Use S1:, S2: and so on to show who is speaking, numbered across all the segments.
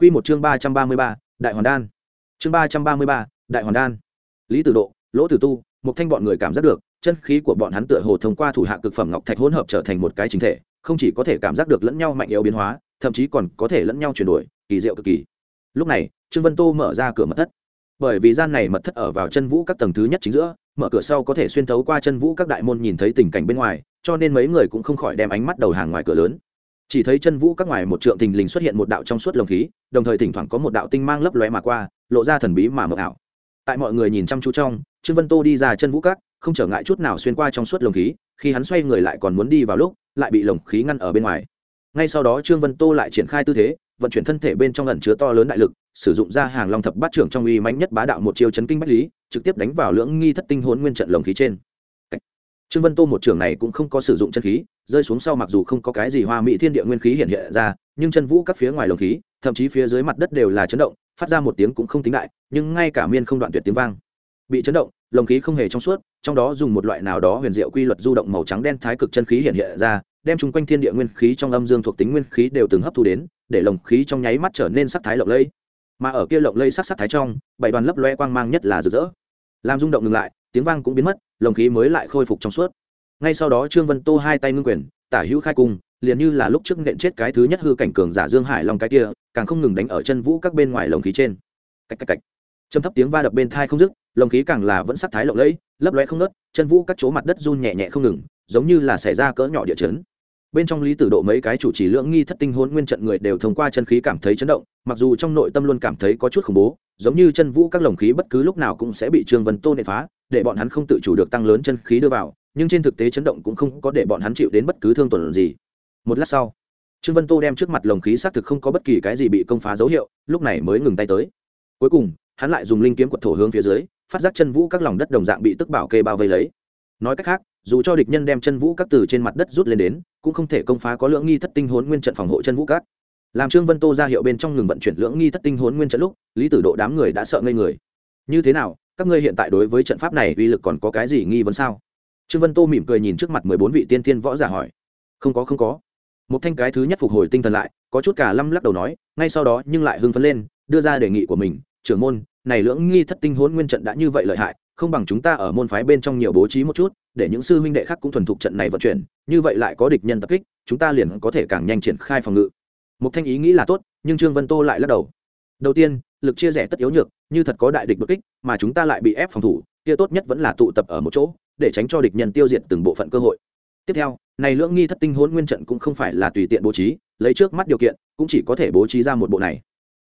S1: Quy một chương ba trăm ba mươi ba, đại hoàn đan. Chương ba trăm ba mươi ba, đại hoàn đan. Lý tử độ, lỗ tử tu một thanh bọn người cảm giác được, chân khí của bọn hắn tựa hồ thông qua thủ hạ cực phẩm ngọc thạch hỗn hợp trở thành một cái chính thể, không chỉ có thể cảm giác được lẫn nhau mạnh yếu biến hóa, thậm chí còn có thể lẫn nhau chuyển đổi, kỳ diệu cực kỳ. Lúc này, trương vân tô mở ra cửa mật thất. Bởi vì gian này mật thất ở vào chân vũ các tầng thứ nhất chính giữa, mở cửa sau có thể xuyên thấu qua chân vũ các đại môn nhìn thấy tình cảnh bên ngoài, cho nên mấy người cũng không khỏi đem ánh mắt đầu hàng ngoài cửa lớn chỉ thấy chân vũ các ngoài một trượng thình lình xuất hiện một đạo trong suốt lồng khí, đồng thời thỉnh thoảng có một đạo tinh mang lấp lóe mà qua, lộ ra thần bí mà mờ ảo. Tại mọi người nhìn chăm chú trong, trương vân tô đi ra chân vũ các, không trở ngại chút nào xuyên qua trong suốt lồng khí, khi hắn xoay người lại còn muốn đi vào lúc, lại bị lồng khí ngăn ở bên ngoài. Ngay sau đó trương vân tô lại triển khai tư thế, vận chuyển thân thể bên trong ẩn chứa to lớn đại lực, sử dụng ra hàng long thập bát trưởng trong uy mãnh nhất bá đạo một chiêu chấn kinh bách lý, trực tiếp đánh vào lưỡng nghi thất tinh hồn nguyên trận lồng khí trên. Trương vân tô một trường này cũng không có sử dụng chân khí rơi xuống sau mặc dù không có cái gì hoa mỹ thiên địa nguyên khí hiện hiện ra, nhưng chân vũ các phía ngoài lồng khí, thậm chí phía dưới mặt đất đều là chấn động, phát ra một tiếng cũng không tính đại, nhưng ngay cả miên không đoạn tuyệt tiếng vang bị chấn động lồng khí không hề trong suốt, trong đó dùng một loại nào đó huyền diệu quy luật du động màu trắng đen thái cực chân khí hiện hiện ra, đem chung quanh thiên địa nguyên khí trong âm dương thuộc tính nguyên khí đều từng hấp thu đến, để lồng khí trong nháy mắt trở nên sắc thái lộng lẫy. Mà ở kia lộng lây sắc sắc thái trong, bảy đoàn lấp loe quang mang nhất là rực rỡ. Làm rung động ngừng lại, tiếng vang cũng biến mất lồng khí mới lại khôi phục trong suốt ngay sau đó trương vân tô hai tay ngưng quyền, tả hữu khai cung, liền như là lúc trước nện chết cái thứ nhất hư cảnh cường giả dương hải long cái kia, càng không ngừng đánh ở chân vũ các bên ngoài lồng khí trên. Cách cách cách. Trầm thấp tiếng va đập bên thai không dứt, lồng khí càng là vẫn sắc thái lộng lẫy, lấp lóe không nớt chân vũ các chỗ mặt đất run nhẹ nhẹ không ngừng, giống như là xảy ra cỡ nhỏ địa chấn. Bên trong lý tử độ mấy cái chủ trì lưỡng nghi thất tinh hôn nguyên trận người đều thông qua chân khí cảm thấy chấn động, mặc dù trong nội tâm luôn cảm thấy có chút khủng bố, giống như chân vũ các lồng khí bất cứ lúc nào cũng sẽ bị trương vân tô nệ phá, để bọn hắn không tự chủ được tăng lớn chân khí đưa vào nhưng trên thực tế chấn động cũng không có để bọn hắn chịu đến bất cứ thương tổn gì. Một lát sau, trương vân tô đem trước mặt lồng khí xác thực không có bất kỳ cái gì bị công phá dấu hiệu, lúc này mới ngừng tay tới. Cuối cùng, hắn lại dùng linh kiếm quật thổ hướng phía dưới, phát giác chân vũ các lòng đất đồng dạng bị tức bảo kê bao vây lấy. Nói cách khác, dù cho địch nhân đem chân vũ các từ trên mặt đất rút lên đến, cũng không thể công phá có lưỡng nghi thất tinh hốn nguyên trận phòng hộ chân vũ các. Làm trương vân tô ra hiệu bên trong ngừng vận chuyển lưỡng nghi thất tinh hốn nguyên trận lúc, lý tử độ đám người đã sợ ngây người. Như thế nào, các ngươi hiện tại đối với trận pháp này uy lực còn có cái gì nghi vấn sao? Trương vân tô mỉm cười nhìn trước mặt mười bốn vị tiên tiên võ giả hỏi. Không có không có. Một thanh cái thứ nhất phục hồi tinh thần lại, có chút cả lăm lắc đầu nói, ngay sau đó nhưng lại hưng phấn lên, đưa ra đề nghị của mình, trưởng môn, này lưỡng nghi thất tinh hôn nguyên trận đã như vậy lợi hại, không bằng chúng ta ở môn phái bên trong nhiều bố trí một chút, để những sư huynh đệ khác cũng thuần thục trận này vận chuyển, như vậy lại có địch nhân tập kích, chúng ta liền có thể càng nhanh triển khai phòng ngự. Một thanh ý nghĩ là tốt, nhưng trương vân tô lại lắc đầu. Đầu tiên, lực chia rẽ tất yếu nhược, như thật có đại địch bất kích, mà chúng ta lại bị ép phòng thủ, kia tốt nhất vẫn là tụ tập ở một chỗ để tránh cho địch nhân tiêu diệt từng bộ phận cơ hội. Tiếp theo, này lưỡng nghi thất tinh hôn nguyên trận cũng không phải là tùy tiện bố trí, lấy trước mắt điều kiện, cũng chỉ có thể bố trí ra một bộ này.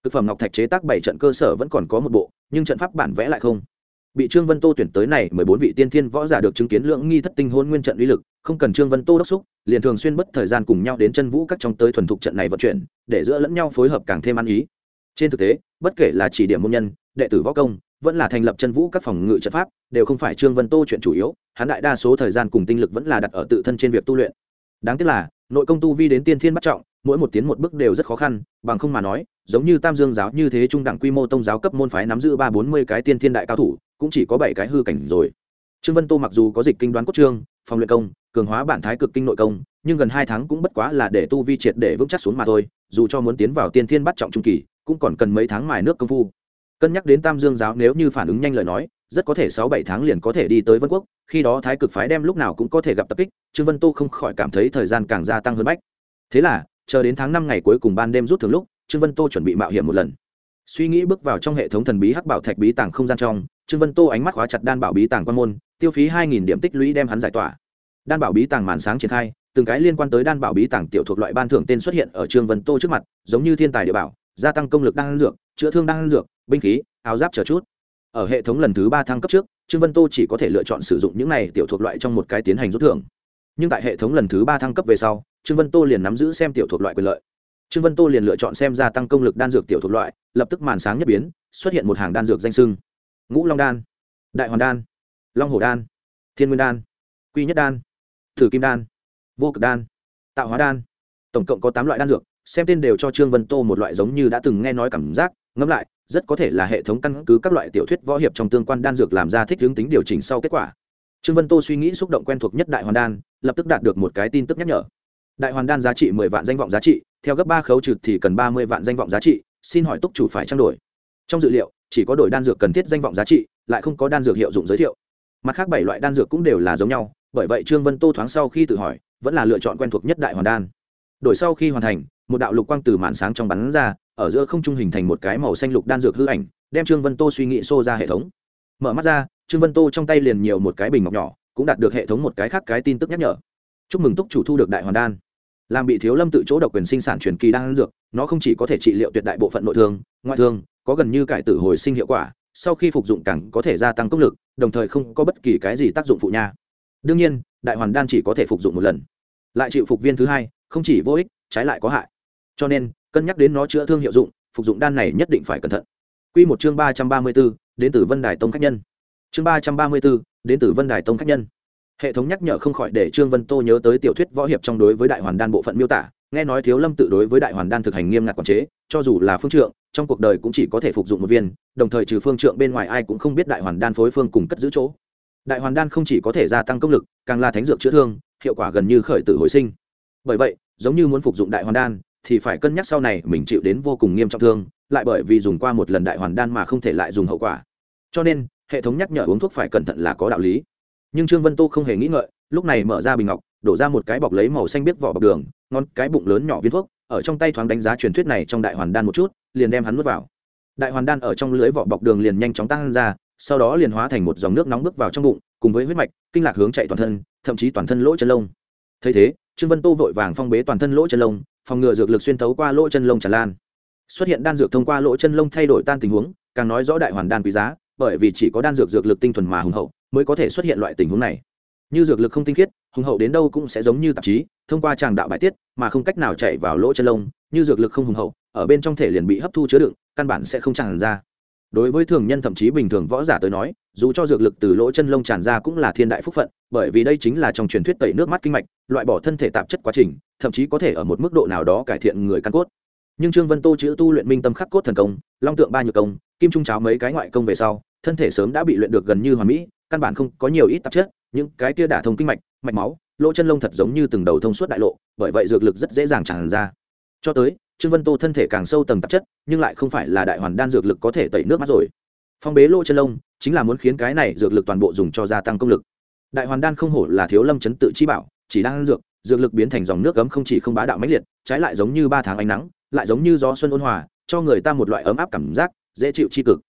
S1: Thực phẩm ngọc thạch chế tác bảy trận cơ sở vẫn còn có một bộ, nhưng trận pháp bản vẽ lại không. Bị trương vân tô tuyển tới này mười bốn vị tiên thiên võ giả được chứng kiến lượng nghi thất tinh hôn nguyên trận uy lực, không cần trương vân tô đốc xúc, liền thường xuyên bất thời gian cùng nhau đến chân vũ các trong tới thuần thục trận này vận chuyển, để giữa lẫn nhau phối hợp càng thêm ăn ý. Trên thực tế, bất kể là chỉ điểm môn nhân, đệ tử võ công vẫn là thành lập chân vũ các phòng ngự trận pháp, đều không phải trương vân tô chuyện chủ yếu, hắn đại đa số thời gian cùng tinh lực vẫn là đặt ở tự thân trên việc tu luyện. Đáng tiếc là, nội công tu vi đến tiên thiên bắt trọng, mỗi một tiến một bước đều rất khó khăn, bằng không mà nói, giống như tam dương giáo như thế trung đẳng quy mô tông giáo cấp môn phái nắm giữ ba bốn mươi cái tiên thiên đại cao thủ, cũng chỉ có bảy cái hư cảnh rồi. Trương vân tô mặc dù có dịch kinh đoán cốt trương phòng luyện công, cường hóa bản thái cực kinh nội công, nhưng gần hai tháng cũng bất quá là để tu vi triệt để vững chắc xuống mà thôi, dù cho muốn tiến vào tiên thiên bắt trọng trung kỳ, cũng còn cần mấy tháng mài nước công phu cân nhắc đến tam dương giáo nếu như phản ứng nhanh lời nói, rất có thể sáu bảy tháng liền có thể đi tới vân quốc, khi đó thái cực phái đem lúc nào cũng có thể gặp tập kích, trương vân tô không khỏi cảm thấy thời gian càng gia tăng hơn bách. Thế là, chờ đến tháng năm ngày cuối cùng ban đêm rút thường lúc, trương vân tô chuẩn bị mạo hiểm một lần. Suy nghĩ bước vào trong hệ thống thần bí hắc bảo thạch bí tàng không gian trong, trương vân tô ánh mắt khóa chặt đan bảo bí tàng quan môn, tiêu phí hai nghìn điểm tích lũy đem hắn giải tỏa. Đan bảo bí tàng màn sáng triển khai, từng cái liên quan tới đan bảo bí tàng tiểu thuộc loại ban thưởng tên xuất hiện ở trương vân tô trước mặt, giống như thiên tài địa bảo gia tăng công lực đan dược, chữa thương đan dược, binh khí, áo giáp chờ chút. Ở hệ thống lần thứ ba thăng cấp trước, trương vân tô chỉ có thể lựa chọn sử dụng những này tiểu thuộc loại trong một cái tiến hành rút thưởng. Nhưng tại hệ thống lần thứ ba thăng cấp về sau, trương vân tô liền nắm giữ xem tiểu thuộc loại quyền lợi. Trương vân tô liền lựa chọn xem gia tăng công lực đan dược tiểu thuộc loại, lập tức màn sáng nhất biến, xuất hiện một hàng đan dược danh sưng. Ngũ long đan, đại hoàn đan, long hồ đan, thiên nguyên đan, quy nhất đan, thử kim đan, vô cực đan, tạo hóa đan. Tổng cộng có tám loại đan dược xem tên đều cho trương vân tô một loại giống như đã từng nghe nói cảm giác, ngẫm lại, rất có thể là hệ thống căn cứ các loại tiểu thuyết võ hiệp trong tương quan đan dược làm ra thích hướng tính điều chỉnh sau kết quả. Trương vân tô suy nghĩ xúc động quen thuộc nhất đại hoàn đan, lập tức đạt được một cái tin tức nhắc nhở. Đại hoàn đan giá trị mười vạn danh vọng giá trị, theo gấp ba khấu trừ thì cần ba mươi vạn danh vọng giá trị, xin hỏi túc chủ phải trang đổi. Trong dự liệu, chỉ có đổi đan dược cần thiết danh vọng giá trị, lại không có đan dược hiệu dụng giới thiệu. Mặt khác bảy loại đan dược cũng đều là giống nhau, bởi vậy trương vân tô thoáng sau khi tự hỏi, vẫn là lựa chọn quen thuộc nhất đại hoàn đan đổi sau khi hoàn thành, một đạo lục quang từ màn sáng trong bắn ra, ở giữa không trung hình thành một cái màu xanh lục đan dược hư ảnh, đem trương vân tô suy nghĩ xô ra hệ thống. Mở mắt ra, trương vân tô trong tay liền nhiều một cái bình ngọc nhỏ, cũng đạt được hệ thống một cái khác cái tin tức nhắc nhở. Chúc mừng túc chủ thu được đại hoàn đan. Làm bị thiếu lâm tự chỗ độc quyền sinh sản truyền kỳ đan dược, nó không chỉ có thể trị liệu tuyệt đại bộ phận nội thương, ngoại thương, có gần như cải tử hồi sinh hiệu quả, sau khi phục dụng càng có thể gia tăng công lực, đồng thời không có bất kỳ cái gì tác dụng phụ nha. Đương nhiên, đại hoàn đan chỉ có thể phục dụng một lần. Lại chịu phục viên thứ hai không chỉ vô ích trái lại có hại cho nên cân nhắc đến nó chữa thương hiệu dụng phục dụng đan này nhất định phải cẩn thận Quy một chương ba trăm ba mươi 334, đến từ Vân Đài Tông khách nhân. Chương ba trăm ba mươi 334, đến từ Vân Đài Tông khách nhân. Hệ thống nhắc nhở không khỏi để Trương Vân Tô nhớ tới tiểu thuyết võ hiệp trong đối với đại hoàn đan bộ phận miêu tả, nghe nói Thiếu Lâm tự đối với đại hoàn đan thực hành nghiêm ngặt quản chế, cho dù là phương trượng, trong cuộc đời cũng chỉ có thể phục dụng một viên, đồng thời trừ phương trượng bên ngoài ai cũng không biết đại hoàn đan phối phương cùng cất giữ chỗ. Đại hoàn đan không chỉ có thể gia tăng công lực, càng là thánh dược chữa thương, hiệu quả gần như khởi tử hồi sinh. Bởi vậy, giống như muốn phục dụng đại hoàn đan, thì phải cân nhắc sau này mình chịu đến vô cùng nghiêm trọng thương, lại bởi vì dùng qua một lần đại hoàn đan mà không thể lại dùng hậu quả. Cho nên hệ thống nhắc nhở uống thuốc phải cẩn thận là có đạo lý. Nhưng trương vân tô không hề nghĩ ngợi lúc này mở ra bình ngọc đổ ra một cái bọc lấy màu xanh biết vỏ bọc đường ngon cái bụng lớn nhỏ viên thuốc ở trong tay thoáng đánh giá truyền thuyết này trong đại hoàn đan một chút liền đem hắn nuốt vào. Đại hoàn đan ở trong lưới vỏ bọc đường liền nhanh chóng tăng ra sau đó liền hóa thành một dòng nước nóng bước vào trong bụng cùng với huyết mạch kinh lạc hướng chạy toàn thân thậm chí toàn thân lỗ chân lông. Thấy thế trương vân tô vội vàng phong bế toàn thân lỗ chân lông, phòng ngừa dược lực xuyên thấu qua lỗ chân lông tràn lan. Xuất hiện đan dược thông qua lỗ chân lông thay đổi tan tình huống, càng nói rõ đại hoàn đan quý giá, bởi vì chỉ có đan dược dược lực tinh thuần mà hùng hậu, mới có thể xuất hiện loại tình huống này. Như dược lực không tinh khiết, hùng hậu đến đâu cũng sẽ giống như tạp chí, thông qua tràng đạo bài tiết, mà không cách nào chạy vào lỗ chân lông, như dược lực không hùng hậu, ở bên trong thể liền bị hấp thu chứa đựng, căn bản sẽ không tràn ra đối với thường nhân thậm chí bình thường võ giả tới nói, dù cho dược lực từ lỗ chân lông tràn ra cũng là thiên đại phúc phận, bởi vì đây chính là trong truyền thuyết tẩy nước mắt kinh mạch, loại bỏ thân thể tạp chất quá trình, thậm chí có thể ở một mức độ nào đó cải thiện người căn cốt. Nhưng trương vân tô chữ tu luyện minh tâm khắc cốt thần công, long tượng ba nhược công, kim trung cháo mấy cái ngoại công về sau, thân thể sớm đã bị luyện được gần như hoàn mỹ, căn bản không có nhiều ít tạp chất, những cái kia đả thông kinh mạch mạch máu, lỗ chân lông thật giống như từng đầu thông suốt đại lộ, bởi vậy dược lực rất dễ dàng tràn ra. Cho tới trương vân tô thân thể càng sâu tầng tạp chất, nhưng lại không phải là đại hoàn đan dược lực có thể tẩy nước mắt rồi. Phong bế lỗ chân lông, chính là muốn khiến cái này dược lực toàn bộ dùng cho gia tăng công lực. Đại hoàn đan không hổ là thiếu lâm chấn tự chi bảo, chỉ đang dược dược lực biến thành dòng nước ấm không chỉ không bá đạo mãnh liệt, trái lại giống như ba tháng ánh nắng, lại giống như gió xuân ôn hòa, cho người ta một loại ấm áp cảm giác, dễ chịu tri cực.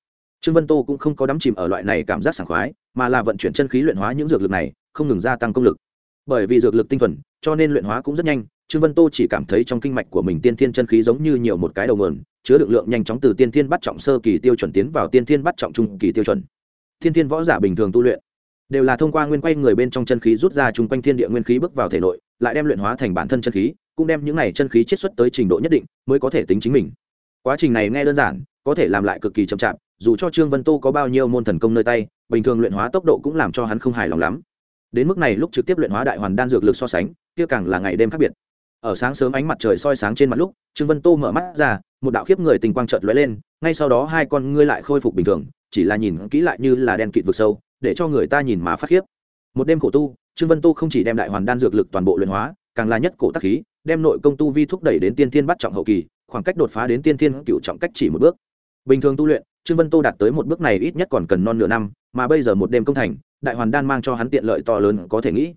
S1: Trương vân tô cũng không có đắm chìm ở loại này cảm giác sảng khoái, mà là vận chuyển chân khí luyện hóa những dược lực này, không ngừng gia tăng công lực. Bởi vì dược lực tinh thuần, cho nên luyện hóa cũng rất nhanh trương vân tô chỉ cảm thấy trong kinh mạch của mình tiên thiên chân khí giống như nhiều một cái đầu nguồn, chứa lượng lượng nhanh chóng từ tiên thiên bắt trọng sơ kỳ tiêu chuẩn tiến vào tiên thiên bắt trọng trung kỳ tiêu chuẩn. Thiên thiên võ giả bình thường tu luyện đều là thông qua nguyên quay người bên trong chân khí rút ra chung quanh thiên địa nguyên khí bước vào thể nội, lại đem luyện hóa thành bản thân chân khí, cũng đem những này chân khí chiết xuất tới trình độ nhất định mới có thể tính chính mình. Quá trình này nghe đơn giản, có thể làm lại cực kỳ chậm chạp, dù cho trương vân tô có bao nhiêu môn thần công nơi tay, bình thường luyện hóa tốc độ cũng làm cho hắn không hài lòng lắm. Đến mức này lúc trực tiếp luyện hóa đại hoàn đan dược lực so sánh, kia càng là ngày đêm khác biệt ở sáng sớm ánh mặt trời soi sáng trên mặt lúc, trương vân tô mở mắt ra, một đạo khiếp người tình quang trợt lóe lên, ngay sau đó hai con ngươi lại khôi phục bình thường, chỉ là nhìn kỹ lại như là đen kịt vực sâu, để cho người ta nhìn mà phát khiếp. Một đêm khổ tu, trương vân tô không chỉ đem đại hoàn đan dược lực toàn bộ luyện hóa, càng là nhất cổ tác khí, đem nội công tu vi thúc đẩy đến tiên thiên bắt trọng hậu kỳ, khoảng cách đột phá đến tiên thiên cựu trọng cách chỉ một bước. Bình thường tu luyện, trương vân tô đạt tới một bước này ít nhất còn cần non nửa năm, mà bây giờ một đêm công thành, đại hoàn đan mang cho hắn tiện lợi to lớn có thể nghĩ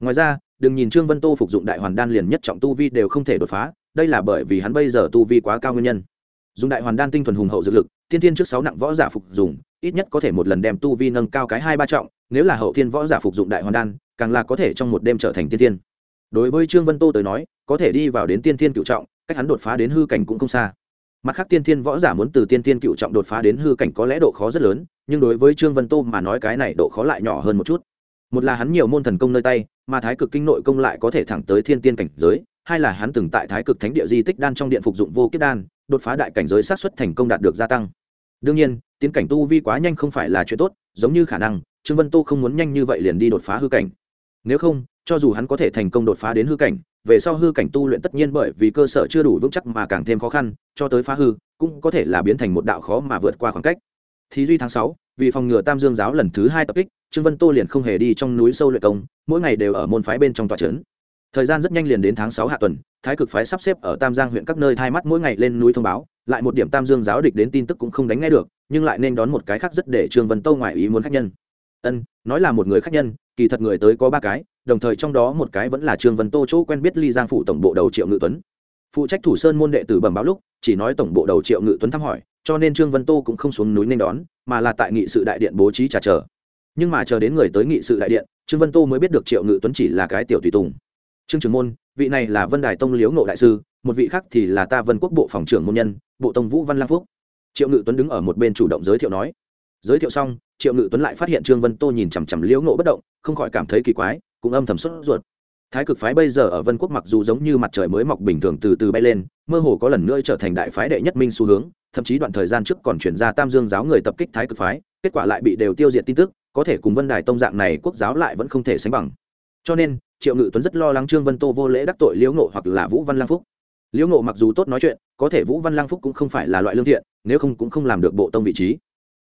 S1: ngoài ra, đừng nhìn trương vân tô phục dụng đại hoàn đan liền nhất trọng tu vi đều không thể đột phá, đây là bởi vì hắn bây giờ tu vi quá cao nguyên nhân. Dùng đại hoàn đan tinh thuần hùng hậu dược lực tiên thiên trước sáu nặng võ giả phục dùng ít nhất có thể một lần đem tu vi nâng cao cái hai ba trọng, nếu là hậu thiên võ giả phục dụng đại hoàn đan, càng là có thể trong một đêm trở thành tiên thiên. Đối với trương vân tô tới nói, có thể đi vào đến tiên thiên cựu trọng, cách hắn đột phá đến hư cảnh cũng không xa. Mặt khác tiên thiên võ giả muốn từ tiên thiên cựu trọng đột phá đến hư cảnh có lẽ độ khó rất lớn, nhưng đối với trương vân tô mà nói cái này độ khó lại nhỏ hơn một chút một là hắn nhiều môn thần công nơi tay, mà thái cực kinh nội công lại có thể thẳng tới thiên tiên cảnh giới, hai là hắn từng tại thái cực thánh địa di tích đan trong điện phục dụng vô kiếp đan, đột phá đại cảnh giới sát xuất thành công đạt được gia tăng. Đương nhiên, tiến cảnh tu vi quá nhanh không phải là chuyện tốt, giống như khả năng, trương vân tô không muốn nhanh như vậy liền đi đột phá hư cảnh. Nếu không, cho dù hắn có thể thành công đột phá đến hư cảnh, về sau hư cảnh tu luyện tất nhiên bởi vì cơ sở chưa đủ vững chắc mà càng thêm khó khăn, cho tới phá hư, cũng có thể là biến thành một đạo khó mà vượt qua khoảng cách. Thì duy tháng sáu vì phòng ngừa tam dương giáo lần thứ hai tập kích, trương vân tô liền không hề đi trong núi sâu luyện công, mỗi ngày đều ở môn phái bên trong tòa trấn thời gian rất nhanh liền đến tháng sáu hạ tuần, thái cực phái sắp xếp ở tam giang huyện các nơi thay mắt mỗi ngày lên núi thông báo, lại một điểm tam dương giáo địch đến tin tức cũng không đánh nghe được, nhưng lại nên đón một cái khác rất để trương vân Tô ngoại ý muốn khách nhân. Ân, nói là một người khách nhân, kỳ thật người tới có ba cái, đồng thời trong đó một cái vẫn là trương vân tô chỗ quen biết ly giang phụ tổng bộ đầu triệu ngự tuấn. Phụ trách thủ sơn môn đệ tử bẩm báo lúc, chỉ nói tổng bộ đầu triệu ngự tuấn thăm hỏi cho nên trương vân tô cũng không xuống núi nên đón, mà là tại nghị sự đại điện bố trí trà chờ. Nhưng mà chờ đến người tới nghị sự đại điện, trương vân tô mới biết được triệu ngự tuấn chỉ là cái tiểu tùy tùng. Trương trường môn, vị này là vân đài tông liếu nộ đại sư, một vị khác thì là ta vân quốc bộ phòng trưởng môn nhân, bộ tông vũ văn lang phúc. Triệu ngự tuấn đứng ở một bên chủ động giới thiệu nói. Giới thiệu xong, triệu ngự tuấn lại phát hiện trương vân tô nhìn chằm chằm liễu nộ bất động, không khỏi cảm thấy kỳ quái, cũng âm thầm xuất ruột thái cực phái bây giờ ở vân quốc mặc dù giống như mặt trời mới mọc bình thường từ từ bay lên, mơ hồ có lần nữa trở thành đại phái đệ nhất minh xu hướng, thậm chí đoạn thời gian trước còn chuyển ra tam dương giáo người tập kích thái cực phái, kết quả lại bị đều tiêu diệt tin tức, có thể cùng vân đài tông dạng này quốc giáo lại vẫn không thể sánh bằng. Cho nên, triệu ngự tuấn rất lo lắng trương vân tô vô lễ đắc tội liễu ngộ hoặc là vũ văn lang phúc. Liễu ngộ mặc dù tốt nói chuyện, có thể vũ văn lang phúc cũng không phải là loại lương thiện, nếu không cũng không làm được bộ tông vị trí.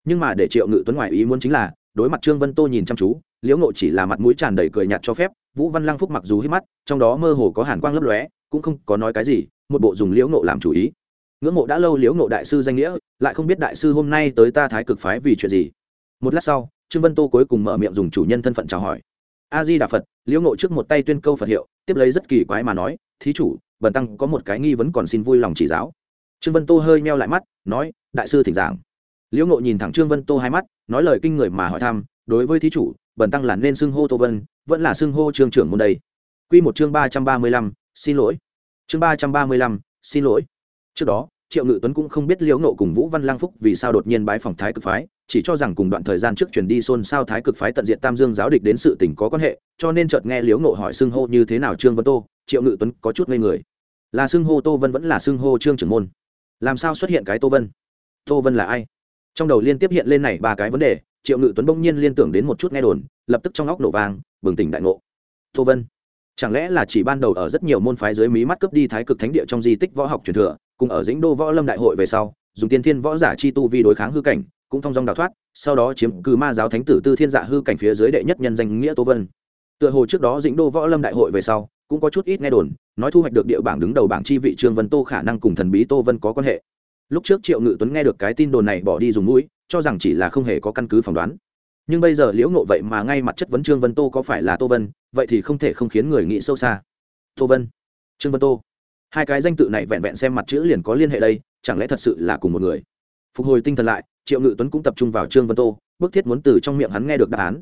S1: Nhưng mà để triệu ngự tuấn ngoài ý muốn chính là, đối mặt trương vân tô nhìn chăm chú, liễu ngộ chỉ là mặt mũi tràn đầy cười nhạt cho phép vũ văn lăng phúc mặc dù hít mắt, trong đó mơ hồ có hàn quang lấp lóe, cũng không có nói cái gì, một bộ dùng liễu nộ làm chủ ý. Ngưỡng mộ đã lâu liễu nộ đại sư danh nghĩa, lại không biết đại sư hôm nay tới ta thái cực phái vì chuyện gì. Một lát sau, trương vân tô cuối cùng mở miệng dùng chủ nhân thân phận chào hỏi. A di đà phật, liễu nộ trước một tay tuyên câu phật hiệu, tiếp lấy rất kỳ quái mà nói, thí chủ, bần tăng có một cái nghi vấn còn xin vui lòng chỉ giáo. Trương vân tô hơi meo lại mắt, nói, đại sư thỉnh giảng. Liễu nộ nhìn thẳng trương vân tô hai mắt, nói lời kinh người mà hỏi thăm, đối với thí chủ bần tăng là nên xưng hô tô vân, vẫn là xưng hô trương trưởng môn đây. Quy một chương ba trăm ba mươi lăm, xin lỗi. Chương ba trăm ba mươi lăm, xin lỗi. Trước đó, triệu ngự tuấn cũng không biết liễu nộ cùng vũ văn lang phúc vì sao đột nhiên bái phòng thái cực phái, chỉ cho rằng cùng đoạn thời gian trước chuyển đi xôn xao thái cực phái tận diện tam dương giáo địch đến sự tình có quan hệ, cho nên chợt nghe liễu nộ hỏi xưng hô như thế nào trương vân tô, triệu ngự tuấn có chút ngây người. Là xưng hô tô vân vẫn là xưng hô trương trưởng môn. Làm sao xuất hiện cái tô vân? Tô vân là ai? Trong đầu liên tiếp hiện lên này ba cái vấn đề triệu ngự tuấn bỗng nhiên liên tưởng đến một chút nghe đồn, lập tức trong óc nổ vang, bừng tỉnh đại ngộ. Tô vân, chẳng lẽ là chỉ ban đầu ở rất nhiều môn phái dưới mí mắt cướp đi thái cực thánh địa trong di tích võ học truyền thừa, cùng ở dĩnh đô võ lâm đại hội về sau, dùng tiên thiên võ giả chi tu vi đối kháng hư cảnh, cũng thông dong đào thoát, sau đó chiếm cư ma giáo thánh tử tư thiên dạ hư cảnh phía dưới đệ nhất nhân danh nghĩa tô vân. Tựa hồ trước đó dĩnh đô võ lâm đại hội về sau, cũng có chút ít nghe đồn, nói thu hoạch được địa bảng đứng đầu bảng chi vị trương vân tô khả năng cùng thần bí tô vân có quan hệ. Lúc trước triệu ngự tuấn nghe được cái tin đồn này bỏ đi dùng mũi cho rằng chỉ là không hề có căn cứ phỏng đoán. Nhưng bây giờ liễu ngộ vậy mà ngay mặt chất vấn trương vân tô có phải là tô vân, vậy thì không thể không khiến người nghĩ sâu xa. Tô vân, trương vân tô. Hai cái danh tự này vẹn vẹn xem mặt chữ liền có liên hệ đây, chẳng lẽ thật sự là cùng một người? Phục hồi tinh thần lại, triệu ngự tuấn cũng tập trung vào trương vân tô, bức thiết muốn từ trong miệng hắn nghe được đáp án.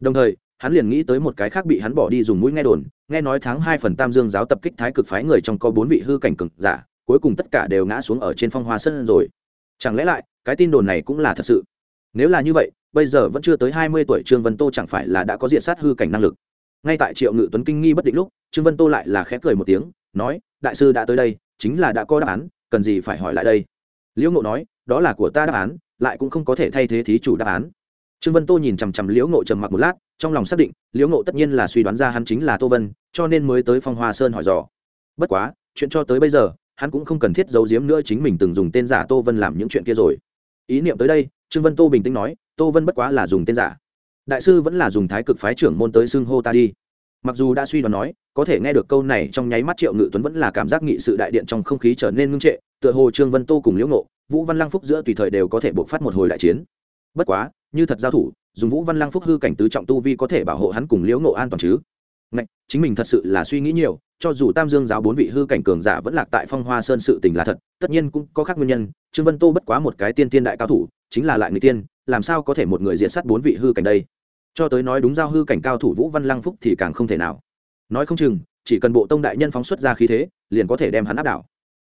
S1: Đồng thời, hắn liền nghĩ tới một cái khác bị hắn bỏ đi dùng mũi nghe đồn, nghe nói tháng hai phần tam dương giáo tập kích thái cực phái người trong có bốn vị hư cảnh cực giả, cuối cùng tất cả đều ngã xuống ở trên phong hoa sân rồi. Chẳng lẽ lại cái tin đồn này cũng là thật sự. Nếu là như vậy, bây giờ vẫn chưa tới hai mươi tuổi trương vân tô chẳng phải là đã có diện sát hư cảnh năng lực. Ngay tại triệu ngự tuấn kinh nghi bất định lúc, trương vân tô lại là khẽ cười một tiếng, nói, đại sư đã tới đây, chính là đã có đáp án, cần gì phải hỏi lại đây? Liễu ngộ nói, đó là của ta đáp án, lại cũng không có thể thay thế thí chủ đáp án. Trương vân tô nhìn chằm chằm liễu ngộ trầm mặc một lát, trong lòng xác định, liễu ngộ tất nhiên là suy đoán ra hắn chính là tô vân, cho nên mới tới phong hoa sơn hỏi dò. Bất quá, chuyện cho tới bây giờ, hắn cũng không cần thiết giấu giếm nữa chính mình từng dùng tên giả tô vân làm những chuyện kia rồi ý niệm tới đây trương vân tô bình tĩnh nói tô vân bất quá là dùng tên giả. Đại sư vẫn là dùng thái cực phái trưởng môn tới xưng hô ta đi. Mặc dù đã suy đoán nói có thể nghe được câu này trong nháy mắt triệu ngự tuấn vẫn là cảm giác nghị sự đại điện trong không khí trở nên ngưng trệ tựa hồ trương vân tô cùng liễu ngộ vũ văn lăng phúc giữa tùy thời đều có thể buộc phát một hồi đại chiến. Bất quá như thật giao thủ dùng vũ văn lăng phúc hư cảnh tứ trọng tu vi có thể bảo hộ hắn cùng liễu ngộ an toàn chứ? Ngạch, chính mình thật sự là suy nghĩ nhiều cho dù tam dương giáo bốn vị hư cảnh cường giả vẫn lạc tại phong hoa sơn sự tình là thật tất nhiên cũng có khác nguyên nhân trương vân tô bất quá một cái tiên tiên đại cao thủ, chính là lại người tiên, làm sao có thể một người diện sát bốn vị hư cảnh đây? Cho tới nói đúng giao hư cảnh cao thủ vũ văn lăng phúc thì càng không thể nào. Nói không chừng, chỉ cần bộ tông đại nhân phóng xuất ra khí thế, liền có thể đem hắn áp đảo.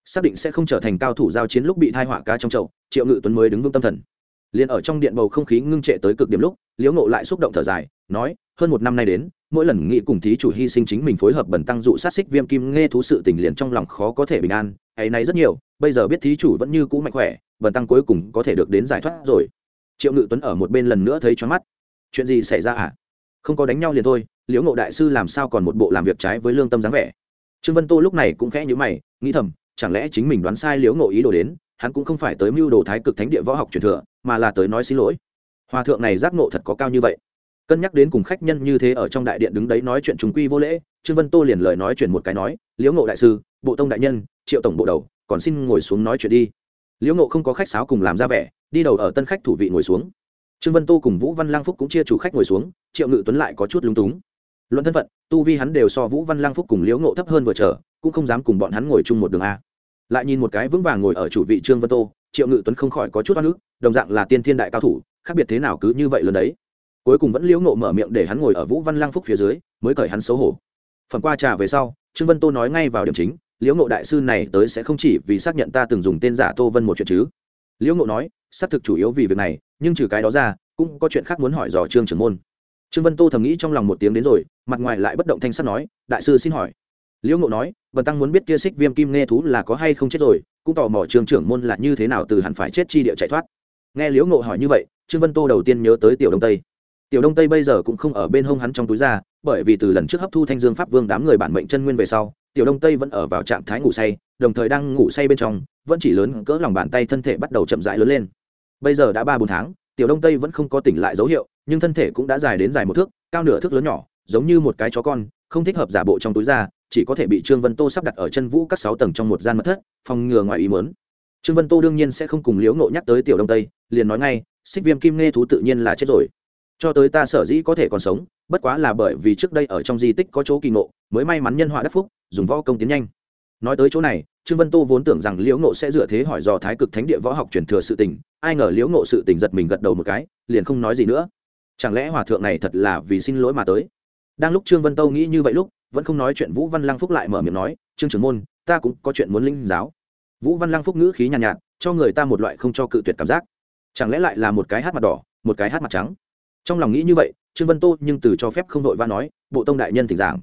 S1: Xác định sẽ không trở thành cao thủ giao chiến lúc bị thai họa ca trong chậu, triệu ngự tuấn mới đứng vững tâm thần. Liền ở trong điện bầu không khí ngưng trệ tới cực điểm lúc, liễu ngộ lại xúc động thở dài, nói, hơn một năm nay đến, mỗi lần nghĩ cùng thí chủ hy sinh chính mình phối hợp bẩn tăng dụ sát xích viêm kim nghe thú sự tình liền trong lòng khó có thể bình an hay này rất nhiều, bây giờ biết thí chủ vẫn như cũ mạnh khỏe bẩn tăng cuối cùng có thể được đến giải thoát rồi. Triệu ngự tuấn ở một bên lần nữa thấy choáng mắt. Chuyện gì xảy ra à? Không có đánh nhau liền thôi, liễu ngộ đại sư làm sao còn một bộ làm việc trái với lương tâm dáng vẻ? Trương vân tô lúc này cũng khẽ nhữ mày, nghĩ thầm, chẳng lẽ chính mình đoán sai liễu ngộ ý đồ đến, hắn cũng không phải tới mưu đồ thái cực thánh địa võ học truyền thừa, mà là tới nói xin lỗi. Hòa thượng này giác ngộ thật có cao như vậy. Cân nhắc đến cùng khách nhân như thế ở trong đại điện đứng đấy nói chuyện chúng quy vô lễ, trương vân tô liền lời nói chuyện một cái nói, liễu ngộ đại sư, bộ tông đại nhân triệu tổng bộ đầu, còn xin ngồi xuống nói chuyện đi. Liễu ngộ không có khách sáo cùng làm ra vẻ, đi đầu ở tân khách thủ vị ngồi xuống. Trương vân tô cùng vũ văn lang phúc cũng chia chủ khách ngồi xuống, triệu ngự tuấn lại có chút lúng túng. Luận thân phận, tu vi hắn đều so vũ văn lang phúc cùng liễu ngộ thấp hơn vừa trở, cũng không dám cùng bọn hắn ngồi chung một đường a. Lại nhìn một cái vững vàng ngồi ở chủ vị trương vân tô, triệu ngự tuấn không khỏi có chút oan ức, đồng dạng là tiên thiên đại cao thủ, khác biệt thế nào cứ như vậy lớn đấy. Cuối cùng vẫn liễu ngộ mở miệng để hắn ngồi ở vũ văn lang phúc phía dưới, mới cởi hắn xấu hổ. Phần qua trà về sau, trương vân tô nói ngay vào điểm chính liễu ngộ đại sư này tới sẽ không chỉ vì xác nhận ta từng dùng tên giả tô vân một chuyện chứ? Liễu ngộ nói, xác thực chủ yếu vì việc này, nhưng trừ cái đó ra, cũng có chuyện khác muốn hỏi dò trương trưởng môn. Trương vân tô thầm nghĩ trong lòng một tiếng đến rồi, mặt ngoài lại bất động thanh sắt nói, đại sư xin hỏi. Liễu ngộ nói vần tăng muốn biết kia xích viêm kim nghe thú là có hay không chết rồi, cũng tò mò trương trưởng môn là như thế nào từ hẳn phải chết chi địa chạy thoát. Nghe liễu ngộ hỏi như vậy, trương vân tô đầu tiên nhớ tới tiểu đông tây tiểu đông tây bây giờ cũng không ở bên hông hắn trong túi ra, bởi vì từ lần trước hấp thu thanh dương pháp vương đám người bản mệnh chân nguyên về sau, tiểu đông tây vẫn ở vào trạng thái ngủ say, đồng thời đang ngủ say bên trong, vẫn chỉ lớn cỡ lòng bàn tay thân thể bắt đầu chậm rãi lớn lên. Bây giờ đã ba bốn tháng, tiểu đông tây vẫn không có tỉnh lại dấu hiệu, nhưng thân thể cũng đã dài đến dài một thước, cao nửa thước lớn nhỏ, giống như một cái chó con, không thích hợp giả bộ trong túi ra, chỉ có thể bị trương vân tô sắp đặt ở chân vũ các sáu tầng trong một gian mật thất, phòng ngừa ngoài ý mớn trương vân tô đương nhiên sẽ không cùng liễu nộ nhắc tới tiểu đông tây, liền nói ngay, xích viêm kim nghe thú tự nhiên là chết rồi cho tới ta sở dĩ có thể còn sống bất quá là bởi vì trước đây ở trong di tích có chỗ kỳ ngộ mới may mắn nhân họa đắc phúc dùng võ công tiến nhanh. Nói tới chỗ này trương vân tô vốn tưởng rằng liễu ngộ sẽ dựa thế hỏi dò thái cực thánh địa võ học truyền thừa sự tình ai ngờ liễu ngộ sự tình giật mình gật đầu một cái liền không nói gì nữa. Chẳng lẽ hòa thượng này thật là vì xin lỗi mà tới? Đang lúc trương vân tô nghĩ như vậy lúc vẫn không nói chuyện vũ văn lăng phúc lại mở miệng nói trương trưởng môn ta cũng có chuyện muốn linh giáo. Vũ văn lăng phúc ngữ khí nhàn nhạt, nhạt cho người ta một loại không cho cự tuyệt cảm giác. Chẳng lẽ lại là một cái hát mặt đỏ một cái hát mặt trắng? Trong lòng nghĩ như vậy, trương vân tô nhưng từ cho phép không đội va nói, bộ tông đại nhân thỉnh giảng.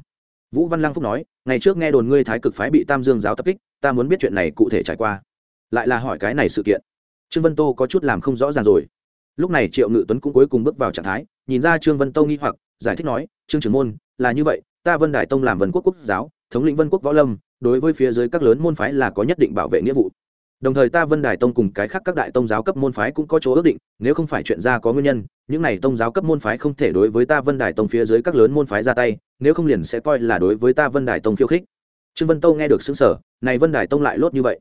S1: Vũ văn lăng phúc nói, ngày trước nghe đồn ngươi thái cực phái bị tam dương giáo tập kích, ta muốn biết chuyện này cụ thể trải qua. Lại là hỏi cái này sự kiện. Trương vân tô có chút làm không rõ ràng rồi. Lúc này triệu ngự tuấn cũng cuối cùng bước vào trạng thái, nhìn ra trương vân tô nghi hoặc, giải thích nói, trương trưởng môn, là như vậy, ta vân đại tông làm vân quốc quốc giáo, thống lĩnh vân quốc võ lâm, đối với phía dưới các lớn môn phái là có nhất định bảo vệ nghĩa vụ. Đồng thời ta vân đài tông cùng cái khác các đại tông giáo cấp môn phái cũng có chỗ ước định, nếu không phải chuyện ra có nguyên nhân những này tông giáo cấp môn phái không thể đối với ta vân đài tông phía dưới các lớn môn phái ra tay, nếu không liền sẽ coi là đối với ta vân đài tông khiêu khích. Trương vân tông nghe được xứng sở này vân đài tông lại lốt như vậy.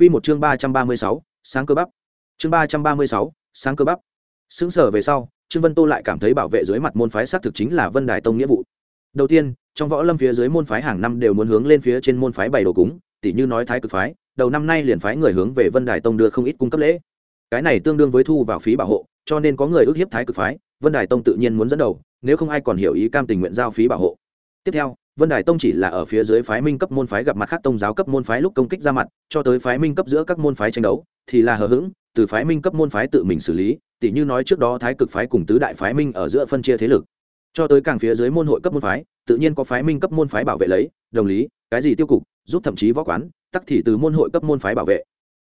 S1: Q một chương ba trăm ba mươi sáu, sáng cơ bắp. Chương ba trăm ba mươi sáu, sáng cơ bắp. Xứng sở về sau, trương vân tô lại cảm thấy bảo vệ dưới mặt môn phái xác thực chính là vân đài tông nghĩa vụ. Đầu tiên, trong võ lâm phía dưới môn phái hàng năm đều muốn hướng lên phía trên môn phái bày đồ cúng tỷ như nói thái cực phái, đầu năm nay liền phái người hướng về vân đài tông đưa không ít cung cấp lễ. Cái này tương đương với thu vào phí bảo hộ cho nên có người ước hiếp thái cực phái, vân đài tông tự nhiên muốn dẫn đầu, nếu không ai còn hiểu ý cam tình nguyện giao phí bảo hộ. Tiếp theo, vân đài tông chỉ là ở phía dưới phái minh cấp môn phái gặp mặt khác tông giáo cấp môn phái lúc công kích ra mặt, cho tới phái minh cấp giữa các môn phái tranh đấu, thì là hờ hững, từ phái minh cấp môn phái tự mình xử lý tỷ như nói trước đó thái cực phái cùng tứ đại phái minh ở giữa phân chia thế lực. Cho tới càng phía dưới môn hội cấp môn phái, tự nhiên có phái minh cấp môn phái bảo vệ lấy, đồng lý, cái gì tiêu cục, giúp thậm chí võ quán, tắc thì từ môn hội cấp môn phái bảo vệ.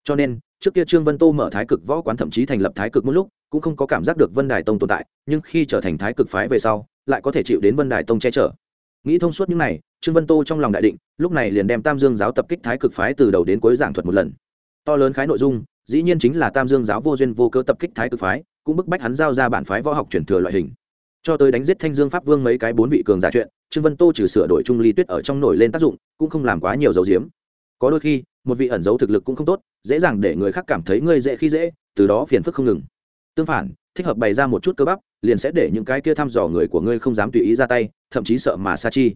S1: Cho nên, trước kia trương vân tô mở thái cực võ quán thậm chí thành lập thái cực một lúc cũng không có cảm giác được vân đài tông tồn tại, nhưng khi trở thành thái cực phái về sau, lại có thể chịu đến vân đài tông che chở. Nghĩ thông suốt những này, trương vân tô trong lòng đại định, lúc này liền đem tam dương giáo tập kích thái cực phái từ đầu đến cuối giảng thuật một lần. To lớn khái nội dung, dĩ nhiên chính là tam dương giáo vô duyên vô cơ tập kích thái cực phái, cũng bức bách hắn giao ra bản phái võ học truyền thừa loại hình. Cho tới đánh giết thanh dương pháp vương mấy cái bốn vị cường giả chuyện, trương vân tô trừ sửa đổi trung ly tuyết ở trong nổi lên tác dụng, cũng không làm quá nhiều dấu diếm có đôi khi, một vị ẩn giấu thực lực cũng không tốt, dễ dàng để người khác cảm thấy ngươi dễ khi dễ, từ đó phiền phức không ngừng tương phản, thích hợp bày ra một chút cơ bắp, liền sẽ để những cái kia thăm dò người của ngươi không dám tùy ý ra tay, thậm chí sợ mà sa chi.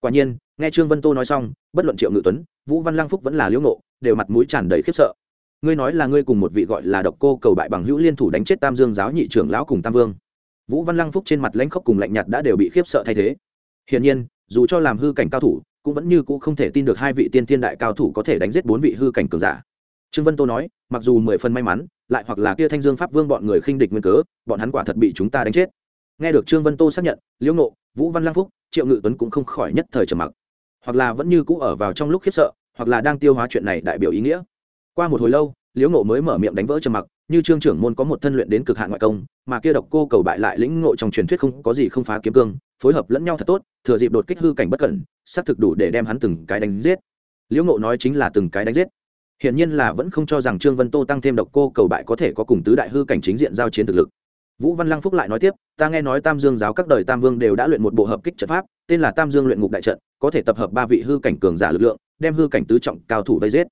S1: Quả nhiên, nghe trương vân tô nói xong, bất luận triệu ngự tuấn, vũ văn lăng phúc vẫn là liễu ngộ, đều mặt mũi tràn đầy khiếp sợ. Ngươi nói là ngươi cùng một vị gọi là độc cô cầu bại bằng hữu liên thủ đánh chết tam dương giáo nhị trưởng lão cùng tam vương. Vũ văn lăng phúc trên mặt lãnh khốc cùng lạnh nhạt đã đều bị khiếp sợ thay thế. Hiển nhiên, dù cho làm hư cảnh cao thủ, cũng vẫn như cũ không thể tin được hai vị tiên thiên đại cao thủ có thể đánh giết bốn vị hư cảnh cường giả trương vân tô nói, mặc dù mười phần may mắn, lại hoặc là kia thanh dương pháp vương bọn người khinh địch nguyên cớ, bọn hắn quả thật bị chúng ta đánh chết. Nghe được trương vân tô xác nhận, liễu nộ vũ văn lang phúc, triệu ngự tuấn cũng không khỏi nhất thời trầm mặc. Hoặc là vẫn như cũ ở vào trong lúc khiếp sợ, hoặc là đang tiêu hóa chuyện này đại biểu ý nghĩa. Qua một hồi lâu, liễu nộ mới mở miệng đánh vỡ trầm mặc, như trương trưởng môn có một thân luyện đến cực hạn ngoại công, mà kia độc cô cầu bại lại lĩnh ngộ trong truyền thuyết không có gì không phá kiếm cương, phối hợp lẫn nhau thật tốt, thừa dịp đột kích hư cảnh bất cẩn, xác thực đủ để đem hắn từng cái đánh giết. Liễu ngộ nói chính là từng cái đánh giết hiển nhiên là vẫn không cho rằng trương vân tô tăng thêm độc cô cầu bại có thể có cùng tứ đại hư cảnh chính diện giao chiến thực lực. Vũ văn lăng phúc lại nói tiếp, ta nghe nói tam dương giáo các đời tam vương đều đã luyện một bộ hợp kích trận pháp, tên là tam dương luyện ngục đại trận, có thể tập hợp ba vị hư cảnh cường giả lực lượng, đem hư cảnh tứ trọng cao thủ vây giết.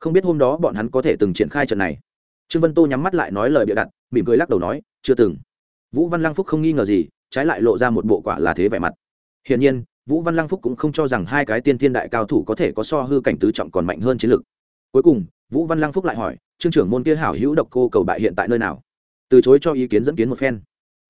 S1: Không biết hôm đó bọn hắn có thể từng triển khai trận này? Trương vân tô nhắm mắt lại nói lời bịa đặt, mỉm cười lắc đầu nói, chưa từng. Vũ văn lăng phúc không nghi ngờ gì, trái lại lộ ra một bộ quả là thế vẻ mặt. Hiển nhiên, vũ văn lăng phúc cũng không cho rằng hai cái tiên thiên đại cao thủ có thể có so hư cảnh tứ trọng còn mạnh hơn chiến lực cuối cùng, vũ văn lăng phúc lại hỏi, trương trưởng môn kia hảo hữu độc cô cầu bại hiện tại nơi nào? Từ chối cho ý kiến dẫn kiến một phen.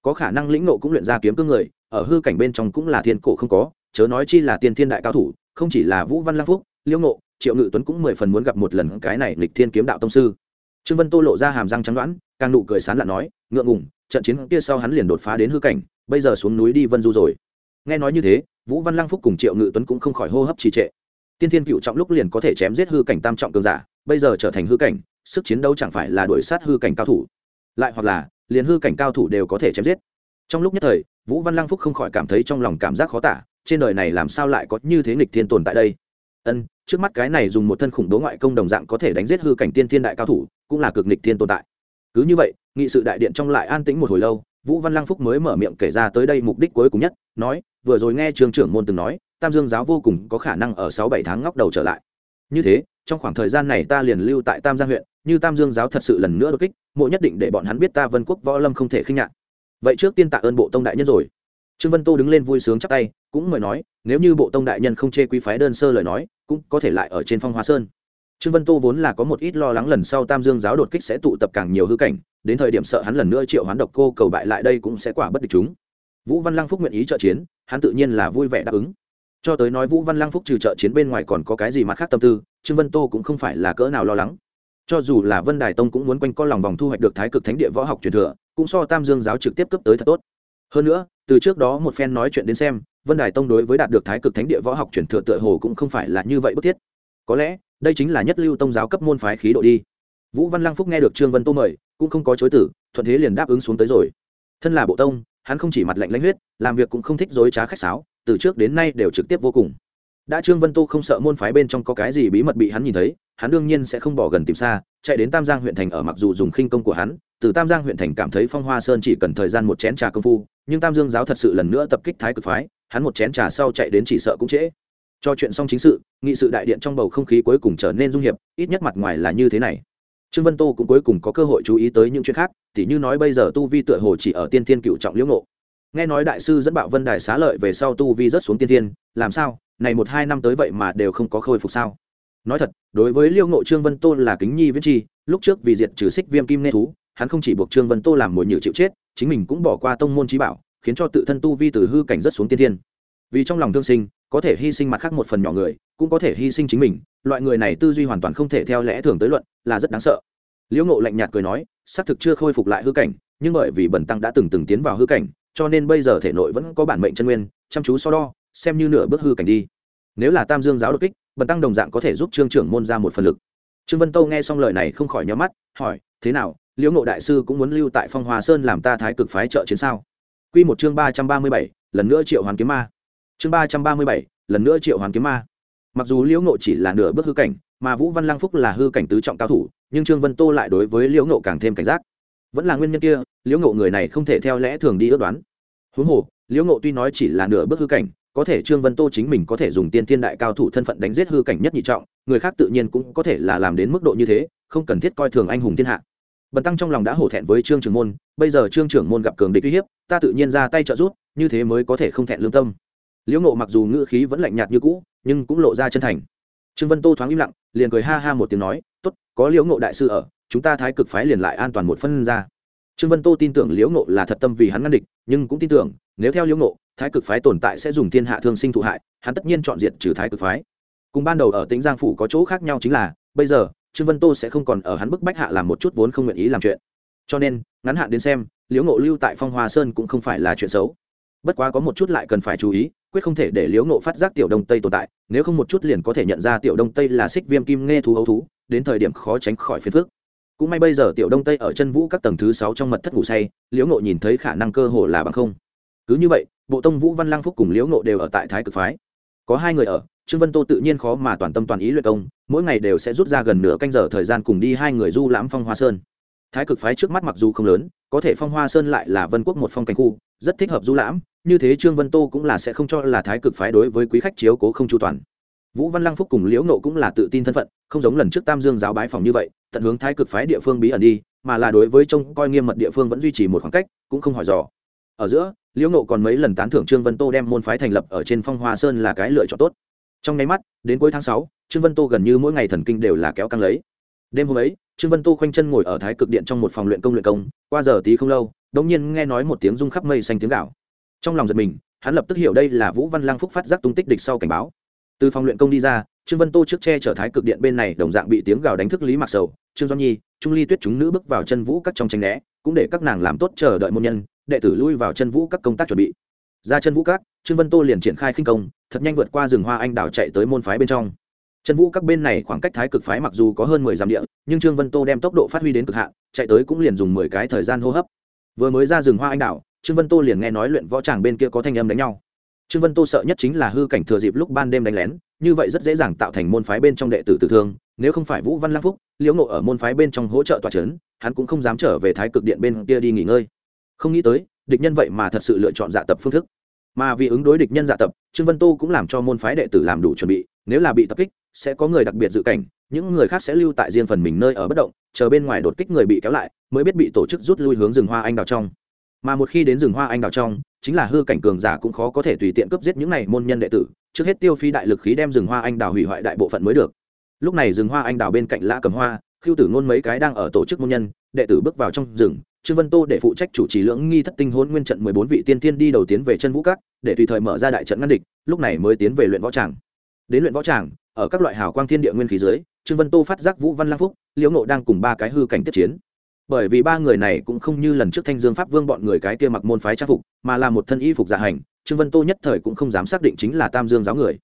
S1: Có khả năng lĩnh nộ cũng luyện ra kiếm cương người, ở hư cảnh bên trong cũng là thiên cổ không có, chớ nói chi là tiên thiên đại cao thủ, không chỉ là vũ văn lăng phúc liễu nộ triệu ngự tuấn cũng mười phần muốn gặp một lần cái này lịch thiên kiếm đạo tông sư. Trương vân tô lộ ra hàm răng trắng đoán, càng nụ cười sán lặn nói, ngượng ngùng, trận chiến kia sau hắn liền đột phá đến hư cảnh, bây giờ xuống núi đi vân du rồi. Nghe nói như thế, vũ văn lăng phúc cùng triệu ngự tuấn cũng không khỏi hô hấp trì trệ tiên thiên cựu trọng lúc liền có thể chém giết hư cảnh tam trọng cường giả, bây giờ trở thành hư cảnh, sức chiến đấu chẳng phải là đuổi sát hư cảnh cao thủ. Lại hoặc là, liền hư cảnh cao thủ đều có thể chém giết. Trong lúc nhất thời, vũ văn lăng phúc không khỏi cảm thấy trong lòng cảm giác khó tả, trên đời này làm sao lại có như thế nghịch thiên tồn tại đây? Ân, trước mắt cái này dùng một thân khủng bố ngoại công đồng dạng có thể đánh giết hư cảnh tiên thiên đại cao thủ, cũng là cực nghịch thiên tồn tại. Cứ như vậy, nghị sự đại điện trong lại an tĩnh một hồi lâu, vũ văn lăng phúc mới mở miệng kể ra tới đây mục đích cuối cùng nhất, nói, vừa rồi nghe trường trưởng môn từng nói tam dương giáo vô cùng có khả năng ở sáu bảy tháng ngóc đầu trở lại. Như thế, trong khoảng thời gian này ta liền lưu tại tam giang huyện, như tam dương giáo thật sự lần nữa đột kích mộ nhất định để bọn hắn biết ta vân quốc võ lâm không thể khinh nhạn vậy trước tiên tạ ơn bộ tông đại nhân rồi. Trương vân tô đứng lên vui sướng chắp tay, cũng mời nói, nếu như bộ tông đại nhân không chê quý phái đơn sơ lời nói, cũng có thể lại ở trên phong hoa sơn. Trương vân tô vốn là có một ít lo lắng lần sau tam dương giáo đột kích sẽ tụ tập càng nhiều hư cảnh, đến thời điểm sợ hắn lần nữa triệu hoán độc cô cầu bại lại đây cũng sẽ quả bất địch chúng. Vũ văn lăng phúc nguyện ý trợ chiến, hắn tự nhiên là vui vẻ đáp ứng cho tới nói vũ văn lăng phúc trừ trợ chiến bên ngoài còn có cái gì mặt khác tâm tư, trương vân tô cũng không phải là cỡ nào lo lắng. Cho dù là vân đài tông cũng muốn quanh co lòng vòng thu hoạch được thái cực thánh địa võ học truyền thừa, cũng so tam dương giáo trực tiếp cấp tới thật tốt. Hơn nữa, từ trước đó một phen nói chuyện đến xem, vân đài tông đối với đạt được thái cực thánh địa võ học truyền thừa tựa hồ cũng không phải là như vậy bức thiết. Có lẽ, đây chính là nhất lưu tông giáo cấp môn phái khí độ đi. Vũ văn lăng phúc nghe được trương vân tô mời, cũng không có chối tử thuận thế liền đáp ứng xuống tới rồi. Thân là bộ tông, hắn không chỉ mặt lạnh lãnh huyết, làm việc cũng không thích dối trá khách sáo từ trước đến nay đều trực tiếp vô cùng. Đã trương vân tô không sợ môn phái bên trong có cái gì bí mật bị hắn nhìn thấy, hắn đương nhiên sẽ không bỏ gần tìm xa, chạy đến tam giang huyện thành ở mặc dù dùng khinh công của hắn, từ tam giang huyện thành cảm thấy phong hoa sơn chỉ cần thời gian một chén trà công phu, nhưng tam dương giáo thật sự lần nữa tập kích thái cực phái, hắn một chén trà sau chạy đến chỉ sợ cũng trễ. Cho chuyện xong chính sự, nghị sự đại điện trong bầu không khí cuối cùng trở nên dung hiệp, ít nhất mặt ngoài là như thế này. Trương vân tô cũng cuối cùng có cơ hội chú ý tới những chuyện khác, tỉ như nói bây giờ tu vi tựa hồ chỉ ở tiên thiên cựu trọng liễu ngộ nghe nói đại sư dẫn bạo vân đài xá lợi về sau tu vi rất xuống tiên thiên, làm sao? Này một hai năm tới vậy mà đều không có khôi phục sao? Nói thật, đối với liêu ngộ trương vân tô là kính nhi viễn chi lúc trước vì diệt trừ xích viêm kim nê thú, hắn không chỉ buộc trương vân tô làm mồi nhử chịu chết, chính mình cũng bỏ qua tông môn trí bảo, khiến cho tự thân tu vi từ hư cảnh rất xuống tiên thiên. Vì trong lòng thương sinh, có thể hy sinh mặt khác một phần nhỏ người, cũng có thể hy sinh chính mình, loại người này tư duy hoàn toàn không thể theo lẽ thường tới luận, là rất đáng sợ. Liễu ngộ lạnh nhạt cười nói, xác thực chưa khôi phục lại hư cảnh, nhưng bởi vì bẩn tăng đã từng từng tiến vào hư cảnh cho nên bây giờ thể nội vẫn có bản mệnh chân nguyên, chăm chú so đo, xem như nửa bước hư cảnh đi. Nếu là tam dương giáo đột kích, bần tăng đồng dạng có thể giúp trương trưởng môn ra một phần lực. Trương vân tâu nghe xong lời này không khỏi nhó mắt, hỏi, thế nào, liễu ngộ đại sư cũng muốn lưu tại phong hòa sơn làm ta thái cực phái trợ chiến sao? Q một chương ba trăm ba mươi bảy, lần nữa triệu hoàn kiếm ma. Chương ba trăm ba mươi bảy, lần nữa triệu hoàn kiếm ma. Mặc dù liễu ngộ chỉ là nửa bước hư cảnh, mà vũ văn lăng phúc là hư cảnh tứ trọng cao thủ, nhưng trương vân tô lại đối với liễu ngộ càng thêm cảnh giác vẫn là nguyên nhân kia, liễu ngộ người này không thể theo lẽ thường đi ước đoán. Huống hồ, liễu ngộ tuy nói chỉ là nửa bước hư cảnh, có thể trương vân tô chính mình có thể dùng tiên thiên đại cao thủ thân phận đánh giết hư cảnh nhất nhị trọng, người khác tự nhiên cũng có thể là làm đến mức độ như thế, không cần thiết coi thường anh hùng thiên hạ. Bần tăng trong lòng đã hổ thẹn với trương trưởng môn, bây giờ trương trưởng môn gặp cường địch uy hiếp, ta tự nhiên ra tay trợ giúp, như thế mới có thể không thẹn lương tâm. Liễu ngộ mặc dù ngữ khí vẫn lạnh nhạt như cũ, nhưng cũng lộ ra chân thành. Trương vân tô thoáng im lặng, liền cười ha ha một tiếng nói tốt, có liễu ngộ đại sư ở, chúng ta thái cực phái liền lại an toàn một phân ra. Trương vân tô tin tưởng liễu ngộ là thật tâm vì hắn ngăn địch, nhưng cũng tin tưởng, nếu theo liễu ngộ, thái cực phái tồn tại sẽ dùng thiên hạ thương sinh thụ hại, hắn tất nhiên chọn diện trừ thái cực phái. Cùng ban đầu ở tỉnh giang phủ có chỗ khác nhau chính là, bây giờ, trương vân tô sẽ không còn ở hắn bức bách hạ làm một chút vốn không nguyện ý làm chuyện. Cho nên, ngắn hạn đến xem, liễu ngộ lưu tại phong hoa sơn cũng không phải là chuyện xấu. Bất quá có một chút lại cần phải chú ý, quyết không thể để liễu ngộ phát giác tiểu đông tây tồn tại, nếu không một chút liền có thể nhận ra tiểu đông tây là xích viêm kim nghe thú ấu thú đến thời điểm khó tránh khỏi phiền phức. cũng may bây giờ tiểu đông tây ở chân vũ các tầng thứ sáu trong mật thất ngủ say, liễu ngộ nhìn thấy khả năng cơ hồ là bằng không. Cứ như vậy, bộ tông vũ văn lăng phúc cùng liễu ngộ đều ở tại thái cực phái. Có hai người ở, trương vân tô tự nhiên khó mà toàn tâm toàn ý luyện công, mỗi ngày đều sẽ rút ra gần nửa canh giờ thời gian cùng đi hai người du lãm phong hoa sơn. Thái cực phái trước mắt mặc dù không lớn, có thể phong hoa sơn lại là vân quốc một phong cảnh khu, rất thích hợp du lãm, như thế trương vân tô cũng là sẽ không cho là thái cực phái đối với quý khách chiếu cố không chu toàn vũ văn lăng phúc cùng liễu nộ cũng là tự tin thân phận, không giống lần trước tam dương giáo bái phòng như vậy, tận hướng thái cực phái địa phương bí ẩn đi, mà là đối với trông coi nghiêm mật địa phương vẫn duy trì một khoảng cách, cũng không hỏi dò. Ở giữa, liễu nộ còn mấy lần tán thưởng trương vân tô đem môn phái thành lập ở trên phong hoa sơn là cái lựa chọn tốt. Trong nháy mắt, đến cuối tháng sáu, trương vân tô gần như mỗi ngày thần kinh đều là kéo căng lấy. Đêm hôm ấy, trương vân tô khoanh chân ngồi ở thái cực điện trong một phòng luyện công luyện công, qua giờ tí không lâu, đống nhiên nghe nói một tiếng rung khắp mây xanh tiếng gạo trong lòng giật mình, hắn lập tức hiểu đây là vũ văn lăng phúc phát giác tung tích địch sau cảnh báo từ phòng luyện công đi ra, trương vân tô trước che chở thái cực điện bên này đồng dạng bị tiếng gào đánh thức lý mặc sầu, trương do nhi, trung ly tuyết chúng nữ bước vào chân vũ các trong tranh né, cũng để các nàng làm tốt chờ đợi môn nhân, đệ tử lui vào chân vũ các công tác chuẩn bị. Ra chân vũ các, trương vân tô liền triển khai khinh công, thật nhanh vượt qua rừng hoa anh đào chạy tới môn phái bên trong. Chân vũ các bên này khoảng cách thái cực phái mặc dù có hơn mười dặm địa, nhưng trương vân tô đem tốc độ phát huy đến cực hạn, chạy tới cũng liền dùng mười cái thời gian hô hấp. Vừa mới ra rừng hoa anh đào, trương vân tô liền nghe nói luyện võ tràng bên kia có thanh âm đánh nhau trương vân tô sợ nhất chính là hư cảnh thừa dịp lúc ban đêm đánh lén, như vậy rất dễ dàng tạo thành môn phái bên trong đệ tử tử thương, nếu không phải vũ văn lăng phúc, liễu nộ ở môn phái bên trong hỗ trợ tòa c h ấ n hắn cũng không dám trở về thái cực điện bên kia đi nghỉ ngơi. Không nghĩ tới, địch nhân vậy mà thật sự lựa chọn dạ tập phương thức. Mà vì ứng đối địch nhân dạ tập, trương vân tô cũng làm cho môn phái đệ tử làm đủ chuẩn bị, nếu là bị tập kích, sẽ có người đặc biệt dự cảnh, những người khác sẽ lưu tại riêng phần mình nơi ở bất động, chờ bên ngoài đột kích người bị kéo lại, mới biết bị tổ chức rút lui hướng rừng hoa anh đào trong. Mà một khi đến rừng hoa anh đào trong chính là hư cảnh cường giả cũng khó có thể tùy tiện cướp giết những này môn nhân đệ tử, trước hết tiêu phí đại lực khí đem rừng hoa anh đào hủy hoại đại bộ phận mới được. Lúc này rừng hoa anh đào bên cạnh lã cầm hoa khiêu tử ngôn mấy cái đang ở tổ chức môn nhân, đệ tử bước vào trong rừng, trương vân tô để phụ trách chủ trì lưỡng nghi thất tinh hôn nguyên trận mười bốn vị tiên tiên đi đầu tiến về chân vũ các, để tùy thời mở ra đại trận ngăn địch, lúc này mới tiến về luyện võ tràng. Đến luyện võ tràng, ở các loại hào quang thiên địa nguyên khí dưới, trương vân tô phát giác vũ văn lang phúc, liễu nộ đang cùng ba cái hư cảnh tiếp chiến bởi vì ba người này cũng không như lần trước thanh dương pháp vương bọn người cái kia mặc môn phái trang phục, mà là một thân y phục dạ hành, trương vân tô nhất thời cũng không dám xác định chính là tam dương giáo người.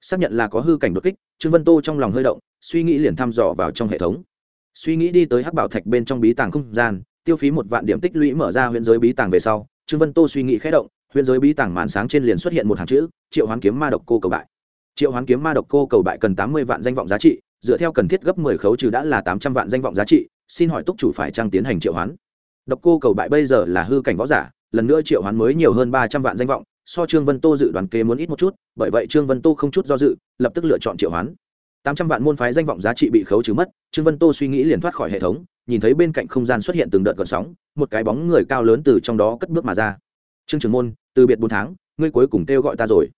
S1: Xác nhận là có hư cảnh đột kích, trương vân tô trong lòng hơi động, suy nghĩ liền thăm dò vào trong hệ thống. Suy nghĩ đi tới hắc bảo thạch bên trong bí tàng không gian, tiêu phí một vạn điểm tích lũy mở ra huyện giới bí tàng về sau, trương vân tô suy nghĩ khé động huyện giới bí tàng màn sáng trên liền xuất hiện một hàng chữ, triệu hoán kiếm ma độc cô cầu bại. Triệu hoán kiếm ma độc cô cầu bại cần tám mươi vạn danh vọng giá trị, dựa theo cần thiết gấp mười khấu trừ đã là tám trăm vạn danh vọng giá trị xin hỏi túc chủ phải trang tiến hành triệu hoán? Độc cô cầu bại bây giờ là hư cảnh võ giả, lần nữa triệu hoán mới nhiều hơn ba trăm vạn danh vọng, so trương vân tô dự đoán kế muốn ít một chút, bởi vậy trương vân tô không chút do dự, lập tức lựa chọn triệu hoán. Tám trăm vạn môn phái danh vọng giá trị bị khấu trừ mất, trương vân tô suy nghĩ liền thoát khỏi hệ thống, nhìn thấy bên cạnh không gian xuất hiện từng đợt gợn sóng, một cái bóng người cao lớn từ trong đó cất bước mà ra. Trương trường môn, từ biệt bốn tháng, ngươi cuối cùng kêu gọi ta rồi.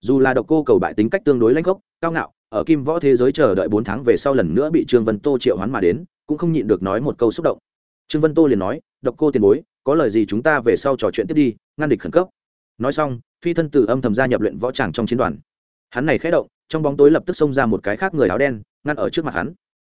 S1: Dù là độc cô cầu bại tính cách tương đối lãnh gốc, cao ngạo, ở kim võ thế giới chờ đợi bốn tháng về sau lần nữa bị trương vân tô triệu hoán mà đến cũng không nhịn được nói một câu xúc động. Trương vân tô liền nói, độc cô tiền bối, có lời gì chúng ta về sau trò chuyện tiếp đi, ngăn địch khẩn cấp. Nói xong, phi thân từ âm thầm gia nhập luyện võ tràng trong chiến đoàn. Hắn này khẽ động, trong bóng tối lập tức xông ra một cái khác người áo đen, ngăn ở trước mặt hắn.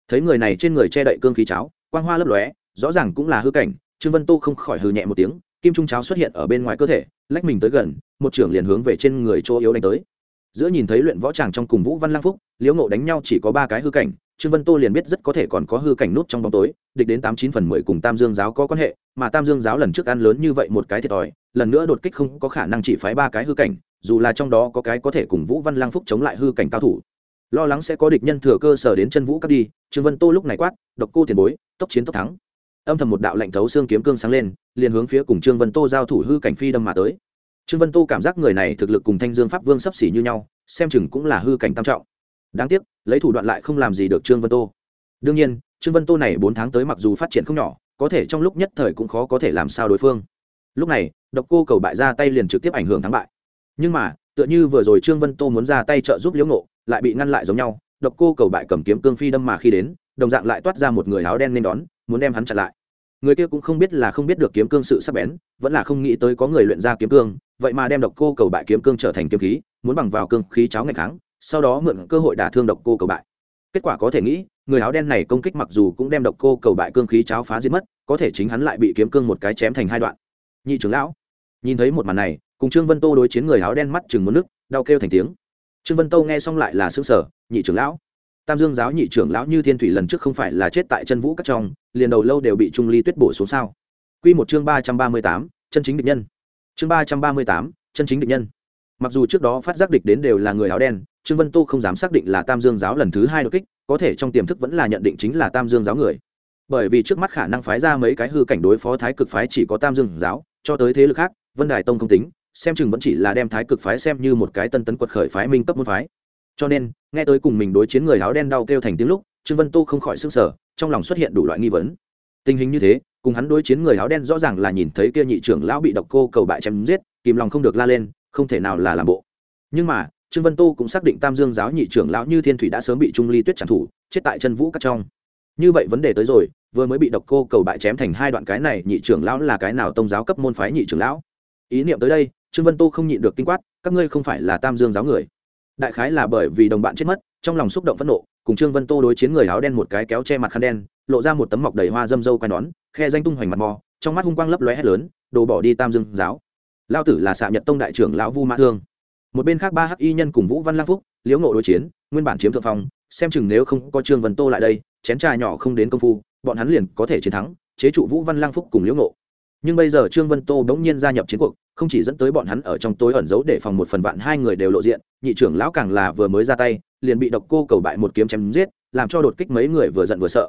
S1: Thấy người này trên người che đậy cương khí cháo, quang hoa lấp lóe, rõ ràng cũng là hư cảnh, trương vân tô không khỏi hừ nhẹ một tiếng, kim trung cháo xuất hiện ở bên ngoài cơ thể, lách mình tới gần, một trưởng liền hướng về trên người chỗ yếu đánh tới. Giữa nhìn thấy luyện võ tràng trong cùng vũ văn lang phúc, liễu ngộ đánh nhau chỉ có ba cái hư cảnh trương vân tô liền biết rất có thể còn có hư cảnh nút trong bóng tối, địch đến tám chín phần mười cùng tam dương giáo có quan hệ, mà tam dương giáo lần trước ăn lớn như vậy một cái thiệt thòi, lần nữa đột kích không có khả năng chỉ phái ba cái hư cảnh, dù là trong đó có cái có thể cùng vũ văn lang phúc chống lại hư cảnh cao thủ. Lo lắng sẽ có địch nhân thừa cơ sở đến chân vũ cắt đi, trương vân tô lúc này quát, độc cô tiền bối, tốc chiến tốc thắng. Âm thầm một đạo lệnh thấu xương kiếm cương sáng lên, liền hướng phía cùng trương vân tô giao thủ hư cảnh phi đâm mà tới. Trương vân tô cảm giác người này thực lực cùng thanh dương pháp vương sấp xỉ như nhau, xem chừng cũng là hư cảnh tam trọng đáng tiếc, lấy thủ đoạn lại không làm gì được trương vân tô. Đương nhiên, trương vân tô này bốn tháng tới mặc dù phát triển không nhỏ, có thể trong lúc nhất thời cũng khó có thể làm sao đối phương. Lúc này, độc cô cầu bại ra tay liền trực tiếp ảnh hưởng thắng bại. Nhưng mà, tựa như vừa rồi trương vân tô muốn ra tay trợ giúp liễu ngộ, lại bị ngăn lại giống nhau, độc cô cầu bại cầm kiếm cương phi đâm mà khi đến, đồng dạng lại toát ra một người áo đen nên đón, muốn đem hắn chặn lại. Người kia cũng không biết là không biết được kiếm cương sự sắc bén, vẫn là không nghĩ tới có người luyện ra kiếm cương, vậy mà đem độc cô cầu bại kiếm cương trở thành kiếm khí, muốn bằng vào cương khí cháo ngày kháng sau đó mượn cơ hội đả thương độc cô cầu bại. Kết quả có thể nghĩ, người áo đen này công kích mặc dù cũng đem độc cô cầu bại cương khí cháo phá diệt mất, có thể chính hắn lại bị kiếm cương một cái chém thành hai đoạn. Nhị trưởng lão, nhìn thấy một màn này, cùng trương vân tô đối chiến người áo đen mắt chừng muốn nước, đau kêu thành tiếng. Trương vân tô nghe xong lại là xương sở nhị trưởng lão, tam dương giáo nhị trưởng lão như thiên thủy lần trước không phải là chết tại chân vũ các trong, liền đầu lâu đều bị trung ly tuyết bổ xuống sao? Q một chương ba trăm ba mươi tám, chân chính địch nhân. Chương ba trăm ba mươi tám, chân chính địch nhân. Mặc dù trước đó phát giác địch đến đều là người áo đen trương vân tô không dám xác định là tam dương giáo lần thứ hai đột kích, có thể trong tiềm thức vẫn là nhận định chính là tam dương giáo người. Bởi vì trước mắt khả năng phái ra mấy cái hư cảnh đối phó thái cực phái chỉ có tam dương giáo, cho tới thế lực khác, vân đài tông không tính, xem chừng vẫn chỉ là đem thái cực phái xem như một cái tân tấn quật khởi phái minh cấp môn phái. Cho nên, nghe tới cùng mình đối chiến người áo đen đau kêu thành tiếng lúc, trương vân tô không khỏi s ư n g sở trong lòng xuất hiện đủ loại nghi vấn. Tình hình như thế, cùng hắn đối chiến người áo đen rõ ràng là nhìn thấy kia nhị trưởng lão bị độc cô cầu bại chém giết, kìm lòng không được la lên, không thể nào là làm bộ. Nhưng mà trương vân tô cũng xác định tam dương giáo nhị trưởng lão như thiên thủy đã sớm bị trung ly tuyết trả thủ chết tại chân vũ cắt trong. Như vậy vấn đề tới rồi, vừa mới bị độc cô cầu bại chém thành hai đoạn cái này, nhị trưởng lão là cái nào tông giáo cấp môn phái nhị trưởng lão? Ý niệm tới đây, trương vân tô không nhịn được kinh quát, các ngươi không phải là tam dương giáo người. Đại khái là bởi vì đồng bạn chết mất, trong lòng xúc động phẫn nộ, cùng trương vân tô đối chiến người áo đen một cái kéo che mặt khăn đen, lộ ra một tấm mọc đầy hoa dâm dâu quai nón, khe danh tung hoành mặt mò, trong mắt hung quang lấp lóe hét lớn, đồ bỏ đi tam dương giáo. Lao tử là xạ nhật tông đại trưởng lão vu mã thương một bên khác ba hắc y nhân cùng vũ văn lang phúc liễu ngộ đối chiến nguyên bản chiếm thượng phong xem chừng nếu không có trương vân tô lại đây chén trà nhỏ không đến công phu bọn hắn liền có thể chiến thắng chế trụ vũ văn lang phúc cùng liễu ngộ nhưng bây giờ trương vân tô bỗng nhiên gia nhập chiến cuộc không chỉ dẫn tới bọn hắn ở trong tối ẩn giấu để phòng một phần vạn hai người đều lộ diện nhị trưởng lão càng là vừa mới ra tay liền bị độc cô cầu bại một kiếm chém giết làm cho đột kích mấy người vừa giận vừa sợ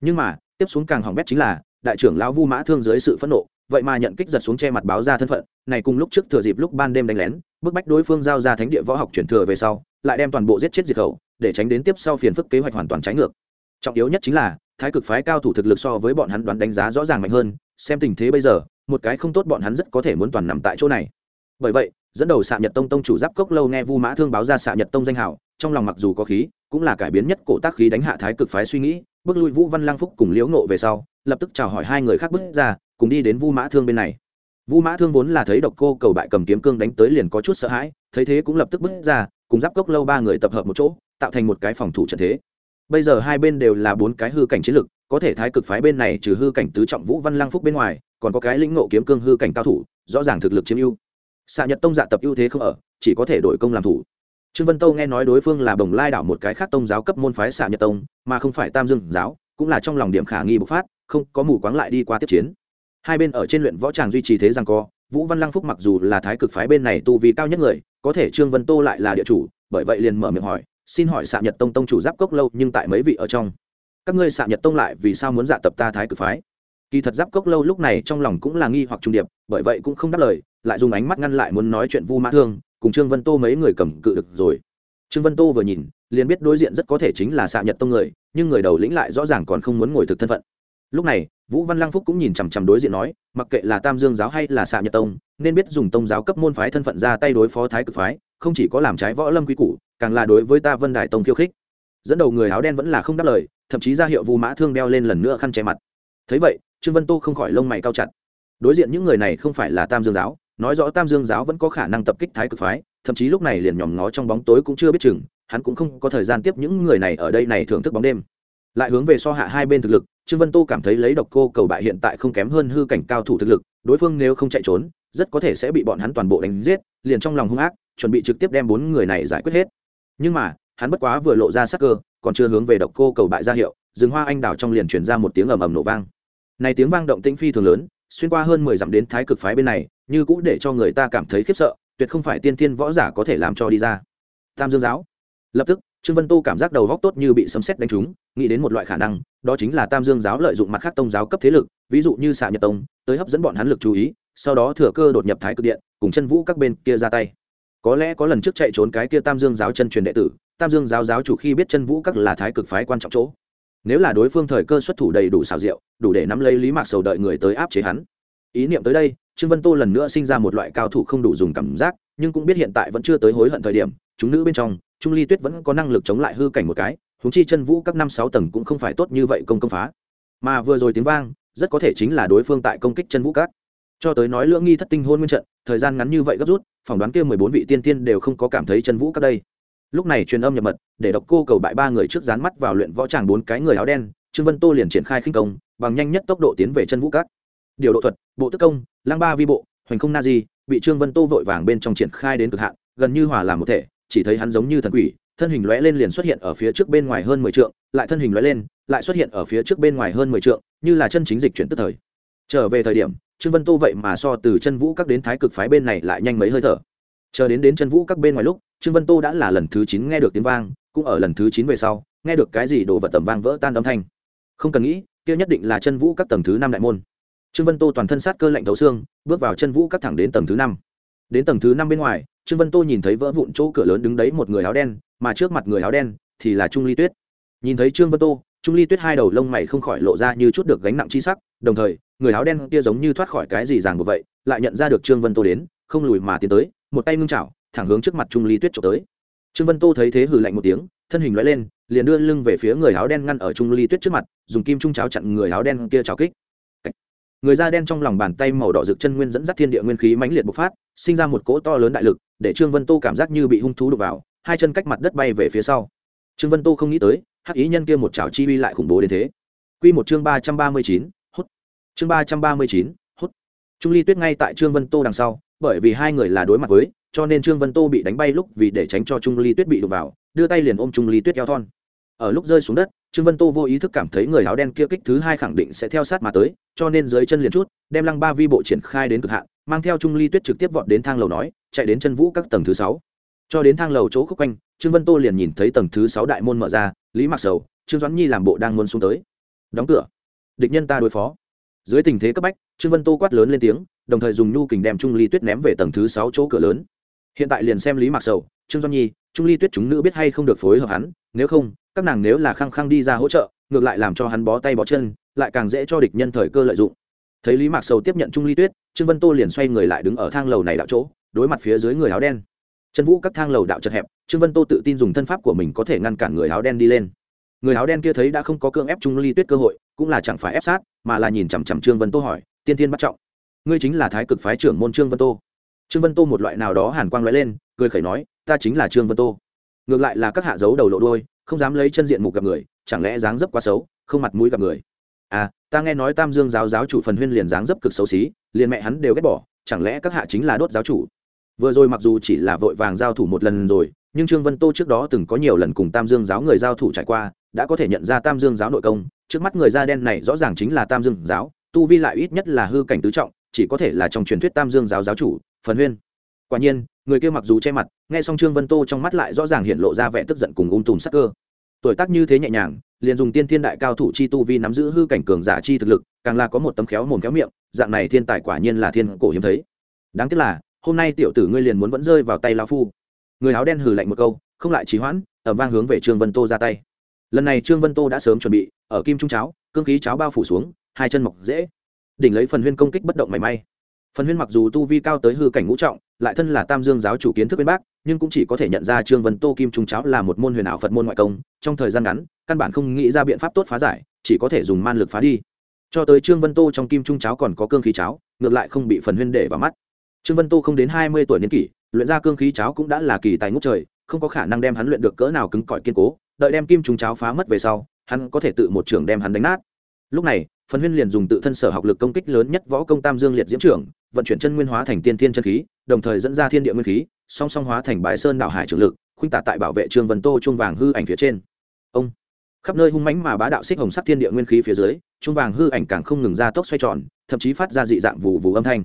S1: nhưng mà tiếp xuống càng hỏng bét chính là đại trưởng lão vu mã thương dưới sự phẫn nộ vậy mà nhận kích giật xuống che mặt báo ra thân phận này cùng lúc trước thừa dịp lúc ban đêm đánh lén bức bách đối phương giao ra thánh địa võ học chuyển thừa về sau, lại đem toàn bộ giết chết diệt khẩu, để tránh đến tiếp sau phiền phức kế hoạch hoàn toàn trái ngược. Trọng yếu nhất chính là, thái cực phái cao thủ thực lực so với bọn hắn đoán đánh giá rõ ràng mạnh hơn, xem tình thế bây giờ, một cái không tốt bọn hắn rất có thể muốn toàn nằm tại chỗ này. Bởi vậy, dẫn đầu xạ nhật tông tông chủ giáp cốc lâu nghe vu mã thương báo ra xạ nhật tông danh hảo trong lòng mặc dù có khí, cũng là cải biến nhất cổ tác khí đánh hạ thái cực phái suy nghĩ, bước lui vũ văn lang phúc cùng liễu nộ về sau, lập tức chào hỏi hai người khác bước ra, cùng đi đến vu mã thương bên này vu mã thương vốn là thấy độc cô cầu bại cầm kiếm cương đánh tới liền có chút sợ hãi, thấy thế cũng lập tức bước ra, cùng giáp cốc lâu ba người tập hợp một chỗ, tạo thành một cái phòng thủ trận thế. Bây giờ hai bên đều là bốn cái hư cảnh chiến lực có thể thái cực phái bên này trừ hư cảnh tứ trọng vũ văn lang phúc bên ngoài, còn có cái lĩnh ngộ kiếm cương hư cảnh cao thủ, rõ ràng thực lực chiếm ưu. Xạ nhật tông dạ tập ưu thế không ở, chỉ có thể đổi công làm thủ. Trương vân tâu nghe nói đối phương là bồng lai đảo một cái khác tông giáo cấp môn phái xạ nhật tông, mà không phải tam dương giáo, cũng là trong lòng điểm khả nghi bộc phát, không có mù quáng lại đi qua tiếp chiến hai bên ở trên luyện võ tràng duy trì thế rằng co, vũ văn lăng phúc mặc dù là thái cực phái bên này tu vi cao nhất người, có thể trương vân tô lại là địa chủ, bởi vậy liền mở miệng hỏi, xin hỏi xạ nhật tông tông chủ giáp cốc lâu nhưng tại mấy vị ở trong? Các ngươi xạ nhật tông lại vì sao muốn dạ tập ta thái cực phái? Kỳ thật giáp cốc lâu lúc này trong lòng cũng là nghi hoặc trung điệp, bởi vậy cũng không đáp lời, lại dùng ánh mắt ngăn lại muốn nói chuyện vu mã thương, cùng trương vân tô mấy người cầm cự được rồi. Trương vân tô vừa nhìn, liền biết đối diện rất có thể chính là xạ nhật tông người, nhưng người đầu lĩnh lại rõ ràng còn không muốn ngồi thực thân phận. Lúc này vũ văn lăng phúc cũng nhìn chằm chằm đối diện nói, mặc kệ là tam dương giáo hay là xạ nhật tông, nên biết dùng tông giáo cấp môn phái thân phận ra tay đối phó thái cực phái, không chỉ có làm trái võ lâm quy củ, càng là đối với ta vân Đại tông khiêu khích. Dẫn đầu người áo đen vẫn là không đáp lời, thậm chí ra hiệu vu mã thương đeo lên lần nữa khăn che mặt. Thấy vậy, trương vân tô không khỏi lông mày cao chặt. Đối diện những người này không phải là tam dương giáo, nói rõ tam dương giáo vẫn có khả năng tập kích thái cực phái, thậm chí lúc này liền nhòm ngó trong bóng tối cũng chưa biết chừng, hắn cũng không có thời gian tiếp những người này ở đây này thưởng thức bóng đêm. Lại hướng về so hạ hai bên thực lực trương vân tô cảm thấy lấy độc cô cầu bại hiện tại không kém hơn hư cảnh cao thủ thực lực, đối phương nếu không chạy trốn, rất có thể sẽ bị bọn hắn toàn bộ đánh giết, liền trong lòng hung ác, chuẩn bị trực tiếp đem bốn người này giải quyết hết. Nhưng mà, hắn bất quá vừa lộ ra sắc cơ, còn chưa hướng về độc cô cầu bại ra hiệu, rừng hoa anh đào trong liền truyền ra một tiếng ầm ầm nổ vang. Này tiếng vang động tĩnh phi thường lớn, xuyên qua hơn mười dặm đến thái cực phái bên này, như cũ để cho người ta cảm thấy khiếp sợ, tuyệt không phải tiên tiên võ giả có thể làm cho đi ra. Tam dương giáo. Lập tức trương vân tô cảm giác đầu góc tốt như bị sấm xét đánh trúng, nghĩ đến một loại khả năng, đó chính là tam dương giáo lợi dụng mặt khác tông giáo cấp thế lực, ví dụ như xạ nhật tông, tới hấp dẫn bọn hắn lực chú ý, sau đó thừa cơ đột nhập thái cực điện, cùng chân vũ các bên kia ra tay. Có lẽ có lần trước chạy trốn cái kia tam dương giáo chân truyền đệ tử, tam dương giáo giáo chủ khi biết chân vũ các là thái cực phái quan trọng chỗ. Nếu là đối phương thời cơ xuất thủ đầy đủ xào rượu đủ để nắm lấy lý mạc sầu đợi người tới áp chế hắn. Ý niệm tới đây, trương vân tô lần nữa sinh ra một loại cao thủ không đủ dùng cảm giác, nhưng cũng biết hiện tại vẫn chưa tới hối hận thời điểm, chúng nữ bên trong trung ly tuyết vẫn có năng lực chống lại hư cảnh một cái húng chi chân vũ các năm sáu tầng cũng không phải tốt như vậy công công phá. Mà vừa rồi tiếng vang, rất có thể chính là đối phương tại công kích chân vũ các. Cho tới nói lưỡng nghi thất tinh hôn nguyên trận, thời gian ngắn như vậy gấp rút, phỏng đoán kia mười bốn vị tiên tiên đều không có cảm thấy chân vũ các đây. Lúc này truyền âm nhập mật, để độc cô cầu bại ba người trước dán mắt vào luyện võ tràng bốn cái người áo đen, trương vân tô liền triển khai khinh công, bằng nhanh nhất tốc độ tiến về chân vũ các. Điều độ thuật, bộ tức công, lăng ba vi bộ, hoành không na di, bị trương vân tô vội vàng bên trong triển khai đến cực hạn, gần như hòa làm một thể chỉ thấy hắn giống như thần quỷ, thân hình lóe lên liền xuất hiện ở phía trước bên ngoài hơn mười trượng, lại thân hình lóe lên, lại xuất hiện ở phía trước bên ngoài hơn mười trượng, như là chân chính dịch chuyển tức thời. Trở về thời điểm, trương vân tô vậy mà so từ chân vũ các đến thái cực phái bên này lại nhanh mấy hơi thở. Chờ đến đến chân vũ các bên ngoài lúc, trương vân tô đã là lần thứ chín nghe được tiếng vang, cũng ở lần thứ chín về sau, nghe được cái gì đồ vật tầm vang vỡ tan âm thanh. Không cần nghĩ, kia nhất định là chân vũ các tầng thứ năm đại môn. Trương vân tô toàn thân sát cơ lạnh thấu xương, bước vào chân vũ các thẳng đến tầng thứ năm. Đến tầng thứ năm bên ngoài trương vân tô nhìn thấy vỡ vụn chỗ cửa lớn đứng đấy một người áo đen, mà trước mặt người áo đen thì là trung ly tuyết. Nhìn thấy trương vân tô, trung ly tuyết hai đầu lông mày không khỏi lộ ra như chút được gánh nặng chi sắc, đồng thời, người áo đen kia giống như thoát khỏi cái gì ràng buộc vậy, lại nhận ra được trương vân tô đến, không lùi mà tiến tới, một tay ngưng chảo, thẳng hướng trước mặt trung ly tuyết trộm tới. Trương vân tô thấy thế hừ lạnh một tiếng, thân hình loại lên, liền đưa lưng về phía người áo đen ngăn ở trung ly tuyết trước mặt, dùng kim trung cháo chặn người áo đen kia cháo kích. Người da đen trong lòng bàn tay màu đỏ rực chân nguyên dẫn dắt thiên địa nguyên khí mãnh liệt bộc phát, sinh ra một cỗ to lớn đại lực để trương vân tô cảm giác như bị hung thú đục vào, hai chân cách mặt đất bay về phía sau. Trương vân tô không nghĩ tới, hắc ý nhân kia một chảo chi uy lại khủng bố đến thế. Quy một chương ba trăm ba mươi chín, hút. Chương ba trăm ba mươi chín, hút. Trung ly tuyết ngay tại trương vân tô đằng sau, bởi vì hai người là đối mặt với, cho nên trương vân tô bị đánh bay lúc vì để tránh cho trung ly tuyết bị đục vào, đưa tay liền ôm trung ly tuyết eo thon. Ở lúc rơi xuống đất, trương vân tô vô ý thức cảm thấy người áo đen kia kích thứ hai khẳng định sẽ theo sát mà tới, cho nên dưới chân liền chút, đem lăng ba vi bộ triển khai đến cực hạn mang theo trung ly tuyết trực tiếp vọt đến thang lầu nói, chạy đến chân vũ các tầng thứ sáu. Cho đến thang lầu chỗ khúc quanh, trương vân tô liền nhìn thấy tầng thứ sáu đại môn mở ra, lý mặc sầu, trương doãn nhi làm bộ đang muốn xuống tới. Đóng cửa. Địch nhân ta đối phó. Dưới tình thế cấp bách, trương vân tô quát lớn lên tiếng, đồng thời dùng nhu kình đem trung ly tuyết ném về tầng thứ sáu chỗ cửa lớn. Hiện tại liền xem lý mặc sầu, trương doãn nhi, trung ly tuyết chúng nữ biết hay không được phối hợp hắn, nếu không, các nàng nếu là khăng khăng đi ra hỗ trợ, ngược lại làm cho hắn bó tay bó chân, lại càng dễ cho địch nhân thời cơ lợi dụng. Thấy lý mạc sầu tiếp nhận trung ly tuyết trương vân tô liền xoay người lại đứng ở thang lầu này đạo chỗ, đối mặt phía dưới người áo đen. Trần vũ các thang lầu đạo chật hẹp, trương vân tô tự tin dùng thân pháp của mình có thể ngăn cản người áo đen đi lên. Người áo đen kia thấy đã không có cưỡng ép trung ly tuyết cơ hội, cũng là chẳng phải ép sát, mà là nhìn chằm chằm trương vân tô hỏi, tiên tiên bắt trọng, ngươi chính là thái cực phái trưởng môn trương vân tô? Trương vân tô một loại nào đó hàn quang lóe lên, cười khẩy nói, ta chính là trương vân tô. Ngược lại là các hạ dấu đầu lộ đôi không dám lấy chân diện mục gặp người, chẳng lẽ dáng dấp quá xấu, không mặt mũi gặp người à ta nghe nói tam dương giáo giáo chủ phần huyên liền dáng dấp cực xấu xí, liền mẹ hắn đều ghét bỏ, chẳng lẽ các hạ chính là đốt giáo chủ? Vừa rồi mặc dù chỉ là vội vàng giao thủ một lần rồi, nhưng trương vân tô trước đó từng có nhiều lần cùng tam dương giáo người giao thủ trải qua, đã có thể nhận ra tam dương giáo nội công, trước mắt người da đen này rõ ràng chính là tam dương giáo, tu vi lại ít nhất là hư cảnh tứ trọng, chỉ có thể là trong truyền thuyết tam dương giáo giáo chủ, phần huyên. Quả nhiên, người kia mặc dù che mặt, nghe xong trương vân tô trong mắt lại rõ ràng hiện lộ ra vẻ tức giận cùng ung tùm sắc cơ tuổi tác như thế nhẹ nhàng, liền dùng tiên thiên đại cao thủ chi tu vi nắm giữ hư cảnh cường giả chi thực lực, càng là có một tấm khéo mồm khéo miệng, dạng này thiên tài quả nhiên là thiên cổ hiếm thấy. Đáng tiếc là, hôm nay tiểu tử ngươi liền muốn vẫn rơi vào tay lao phu. Người áo đen hừ lạnh một câu, không lại trì hoãn ở vang hướng về trương vân tô ra tay. Lần này trương vân tô đã sớm chuẩn bị, ở kim trung cháo, cương khí cháo bao phủ xuống, hai chân mọc dễ. Đỉnh lấy phần huyên công kích bất động mảy may. Phần huyên mặc dù tu vi cao tới hư cảnh ngũ trọng lại thân là tam dương giáo chủ kiến thức bên bác, nhưng cũng chỉ có thể nhận ra trương vân tô kim trung cháo là một môn huyền ảo phật môn ngoại công, trong thời gian ngắn, căn bản không nghĩ ra biện pháp tốt phá giải, chỉ có thể dùng man lực phá đi. Cho tới trương vân tô trong kim trung cháo còn có cương khí cháo, ngược lại không bị phần huyên để vào mắt. Trương vân tô không đến hai mươi tuổi niên kỷ, luyện ra cương khí cháo cũng đã là kỳ tài ngút trời, không có khả năng đem hắn luyện được cỡ nào cứng cỏi kiên cố, đợi đem kim trung cháo phá mất về sau, hắn có thể tự một trưởng đem hắn đánh nát. Lúc này, phần huyên liền dùng tự thân sở học lực công kích lớn nhất võ công tam dương liệt diễm trưởng vận chuyển chân nguyên hóa thành tiên thiên chân khí, đồng thời dẫn ra thiên địa nguyên khí, song song hóa thành bãi sơn đảo hải trường lực, khuynh tả tại bảo vệ trương vân tô chuông vàng hư ảnh phía trên. Ông, khắp nơi hung mãnh mà bá đạo xích hồng sắc thiên địa nguyên khí phía dưới, chuông vàng hư ảnh càng không ngừng ra tốc xoay tròn, thậm chí phát ra dị dạng vù vù âm thanh.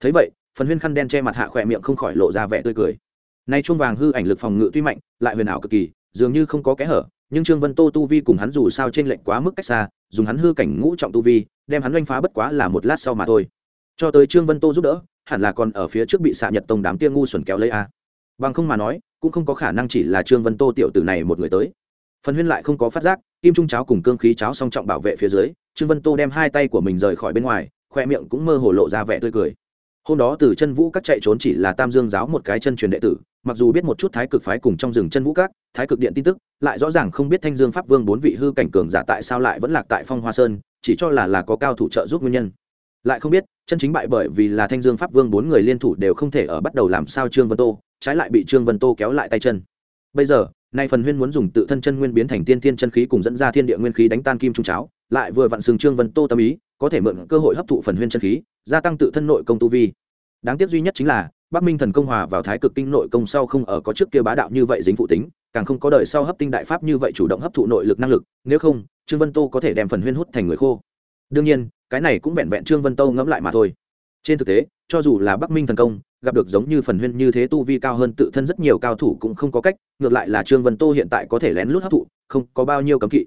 S1: Thấy vậy, phần huyên khăn đen che mặt hạ khỏe miệng không khỏi lộ ra vẻ tươi cười. Nay chuông vàng hư ảnh lực phòng ngự tuy mạnh, lại huyền ảo cực kỳ, dường như không có kẽ hở, nhưng trương vân tô tu vi cùng hắn dù sao trên lệnh quá mức cách xa, dùng hắn hư cảnh ngũ trọng tu vi, đem hắn oanh phá bất quá là một lát sau mà thôi cho tới trương vân tô giúp đỡ, hẳn là còn ở phía trước bị xạ nhật tông đám kia ngu xuẩn kéo lấy a. Bằng không mà nói, cũng không có khả năng chỉ là trương vân tô tiểu tử này một người tới. Phần huyên lại không có phát giác, kim trung cháo cùng cương khí cháo song trọng bảo vệ phía dưới, trương vân tô đem hai tay của mình rời khỏi bên ngoài, khoe miệng cũng mơ hồ lộ ra vẻ tươi cười. Hôm đó từ chân vũ các chạy trốn chỉ là tam dương giáo một cái chân truyền đệ tử, mặc dù biết một chút thái cực phái cùng trong rừng chân vũ các, thái cực điện tin tức, lại rõ ràng không biết thanh dương pháp vương bốn vị hư cảnh cường giả tại sao lại vẫn lạc tại phong hoa sơn, chỉ cho là là có cao thủ trợ giúp nguyên nhân lại không biết, chân chính bại bởi vì là thanh dương pháp vương bốn người liên thủ đều không thể ở bắt đầu làm sao trương vân tô, trái lại bị trương vân tô kéo lại tay chân. Bây giờ, nay phần huyên muốn dùng tự thân chân nguyên biến thành tiên thiên chân khí cùng dẫn ra thiên địa nguyên khí đánh tan kim trung cháo, lại vừa vặn sừng trương vân tô tâm ý, có thể mượn cơ hội hấp thụ phần huyên chân khí, gia tăng tự thân nội công tu vi. Đáng tiếc duy nhất chính là, bắc minh thần công hòa vào thái cực kinh nội công sau không ở có trước kia bá đạo như vậy dính phụ tính, càng không có đời sau hấp tinh đại pháp như vậy chủ động hấp thụ nội lực năng lực, nếu không, trương vân tô có thể đem phần huyên hút thành người khô đương nhiên, cái này cũng vẹn vẹn trương vân tô ngẫm lại mà thôi. Trên thực tế, cho dù là bắc minh thần công, gặp được giống như phần huyên như thế tu vi cao hơn tự thân rất nhiều cao thủ cũng không có cách, ngược lại là trương vân tô hiện tại có thể lén lút hấp thụ, không có bao nhiêu cấm kỵ.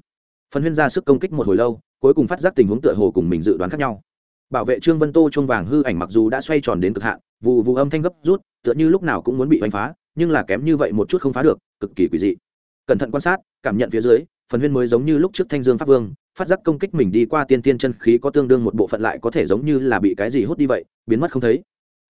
S1: Phần huyên ra sức công kích một hồi lâu, cuối cùng phát giác tình huống tựa hồ cùng mình dự đoán khác nhau. Bảo vệ trương vân tô chuông vàng hư ảnh mặc dù đã xoay tròn đến cực hạn vụ vụ âm thanh gấp rút, tựa như lúc nào cũng muốn bị đánh phá, nhưng là kém như vậy một chút không phá được, cực kỳ quỷ dị. Cẩn thận quan sát, cảm nhận phía dưới, phần huyên mới giống như lúc trước thanh dương pháp vương phát giác công kích mình đi qua tiên tiên chân khí có tương đương một bộ phận lại có thể giống như là bị cái gì hút đi vậy, biến mất không thấy.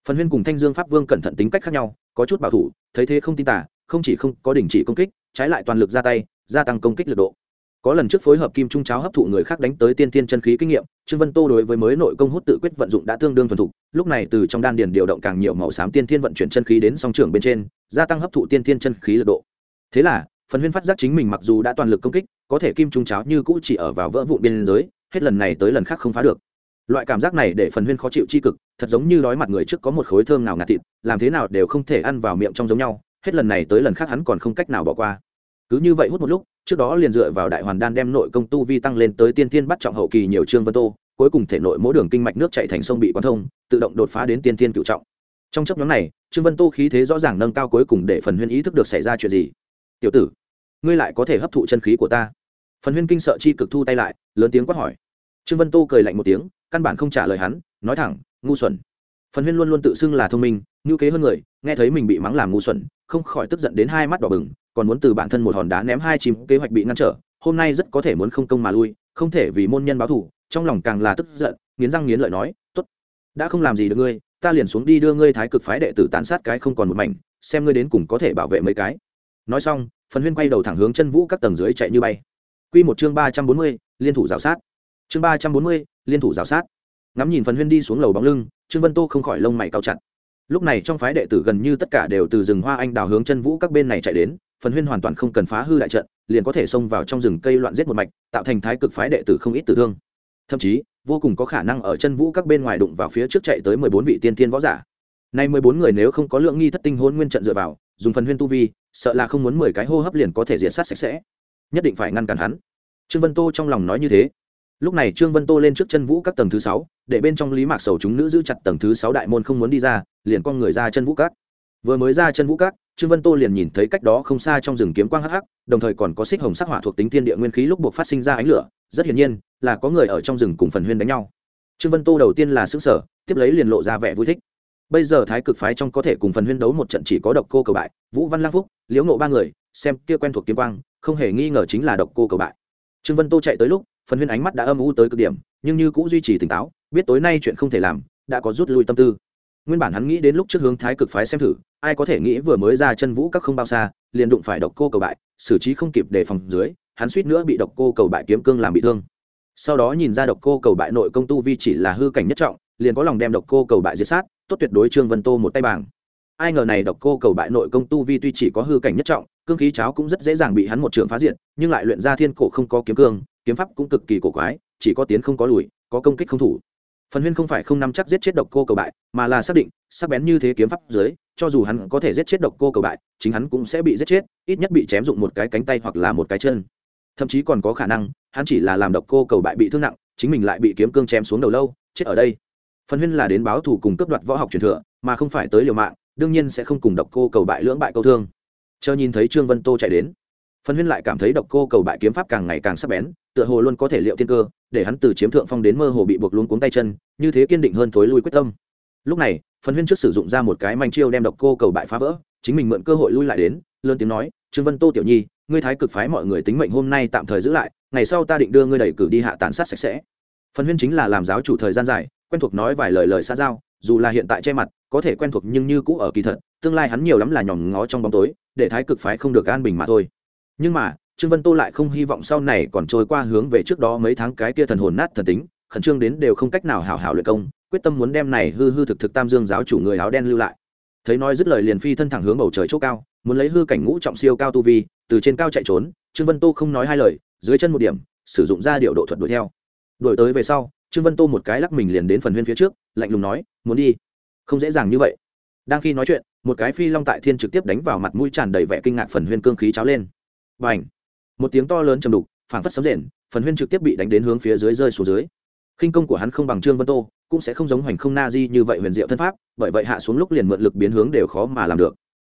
S1: Phần huyên cùng thanh dương pháp vương cẩn thận tính cách khác nhau, có chút bảo thủ, thấy thế không tin tả không chỉ không có đình chỉ công kích, trái lại toàn lực ra tay, gia tăng công kích lực độ. Có lần trước phối hợp kim trung cháo hấp thụ người khác đánh tới tiên tiên chân khí kinh nghiệm, trương vân tô đối với mới nội công hút tự quyết vận dụng đã tương đương thuần thục, lúc này từ trong đan điền điều động càng nhiều màu xám tiên tiên vận chuyển chân khí đến song trưởng bên trên, gia tăng hấp thụ tiên tiên chân khí lực độ. Thế là, phần huyên phát giác chính mình mặc dù đã toàn lực công kích có thể kim trung cháo như cũ chỉ ở vào vỡ vụn biên giới, hết lần này tới lần khác không phá được. Loại cảm giác này để phần huyên khó chịu c h i cực, thật giống như đói mặt người trước có một khối thơm nào ngạt thịt, làm thế nào đều không thể ăn vào miệng trong giống nhau, hết lần này tới lần khác hắn còn không cách nào bỏ qua. Cứ như vậy hút một lúc, trước đó liền dựa vào đại hoàn đan đem nội công tu vi tăng lên tới tiên tiên bắt trọng hậu kỳ nhiều trương vân tô, cuối cùng thể nội mỗi đường kinh mạch nước chạy thành sông bị quán thông, tự động đột phá đến tiên tiên cựu trọng. Trong chấp nhóm này, trương vân tô khí thế rõ ràng nâng cao cuối cùng để phần huyên ý thức được xảy ra chuyện gì. Tiểu tử, ngươi lại có thể hấp thụ chân khí của ta phần huyên kinh sợ chi cực thu tay lại lớn tiếng quát hỏi. Trương vân tô cười lạnh một tiếng căn bản không trả lời hắn nói thẳng ngu xuẩn. Phần huyên luôn luôn tự xưng là thông minh ngữ kế hơn người nghe thấy mình bị mắng làm ngu xuẩn không khỏi tức giận đến hai mắt đỏ bừng còn muốn từ bản thân một hòn đá ném hai chìm, kế hoạch bị ngăn trở hôm nay rất có thể muốn không công mà lui không thể vì môn nhân báo thù trong lòng càng là tức giận nghiến răng nghiến lợi nói tốt đã không làm gì được ngươi ta liền xuống đi đưa ngươi thái cực phái đệ tử tàn sát cái không còn một mảnh xem ngươi đến cùng có thể bảo vệ mấy cái. Nói xong phần huyên quay đầu thẳng hướng chân vũ các tầng dưới chạy như bay. Quy một chương ba trăm bốn mươi, liên thủ rào sát. Chương ba trăm bốn mươi, liên thủ rào sát. Ngắm nhìn phần huyên đi xuống lầu bóng lưng, trương vân tô không khỏi lông mày cao chặt. Lúc này trong phái đệ tử gần như tất cả đều từ rừng hoa anh đào hướng chân vũ các bên này chạy đến, phần huyên hoàn toàn không cần phá hư đại trận, liền có thể xông vào trong rừng cây loạn giết một mạch, tạo thành thái cực phái đệ tử không ít tử thương. Thậm chí, vô cùng có khả năng ở chân vũ các bên ngoài đụng vào phía trước chạy tới mười bốn vị tiên tiên võ giả. Nay mười bốn người nếu không có lượng nghi thất tinh hồn nguyên trận dựa vào, dùng phần huyên tu vi, sợ là không muốn mười cái hô hấp liền có thể diệt sát sạch sẽ nhất định phải ngăn cản hắn. Trương vân tô trong lòng nói như thế. Lúc này trương vân tô lên trước chân vũ các tầng thứ sáu, để bên trong lý mạc sầu chúng nữ giữ chặt tầng thứ sáu đại môn không muốn đi ra, liền con người ra chân vũ các. Vừa mới ra chân vũ các, trương vân tô liền nhìn thấy cách đó không xa trong rừng kiếm quang hắc hắc, đồng thời còn có xích hồng sắc hỏa thuộc tính thiên địa nguyên khí lúc buộc phát sinh ra ánh lửa, rất hiển nhiên là có người ở trong rừng cùng phần huyên đánh nhau. Trương vân tô đầu tiên là xứng sở tiếp lấy liền lộ ra vẻ vui thích. Bây giờ thái cực phái trong có thể cùng phần huyên đấu một trận chỉ có độc cô cầu bại, vũ văn lang phúc, liễu nộ ba người, xem kia quen thuộc kiếm quang không hề nghi ngờ chính là độc cô cầu bại. Trương vân tô chạy tới lúc, phần huyên ánh mắt đã âm u tới cực điểm, nhưng như cũng duy trì tỉnh táo, biết tối nay chuyện không thể làm, đã có rút lui tâm tư. Nguyên bản hắn nghĩ đến lúc trước hướng thái cực phái xem thử, ai có thể nghĩ vừa mới ra chân vũ các không bao xa, liền đụng phải độc cô cầu bại, xử trí không kịp đề phòng dưới, hắn suýt nữa bị độc cô cầu bại kiếm cương làm bị thương. Sau đó nhìn ra độc cô cầu bại nội công tu vi chỉ là hư cảnh nhất trọng, liền có lòng đem độc cô cầu bại diệt sát, tốt tuyệt đối trương vân tô một tay bảng. Ai ngờ này độc cô cầu bại nội công tu vi tuy chỉ có hư cảnh nhất trọng cương khí cháo cũng rất dễ dàng bị hắn một trường phá diện nhưng lại luyện ra thiên cổ không có kiếm cương, kiếm pháp cũng cực kỳ cổ quái, chỉ có tiến không có lùi, có công kích không thủ. Phần huyên không phải không nắm chắc giết chết độc cô cầu bại, mà là xác định, sắc bén như thế kiếm pháp dưới, cho dù hắn có thể giết chết độc cô cầu bại, chính hắn cũng sẽ bị giết chết, ít nhất bị chém dụng một cái cánh tay hoặc là một cái chân. Thậm chí còn có khả năng, hắn chỉ là làm độc cô cầu bại bị thương nặng, chính mình lại bị kiếm cương chém xuống đầu lâu, chết ở đây. Phần huyên là đến báo thù cùng cấp đoạt võ học truyền thừa, mà không phải tới liều mạng, đương nhiên sẽ không cùng độc cô cầu bại lưỡng bại câu thương chờ nhìn thấy trương vân tô chạy đến. Phần huyên lại cảm thấy độc cô cầu bại kiếm pháp càng ngày càng sắc bén, tựa hồ luôn có thể liệu thiên cơ, để hắn từ chiếm thượng phong đến mơ hồ bị buộc luống cuống tay chân, như thế kiên định hơn thối lui quyết tâm. Lúc này phần huyên trước sử dụng ra một cái manh chiêu đem độc cô cầu bại phá vỡ, chính mình mượn cơ hội lui lại đến, lớn tiếng nói, trương vân tô tiểu nhi, ngươi thái cực phái mọi người tính mệnh hôm nay tạm thời giữ lại, ngày sau ta định đưa ngươi đẩy cử đi hạ tàn sát sạch sẽ. Phần huyên chính là làm giáo chủ thời gian dài, quen thuộc nói vài lời lời xa giao, dù là hiện tại che mặt, có thể quen thuộc nhưng như cũ ở kỳ thật tương lai hắn nhiều lắm là nhòm ngó trong bóng tối, để thái cực phái không được an bình mà thôi. Nhưng mà, trương vân tô lại không hy vọng sau này còn trôi qua hướng về trước đó mấy tháng cái kia thần hồn nát thần tính, khẩn trương đến đều không cách nào hảo hảo luyện công, quyết tâm muốn đem này hư hư thực thực tam dương giáo chủ người áo đen lưu lại. Thấy nói dứt lời liền phi thân thẳng hướng bầu trời chỗ cao, muốn lấy hư cảnh ngũ trọng siêu cao tu vi, từ trên cao chạy trốn, trương vân tô không nói hai lời, dưới chân một điểm, sử dụng ra điệu độ thuật đuổi theo. Đuổi tới về sau, trương vân tô một cái lắc mình liền đến phần huyên phía trước, lạnh lùng nói, muốn đi. Không dễ dàng như vậy. Đang khi nói chuyện một cái phi long tại thiên trực tiếp đánh vào mặt mũi tràn đầy vẻ kinh ngạc phần huyên cương khí cháo lên. B à n h một tiếng to lớn chầm đục, phảng phất sấm rền, phần huyên trực tiếp bị đánh đến hướng phía dưới rơi xuống dưới. Khinh công của hắn không bằng trương vân tô, cũng sẽ không giống hoành không na di như vậy huyền diệu thân pháp, bởi vậy hạ xuống lúc liền mượn lực biến hướng đều khó mà làm được.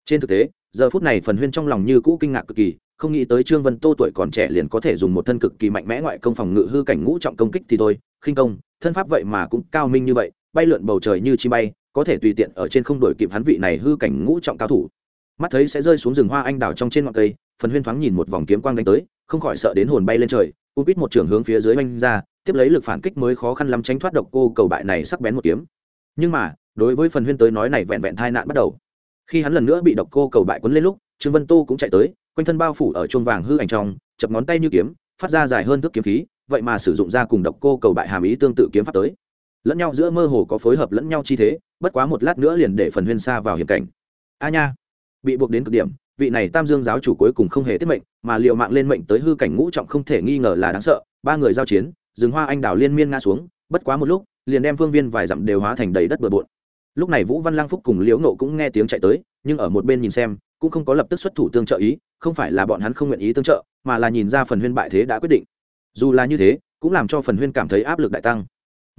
S1: Trên thực tế, giờ phút này phần huyên trong lòng như cũ kinh ngạc cực kỳ, không nghĩ tới trương vân tô tuổi còn trẻ liền có thể dùng một thân cực kỳ mạnh mẽ ngoại công phòng ngự hư cảnh ngũ trọng công kích thì thôi. Khinh công, thân pháp vậy mà cũng cao minh như vậy bay lượn bầu trời như chi bay, có thể tùy tiện ở trên không đổi kịp hắn vị này hư cảnh ngũ trọng cao thủ. Mắt thấy sẽ rơi xuống rừng hoa anh đào trong trên ngọn cây, phần huyên thoáng nhìn một vòng kiếm quang đánh tới, không khỏi sợ đến hồn bay lên trời u quýt một trường hướng phía dưới oanh ra, tiếp lấy lực phản kích mới khó khăn lắm tránh thoát độc cô cầu bại này sắc bén một kiếm. Nhưng mà, đối với phần huyên tới nói này vẹn vẹn tai nạn bắt đầu. Khi hắn lần nữa bị độc cô cầu bại quấn lên lúc, trương vân tô cũng chạy tới, quanh thân bao phủ ở chuông vàng hư ảnh trong, chập ngón tay như kiếm, phát ra dài hơn thước kiếm khí, vậy mà sử dụng ra cùng độc cô cầu bại hàm ý tương tự kiếm pháp tới lẫn nhau giữa mơ hồ có phối hợp lẫn nhau chi thế, bất quá một lát nữa liền để phần huyên xa vào hiểm cảnh. A nha, bị buộc đến cực điểm, vị này tam dương giáo chủ cuối cùng không hề tiết mệnh, mà liệu mạng lên mệnh tới hư cảnh ngũ trọng không thể nghi ngờ là đáng sợ, ba người giao chiến, rừng hoa anh đào liên miên nga xuống, bất quá một lúc, liền đem phương viên vài dặm đều hóa thành đầy đất bừa bộn. Lúc này vũ văn lang phúc cùng liễu nộ cũng nghe tiếng chạy tới, nhưng ở một bên nhìn xem, cũng không có lập tức xuất thủ tương trợ ý, không phải là bọn hắn không nguyện ý tương trợ, mà là nhìn ra phần huyên bại thế đã quyết định. Dù là như thế, cũng làm cho phần huyên cảm thấy áp lực đại tăng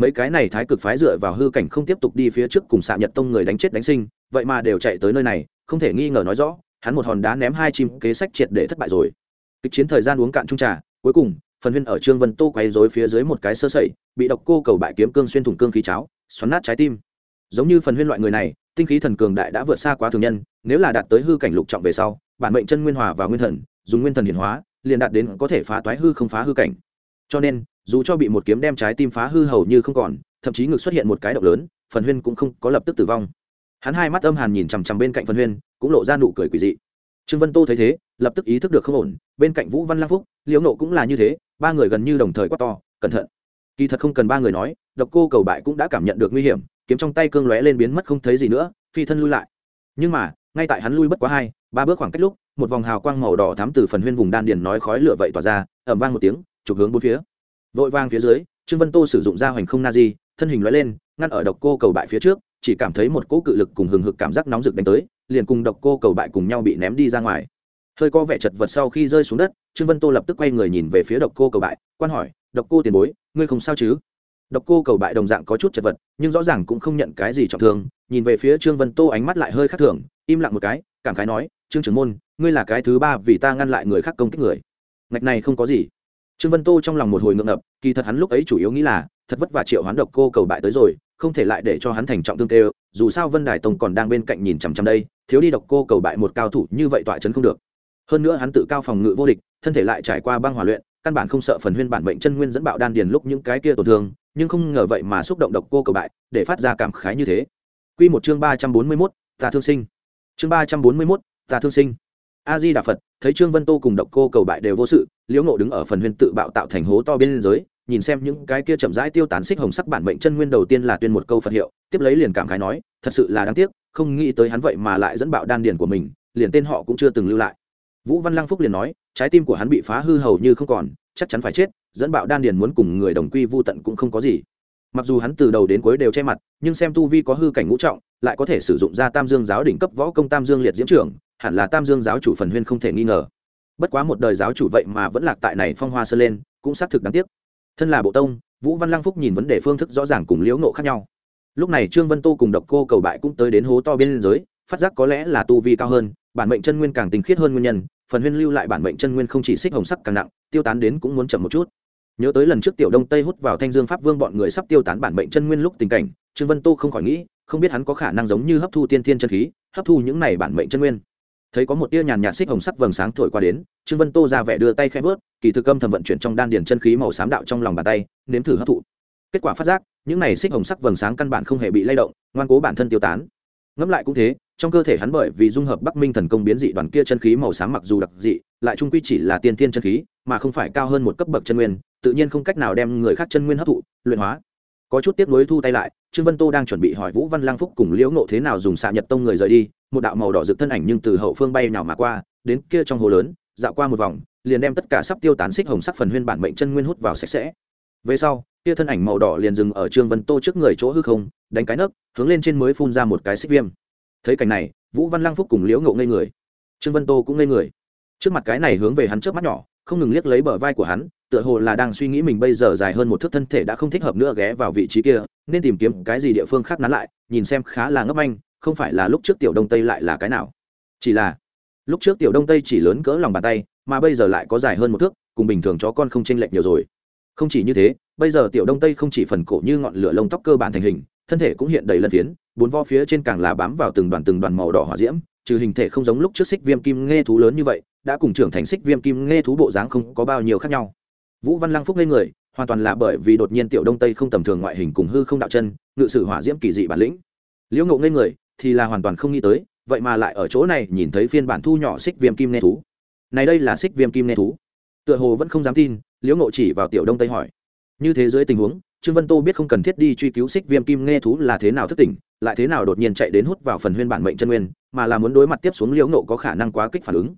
S1: mấy cái này thái cực phái dựa vào hư cảnh không tiếp tục đi phía trước cùng xạ nhật tông người đánh chết đánh sinh, vậy mà đều chạy tới nơi này, không thể nghi ngờ nói rõ, hắn một hòn đá ném hai chim kế sách triệt để thất bại rồi. Kịch chiến thời gian uống cạn trung trà, cuối cùng, phần huyên ở trương vân tô quay dối phía dưới một cái sơ sẩy, bị độc cô cầu bại kiếm cương xuyên thủng cương khí cháo, xoắn nát trái tim. Giống như phần huyên loại người này, tinh khí thần cường đại đã vượt xa quá thường nhân, nếu là đạt tới hư cảnh lục trọng về sau, bản mệnh chân nguyên hòa và nguyên thần, dùng nguyên thần hiển hóa, liền đạt đến có thể phá toái hư không phá hư cảnh. Cho nên dù cho bị một kiếm đem trái tim phá hư hầu như không còn, thậm chí ngực xuất hiện một cái động lớn, phần huyên cũng không có lập tức tử vong. Hắn hai mắt âm hàn nhìn chằm chằm bên cạnh phần huyên, cũng lộ ra nụ cười quỳ dị. Trương vân tô thấy thế, lập tức ý thức được không ổn, bên cạnh vũ văn lang phúc, liễu nộ cũng là như thế, ba người gần như đồng thời quát to, cẩn thận. Kỳ thật không cần ba người nói, độc cô cầu bại cũng đã cảm nhận được nguy hiểm, kiếm trong tay cương lóe lên biến mất không thấy gì nữa, phi thân lui lại. Nhưng mà, ngay tại hắn lui bất quá hai, ba bước khoảng cách lúc, một vòng hào quang màu đỏ thắm từ phần huyên vùng đan điền nói khói lửa vậy tỏa ra ẩm vang một tiếng, chụp hướng bốn phía vội vang phía dưới, trương vân tô sử dụng ra hoành không na di thân hình loại lên, ngăn ở độc cô cầu bại phía trước, chỉ cảm thấy một cỗ cự lực cùng hừng hực cảm giác nóng rực đánh tới, liền cùng độc cô cầu bại cùng nhau bị ném đi ra ngoài. Hơi có vẻ chật vật sau khi rơi xuống đất, trương vân tô lập tức quay người nhìn về phía độc cô cầu bại, quan hỏi, độc cô tiền bối, ngươi không sao chứ? Độc cô cầu bại đồng dạng có chút chật vật, nhưng rõ ràng cũng không nhận cái gì trọng thương, nhìn về phía trương vân tô ánh mắt lại hơi khác thường, im lặng một cái, cảm khái nói, trương trưởng môn, ngươi là cái thứ ba vì ta ngăn lại người khác công kích người. Ngạch này không có gì trương vân tô trong lòng một hồi ngượng ngập kỳ thật hắn lúc ấy chủ yếu nghĩ là thật vất vả triệu hoán độc cô cầu bại tới rồi không thể lại để cho hắn thành trọng tương tê dù sao vân đài tông còn đang bên cạnh nhìn chằm chằm đây thiếu đi độc cô cầu bại một cao thủ như vậy tọa chấn không được hơn nữa hắn tự cao phòng ngự vô địch thân thể lại trải qua băng hỏa luyện căn bản không sợ phần huyên bản bệnh chân nguyên dẫn bạo đan điền lúc những cái kia tổn thương nhưng không ngờ vậy mà xúc động độc cô cầu bại để phát ra cảm khái như thế Quy một chương ba trăm bốn mươi 341, ta thương sinh. Chương ba trăm bốn mươi 341, ta thương sinh. A Di Đà Phật, thấy Trương Vân Tô cùng độc cô cầu bại đều vô sự, Liễu Ngộ đứng ở phần huyền tự bạo tạo thành hố to bên dưới, nhìn xem những cái kia chậm rãi tiêu tán xích hồng sắc bản mệnh chân nguyên đầu tiên là tuyên một câu Phật hiệu, tiếp lấy liền cảm khái nói, thật sự là đáng tiếc, không nghĩ tới hắn vậy mà lại dẫn bạo đan điền của mình, liền tên họ cũng chưa từng lưu lại. Vũ Văn Lăng Phúc liền nói, trái tim của hắn bị phá hư hầu như không còn, chắc chắn phải chết, dẫn bạo đan điền muốn cùng người đồng quy vu tận cũng không có gì mặc dù hắn từ đầu đến cuối đều che mặt nhưng xem tu vi có hư cảnh ngũ trọng lại có thể sử dụng ra tam dương giáo đỉnh cấp võ công tam dương liệt diễm trưởng hẳn là tam dương giáo chủ phần huyên không thể nghi ngờ. Bất quá một đời giáo chủ vậy mà vẫn lạc tại này phong hoa sơ lên, cũng xác thực đáng tiếc. Thân là bộ tông, vũ văn lăng phúc nhìn vấn đề phương thức rõ ràng cùng liễu nộ khác nhau. Lúc này trương vân tô cùng độc cô cầu bại cũng tới đến hố to bên giới, phát giác có lẽ là tu vi cao hơn, bản mệnh chân nguyên càng tinh khiết hơn nguyên nhân, phần huyên lưu lại bản mệnh chân nguyên không chỉ xích hồng sắc càng nặng, tiêu tán đến cũng muốn chậm một chút. Nhớ tới lần trước tiểu đông tây hút vào thanh dương pháp vương bọn người sắp tiêu tán bản mệnh chân nguyên lúc tình cảnh, trương vân tô không khỏi nghĩ, không biết hắn có khả năng giống như hấp thu tiên thiên chân khí, hấp thu những này bản mệnh chân nguyên thấy có một tia nhàn nhạt xích hồng sắc vầng sáng thổi qua đến, trương vân tô ra vẻ đưa tay khẽ vớt, kỳ thực âm thầm vận chuyển trong đan điền chân khí màu xám đạo trong lòng bàn tay, nếm thử hấp thụ. Kết quả phát giác, những này xích hồng sắc vầng sáng căn bản không hề bị lay động, ngoan cố bản thân tiêu tán. Ngẫm lại cũng thế, trong cơ thể hắn bởi vì dung hợp bắc minh thần công biến dị đoàn kia chân khí màu xám mặc dù đặc dị, lại trung quy chỉ là tiên thiên chân khí, mà không phải cao hơn một cấp bậc chân nguyên, tự nhiên không cách nào đem người khác chân nguyên hấp thụ, luyện hóa có chút tiếp nối thu tay lại, trương vân tô đang chuẩn bị hỏi vũ văn lang phúc cùng liễu ngộ thế nào dùng xạ nhật tông người rời đi, một đạo màu đỏ rực thân ảnh nhưng từ hậu phương bay nào mà qua, đến kia trong hồ lớn, dạo qua một vòng, liền đem tất cả sắp tiêu tán xích hồng sắc phần huyên bản mệnh chân nguyên hút vào sạch sẽ. Về sau, kia thân ảnh màu đỏ liền dừng ở trương vân tô trước người chỗ hư không, đánh cái nấc, hướng lên trên mới phun ra một cái xích viêm. Thấy cảnh này, vũ văn lang phúc cùng liễu ngộ ngây người. Trương vân tô cũng ngây người. Trước mặt cái này hướng về hắn trước mắt nhỏ, không ngừng liếc lấy bờ vai của hắn tựa hồ là đang suy nghĩ mình bây giờ dài hơn một thước thân thể đã không thích hợp nữa ghé vào vị trí kia, nên tìm kiếm cái gì địa phương khác nắn lại, nhìn xem khá là ngấp anh, không phải là lúc trước tiểu đông tây lại là cái nào. Chỉ là, lúc trước tiểu đông tây chỉ lớn cỡ lòng bàn tay, mà bây giờ lại có dài hơn một thước, cùng bình thường chó con không chênh lệch nhiều rồi. Không chỉ như thế, bây giờ tiểu đông tây không chỉ phần cổ như ngọn lửa lông tóc cơ bản thành hình, thân thể cũng hiện đầy lân phiến, bốn vo phía trên càng là bám vào từng đoàn từng đoàn màu đỏ hỏa diễm, trừ hình thể không giống lúc trước xích viêm kim nghe thú lớn như vậy, đã cùng trưởng thành xích viêm kim nghe thú bộ dáng không có bao nhiêu khác nhau vũ văn lăng phúc lên người, hoàn toàn là bởi vì đột nhiên tiểu đông tây không tầm thường ngoại hình cùng hư không đạo chân, ngự sử hỏa diễm kỳ dị bản lĩnh. Liễu ngộ ngây người, thì là hoàn toàn không nghĩ tới, vậy mà lại ở chỗ này nhìn thấy phiên bản thu nhỏ xích viêm kim nghe thú. Này đây là xích viêm kim nghe thú. Tựa hồ vẫn không dám tin, liễu ngộ chỉ vào tiểu đông tây hỏi. Như thế giới tình huống, trương vân tô biết không cần thiết đi truy cứu xích viêm kim nghe thú là thế nào thức tỉnh, lại thế nào đột nhiên chạy đến hút vào phần huyên bản mệnh chân nguyên, mà là muốn đối mặt tiếp xuống liễu ngộ có khả năng quá kích phản ứng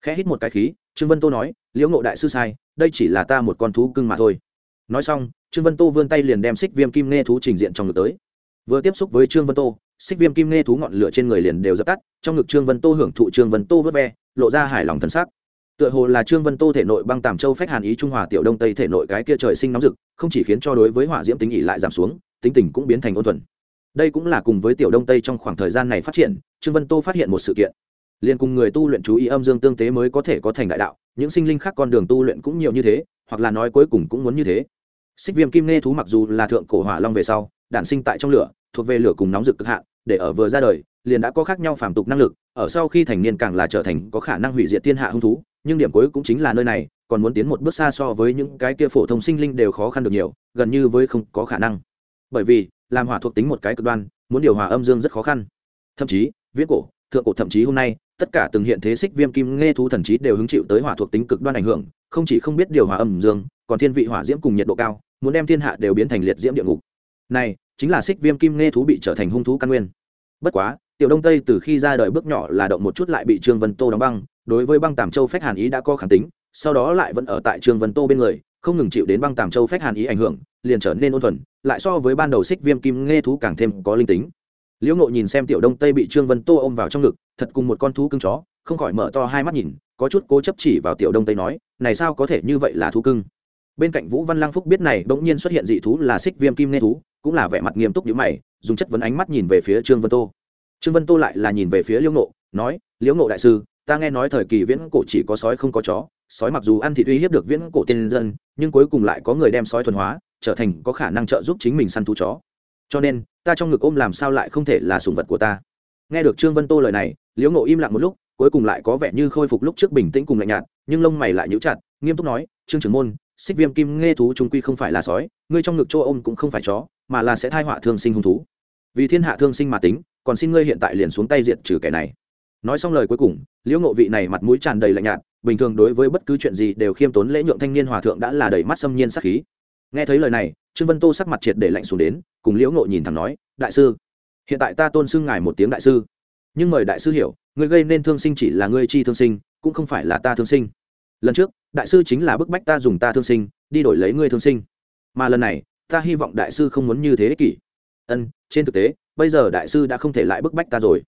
S1: khẽ hít một cái khí, trương vân tô nói, liễu ngộ đại sư sai, đây chỉ là ta một con thú cưng mà thôi. Nói xong, trương vân tô vươn tay liền đem xích viêm kim nghe thú trình diện trong ngực tới. Vừa tiếp xúc với trương vân tô, xích viêm kim nghe thú ngọn lửa trên người liền đều dập tắt, trong ngực trương vân tô hưởng thụ trương vân tô vớt ve, lộ ra hài lòng thân xác tựa hồ là trương vân tô thể nội băng tàm châu phách hàn ý trung hòa tiểu đông tây thể nội cái kia trời sinh nóng rực, không chỉ khiến cho đối với hỏa diễm tính ỉ lại giảm xuống, tính tình cũng biến thành ôn thuần. Đây cũng là cùng với tiểu đông tây trong khoảng thời gian này phát triển, trương vân tô phát hiện một sự kiện liền cùng người tu luyện chú ý âm dương tương tế mới có thể có thành đại đạo, những sinh linh khác con đường tu luyện cũng nhiều như thế, hoặc là nói cuối cùng cũng muốn như thế. Xích viêm kim nghe thú mặc dù là thượng cổ hỏa long về sau, đản sinh tại trong lửa, thuộc về lửa cùng nóng rực cực hạn, để ở vừa ra đời, liền đã có khác nhau phàm tục năng lực, ở sau khi thành niên càng là trở thành có khả năng hủy diệt thiên hạ hung thú, nhưng điểm cuối cũng chính là nơi này, còn muốn tiến một bước xa so với những cái kia phổ thông sinh linh đều khó khăn được nhiều, gần như với không có khả năng. Bởi vì, làm hỏa thuộc tính một cái cực đoan, muốn điều hòa âm dương rất khó khăn. Thậm chí viết cổ, thượng cổ thậm chí hôm nay tất cả từng hiện thế xích viêm kim nghe thú thần trí đều hứng chịu tới hỏa thuộc tính cực đoan ảnh hưởng, không chỉ không biết điều hòa âm dương, còn thiên vị hỏa diễm cùng nhiệt độ cao, muốn đem thiên hạ đều biến thành liệt diễm địa ngục. Này, chính là xích viêm kim nghe thú bị trở thành hung thú căn nguyên. Bất quá, tiểu đông tây từ khi ra đời bước nhỏ là động một chút lại bị trương vân tô đóng băng, đối với băng tàm châu phách hàn ý đã có khẳng tính, sau đó lại vẫn ở tại trương vân tô bên người, không ngừng chịu đến băng tàm châu phách hàn ý ảnh hưởng, liền trở nên ôn thuần, lại so với ban đầu xích viêm kim nghe thú càng thêm có linh tính liễu ngộ nhìn xem tiểu đông tây bị trương vân tô ôm vào trong ngực, thật cùng một con thú cưng chó, không khỏi mở to hai mắt nhìn, có chút cố chấp chỉ vào tiểu đông tây nói, này sao có thể như vậy là thú cưng? Bên cạnh vũ văn Lang phúc biết này bỗng nhiên xuất hiện dị thú là xích viêm kim nghe thú, cũng là vẻ mặt nghiêm túc như mày, dùng chất vấn ánh mắt nhìn về phía trương vân tô. Trương vân tô lại là nhìn về phía liễu ngộ, nói, liễu ngộ đại sư, ta nghe nói thời kỳ viễn cổ chỉ có sói không có chó, sói mặc dù ăn thịt uy hiếp được viễn cổ tiên dân, nhưng cuối cùng lại có người đem sói thuần hóa, trở thành có khả năng trợ giúp chính mình săn thú chó. Cho nên ta trong ngực ôm làm sao lại không thể là sùng vật của ta? Nghe được trương vân tô lời này, liễu ngộ im lặng một lúc, cuối cùng lại có vẻ như khôi phục lúc trước bình tĩnh cùng lạnh nhạt, nhưng lông mày lại nhíu chặt, nghiêm túc nói, trương trưởng môn, xích viêm kim nghe thú trung quy không phải là sói, ngươi trong ngực chỗ ôm cũng không phải chó, mà là sẽ thai họa thương sinh hung thú. Vì thiên hạ thương sinh mà tính, còn xin ngươi hiện tại liền xuống tay diệt trừ kẻ này. Nói xong lời cuối cùng, liễu ngộ vị này mặt mũi tràn đầy lạnh nhạt, bình thường đối với bất cứ chuyện gì đều khiêm tốn lễ nhượng thanh niên hòa thượng đã là đầy mắt xâm nhiên sắc khí. Nghe thấy lời này trương vân tô sắc mặt triệt để lạnh xuống đến, cùng liễu ngộ nhìn thẳng nói, đại sư, hiện tại ta tôn xưng ngài một tiếng đại sư. Nhưng mời đại sư hiểu, người gây nên thương sinh chỉ là ngươi chi thương sinh, cũng không phải là ta thương sinh. Lần trước, đại sư chính là bức bách ta dùng ta thương sinh, đi đổi lấy ngươi thương sinh. Mà lần này, ta hy vọng đại sư không muốn như thế kỷ. Ân, trên thực tế, bây giờ đại sư đã không thể lại bức bách ta rồi.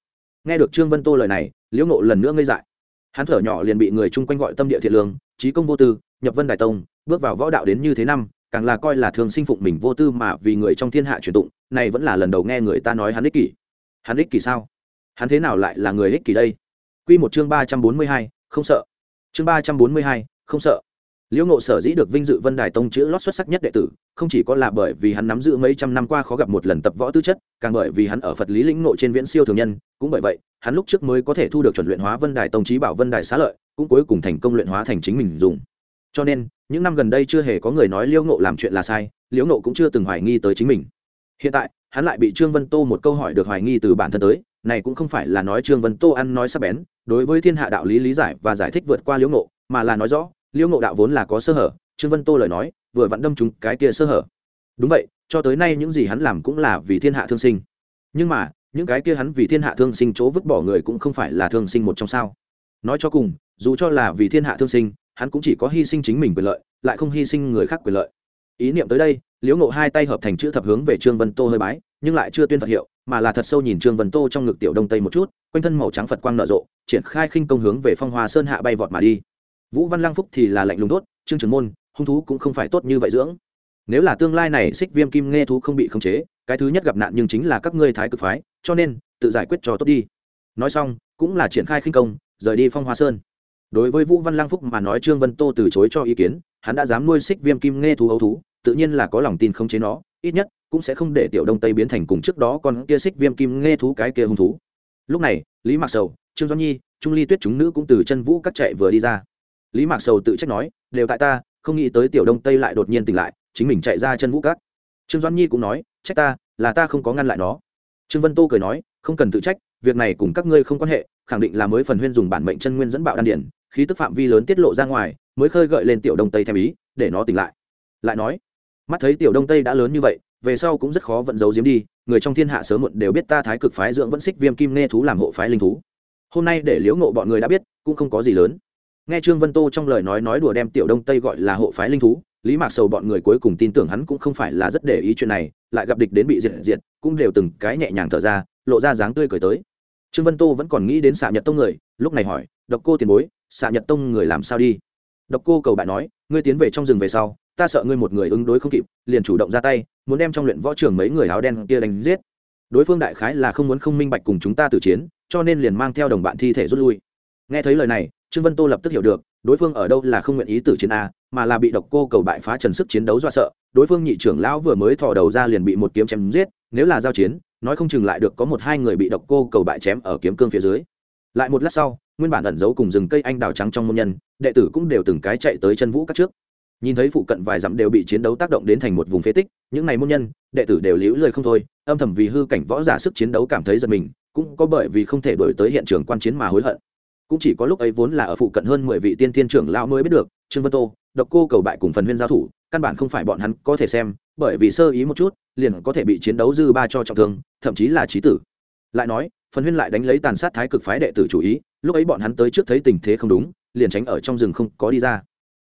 S1: Nghe được trương vân tô lời này, liễu ngộ lần nữa ngây dại. Hắn thở nhỏ liền bị người chung quanh gọi tâm địa thiện lương trí công vô tư, nhập vân đại tông, bước vào võ đạo đến như thế năm càng là coi là thường sinh phụng mình vô tư mà vì người trong thiên hạ truyền tụng, này vẫn là lần đầu nghe người ta nói hắn ích kỷ. Hắn ích kỷ sao? Hắn thế nào lại là người ích kỷ đây? Quy một chương ba trăm bốn mươi hai, không sợ. Chương ba trăm bốn mươi hai, không sợ. Liễu ngộ sở dĩ được vinh dự vân đài tông chữ lót xuất sắc nhất đệ tử, không chỉ có là bởi vì hắn nắm giữ mấy trăm năm qua khó gặp một lần tập võ tư chất, càng bởi vì hắn ở phật lý lĩnh ngộ trên viễn siêu thường nhân, cũng bởi vậy, hắn lúc trước mới có thể thu được chuẩn luyện hóa vân đài tông trí bảo vân đài xá lợi, cũng cuối cùng thành công luyện hóa thành chính mình dùng. Cho nên những năm gần đây chưa hề có người nói liễu ngộ làm chuyện là sai, liễu ngộ cũng chưa từng hoài nghi tới chính mình. Hiện tại, hắn lại bị trương vân tô một câu hỏi được hoài nghi từ bản thân tới, này cũng không phải là nói trương vân tô ăn nói sắp bén, đối với thiên hạ đạo lý lý giải và giải thích vượt qua liễu ngộ, mà là nói rõ, liễu ngộ đạo vốn là có sơ hở, trương vân tô lời nói, vừa vặn đâm chúng cái kia sơ hở. Đúng vậy, cho tới nay những gì hắn làm cũng là vì thiên hạ thương sinh. Nhưng mà, những cái kia hắn vì thiên hạ thương sinh chỗ vứt bỏ người cũng không phải là thương sinh một trong sao. Nói cho cùng, dù cho là vì thiên hạ thương sinh hắn cũng chỉ có hy sinh chính mình quyền lợi, lại không hy sinh người khác quyền lợi. Ý niệm tới đây, liễu ngộ hai tay hợp thành chữ thập hướng về trương vân tô hơi bái, nhưng lại chưa tuyên phật hiệu, mà là thật sâu nhìn trương vân tô trong ngực tiểu đông tây một chút, quanh thân màu trắng phật quang nở rộ, triển khai khinh công hướng về phong hoa sơn hạ bay vọt mà đi. Vũ văn lăng phúc thì là lạnh lùng tốt trương trường môn, hung thú cũng không phải tốt như vậy dưỡng. Nếu là tương lai này xích viêm kim nghe thú không bị khống chế, cái thứ nhất gặp nạn nhưng chính là các ngươi thái cực phái, cho nên tự giải quyết cho tốt đi. Nói xong, cũng là triển khai khinh công, rời đi phong hoa sơn đối với vũ văn lang phúc mà nói trương vân tô từ chối cho ý kiến, hắn đã dám nuôi xích viêm kim nghe thú ấu thú, tự nhiên là có lòng tin không chế nó, ít nhất cũng sẽ không để tiểu đông tây biến thành cùng trước đó con kia xích viêm kim nghe thú cái kia hung thú. Lúc này, lý mạc sầu, trương doãn nhi, trung ly tuyết chúng nữ cũng từ chân vũ cắt chạy vừa đi ra. Lý mạc sầu tự trách nói, đều tại ta, không nghĩ tới tiểu đông tây lại đột nhiên tỉnh lại, chính mình chạy ra chân vũ cắt trương doãn nhi cũng nói, trách ta, là ta không có ngăn lại nó. Trương vân tô cười nói, không cần tự trách, việc này cùng các ngươi không quan hệ, khẳng định là mới phần huyên dùng bản mệnh chân nguyên dẫn bạo đan điển khí tức phạm vi lớn tiết lộ ra ngoài, mới khơi gợi lên tiểu đông tây thèm ý, để nó tỉnh lại. Lại nói, mắt thấy tiểu đông tây đã lớn như vậy, về sau cũng rất khó vận giấu giếm đi, người trong thiên hạ sớm muộn đều biết ta thái cực phái dưỡng vẫn xích viêm kim nghe thú làm hộ phái linh thú. Hôm nay để liễu ngộ bọn người đã biết, cũng không có gì lớn. Nghe trương vân tô trong lời nói nói đùa đem tiểu đông tây gọi là hộ phái linh thú, lý mạc sầu bọn người cuối cùng tin tưởng hắn cũng không phải là rất để ý chuyện này, lại gặp địch đến bị diệt diệt, cũng đều từng cái nhẹ nhàng thở ra, lộ ra dáng tươi cười tới. Trương vân tô vẫn còn nghĩ đến xạ nhật tông người, lúc này hỏi, độc cô tiền bối xạ nhật tông người làm sao đi? Độc cô cầu bại nói, ngươi tiến về trong rừng về sau, ta sợ ngươi một người ứng đối không kịp, liền chủ động ra tay, muốn đem trong luyện võ trường mấy người áo đen kia đánh giết. Đối phương đại khái là không muốn không minh bạch cùng chúng ta tử chiến, cho nên liền mang theo đồng bạn thi thể rút lui. Nghe thấy lời này, trương vân tô lập tức hiểu được, đối phương ở đâu là không nguyện ý tử chiến a, mà là bị độc cô cầu bại phá trần sức chiến đấu do sợ. Đối phương nhị trưởng lão vừa mới thò đầu ra liền bị một kiếm chém giết, nếu là giao chiến, nói không chừng lại được có một hai người bị độc cô cầu bại chém ở kiếm cương phía dưới lại một lát sau, nguyên bản ẩn giấu cùng rừng cây anh đào trắng trong môn nhân, đệ tử cũng đều từng cái chạy tới chân vũ các trước. Nhìn thấy phụ cận vài dặm đều bị chiến đấu tác động đến thành một vùng phế tích, những n à y môn nhân, đệ tử đều liễu lời không thôi, âm thầm vì hư cảnh võ giả sức chiến đấu cảm thấy giật mình, cũng có bởi vì không thể đổi tới hiện trường quan chiến mà hối hận. Cũng chỉ có lúc ấy vốn là ở phụ cận hơn mười vị tiên thiên trưởng lao mới biết được, trương vân tô, độc cô cầu bại cùng phần huyên giao thủ, căn bản không phải bọn hắn có thể xem, bởi vì sơ ý một chút, liền có thể bị chiến đấu dư ba cho trọng thương, thậm chí là trí tử. Lại nói phần huyên lại đánh lấy tàn sát thái cực phái đệ tử chủ ý, lúc ấy bọn hắn tới trước thấy tình thế không đúng, liền tránh ở trong rừng không có đi ra.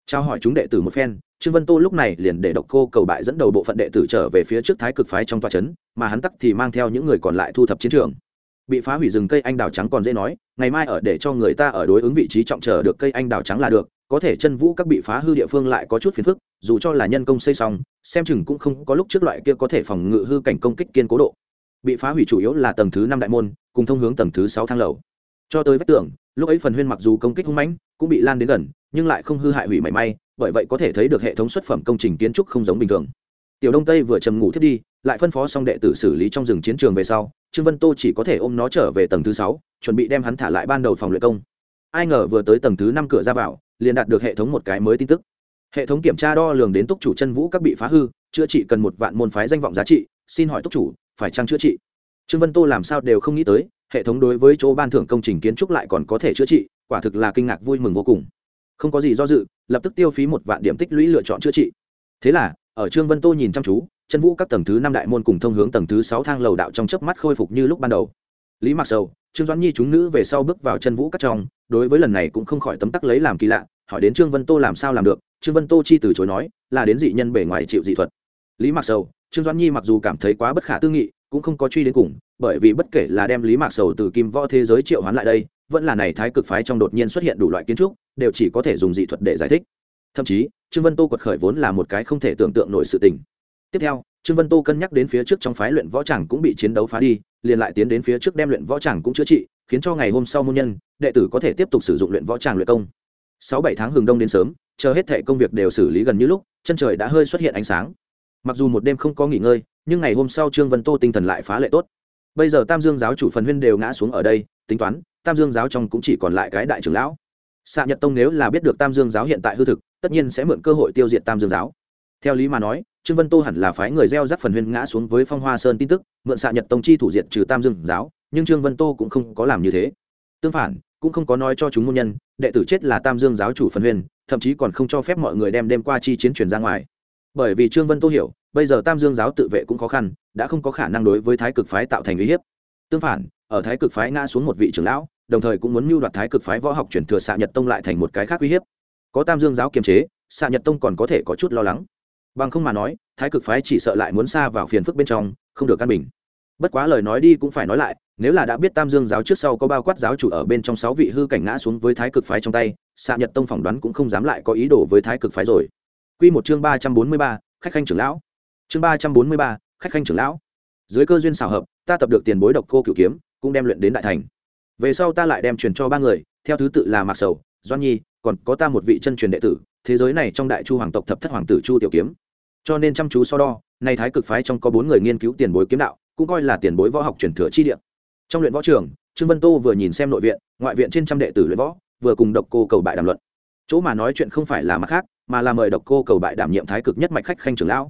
S1: Trao hỏi chúng đệ tử một phen, trương vân tô lúc này liền để độc cô cầu bại dẫn đầu bộ phận đệ tử trở về phía trước thái cực phái trong tòa n mà hắn tắc thì mang theo những người còn lại thu thập chiến trường. Bị phá hủy rừng cây anh đào trắng còn dễ nói, ngày mai ở để cho người ta ở đối ứng vị trí trọng trở được cây anh đào trắng là được, có thể chân vũ các bị phá hư địa phương lại có chút phiền phức, dù cho là nhân công xây xong, xem chừng cũng không có lúc trước loại kia có thể phòng ngự hư cảnh công kích kiên cố độ bị phá hủy chủ yếu là tầng thứ năm đại môn, cùng thông hướng tầng thứ sáu thang lầu. Cho tới vách tường, lúc ấy phần huyên mặc dù công kích hung mãnh, cũng bị lan đến gần, nhưng lại không hư hại hủy mảy may, bởi vậy có thể thấy được hệ thống xuất phẩm công trình kiến trúc không giống bình thường. Tiểu đông tây vừa trầm ngủ thiết đi, lại phân phó xong đệ tử xử lý trong rừng chiến trường về sau, trương vân tô chỉ có thể ôm nó trở về tầng thứ sáu, chuẩn bị đem hắn thả lại ban đầu phòng luyện công. Ai ngờ vừa tới tầng thứ năm cửa ra vào, liền đạt được hệ thống một cái mới tin tức. Hệ thống kiểm tra đo lường đến túc chủ chân vũ các bị phá hư, chữa trị cần một vạn môn phái danh vọng giá trị, xin hỏi túc chủ phải chăng chữa trị? Trương vân tô làm sao đều không nghĩ tới, hệ thống đối với chỗ ban thưởng công trình kiến trúc lại còn có thể chữa trị, quả thực là kinh ngạc vui mừng vô cùng. Không có gì do dự, lập tức tiêu phí một vạn điểm tích lũy lựa chọn chữa trị. Thế là, ở trương vân tô nhìn chăm chú, chân vũ các tầng thứ năm đại môn cùng thông hướng tầng thứ sáu thang lầu đạo trong chớp mắt khôi phục như lúc ban đầu. Lý mặc sầu, trương doãn nhi chúng nữ về sau bước vào chân vũ các trong, đối với lần này cũng không khỏi tấm tắc lấy làm kỳ lạ, hỏi đến trương vân tô làm sao làm được, trương vân tô chi từ chối nói, là đến dị nhân bể ngoài chịu dị thuật. Lý mặc sầu trương doãn nhi mặc dù cảm thấy quá bất khả tư nghị, cũng không có truy đến cùng, bởi vì bất kể là đem lý mạc sầu từ kim võ thế giới triệu hoán lại đây, vẫn là này thái cực phái trong đột nhiên xuất hiện đủ loại kiến trúc, đều chỉ có thể dùng dị thuật để giải thích. Thậm chí, trương vân tô quật khởi vốn là một cái không thể tưởng tượng nổi sự tình. Tiếp theo, trương vân tô cân nhắc đến phía trước trong phái luyện võ tràng cũng bị chiến đấu phá đi, liền lại tiến đến phía trước đem luyện võ tràng cũng chữa trị, khiến cho ngày hôm sau môn nhân, đệ tử có thể tiếp tục sử dụng luyện võ tràng luyện công. Sáu bảy tháng hừng đông đến sớm, chờ hết thệ công việc đều xử lý gần như lúc, chân trời đã hơi xuất hiện ánh sáng mặc dù một đêm không có nghỉ ngơi, nhưng ngày hôm sau trương vân tô tinh thần lại phá lệ tốt. Bây giờ tam dương giáo chủ phần huyên đều ngã xuống ở đây, tính toán, tam dương giáo trong cũng chỉ còn lại cái đại trưởng lão. Xạ nhật tông nếu là biết được tam dương giáo hiện tại hư thực, tất nhiên sẽ mượn cơ hội tiêu diệt tam dương giáo. Theo lý mà nói, trương vân tô hẳn là phái người gieo rắc phần huyên ngã xuống với phong hoa sơn tin tức, mượn xạ nhật tông chi thủ diệt trừ tam dương giáo, nhưng trương vân tô cũng không có làm như thế. Tương phản, cũng không có nói cho chúng môn nhân, đệ tử chết là tam dương giáo chủ phần huyên, thậm chí còn không cho phép mọi người đem đêm qua chi chiến truyền ra ngoài bởi vì trương vân tô hiểu, bây giờ tam dương giáo tự vệ cũng khó khăn, đã không có khả năng đối với thái cực phái tạo thành uy hiếp. Tương phản, ở thái cực phái ngã xuống một vị trưởng lão, đồng thời cũng muốn mưu đoạt thái cực phái võ học chuyển thừa xạ nhật tông lại thành một cái khác uy hiếp. Có tam dương giáo kiềm chế xạ nhật tông còn có thể có chút lo lắng. Bằng không mà nói, thái cực phái chỉ sợ lại muốn xa vào phiền phức bên trong, không được căn bình. Bất quá lời nói đi cũng phải nói lại, nếu là đã biết tam dương giáo trước sau có bao quát giáo chủ ở bên trong sáu vị hư cảnh ngã xuống với thái cực phái trong tay xạ nhật tông phỏng đoán cũng không dám lại có ý đồ với thái cực phái rồi. Quy một chương ba trăm bốn mươi ba, khách khanh trưởng lão. Chương ba trăm bốn mươi ba, khách khanh trưởng lão. Dưới cơ duyên xảo hợp, ta tập được tiền bối độc cô cửu kiếm, cũng đem luyện đến đại thành. Về sau ta lại đem truyền cho ba người, theo thứ tự là mạc sầu, doan nhi, còn có ta một vị chân truyền đệ tử, thế giới này trong đại chu hoàng tộc thập thất hoàng tử chu tiểu kiếm. Cho nên chăm chú so đo, nay thái cực phái trong có bốn người nghiên cứu tiền bối kiếm đạo, cũng coi là tiền bối võ học truyền thừa chi địa. Trong luyện võ trường, trương vân tô vừa nhìn xem nội viện, ngoại viện trên trăm đệ tử luyện võ, vừa cùng độc cô cầu bại đàm luận. Chỗ mà nói chuyện không phải là mặt khác mà là mời độc cô cầu bại đảm nhiệm thái cực nhất mạch khách khanh trưởng lão.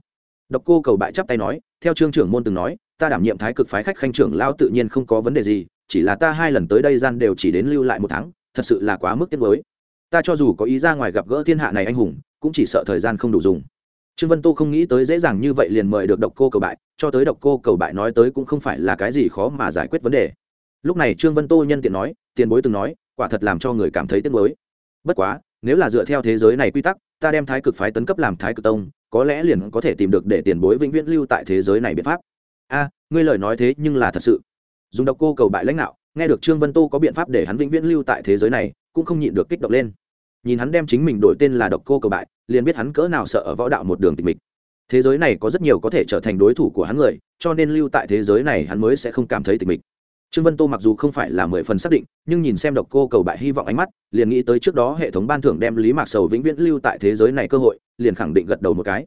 S1: Độc cô cầu bại chắp tay nói, theo trương trưởng môn từng nói, ta đảm nhiệm thái cực phái khách khanh trưởng lão tự nhiên không có vấn đề gì, chỉ là ta hai lần tới đây gian đều chỉ đến lưu lại một tháng, thật sự là quá mức tiết mới ta cho dù có ý ra ngoài gặp gỡ thiên hạ này anh hùng, cũng chỉ sợ thời gian không đủ dùng. Trương vân tô không nghĩ tới dễ dàng như vậy liền mời được độc cô cầu bại, cho tới độc cô cầu bại nói tới cũng không phải là cái gì khó mà giải quyết vấn đề. Lúc này trương vân tô nhân tiện nói, tiền bối từng nói, quả thật làm cho người cảm thấy tiếc mới bất quá, nếu là dựa theo thế giới này quy tắc ta đem thái cực phái tấn cấp làm thái cực tông, có lẽ liền có thể tìm được để tiền bối vĩnh viễn lưu tại thế giới này biện pháp. A, ngươi lời nói thế nhưng là thật sự. Dùng độc cô cầu bại lãnh đạo nghe được trương vân tô có biện pháp để hắn vĩnh viễn lưu tại thế giới này, cũng không nhịn được kích động lên. Nhìn hắn đem chính mình đổi tên là độc cô cầu bại, liền biết hắn cỡ nào sợ ở võ đạo một đường tịch mịch. Thế giới này có rất nhiều có thể trở thành đối thủ của hắn người, cho nên lưu tại thế giới này hắn mới sẽ không cảm thấy tịch mịch trương vân tô mặc dù không phải là mười phần xác định, nhưng nhìn xem độc cô cầu bại hy vọng ánh mắt, liền nghĩ tới trước đó hệ thống ban thưởng đem lý mạc sầu vĩnh viễn lưu tại thế giới này cơ hội, liền khẳng định gật đầu một cái.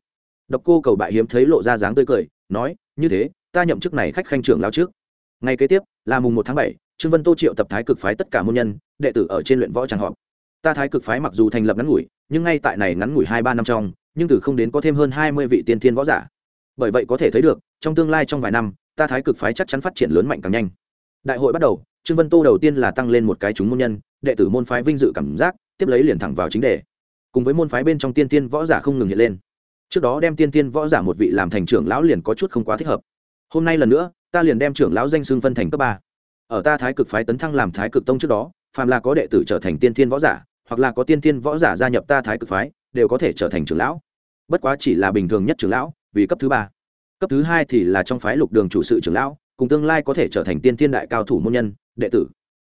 S1: Độc cô cầu bại hiếm thấy lộ ra dáng tươi cười, nói, như thế, ta nhậm chức này khách khanh trưởng lao trước. Ngày kế tiếp, là mùng một tháng bảy, trương vân tô triệu tập thái cực phái tất cả môn nhân, đệ tử ở trên luyện võ tràng họp. Ta thái cực phái mặc dù thành lập ngắn ngủi, nhưng ngay tại này ngắn ngủi hai ba năm trong, nhưng từ không đến có thêm hơn hai mươi vị tiên thiên võ giả. Bởi vậy có thể thấy được, trong tương lai trong vài năm, ta thái cực phái chắc chắn phát triển lớn mạnh càng nhanh đại hội bắt đầu, trương vân tô đầu tiên là tăng lên một cái chúng môn nhân, đệ tử môn phái vinh dự cảm giác, tiếp lấy liền thẳng vào chính đề. Cùng với môn phái bên trong tiên tiên võ giả không ngừng hiện lên. Trước đó đem tiên tiên võ giả một vị làm thành trưởng lão liền có chút không quá thích hợp. Hôm nay lần nữa, ta liền đem trưởng lão danh xưng phân thành cấp ba. Ở ta thái cực phái tấn thăng làm thái cực tông trước đó, phàm là có đệ tử trở thành tiên tiên võ giả, hoặc là có tiên tiên võ giả gia nhập ta thái cực phái, đều có thể trở thành trưởng lão. Bất quá chỉ là bình thường nhất trưởng lão, vì cấp thứ ba. Cấp thứ hai thì là trong phái lục đường chủ sự trưởng lão cùng tương lai có thể trở thành tiên thiên đại cao thủ môn nhân, đệ tử.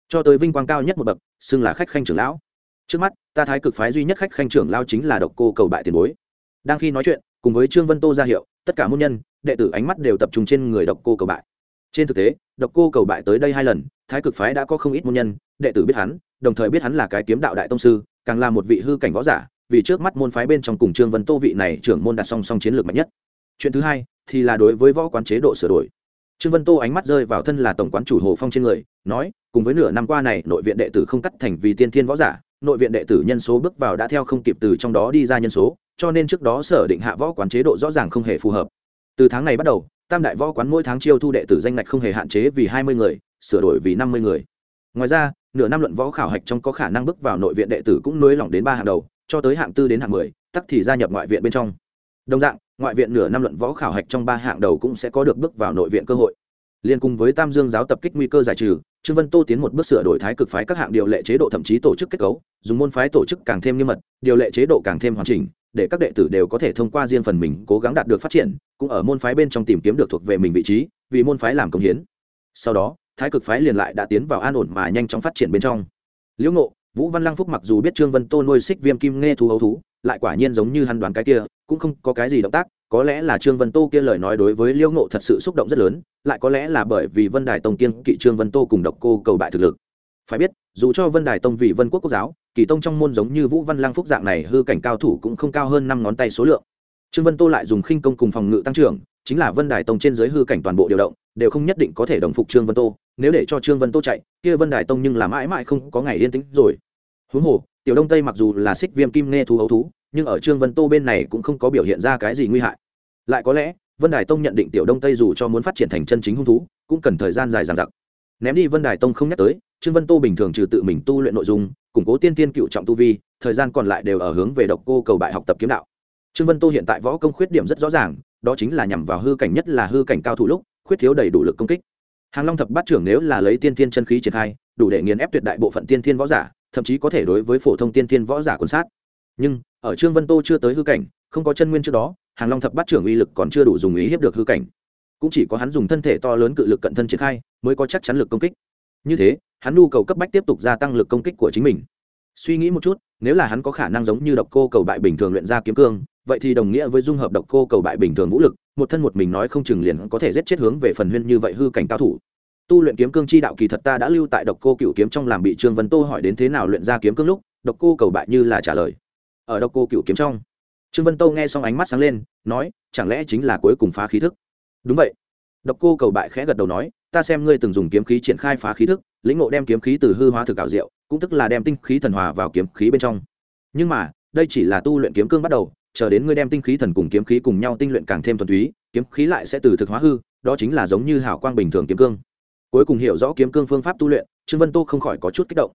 S1: Cho tới vinh quang cao nhất một bậc, xưng là khách khanh trưởng lão. Trước mắt, ta thái cực phái duy nhất khách khanh trưởng lao chính là độc cô cầu bại tiền bối. Đang khi nói chuyện, cùng với trương vân tô ra hiệu, tất cả môn nhân, đệ tử ánh mắt đều tập trung trên người độc cô cầu bại. Trên thực tế, độc cô cầu bại tới đây hai lần, thái cực phái đã có không ít môn nhân, đệ tử biết hắn, đồng thời biết hắn là cái kiếm đạo đại tông sư, càng là một vị hư cảnh võ giả, vì trước mắt môn phái bên trong cùng trương vân tô vị này trưởng môn đạt song song chiến lược mạnh nhất. Chuyện thứ hai thì là đối với võ quán chế độ sửa đổi trương vân tô ánh mắt rơi vào thân là tổng quán chủ hồ phong trên người, nói, cùng với nửa năm qua này, nội viện đệ tử không cắt thành vì tiên thiên võ giả, nội viện đệ tử nhân số bước vào đã theo không kịp từ trong đó đi ra nhân số, cho nên trước đó sở định hạ võ quán chế độ rõ ràng không hề phù hợp. Từ tháng này bắt đầu, tam đại võ quán mỗi tháng chiêu thu đệ tử danh ngạch không hề hạn chế vì hai mươi người, sửa đổi vì năm mươi người. Ngoài ra, nửa năm luận võ khảo hạch trong có khả năng bước vào nội viện đệ tử cũng nới lỏng đến ba hạng đầu, cho tới hạng tư đến hạng mười, tắc thì gia nhập ngoại viện bên trong đồng dạng, ngoại viện nửa năm luận võ khảo hạch trong ba hạng đầu cũng sẽ có được bước vào nội viện cơ hội. Liên cùng với tam dương giáo tập kích nguy cơ giải trừ, trương vân tô tiến một bước sửa đổi thái cực phái các hạng điều lệ chế độ thậm chí tổ chức kết cấu, dùng môn phái tổ chức càng thêm nghiêm mật, điều lệ chế độ càng thêm hoàn chỉnh, để các đệ tử đều có thể thông qua riêng phần mình cố gắng đạt được phát triển, cũng ở môn phái bên trong tìm kiếm được thuộc về mình vị trí, vì môn phái làm công hiến. Sau đó, thái cực phái liền lại đã tiến vào an ổn mà nhanh chóng phát triển bên trong. Liễu ngộ, vũ văn lăng phúc mặc dù biết trương vân tô nuôi xích viêm kim nghe thú hấu thú, lại quả nhiên giống như hắn đoán cái kia cũng không có cái gì động tác, có lẽ là trương vân tô kia lời nói đối với liễu ngộ thật sự xúc động rất lớn, lại có lẽ là bởi vì vân đài tông kiên kỵ trương vân tô cùng độc cô cầu bại thực lực. Phải biết, dù cho vân đài tông vì vân quốc quốc giáo, kỳ tông trong môn giống như vũ văn lang phúc dạng này hư cảnh cao thủ cũng không cao hơn năm ngón tay số lượng. Trương vân tô lại dùng khinh công cùng phòng ngự tăng trưởng, chính là vân đài tông trên giới hư cảnh toàn bộ điều động, đều không nhất định có thể đồng phục trương vân tô, nếu để cho trương vân tô chạy, kia vân đài tông nhưng là mãi mãi không có ngày yên tĩnh rồi. Huống hồ, tiểu đông tây mặc dù là xích viêm kim nghe thú hấu thú nhưng ở trương vân tô bên này cũng không có biểu hiện ra cái gì nguy hại. Lại có lẽ, vân đài tông nhận định tiểu đông tây dù cho muốn phát triển thành chân chính hung thú, cũng cần thời gian dài dằng dặc. Ném đi vân đài tông không nhắc tới, trương vân tô bình thường trừ tự mình tu luyện nội dung, củng cố tiên tiên cựu trọng tu vi, thời gian còn lại đều ở hướng về độc cô cầu bại học tập kiếm đạo. Trương vân tô hiện tại võ công khuyết điểm rất rõ ràng, đó chính là nhằm vào hư cảnh nhất là hư cảnh cao thủ lúc, khuyết thiếu đầy đủ lực công kích. Hàng long thập bát trưởng nếu là lấy tiên tiên chân khí triển khai, đủ để nghiền ép tuyệt đại bộ phận tiên thiên võ giả, thậm chí có thể đối với phổ thông tiên thiên võ giả quân sát nhưng, ở trương vân tô chưa tới hư cảnh, không có chân nguyên trước đó, hàng long thập bát trưởng uy lực còn chưa đủ dùng ý hiếp được hư cảnh. Cũng chỉ có hắn dùng thân thể to lớn cự lực cận thân triển khai, mới có chắc chắn lực công kích. Như thế, hắn nhu cầu cấp bách tiếp tục gia tăng lực công kích của chính mình. Suy nghĩ một chút, nếu là hắn có khả năng giống như độc cô cầu bại bình thường luyện ra kiếm cương, vậy thì đồng nghĩa với dung hợp độc cô cầu bại bình thường vũ lực, một thân một mình nói không chừng liền có thể giết chết hướng về phần huyên như vậy hư cảnh cao thủ. Tu luyện kiếm cương chi đạo kỳ thật ta đã lưu tại độc cô cựu kiếm trong làm bị trương vân tô hỏi đến thế nào luyện ra kiếm cương lúc, độc cô cầu bại như là trả lời ở độc cô cựu kiếm trong. Trương vân tâu nghe xong ánh mắt sáng lên, nói, chẳng lẽ chính là cuối cùng phá khí thức? Đúng vậy. Độc cô cầu bại khẽ gật đầu nói, ta xem ngươi từng dùng kiếm khí triển khai phá khí thức, lĩnh ngộ đem kiếm khí từ hư hóa thực ảo diệu, cũng tức là đem tinh khí thần hòa vào kiếm khí bên trong. Nhưng mà, đây chỉ là tu luyện kiếm cương bắt đầu, chờ đến ngươi đem tinh khí thần cùng kiếm khí cùng nhau tinh luyện càng thêm thuần túy, kiếm khí lại sẽ từ thực hóa hư, đó chính là giống như hảo quang bình thường kiếm cương. Cuối cùng hiểu rõ kiếm cương phương pháp tu luyện, trương vân tô không khỏi có chút kích động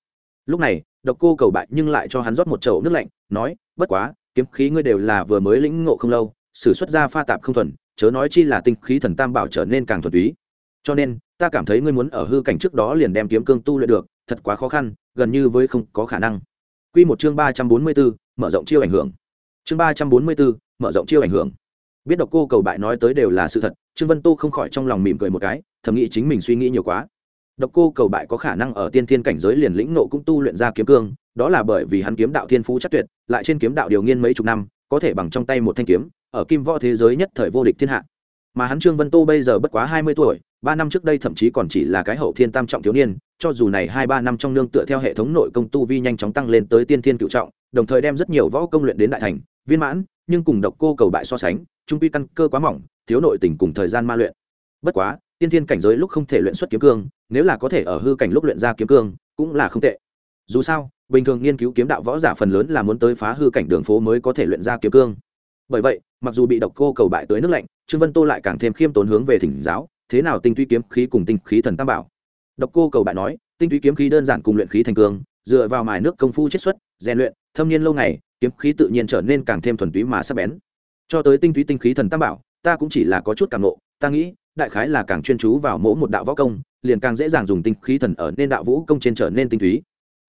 S1: lúc này độc cô cầu bại nhưng lại cho hắn rót một chậu nước lạnh nói bất quá kiếm khí ngươi đều là vừa mới lĩnh ngộ không lâu sử xuất ra pha tạp không thuần chớ nói chi là tinh khí thần tam bảo trở nên càng thuần túy cho nên ta cảm thấy ngươi muốn ở hư cảnh trước đó liền đem kiếm cương tu luyện được thật quá khó khăn gần như với không có khả năng Quy một chương ba trăm bốn mươi 344, mở rộng chiêu ảnh hưởng. Chương ba trăm bốn mươi 344, mở rộng chiêu ảnh hưởng. Biết độc cô cầu bại nói tới đều là sự thật, Trương Vân Tu không khỏi trong lòng mỉm cười một cái, thầm nghĩ chính mình suy nghĩ nhiều quá. Độc cô cầu bại có khả năng ở tiên thiên cảnh giới liền lĩnh nộ cũng tu luyện ra kiếm cương, đó là bởi vì hắn kiếm đạo thiên phú chắc tuyệt, lại trên kiếm đạo điều nghiên mấy chục năm, có thể bằng trong tay một thanh kiếm, ở kim võ thế giới nhất thời vô địch thiên hạ. Mà hắn Trương Vân Tu bây giờ bất quá hai mươi tuổi, ba năm trước đây thậm chí còn chỉ là cái hậu thiên tam trọng thiếu niên, cho dù này hai ba năm trong nương tựa theo hệ thống nội công tu vi nhanh chóng tăng lên tới tiên thiên cựu trọng, đồng thời đem rất nhiều võ công luyện đến đại thành, viên mãn, nhưng cùng độc cô cầu bại so sánh, trung quy căn cơ quá mỏng, thiếu nội tình cùng thời gian ma luyện. Bất quá, tiên thiên cảnh giới lúc không thể luyện xuất kiếm cương, nếu là có thể ở hư cảnh lúc luyện ra kiếm cương, cũng là không tệ. Dù sao, bình thường nghiên cứu kiếm đạo võ giả phần lớn là muốn tới phá hư cảnh đường phố mới có thể luyện ra kiếm cương. Bởi vậy, mặc dù bị độc cô cầu bại tới nước lạnh, Trương Vân Tô lại càng thêm khiêm tốn hướng về thỉnh giáo, thế nào tinh túy kiếm khí cùng tinh khí thần tam bảo. Độc cô cầu bại nói, tinh túy kiếm khí đơn giản cùng luyện khí thành cương, dựa vào mài nước công phu chiết xuất, rèn luyện, thâm niên lâu ngày, kiếm khí tự nhiên trở nên càng thêm thuần túy mà sắc bén. Cho tới tinh túy tinh khí thần tam bảo, ta cũng chỉ là có chút cảm ngộ, ta nghĩ, đại khái là càng chuyên chú vào mỗi một đạo võ công, liền càng dễ dàng dùng tinh khí thần ở nên đạo vũ công trên trở nên tinh túy.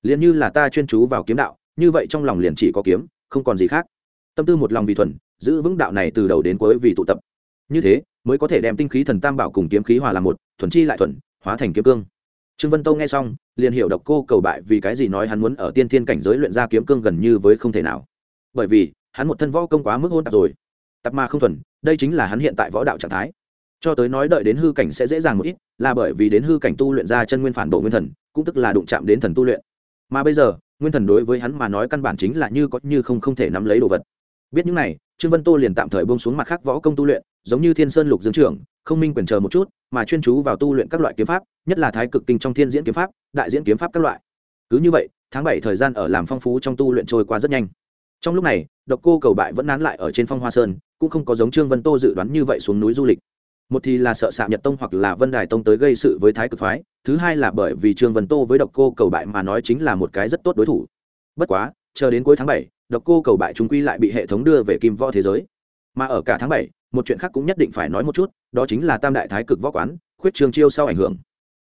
S1: Liền như là ta chuyên chú vào kiếm đạo, như vậy trong lòng liền chỉ có kiếm, không còn gì khác. Tâm tư một lòng vì thuần, giữ vững đạo này từ đầu đến cuối vì tụ tập. Như thế, mới có thể đem tinh khí thần tam bảo cùng kiếm khí hòa làm một, thuần chi lại thuần, hóa thành kiếm cương trương vân tâu nghe xong liền hiểu độc cô cầu bại vì cái gì nói hắn muốn ở tiên thiên cảnh giới luyện ra kiếm cương gần như với không thể nào bởi vì hắn một thân võ công quá mức hôn tạp rồi tập mà không thuần đây chính là hắn hiện tại võ đạo trạng thái cho tới nói đợi đến hư cảnh sẽ dễ dàng một ít, là bởi vì đến hư cảnh tu luyện ra chân nguyên phản bộ nguyên thần, cũng tức là đụng chạm đến thần tu luyện. Mà bây giờ, nguyên thần đối với hắn mà nói căn bản chính là như có như không không thể nắm lấy đồ vật. Biết những này, trương vân tô liền tạm thời buông xuống mặt khác võ công tu luyện, giống như thiên sơn lục dương trưởng, không minh quyền chờ một chút, mà chuyên chú vào tu luyện các loại kiếm pháp, nhất là thái cực kinh trong thiên diễn kiếm pháp, đại diễn kiếm pháp các loại. Cứ như vậy, tháng bảy thời gian ở làm phong phú trong tu luyện trôi qua rất nhanh. Trong lúc này, độc cô cầu bại vẫn nán lại ở trên phong hoa sơn, cũng không có giống trương vân tô dự đoán như vậy xuống núi du lịch một thì là sợ xạ nhật tông hoặc là vân đài tông tới gây sự với thái cực phái, thứ hai là bởi vì trương vân tô với độc cô cầu bại mà nói chính là một cái rất tốt đối thủ. Bất quá, chờ đến cuối tháng bảy, độc cô cầu bại chúng quy lại bị hệ thống đưa về kim võ thế giới. Mà ở cả tháng bảy, một chuyện khác cũng nhất định phải nói một chút, đó chính là tam đại thái cực võ quán, khuyết trường chiêu sau ảnh hưởng.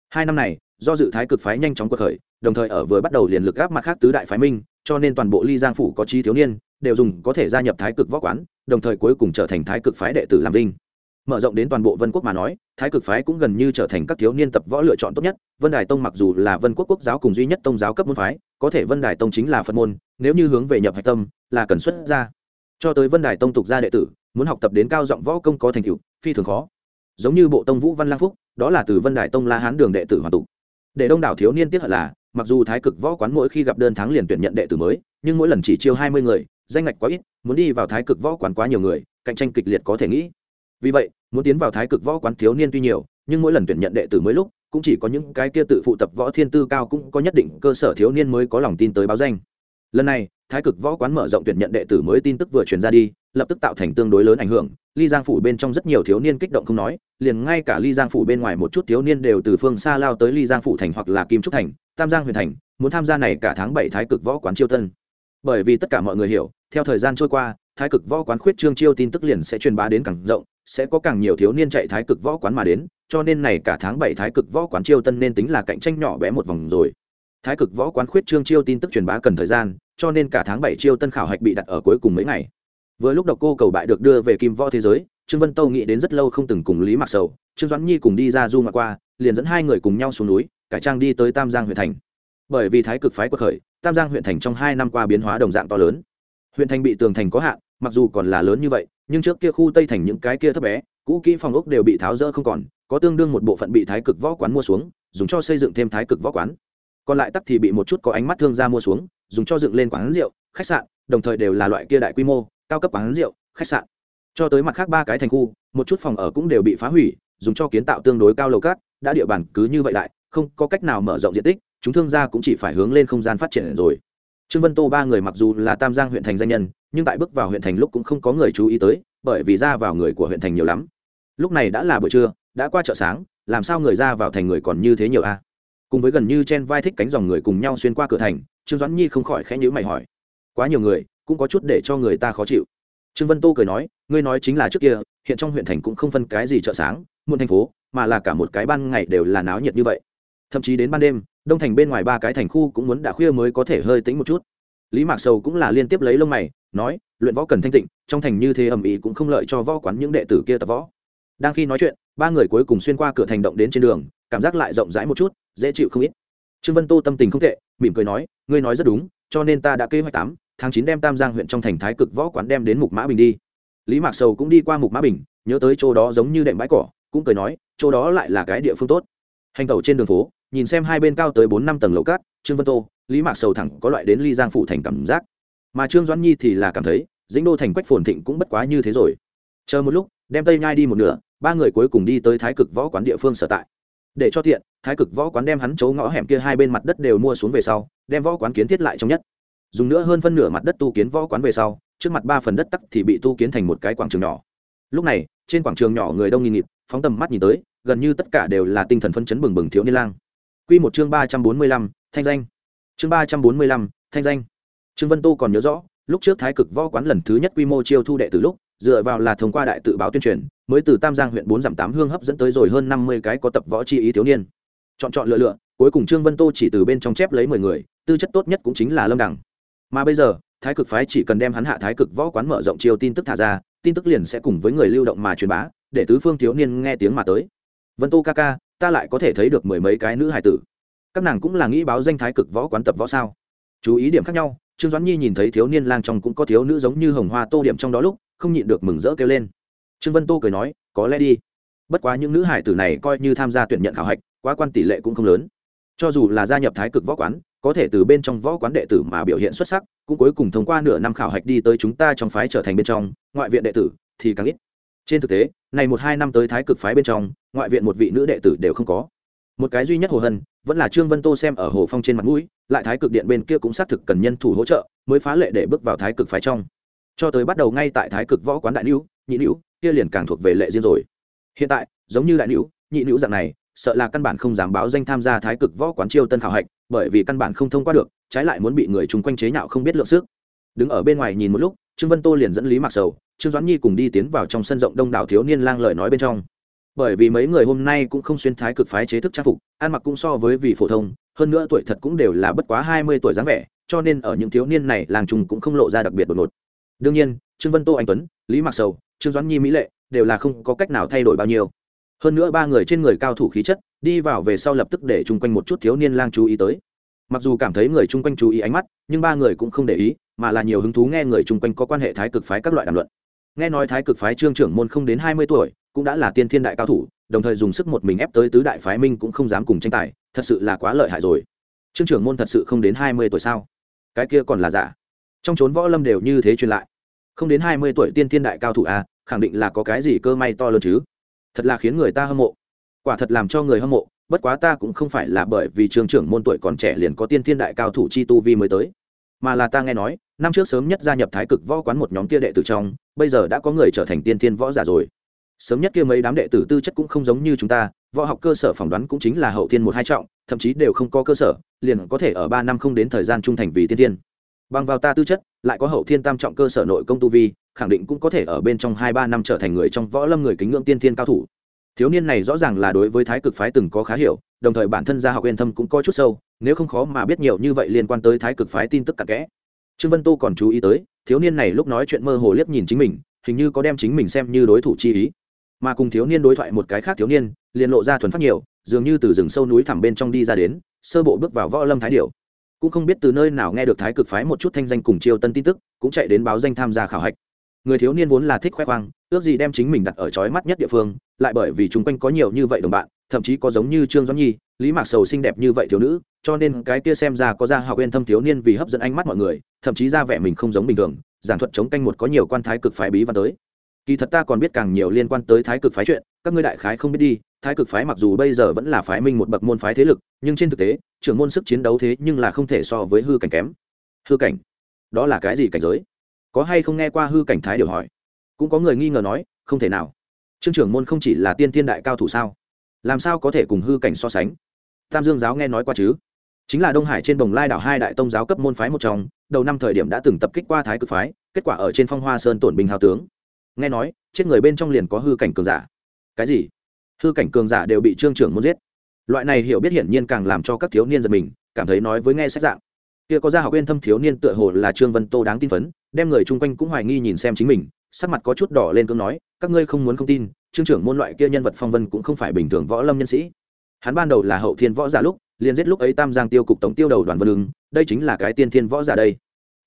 S1: Hai năm này, do dự thái cực phái nhanh chóng cuộc khởi, đồng thời ở vừa bắt đầu liền lực áp mặt khác tứ đại phái minh, cho nên toàn bộ ly giang phủ có chi thiếu niên, đều dùng có thể gia nhập thái cực võ quán, đồng thời cuối cùng trở thành thái cực phái đệ tử làm linh mở rộng đến toàn bộ vân quốc mà nói, thái cực phái cũng gần như trở thành các thiếu niên tập võ lựa chọn tốt nhất. Vân đài tông mặc dù là vân quốc quốc giáo cùng duy nhất tông giáo cấp môn phái, có thể vân đài tông chính là phật môn, nếu như hướng về nhập hạch tâm, là cần xuất ra cho tới vân đài tông tục gia đệ tử, muốn học tập đến cao giọng võ công có thành tựu, phi thường khó. Giống như bộ tông vũ văn lang phúc, đó là từ vân đài tông la hán đường đệ tử hoàn tụ. Để đông đảo thiếu niên tiếc hận là, mặc dù thái cực võ quán mỗi khi gặp đơn thắng liền tuyển nhận đệ tử mới, nhưng mỗi lần chỉ chiêu hai mươi người, danh ngạch quá ít, muốn đi vào thái cực võ quán quá nhiều người, cạnh tranh kịch liệt có thể nghĩ vì vậy, muốn tiến vào thái cực võ quán thiếu niên tuy nhiều, nhưng mỗi lần tuyển nhận đệ tử mới lúc, cũng chỉ có những cái kia tự phụ tập võ thiên tư cao cũng có nhất định cơ sở thiếu niên mới có lòng tin tới báo danh. Lần này, thái cực võ quán mở rộng tuyển nhận đệ tử mới tin tức vừa truyền ra đi, lập tức tạo thành tương đối lớn ảnh hưởng. Ly giang phủ bên trong rất nhiều thiếu niên kích động không nói, liền ngay cả ly giang phủ bên ngoài một chút thiếu niên đều từ phương xa lao tới ly giang phủ thành hoặc là kim trúc thành, tam giang huyền thành, muốn tham gia này cả tháng bảy thái cực võ quán chiêu tân bởi vì tất cả mọi người hiểu, theo thời gian trôi qua, thái cực võ quán khuyết trương chiêu tin tức liền sẽ truyền bá đến càng rộng sẽ có càng nhiều thiếu niên chạy thái cực võ quán mà đến, cho nên này cả tháng bảy thái cực võ quán chiêu tân nên tính là cạnh tranh nhỏ bé một vòng rồi. Thái cực võ quán khuyết trương chiêu tin tức truyền bá cần thời gian, cho nên cả tháng bảy chiêu tân khảo hạch bị đặt ở cuối cùng mấy ngày. Vừa lúc độc cô cầu bại được đưa về kim võ thế giới, trương vân tâu nghĩ đến rất lâu không từng cùng lý mặc sầu, trương doãn nhi cùng đi ra du ngoại qua, liền dẫn hai người cùng nhau xuống núi, cải trang đi tới tam giang huyện thành. Bởi vì thái cực phái quật khởi, tam giang huyện thành trong hai năm qua biến hóa đồng dạng to lớn. Huyện thành bị tường thành có hạn, mặc dù còn là lớn như vậy nhưng trước kia khu tây thành những cái kia thấp bé, cũ kỹ phòng ốc đều bị tháo rỡ không còn, có tương đương một bộ phận bị thái cực võ quán mua xuống, dùng cho xây dựng thêm thái cực võ quán. Còn lại tắc thì bị một chút có ánh mắt thương gia mua xuống, dùng cho dựng lên quán rượu, khách sạn, đồng thời đều là loại kia đại quy mô, cao cấp quán rượu, khách sạn. Cho tới mặt khác ba cái thành khu, một chút phòng ở cũng đều bị phá hủy, dùng cho kiến tạo tương đối cao lầu cát, đã địa bàn cứ như vậy đại không có cách nào mở rộng diện tích, chúng thương gia cũng chỉ phải hướng lên không gian phát triển rồi. Trương vân tô ba người mặc dù là tam giang huyện thành danh nhân nhưng tại bước vào huyện thành lúc cũng không có người chú ý tới, bởi vì ra vào người của huyện thành nhiều lắm. Lúc này đã là buổi trưa, đã qua chợ sáng, làm sao người ra vào thành người còn như thế nhiều a cùng với gần như chen vai thích cánh dòng người cùng nhau xuyên qua cửa thành, trương doãn nhi không khỏi khẽ nhữ mày hỏi. Quá nhiều người, cũng có chút để cho người ta khó chịu. Trương vân tô cười nói, ngươi nói chính là trước kia, hiện trong huyện thành cũng không phân cái gì chợ sáng, muôn thành phố, mà là cả một cái ban ngày đều là náo nhiệt như vậy. Thậm chí đến ban đêm, đông thành bên ngoài ba cái thành khu cũng muốn đã khuya mới có thể hơi tính một chút. Lý mạc sầu cũng là liên tiếp lấy lông mày nói, luyện võ cần thanh tịnh, trong thành như thế ầm ĩ cũng không lợi cho võ quán những đệ tử kia tập võ. Đang khi nói chuyện, ba người cuối cùng xuyên qua cửa thành động đến trên đường, cảm giác lại rộng rãi một chút, dễ chịu không ít. Trương vân tô tâm tình không tệ, mỉm cười nói, ngươi nói rất đúng, cho nên ta đã kế hoạch tám, tháng chín đem tam giang huyện trong thành thái cực võ quán đem đến mục mã bình đi. Lý mạc sầu cũng đi qua mục mã bình, nhớ tới chỗ đó giống như đệm bãi cỏ, cũng cười nói, chỗ đó lại là cái địa phương tốt. Hành tẩu trên đường phố, nhìn xem hai bên cao tới bốn năm tầng lầu cát, trương vân tô, lý mạc sầu thẳng có loại đến ly giang phụ thành cảm giác mà trương doãn nhi thì là cảm thấy, dĩnh đô thành quách phồn thịnh cũng bất quá như thế rồi. Chờ một lúc, đem tây nhai đi một nửa, ba người cuối cùng đi tới thái cực võ quán địa phương sở tại. Để cho tiện, thái cực võ quán đem hắn chấu ngõ hẻm kia hai bên mặt đất đều mua xuống về sau, đem võ quán kiến thiết lại trong nhất. Dùng nữa hơn phân nửa mặt đất tu kiến võ quán về sau, trước mặt ba phần đất tắc thì bị tu kiến thành một cái quảng trường nhỏ. Lúc này, trên quảng trường nhỏ người đông nghìn nghịt, phóng tầm mắt nhìn tới, gần như tất cả đều là tinh thần phân chấn bừng bừng thiếu niên lang. Quy một chương ba trăm bốn mươi lăm, thanh danh. Chương ba trăm bốn mươi lăm, thanh danh trương vân tô còn nhớ rõ, lúc trước thái cực võ quán lần thứ nhất quy mô chiêu thu đệ từ lúc, dựa vào là thông qua đại tự báo tuyên truyền, mới từ tam giang huyện bốn dặm tám hương hấp dẫn tới rồi hơn năm mươi cái có tập võ chi ý thiếu niên. Chọn chọn lựa lựa, cuối cùng trương vân tô chỉ từ bên trong chép lấy mười người, tư chất tốt nhất cũng chính là lâm đẳng mà bây giờ, thái cực phái chỉ cần đem hắn hạ thái cực võ quán mở rộng chiêu tin tức thả ra, tin tức liền sẽ cùng với người lưu động mà truyền bá, để tứ phương thiếu niên nghe tiếng mà tới. Vân tô ca ca, ta lại có thể thấy được mười mấy cái nữ hài tử. Các nàng cũng là nghĩ báo danh thái cực võ quán tập võ sao? Chú ý điểm khác nhau trương doãn nhi nhìn thấy thiếu niên lang trong cũng có thiếu nữ giống như hồng hoa tô điểm trong đó lúc, không nhịn được mừng rỡ kêu lên. Trương vân tô cười nói, có lẽ đi. Bất quá những nữ hải tử này coi như tham gia tuyển nhận khảo hạch, quá quan tỷ lệ cũng không lớn. Cho dù là gia nhập thái cực võ quán, có thể từ bên trong võ quán đệ tử mà biểu hiện xuất sắc, cũng cuối cùng thông qua nửa năm khảo hạch đi tới chúng ta trong phái trở thành bên trong, ngoại viện đệ tử thì càng ít. Trên thực tế, này một hai năm tới thái cực phái bên trong, ngoại viện một vị nữ đệ tử đều không có một cái duy nhất hồ hân, vẫn là trương vân tô xem ở hồ phong trên mặt mũi, lại thái cực điện bên kia cũng xác thực cần nhân thủ hỗ trợ, mới phá lệ để bước vào thái cực phái trong. Cho tới bắt đầu ngay tại thái cực võ quán đại nữ nhị nữ kia liền càng thuộc về lệ riêng rồi. Hiện tại, giống như đại nữ nhị nữ dạng này, sợ là căn bản không dám báo danh tham gia thái cực võ quán chiêu tân khảo hạch, bởi vì căn bản không thông qua được, trái lại muốn bị người chung quanh chế nhạo không biết lượng sức. Đứng ở bên ngoài nhìn một lúc, trương vân tô liền dẫn lý mặc sầu, trương doãn nhi cùng đi tiến vào trong sân rộng đông đảo thiếu niên lang lời nói bên trong bởi vì mấy người hôm nay cũng không xuyên thái cực phái chế thức trang phục, ăn mặc cũng so với vị phổ thông, hơn nữa tuổi thật cũng đều là bất quá hai mươi tuổi dáng vẻ, cho nên ở những thiếu niên này, làng trùng cũng không lộ ra đặc biệt đột ngột. Đương nhiên, trương vân tô, anh tuấn, lý mặc sầu, trương doãn nhi, mỹ lệ đều là không có cách nào thay đổi bao nhiêu. Hơn nữa ba người trên người cao thủ khí chất, đi vào về sau lập tức để chung quanh một chút thiếu niên lang chú ý tới. Mặc dù cảm thấy người chung quanh chú ý ánh mắt, nhưng ba người cũng không để ý, mà là nhiều hứng thú nghe người chung quanh có quan hệ thái cực phái các loại đàm luận. Nghe nói thái cực phái trương trưởng môn không đến hai mươi tuổi cũng đã là tiên thiên đại cao thủ, đồng thời dùng sức một mình ép tới tứ đại phái minh cũng không dám cùng tranh tài, thật sự là quá lợi hại rồi. Trương trưởng môn thật sự không đến hai mươi tuổi sao? Cái kia còn là giả. Trong trốn võ lâm đều như thế truyền lại. Không đến hai mươi tuổi tiên thiên đại cao thủ a khẳng định là có cái gì cơ may to lớn chứ? Thật là khiến người ta hâm mộ. Quả thật làm cho người hâm mộ, bất quá ta cũng không phải là bởi vì trường trưởng môn tuổi còn trẻ liền có tiên thiên đại cao thủ chi tu vi mới tới. Mà là ta nghe nói, năm trước sớm nhất gia nhập thái cực võ quán một nhóm kia đệ tử trong, bây giờ đã có người trở thành tiên thiên võ giả rồi sớm nhất kia mấy đám đệ tử tư chất cũng không giống như chúng ta, võ học cơ sở phỏng đoán cũng chính là hậu thiên một hai trọng, thậm chí đều không có cơ sở, liền có thể ở ba năm không đến thời gian trung thành vì tiên thiên. Bằng vào ta tư chất, lại có hậu thiên tam trọng cơ sở nội công tu vi, khẳng định cũng có thể ở bên trong hai ba năm trở thành người trong võ lâm người kính ngưỡng tiên thiên cao thủ. Thiếu niên này rõ ràng là đối với thái cực phái từng có khá hiểu, đồng thời bản thân gia học yên thâm cũng có chút sâu, nếu không khó mà biết nhiều như vậy liên quan tới thái cực phái tin tức cặn kẽ. Trương vân tô còn chú ý tới, thiếu niên này lúc nói chuyện mơ hồ liếc nhìn chính mình, hình như có đem chính mình xem như đối thủ chi ý mà cùng thiếu niên đối thoại một cái khác thiếu niên, liền lộ ra thuần phát nhiều, dường như từ rừng sâu núi thẳm bên trong đi ra đến, sơ bộ bước vào võ lâm thái điệu cũng không biết từ nơi nào nghe được thái cực phái một chút thanh danh cùng chiêu tân tin tức, cũng chạy đến báo danh tham gia khảo hạch. Người thiếu niên vốn là thích khoe khoang, ước gì đem chính mình đặt ở trói mắt nhất địa phương, lại bởi vì chung quanh có nhiều như vậy đồng bạn, thậm chí có giống như trương doãn nhi, lý mạc sầu xinh đẹp như vậy thiếu nữ, cho nên cái kia xem ra có ra học yên thâm thiếu niên vì hấp dẫn ánh mắt mọi người, thậm chí ra vẻ mình không giống bình thường, giảng thuật chống canh một có nhiều quan thái cực phái bí văn tới kỳ thật ta còn biết càng nhiều liên quan tới thái cực phái chuyện, các ngươi đại khái không biết đi, thái cực phái mặc dù bây giờ vẫn là phái minh một bậc môn phái thế lực, nhưng trên thực tế, trưởng môn sức chiến đấu thế nhưng là không thể so với hư cảnh kém. Hư cảnh? Đó là cái gì cảnh giới? Có hay không nghe qua hư cảnh thái điều hỏi? Cũng có người nghi ngờ nói, không thể nào. Trương trưởng môn không chỉ là tiên thiên đại cao thủ sao? Làm sao có thể cùng hư cảnh so sánh? Tam dương giáo nghe nói qua chứ? Chính là đông hải trên bồng lai đảo hai đại tông giáo cấp môn phái một trong, đầu năm thời điểm đã từng tập kích qua thái cực phái, kết quả ở trên phong hoa sơn tổn bình hào tướng nghe nói, chết người bên trong liền có hư cảnh cường giả. Cái gì? Hư cảnh cường giả đều bị trương trưởng muốn giết. Loại này hiểu biết hiển nhiên càng làm cho các thiếu niên giật mình, cảm thấy nói với nghe sách dạng. Kia có ra học viên thâm thiếu niên tựa hồ là trương vân tô đáng tin phấn, đem người chung quanh cũng hoài nghi nhìn xem chính mình, sắc mặt có chút đỏ lên cưỡng nói, các ngươi không muốn không tin, trương trưởng môn loại kia nhân vật phong vân cũng không phải bình thường võ lâm nhân sĩ. Hắn ban đầu là hậu thiên võ giả lúc, liền giết lúc ấy tam giang tiêu cục tổng tiêu đầu đoàn vân ứng đây chính là cái tiên thiên võ giả đây.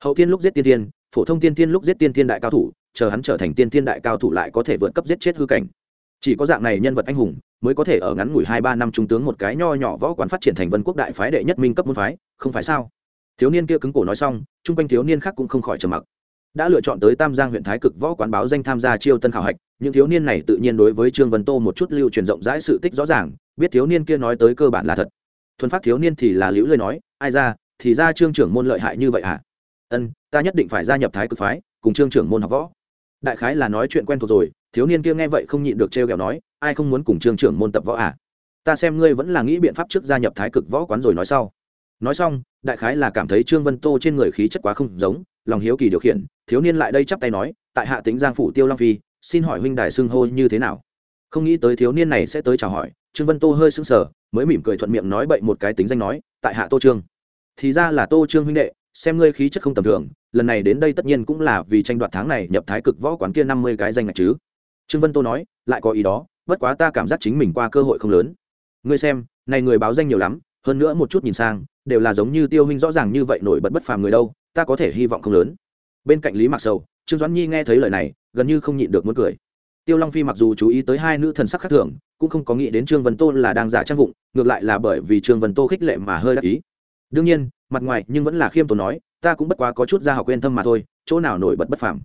S1: Hậu thiên lúc giết tiên thiên, phổ thông tiên thiên lúc giết tiên thiên đại cao thủ chờ hắn trở thành tiên thiên đại cao thủ lại có thể vượt cấp giết chết hư cảnh. Chỉ có dạng này nhân vật anh hùng mới có thể ở ngắn ngủi hai ba năm trung tướng một cái nho nhỏ võ quán phát triển thành vân quốc đại phái đệ nhất minh cấp môn phái, không phải sao? Thiếu niên kia cứng cổ nói xong, chung quanh thiếu niên khác cũng không khỏi trầm mặc. Đã lựa chọn tới tam giang huyện thái cực võ quán báo danh tham gia chiêu tân khảo hạch, những thiếu niên này tự nhiên đối với trương vân tô một chút lưu truyền rộng rãi sự tích rõ ràng, biết thiếu niên kia nói tới cơ bản là thật. Thuần phát thiếu niên thì là liễu lời nói, ai ra, thì ra trương trưởng môn lợi hại như vậy à ân, ta nhất định phải gia nhập thái cực phái, cùng trương trưởng môn học võ đại khái là nói chuyện quen thuộc rồi, thiếu niên kia nghe vậy không nhịn được trêu ghẹo nói, ai không muốn cùng trương trưởng môn tập võ à? Ta xem ngươi vẫn là nghĩ biện pháp trước gia nhập thái cực võ quán rồi nói sau. Nói xong, đại khái là cảm thấy trương vân tô trên người khí chất quá không giống, lòng hiếu kỳ điều khiển, thiếu niên lại đây chắp tay nói, tại hạ tính giang phủ tiêu long phi, xin hỏi huynh đài xưng hô như thế nào? Không nghĩ tới thiếu niên này sẽ tới chào hỏi, trương vân tô hơi sững sờ, mới mỉm cười thuận miệng nói bậy một cái tính danh nói, tại hạ tô trương. Thì ra là tô trương huynh đệ, xem ngươi khí chất không tầm thường lần này đến đây tất nhiên cũng là vì tranh đoạt tháng này nhập thái cực võ quán kia năm mươi cái danh ngạch chứ. Trương vân tô nói, lại có ý đó, bất quá ta cảm giác chính mình qua cơ hội không lớn. Ngươi xem, này người báo danh nhiều lắm, hơn nữa một chút nhìn sang, đều là giống như tiêu huynh rõ ràng như vậy nổi bật bất phàm người đâu, ta có thể hy vọng không lớn. Bên cạnh lý mặc sầu, trương doãn nhi nghe thấy lời này, gần như không nhịn được muốn cười. Tiêu long phi mặc dù chú ý tới hai nữ thần sắc khác thường, cũng không có nghĩ đến trương vân tô là đang giả trang vụng, ngược lại là bởi vì trương vân tô khích lệ mà hơi đắc ý. Đương nhiên, mặt ngoài nhưng vẫn là khiêm tốn nói ta cũng bất quá có chút ra học quên thâm mà thôi, chỗ nào nổi bật bất phàm.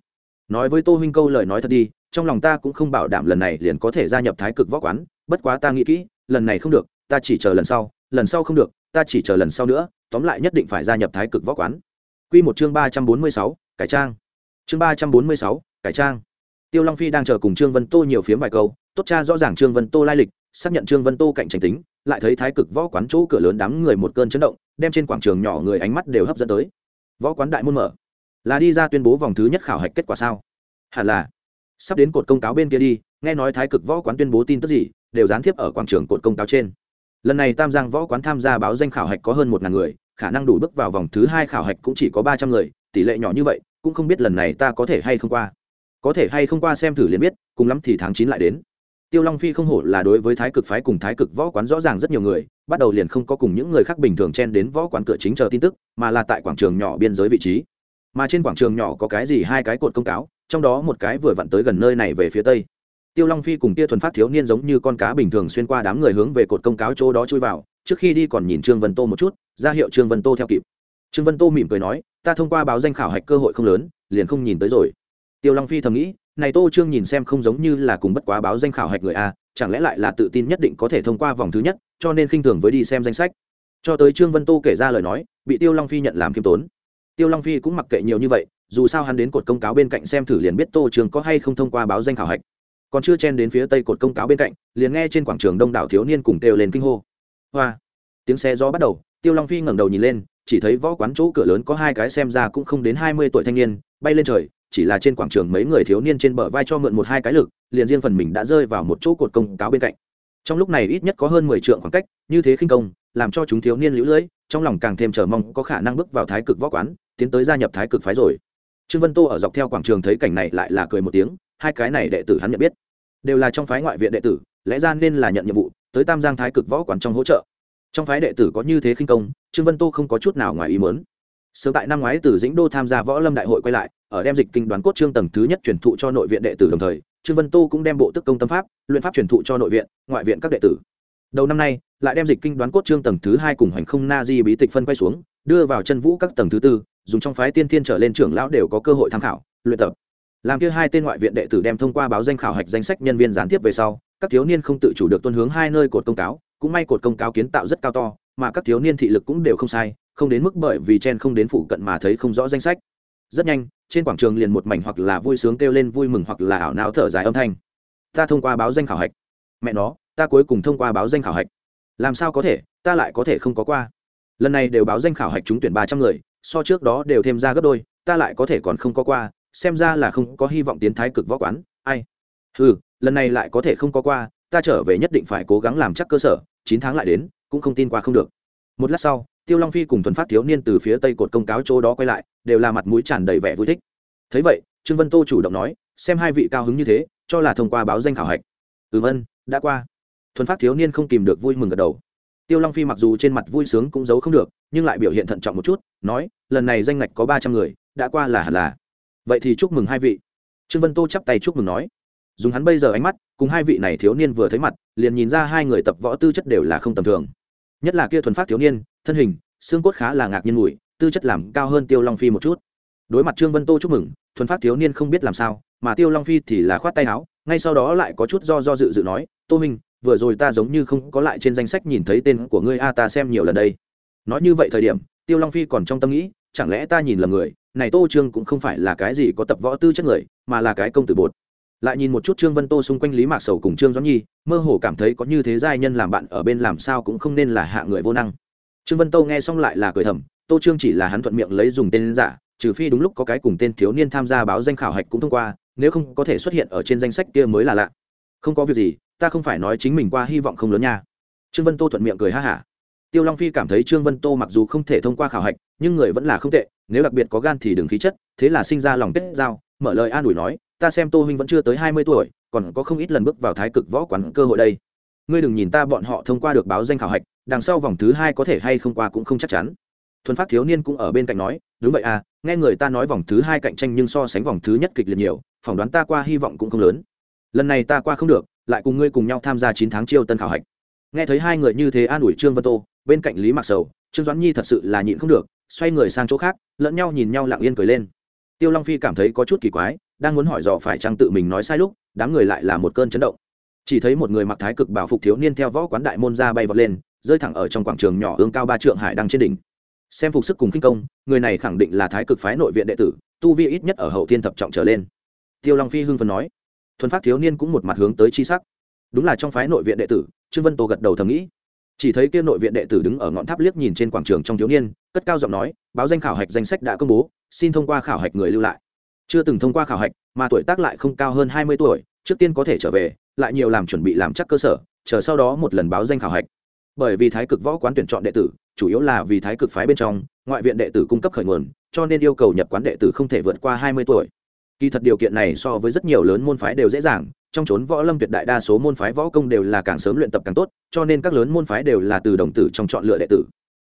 S1: Nói với tô huynh câu lời nói thật đi, trong lòng ta cũng không bảo đảm lần này liền có thể gia nhập thái cực võ quán, bất quá ta nghĩ kỹ, lần này không được, ta chỉ chờ lần sau lần sau không được, ta chỉ chờ lần sau nữa, tóm lại nhất định phải gia nhập thái cực võ quán. Quy một chương ba trăm bốn mươi sáu, cải trang. Chương ba trăm bốn mươi sáu, cải trang. Tiêu long phi đang chờ cùng trương vân tô nhiều phiếm vài câu, tốt cha rõ ràng trương vân tô lai lịch, xác nhận trương vân tô cạnh tranh tính, lại thấy thái cực võ quán chỗ cửa lớn đám người một cơn chấn động, đem trên quảng trường nhỏ người ánh mắt đều hấp dẫn tới võ quán đại môn mở. Là đi ra tuyên bố vòng thứ nhất khảo hạch kết quả sao? Hẳn là. Sắp đến cột công cáo bên kia đi, nghe nói thái cực võ quán tuyên bố tin tức gì, đều gián tiếp ở quảng trường cột công cáo trên. Lần này tam giang võ quán tham gia báo danh khảo hạch có hơn một ngàn người, khả năng đủ bước vào vòng thứ hai khảo hạch cũng chỉ có ba trăm người, tỷ lệ nhỏ như vậy, cũng không biết lần này ta có thể hay không qua. Có thể hay không qua xem thử liền biết, cùng lắm thì tháng chín lại đến tiêu long phi không hổ là đối với thái cực phái cùng thái cực võ quán rõ ràng rất nhiều người, bắt đầu liền không có cùng những người khác bình thường chen đến võ quán cửa chính chờ tin tức, mà là tại quảng trường nhỏ biên giới vị trí. Mà trên quảng trường nhỏ có cái gì hai cái cột công cáo, trong đó một cái vừa vặn tới gần nơi này về phía tây. Tiêu long phi cùng tia thuần phát thiếu niên giống như con cá bình thường xuyên qua đám người hướng về cột công cáo chỗ đó chui vào, trước khi đi còn nhìn trương vân tô một chút, ra hiệu trương vân tô theo kịp. Trương vân tô mỉm cười nói, ta thông qua báo danh khảo hạch cơ hội không lớn, liền không nhìn tới rồi. Tiêu long phi thầm nghĩ này tô trương nhìn xem không giống như là cùng bất quá báo danh khảo hạch người a, chẳng lẽ lại là tự tin nhất định có thể thông qua vòng thứ nhất, cho nên khinh thường với đi xem danh sách. Cho tới trương vân tô kể ra lời nói, bị tiêu long phi nhận làm khiêm tốn. Tiêu long phi cũng mặc kệ nhiều như vậy, dù sao hắn đến cột công cáo bên cạnh xem thử liền biết tô trường có hay không thông qua báo danh khảo hạch. Còn chưa chen đến phía tây cột công cáo bên cạnh, liền nghe trên quảng trường đông đảo thiếu niên cùng kêu lên kinh hô. Hoa! Tiếng xe gió bắt đầu, tiêu long phi ngẩng đầu nhìn lên, chỉ thấy võ quán chỗ cửa lớn có hai cái xem ra cũng không đến hai mươi tuổi thanh niên, bay lên trời chỉ là trên quảng trường mấy người thiếu niên trên bờ vai cho mượn một hai cái lực, liền riêng phần mình đã rơi vào một chỗ cột công cáo bên cạnh. Trong lúc này ít nhất có hơn mười trượng khoảng cách, như thế khinh công, làm cho chúng thiếu niên lũ lưỡi trong lòng càng thêm chờ mong có khả năng bước vào thái cực võ quán, tiến tới gia nhập thái cực phái rồi. Trương vân tô ở dọc theo quảng trường thấy cảnh này lại là cười một tiếng, hai cái này đệ tử hắn nhận biết, đều là trong phái ngoại viện đệ tử, lẽ ra nên là nhận nhiệm vụ, tới tam giang thái cực võ quán trong hỗ trợ. Trong phái đệ tử có như thế khinh công, trương vân tô không có chút nào ngoài ý mớn sớm tại năm ngoái từ dĩnh đô tham gia võ lâm đại hội quay lại, ở đem dịch kinh đoán cốt trương tầng thứ nhất truyền thụ cho nội viện đệ tử đồng thời, trương vân tô cũng đem bộ tức công tâm pháp, luyện pháp truyền thụ cho nội viện, ngoại viện các đệ tử. Đầu năm nay, lại đem dịch kinh đoán cốt trương tầng thứ hai cùng hành không na di bí tịch phân quay xuống, đưa vào chân vũ các tầng thứ tư, dùng trong phái tiên thiên trở lên trưởng lão đều có cơ hội tham khảo, luyện tập. Làm kia hai tên ngoại viện đệ tử đem thông qua báo danh khảo hạch danh sách nhân viên gián tiếp về sau, các thiếu niên không tự chủ được tuân hướng hai nơi cột công cáo, cũng may cột công cáo kiến tạo rất cao to mà các thiếu niên thị lực cũng đều không sai, không đến mức bởi vì chen không đến phụ cận mà thấy không rõ danh sách. Rất nhanh, trên quảng trường liền một mảnh hoặc là vui sướng kêu lên vui mừng hoặc là ảo não thở dài âm thanh. Ta thông qua báo danh khảo hạch. Mẹ nó, ta cuối cùng thông qua báo danh khảo hạch. Làm sao có thể, ta lại có thể không có qua. Lần này đều báo danh khảo hạch trúng tuyển ba trăm người, so trước đó đều thêm ra gấp đôi, ta lại có thể còn không có qua, xem ra là không có hy vọng tiến thái cực võ quán, ai. Ừ lần này lại có thể không có qua, ta trở về nhất định phải cố gắng làm chắc cơ sở, chín tháng lại đến cũng không tin qua không được. Một lát sau, tiêu long phi cùng thuần phát thiếu niên từ phía tây cột công cáo chỗ đó quay lại, đều là mặt mũi tràn đầy vẻ vui thích. Thấy vậy, trương vân tô chủ động nói, xem hai vị cao hứng như thế, cho là thông qua báo danh khảo hạch. Ừm ân, đã qua. Thuần phát thiếu niên không kìm được vui mừng gật đầu. Tiêu long phi mặc dù trên mặt vui sướng cũng giấu không được, nhưng lại biểu hiện thận trọng một chút, nói, lần này danh ngạch có ba trăm người, đã qua là hẳn là. Vậy thì chúc mừng hai vị. Trương vân tô chắp tay chúc mừng nói dùng hắn bây giờ ánh mắt, cùng hai vị này thiếu niên vừa thấy mặt, liền nhìn ra hai người tập võ tư chất đều là không tầm thường. Nhất là kia thuần phát thiếu niên, thân hình, xương cốt khá là ngạc nhiên mùi, tư chất làm cao hơn tiêu long phi một chút. Đối mặt trương vân tô chúc mừng, thuần phát thiếu niên không biết làm sao, mà tiêu long phi thì là khoát tay áo, ngay sau đó lại có chút do do dự dự nói, tô minh, vừa rồi ta giống như không có lại trên danh sách nhìn thấy tên của ngươi a, ta xem nhiều lần đây. Nói như vậy thời điểm, tiêu long phi còn trong tâm nghĩ, chẳng lẽ ta nhìn lầm người, này tô trương cũng không phải là cái gì có tập võ tư chất người, mà là cái công tử bột lại nhìn một chút trương vân tô xung quanh lý mạc sầu cùng trương doãn nhi, mơ hồ cảm thấy có như thế giai nhân làm bạn ở bên làm sao cũng không nên là hạ người vô năng. Trương vân tô nghe xong lại là cười thầm, tô trương chỉ là hắn thuận miệng lấy dùng tên giả, trừ phi đúng lúc có cái cùng tên thiếu niên tham gia báo danh khảo hạch cũng thông qua, nếu không có thể xuất hiện ở trên danh sách kia mới là lạ. Không có việc gì, ta không phải nói chính mình qua hy vọng không lớn nha. Trương vân tô thuận miệng cười ha hả. Tiêu long phi cảm thấy trương vân tô mặc dù không thể thông qua khảo hạch, nhưng người vẫn là không tệ, nếu đặc biệt có gan thì đừng khí chất, thế là sinh ra lòng kết giao, mở lời an ủi nói ta xem tô huynh vẫn chưa tới hai mươi tuổi, còn có không ít lần bước vào thái cực võ quán cơ hội đây. Ngươi đừng nhìn ta bọn họ thông qua được báo danh khảo hạch, đằng sau vòng thứ hai có thể hay không qua cũng không chắc chắn. Thuần phát thiếu niên cũng ở bên cạnh nói, đúng vậy à nghe người ta nói vòng thứ hai cạnh tranh nhưng so sánh vòng thứ nhất kịch liệt nhiều, phỏng đoán ta qua hy vọng cũng không lớn. Lần này ta qua không được, lại cùng ngươi cùng nhau tham gia chín tháng chiêu tân khảo hạch. Nghe thấy hai người như thế an ủi trương vân tô, bên cạnh lý mạc sầu, trương doãn nhi thật sự là nhịn không được, xoay người sang chỗ khác, lẫn nhau nhìn nhau lặng yên cười lên tiêu long phi cảm thấy có chút kỳ quái, đang muốn hỏi dò phải chăng tự mình nói sai lúc, đám người lại là một cơn chấn động. Chỉ thấy một người mặc thái cực bảo phục thiếu niên theo võ quán đại môn ra bay vọt lên, rơi thẳng ở trong quảng trường nhỏ ương cao ba trượng hải đăng trên đỉnh. Xem phục sức cùng kinh công, người này khẳng định là thái cực phái nội viện đệ tử, tu vi ít nhất ở hậu thiên thập trọng trở lên. Tiêu long phi hưng phần nói. Thuần phát thiếu niên cũng một mặt hướng tới chi sắc. Đúng là trong phái nội viện đệ tử, trương vân tô gật đầu thầm nghĩ. Chỉ thấy kia nội viện đệ tử đứng ở ngọn tháp liếc nhìn trên quảng trường trong thiếu niên, cất cao giọng nói, báo danh khảo hạch danh sách đã công bố xin thông qua khảo hạch người lưu lại. Chưa từng thông qua khảo hạch, mà tuổi tác lại không cao hơn hai mươi tuổi, trước tiên có thể trở về, lại nhiều làm chuẩn bị làm chắc cơ sở, chờ sau đó một lần báo danh khảo hạch. Bởi vì thái cực võ quán tuyển chọn đệ tử, chủ yếu là vì thái cực phái bên trong, ngoại viện đệ tử cung cấp khởi nguồn, cho nên yêu cầu nhập quán đệ tử không thể vượt qua hai mươi tuổi. Kỳ thật điều kiện này so với rất nhiều lớn môn phái đều dễ dàng, trong chốn võ lâm tuyệt đại đa số môn phái võ công đều là càng sớm luyện tập càng tốt, cho nên các lớn môn phái đều là từ đồng tử trong chọn lựa đệ tử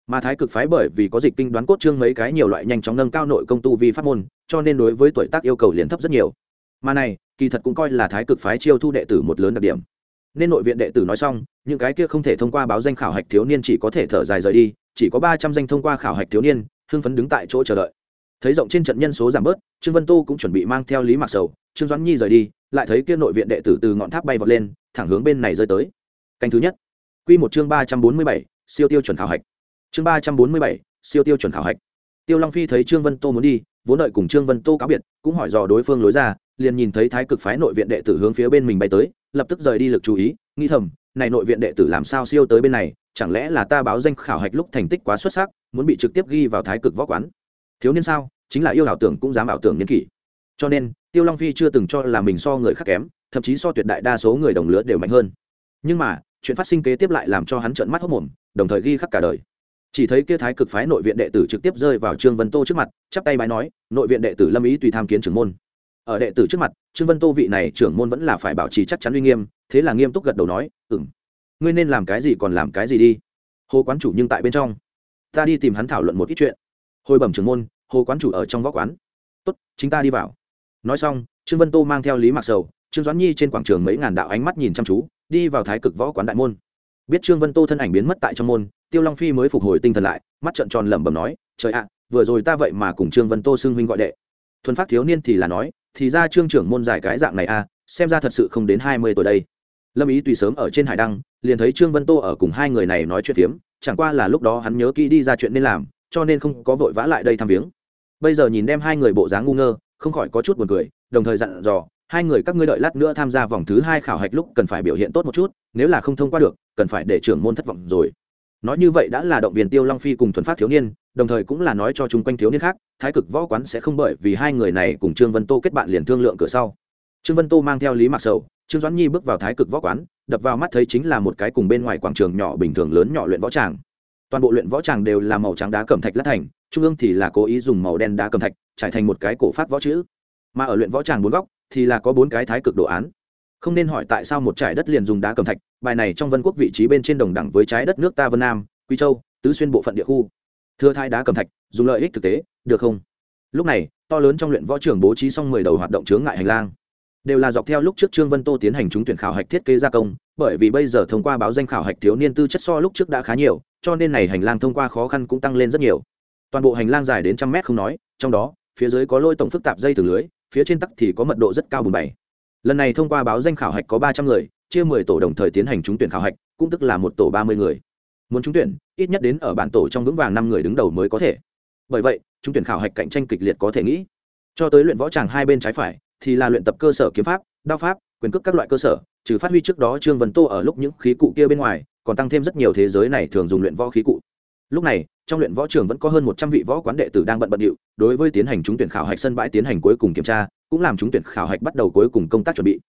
S1: mà thái cực phái bởi vì có dịch kinh đoán cốt trương mấy cái nhiều loại nhanh chóng nâng cao nội công tu vi pháp môn, cho nên đối với tuổi tác yêu cầu liền thấp rất nhiều. Mà này, kỳ thật cũng coi là thái cực phái chiêu thu đệ tử một lớn đặc điểm. Nên nội viện đệ tử nói xong, những cái kia không thể thông qua báo danh khảo hạch thiếu niên chỉ có thể thở dài rời đi, chỉ có ba trăm danh thông qua khảo hạch thiếu niên, hưng phấn đứng tại chỗ chờ đợi. Thấy rộng trên trận nhân số giảm bớt, trương vân tu cũng chuẩn bị mang theo lý mạc sầu, trương doãn nhi rời đi, lại thấy kia nội viện đệ tử từ ngọn tháp bay vọt lên, thẳng hướng bên này rơi tới. Canh thứ nhất q một chương ba trăm bốn mươi bảy, siêu tiêu chuẩn khảo hạch chương ba trăm bốn mươi bảy, siêu tiêu chuẩn khảo hạch. Tiêu long phi thấy trương vân tô muốn đi, vốn đợi cùng trương vân tô cáo biệt, cũng hỏi dò đối phương lối ra, liền nhìn thấy thái cực phái nội viện đệ tử hướng phía bên mình bay tới, lập tức rời đi lực chú ý nghi thầm, này nội viện đệ tử làm sao siêu tới bên này, chẳng lẽ là ta báo danh khảo hạch lúc thành tích quá xuất sắc, muốn bị trực tiếp ghi vào thái cực võ quán? Thiếu niên sao? Chính là yêu ảo tưởng cũng dám ảo tưởng nhân kỷ. Cho nên, tiêu long phi chưa từng cho là mình so người khác kém, thậm chí so tuyệt đại đa số người đồng lứa đều mạnh hơn. Nhưng mà, chuyện phát sinh kế tiếp lại làm cho hắn trợn mắt hốc mồm, đồng thời ghi khắc cả đời chỉ thấy kia thái cực phái nội viện đệ tử trực tiếp rơi vào trương vân tô trước mặt, chắp tay bái nói, nội viện đệ tử lâm ý tùy tham kiến trưởng môn. Ở đệ tử trước mặt, trương vân tô vị này trưởng môn vẫn là phải bảo trì chắc chắn uy nghiêm, thế là nghiêm túc gật đầu nói ừng ngươi nên làm cái gì còn làm cái gì đi. Hồ quán chủ nhưng tại bên trong. Ta đi tìm hắn thảo luận một ít chuyện. Hồi bẩm trưởng môn, hồ quán chủ ở trong võ quán. Tốt, chính ta đi vào. Nói xong, trương vân tô mang theo lý mạc sầu, trương doãn nhi trên quảng trường mấy ngàn đạo ánh mắt nhìn chăm chú, đi vào thái cực võ quán đại môn. Biết trương vân tô thân ảnh biến mất tại trong môn tiêu long phi mới phục hồi tinh thần lại, mắt trợn tròn lẩm bẩm nói, trời ạ, vừa rồi ta vậy mà cùng trương vân tô xưng huynh gọi đệ. Thuần phát thiếu niên thì là nói, thì ra trương trưởng môn giải cái dạng này a xem ra thật sự không đến hai mươi tuổi đây. Lâm ý tùy sớm ở trên hải đăng, liền thấy trương vân tô ở cùng hai người này nói chuyện phiếm, chẳng qua là lúc đó hắn nhớ kỹ đi ra chuyện nên làm, cho nên không có vội vã lại đây thăm viếng. Bây giờ nhìn đem hai người bộ dáng ngu ngơ, không khỏi có chút buồn cười, đồng thời dặn dò, hai người các ngươi đợi lát nữa tham gia vòng thứ hai khảo hạch lúc cần phải biểu hiện tốt một chút, nếu là không thông qua được, cần phải để trưởng môn thất vọng rồi nói như vậy đã là động viên tiêu long phi cùng thuần phát thiếu niên, đồng thời cũng là nói cho chung quanh thiếu niên khác, thái cực võ quán sẽ không bởi vì hai người này cùng trương vân tô kết bạn liền thương lượng cửa sau. Trương vân tô mang theo lý mạc sầu, trương doãn nhi bước vào thái cực võ quán, đập vào mắt thấy chính là một cái cùng bên ngoài quảng trường nhỏ bình thường lớn nhỏ luyện võ tràng. Toàn bộ luyện võ tràng đều là màu trắng đá cẩm thạch lát thành, trung ương thì là cố ý dùng màu đen đá cẩm thạch, trải thành một cái cổ phát võ chữ. Mà ở luyện võ tràng bốn góc thì là có bốn cái thái cực đồ án không nên hỏi tại sao một trải đất liền dùng đá cẩm thạch, bài này trong vân quốc vị trí bên trên đồng đẳng với trái đất nước ta vân nam, quy châu, tứ xuyên bộ phận địa khu. Thưa thai đá cẩm thạch, dùng lợi ích thực tế, được không? Lúc này, to lớn trong luyện võ trường bố trí xong mười đầu hoạt động chướng ngại hành lang. Đều là dọc theo lúc trước trương vân tô tiến hành trúng tuyển khảo hạch thiết kế gia công, bởi vì bây giờ thông qua báo danh khảo hạch thiếu niên tư chất so lúc trước đã khá nhiều, cho nên này hành lang thông qua khó khăn cũng tăng lên rất nhiều. Toàn bộ hành lang dài đến trăm mét không nói, trong đó, phía dưới có lôi tổng phức tạp dây từ lưới, phía trên tắc thì có mật độ rất cao bùn bảy lần này thông qua báo danh khảo hạch có ba trăm người, chia mười tổ đồng thời tiến hành trúng tuyển khảo hạch, cũng tức là một tổ ba mươi người. Muốn trúng tuyển, ít nhất đến ở bản tổ trong vững vàng năm người đứng đầu mới có thể. Bởi vậy, trúng tuyển khảo hạch cạnh tranh kịch liệt có thể nghĩ. Cho tới luyện võ tràng hai bên trái phải, thì là luyện tập cơ sở kiếm pháp, đao pháp, quyền cước các loại cơ sở, trừ phát huy trước đó trương vân tô ở lúc những khí cụ kia bên ngoài, còn tăng thêm rất nhiều thế giới này thường dùng luyện võ khí cụ lúc này, trong luyện võ trường vẫn có hơn một trăm vị võ quán đệ tử đang bận bận điệu, đối với tiến hành trúng tuyển khảo hạch sân bãi tiến hành cuối cùng kiểm tra, cũng làm trúng tuyển khảo hạch bắt đầu cuối cùng công tác chuẩn bị.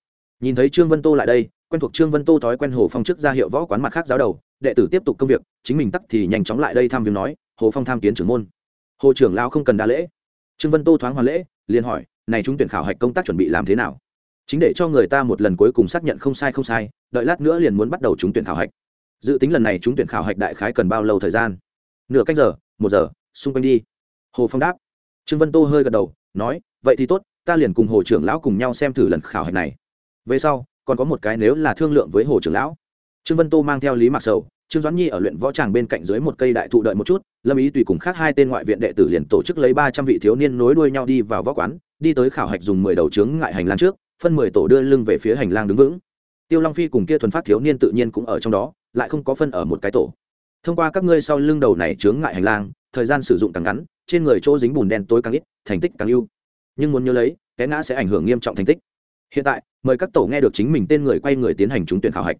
S1: Nhìn thấy trương vân tô lại đây, quen thuộc trương vân tô thói quen hồ phong chức ra hiệu võ quán mặt khác giáo đầu, đệ tử tiếp tục công việc, chính mình tắt thì nhanh chóng lại đây tham viếng nói, hồ phong tham kiến trưởng môn. Hồ trưởng lao không cần đa lễ. Trương vân tô thoáng hoàn lễ, liền hỏi, này chúng tuyển khảo hạch công tác chuẩn bị làm thế nào? Chính để cho người ta một lần cuối cùng xác nhận không sai không sai, đợi lát nữa liền muốn bắt đầu trúng tuyển khảo hạch. Dự tính lần này trúng tuyển khảo hạch đại khái cần bao lâu thời gian? Nửa canh giờ, một giờ, xung quanh đi. Hồ phong đáp. Trương vân tô hơi gật đầu, nói, vậy thì tốt, ta liền cùng hồ trưởng lão cùng nhau xem thử lần khảo hạch này. Về sau, còn có một cái nếu là thương lượng với hồ trưởng lão. Trương vân tô mang theo lý mạc sầu, trương doãn nhi ở luyện võ tràng bên cạnh dưới một cây đại thụ đợi một chút, lâm ý tùy cùng khác hai tên ngoại viện đệ tử liền tổ chức lấy ba trăm vị thiếu niên nối đuôi nhau đi vào võ quán, đi tới khảo hạch dùng mười đầu trướng ngại hành lang trước, phân mười tổ đưa lưng về phía hành lang đứng vững. Tiêu long phi cùng kia thuần phát thiếu niên tự nhiên cũng ở trong đó, lại không có phân ở một cái tổ thông qua các ngươi sau lưng đầu này chướng ngại hành lang, thời gian sử dụng càng ngắn, trên người chỗ dính bùn đen tối càng ít, thành tích càng ưu. Nhưng muốn nhớ lấy, cái ngã sẽ ảnh hưởng nghiêm trọng thành tích. Hiện tại, mời các tổ nghe được chính mình tên người quay người tiến hành trúng tuyển khảo hạch.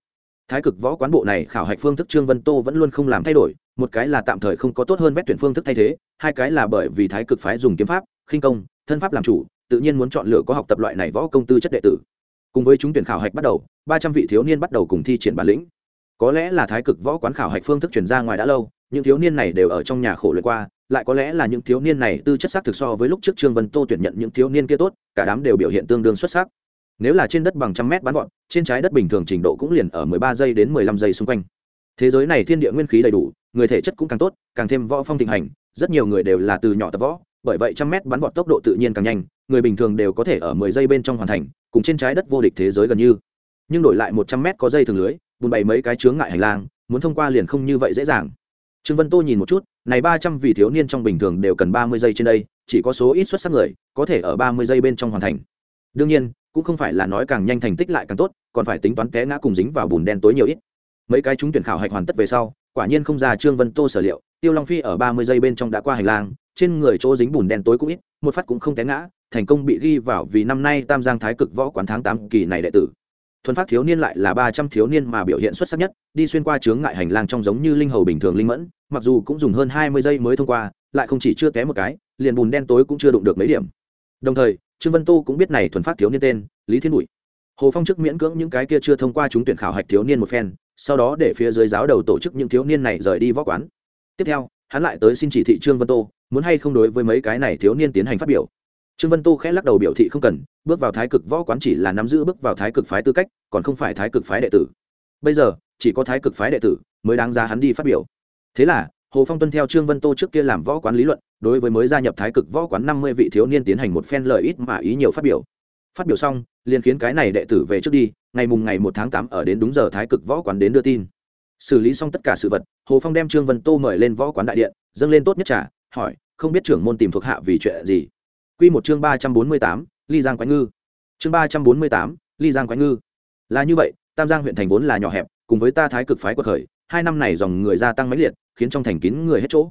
S1: Thái cực võ quán bộ này khảo hạch phương thức trương vân tô vẫn luôn không làm thay đổi, một cái là tạm thời không có tốt hơn vét tuyển phương thức thay thế, hai cái là bởi vì thái cực phái dùng kiếm pháp, khinh công, thân pháp làm chủ, tự nhiên muốn chọn lựa có học tập loại này võ công tư chất đệ tử. Cùng với chúng tuyển khảo hạch bắt đầu, ba trăm vị thiếu niên bắt đầu cùng thi triển bản lĩnh có lẽ là thái cực võ quán khảo hạch phương thức chuyển ra ngoài đã lâu, những thiếu niên này đều ở trong nhà khổ luyện qua, lại có lẽ là những thiếu niên này tư chất sắc thực so với lúc trước trương vân tô tuyển nhận những thiếu niên kia tốt, cả đám đều biểu hiện tương đương xuất sắc. Nếu là trên đất bằng trăm mét bắn gọn trên trái đất bình thường trình độ cũng liền ở mười ba giây đến mười lăm giây xung quanh. Thế giới này thiên địa nguyên khí đầy đủ, người thể chất cũng càng tốt, càng thêm võ phong thịnh hành, rất nhiều người đều là từ nhỏ tập võ, bởi vậy trăm mét bắn vọt tốc độ tự nhiên càng nhanh, người bình thường đều có thể ở mười giây bên trong hoàn thành, cùng trên trái đất vô địch thế giới gần như. Nhưng đổi lại một trăm mét có dây thường lưới bùn bày mấy cái chướng ngại hành lang, muốn thông qua liền không như vậy dễ dàng. Trương vân tô nhìn một chút, này ba trăm vị thiếu niên trong bình thường đều cần ba mươi giây trên đây, chỉ có số ít xuất sắc người, có thể ở ba mươi giây bên trong hoàn thành. Đương nhiên, cũng không phải là nói càng nhanh thành tích lại càng tốt, còn phải tính toán té ngã cùng dính vào bùn đen tối nhiều ít. Mấy cái chúng tuyển khảo hạch hoàn tất về sau, quả nhiên không ra trương vân tô sở liệu, tiêu long phi ở ba mươi giây bên trong đã qua hành lang, trên người chỗ dính bùn đen tối cũng ít, một phát cũng không té ngã, thành công bị ghi vào vì năm nay tam giang thái cực võ quán tháng tám kỳ này đệ tử thuần phát thiếu niên lại là ba trăm thiếu niên mà biểu hiện xuất sắc nhất, đi xuyên qua chướng ngại hành lang trong giống như linh hầu bình thường linh mẫn, mặc dù cũng dùng hơn hai mươi giây mới thông qua, lại không chỉ chưa té một cái, liền bùn đen tối cũng chưa đụng được mấy điểm. Đồng thời, trương vân tô cũng biết này thuần phát thiếu niên tên, lý thiên bụi. Hồ phong chức miễn cưỡng những cái kia chưa thông qua chúng tuyển khảo hạch thiếu niên một phen, sau đó để phía dưới giáo đầu tổ chức những thiếu niên này rời đi võ quán. Tiếp theo, hắn lại tới xin chỉ thị trương vân tô, muốn hay không đối với mấy cái này thiếu niên tiến hành phát biểu trương vân tô khẽ lắc đầu biểu thị không cần, bước vào thái cực võ quán chỉ là nắm giữ bước vào thái cực phái tư cách, còn không phải thái cực phái đệ tử. Bây giờ, chỉ có thái cực phái đệ tử mới đáng giá hắn đi phát biểu. Thế là, hồ phong tuân theo trương vân tô trước kia làm võ quán lý luận, đối với mới gia nhập thái cực võ quán năm mươi vị thiếu niên tiến hành một phen lời ít mà ý nhiều phát biểu. Phát biểu xong, liền khiến cái này đệ tử về trước đi, ngày mùng ngày một tháng tám ở đến đúng giờ thái cực võ quán đến đưa tin. Xử lý xong tất cả sự vật, hồ phong đem trương vân tô mời lên võ quán đại điện, dâng lên tốt nhất trả hỏi, không biết trưởng môn tìm thuộc hạ vì chuyện gì? Quy một chương ba trăm bốn mươi tám, ly giang quái ngư. Chương ba trăm bốn mươi tám, ly giang quái ngư. Là như vậy, tam giang huyện thành vốn là nhỏ hẹp, cùng với ta thái cực phái quật khởi, hai năm này dòng người gia tăng mãnh liệt, khiến trong thành kín người hết chỗ.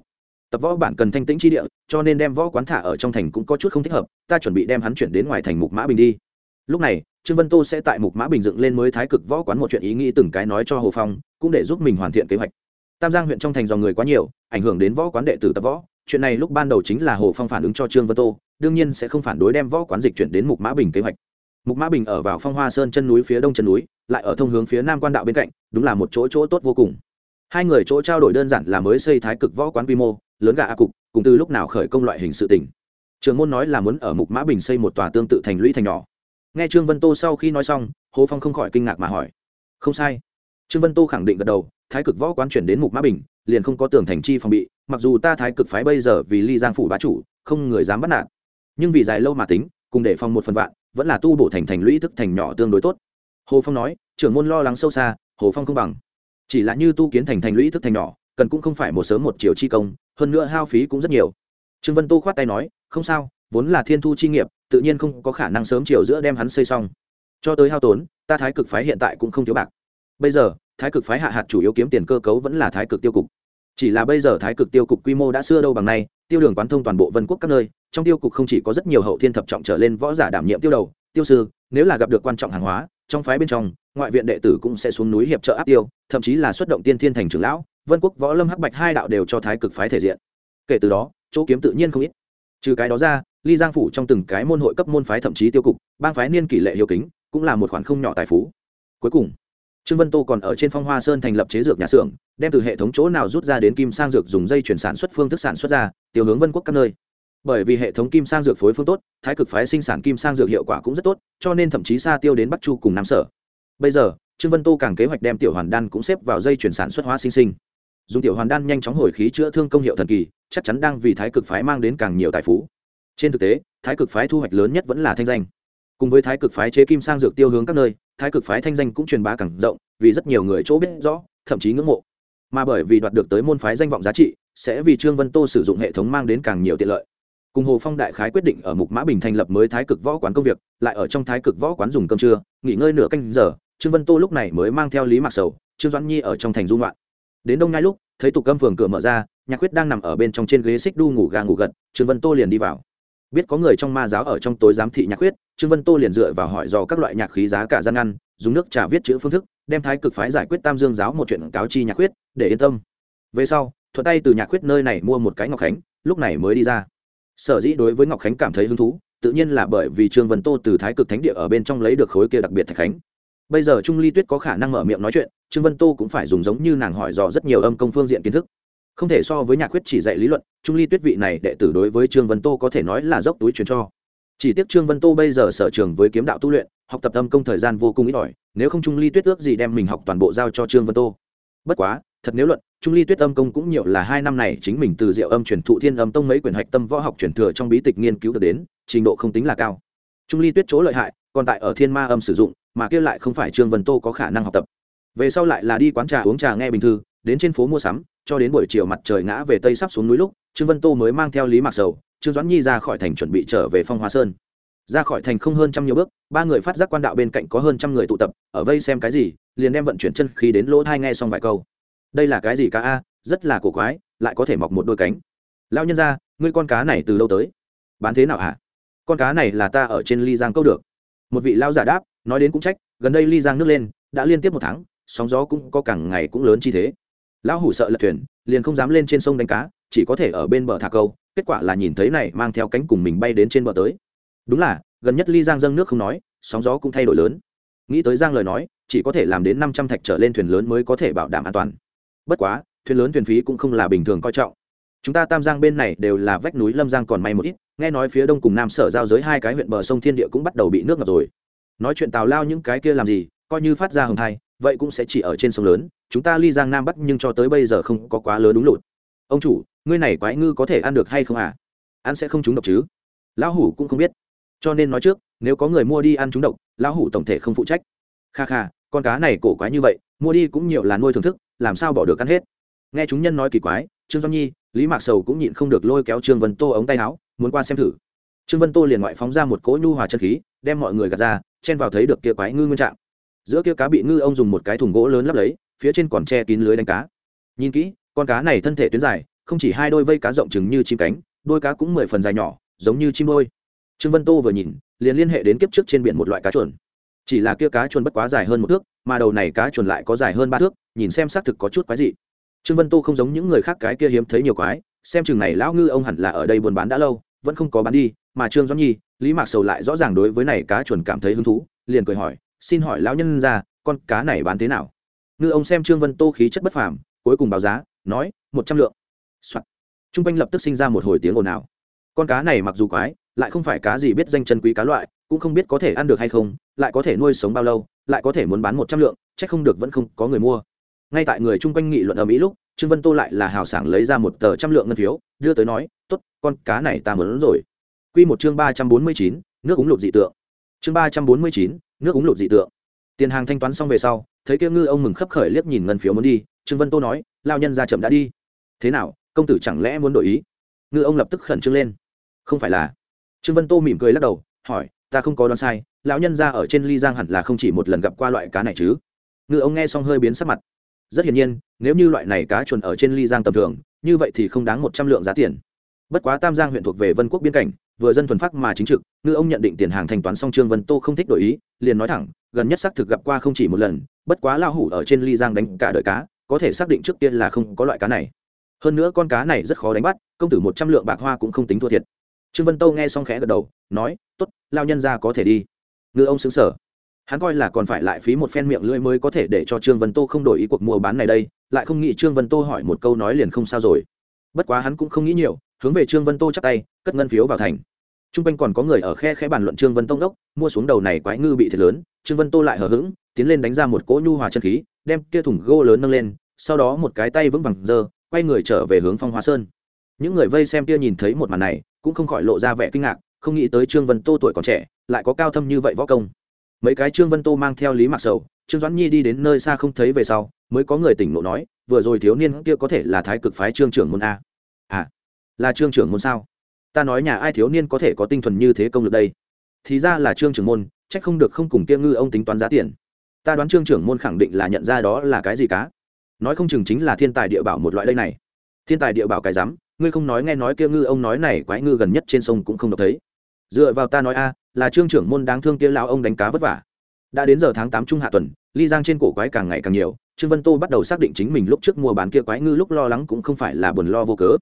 S1: Tập võ bản cần thanh tĩnh chi địa, cho nên đem võ quán thả ở trong thành cũng có chút không thích hợp, ta chuẩn bị đem hắn chuyển đến ngoài thành mục mã bình đi. Lúc này, trương vân tô sẽ tại mục mã bình dựng lên mới thái cực võ quán một chuyện ý nghĩ từng cái nói cho hồ phong, cũng để giúp mình hoàn thiện kế hoạch. Tam giang huyện trong thành dòng người quá nhiều, ảnh hưởng đến võ quán đệ tử tập võ. Chuyện này lúc ban đầu chính là hồ phong phản ứng cho trương vân tô đương nhiên sẽ không phản đối đem võ quán dịch chuyển đến mục mã bình kế hoạch. Mục mã bình ở vào phong hoa sơn chân núi phía đông chân núi, lại ở thông hướng phía nam quan đạo bên cạnh, đúng là một chỗ chỗ tốt vô cùng. Hai người chỗ trao đổi đơn giản là mới xây thái cực võ quán quy mô, lớn gà a cục, cùng từ lúc nào khởi công loại hình sự tỉnh trường môn nói là muốn ở mục mã bình xây một tòa tương tự thành lũy thành nhỏ. Nghe trương vân tô sau khi nói xong, hồ phong không khỏi kinh ngạc mà hỏi, không sai. Trương vân tô khẳng định gật đầu, thái cực võ quán chuyển đến mục mã bình, liền không có tường thành chi phòng bị, mặc dù ta thái cực phái bây giờ vì ly giang phủ bá chủ, không người dám bắt nạt nhưng vì dài lâu mà tính, cùng để phòng một phần vạn, vẫn là tu bổ thành thành lũy thức thành nhỏ tương đối tốt. Hồ phong nói, trưởng môn lo lắng sâu xa, hồ phong không bằng. Chỉ là như tu kiến thành thành lũy thức thành nhỏ, cần cũng không phải một sớm một chiều chi công, hơn nữa hao phí cũng rất nhiều. Trương vân tô khoát tay nói, không sao, vốn là thiên thu chi nghiệp, tự nhiên không có khả năng sớm chiều giữa đem hắn xây xong. Cho tới hao tốn, ta thái cực phái hiện tại cũng không thiếu bạc. Bây giờ, thái cực phái hạ hạt chủ yếu kiếm tiền cơ cấu vẫn là thái cực tiêu cục. Chỉ là bây giờ thái cực tiêu cục quy mô đã xưa đâu bằng nay tiêu đường quán thông toàn bộ vân quốc các nơi, trong tiêu cục không chỉ có rất nhiều hậu thiên thập trọng trở lên võ giả đảm nhiệm tiêu đầu, tiêu sư, nếu là gặp được quan trọng hàng hóa, trong phái bên trong, ngoại viện đệ tử cũng sẽ xuống núi hiệp trợ áp tiêu, thậm chí là xuất động tiên thiên thành trưởng lão, vân quốc võ lâm hắc bạch hai đạo đều cho thái cực phái thể diện. Kể từ đó, chỗ kiếm tự nhiên không ít. Trừ cái đó ra, ly giang phủ trong từng cái môn hội cấp môn phái thậm chí tiêu cục, bang phái niên kỷ lệ hiệu kính, cũng là một khoản không nhỏ tài phú. Cuối cùng trương vân tô còn ở trên phong hoa sơn thành lập chế dược nhà xưởng, đem từ hệ thống chỗ nào rút ra đến kim sang dược dùng dây chuyển sản xuất phương thức sản xuất ra, tiêu hướng vân quốc các nơi. Bởi vì hệ thống kim sang dược phối phương tốt, thái cực phái sinh sản kim sang dược hiệu quả cũng rất tốt, cho nên thậm chí xa tiêu đến bắc chu cùng nam sở. Bây giờ, trương vân tô càng kế hoạch đem tiểu hoàn đan cũng xếp vào dây chuyển sản xuất hóa sinh sinh. Dùng tiểu hoàn đan nhanh chóng hồi khí chữa thương công hiệu thần kỳ, chắc chắn đang vì thái cực phái mang đến càng nhiều tài phú. Trên thực tế, thái cực phái thu hoạch lớn nhất vẫn là thanh danh cùng với thái cực phái chế kim sang dược tiêu hướng các nơi, thái cực phái thanh danh cũng truyền bá càng rộng, vì rất nhiều người chỗ biết rõ, thậm chí ngưỡng mộ. Mà bởi vì đoạt được tới môn phái danh vọng giá trị, sẽ vì trương vân tô sử dụng hệ thống mang đến càng nhiều tiện lợi. Cùng hồ phong đại khái quyết định ở mục mã bình thành lập mới thái cực võ quán công việc, lại ở trong thái cực võ quán dùng cơm trưa, nghỉ ngơi nửa canh giờ, trương vân tô lúc này mới mang theo lý mạc sầu, trương doãn nhi ở trong thành dung loạn đến đông ngay lúc, thấy tục cơm phường cửa mở ra, nhạc khuyết đang nằm ở bên trong trên ghế xích đu ngủ gà ngủ gật, trương vân tô liền đi vào biết có người trong ma giáo ở trong tối giám thị nhạc khuyết, trương vân tô liền dựa vào hỏi dò các loại nhạc khí giá cả gian ngăn, dùng nước trà viết chữ phương thức, đem thái cực phái giải quyết tam dương giáo một chuyện cáo chi nhạc khuyết, để yên tâm. Về sau, thuận tay từ nhạc khuyết nơi này mua một cái ngọc khánh, lúc này mới đi ra. Sở dĩ đối với ngọc khánh cảm thấy hứng thú, tự nhiên là bởi vì trương vân tô từ thái cực thánh địa ở bên trong lấy được khối kia đặc biệt thạch khánh. Bây giờ trung ly tuyết có khả năng mở miệng nói chuyện, trương vân tô cũng phải dùng giống như nàng hỏi dò rất nhiều âm công phương diện kiến thức không thể so với nhạc khuyết chỉ dạy lý luận, trung ly tuyết vị này đệ tử đối với trương vân tô có thể nói là dốc túi truyền cho. Chỉ tiếc trương vân tô bây giờ sở trường với kiếm đạo tu luyện, học tập âm công thời gian vô cùng ít ỏi, nếu không trung ly tuyết ước gì đem mình học toàn bộ giao cho trương vân tô. Bất quá, thật nếu luận, trung ly tuyết âm công cũng nhiều là hai năm này chính mình từ diệu âm truyền thụ thiên âm tông mấy quyển hạch tâm võ học truyền thừa trong bí tịch nghiên cứu được đến, trình độ không tính là cao. Trung ly tuyết chỗ lợi hại, còn tại ở thiên ma âm sử dụng, mà kia lại không phải trương vân tô có khả năng học tập. Về sau lại là đi quán trà uống trà nghe bình thư, đến trên phố mua sắm cho đến buổi chiều mặt trời ngã về tây sắp xuống núi lúc, trương vân tô mới mang theo lý mạc sầu, trương doãn nhi ra khỏi thành chuẩn bị trở về phong hoa sơn. Ra khỏi thành không hơn trăm nhiều bước, ba người phát giác quan đạo bên cạnh có hơn trăm người tụ tập, ở vây xem cái gì, liền đem vận chuyển chân khí đến lỗ thai nghe xong vài câu. Đây là cái gì cá a? Rất là cổ quái, lại có thể mọc một đôi cánh. Lao nhân ra ngươi con cá này từ lâu tới? Bán thế nào hả? Con cá này là ta ở trên ly giang câu được. Một vị lao giả đáp, nói đến cũng trách, gần đây ly giang nước lên, đã liên tiếp một tháng, sóng gió cũng có càng ngày cũng lớn chi thế lão hủ sợ lật thuyền, liền không dám lên trên sông đánh cá, chỉ có thể ở bên bờ thả câu, kết quả là nhìn thấy này mang theo cánh cùng mình bay đến trên bờ tới. Đúng là, gần nhất ly giang dâng nước không nói, sóng gió cũng thay đổi lớn. Nghĩ tới giang lời nói, chỉ có thể làm đến năm trăm thạch trở lên thuyền lớn mới có thể bảo đảm an toàn. Bất quá, thuyền lớn thuyền phí cũng không là bình thường coi trọng. Chúng ta tam giang bên này đều là vách núi, lâm giang còn may một ít, nghe nói phía đông cùng nam sở giao giới hai cái huyện bờ sông thiên địa cũng bắt đầu bị nước ngập rồi. Nói chuyện tào lao những cái kia làm gì, coi như phát ra hồng thai vậy cũng sẽ chỉ ở trên sông lớn, chúng ta ly giang nam bắc nhưng cho tới bây giờ không có quá lớn đúng lụt. Ông chủ, ngươi này quái ngư có thể ăn được hay không à? Ăn sẽ không trúng độc chứ? Lão hủ cũng không biết. Cho nên nói trước, nếu có người mua đi ăn trúng độc, lão hủ tổng thể không phụ trách. Kha kha, con cá này cổ quái như vậy, mua đi cũng nhiều là nuôi thưởng thức, làm sao bỏ được ăn hết? Nghe chúng nhân nói kỳ quái, trương do nhi, lý mạc sầu cũng nhịn không được lôi kéo trương vân tô ống tay áo, muốn qua xem thử. Trương vân tô liền ngoại phóng ra một cỗ nhu hòa chân khí, đem mọi người gạt ra, chen vào thấy được kia quái ngư nguyên trạng giữa kia cá bị ngư ông dùng một cái thùng gỗ lớn lắp lấy, phía trên còn che kín lưới đánh cá. Nhìn kỹ, con cá này thân thể tuyến dài, không chỉ hai đôi vây cá rộng chừng như chim cánh, đôi cá cũng mười phần dài nhỏ, giống như chim đôi. Trương vân tô vừa nhìn, liền liên hệ đến kiếp trước trên biển một loại cá chuồn. Chỉ là kia cá chuồn bất quá dài hơn một thước, mà đầu này cá chuồn lại có dài hơn ba thước, nhìn xem xác thực có chút quái dị. Trương vân tô không giống những người khác cái kia hiếm thấy nhiều quái, xem chừng này lão ngư ông hẳn là ở đây buôn bán đã lâu, vẫn không có bán đi, mà trương doãn nhi, lý mạc sầu lại rõ ràng đối với này cá chuồn cảm thấy hứng thú, liền cười hỏi xin hỏi lão nhân ra, con cá này bán thế nào? Ngư ông xem trương vân tô khí chất bất phàm, cuối cùng báo giá, nói, một trăm lượng、Soạn. t r u n g quanh lập tức sinh ra một hồi tiếng ồn ào. Con cá này mặc dù quái, lại không phải cá gì biết danh chân quý cá loại, cũng không biết có thể ăn được hay không, lại có thể nuôi sống bao lâu, lại có thể muốn bán một trăm lượng c h ắ c không được vẫn không có người mua. Ngay tại người chung quanh nghị luận ở mỹ lúc, trương vân tô lại là hào sảng lấy ra một tờ trăm lượng ngân phiếu, đưa tới nói t ố t con cá này ta muốn rồi. Q một chương ba trăm bốn mươi chín, nước úng lục dị tượng. Chương ba trăm bốn mươi chín nước úng lụt dị tượng. Tiền hàng thanh toán xong về sau, thấy kia ngư ông mừng khấp khởi liếc nhìn ngân phiếu muốn đi, trương vân tô nói lao nhân ra chậm đã đi. Thế nào, công tử chẳng lẽ muốn đổi ý? Ngư ông lập tức khẩn trương lên. Không phải là. Trương vân tô mỉm cười lắc đầu, hỏi, ta không có đoán sai, lão nhân ra ở trên ly giang hẳn là không chỉ một lần gặp qua loại cá này chứ? Ngư ông nghe xong hơi biến sắc mặt. Rất hiển nhiên, nếu như loại này cá chuồn ở trên ly giang tầm thường, như vậy thì không đáng một trăm lượng giá tiền. Bất quá tam giang huyện thuộc về vân quốc biên cảnh vừa dân thuần phát mà chính trực, ngư ông nhận định tiền hàng thanh toán xong trương vân tô không thích đổi ý, liền nói thẳng, gần nhất xác thực gặp qua không chỉ một lần, bất quá lao hủ ở trên ly giang đánh cả đời cá, có thể xác định trước tiên là không có loại cá này. Hơn nữa con cá này rất khó đánh bắt, công tử một trăm lượng bạc hoa cũng không tính thua thiệt. Trương vân tô nghe xong khẽ gật đầu, nói t ố t lao nhân ra có thể đi. Ngư ông xứng sở hắn coi là còn phải lại phí một phen miệng lưỡi mới có thể để cho trương vân tô không đổi ý cuộc mua bán này đây, lại không nghĩ trương vân tô hỏi một câu nói liền không sao rồi. Bất quá hắn cũng không nghĩ nhiều hướng về trương vân tô chắc tay, cất ngân phiếu vào thành. T r u n g quanh còn có người ở khe khẽ bàn luận trương vân tông đốc, mua xuống đầu này quái ngư bị thiệt lớn, trương vân tô lại hờ hững, tiến lên đánh ra một cỗ nhu hòa chân khí, đem kia thùng gỗ lớn nâng lên, sau đó một cái tay vững vàng giơ, quay người trở về hướng phong hóa sơn. Những người vây xem kia nhìn thấy một màn này, cũng không khỏi lộ ra vẻ kinh ngạc, không nghĩ tới trương vân tô tuổi còn trẻ, lại có cao thâm như vậy võ công. Mấy cái trương vân tô mang theo lý mặc sầu, trương doãn nhi đi đến nơi xa không thấy về sau, mới có người tỉnh lộ nói, vừa rồi thiếu niên kia có thể là thái cực phái trương trưởng môn a. À là trương trưởng môn sao? Ta nói nhà ai thiếu niên có thể có tinh thuần như thế công lực đây? Thì ra là trương trưởng môn trách không được không cùng kia ngư ông tính toán giá tiền. Ta đoán trương trưởng môn khẳng định là nhận ra đó là cái gì cá. Nói không chừng chính là thiên tài địa bảo một loại đây này. Thiên tài địa bảo cái rắm, ngươi không nói nghe nói kia ngư ông nói này quái ngư gần nhất trên sông cũng không được thấy. Dựa vào ta nói a, là trương trưởng môn đáng thương kia lão ông đánh cá vất vả. Đã đến giờ tháng tám trung hạ tuần, ly giang trên cổ quái càng ngày càng nhiều, trương vân tô bắt đầu xác định chính mình lúc trước mua bán kia quái ngư lúc lo lắng cũng không phải là buồn lo vô cớ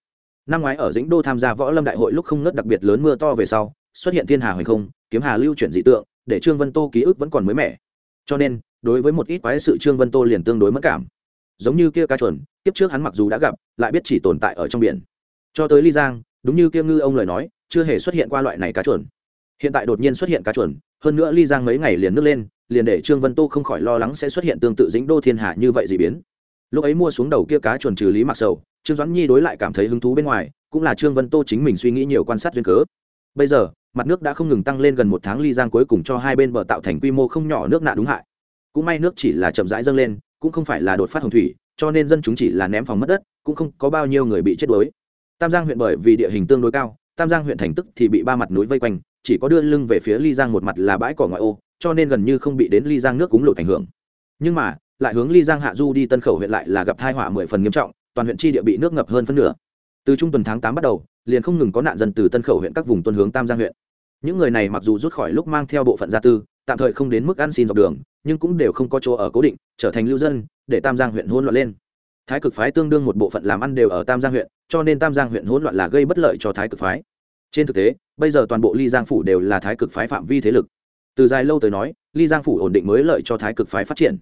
S1: năm ngoái ở dĩnh đô tham gia võ lâm đại hội lúc không nớt đặc biệt lớn mưa to về sau, xuất hiện thiên hà hoành không, kiếm hà lưu chuyển dị tượng, để trương vân tô ký ức vẫn còn mới mẻ. Cho nên, đối với một ít quái sự trương vân tô liền tương đối mất cảm. Giống như kia cá chuẩn tiếp trước hắn mặc dù đã gặp, lại biết chỉ tồn tại ở trong biển. Cho tới ly giang, đúng như kia ngư ông lời nói, chưa hề xuất hiện qua loại này cá chuẩn hiện tại đột nhiên xuất hiện cá chuẩn hơn nữa ly giang mấy ngày liền nước lên, liền để trương vân tô không khỏi lo lắng sẽ xuất hiện tương tự dĩnh đô thiên hà như vậy dị biến lúc ấy mua xuống đầu kia cá chuẩn trừ lý mặc sầu, trương doãn nhi đối lại cảm thấy hứng thú bên ngoài, cũng là trương vân tô chính mình suy nghĩ nhiều quan sát duyên cớ. Bây giờ, mặt nước đã không ngừng tăng lên gần một tháng ly giang cuối cùng cho hai bên bờ tạo thành quy mô không nhỏ nước nạn đúng hại. Cũng may nước chỉ là chậm rãi dâng lên, cũng không phải là đột phát hồng thủy, cho nên dân chúng chỉ là ném phòng mất đất, cũng không có bao nhiêu người bị chết đuối. Tam giang huyện bởi vì địa hình tương đối cao, tam giang huyện thành tức thì bị ba mặt núi vây quanh, chỉ có đưa lưng về phía ly giang một mặt là bãi cỏ ngoại ô, cho nên gần như không bị đến ly giang nước cúng lụt ảnh hưởng nhưng mà, lại hướng ly giang hạ du đi tân khẩu huyện lại là gặp thai họa mười phần nghiêm trọng, toàn huyện chi địa bị nước ngập hơn phân nửa. Từ trung tuần tháng tám bắt đầu, liền không ngừng có nạn dân từ tân khẩu huyện các vùng tuân hướng tam giang huyện. Những người này mặc dù rút khỏi lúc mang theo bộ phận gia tư, tạm thời không đến mức ăn xin dọc đường, nhưng cũng đều không có chỗ ở cố định, trở thành lưu dân, để tam giang huyện hỗn loạn lên. Thái cực phái tương đương một bộ phận làm ăn đều ở tam giang huyện, cho nên tam giang huyện hỗn loạn là gây bất lợi cho thái cực phái. Trên thực tế, bây giờ toàn bộ ly giang phủ đều là thái cực phái phạm vi thế lực. Từ dài lâu tới nói, ly giang phủ ổn định mới lợi cho thái cực phái phát triển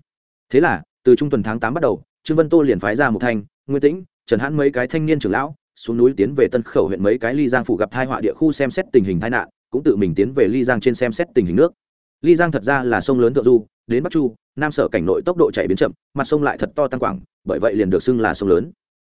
S1: thế là, từ trung tuần tháng tám bắt đầu, trương vân tô liền phái ra một thanh, nguyên tĩnh, trần hãn mấy cái thanh niên trưởng lão, xuống núi tiến về tân khẩu huyện mấy cái ly giang phủ gặp thai họa địa khu xem xét tình hình tai nạn, cũng tự mình tiến về ly giang trên xem xét tình hình nước. Ly giang thật ra là sông lớn thượng du, đến bắc chu, nam sở cảnh nội tốc độ chạy biến chậm, mặt sông lại thật to tăng quảng, bởi vậy liền được xưng là sông lớn.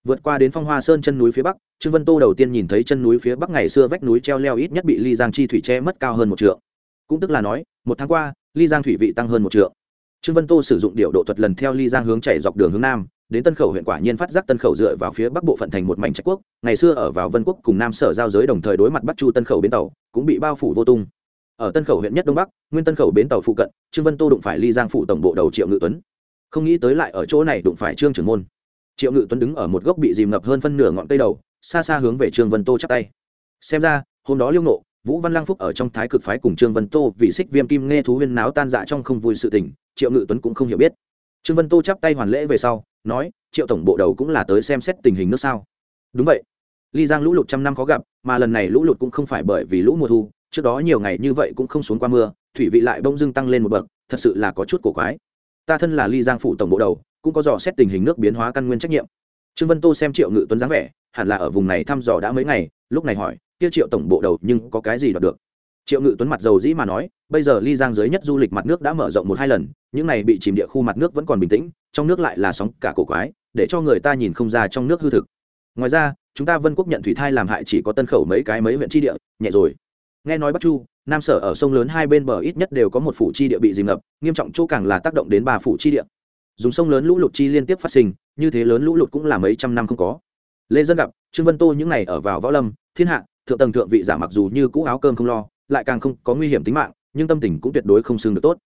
S1: Vượt qua đến phong hoa sơn chân núi phía bắc, trương vân tô đầu tiên nhìn thấy chân núi phía bắc ngày xưa vách núi treo leo ít nhất bị ly giang chi thủy che mất cao hơn một trượng. Cũng tức là nói, một tháng qua, ly giang thủy vị tăng hơn một trượng trương vân tô sử dụng điệu độ thuật lần theo ly giang hướng chạy dọc đường hướng nam, đến tân khẩu huyện quả nhiên phát giác tân khẩu dựa vào phía bắc bộ phận thành một mảnh trách quốc, ngày xưa ở vào vân quốc cùng nam sở giao giới đồng thời đối mặt bắc chu tân khẩu bến tàu, cũng bị bao phủ vô tung. Ở tân khẩu huyện nhất đông bắc, nguyên tân khẩu bến tàu phụ cận, trương vân tô đụng phải ly giang phủ tổng bộ đầu triệu ngự tuấn. Không nghĩ tới lại ở chỗ này đụng phải trương trưởng môn. Triệu ngự tuấn đứng ở một gốc bị dìm ngập hơn phân nửa ngọn cây đầu, xa xa hướng về trương vân tô chắp tay. Xem ra, hôm đó liêu nộ vũ văn lăng phúc ở trong thái cực phái cùng trương vân tô vì xích viêm kim nghe thú huyên náo tan dạ trong không vui sự tình triệu ngự tuấn cũng không hiểu biết. Trương vân tô chắp tay hoàn lễ về sau, nói, triệu tổng bộ đầu cũng là tới xem xét tình hình nước sao? Đúng vậy. Ly giang lũ lụt trăm năm khó gặp, mà lần này lũ lụt cũng không phải bởi vì lũ mùa thu, trước đó nhiều ngày như vậy cũng không xuống qua mưa, thủy vị lại bông dưng tăng lên một bậc, thật sự là có chút cổ quái. Ta thân là ly giang phủ tổng bộ đầu, cũng có dò xét tình hình nước biến hóa căn nguyên trách nhiệm. Trương vân tô xem triệu ngự tuấn dáng vẻ, hẳn là ở vùng này thăm dò đã mấy ngày, lúc này hỏi, kia triệu tổng bộ đầu nhưng có cái gì đoạt được? Triệu ngự tuấn mặt dầu dĩ mà nói, bây giờ ly giang dưới nhất du lịch mặt nước đã mở rộng một hai lần, những này bị chìm địa khu mặt nước vẫn còn bình tĩnh, trong nước lại là sóng cả cổ quái, để cho người ta nhìn không ra trong nước hư thực. Ngoài ra, chúng ta vân quốc nhận thủy thai làm hại chỉ có tân khẩu mấy cái mấy huyện tri địa, nhẹ rồi. Nghe nói bắc chu, nam sở ở sông lớn hai bên bờ ít nhất đều có một phủ chi địa bị dìm ngập, nghiêm trọng chỗ càng là tác động đến ba phủ chi địa. Dùng sông lớn lũ lụt chi liên tiếp phát sinh, như thế lớn lũ lụt cũng là mấy trăm năm không có. Lê dân gặp, trương vân tô những ngày ở vào võ lâm, thiên hạ, thượng tầng thượng vị giả mặc dù như cũ áo cơm không lo lại càng không có nguy hiểm tính mạng, nhưng tâm tình cũng tuyệt đối không xưng được tốt.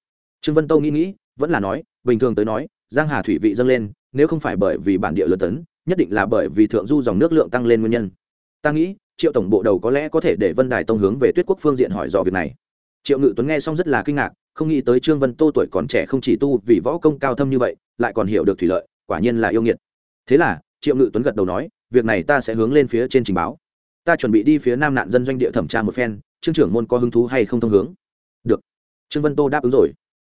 S1: Trương vân tâu nghĩ nghĩ, vẫn là nói, bình thường tới nói, giang hà thủy vị dâng lên, nếu không phải bởi vì bản địa lớn tấn, nhất định là bởi vì thượng du dòng nước lượng tăng lên nguyên nhân. Ta nghĩ, triệu tổng bộ đầu có lẽ có thể để vân đài tông hướng về tuyết quốc phương diện hỏi dò việc này. Triệu ngự tuấn nghe xong rất là kinh ngạc, không nghĩ tới trương vân tô tuổi còn trẻ không chỉ tu vì võ công cao thâm như vậy, lại còn hiểu được thủy lợi, quả nhiên là yêu nghiệt. Thế là, triệu ngự tuấn gật đầu nói, việc này ta sẽ hướng lên phía trên trình báo. Ta chuẩn bị đi phía nam nạn dân doanh địa thẩm tra một phen trương trưởng môn có hứng thú hay không thông hướng? Được. Trương vân tô đáp ứng rồi.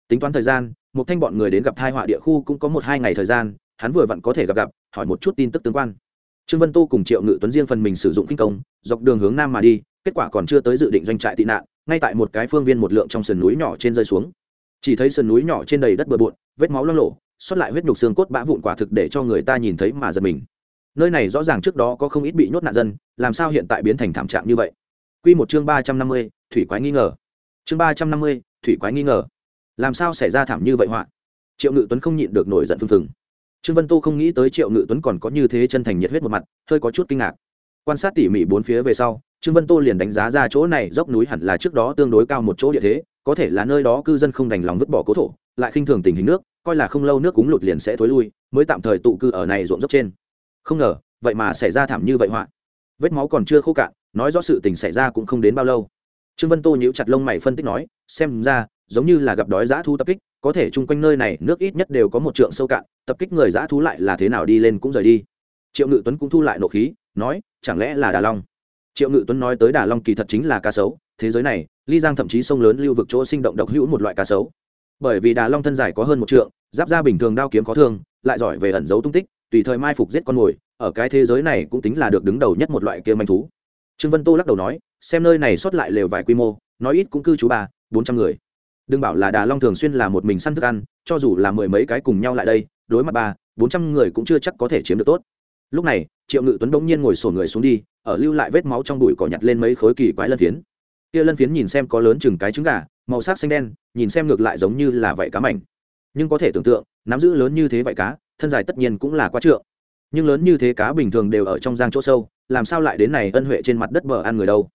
S1: Tính toán thời gian một thanh bọn người đến gặp thai họa địa khu cũng có một hai ngày thời gian, hắn vừa vặn có thể gặp gặp, hỏi một chút tin tức tương quan. Trương vân tô cùng triệu ngự tuấn riêng phần mình sử dụng kinh công, dọc đường hướng nam mà đi, kết quả còn chưa tới dự định doanh trại tị nạn, ngay tại một cái phương viên một lượng trong sườn núi nhỏ trên rơi xuống. Chỉ thấy sườn núi nhỏ trên đầy đất bừa bộn, vết máu lo lộ xuất lại huyết nhục xương cốt bã vụn quả thực để cho người ta nhìn thấy mà giật mình. Nơi này rõ ràng trước đó có không ít bị nhốt nạn dân, làm sao hiện tại biến thành thảm trạng như vậy? Quy một chương ba trăm năm mươi, thủy quái nghi ngờ. Chương ba trăm năm mươi, thủy quái nghi ngờ. Làm sao xảy ra thảm như vậy họa? Triệu ngự tuấn không nhịn được nổi giận phừng phừng. Trương vân tô không nghĩ tới triệu ngự tuấn còn có như thế chân thành nhiệt huyết một mặt, hơi có chút kinh ngạc. Quan sát tỉ mỉ bốn phía về sau, trương vân tô liền đánh giá ra chỗ này dốc núi hẳn là trước đó tương đối cao một chỗ địa thế, có thể là nơi đó cư dân không đành lòng vứt bỏ cố thổ, lại khinh thường tình hình nước, coi là không lâu nước cúng lụt liền sẽ thối lui, mới tạm thời tụ cư ở này ruộng dốc trên. Không ngờ, vậy mà xảy ra thảm như vậy họa. Vết máu còn chưa khô cạn nói rõ sự tình xảy ra cũng không đến bao lâu. Trương vân tô nhíu chặt lông mày phân tích nói, xem ra, giống như là gặp đói dã thu tập kích, có thể chung quanh nơi này nước ít nhất đều có một trượng sâu cạn, tập kích người dã thú lại là thế nào đi lên cũng rời đi. Triệu ngự tuấn cũng thu lại nộ khí, nói, chẳng lẽ là đà long? Triệu ngự tuấn nói tới đà long kỳ thật chính là cá sấu, thế giới này, ly giang thậm chí sông lớn lưu vực chỗ sinh động độc hữu một loại cá sấu. Bởi vì đà long thân dài có hơn một trượng, giáp da bình thường đao kiếm có thương, lại giỏi về ẩn giấu tung tích, tùy thời mai phục giết con mồi, ở cái thế giới này cũng tính là được đứng đầu nhất một loại kia manh thú trương vân tô lắc đầu nói, xem nơi này sót lại lều vài quy mô, nói ít cũng cư trú ba, bốn trăm người. Đừng bảo là đà long thường xuyên là một mình săn thức ăn, cho dù là mười mấy cái cùng nhau lại đây, đối mặt ba, bốn trăm người cũng chưa chắc có thể chiếm được tốt. Lúc này, triệu ngự tuấn bỗng nhiên ngồi sổ người xuống đi, ở lưu lại vết máu trong bụi cỏ nhặt lên mấy khối kỳ quái lân phiến. Kia lân phiến nhìn xem có lớn chừng cái trứng gà, màu sắc xanh đen, nhìn xem ngược lại giống như là vảy cá mảnh. Nhưng có thể tưởng tượng, nắm giữ lớn như thế vảy cá, thân dài tất nhiên cũng là quá trượng. Nhưng lớn như thế cá bình thường đều ở trong giang chỗ sâu làm sao lại đến này ân huệ trên mặt đất bờ ăn người đâu?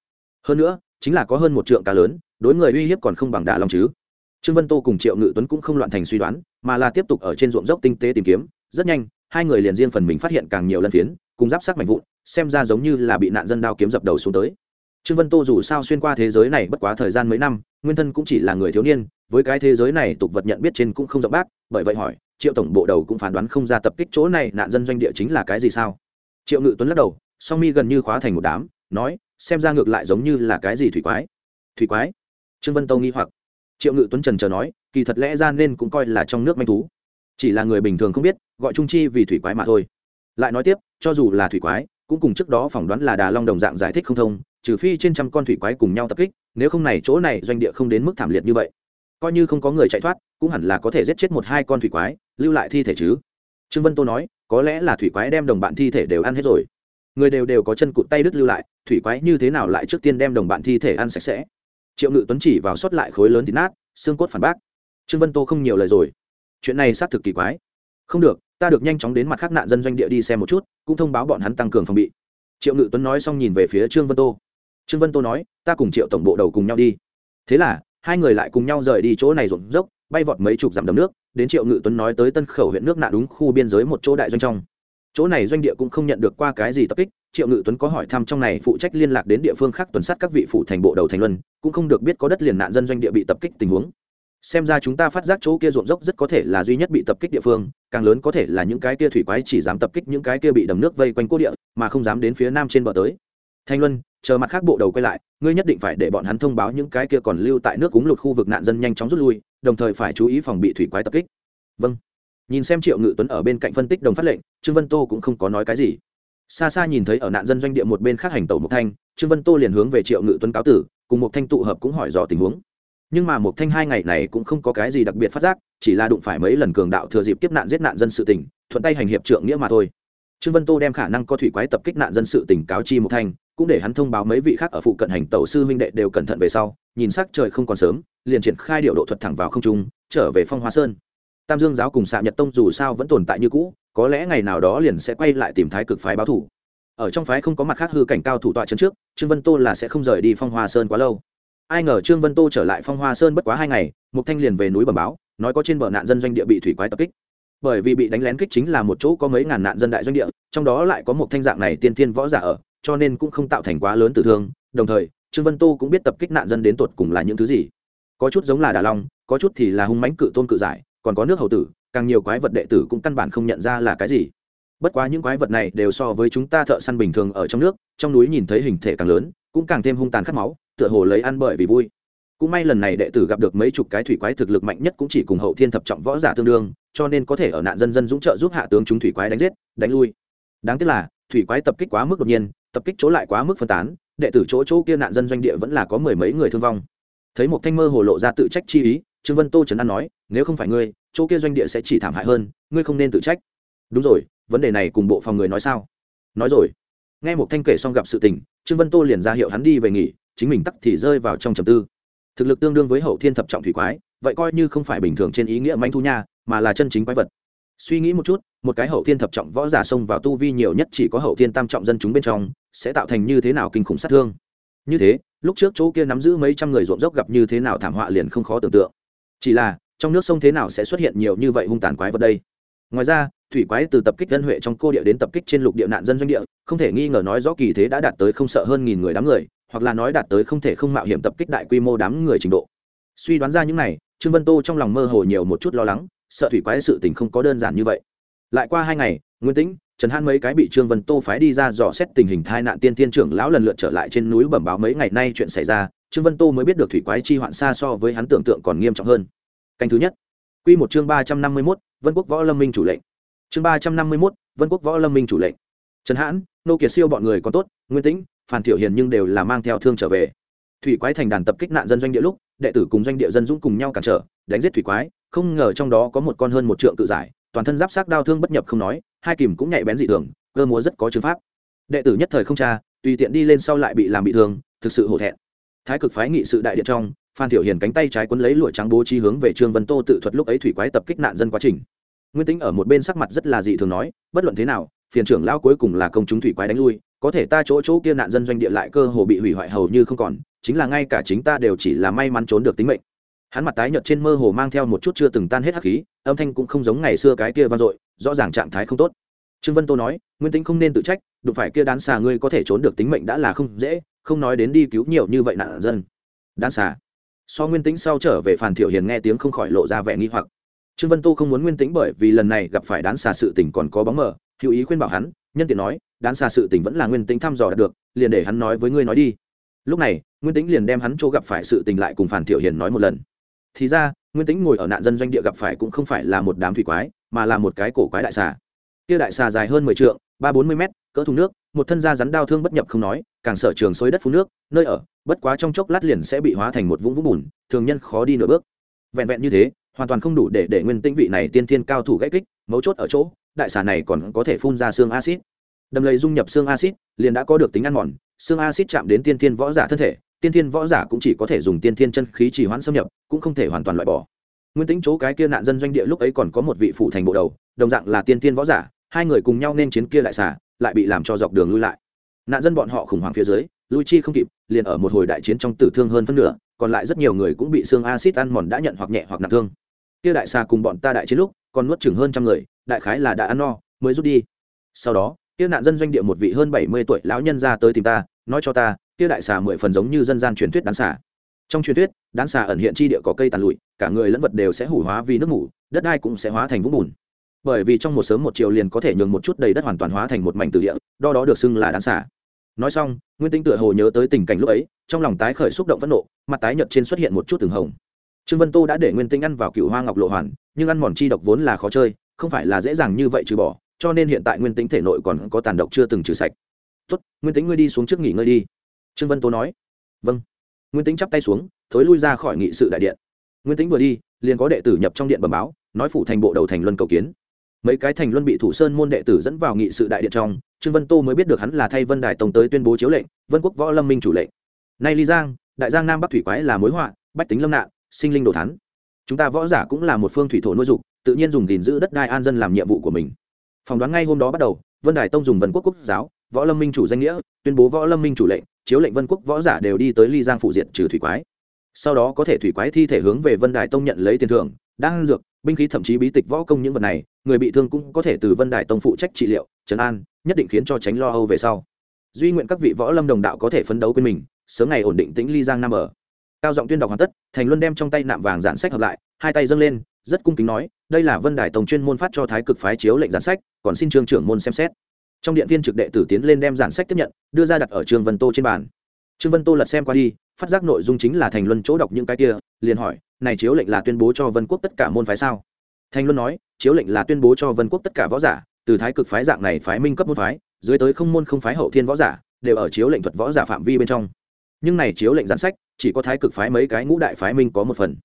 S1: Hơn nữa, chính là có hơn một trượng cá lớn, đối người uy hiếp còn không bằng đà long chứ. Trương vân tô cùng triệu ngự tuấn cũng không loạn thành suy đoán, mà là tiếp tục ở trên ruộng dốc tinh tế tìm kiếm. Rất nhanh, hai người liền riêng phần mình phát hiện càng nhiều lân phiến, cùng giáp sắc mạnh vụn, xem ra giống như là bị nạn dân đao kiếm dập đầu xuống tới. Trương vân tô dù sao xuyên qua thế giới này bất quá thời gian mấy năm, nguyên thân cũng chỉ là người thiếu niên, với cái thế giới này tục vật nhận biết trên cũng không rộng bác, bởi vậy hỏi, triệu tổng bộ đầu cũng phán đoán không ra tập kích chỗ này nạn dân doanh địa chính là cái gì sao? Triệu ngự tuấn lắc đầu song mi gần như khóa thành một đám, nói, xem ra ngược lại giống như là cái gì thủy quái. Thủy quái? Trương vân tô nghi hoặc. Triệu ngự tuấn trần chờ nói, kỳ thật lẽ ra nên cũng coi là trong nước manh thú. Chỉ là người bình thường không biết, gọi trung chi vì thủy quái mà thôi. Lại nói tiếp, cho dù là thủy quái, cũng cùng trước đó phỏng đoán là đà long đồng dạng giải thích không thông, trừ phi trên trăm con thủy quái cùng nhau tập kích, nếu không này chỗ này doanh địa không đến mức thảm liệt như vậy. Coi như không có người chạy thoát, cũng hẳn là có thể giết chết một hai con thủy quái, lưu lại thi thể chứ. Trương vân tô nói, có lẽ là thủy quái đem đồng bạn thi thể đều ăn hết rồi người đều đều có chân cụt tay đứt lưu lại, thủy quái như thế nào lại trước tiên đem đồng bạn thi thể ăn sạch sẽ? Triệu ngự tuấn chỉ vào sót lại khối lớn thịt nát, xương cốt phản bác. Trương vân tô không nhiều lời rồi. Chuyện này xác thực kỳ quái. Không được, ta được nhanh chóng đến mặt khác nạn dân doanh địa đi xem một chút, cũng thông báo bọn hắn tăng cường phòng bị. Triệu ngự tuấn nói xong nhìn về phía trương vân tô. Trương vân tô nói, ta cùng triệu tổng bộ đầu cùng nhau đi. Thế là, hai người lại cùng nhau rời đi chỗ này rộn dốc, bay vọt mấy chục dặm đầm nước, đến triệu ngự tuấn nói tới tân khẩu huyện nước nạn đúng khu biên giới một chỗ đại doanh trong chỗ này doanh địa cũng không nhận được qua cái gì tập kích, triệu ngự tuấn có hỏi thăm trong này phụ trách liên lạc đến địa phương khác tuần sát các vị phụ thành bộ đầu thành luân, cũng không được biết có đất liền nạn dân doanh địa bị tập kích tình huống. Xem ra chúng ta phát giác chỗ kia ruộng dốc rất có thể là duy nhất bị tập kích địa phương, càng lớn có thể là những cái kia thủy quái chỉ dám tập kích những cái kia bị đầm nước vây quanh cố địa, mà không dám đến phía nam trên bờ tới. Thanh luân, chờ mặt khác bộ đầu quay lại, ngươi nhất định phải để bọn hắn thông báo những cái kia còn lưu tại nước cúng lụt khu vực nạn dân nhanh chóng rút lui, đồng thời phải chú ý phòng bị thủy quái tập kích. Vâng nhìn xem triệu ngự tuấn ở bên cạnh phân tích đồng phát lệnh, trương vân tô cũng không có nói cái gì. Xa xa nhìn thấy ở nạn dân doanh địa một bên khác hành tẩu mục thanh, trương vân tô liền hướng về triệu ngự tuấn cáo tử, cùng mộc thanh tụ hợp cũng hỏi dò tình huống. Nhưng mà mộc thanh hai ngày này cũng không có cái gì đặc biệt phát giác, chỉ là đụng phải mấy lần cường đạo thừa dịp tiếp nạn giết nạn dân sự tỉnh thuận tay hành hiệp trượng nghĩa mà thôi. Trương vân tô đem khả năng có thủy quái tập kích nạn dân sự tỉnh cáo chi mộc thanh, cũng để hắn thông báo mấy vị khác ở phụ cận hành tẩu sư huynh đệ đều cẩn thận về sau, nhìn sắc trời không còn sớm, liền triển khai điệu độ thuật thẳng vào không trung, trở về phong hoa sơn tam dương giáo cùng xạ nhật tông dù sao vẫn tồn tại như cũ, có lẽ ngày nào đó liền sẽ quay lại tìm thái cực phái báo thủ. Ở trong phái không có mặt khác hư cảnh cao thủ tọa chân trước, trương vân tô là sẽ không rời đi phong hoa sơn quá lâu. Ai ngờ trương vân tô trở lại phong hoa sơn bất quá hai ngày, mục thanh liền về núi bẩm báo, nói có trên bờ nạn dân doanh địa bị thủy quái tập kích. Bởi vì bị đánh lén kích chính là một chỗ có mấy ngàn nạn dân đại doanh địa, trong đó lại có một thanh dạng này tiên thiên võ giả ở, cho nên cũng không tạo thành quá lớn tử thương. Đồng thời, trương vân tô cũng biết tập kích nạn dân đến tột cùng là những thứ gì. Có chút giống là đà long, có chút thì là hung mãnh cự tôn cự giải còn có nước hầu tử, càng nhiều quái vật đệ tử cũng căn bản không nhận ra là cái gì. Bất quá những quái vật này đều so với chúng ta thợ săn bình thường ở trong nước, trong núi nhìn thấy hình thể càng lớn, cũng càng thêm hung tàn khát máu, tựa hồ lấy ăn bởi vì vui. Cũng may lần này đệ tử gặp được mấy chục cái thủy quái thực lực mạnh nhất cũng chỉ cùng hậu thiên thập trọng võ giả tương đương, cho nên có thể ở nạn dân dân dũng trợ giúp hạ tướng chúng thủy quái đánh giết, đánh lui. Đáng tiếc là, thủy quái tập kích quá mức đột nhiên, tập kích chỗ lại quá mức phân tán, đệ tử chỗ chỗ kia nạn dân doanh địa vẫn là có mười mấy người thương vong. Thấy một thanh mơ hồ lộ ra tự trách chi ý, trương vân tô trấn an nói nếu không phải ngươi, chỗ kia doanh địa sẽ chỉ thảm hại hơn, ngươi không nên tự trách. Đúng rồi, vấn đề này cùng bộ phòng người nói sao? Nói rồi. Nghe một thanh kể xong gặp sự tình, trương vân tô liền ra hiệu hắn đi về nghỉ, chính mình tắc thì rơi vào trong trầm tư. Thực lực tương đương với hậu thiên thập trọng thủy quái, vậy coi như không phải bình thường trên ý nghĩa manh thu nha, mà là chân chính quái vật. Suy nghĩ một chút, một cái hậu thiên thập trọng võ giả xông vào tu vi nhiều nhất chỉ có hậu thiên tam trọng dân chúng bên trong, sẽ tạo thành như thế nào kinh khủng sát thương? Như thế, lúc trước chỗ kia nắm giữ mấy trăm người ruộng dốc gặp như thế nào thảm họa liền không khó tưởng tượng. Chỉ là trong nước sông thế nào sẽ xuất hiện nhiều như vậy hung tàn quái vật đây? Ngoài ra, thủy quái từ tập kích dân huệ trong cô địa đến tập kích trên lục địa nạn dân doanh địa, không thể nghi ngờ nói rõ kỳ thế đã đạt tới không sợ hơn nghìn người đám người, hoặc là nói đạt tới không thể không mạo hiểm tập kích đại quy mô đám người trình độ. Suy đoán ra những này, trương vân tô trong lòng mơ hồ nhiều một chút lo lắng, sợ thủy quái sự tình không có đơn giản như vậy. Lại qua hai ngày, nguyên tĩnh, trần hãn mấy cái bị trương vân tô phái đi ra dò xét tình hình tai nạn tiên tiên trưởng lão lần lượt trở lại trên núi bẩm báo mấy ngày nay chuyện xảy ra, trương vân tô mới biết được thủy quái chi hoạn xa so với hắn tưởng tượng còn nghiêm trọng hơn canh thứ nhất. Quy một chương ba trăm năm mươi 351, vân quốc võ lâm minh chủ lệnh. Chương ba trăm năm mươi 351, vân quốc võ lâm minh chủ lệnh. Trần hãn nô kiệt siêu bọn người có tốt nguyên tĩnh phản thiểu hiền nhưng đều là mang theo thương trở về. Thủy quái thành đàn tập kích nạn dân doanh địa lúc đệ tử cùng doanh địa dân dũng cùng nhau cản trở đánh giết thủy quái không ngờ trong đó có một con hơn một trượng tự giải toàn thân giáp sát đau thương bất nhập không nói hai kìm cũng nhạy bén dị thường cơ múa rất có chứng pháp. Đệ tử nhất thời không cha tùy tiện đi lên sau lại bị làm bị thương thực sự hổ thẹn. Thái cực phái nghị sự đại điện trong phan thiểu hiền cánh tay trái quấn lấy lụa trắng bố trí hướng về trương vân tô tự thuật lúc ấy thủy quái tập kích nạn dân quá trình. Nguyên tính ở một bên sắc mặt rất là dị thường nói, bất luận thế nào, phiền trưởng lão cuối cùng là công chúng thủy quái đánh lui, có thể ta chỗ chỗ kia nạn dân doanh địa lại cơ hồ bị hủy hoại hầu như không còn, chính là ngay cả chính ta đều chỉ là may mắn trốn được tính mệnh. Hắn mặt tái nhợt trên mơ hồ mang theo một chút chưa từng tan hết hắc khí, âm thanh cũng không giống ngày xưa cái kia vang dội, rõ ràng trạng thái không tốt. Trương vân tô nói, nguyên tính không nên tự trách, đụng phải kia đán xà ngươi có thể trốn được tính mệnh đã là không dễ, không nói đến đi cứu nhiều như vậy nạn dân. Đán xà? So nguyên tĩnh sau trở về phản thiểu hiền nghe tiếng không khỏi lộ ra vẻ nghi hoặc. Trương vân tô không muốn nguyên tĩnh bởi vì lần này gặp phải đán xà sự tình còn có bóng mờ, hữu ý khuyên bảo hắn, nhân tiện nói, đán xà sự tình vẫn là nguyên tĩnh thăm dò đạt được, liền để hắn nói với ngươi nói đi. Lúc này, nguyên tĩnh liền đem hắn chỗ gặp phải sự tình lại cùng phản thiểu hiền nói một lần. Thì ra, nguyên tĩnh ngồi ở nạn dân doanh địa gặp phải cũng không phải là một đám thủy quái, mà là một cái cổ quái đại xà. Kia đại xà dài hơn mười trượng, ba bốn mươi mét, cỡ thùng nước, một thân da rắn đau thương bất nhập không nói càng sở trường xối đất phun nước, nơi ở, bất quá trong chốc lát liền sẽ bị hóa thành một vũng vũng bùn, thường nhân khó đi nửa bước. Vẹn vẹn như thế, hoàn toàn không đủ để để nguyên tĩnh vị này tiên thiên cao thủ gãy kích, mấu chốt ở chỗ, đại xà này còn có thể phun ra xương acid đầm lầy dung nhập xương acid liền đã có được tính ăn mòn, xương acid chạm đến tiên thiên võ giả thân thể, tiên thiên võ giả cũng chỉ có thể dùng tiên thiên chân khí trì hoãn xâm nhập, cũng không thể hoàn toàn loại bỏ. Nguyên tính chỗ cái kia nạn dân doanh địa lúc ấy còn có một vị phụ thành bộ đầu, đồng dạng là tiên thiên võ giả, hai người cùng nhau nên chiến kia lại xả lại bị làm cho dọc đường lui lại nạn dân bọn họ khủng hoảng phía dưới, lui chi không kịp, liền ở một hồi đại chiến trong tử thương hơn phân nửa, còn lại rất nhiều người cũng bị xương acid ăn mòn đã nhận hoặc nhẹ hoặc nặng thương. Kia đại xa cùng bọn ta đại chiến lúc, còn nuốt chừng hơn trăm người, đại khái là đã ăn no, mới rút đi. Sau đó, kia nạn dân doanh địa một vị hơn bảy mươi tuổi lão nhân ra tới tìm ta, nói cho ta, kia đại xà mười phần giống như dân gian truyền thuyết đán xà. Trong truyền thuyết, đán xà ẩn hiện chi địa có cây tàn lụi, cả người lẫn vật đều sẽ hủ hóa vì nước mủ, đất đai cũng sẽ hóa thành vũng bùn. Bởi vì trong một sớm một chiều liền có thể nhường một chút đầy đất hoàn toàn hóa thành một mảnh từ địa đo đó được xưng là đán xà nói xong, nguyên tinh tựa hồ nhớ tới tình cảnh lúc ấy, trong lòng tái khởi xúc động phẫn nộ, mặt tái nhợt trên xuất hiện một chút từng hồng. Trương vân tô đã để nguyên tinh ăn vào cựu hoa ngọc lộ hoàn, nhưng ăn mòn chi độc vốn là khó chơi, không phải là dễ dàng như vậy trừ bỏ, cho nên hiện tại nguyên tính thể nội còn có tàn độc chưa từng trừ sạch. Tốt, nguyên tính ngươi đi xuống trước nghỉ ngơi đi. Trương vân tô nói. Vâng. Nguyên tính chắp tay xuống, thối lui ra khỏi nghị sự đại điện. Nguyên tính vừa đi, liền có đệ tử nhập trong điện bẩm báo, nói phủ thành bộ đầu thành luân cầu kiến mấy cái thành luân bị thủ sơn môn đệ tử dẫn vào nghị sự đại điện trong, trương vân tô mới biết được hắn là thay vân đài tông tới tuyên bố chiếu lệnh, vân quốc võ lâm minh chủ lệnh. Nay ly giang, đại giang nam bắc thủy quái là mối họa, bách tính lâm nạn, sinh linh đồ thắn. Chúng ta võ giả cũng là một phương thủy thổ nuôi dục, tự nhiên dùng gìn giữ đất đai an dân làm nhiệm vụ của mình. Phỏng đoán ngay hôm đó bắt đầu, vân đài tông dùng vân quốc quốc giáo, võ lâm minh chủ danh nghĩa, tuyên bố võ lâm minh chủ lệnh, chiếu lệnh vân quốc võ giả đều đi tới ly giang phụ diện trừ thủy quái. Sau đó có thể thủy quái thi thể hướng về vân đài tông nhận lấy tiền thưởng đang dược, binh khí thậm chí bí tịch võ công những vật này người bị thương cũng có thể từ vân đài tông phụ trách trị liệu, trấn an, nhất định khiến cho tránh lo âu về sau. Duy nguyện các vị võ lâm đồng đạo có thể phấn đấu quên mình, sớm ngày ổn định tĩnh ly giang nam ở. Cao giọng tuyên đọc hoàn tất, thành luân đem trong tay nạm vàng giản sách hợp lại, hai tay dâng lên, rất cung kính nói, đây là vân đài tông chuyên môn phát cho thái cực phái chiếu lệnh giản sách, còn xin trương trưởng môn xem xét. Trong điện viên trực đệ tử tiến lên đem giản sách tiếp nhận, đưa ra đặt ở trương vân tô trên bàn. Trương vân tô lật xem qua đi, phát giác nội dung chính là thành luân chỗ đọc những cái kia, liền hỏi, này chiếu lệnh là tuyên bố cho vân quốc tất cả môn phái sao? Thành luân nói chiếu lệnh là tuyên bố cho vân quốc tất cả võ giả, từ thái cực phái dạng này phái minh cấp môn phái, dưới tới không môn không phái hậu thiên võ giả, đều ở chiếu lệnh thuật võ giả phạm vi bên trong. Nhưng này chiếu lệnh giản sách, chỉ có thái cực phái mấy cái ngũ đại phái minh có một phần.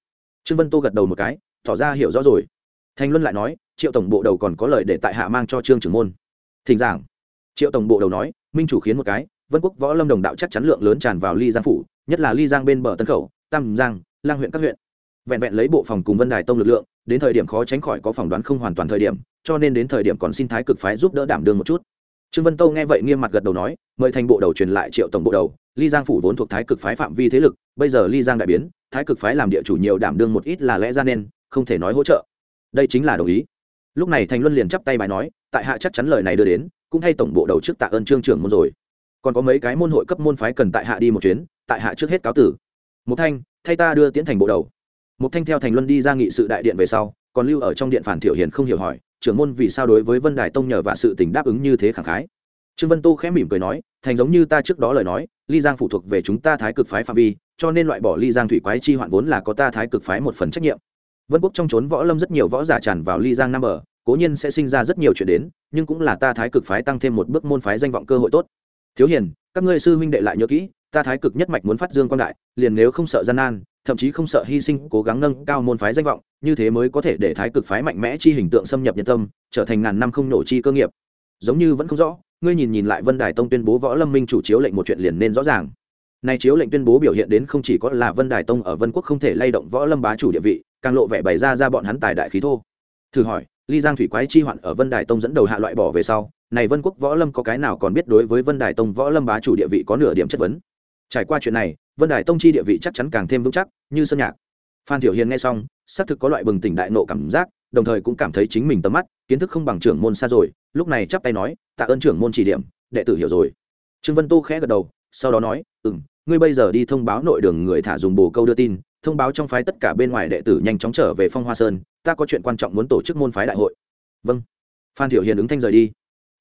S1: Trương vân tô gật đầu một cái, tỏ ra hiểu rõ rồi. Thành luân lại nói, triệu tổng bộ đầu còn có lời để tại hạ mang cho trương trưởng môn. Thỉnh giảng. Triệu tổng bộ đầu nói, minh chủ khiến một cái, vân quốc võ lâm đồng đạo chắc chắn lượng lớn tràn vào ly giang phủ, nhất là ly giang bên bờ tân khẩu, tam giang, lang huyện các huyện. Vẹn vẹn lấy bộ phòng cùng vân đài tông lực lượng đến thời điểm khó tránh khỏi có phỏng đoán không hoàn toàn thời điểm, cho nên đến thời điểm còn xin thái cực phái giúp đỡ đảm đương một chút. Trương vân tâu nghe vậy nghiêm mặt gật đầu nói, mời thành bộ đầu truyền lại triệu tổng bộ đầu, ly giang phủ vốn thuộc thái cực phái phạm vi thế lực, bây giờ ly giang đại biến, thái cực phái làm địa chủ nhiều đảm đương một ít là lẽ ra nên, không thể nói hỗ trợ. Đây chính là đồng ý. Lúc này thành luân liền chắp tay bài nói, tại hạ chắc chắn lời này đưa đến, cũng thay tổng bộ đầu trước tạ ơn trương trưởng môn rồi. Còn có mấy cái môn hội cấp môn phái cần tại hạ đi một chuyến, tại hạ trước hết cáo tử. Một thanh, thay ta đưa tiến thành bộ đầu một thanh theo thành luân đi ra nghị sự đại điện về sau, còn lưu ở trong điện phản thiểu hiền không hiểu hỏi, trưởng môn vì sao đối với vân đài tông nhờ và sự tình đáp ứng như thế khẳng khái? Trương vân tô khẽ mỉm cười nói, thành giống như ta trước đó lời nói, ly giang phụ thuộc về chúng ta thái cực phái phạm vi, cho nên loại bỏ ly giang thủy quái chi hoạn vốn là có ta thái cực phái một phần trách nhiệm. Vân quốc trong trốn võ lâm rất nhiều võ giả tràn vào ly giang nam ở cố nhiên sẽ sinh ra rất nhiều chuyện đến, nhưng cũng là ta thái cực phái tăng thêm một bước môn phái danh vọng cơ hội tốt. Thiếu hiền, các ngươi sư huynh đệ lại nhớ kỹ ta thái cực nhất mạch muốn phát dương quan đại, liền nếu không sợ gian nan, thậm chí không sợ hy sinh, cố gắng nâng cao môn phái danh vọng, như thế mới có thể để thái cực phái mạnh mẽ chi hình tượng xâm nhập nhân tâm, trở thành ngàn năm không nổ chi cơ nghiệp. Giống như vẫn không rõ, ngươi nhìn nhìn lại vân đài tông tuyên bố võ lâm minh chủ chiếu lệnh một chuyện liền nên rõ ràng. Nay chiếu lệnh tuyên bố biểu hiện đến không chỉ có là vân đài tông ở vân quốc không thể lay động võ lâm bá chủ địa vị, càng lộ vẻ bày ra ra bọn hắn tài đại khí thô. Thử hỏi, ly giang thủy quái chi hoạn ở vân đài tông dẫn đầu hạ loại bỏ về sau, này vân quốc võ lâm có cái nào còn biết đối với vân đài tông võ lâm bá chủ địa vị có nửa điểm chất vấn? Trải qua chuyện này, vân đài tông chi địa vị chắc chắn càng thêm vững chắc, như sơn nhạc. Phan thiểu hiền nghe xong, xác thực có loại bừng tỉnh đại nộ cảm giác, đồng thời cũng cảm thấy chính mình tầm mắt, kiến thức không bằng trưởng môn xa rồi, lúc này chắp tay nói, tạ ơn trưởng môn chỉ điểm, đệ tử hiểu rồi. Trương vân tô khẽ gật đầu, sau đó nói ừ m ngươi bây giờ đi thông báo nội đường người thả dùng bồ câu đưa tin, thông báo trong phái tất cả bên ngoài đệ tử nhanh chóng trở về phong hoa sơn, ta có chuyện quan trọng muốn tổ chức môn phái đại hội. Vâng. Phan thiểu hiền ứng thanh rời đi.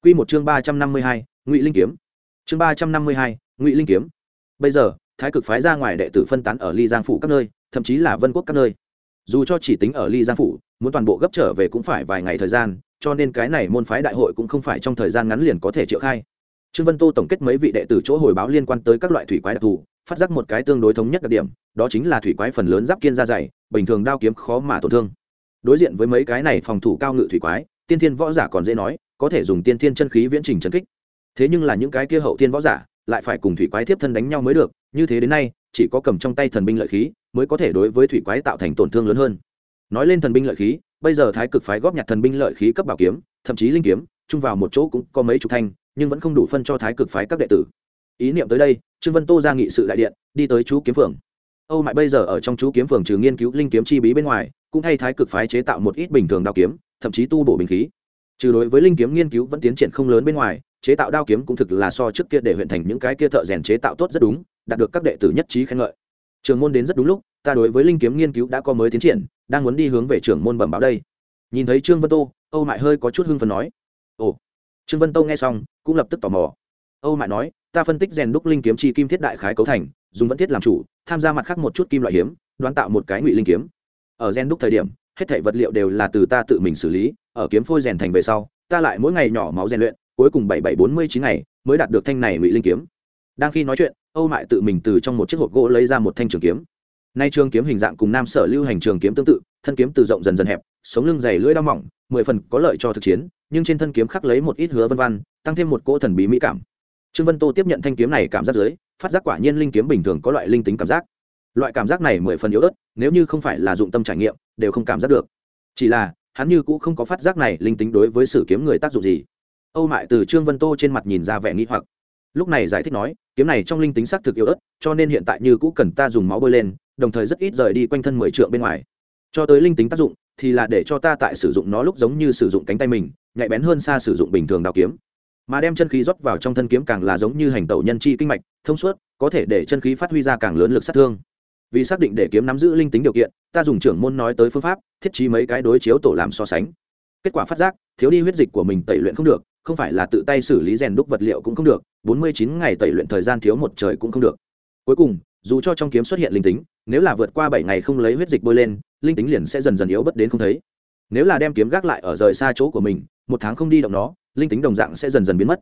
S1: Q một chương ba trăm năm mươi hai, ngụy linh kiếm. Chương ba trăm năm mươi hai, ngụy linh kiếm bây giờ, thái cực phái ra ngoài đệ tử phân tán ở ly giang phủ các nơi, thậm chí là vân quốc các nơi. Dù cho chỉ tính ở ly giang phủ, muốn toàn bộ gấp trở về cũng phải vài ngày thời gian, cho nên cái này môn phái đại hội cũng không phải trong thời gian ngắn liền có thể triệu khai. Trương vân tô tổng kết mấy vị đệ tử chỗ hồi báo liên quan tới các loại thủy quái đặc thù, phát giác một cái tương đối thống nhất đặc điểm, đó chính là thủy quái phần lớn giáp kiên da dày, bình thường đao kiếm khó mà tổn thương. Đối diện với mấy cái này phòng thủ cao ngự thủy quái, tiên thiên võ giả còn dễ nói, có thể dùng tiên thiên chân khí viễn trình chân kích. Thế nhưng là những cái kia hậu thiên võ giả lại phải cùng thủy quái tiếp thân đánh nhau mới được, như thế đến nay, chỉ có cầm trong tay thần binh lợi khí mới có thể đối với thủy quái tạo thành tổn thương lớn hơn. Nói lên thần binh lợi khí, bây giờ thái cực phái góp nhặt thần binh lợi khí cấp bảo kiếm, thậm chí linh kiếm, chung vào một chỗ cũng có mấy chục thanh, nhưng vẫn không đủ phân cho thái cực phái các đệ tử. Ý niệm tới đây, trương vân tô ra nghị sự đại điện, đi tới chú kiếm phường. Âu mại bây giờ ở trong chú kiếm phường trừ nghiên cứu linh kiếm chi bí bên ngoài, cũng thay thái cực phái chế tạo một ít bình thường đao kiếm, thậm chí tu bổ bình khí trừ đối với linh kiếm nghiên cứu vẫn tiến triển không lớn bên ngoài, chế tạo đao kiếm cũng thực là so trước kia để huyện thành những cái kia thợ rèn chế tạo tốt rất đúng, đạt được các đệ tử nhất trí khen ngợi. Trường môn đến rất đúng lúc, ta đối với linh kiếm nghiên cứu đã có mới tiến triển, đang muốn đi hướng về trưởng môn bẩm báo đây. Nhìn thấy trương vân tô, âu mại hơi có chút hưng phần nói, ồ. Trương vân tô nghe xong, cũng lập tức tò mò. Âu mại nói, ta phân tích rèn đúc linh kiếm chi kim thiết đại khái cấu thành, dùng vẫn thiết làm chủ, tham gia mặt khác một chút kim loại hiếm, đoán tạo một cái ngụy linh kiếm. Ở rèn đúc thời điểm hết thảy vật liệu đều là từ ta tự mình xử lý, ở kiếm phôi rèn thành về sau, ta lại mỗi ngày nhỏ máu rèn luyện, cuối cùng bảy bảy bốn mươi chín ngày mới đạt được thanh này ngụy linh kiếm. Đang khi nói chuyện, âu mại tự mình từ trong một chiếc hộp gỗ lấy ra một thanh trường kiếm. Nay trường kiếm hình dạng cùng nam sở lưu hành trường kiếm tương tự, thân kiếm từ rộng dần dần hẹp, sống lưng dày lưỡi đau mỏng, mười phần có lợi cho thực chiến, nhưng trên thân kiếm khắc lấy một ít hứa vân văn tăng thêm một cỗ thần bí mỹ cảm. Trương vân tô tiếp nhận thanh kiếm này cảm giác dưới, phát giác quả nhiên linh kiếm bình thường có loại linh tính cảm giác loại cảm giác này mười phần yếu ớt, nếu như không phải là dụng tâm trải nghiệm, đều không cảm giác được. Chỉ là, hắn như cũng không có phát giác này linh tính đối với sử kiếm người tác dụng gì. Âu mại từ trương vân tô trên mặt nhìn ra vẻ nghĩ hoặc. Lúc này giải thích nói, kiếm này trong linh tính xác thực yếu ớt, cho nên hiện tại như cũ cần ta dùng máu bôi lên, đồng thời rất ít rời đi quanh thân mười trượng bên ngoài. Cho tới linh tính tác dụng, thì là để cho ta tại sử dụng nó lúc giống như sử dụng cánh tay mình, nhạy bén hơn xa sử dụng bình thường đào kiếm. Mà đem chân khí rót vào trong thân kiếm càng là giống như hành tẩu nhân chi kinh mạch, thông suốt, có thể để chân khí phát huy ra càng lớn lực sát thương vì xác định để kiếm nắm giữ linh tính điều kiện, ta dùng trưởng môn nói tới phương pháp, thiết trí mấy cái đối chiếu tổ làm so sánh. Kết quả phát giác, thiếu đi huyết dịch của mình tẩy luyện không được, không phải là tự tay xử lý rèn đúc vật liệu cũng không được, bốn mươi chín ngày tẩy luyện thời gian thiếu một trời cũng không được. Cuối cùng, dù cho trong kiếm xuất hiện linh tính, nếu là vượt qua bảy ngày không lấy huyết dịch bôi lên, linh tính liền sẽ dần dần yếu bất đến không thấy. Nếu là đem kiếm gác lại ở rời xa chỗ của mình, một tháng không đi động nó, linh tính đồng dạng sẽ dần dần biến mất.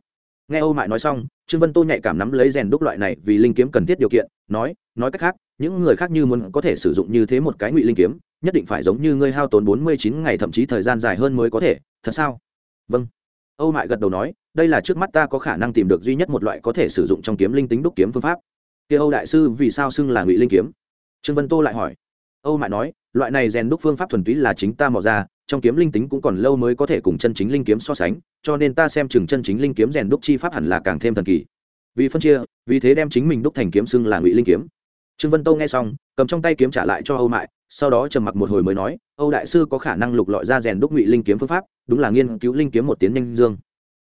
S1: Nghe âu mại nói xong, trương vân tô nhạy cảm nắm lấy rèn đúc loại này vì linh kiếm cần thiết điều kiện, nói nói cách khác những người khác như muốn có thể sử dụng như thế một cái ngụy linh kiếm, nhất định phải giống như ngươi hao tốn bốn mươi chín ngày thậm chí thời gian dài hơn mới có thể, thật sao? Vâng. Âu mại gật đầu nói, đây là trước mắt ta có khả năng tìm được duy nhất một loại có thể sử dụng trong kiếm linh tính đúc kiếm phương pháp. Kia âu đại sư vì sao xưng là ngụy linh kiếm? Trương vân tô lại hỏi. Âu mại nói, loại này rèn đúc phương pháp thuần túy là chính ta mò ra, trong kiếm linh tính cũng còn lâu mới có thể cùng chân chính linh kiếm so sánh, cho nên ta xem chừng chân chính linh kiếm rèn đúc chi pháp hẳn là càng thêm thần kỳ. Vì phân chia, vì thế đem chính mình đúc thành kiếm xưng là ngụy linh kiếm trương vân tô nghe xong, cầm trong tay kiếm trả lại cho âu mại, sau đó trầm mặc một hồi mới nói, âu đại sư có khả năng lục lọi ra rèn đúc ngụy linh kiếm phương pháp, đúng là nghiên cứu linh kiếm một tiến nhanh dương.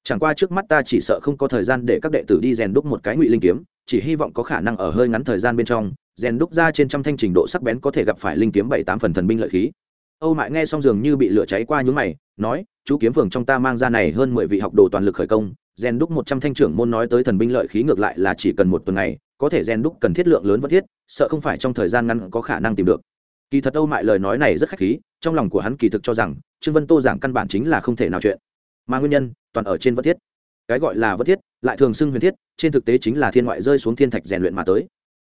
S1: Chẳng qua trước mắt ta chỉ sợ không có thời gian để các đệ tử đi rèn đúc một cái ngụy linh kiếm, chỉ hy vọng có khả năng ở hơi ngắn thời gian bên trong, rèn đúc ra trên trăm thanh trình độ sắc bén có thể gặp phải linh kiếm bảy tám phần thần binh lợi khí. Âu mại nghe xong dường như bị lửa cháy qua nhúng mày, nói, chú kiếm phường trong ta mang ra này hơn mười vị học đồ toàn lực khởi công, rèn đúc một trăm thanh trưởng môn nói tới thần binh lợi khí ngược lại là chỉ cần một tuần ngày, có thể rèn đúc cần thiết lượng lớn vẫn thiết sợ không phải trong thời gian ngắn có khả năng tìm được. Kỳ thật âu mại lời nói này rất khách khí, trong lòng của hắn kỳ thực cho rằng, trương vân tô giảng căn bản chính là không thể nào chuyện. Mà nguyên nhân, toàn ở trên vất thiết. Cái gọi là vất thiết, lại thường xưng huyền thiết, trên thực tế chính là thiên ngoại rơi xuống thiên thạch rèn luyện mà tới.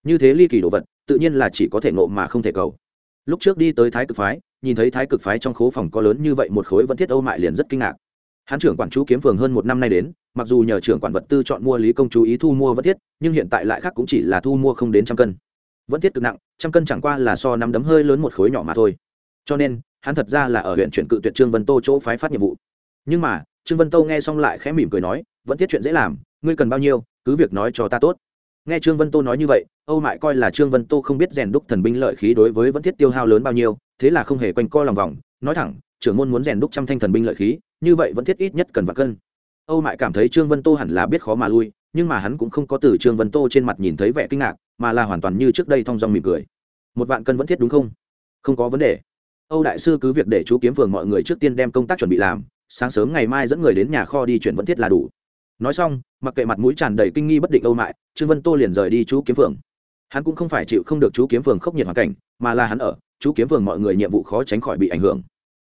S1: Như thế ly kỳ đồ vật, tự nhiên là chỉ có thể ngộ mà không thể cầu. Lúc trước đi tới thái cực phái, nhìn thấy thái cực phái trong khố phòng có lớn như vậy một khối vẫn thiết, âu mại liền rất kinh ngạc. Hắn trưởng quản chú kiếm phường hơn một năm nay đến, mặc dù nhờ trưởng quản vật tư chọn mua lý công chú ý thu mua vẫn thiết, nhưng hiện tại lại khác cũng chỉ là thu mua không đến trăm cân vẫn thiết cực nặng, trăm cân chẳng qua là so nắm đấm hơi lớn một khối nhỏ mà thôi. Cho nên, hắn thật ra là ở huyện chuyển cự tuyệt trương vân tô chỗ phái phát nhiệm vụ. Nhưng mà, trương vân tô nghe xong lại khẽ mỉm cười nói, vẫn thiết chuyện dễ làm, ngươi cần bao nhiêu, cứ việc nói cho ta tốt. Nghe trương vân tô nói như vậy, âu mại coi là trương vân tô không biết rèn đúc thần binh lợi khí đối với vẫn thiết tiêu hao lớn bao nhiêu, thế là không hề quanh co lòng vòng, nói thẳng, trưởng môn muốn rèn đúc trăm thanh thần binh lợi khí, như vậy vẫn thiết ít nhất cần vạn cân. Âu mại cảm thấy trương vân tô hẳn là biết khó mà lui nhưng mà hắn cũng không có từ trương vân tô trên mặt nhìn thấy vẻ kinh ngạc, mà là hoàn toàn như trước đây thong dong mỉm cười. Một vạn cân vẫn thiết đúng không? Không có vấn đề. Âu đại sư cứ việc để chú kiếm phường mọi người trước tiên đem công tác chuẩn bị làm, sáng sớm ngày mai dẫn người đến nhà kho đi chuyển vẫn thiết là đủ. Nói xong, mặc kệ mặt mũi tràn đầy kinh nghi bất định âu mại, trương vân tô liền rời đi chú kiếm phường hắn cũng không phải chịu không được chú kiếm phường khốc nhiệt hoàn cảnh, mà là hắn ở, chú kiếm phường mọi người nhiệm vụ khó tránh khỏi bị ảnh hưởng.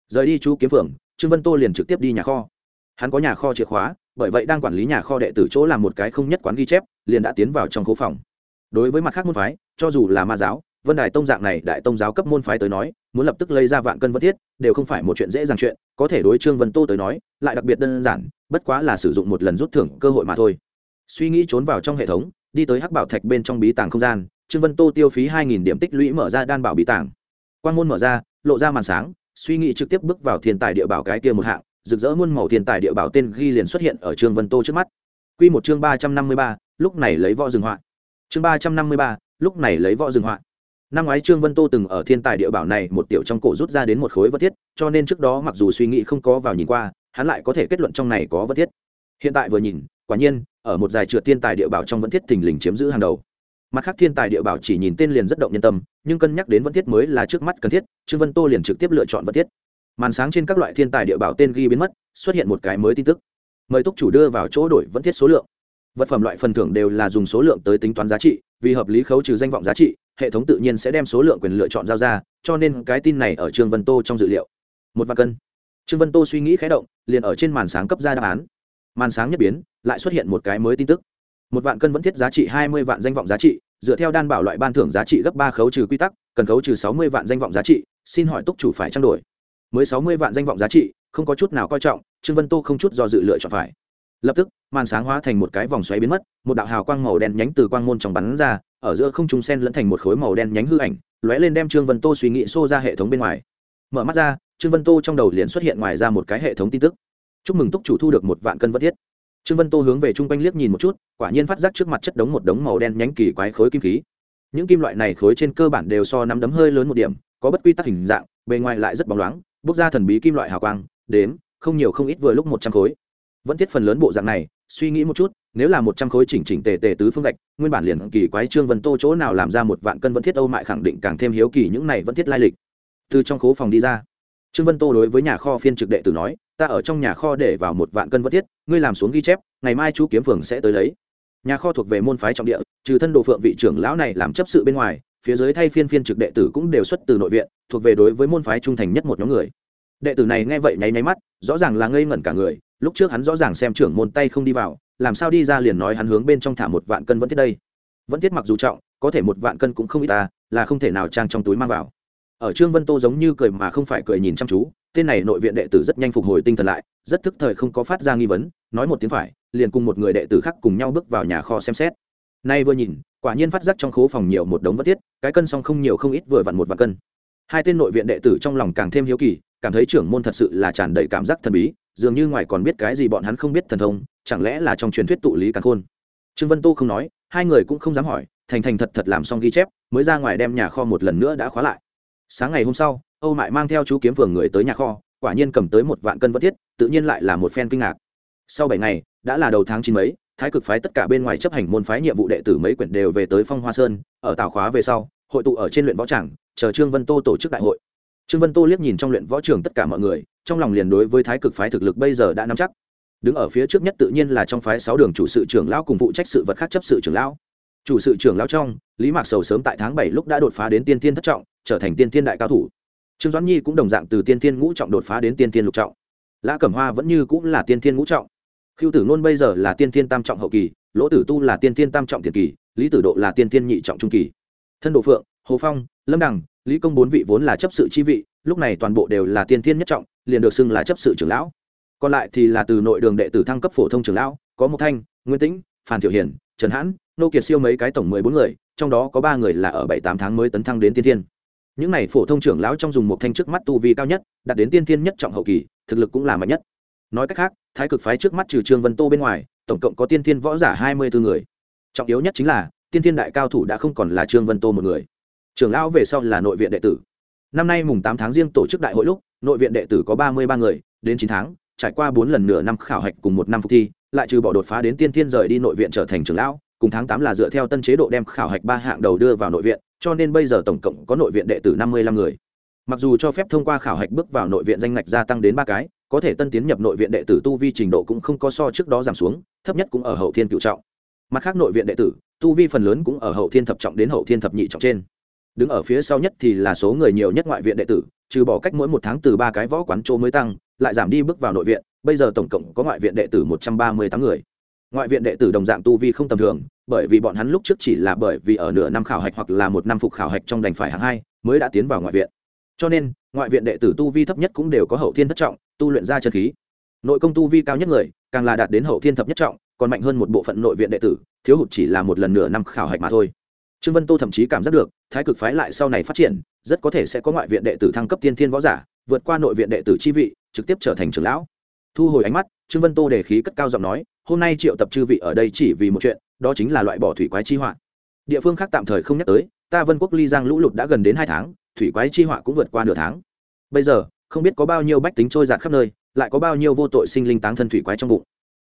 S1: Rời đi chú kiếm phường trương vân tô liền trực tiếp đi nhà kho. Hắn có nhà kho chìa khóa bởi vậy đang quản lý nhà kho đệ tử chỗ làm một cái không nhất quán ghi chép, liền đã tiến vào trong khố phòng. Đối với mặt khác môn phái, cho dù là ma giáo, vân đài tông dạng này đại tông giáo cấp môn phái tới nói, muốn lập tức lấy ra vạn cân vân thiết, đều không phải một chuyện dễ dàng chuyện, có thể đối trương vân tô tới nói, lại đặc biệt đơn giản, bất quá là sử dụng một lần rút thưởng cơ hội mà thôi. Suy nghĩ trốn vào trong hệ thống, đi tới hắc bảo thạch bên trong bí tàng không gian, trương vân tô tiêu phí hai nghìn điểm tích lũy mở ra đan bảo bí tàng. Quan môn mở ra, lộ ra màn sáng, suy nghĩ trực tiếp bước vào thiên tài địa bảo cái kia một hạng rực rỡ muôn màu thiên tài địa bảo tên ghi liền xuất hiện ở trương vân tô trước mắt. Quy một chương ba trăm năm mươi ba, lúc này lấy võ rừng họa. Chương ba trăm năm mươi ba, lúc này lấy võ rừng họa. Năm ngoái trương vân tô từng ở thiên tài địa bảo này một tiểu trong cổ rút ra đến một khối vật thiết, cho nên trước đó mặc dù suy nghĩ không có vào nhìn qua, hắn lại có thể kết luận trong này có vật thiết. Hiện tại vừa nhìn, quả nhiên, ở một dài trượt thiên tài địa bảo trong vẫn thiết thình lình chiếm giữ hàng đầu. Mặt khác thiên tài địa bảo chỉ nhìn tên liền rất động nhân tâm, nhưng cân nhắc đến vẫn thiết mới là trước mắt cần thiết, trương vân tô liền trực tiếp lựa chọn vẫn thiết màn sáng trên các loại thiên tài địa bảo tên ghi biến mất, xuất hiện một cái mới tin tức. Mời túc chủ đưa vào chỗ đổi vẫn thiết số lượng. Vật phẩm loại phần thưởng đều là dùng số lượng tới tính toán giá trị, vì hợp lý khấu trừ danh vọng giá trị, hệ thống tự nhiên sẽ đem số lượng quyền lựa chọn giao ra, cho nên cái tin này ở trương vân tô trong dự liệu. Một vạn cân. Trương vân tô suy nghĩ khé động, liền ở trên màn sáng cấp ra đáp án. Màn sáng nhất biến, lại xuất hiện một cái mới tin tức. Một vạn cân vẫn thiết giá trị hai mươi vạn danh vọng giá trị, dựa theo đan bảo loại ban thưởng giá trị gấp ba khấu trừ quy tắc, cần khấu trừ sáu mươi vạn danh vọng giá trị, xin hỏi túc chủ phải trang đổi mới sáu mươi vạn danh vọng giá trị, không có chút nào coi trọng, trương vân tô không chút do dự lựa chọn phải. Lập tức, màn sáng hóa thành một cái vòng xoáy biến mất, một đạo hào quang màu đen nhánh từ quang môn trong bắn ra, ở giữa không trung sen lẫn thành một khối màu đen nhánh hư ảnh, lóe lên đem trương vân tô suy nghĩ xô ra hệ thống bên ngoài. Mở mắt ra, trương vân tô trong đầu liền xuất hiện ngoài ra một cái hệ thống tin tức. Chúc mừng túc chủ thu được một vạn cân vật thiết. Trương vân tô hướng về chung quanh liếc nhìn một chút, quả nhiên phát giác trước mặt chất đống một đống màu đen nhánh kỳ quái khối kim khí. Những kim loại này khối trên cơ bản đều so nắm đấm hơi lớn một điểm, có bất quy tắc hình dạng, bề ngoài lại rất bóng loáng bốc ra thần bí kim loại hào quang, đếm, không nhiều không ít vừa lúc một trăm khối. Vẫn thiết phần lớn bộ dạng này, suy nghĩ một chút, nếu là một trăm khối chỉnh chỉnh tề tề tứ phương gạch, nguyên bản liền kỳ quái trương vân tô chỗ nào làm ra một vạn cân vẫn thiết âu mại khẳng định càng thêm hiếu kỳ những này vẫn thiết lai lịch. Từ trong khố phòng đi ra, trương vân tô đối với nhà kho phiên trực đệ tử nói, ta ở trong nhà kho để vào một vạn cân vẫn thiết, ngươi làm xuống ghi chép, ngày mai chú kiếm phường sẽ tới lấy. Nhà kho thuộc về môn phái trọng địa, trừ thân đồ phượng vị trưởng lão này làm chấp sự bên ngoài phía dưới thay phiên phiên trực đệ tử cũng đều xuất từ nội viện, thuộc về đối với môn phái trung thành nhất một nhóm người. Đệ tử này nghe vậy nháy nháy mắt, rõ ràng là ngây ngẩn cả người, lúc trước hắn rõ ràng xem trưởng môn tay không đi vào, làm sao đi ra liền nói hắn hướng bên trong thả một vạn cân vẫn thiết đây. Vẫn thiết mặc dù trọng, có thể một vạn cân cũng không ít ta là không thể nào trang trong túi mang vào. Ở trương vân tô giống như cười mà không phải cười nhìn chăm chú, tên này nội viện đệ tử rất nhanh phục hồi tinh thần lại, rất thức thời không có phát ra nghi vấn, nói một tiếng phải, liền cùng một người đệ tử khác cùng nhau bước vào nhà kho xem xét. Nay vừa nhìn quả nhiên phát giác trong khố phòng nhiều một đống vật thiết, cái cân song không nhiều không ít vừa vặn một vạn cân. Hai tên nội viện đệ tử trong lòng càng thêm hiếu kỳ, cảm thấy trưởng môn thật sự là tràn đầy cảm giác thần bí, dường như ngoài còn biết cái gì bọn hắn không biết thần thông, chẳng lẽ là trong truyền thuyết tụ lý càng khôn. Trương vân tô không nói, hai người cũng không dám hỏi, thành thành thật thật làm xong ghi chép, mới ra ngoài đem nhà kho một lần nữa đã khóa lại. Sáng ngày hôm sau, âu mại mang theo chú kiếm phường người tới nhà kho, quả nhiên cầm tới một vạn cân vật thiết, tự nhiên lại là một phen kinh ngạc. Sau bảy ngày, đã là đầu tháng chín mấy thái cực phái tất cả bên ngoài chấp hành môn phái nhiệm vụ đệ tử mấy quyển đều về tới phong hoa sơn, ở tào khóa về sau, hội tụ ở trên luyện võ tràng, chờ trương vân tô tổ chức đại hội. Trương vân tô liếc nhìn trong luyện võ trường tất cả mọi người, trong lòng liền đối với thái cực phái thực lực bây giờ đã nắm chắc. Đứng ở phía trước nhất tự nhiên là trong phái sáu đường chủ sự trưởng lão cùng phụ trách sự vật khác chấp sự trưởng lão. Chủ sự trưởng lão trong, lý mạc sầu sớm tại tháng bảy lúc đã đột phá đến tiên tiên thất trọng, trở thành tiên tiên đại cao thủ. Trương doãn nhi cũng đồng dạng từ tiên tiên ngũ trọng đột phá đến tiên tiên lục trọng. Lã cẩm hoa vẫn như cũng là tiên tiên ngũ trọng. Khưu tử nôn bây giờ là tiên tiên tam trọng hậu kỳ, lỗ tử tu là tiên tiên tam trọng tiền kỳ, lý tử độ là tiên tiên nhị trọng trung kỳ. Thân độ phượng, hồ phong, lâm đằng, lý công bốn vị vốn là chấp sự chi vị, lúc này toàn bộ đều là tiên tiên nhất trọng, liền được xưng là chấp sự trưởng lão. Còn lại thì là từ nội đường đệ tử thăng cấp phổ thông trưởng lão, có Mộ thanh, nguyên tĩnh phan Tiểu hiển, trần hãn, nô kiệt siêu mấy cái tổng mười bốn người, trong đó có ba người là ở bảy tám tháng mới tấn thăng đến tiên tiên những này phổ thông trưởng lão trong dùng một thanh trước mắt tu vi cao nhất, đạt đến tiên tiên nhất trọng hậu kỳ, thực lực cũng là mạnh nhất nói cách khác, thái cực phái trước mắt trừ trương vân tô bên ngoài, tổng cộng có tiên Thiên võ giả hai mươi bốn người. Trọng yếu nhất chính là, tiên Thiên đại cao thủ đã không còn là trương vân tô một người. Trưởng lão về sau là nội viện đệ tử. Năm nay mùng tám tháng riêng tổ chức đại hội lúc, nội viện đệ tử có ba mươi ba người, đến chín tháng, trải qua bốn lần nửa năm khảo hạch cùng một năm phục thi, lại trừ bỏ đột phá đến tiên Thiên rời đi nội viện trở thành trưởng lão, cùng tháng tám là dựa theo tân chế độ đem khảo hạch ba hạng đầu đưa vào nội viện, cho nên bây giờ tổng cộng có nội viện đệ tử năm mươi lăm người mặc dù cho phép thông qua khảo hạch bước vào nội viện danh ngạch gia tăng đến ba cái, có thể tân tiến nhập nội viện đệ tử tu vi trình độ cũng không có so trước đó giảm xuống, thấp nhất cũng ở hậu thiên cựu trọng. Mặt khác nội viện đệ tử, tu vi phần lớn cũng ở hậu thiên thập trọng đến hậu thiên thập nhị trọng trên. Đứng ở phía sau nhất thì là số người nhiều nhất ngoại viện đệ tử, trừ bỏ cách mỗi một tháng từ ba cái võ quán chỗ mới tăng, lại giảm đi bước vào nội viện, bây giờ tổng cộng có ngoại viện đệ tử một trăm ba mươi tám người. Ngoại viện đệ tử đồng dạng tu vi không tầm thường, bởi vì bọn hắn lúc trước chỉ là bởi vì ở nửa năm khảo hạch hoặc là một năm phục khảo hạch trong đành phải hạng hai, mới đã tiến vào ngoại viện cho nên, ngoại viện đệ tử tu vi thấp nhất cũng đều có hậu thiên thất trọng, tu luyện ra chân khí. Nội công tu vi cao nhất người, càng là đạt đến hậu thiên thập nhất trọng, còn mạnh hơn một bộ phận nội viện đệ tử, thiếu hụt chỉ là một lần nửa năm khảo hạch mà thôi. Trương vân tô thậm chí cảm giác được, thái cực phái lại sau này phát triển, rất có thể sẽ có ngoại viện đệ tử thăng cấp tiên thiên võ giả, vượt qua nội viện đệ tử chi vị, trực tiếp trở thành trưởng lão. Thu hồi ánh mắt, trương vân tô đề khí cất cao giọng nói, hôm nay triệu tập chư vị ở đây chỉ vì một chuyện, đó chính là loại bỏ thủy quái chi họa. Địa phương khác tạm thời không nhắc tới ta vân quốc ly giang lũ lụt đã gần đến hai tháng, thủy quái chi họa cũng vượt qua nửa tháng. Bây giờ, không biết có bao nhiêu bách tính trôi giạt khắp nơi, lại có bao nhiêu vô tội sinh linh táng thân thủy quái trong bụng.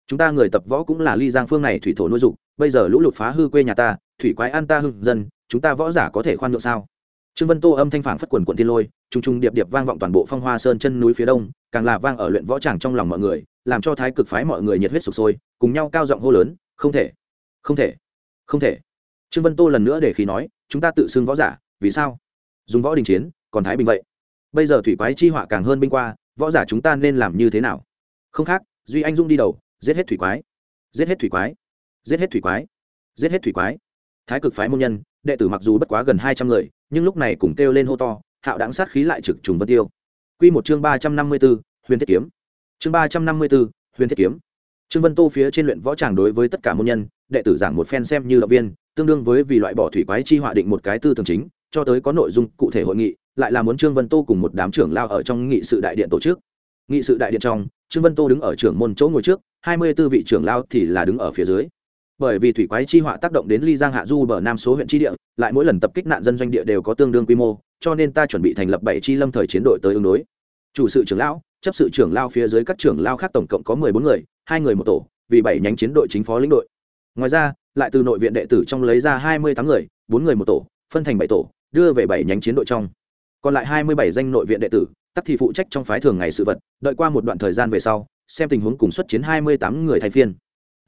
S1: Chúng ta người tập võ cũng là ly giang phương này thủy thổ nuôi dục, bây giờ lũ lụt phá hư quê nhà ta, thủy quái an ta hưng dân, chúng ta võ giả có thể khoan nhượng sao? Trương vân tô âm thanh phản phất quần quận tiên lôi t r u n g t r u n g điệp điệp vang vọng toàn bộ phong hoa sơn chân núi phía đông, càng là vang ở luyện võ tràng trong lòng mọi người, làm cho thái cực phái mọi người nhiệt huyết sụp sôi, cùng nhau cao giọng hô lớn, không thể không thể không thể. Trương vân tô lần nữa để khí nói chúng ta tự xưng võ giả, vì sao? Dùng võ đình chiến, còn thái bình vậy. Bây giờ thủy quái chi họa càng hơn binh qua, võ giả chúng ta nên làm như thế nào? Không khác, duy anh dung đi đầu, giết hết thủy quái. Giết hết thủy quái. Giết hết thủy quái. Giết hết thủy quái. Thái cực phái môn nhân, đệ tử mặc dù bất quá gần hai trăm người, nhưng lúc này cũng kêu lên hô to, hạo đáng sát khí lại trực trùng vân tiêu. Q một chương ba trăm năm mươi b ố huyền thiết kiếm. Chương ba trăm năm mươi b ố huyền thiết kiếm. Trương vân tô phía trên luyện võ tràng đối với tất cả môn nhân, đệ tử giảng một phen xem như động viên tương đương với vì loại bỏ thủy quái chi họa định một cái tư tưởng chính, cho tới có nội dung cụ thể hội nghị, lại là muốn trương vân tô cùng một đám trưởng lao ở trong nghị sự đại điện tổ chức. Nghị sự đại điện trong, trương vân tô đứng ở trưởng môn chỗ ngồi trước, hai mươi b ố vị trưởng lao thì là đứng ở phía dưới. Bởi vì thủy quái chi họa tác động đến ly giang hạ du bờ nam số huyện tri địa, lại mỗi lần tập kích nạn dân doanh địa đều có tương đương quy mô, cho nên ta chuẩn bị thành lập bảy chi lâm thời chiến đội tới ứng đối. Chủ sự trưởng lão, chấp sự trưởng lao phía dưới các trưởng lao khác tổng cộng có mười bốn người, hai người một tổ, vì bảy nhánh chiến đội chính phó lĩnh đội. Ngoài ra lại từ nội viện đệ tử trong lấy ra hai mươi tám người, bốn người một tổ, phân thành bảy tổ, đưa về bảy nhánh chiến đội trong. Còn lại hai mươi bảy danh nội viện đệ tử, tắc thì phụ trách trong phái thường ngày sự vật, đợi qua một đoạn thời gian về sau, xem tình huống cùng xuất chiến hai mươi tám người thay phiên.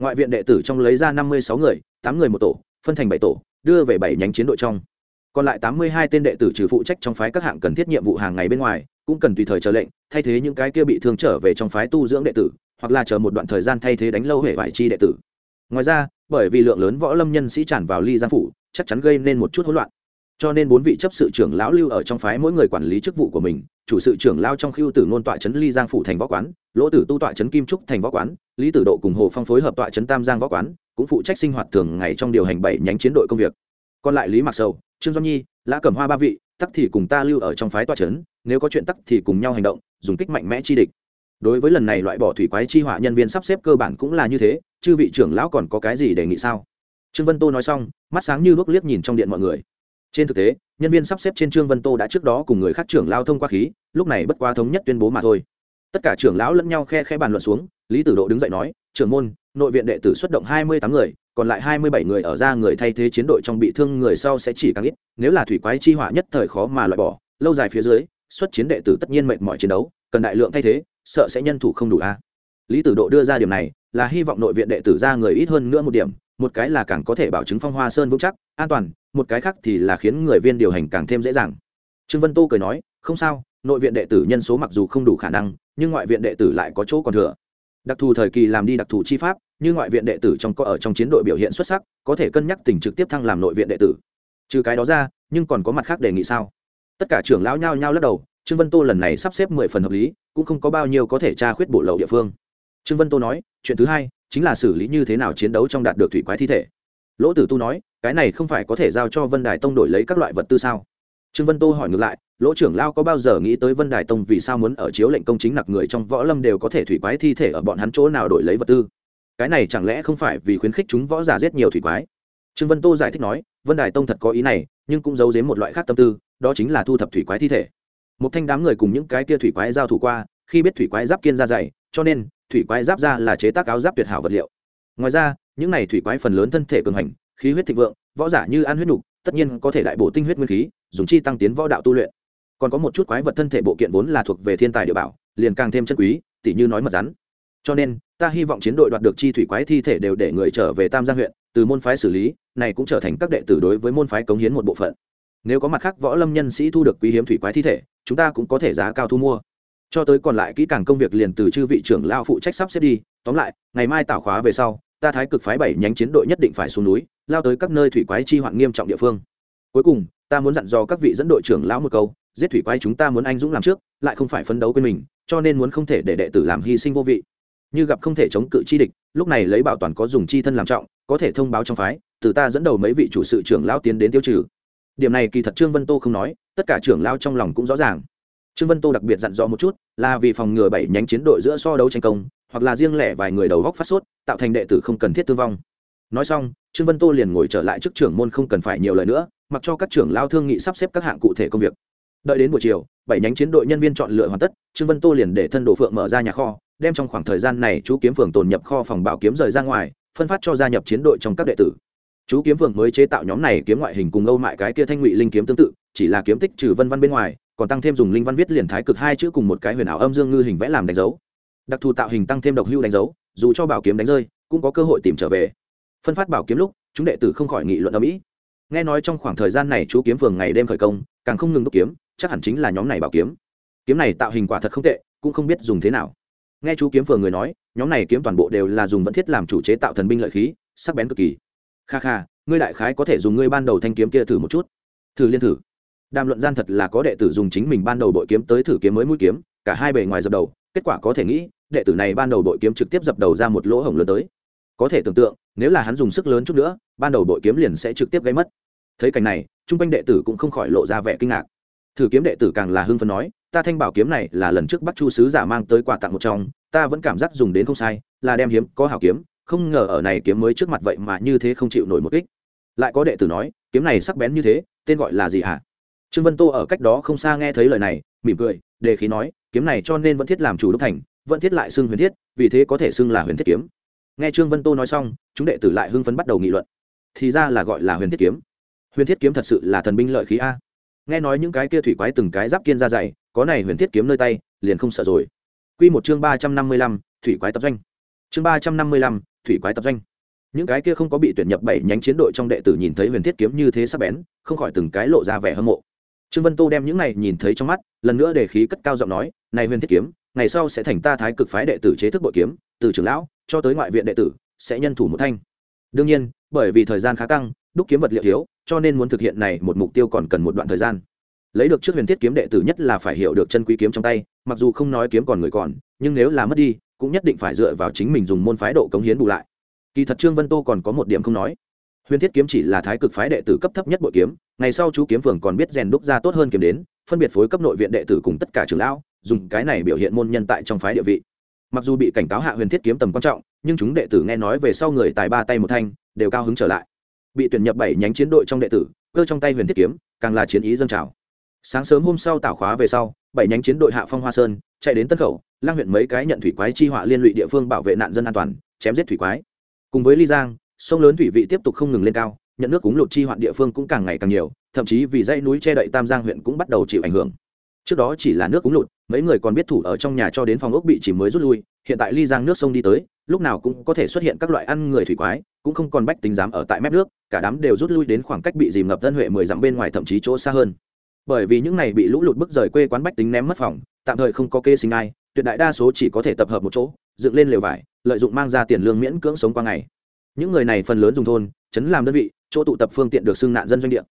S1: Ngoại viện đệ tử trong lấy ra năm mươi sáu người, tám người một tổ, phân thành bảy tổ, đưa về bảy nhánh chiến đội trong. Còn lại tám mươi hai tên đệ tử trừ phụ trách trong phái các hạng cần thiết nhiệm vụ hàng ngày bên ngoài, cũng cần tùy thời chờ lệnh, thay thế những cái kia bị thương trở về trong phái tu dưỡng đệ tử, hoặc là chờ một đoạn thời gian thay thế đánh lâu hệ vải chi đệ tử ngoài ra, bởi vì lượng lớn võ lâm nhân sĩ tràn vào ly giang phủ, chắc chắn gây nên một chút hỗn loạn. Cho nên bốn vị chấp sự trưởng lão lưu ở trong phái mỗi người quản lý chức vụ của mình, chủ sự trưởng lao trong khiêu tử ngôn tọa trấn ly giang phủ thành võ quán, lỗ tử tu tọa trấn kim trúc thành võ quán, lý tử độ cùng hồ phong phối hợp tọa trấn tam giang võ quán, cũng phụ trách sinh hoạt thường ngày trong điều hành bảy nhánh chiến đội công việc. Còn lại lý mặc sầu, trương doanh nhi, lã cẩm hoa ba vị, tắc thì cùng ta lưu ở trong phái tọa trấn nếu có chuyện tắc thì cùng nhau hành động, dùng kích mạnh mẽ chi địch. Đối với lần này loại bỏ thủy quái chi hỏa nhân viên sắp xếp cơ bản cũng là như thế chư vị trưởng lão còn có cái gì đề nghị sao? Trương vân tô nói xong, mắt sáng như đuốc liếc nhìn trong điện mọi người. Trên thực tế, nhân viên sắp xếp trên trương vân tô đã trước đó cùng người khác trưởng lao thông qua khí, lúc này bất quá thống nhất tuyên bố mà thôi. Tất cả trưởng lão lẫn nhau khe khe bàn luận xuống, lý tử độ đứng dậy nói, trưởng môn, nội viện đệ tử xuất động hai mươi tám người, còn lại hai mươi bảy người ở ra người thay thế chiến đội trong bị thương người sau sẽ chỉ càng ít, nếu là thủy quái chi hỏa nhất thời khó mà loại bỏ, lâu dài phía dưới, xuất chiến đệ tử tất nhiên mệt mỏi chiến đấu, cần đại lượng thay thế, sợ sẽ nhân thủ không đủ a lý tử độ đưa ra điểm này là hy vọng nội viện đệ tử ra người ít hơn nữa một điểm, một cái là càng có thể bảo chứng phong hoa sơn vững chắc, an toàn, một cái khác thì là khiến người viên điều hành càng thêm dễ dàng. Trương vân tô cười nói, không sao, nội viện đệ tử nhân số mặc dù không đủ khả năng, nhưng ngoại viện đệ tử lại có chỗ còn thừa. Đặc thù thời kỳ làm đi đặc thù chi pháp như ngoại viện đệ tử trong có ở trong chiến đội biểu hiện xuất sắc, có thể cân nhắc tình trực tiếp thăng làm nội viện đệ tử. Trừ cái đó ra, nhưng còn có mặt khác đề nghị sao? Tất cả trưởng lão nhao nhao lắc đầu, trương vân tô lần này sắp xếp mười phần hợp lý, cũng không có bao nhiêu có thể tra khuyết bổ lậu địa phương trương vân tô nói, chuyện thứ hai chính là xử lý như thế nào chiến đấu trong đạt được thủy quái thi thể. Lỗ tử tu nói, cái này không phải có thể giao cho vân đài tông đổi lấy các loại vật tư sao? Trương vân tô hỏi ngược lại, lỗ trưởng lao có bao giờ nghĩ tới vân đài tông vì sao muốn ở chiếu lệnh công chính nặc người trong võ lâm đều có thể thủy quái thi thể ở bọn hắn chỗ nào đổi lấy vật tư? Cái này chẳng lẽ không phải vì khuyến khích chúng võ giả giết nhiều thủy quái? Trương vân tô giải thích nói, vân đài tông thật có ý này, nhưng cũng giấu giếm một loại khác tâm tư, đó chính là thu thập thủy quái thi thể. Một thanh đám người cùng những cái kia thủy quái giao thủ qua, khi biết thủy quái giáp kiên ra dày, cho nên thủy quái giáp ra là chế tác áo giáp tuyệt hảo vật liệu. Ngoài ra, những này thủy quái phần lớn thân thể cường hành, khí huyết thịnh vượng, võ giả như ăn huyết nục, tất nhiên có thể đại bổ tinh huyết nguyên khí, dùng chi tăng tiến võ đạo tu luyện. Còn có một chút quái vật thân thể bộ kiện vốn là thuộc về thiên tài địa bảo, liền càng thêm chân quý, tỉ như nói mật rắn. Cho nên, ta hy vọng chiến đội đoạt được chi thủy quái thi thể đều để người trở về tam giang huyện, từ môn phái xử lý, này cũng trở thành các đệ tử đối với môn phái cống hiến một bộ phận. Nếu có mặt khác võ lâm nhân sĩ thu được quý hiếm thủy quái thi thể, chúng ta cũng có thể giá cao thu mua cho tới còn lại kỹ càng công việc liền từ chư vị trưởng lao phụ trách sắp xếp đi, tóm lại, ngày mai tảo khóa về sau, ta thái cực phái bảy nhánh chiến đội nhất định phải xuống núi, lao tới các nơi thủy quái chi hoạn nghiêm trọng địa phương. Cuối cùng, ta muốn dặn dò các vị dẫn đội trưởng lão một câu, giết thủy quái chúng ta muốn anh dũng làm trước, lại không phải phấn đấu quên mình, cho nên muốn không thể để đệ tử làm hy sinh vô vị. Như gặp không thể chống cự chi địch, lúc này lấy bảo toàn có dùng chi thân làm trọng, có thể thông báo trong phái, từ ta dẫn đầu mấy vị chủ sự trưởng lão tiến đến tiêu trừ. Điểm này kỳ thật trương vân tô không nói, tất cả trưởng lão trong lòng cũng rõ ràng trương vân tô đặc biệt dặn dò một chút, là vì phòng ngừa bảy nhánh chiến đội giữa so đấu tranh công, hoặc là riêng lẻ vài người đầu góc phát sốt, tạo thành đệ tử không cần thiết thương vong. Nói xong, trương vân tô liền ngồi trở lại trước trưởng môn không cần phải nhiều lời nữa, mặc cho các trưởng lao thương nghị sắp xếp các hạng cụ thể công việc. Đợi đến buổi chiều, bảy nhánh chiến đội nhân viên chọn lựa hoàn tất, trương vân tô liền để thân đồ phượng mở ra nhà kho, đem trong khoảng thời gian này chú kiếm phường tồn nhập kho phòng bảo kiếm rời ra ngoài, phân phát cho gia nhập chiến đội trong các đệ tử. Chú kiếm phường mới chế tạo nhóm này kiếm ngoại hình cùng âu mại cái kia thanh ngụy linh kiếm tương tự, chỉ là kiếm tích trừ vân văn bên ngoài còn tăng thêm dùng linh văn viết liền thái cực hai chữ cùng một cái huyền ảo âm dương ngư hình vẽ làm đánh dấu. Đặc thù tạo hình tăng thêm độc hưu đánh dấu, dù cho bảo kiếm đánh rơi, cũng có cơ hội tìm trở về. Phân phát bảo kiếm lúc, chúng đệ tử không khỏi nghị luận ở mỹ nghe nói trong khoảng thời gian này chú kiếm phường ngày đêm khởi công, càng không ngừng đúc kiếm, chắc hẳn chính là nhóm này bảo kiếm. Kiếm này tạo hình quả thật không tệ, cũng không biết dùng thế nào. Nghe chú kiếm phường người nói, nhóm này kiếm toàn bộ đều là dùng vẫn thiết làm chủ chế tạo thần binh lợi khí, sắc bén cực kỳ. Kha kha, ngươi đại khái có thể dùng ngươi ban đầu thanh kiếm kia thử một chút. Thử liên thử đàm luận gian thật là có đệ tử dùng chính mình ban đầu bội kiếm tới thử kiếm mới mũi kiếm, cả hai bề ngoài dập đầu, kết quả có thể nghĩ, đệ tử này ban đầu bội kiếm trực tiếp dập đầu ra một lỗ hổng lớn tới. Có thể tưởng tượng, nếu là hắn dùng sức lớn chút nữa, ban đầu bội kiếm liền sẽ trực tiếp gây mất. Thấy cảnh này, trung quanh đệ tử cũng không khỏi lộ ra vẻ kinh ngạc. Thử kiếm đệ tử càng là hưng phấn nói, ta thanh bảo kiếm này là lần trước bắt chu sứ giả mang tới quà tặng một trong, ta vẫn cảm giác dùng đến không sai, là đem hiếm, có hảo kiếm, không ngờ ở này kiếm mới trước mặt vậy mà như thế không chịu nổi một kích. Lại có đệ tử nói, kiếm này sắc bén như thế, tên gọi là gì hả? Trương vân tô ở cách đó không xa nghe thấy lời này, mỉm cười, đề khí nói, kiếm này cho nên vẫn thiết làm chủ đốc thành, vẫn thiết lại xưng huyền thiết, vì thế có thể xưng là huyền thiết kiếm. Nghe trương vân tô nói xong, chúng đệ tử lại hưng phấn bắt đầu nghị luận. Thì ra là gọi là huyền thiết kiếm. Huyền thiết kiếm thật sự là thần binh lợi khí a. Nghe nói những cái kia thủy quái từng cái giáp kiên ra dày, có này huyền thiết kiếm nơi tay, liền không sợ rồi. Quy một chương ba trăm năm mươi lăm, thủy quái tập doanh. Chương ba trăm năm mươi lăm, thủy quái tập doanh. Những cái kia không có bị tuyển nhập bảy nhánh chiến đội trong đệ tử nhìn thấy huyền thiết kiếm như thế sắc bén, không khỏi từng cái lộ ra vẻ hâm mộ trương vân tô đem những này nhìn thấy trong mắt, lần nữa để khí cất cao giọng nói, này huyền thiết kiếm, ngày sau sẽ thành ta thái cực phái đệ tử chế thức bội kiếm, từ trưởng lão cho tới ngoại viện đệ tử, sẽ nhân thủ một thanh. Đương nhiên, bởi vì thời gian khá căng, đúc kiếm vật liệu thiếu, cho nên muốn thực hiện này một mục tiêu còn cần một đoạn thời gian. Lấy được trước huyền thiết kiếm đệ tử nhất là phải hiểu được chân quý kiếm trong tay, mặc dù không nói kiếm còn người còn, nhưng nếu là mất đi, cũng nhất định phải dựa vào chính mình dùng môn phái độ cống hiến bù lại. Kỳ thật trương vân tô còn có một điểm không nói huyền thiết kiếm chỉ là thái cực phái đệ tử cấp thấp nhất bội kiếm, ngày sau chú kiếm phường còn biết rèn đúc ra tốt hơn kiếm đến, phân biệt phối cấp nội viện đệ tử cùng tất cả trường lão, dùng cái này biểu hiện môn nhân tại trong phái địa vị. Mặc dù bị cảnh cáo hạ huyền thiết kiếm tầm quan trọng, nhưng chúng đệ tử nghe nói về sau người tài ba tay một thanh, đều cao hứng trở lại. Bị tuyển nhập bảy nhánh chiến đội trong đệ tử, cơ trong tay huyền thiết kiếm, càng là chiến ý dân trào. Sáng sớm hôm sau tảo khóa về sau, bảy nhánh chiến đội hạ phong hoa sơn, chạy đến tân khẩu, lang huyện mấy cái nhận thủy quái chi họa liên lụy địa phương bảo vệ nạn dân an toàn, chém giết thủy quái. Cùng với ly giang sông lớn thủy vị tiếp tục không ngừng lên cao, nhận nước cúng lụt chi hoạn địa phương cũng càng ngày càng nhiều, thậm chí vì dãy núi che đậy tam giang huyện cũng bắt đầu chịu ảnh hưởng. Trước đó chỉ là nước cúng lụt, mấy người còn biết thủ ở trong nhà cho đến phòng ốc bị chỉ mới rút lui, hiện tại ly giang nước sông đi tới, lúc nào cũng có thể xuất hiện các loại ăn người thủy quái, cũng không còn bách tính dám ở tại mép nước, cả đám đều rút lui đến khoảng cách bị dìm ngập dân huệ mười dặm bên ngoài thậm chí chỗ xa hơn. Bởi vì những này bị lũ lụt bức rời quê quán bách tính ném mất phòng, tạm thời không có kê sinh ai, tuyệt đại đa số chỉ có thể tập hợp một chỗ, dựng lên lều vải, lợi dụng mang ra tiền lương miễn cưỡng sống qua ngày những người này phần lớn dùng thôn, chấn làm đơn vị, chỗ tụ tập phương tiện được xưng nạn dân doanh địa.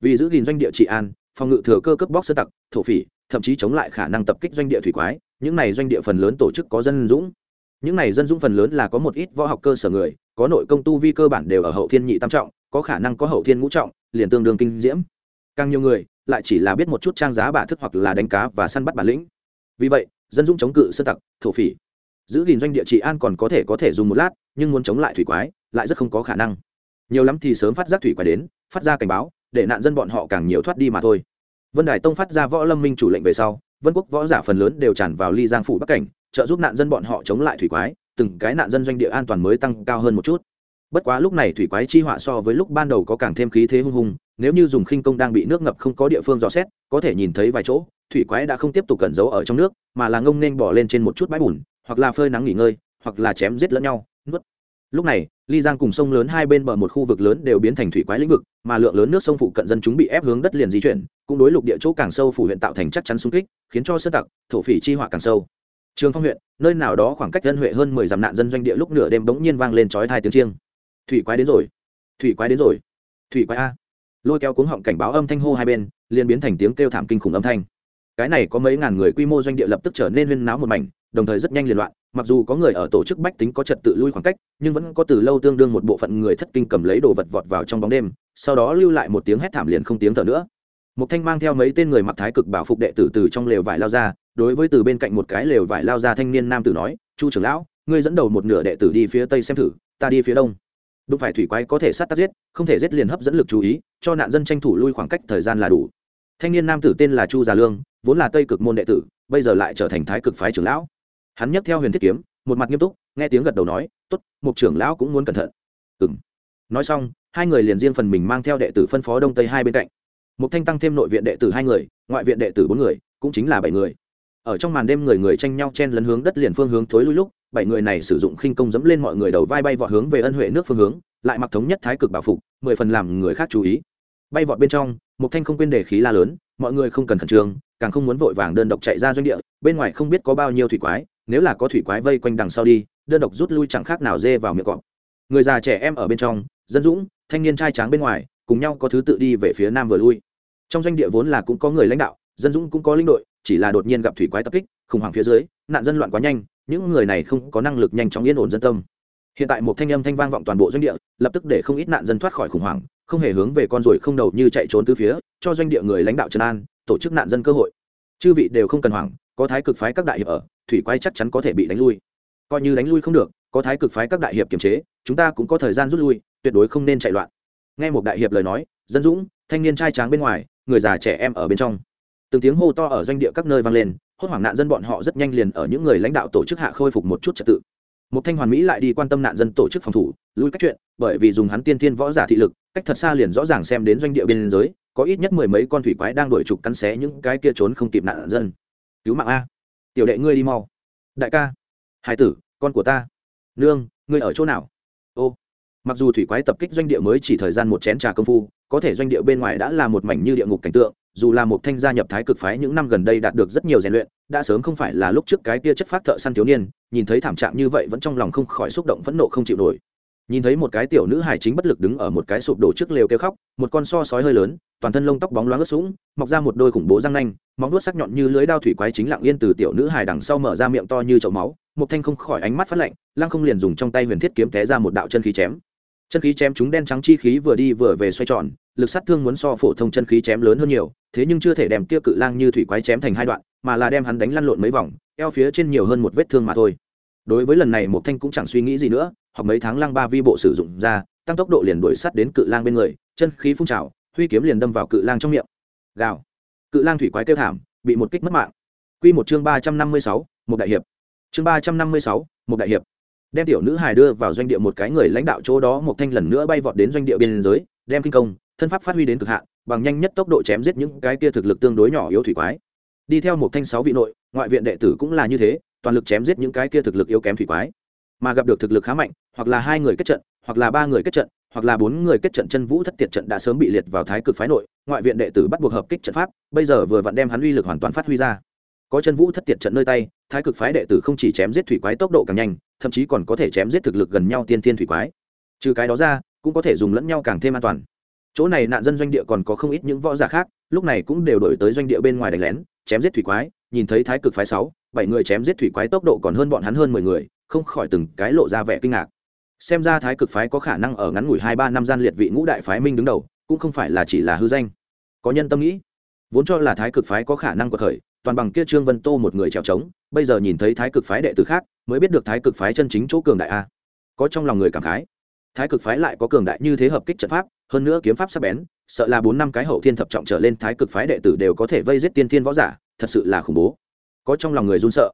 S1: Vì giữ gìn doanh địa trị an, phòng ngự thừa cơ cướp bóc sơ tặc, thổ phỉ, thậm chí chống lại khả năng tập kích doanh địa thủy quái, những này doanh địa phần lớn tổ chức có dân dũng. Những này dân dũng phần lớn là có một ít võ học cơ sở người, có nội công tu vi cơ bản đều ở hậu thiên nhị tam trọng, có khả năng có hậu thiên ngũ trọng, liền tương đương kinh diễm. Càng nhiều người, lại chỉ là biết một chút trang giá bả thức hoặc là đánh cá và săn bắt bản lĩnh. Vì vậy, dân dũng chống cự sơ tặc, thổ phỉ, giữ gìn doanh địa trị an còn có thể có thể dùng một lát, nhưng muốn chống lại thủy quái lại rất không có khả năng. Nhiều lắm thì sớm phát giác thủy quái đến, phát ra cảnh báo, để nạn dân bọn họ càng nhiều thoát đi mà thôi. Vân đài tông phát ra võ lâm minh chủ lệnh về sau, vân quốc võ giả phần lớn đều tràn vào ly giang phủ bắc cảnh, trợ giúp nạn dân bọn họ chống lại thủy quái, từng cái nạn dân doanh địa an toàn mới tăng cao hơn một chút. Bất quá lúc này thủy quái chi họa so với lúc ban đầu có càng thêm khí thế hung hùng, nếu như dùng khinh công đang bị nước ngập không có địa phương dò xét, có thể nhìn thấy vài chỗ, thủy quái đã không tiếp tục cẩn giấu ở trong nước, mà là ngông nên bỏ lên trên một chút bãi bùn, hoặc là phơi nắng nghỉ ngơi, hoặc là chém giết lẫn nhau lúc này, ly giang cùng sông lớn hai bên bờ một khu vực lớn đều biến thành thủy quái lĩnh vực, mà lượng lớn nước sông phụ cận dân chúng bị ép hướng đất liền di chuyển, cũng đối lục địa chỗ càng sâu phủ huyện tạo thành chắc chắn xung kích, khiến cho sơ tặc, thổ phỉ chi họa càng sâu. Trường phong huyện, nơi nào đó khoảng cách dân huệ hơn mười dặm nạn dân doanh địa lúc nửa đêm bỗng nhiên vang lên chói hai tiếng chiêng. Thủy quái đến rồi, thủy quái đến rồi, thủy quái a. Lôi kéo cuống họng cảnh báo âm thanh hô hai bên, liền biến thành tiếng kêu thảm kinh khủng âm thanh. Cái này có mấy ngàn người quy mô doanh địa lập tức trở nên huyên náo một mảnh đồng thời rất nhanh liên loạn, mặc dù có người ở tổ chức bách tính có trật tự lui khoảng cách, nhưng vẫn có từ lâu tương đương một bộ phận người thất kinh cầm lấy đồ vật vọt vào trong bóng đêm, sau đó lưu lại một tiếng hét thảm liền không tiếng thở nữa. Một thanh mang theo mấy tên người mặc thái cực bảo phục đệ tử từ trong lều vải lao ra, đối với từ bên cạnh một cái lều vải lao ra thanh niên nam tử nói, chu trưởng lão, ngươi dẫn đầu một nửa đệ tử đi phía tây xem thử, ta đi phía đông. Đúng phải thủy quái có thể sát tác giết, không thể giết liền hấp dẫn lực chú ý, cho nạn dân tranh thủ lui khoảng cách thời gian là đủ. Thanh niên nam tử tên là chu già lương, vốn là tây cực môn đệ tử, bây giờ lại trở thành thái cực phái trưởng lão hắn nhấc theo huyền thiết kiếm, một mặt nghiêm túc, nghe tiếng gật đầu nói, tốt một trưởng lão cũng muốn cẩn thận. Ừ m nói xong, hai người liền riêng phần mình mang theo đệ tử phân phó đông tây hai bên cạnh. Một thanh tăng thêm nội viện đệ tử hai người, ngoại viện đệ tử bốn người, cũng chính là bảy người. Ở trong màn đêm người người tranh nhau chen lấn hướng đất liền phương hướng tối lui lúc, bảy người này sử dụng khinh công dẫm lên mọi người đầu vai bay vọt hướng về ân huệ nước phương hướng, lại mặc thống nhất thái cực bảo phục, mười phần làm người khác chú ý. Bay vọt bên trong một thanh không quên đề khí la lớn, mọi người không cần khẩn trương, càng không muốn vội vàng đơn độc chạy ra doanh địa, bên ngoài không biết có bao nhiêu thủy quái nếu là có thủy quái vây quanh đằng sau đi, đơn độc rút lui chẳng khác nào dê vào miệng cọp. Người già trẻ em ở bên trong, dân dũng, thanh niên trai tráng bên ngoài, cùng nhau có thứ tự đi về phía nam vừa lui. Trong doanh địa vốn là cũng có người lãnh đạo, dân dũng cũng có linh đội, chỉ là đột nhiên gặp thủy quái tập kích, khủng hoảng phía dưới, nạn dân loạn quá nhanh, những người này không có năng lực nhanh chóng yên ổn dân tâm. Hiện tại một thanh âm thanh vang vọng toàn bộ doanh địa, lập tức để không ít nạn dân thoát khỏi khủng hoảng, không hề hướng về con ruồi không đầu như chạy trốn từ phía, cho doanh địa người lãnh đạo trần an, tổ chức nạn dân cơ hội. Chư vị đều không cần hoảng có thái cực phái các đại hiệp ở, thủy quái chắc chắn có thể bị đánh lui. Coi như đánh lui không được, có thái cực phái các đại hiệp kiềm chế, chúng ta cũng có thời gian rút lui, tuyệt đối không nên chạy loạn. Nghe một đại hiệp lời nói, dân dũng, thanh niên trai tráng bên ngoài, người già trẻ em ở bên trong. Từng tiếng hô to ở doanh địa các nơi vang lên, hốt hoảng nạn dân bọn họ rất nhanh liền ở những người lãnh đạo tổ chức hạ khôi phục một chút trật tự. Một thanh hoàn mỹ lại đi quan tâm nạn dân tổ chức phòng thủ, lui cách chuyện, bởi vì dùng hắn tiên thiên võ giả thị lực, cách thật xa liền rõ ràng xem đến doanh địa biên giới, có ít nhất mười mấy con thủy quái đang đổi trục cắn xé những cái kia trốn không kịp nạn dân cứu mạng a. Tiểu đệ ngươi đi mau. Đại ca. Hải tử, con của ta. Nương, ngươi ở chỗ nào? Ô. Mặc dù thủy quái tập kích doanh địa mới chỉ thời gian một chén trà công phu, có thể doanh địa bên ngoài đã là một mảnh như địa ngục cảnh tượng, dù là một thanh gia nhập thái cực phái những năm gần đây đạt được rất nhiều rèn luyện, đã sớm không phải là lúc trước cái kia chất phát thợ săn thiếu niên, nhìn thấy thảm trạng như vậy vẫn trong lòng không khỏi xúc động phẫn nộ không chịu nổi nhìn thấy một cái tiểu nữ hài chính bất lực đứng ở một cái sụp đổ trước lều kêu khóc, một con so sói hơi lớn, toàn thân lông tóc bóng loáng ướt sũng, mọc ra một đôi khủng bố răng nanh, móng vuốt sắc nhọn như lưới đao thủy quái chính lặng yên từ tiểu nữ hài đằng sau mở ra miệng to như chậu máu, một thanh không khỏi ánh mắt phát lạnh, lăng không liền dùng trong tay huyền thiết kiếm té ra một đạo chân khí chém. Chân khí chém chúng đen trắng chi khí vừa đi vừa về xoay tròn, lực sát thương muốn so phổ thông chân khí chém lớn hơn nhiều, thế nhưng chưa thể đem kia cự lang như thủy quái chém thành hai đoạn, mà là đem hắn đánh lăn lộn mấy vòng, eo phía trên nhiều hơn một vết thương mà thôi. Đối với lần này, một thanh cũng chẳng suy nghĩ gì nữa hoặc mấy tháng lang ba vi bộ sử dụng ra, tăng tốc độ liền đuổi sát đến cự lang bên người, chân khí phun trào, huy kiếm liền đâm vào cự lang trong miệng. Gào. Cự lang thủy quái kêu thảm, bị một kích mất mạng. Quy một chương ba trăm năm mươi sáu, một đại hiệp. Chương ba trăm năm mươi sáu, một đại hiệp. Đem tiểu nữ hài đưa vào doanh địa một cái người lãnh đạo chỗ đó một thanh lần nữa bay vọt đến doanh địa biên giới, đem kinh công, thân pháp phát huy đến cực hạn, bằng nhanh nhất tốc độ chém giết những cái kia thực lực tương đối nhỏ yếu thủy quái. Đi theo một thanh sáu vị nội, ngoại viện đệ tử cũng là như thế, toàn lực chém giết những cái kia thực lực yếu kém thủy quái mà gặp được thực lực khá mạnh, hoặc là hai người kết trận, hoặc là ba người kết trận, hoặc là bốn người kết trận chân vũ thất tiệt trận đã sớm bị liệt vào thái cực phái nội, ngoại viện đệ tử bắt buộc hợp kích trận pháp, bây giờ vừa vặn đem hắn uy lực hoàn toàn phát huy ra. Có chân vũ thất tiệt trận nơi tay, thái cực phái đệ tử không chỉ chém giết thủy quái tốc độ càng nhanh, thậm chí còn có thể chém giết thực lực gần nhau tiên tiên thủy quái. Trừ cái đó ra, cũng có thể dùng lẫn nhau càng thêm an toàn. Chỗ này nạn dân doanh địa còn có không ít những võ giả khác, lúc này cũng đều đổi tới doanh địa bên ngoài đánh lén, chém giết thủy quái, nhìn thấy thái cực phái sáu, bảy người chém giết thủy quái tốc độ còn hơn bọn hắn hơn mười người không khỏi từng cái lộ ra vẻ kinh ngạc. Xem ra thái cực phái có khả năng ở ngắn ngủi hai ba năm gian liệt vị ngũ đại phái minh đứng đầu, cũng không phải là chỉ là hư danh. Có nhân tâm nghĩ, vốn cho là thái cực phái có khả năng của thời toàn bằng kia trương vân tô một người trèo trống, bây giờ nhìn thấy thái cực phái đệ tử khác, mới biết được thái cực phái chân chính chỗ cường đại a. Có trong lòng người cảm khái. Thái cực phái lại có cường đại như thế hợp kích trận pháp, hơn nữa kiếm pháp sắc bén, sợ là bốn năm cái hậu thiên thập trọng trở lên thái cực phái đệ tử đều có thể vây giết tiên thiên võ giả, thật sự là khủng bố. Có trong lòng người run sợ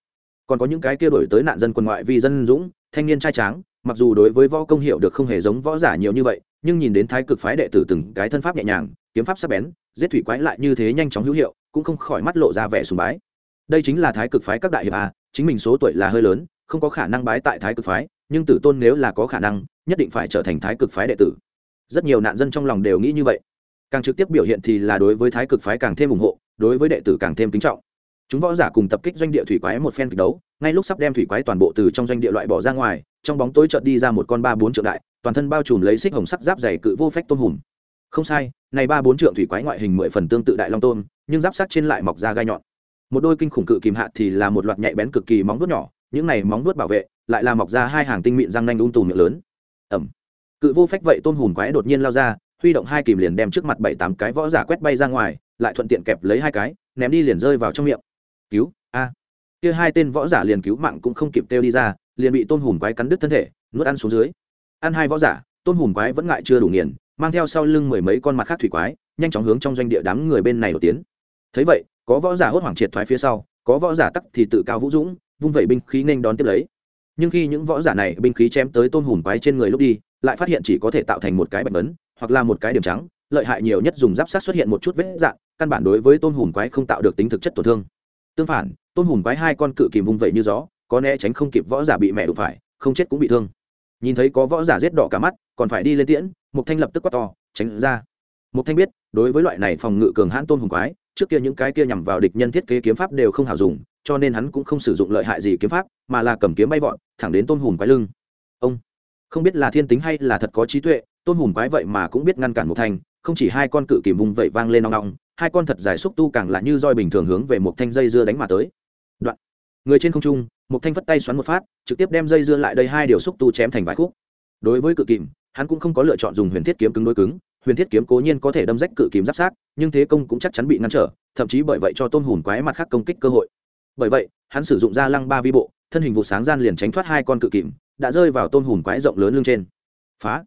S1: còn có những cái kia đổi tới nạn dân quân ngoại vì dân dũng, thanh niên trai tráng, mặc dù đối với võ công hiệu được không hề giống võ giả nhiều như vậy, nhưng nhìn đến thái cực phái đệ tử từng cái thân pháp nhẹ nhàng, kiếm pháp sắc bén, giết thủy quái lại như thế nhanh chóng hữu hiệu, cũng không khỏi mắt lộ ra vẻ sùng bái. Đây chính là thái cực phái các đại hiệp a, chính mình số tuổi là hơi lớn, không có khả năng bái tại thái cực phái, nhưng tử tôn nếu là có khả năng, nhất định phải trở thành thái cực phái đệ tử. Rất nhiều nạn dân trong lòng đều nghĩ như vậy. Càng trực tiếp biểu hiện thì là đối với thái cực phái càng thêm ủng hộ, đối với đệ tử càng thêm kính trọng chúng võ giả cùng tập kích doanh địa thủy quái một phen kịch đấu, ngay lúc sắp đem thủy quái toàn bộ từ trong doanh địa loại bỏ ra ngoài, trong bóng tối chợt đi ra một con ba bốn trượng đại, toàn thân bao trùm lấy xích hồng sắc giáp dày cự vô phách tôm hùm. Không sai, này ba bốn trượng thủy quái ngoại hình mười phần tương tự đại long tôm, nhưng giáp sắc trên lại mọc ra gai nhọn. Một đôi kinh khủng cự kìm hạ thì là một loạt nhạy bén cực kỳ móng vuốt nhỏ, những này móng vuốt bảo vệ, lại là mọc ra hai hàng tinh mịn răng nanh ung tùm miệng lớn. Ẩm cự vô phách vậy tôn hùm quái đột nhiên lao ra, huy động hai kìm liền đem trước mặt bảy tám cái võ giả quét bay ra ngoài, lại thuận tiện kẹp lấy hai cái, ném đi liền rơi vào trong miệng cứu, a. Kia hai tên võ giả liền cứu mạng cũng không kịp kêu đi ra, liền bị tôn hùm quái cắn đứt thân thể, nuốt ăn xuống dưới. Ăn hai võ giả, tôn hùm quái vẫn ngại chưa đủ nghiền, mang theo sau lưng mười mấy con mặt khác thủy quái, nhanh chóng hướng trong doanh địa đám người bên này nổi tiến thấy vậy, có võ giả hốt hoảng triệt thoái phía sau, có võ giả tắc thì tự cao vũ dũng, vung vẩy binh khí nên đón tiếp lấy. Nhưng khi những võ giả này binh khí chém tới tôn hùm quái trên người lúc đi, lại phát hiện chỉ có thể tạo thành một cái bạch ấn, hoặc là một cái điểm trắng, lợi hại nhiều nhất dùng giáp sát xuất hiện một chút vết dạng, căn bản đối với tôn hùm quái không tạo được tính thực chất tổn thương tương phản tôn hùm quái hai con cự kìm vung vẩy như gió, có né tránh không kịp võ giả bị mẹ đụng phải, không chết cũng bị thương. Nhìn thấy có võ giả giết đỏ cả mắt, còn phải đi lên tiễn mục thanh lập tức quát to, tránh ra. Mục thanh biết, đối với loại này phòng ngự cường hãn tôn hùng quái, trước kia những cái kia nhằm vào địch nhân thiết kế kiếm pháp đều không hảo dùng, cho nên hắn cũng không sử dụng lợi hại gì kiếm pháp, mà là cầm kiếm bay vọt, thẳng đến tôn hùng quái lưng. Ông, không biết là thiên tính hay là thật có trí tuệ tôn hùng quái vậy mà cũng biết ngăn cản mục thanh không chỉ hai con cự kìm vùng vẩy vang lên nong nong, hai con thật dài xúc tu càng là như roi bình thường hướng về một thanh dây dưa đánh mà tới. Đoạn. Người trên không trung, một thanh phất tay xoắn một phát, trực tiếp đem dây dưa lại đây hai điều xúc tu chém thành vài khúc. Đối với cự kìm, hắn cũng không có lựa chọn dùng huyền thiết kiếm cứng đối cứng, huyền thiết kiếm cố nhiên có thể đâm rách cự kìm giáp sát, nhưng thế công cũng chắc chắn bị ngăn trở, thậm chí bởi vậy cho tôn hùn quái mặt khác công kích cơ hội. Bởi vậy, hắn sử dụng ra lăng ba vi bộ, thân hình vụ sáng gian liền tránh thoát hai con cự kìm, đã rơi vào tôn hùn quái rộng lớn lưng trên. Phá.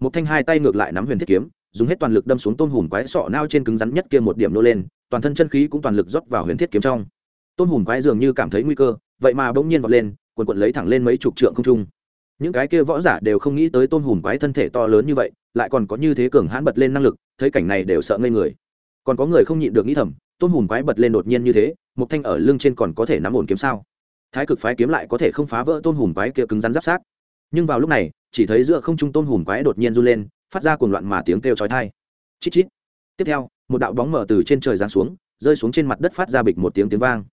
S1: Một thanh hai tay ngược lại nắm huyền thiết kiếm dùng hết toàn lực đâm xuống tôn hùm quái sọ nao trên cứng rắn nhất kia một điểm nô lên, toàn thân chân khí cũng toàn lực rót vào huyền thiết kiếm trong. Tôn hùm quái dường như cảm thấy nguy cơ, vậy mà bỗng nhiên vọt lên, quần quần lấy thẳng lên mấy chục trượng không trung. Những cái kia võ giả đều không nghĩ tới tôn hùm quái thân thể to lớn như vậy, lại còn có như thế cường hãn bật lên năng lực, thấy cảnh này đều sợ ngây người. Còn có người không nhịn được nghĩ thầm tôn hùm quái bật lên đột nhiên như thế một thanh ở lưng trên còn có thể nắm ổn kiếm sao? Thái cực phái kiếm lại có thể không phá vỡ tôn hùm quái kia cứng rắn giáp sát. Nhưng vào lúc này, chỉ thấy giữa không trung tôn hùm quái đột nhiên run lên phát ra cuồng loạn mà tiếng kêu chói tai. Chít chít. Tiếp theo, một đạo bóng mở từ trên trời giáng xuống, rơi xuống trên mặt đất phát ra bịch một tiếng tiếng vang.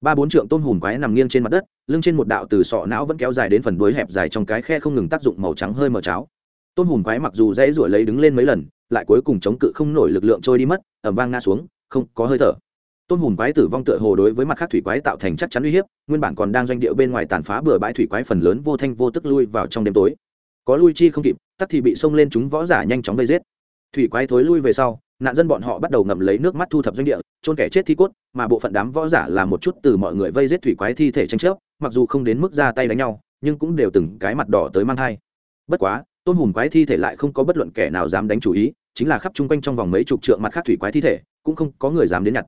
S1: Ba bốn trượng tôn hùm quái nằm nghiêng trên mặt đất, lưng trên một đạo từ sọ não vẫn kéo dài đến phần đuôi hẹp dài trong cái khe không ngừng tác dụng màu trắng hơi mờ cháo. Tôn hùm quái mặc dù dễ ruổi lấy đứng lên mấy lần, lại cuối cùng chống cự không nổi lực lượng trôi đi mất, ầm vang ngã xuống, không có hơi thở. Tôn hùm quái tử vong tựa hồ đối với mặt khác thủy quái tạo thành chắc chắn uy hiếp, nguyên bản còn đang doanh điệu bên ngoài tàn phá bừa bãi thủy quái phần lớn vô thanh vô tức lui vào trong đêm tối có lui chi không kịp, tắc thì bị xông lên chúng võ giả nhanh chóng vây giết. Thủy quái thối lui về sau, nạn dân bọn họ bắt đầu ngậm lấy nước mắt thu thập doanh địa trôn kẻ chết thi cốt, mà bộ phận đám võ giả là một chút từ mọi người vây giết thủy quái thi thể tranh chấp, mặc dù không đến mức ra tay đánh nhau, nhưng cũng đều từng cái mặt đỏ tới mang thai. Bất quá tôn hùm quái thi thể lại không có bất luận kẻ nào dám đánh chủ ý, chính là khắp chung quanh trong vòng mấy chục trượng mặt khác thủy quái thi thể, cũng không có người dám đến nhặt.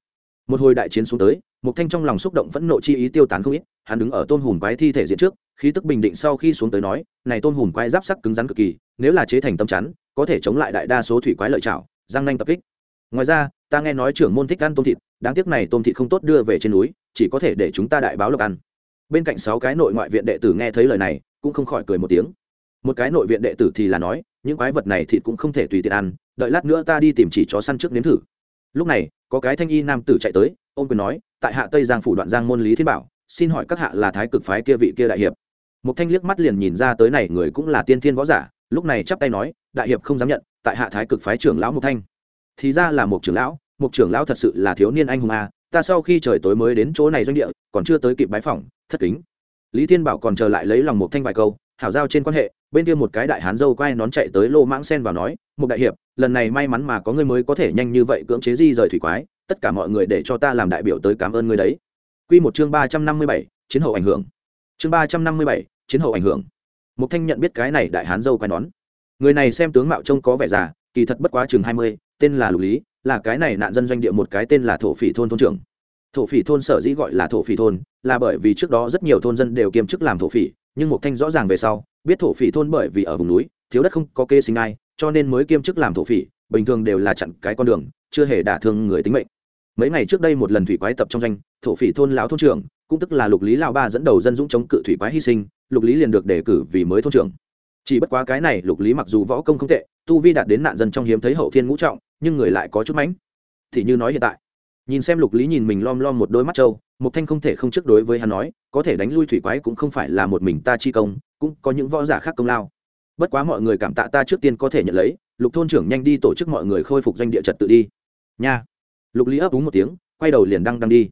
S1: Một hồi đại chiến xuống tới một thanh trong lòng xúc động phẫn nộ chi ý tiêu tán không ít, hắn đứng ở tôn hùm quái thi thể diện trước khí tức bình định sau khi xuống tới nói, này tôm hùm quái giáp sắc cứng rắn cực kỳ, nếu là chế thành tâm chắn, có thể chống lại đại đa số thủy quái lợi chảo giang nanh tập kích. Ngoài ra, ta nghe nói trưởng môn thích ăn tôm thịt, đáng tiếc này tôm thịt không tốt đưa về trên núi, chỉ có thể để chúng ta đại báo lộc ăn. Bên cạnh sáu cái nội ngoại viện đệ tử nghe thấy lời này, cũng không khỏi cười một tiếng. Một cái nội viện đệ tử thì là nói, những quái vật này thịt cũng không thể tùy tiện ăn, đợi lát nữa ta đi tìm chỉ chó săn trước nếm thử. Lúc này, có cái thanh y nam tử chạy tới ông quyền nói, tại hạ tây giang phủ đoạn giang môn lý thiên bảo xin hỏi các hạ là thái cực phái kia vị kia đại hiệp. Một thanh liếc mắt liền nhìn ra tới này người cũng là tiên thiên võ giả, lúc này chắp tay nói, đại hiệp không dám nhận, tại hạ thái cực phái trưởng lão một thanh. Thì ra là một trưởng lão một trưởng lão thật sự là thiếu niên anh hùng a, ta sau khi trời tối mới đến chỗ này doanh địa, còn chưa tới kịp bái phỏng, thất kính. Lý thiên bảo còn chờ lại lấy lòng một thanh vài câu, hảo giao trên quan hệ, bên kia một cái đại hán dâu quay nón chạy tới lô mãng sen vào nói một đại hiệp, lần này may mắn mà có người mới có thể nhanh như vậy cưỡng chế di rời thủy quái, tất cả mọi người để cho ta làm đại biểu tới cảm ơn người đấy. Quy một chương ba trăm năm mươi bảy, chiến hậu ảnh hưởng. Chương ba trăm năm mươi bảy, chiến hậu ảnh hưởng. Một thanh nhận biết cái này đại hán dâu quay nón. Người này xem tướng mạo trông có vẻ già, kỳ thật bất quá chừng hai mươi, tên là lục lý, là cái này nạn dân doanh địa một cái tên là thổ phỉ thôn thôn trưởng. Thổ phỉ thôn sở dĩ gọi là thổ phỉ thôn, là bởi vì trước đó rất nhiều thôn dân đều kiêm chức làm thổ phỉ, nhưng một thanh rõ ràng về sau, biết thổ phỉ thôn bởi vì ở vùng núi, thiếu đất không có kê sinh ai, cho nên mới kiêm chức làm thổ phỉ, bình thường đều là chặn cái con đường, chưa hề đả thương người tính mệnh mấy ngày trước đây một lần thủy quái tập trong danh thổ phỉ thôn lão thôn trưởng, cũng tức là lục lý lao ba dẫn đầu dân dũng chống cự thủy quái hy sinh, lục lý liền được đề cử vì mới thôn trưởng. Chỉ bất quá cái này, lục lý mặc dù võ công không tệ, tu vi đạt đến nạn dân trong hiếm thấy hậu thiên ngũ trọng, nhưng người lại có chút mánh thì như nói hiện tại, nhìn xem lục lý nhìn mình lom lom một đôi mắt trâu một thanh không thể không trước đối với hắn nói, có thể đánh lui thủy quái cũng không phải là một mình ta chi công, cũng có những võ giả khác công lao. Bất quá mọi người cảm tạ ta trước tiên có thể nhận lấy, lục thôn trưởng nhanh đi tổ chức mọi người khôi phục doanh địa trật tự đi. Nha lục lý ấp úng một tiếng, quay đầu liền đăng đăng đi.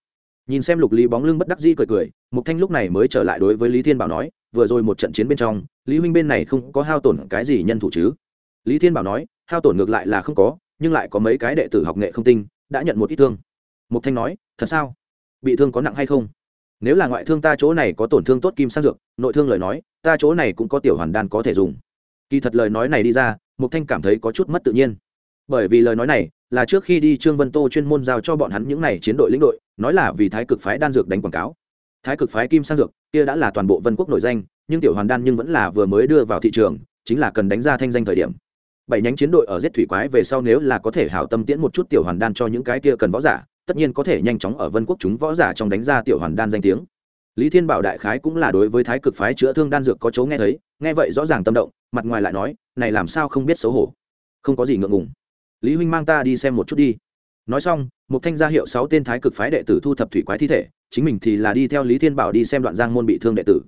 S1: Nhìn xem lục lý bóng lưng bất đắc dĩ cười cười, mục thanh lúc này mới trở lại đối với lý thiên bảo nói, vừa rồi một trận chiến bên trong, lý huynh bên này không có hao tổn cái gì nhân thủ chứ? Lý thiên bảo nói, hao tổn ngược lại là không có, nhưng lại có mấy cái đệ tử học nghệ không tinh, đã nhận một ít thương. Mục thanh nói, thật sao? Bị thương có nặng hay không? Nếu là ngoại thương ta chỗ này có tổn thương tốt kim sang dược, nội thương lời nói, ta chỗ này cũng có tiểu hoàn đan có thể dùng. Kỳ thật lời nói này đi ra, mục thanh cảm thấy có chút mất tự nhiên bởi vì lời nói này là trước khi đi trương vân tô chuyên môn giao cho bọn hắn những này chiến đội lĩnh đội, nói là vì thái cực phái đan dược đánh quảng cáo. Thái cực phái kim sang dược, kia đã là toàn bộ vân quốc nổi danh, nhưng tiểu hoàn đan nhưng vẫn là vừa mới đưa vào thị trường, chính là cần đánh ra thanh danh thời điểm. Bảy nhánh chiến đội ở giết thủy quái về sau nếu là có thể hảo tâm tiễn một chút tiểu hoàn đan cho những cái kia cần võ giả, tất nhiên có thể nhanh chóng ở vân quốc chúng võ giả trong đánh ra tiểu hoàn đan danh tiếng. Lý thiên bảo đại khái cũng là đối với thái cực phái chữa thương đan dược có chấu nghe thấy, nghe vậy rõ ràng tâm động, mặt ngoài lại nói, này làm sao không biết xấu hổ? Không có gì ngượng ngùng lý huynh mang ta đi xem một chút đi. Nói xong, một thanh gia hiệu sáu tên thái cực phái đệ tử thu thập thủy quái thi thể, chính mình thì là đi theo lý thiên bảo đi xem đoạn giang môn bị thương đệ tử.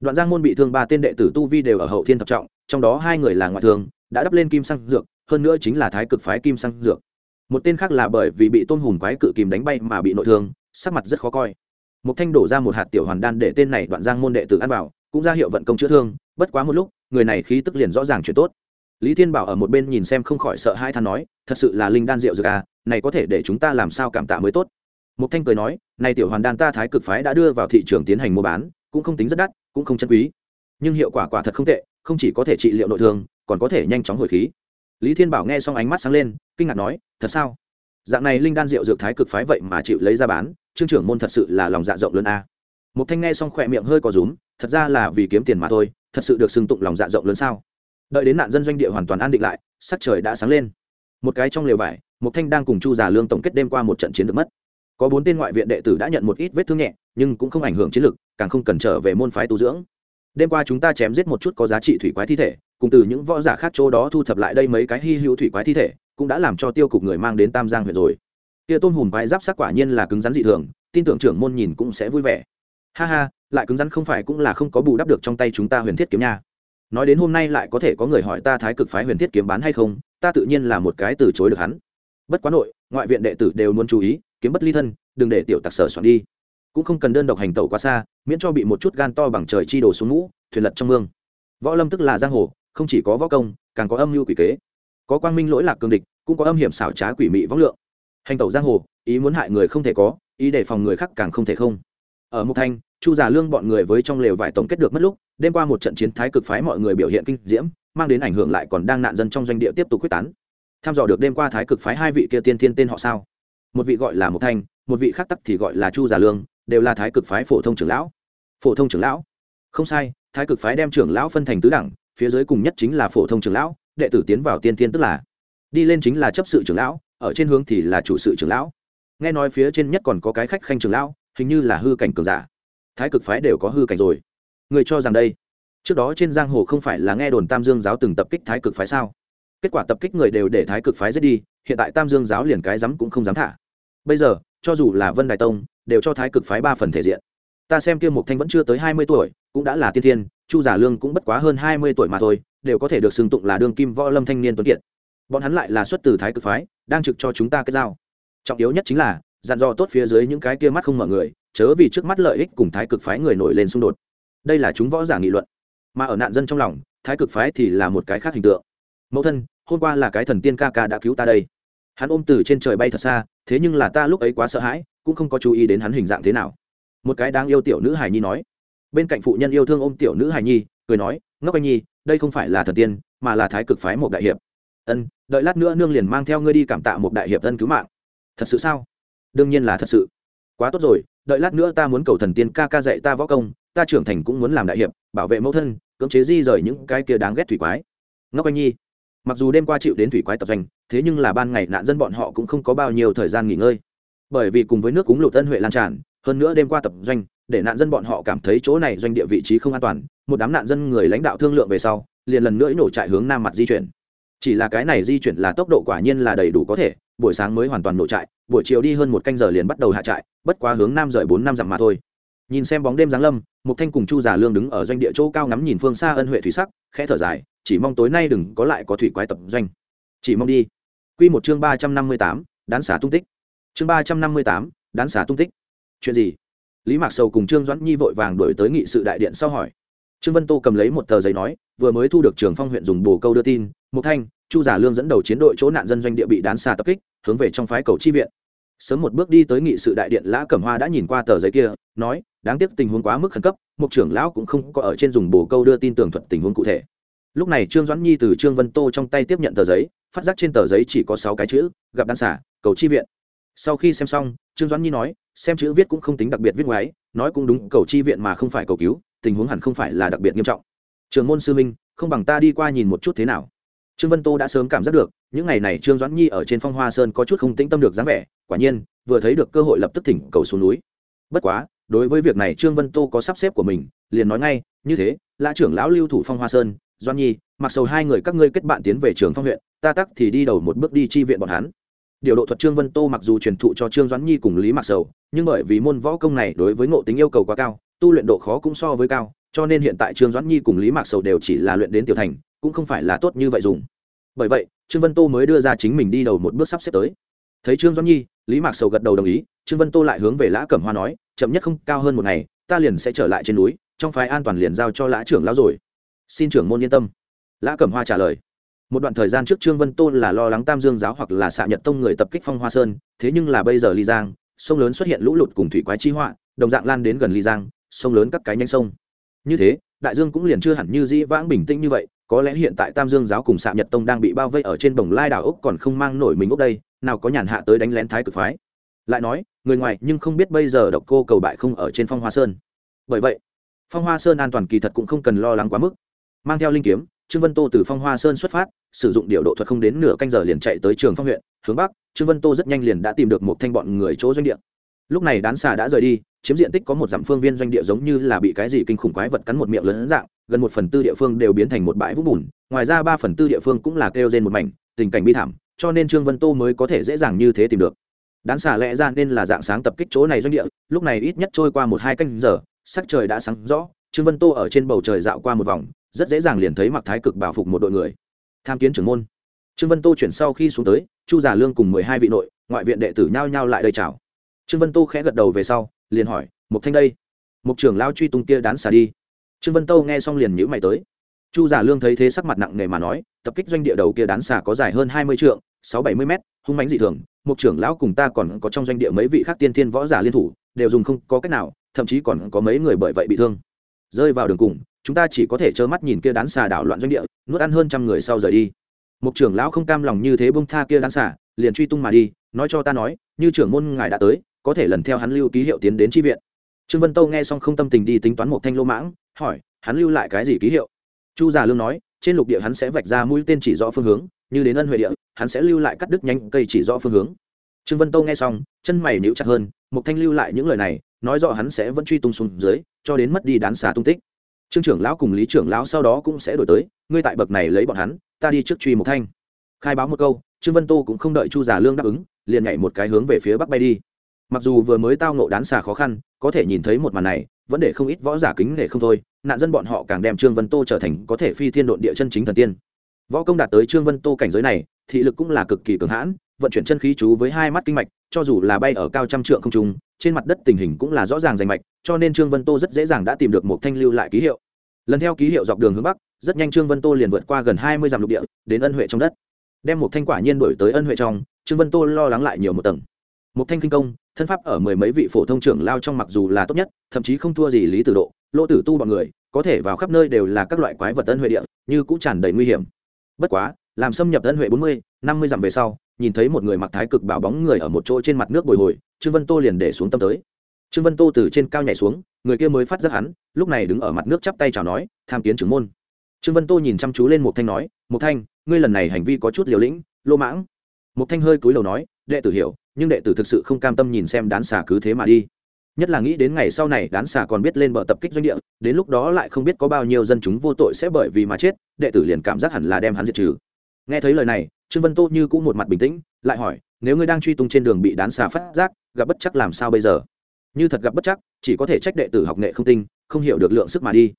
S1: Đoạn giang môn bị thương ba tên đệ tử tu vi đều ở hậu thiên thập trọng, trong đó hai người là ngoại thương, đã đắp lên kim sang dược, hơn nữa chính là thái cực phái kim sang dược. Một tên khác là bởi vì bị tôn hùm quái cự kìm đánh bay mà bị nội thương, sắc mặt rất khó coi. Một thanh đổ ra một hạt tiểu hoàn đan để tên này đoạn giang môn đệ tử ăn vào, cũng ra hiệu vận công chữa thương, bất quá một lúc, người này khí tức liền rõ ràng chuyển tốt lý thiên bảo ở một bên nhìn xem không khỏi sợ hai than nói, thật sự là linh đan rượu dược à này có thể để chúng ta làm sao cảm tạ mới tốt? Mục thanh cười nói, này tiểu hoàn đan ta thái cực phái đã đưa vào thị trường tiến hành mua bán, cũng không tính rất đắt, cũng không chân quý. Nhưng hiệu quả quả thật không tệ, không chỉ có thể trị liệu nội thương, còn có thể nhanh chóng hồi khí. Lý thiên bảo nghe xong ánh mắt sáng lên, kinh ngạc nói, thật sao? Dạng này linh đan rượu dược thái cực phái vậy mà chịu lấy ra bán, trương trưởng môn thật sự là lòng dạ rộng lớn a. À. mục thanh nghe xong khỏe miệng hơi có rúm, thật ra là vì kiếm tiền mà thôi, thật sự được xưng tụng lòng dạ rộng lớn sao? Đợi đến nạn dân doanh địa hoàn toàn an định lại, sắc trời đã sáng lên. Một cái trong lều vải mục thanh đang cùng chu già lương tổng kết đêm qua một trận chiến được mất. Có bốn tên ngoại viện đệ tử đã nhận một ít vết thương nhẹ, nhưng cũng không ảnh hưởng chiến lực, càng không cần trở về môn phái tu dưỡng. Đêm qua chúng ta chém giết một chút có giá trị thủy quái thi thể, cùng từ những võ giả khác chỗ đó thu thập lại đây mấy cái hy hữu thủy quái thi thể, cũng đã làm cho tiêu cục người mang đến tam giang huyện rồi. Tia tôn hùm quái giáp sắc quả nhiên là cứng rắn dị thường, tin tưởng trưởng môn nhìn cũng sẽ vui vẻ. Ha ha, lại cứng rắn không phải cũng là không có bù đắp được trong tay chúng ta huyền thiết kiếm nha nói đến hôm nay lại có thể có người hỏi ta thái cực phái huyền thiết kiếm bán hay không, ta tự nhiên là một cái từ chối được hắn. Bất quá nội, ngoại viện đệ tử đều muốn chú ý, kiếm bất ly thân, đừng để tiểu tặc sở soạn đi. Cũng không cần đơn độc hành tẩu quá xa, miễn cho bị một chút gan to bằng trời chi đổ xuống ngũ, thuyền lật trong mương. Võ lâm tức là giang hồ, không chỉ có võ công, càng có âm mưu quỷ kế. Có quang minh lỗi lạc cương địch, cũng có âm hiểm xảo trá quỷ mị võng lượng. Hành tẩu giang hồ, ý muốn hại người không thể có, ý đề phòng người khác càng không thể không. Ở mục thanh chu giả lương bọn người với trong lều vải tổng kết được mất lúc, đêm qua một trận chiến thái cực phái mọi người biểu hiện kinh diễm, mang đến ảnh hưởng lại còn đang nạn dân trong doanh địa tiếp tục quyết tán. Tham dò được đêm qua thái cực phái hai vị kia tiên thiên tên họ sao? Một vị gọi là mục thanh, một vị khác tắc thì gọi là chu giả lương, đều là thái cực phái phổ thông trưởng lão. Phổ thông trưởng lão? Không sai, thái cực phái đem trưởng lão phân thành tứ đẳng, phía dưới cùng nhất chính là phổ thông trưởng lão, đệ tử tiến vào tiên thiên tức là. Đi lên chính là chấp sự trưởng lão, ở trên hướng thì là chủ sự trưởng lão. Nghe nói phía trên nhất còn có cái khách khanh trưởng lão, hình như là hư cảnh cường giả thái cực phái đều có hư cảnh rồi. Người cho rằng đây, trước đó trên giang hồ không phải là nghe đồn tam dương giáo từng tập kích thái cực phái sao? Kết quả tập kích người đều để thái cực phái giết đi, hiện tại tam dương giáo liền cái dám cũng không dám thả. Bây giờ, cho dù là vân đài tông, đều cho thái cực phái ba phần thể diện. Ta xem kia mục thanh vẫn chưa tới hai mươi tuổi, cũng đã là tiên thiên, chu giả lương cũng bất quá hơn hai mươi tuổi mà thôi, đều có thể được xưng tụng là đương kim võ lâm thanh niên tuấn kiệt. Bọn hắn lại là xuất từ thái cực phái, đang trực cho chúng ta cái dao trọng yếu nhất chính là, dặn dò tốt phía dưới những cái kia mắt không mở người chớ vì trước mắt lợi ích cùng thái cực phái người nổi lên xung đột. Đây là chúng võ giả nghị luận, mà ở nạn dân trong lòng, thái cực phái thì là một cái khác hình tượng. Mẫu thân, hôm qua là cái thần tiên ca ca đã cứu ta đây. Hắn ôm từ trên trời bay thật xa, thế nhưng là ta lúc ấy quá sợ hãi, cũng không có chú ý đến hắn hình dạng thế nào. Một cái đáng yêu tiểu nữ hài nhi nói. Bên cạnh phụ nhân yêu thương ôm tiểu nữ hài nhi, cười nói, ngốc anh nhi, đây không phải là thần tiên, mà là thái cực phái một đại hiệp. Ân, đợi lát nữa nương liền mang theo ngươi đi cảm tạ một đại hiệp ân cứu mạng. Thật sự sao? Đương nhiên là thật sự. Quá tốt rồi đợi lát nữa ta muốn cầu thần tiên ca ca dạy ta võ công, ta trưởng thành cũng muốn làm đại hiệp, bảo vệ mẫu thân, cưỡng chế di rời những cái kia đáng ghét thủy quái. Ngốc anh nhi, mặc dù đêm qua chịu đến thủy quái tập doanh, thế nhưng là ban ngày nạn dân bọn họ cũng không có bao nhiêu thời gian nghỉ ngơi. Bởi vì cùng với nước cúng lụt tân huệ lan tràn, hơn nữa đêm qua tập doanh, để nạn dân bọn họ cảm thấy chỗ này doanh địa vị trí không an toàn, một đám nạn dân người lãnh đạo thương lượng về sau, liền lần nữa nổ trại hướng nam mặt di chuyển. Chỉ là cái này di chuyển là tốc độ quả nhiên là đầy đủ có thể buổi sáng mới hoàn toàn nổ trại, buổi chiều đi hơn một canh giờ liền bắt đầu hạ trại, bất quá hướng nam rời bốn năm dặm mà thôi. Nhìn xem bóng đêm giáng lâm, mục thanh cùng chu già lương đứng ở doanh địa chỗ cao ngắm nhìn phương xa ân huệ thủy sắc, khẽ thở dài, chỉ mong tối nay đừng có lại có thủy quái tập doanh. Chỉ mong đi. Quy một chương ba trăm năm mươi tám, đán xả tung tích. Chương ba trăm năm mươi tám, đán xả tung tích. Chuyện gì? Lý mạc sầu cùng trương doãn nhi vội vàng đổi tới nghị sự đại điện sau hỏi trương vân tô cầm lấy một tờ giấy nói, vừa mới thu được trường phong huyện dùng bồ câu đưa tin một thanh, chu giả lương dẫn đầu chiến đội chỗ nạn dân doanh địa bị đán xà tập kích, hướng về trong phái cầu chi viện. Sớm một bước đi tới nghị sự đại điện, lã cẩm hoa đã nhìn qua tờ giấy kia, nói, đáng tiếc tình huống quá mức khẩn cấp, mục trưởng lão cũng không có ở trên dùng bồ câu đưa tin tường thuật tình huống cụ thể. Lúc này trương doãn nhi từ trương vân tô trong tay tiếp nhận tờ giấy, phát giác trên tờ giấy chỉ có sáu cái chữ, gặp đan xả cầu chi viện. Sau khi xem xong, trương doãn nhi nói, xem chữ viết cũng không tính đặc biệt viết ngoái, nói cũng đúng, cầu chi viện mà không phải cầu cứu tình huống hẳn không phải là đặc biệt nghiêm trọng. Trường môn sư minh không bằng ta đi qua nhìn một chút thế nào. Trương vân tô đã sớm cảm giác được, những ngày này trương doãn nhi ở trên phong hoa sơn có chút không tĩnh tâm được dáng vẻ, quả nhiên, vừa thấy được cơ hội lập tức thỉnh cầu xuống núi. Bất quá, đối với việc này trương vân tô có sắp xếp của mình, liền nói ngay, như thế, lã trưởng lão lưu thủ phong hoa sơn doan nhi, mặc sầu hai người các ngươi kết bạn tiến về trường phong huyện, ta tắc thì đi đầu một bước đi chi viện bọn hắn. Điều độ thuật trương vân tô mặc dù truyền thụ cho trương doãn nhi cùng lý mặc sầu, nhưng bởi vì môn võ công này đối với ngộ tính yêu cầu quá cao tu luyện độ khó cũng so với cao, cho nên hiện tại trương doãn nhi cùng lý mạc sầu đều chỉ là luyện đến tiểu thành, cũng không phải là tốt như vậy dùng. Bởi vậy, trương vân tô mới đưa ra chính mình đi đầu một bước sắp xếp tới. Thấy trương doãn nhi, lý mạc sầu gật đầu đồng ý, trương vân tô lại hướng về lã cẩm hoa nói, chậm nhất không, cao hơn một ngày, ta liền sẽ trở lại trên núi, trong phái an toàn liền giao cho lã trưởng lão rồi. Xin trưởng môn yên tâm. Lã cẩm hoa trả lời. Một đoạn thời gian trước trương vân tô là lo lắng tam dương giáo hoặc là xạ nhật tông người tập kích phong hoa sơn, thế nhưng là bây giờ ly giang, sông lớn xuất hiện lũ lụt cùng thủy quái chi họa, đồng dạng lan đến gần ly giang sông lớn các cái nhanh sông. Như thế, đại dương cũng liền chưa hẳn như dĩ vãng bình tĩnh như vậy, có lẽ hiện tại tam dương giáo cùng xạ nhật tông đang bị bao vây ở trên bồng lai đảo úc còn không mang nổi mình úc đây, nào có nhàn hạ tới đánh lén thái cực phái. Lại nói, người ngoài nhưng không biết bây giờ độc cô cầu bại không ở trên phong hoa sơn. Bởi vậy, phong hoa sơn an toàn kỳ thật cũng không cần lo lắng quá mức. Mang theo linh kiếm, trương vân tô từ phong hoa sơn xuất phát, sử dụng điều độ thuật không đến nửa canh giờ liền chạy tới trường phong huyện, hướng bắc, trương vân tô rất nhanh liền đã tìm được một thanh bọn người chỗ doanh địa lúc này đán xà đã rời đi, chiếm diện tích có một dặm phương viên doanh địa giống như là bị cái gì kinh khủng quái vật cắn một miệng lớn dạng, gần một phần tư địa phương đều biến thành một bãi vũng bùn, ngoài ra ba phần tư địa phương cũng là kêu trên một mảnh, tình cảnh bi thảm, cho nên trương vân tô mới có thể dễ dàng như thế tìm được. Đán xà lẽ ra nên là dạng sáng tập kích chỗ này doanh địa, lúc này ít nhất trôi qua một hai canh giờ, sắc trời đã sáng rõ, trương vân tô ở trên bầu trời dạo qua một vòng, rất dễ dàng liền thấy mặc thái cực bảo phục một đội người. Tham kiến trưởng môn. Trương vân tô chuyển sau khi xuống tới, chu giả lương cùng mười hai vị nội, ngoại viện đệ tử nhao nhao lại đây chào trương vân tô khẽ gật đầu về sau, liền hỏi mục thanh đây? Mục trưởng lao truy tung kia đán xà đi. Trương vân tô nghe xong liền nhữ mày tới. Chu giả lương thấy thế sắc mặt nặng nề mà nói, tập kích doanh địa đầu kia đán xà có dài hơn hai mươi trượng, sáu bảy mươi m hung mánh dị thường mục trưởng lão cùng ta còn có trong doanh địa mấy vị khác tiên thiên võ giả liên thủ, đều dùng không có cách nào, thậm chí còn có mấy người bởi vậy bị thương. Rơi vào đường cùng, chúng ta chỉ có thể trơ mắt nhìn kia đán xà đảo loạn doanh địa, nuốt ăn hơn trăm người sau rời đi. Mục trưởng lão không cam lòng như thế bông tha kia đán xà liền truy tung mà đi, nói cho ta nói, như trưởng môn ngài đã tới có thể lần theo hắn lưu ký hiệu tiến đến tri viện. Trương vân tâu nghe xong không tâm tình đi tính toán một thanh lô mãng, hỏi, hắn lưu lại cái gì ký hiệu? Chu già lương nói, trên lục địa hắn sẽ vạch ra mũi tên chỉ rõ phương hướng, như đến ân huệ địa, hắn sẽ lưu lại cắt đứt nhanh cây chỉ rõ phương hướng. Trương vân tâu nghe xong, chân mày níu chặt hơn, một thanh lưu lại những lời này, nói rõ hắn sẽ vẫn truy tung xuống dưới, cho đến mất đi đán xà tung tích. Trương trưởng lão cùng lý trưởng lão sau đó cũng sẽ đổi tới, ngươi tại bậc này lấy bọn hắn, ta đi trước truy một thanh. Khai báo một câu, trương vân tô cũng không đợi chu già lương đáp ứng, liền nhảy một cái hướng về phía bắc bay đi mặc dù vừa mới tao nộ đán xà khó khăn, có thể nhìn thấy một màn này, vẫn để không ít võ giả kính nể không thôi, nạn dân bọn họ càng đem trương vân tô trở thành có thể phi thiên độn địa chân chính thần tiên. Võ công đạt tới trương vân tô cảnh giới này, thị lực cũng là cực kỳ cường hãn, vận chuyển chân khí chú với hai mắt kinh mạch, cho dù là bay ở cao trăm trượng không trung, trên mặt đất tình hình cũng là rõ ràng rành mạch, cho nên trương vân tô rất dễ dàng đã tìm được một thanh lưu lại ký hiệu. Lần theo ký hiệu dọc đường hướng bắc, rất nhanh trương vân tô liền vượt qua gần hai mươi dặm lục địa, đến ân huệ trong đất. Đem một thanh quả nhiên đổi tới ân huệ trong, trương vân tô lo lắng lại nhiều một tầng một thanh kinh công, thân pháp ở mười mấy vị phổ thông trưởng lao trong mặc dù là tốt nhất, thậm chí không thua gì lý tử độ lỗ tử tu bọn người, có thể vào khắp nơi đều là các loại quái vật ân huệ địa, như cũng tràn đầy nguy hiểm. Bất quá, làm xâm nhập ân huệ bốn mươi, năm mươi dặm về sau, nhìn thấy một người mặc thái cực bảo bóng người ở một chỗ trên mặt nước bồi hồi, trương vân tô liền để xuống tâm tới. Trương vân tô từ trên cao nhảy xuống, người kia mới phát giác hắn, lúc này đứng ở mặt nước chắp tay chào nói, tham kiến trưởng môn. Trương vân tô nhìn chăm chú lên một thanh nói một thanh, ngươi lần này hành vi có chút liều lĩnh, lô mãng. Một thanh hơi cúi đầu nói đệ tử hiểu, nhưng đệ tử thực sự không cam tâm nhìn xem đán xà cứ thế mà đi. Nhất là nghĩ đến ngày sau này đán xà còn biết lên bờ tập kích doanh địa, đến lúc đó lại không biết có bao nhiêu dân chúng vô tội sẽ bởi vì mà chết, đệ tử liền cảm giác hẳn là đem hắn diệt trừ. Nghe thấy lời này, trương vân tô như cũng một mặt bình tĩnh, lại hỏi, nếu ngươi đang truy tung trên đường bị đán xà phát giác, gặp bất chắc làm sao bây giờ? Như thật gặp bất chắc, chỉ có thể trách đệ tử học nghệ không tinh, không hiểu được lượng sức mà đi.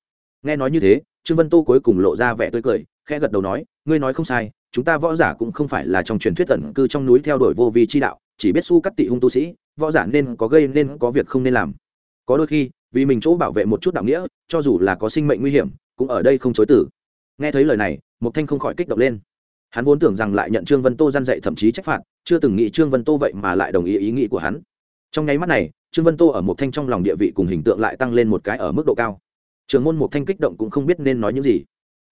S1: Nghe nói như thế, trương vân tô cuối cùng lộ ra vẻ tươi cười, khẽ gật đầu nói, ngươi nói không sai chúng ta võ giả cũng không phải là trong truyền thuyết tận cư trong núi theo đuổi vô vi chi đạo, chỉ biết su cắt tị hung tu sĩ, võ giả nên có gây nên có việc không nên làm. Có đôi khi, vì mình chỗ bảo vệ một chút đạo nghĩa, cho dù là có sinh mệnh nguy hiểm, cũng ở đây không chối tử nghe thấy lời này mục thanh không khỏi kích động lên. Hắn vốn tưởng rằng lại nhận trương vân tô gian dạy thậm chí trách phạt, chưa từng nghĩ trương vân tô vậy mà lại đồng ý ý nghĩ của hắn. Trong nháy mắt này, trương vân tô ở mục thanh trong lòng địa vị cùng hình tượng lại tăng lên một cái ở mức độ cao. Trường môn mục thanh kích động cũng không biết nên nói những gì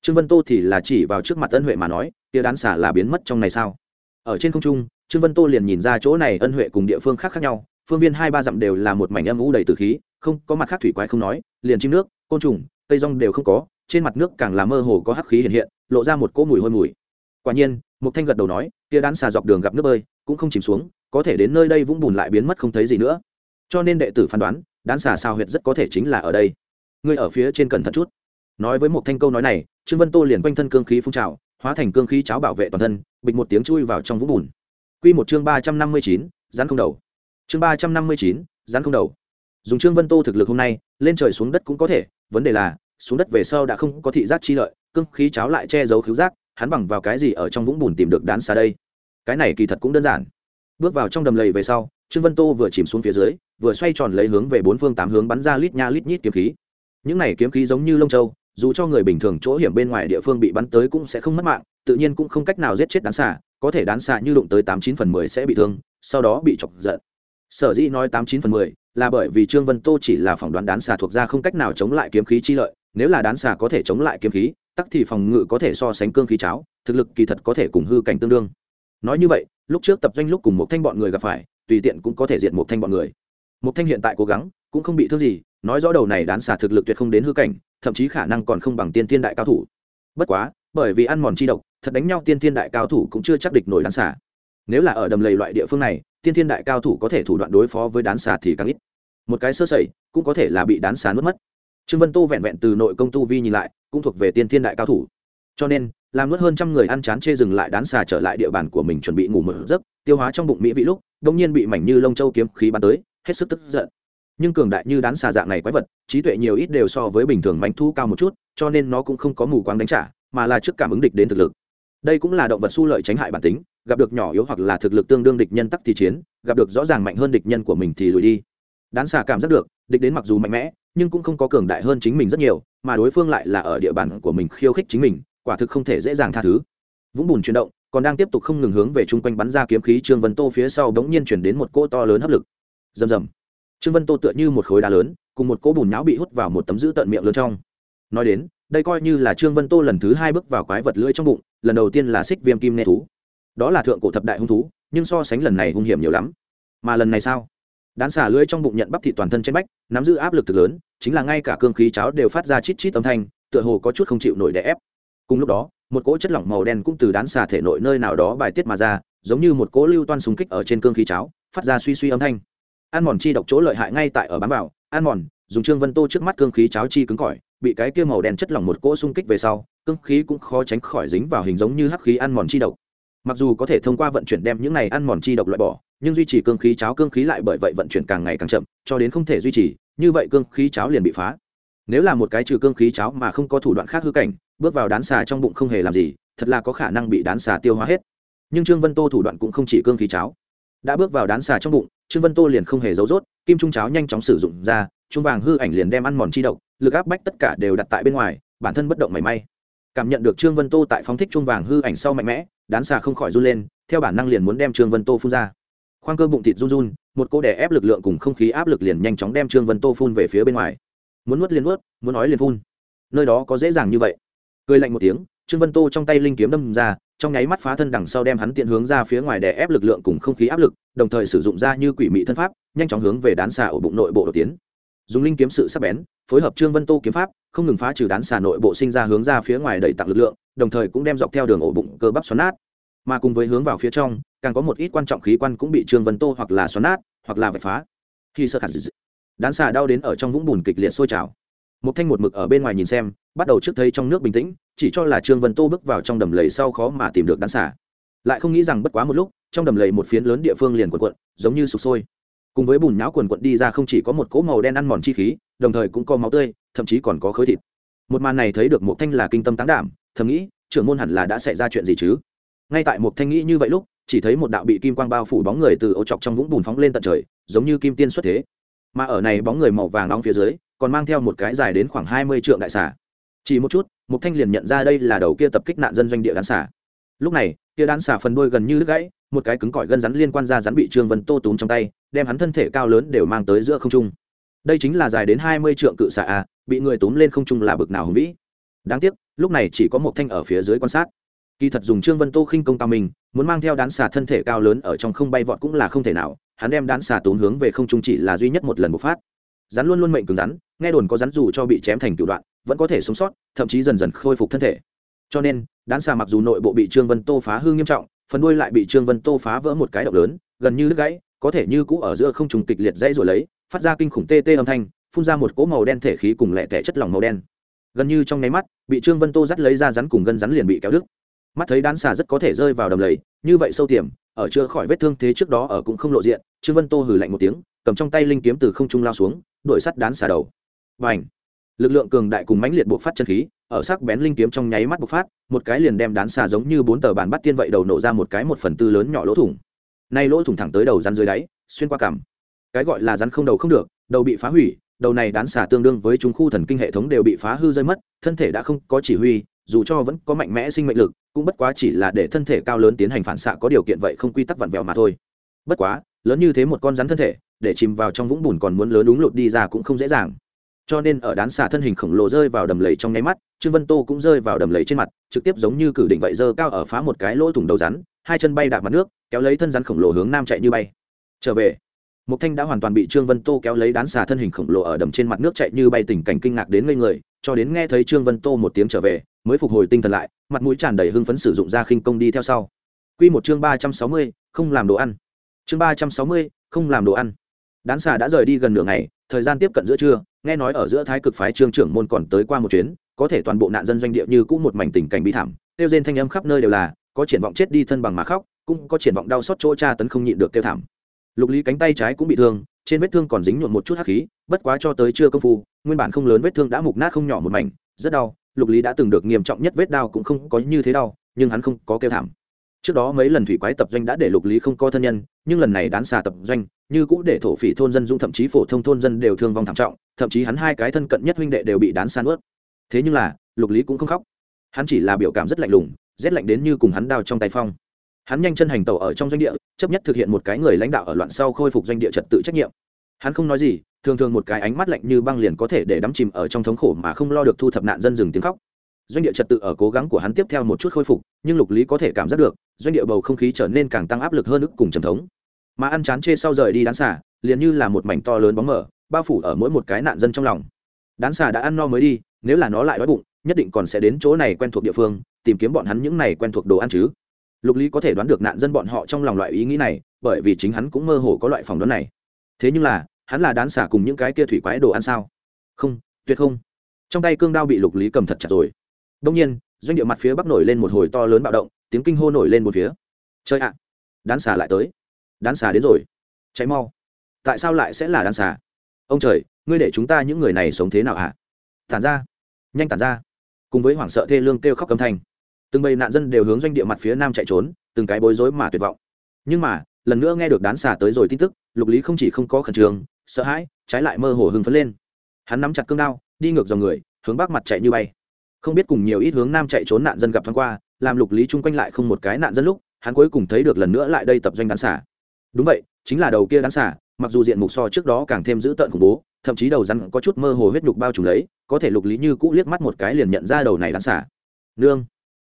S1: trương vân tô thì là chỉ vào trước mặt ân huệ mà nói, tia đán xả là biến mất trong này sao? Ở trên không trung, trương vân tô liền nhìn ra chỗ này ân huệ cùng địa phương khác khác nhau, phương viên hai ba dặm đều là một mảnh âm u đầy từ khí, không, có mặt khác thủy quái không nói, liền chim nước, côn trùng, cây rong đều không có, trên mặt nước càng là mơ hồ có hắc khí hiện hiện, lộ ra một cỗ mùi hôi mùi. Quả nhiên, mục thanh gật đầu nói, tia đán xà dọc đường gặp nước bơi, cũng không chìm xuống, có thể đến nơi đây vũng bùn lại biến mất không thấy gì nữa. Cho nên đệ tử phán đoán, đán xà sao huyệt rất có thể chính là ở đây. Ngươi ở phía trên cẩn thận chút. Nói với Mục thanh câu nói này trương vân tô liền quanh thân cương khí phun trào, hóa thành cương khí cháo bảo vệ toàn thân, bịch một tiếng chui vào trong vũng bùn. Quy một chương ba trăm năm mươi chín, rắn không đầu. Chương ba trăm năm mươi chín, rắn không đầu. Dùng trương vân tô thực lực hôm nay, lên trời xuống đất cũng có thể, vấn đề là, xuống đất về sau đã không có thị giác chi lợi, cương khí cháo lại che giấu khứu giác, hắn bằng vào cái gì ở trong vũng bùn tìm được đán xa đây? Cái này kỳ thật cũng đơn giản. Bước vào trong đầm lầy về sau, trương vân tô vừa chìm xuống phía dưới, vừa xoay tròn lấy hướng về bốn phương tám hướng bắn ra lít nha lít nhít kiếm khí. Những này kiếm khí giống như lông châu dù cho người bình thường chỗ hiểm bên ngoài địa phương bị bắn tới cũng sẽ không mất mạng, tự nhiên cũng không cách nào giết chết đán xạ có thể đán xạ như đụng tới tám chín phần mười sẽ bị thương, sau đó bị chọc giận. Sở dĩ nói tám chín phần mười là bởi vì trương vân tô chỉ là phỏng đoán đán xạ thuộc ra không cách nào chống lại kiếm khí chi lợi, nếu là đán xạ có thể chống lại kiếm khí, tắc thì phòng ngự có thể so sánh cương khí cháo, thực lực kỳ thật có thể cùng hư cảnh tương đương. Nói như vậy, lúc trước tập doanh lúc cùng một thanh bọn người gặp phải, tùy tiện cũng có thể diện một thanh bọn người. Một thanh hiện tại cố gắng, cũng không bị thương gì, nói rõ đầu này đán xả thực lực tuyệt không đến hư cảnh thậm chí khả năng còn không bằng tiên thiên đại cao thủ. Bất quá, bởi vì ăn mòn chi độc, thật đánh nhau tiên thiên đại cao thủ cũng chưa chắc địch nổi đán xả nếu là ở đầm lầy loại địa phương này, tiên thiên đại cao thủ có thể thủ đoạn đối phó với đán xà thì càng ít. Một cái sơ sẩy, cũng có thể là bị đán xà nuốt mất. Trương vân tô vẹn vẹn từ nội công tu vi nhìn lại, cũng thuộc về tiên thiên đại cao thủ. Cho nên, làm nuốt hơn trăm người ăn chán chê dừng lại đán xà trở lại địa bàn của mình chuẩn bị ngủ mở giấc, tiêu hóa trong bụng mỹ vị lúc đông nhiên bị mảnh như lông châu kiếm khí bắn tới, hết sức tức giận nhưng cường đại như đán xà dạng này quái vật, trí tuệ nhiều ít đều so với bình thường mánh thu cao một chút, cho nên nó cũng không có mù quáng đánh trả, mà là trước cảm ứng địch đến thực lực. Đây cũng là động vật su lợi tránh hại bản tính, gặp được nhỏ yếu hoặc là thực lực tương đương địch nhân tắc thì chiến, gặp được rõ ràng mạnh hơn địch nhân của mình thì lùi đi. Đán xà cảm giác được, địch đến mặc dù mạnh mẽ, nhưng cũng không có cường đại hơn chính mình rất nhiều, mà đối phương lại là ở địa bàn của mình khiêu khích chính mình, quả thực không thể dễ dàng tha thứ. Vũng bùn chuyển động, còn đang tiếp tục không ngừng hướng về chung quanh bắn ra kiếm khí trương vân tô phía sau bỗng nhiên chuyển đến một cỗ to lớn hấp lực. Rầm rầm trương vân tô tựa như một khối đá lớn, cùng một cỗ bùn nhão bị hút vào một tấm giữ tận miệng lớn trong. Nói đến, đây coi như là trương vân tô lần thứ hai bước vào quái vật lưỡi trong bụng, lần đầu tiên là xích viêm kim nê thú. Đó là thượng cổ thập đại hung thú, nhưng so sánh lần này hung hiểm nhiều lắm. Mà lần này sao? Đán xả lưỡi trong bụng nhận bắp thị toàn thân trên bách, nắm giữ áp lực thực lớn, chính là ngay cả cương khí cháo đều phát ra chít chít âm thanh, tựa hồ có chút không chịu nổi đè ép. Cùng lúc đó, một cỗ chất lỏng màu đen cũng từ đán xà thể nội nơi nào đó bài tiết mà ra, giống như một cỗ lưu toan súng kích ở trên cương khí cháo, phát ra suy suy âm thanh ăn mòn chi độc chỗ lợi hại ngay tại ở bám vào. Ăn mòn, dùng trương vân tô trước mắt cương khí cháo chi cứng cỏi, bị cái kia màu đen chất lỏng một cỗ xung kích về sau, cương khí cũng khó tránh khỏi dính vào hình giống như hắc khí ăn mòn chi độc. Mặc dù có thể thông qua vận chuyển đem những này ăn mòn chi độc loại bỏ, nhưng duy trì cương khí cháo cương khí lại bởi vậy vận chuyển càng ngày càng chậm, cho đến không thể duy trì, như vậy cương khí cháo liền bị phá. Nếu là một cái trừ cương khí cháo mà không có thủ đoạn khác hư cảnh, bước vào đán xà trong bụng không hề làm gì, thật là có khả năng bị đán xà tiêu hóa hết. Nhưng trương vân tô thủ đoạn cũng không chỉ cương khí cháo đã bước vào đán xà trong bụng, trương vân tô liền không hề giấu rốt, kim trung cháo nhanh chóng sử dụng ra trung vàng hư ảnh liền đem ăn mòn chi độc, lực áp bách tất cả đều đặt tại bên ngoài, bản thân bất động mảy may. Cảm nhận được trương vân tô tại phóng thích trung vàng hư ảnh sau mạnh mẽ, đán xà không khỏi run lên, theo bản năng liền muốn đem trương vân tô phun ra. Khoang cơ bụng thịt run run, một cô đè ép lực lượng cùng không khí áp lực liền nhanh chóng đem trương vân tô phun về phía bên ngoài. Muốn nuốt liền nuốt, muốn nói liền phun. Nơi đó có dễ dàng như vậy. Cười lạnh một tiếng trương vân tô trong tay linh kiếm đâm ra, trong nháy mắt phá thân đằng sau đem hắn tiện hướng ra phía ngoài để ép lực lượng cùng không khí áp lực, đồng thời sử dụng ra như quỷ mị thân pháp, nhanh chóng hướng về đán xà ở bụng nội bộ đột tiến. Dùng linh kiếm sự sắc bén, phối hợp trương vân tô kiếm pháp, không ngừng phá trừ đán xà nội bộ sinh ra hướng ra phía ngoài đẩy tặng lực lượng, đồng thời cũng đem dọc theo đường ổ bụng cơ bắp xoắn nát. Mà cùng với hướng vào phía trong, càng có một ít quan trọng khí quan cũng bị trương vân tô hoặc là xoắn nát, hoặc là vạch phá. Khi sơ khả đán xà đau đến ở trong vũng bùn kịch liệt sôi trào một thanh một mực ở bên ngoài nhìn xem, bắt đầu trước thấy trong nước bình tĩnh, chỉ cho là trương vân tô bước vào trong đầm lầy sau khó mà tìm được đán xả. Lại không nghĩ rằng bất quá một lúc, trong đầm lầy một phiến lớn địa phương liền quần quận giống như sụp sôi. Cùng với bùn nhão quần quận đi ra không chỉ có một cỗ màu đen ăn mòn chi khí, đồng thời cũng có máu tươi, thậm chí còn có khối thịt. Một màn này thấy được một thanh là kinh tâm tán đảm, thầm nghĩ, trưởng môn hẳn là đã xảy ra chuyện gì chứ? Ngay tại một thanh nghĩ như vậy lúc, chỉ thấy một đạo bị kim quang bao phủ bóng người từ ô chọc trong vũng bùn phóng lên tận trời, giống như kim tiên xuất thế. Mà ở này bóng người màu vàng nóng phía dưới còn mang theo một cái dài đến khoảng hai mươi trượng đại xà. Chỉ một chút một thanh liền nhận ra đây là đầu kia tập kích nạn dân doanh địa đán xà. Lúc này, kia đán xà phần đuôi gần như đứt gãy, một cái cứng cỏi gân rắn liên quan ra rắn bị trương vân tô túm trong tay, đem hắn thân thể cao lớn đều mang tới giữa không trung. Đây chính là dài đến hai mươi trượng cự xà a, bị người túm lên không trung là bực nào hùng vĩ. Đáng tiếc, lúc này chỉ có một thanh ở phía dưới quan sát. Kỳ thật dùng trương vân tô khinh công cao mình, muốn mang theo đán xà thân thể cao lớn ở trong không bay vọt cũng là không thể nào. Hắn đem đán xà tốn hướng về không trung chỉ là duy nhất một lần bộc phát rắn luôn luôn mệnh cứng rắn, nghe đồn có rắn dù cho bị chém thành cựu đoạn, vẫn có thể sống sót, thậm chí dần dần khôi phục thân thể. Cho nên đán xà mặc dù nội bộ bị trương vân tô phá hư nghiêm trọng, phần đuôi lại bị trương vân tô phá vỡ một cái động lớn, gần như đứt gãy, có thể như cũ ở giữa không trùng kịch liệt dãy rồi lấy, phát ra kinh khủng tê tê âm thanh, phun ra một cỗ màu đen thể khí cùng lẹ tẻ chất lỏng màu đen. Gần như trong nháy mắt, bị trương vân tô dắt lấy ra rắn cùng gân rắn liền bị kéo đứt mắt thấy đán xà rất có thể rơi vào đầm lầy, như vậy sâu tiềm, ở chưa khỏi vết thương thế trước đó ở cũng không lộ diện, trương vân tô hừ lạnh một tiếng, cầm trong tay linh kiếm từ không trung lao xuống, đuổi sắt đán xà đầu. Và ảnh lực lượng cường đại cùng mãnh liệt bộc phát chân khí, ở sắc bén linh kiếm trong nháy mắt bộc phát, một cái liền đem đán xà giống như bốn tờ bàn bắt tiên vậy đầu nổ ra một cái một phần tư lớn nhỏ lỗ thủng. Nay lỗ thủng thẳng tới đầu rắn dưới đáy, xuyên qua cằm. Cái gọi là rắn không đầu không được, đầu bị phá hủy, đầu này đán xà tương đương với chúng khu thần kinh hệ thống đều bị phá hư rơi mất, thân thể đã không có chỉ huy dù cho vẫn có mạnh mẽ sinh mệnh lực cũng bất quá chỉ là để thân thể cao lớn tiến hành phản xạ có điều kiện vậy không quy tắc vặn vẹo mà thôi. Bất quá lớn như thế một con rắn thân thể để chìm vào trong vũng bùn còn muốn lớn đúng lụt đi ra cũng không dễ dàng. Cho nên ở đán xà thân hình khổng lồ rơi vào đầm lầy trong nháy mắt trương vân tô cũng rơi vào đầm lầy trên mặt trực tiếp giống như cử định vậy dơ cao ở phá một cái lỗ thủng đầu rắn hai chân bay đạp mặt nước kéo lấy thân rắn khổng lồ hướng nam chạy như bay. Trở về Mục Thanh đã hoàn toàn bị Trương Vân Tô kéo lấy đán xà thân hình khổng lồ ở đầm trên mặt nước chạy như bay tình cảnh kinh ngạc đến ngây người, cho đến nghe thấy Trương Vân Tô một tiếng trở về, mới phục hồi tinh thần lại, mặt mũi tràn đầy hưng phấn sử dụng ra khinh công đi theo sau. Quy một chương ba trăm sáu mươi, không làm đồ ăn. Chương ba trăm sáu mươi, không làm đồ ăn. Đán xà đã rời đi gần nửa ngày, thời gian tiếp cận giữa trưa, nghe nói ở giữa Thái Cực phái Trương trưởng môn còn tới qua một chuyến, có thể toàn bộ nạn dân doanh địa như cũng một mảnh tình cảnh bi thảm, tiêu rên thanh âm khắp nơi đều là, có triển vọng chết đi thân bằng mà khóc, cũng có triển vọng đau xót chỗ cha tấn không nhịn được kêu thảm lục lý cánh tay trái cũng bị thương trên vết thương còn dính nhuộm một chút hắc khí bất quá cho tới chưa công phu nguyên bản không lớn vết thương đã mục nát không nhỏ một mảnh rất đau lục lý đã từng được nghiêm trọng nhất vết đau cũng không có như thế đau, nhưng hắn không có kêu thảm. Trước đó mấy lần thủy quái tập doanh đã để lục lý không có thân nhân, nhưng lần này đán xà tập doanh, như cũ để thổ phỉ thôn dân dũng, thậm chí phổ thông thôn dân đều thương vong thảm trọng, thậm chí hắn hai cái thân cận nhất huynh đệ đều bị đán san ướt thế nhưng là, lục lý cũng không khóc. Hắn chỉ là biểu cảm rất lạnh lùng, rét lạnh đến như cùng hắn đao trong tay phong. Hắn nhanh chân hành tàu ở trong doanh địa, chấp nhất thực hiện một cái người lãnh đạo ở loạn sau khôi phục doanh địa trật tự trách nhiệm. Hắn không nói gì thường thường một cái ánh mắt lạnh như băng liền có thể để đắm chìm ở trong thống khổ mà không lo được thu thập nạn dân dừng tiếng khóc. Doanh địa trật tự ở cố gắng của hắn tiếp theo một chút khôi phục, nhưng lục lý có thể cảm giác được, doanh địa bầu không khí trở nên càng tăng áp lực hơn ức cùng trầm thống. Mà ăn chán chê sau rời đi đán xả liền như là một mảnh to lớn bóng mở bao phủ ở mỗi một cái nạn dân trong lòng. Đán xả đã ăn no mới đi, nếu là nó lại đói bụng, nhất định còn sẽ đến chỗ này quen thuộc địa phương, tìm kiếm bọn hắn những này quen thuộc đồ ăn chứ. Lục lý có thể đoán được nạn dân bọn họ trong lòng loại ý nghĩ này, bởi vì chính hắn cũng mơ hồ có loại phòng đoán này. Thế nhưng là hắn là đán xả cùng những cái kia thủy quái đồ ăn sao? Không, tuyệt không. Trong tay cương đao bị lục lý cầm thật chặt rồi. Đông nhiên, doanh địa mặt phía bắc nổi lên một hồi to lớn bạo động, tiếng kinh hô nổi lên một phía. Chơi ạ! Đán xà lại tới. Đán xà đến rồi. Cháy mau. Tại sao lại sẽ là đán xà ông trời, ngươi để chúng ta những người này sống thế nào à? tản ra. Nhanh tản ra. Cùng với hoảng sợ thê lương kêu khóc cầm thanh. Từng bầy nạn dân đều hướng doanh địa mặt phía nam chạy trốn, từng cái bối rối mà tuyệt vọng. Nhưng mà, lần nữa nghe được đán xà tới rồi tin tức, lục lý không chỉ không có khẩn trương sợ hãi, trái lại mơ hồ hưng phấn lên. Hắn nắm chặt cương đao, đi ngược dòng người, hướng bắc mặt chạy như bay. Không biết cùng nhiều ít hướng nam chạy trốn nạn dân gặp thoáng qua, làm lục lý chung quanh lại không một cái nạn dân lúc, hắn cuối cùng thấy được lần nữa lại đây tập doanh đán xả. Đúng vậy, chính là đầu kia đán xả, mặc dù diện mục so trước đó càng thêm dữ tợn khủng bố, thậm chí đầu rắn có chút mơ hồ huyết nhục bao trùm lấy, có thể lục lý như cũ liếc mắt một cái liền nhận ra đầu này đán xả. Nương,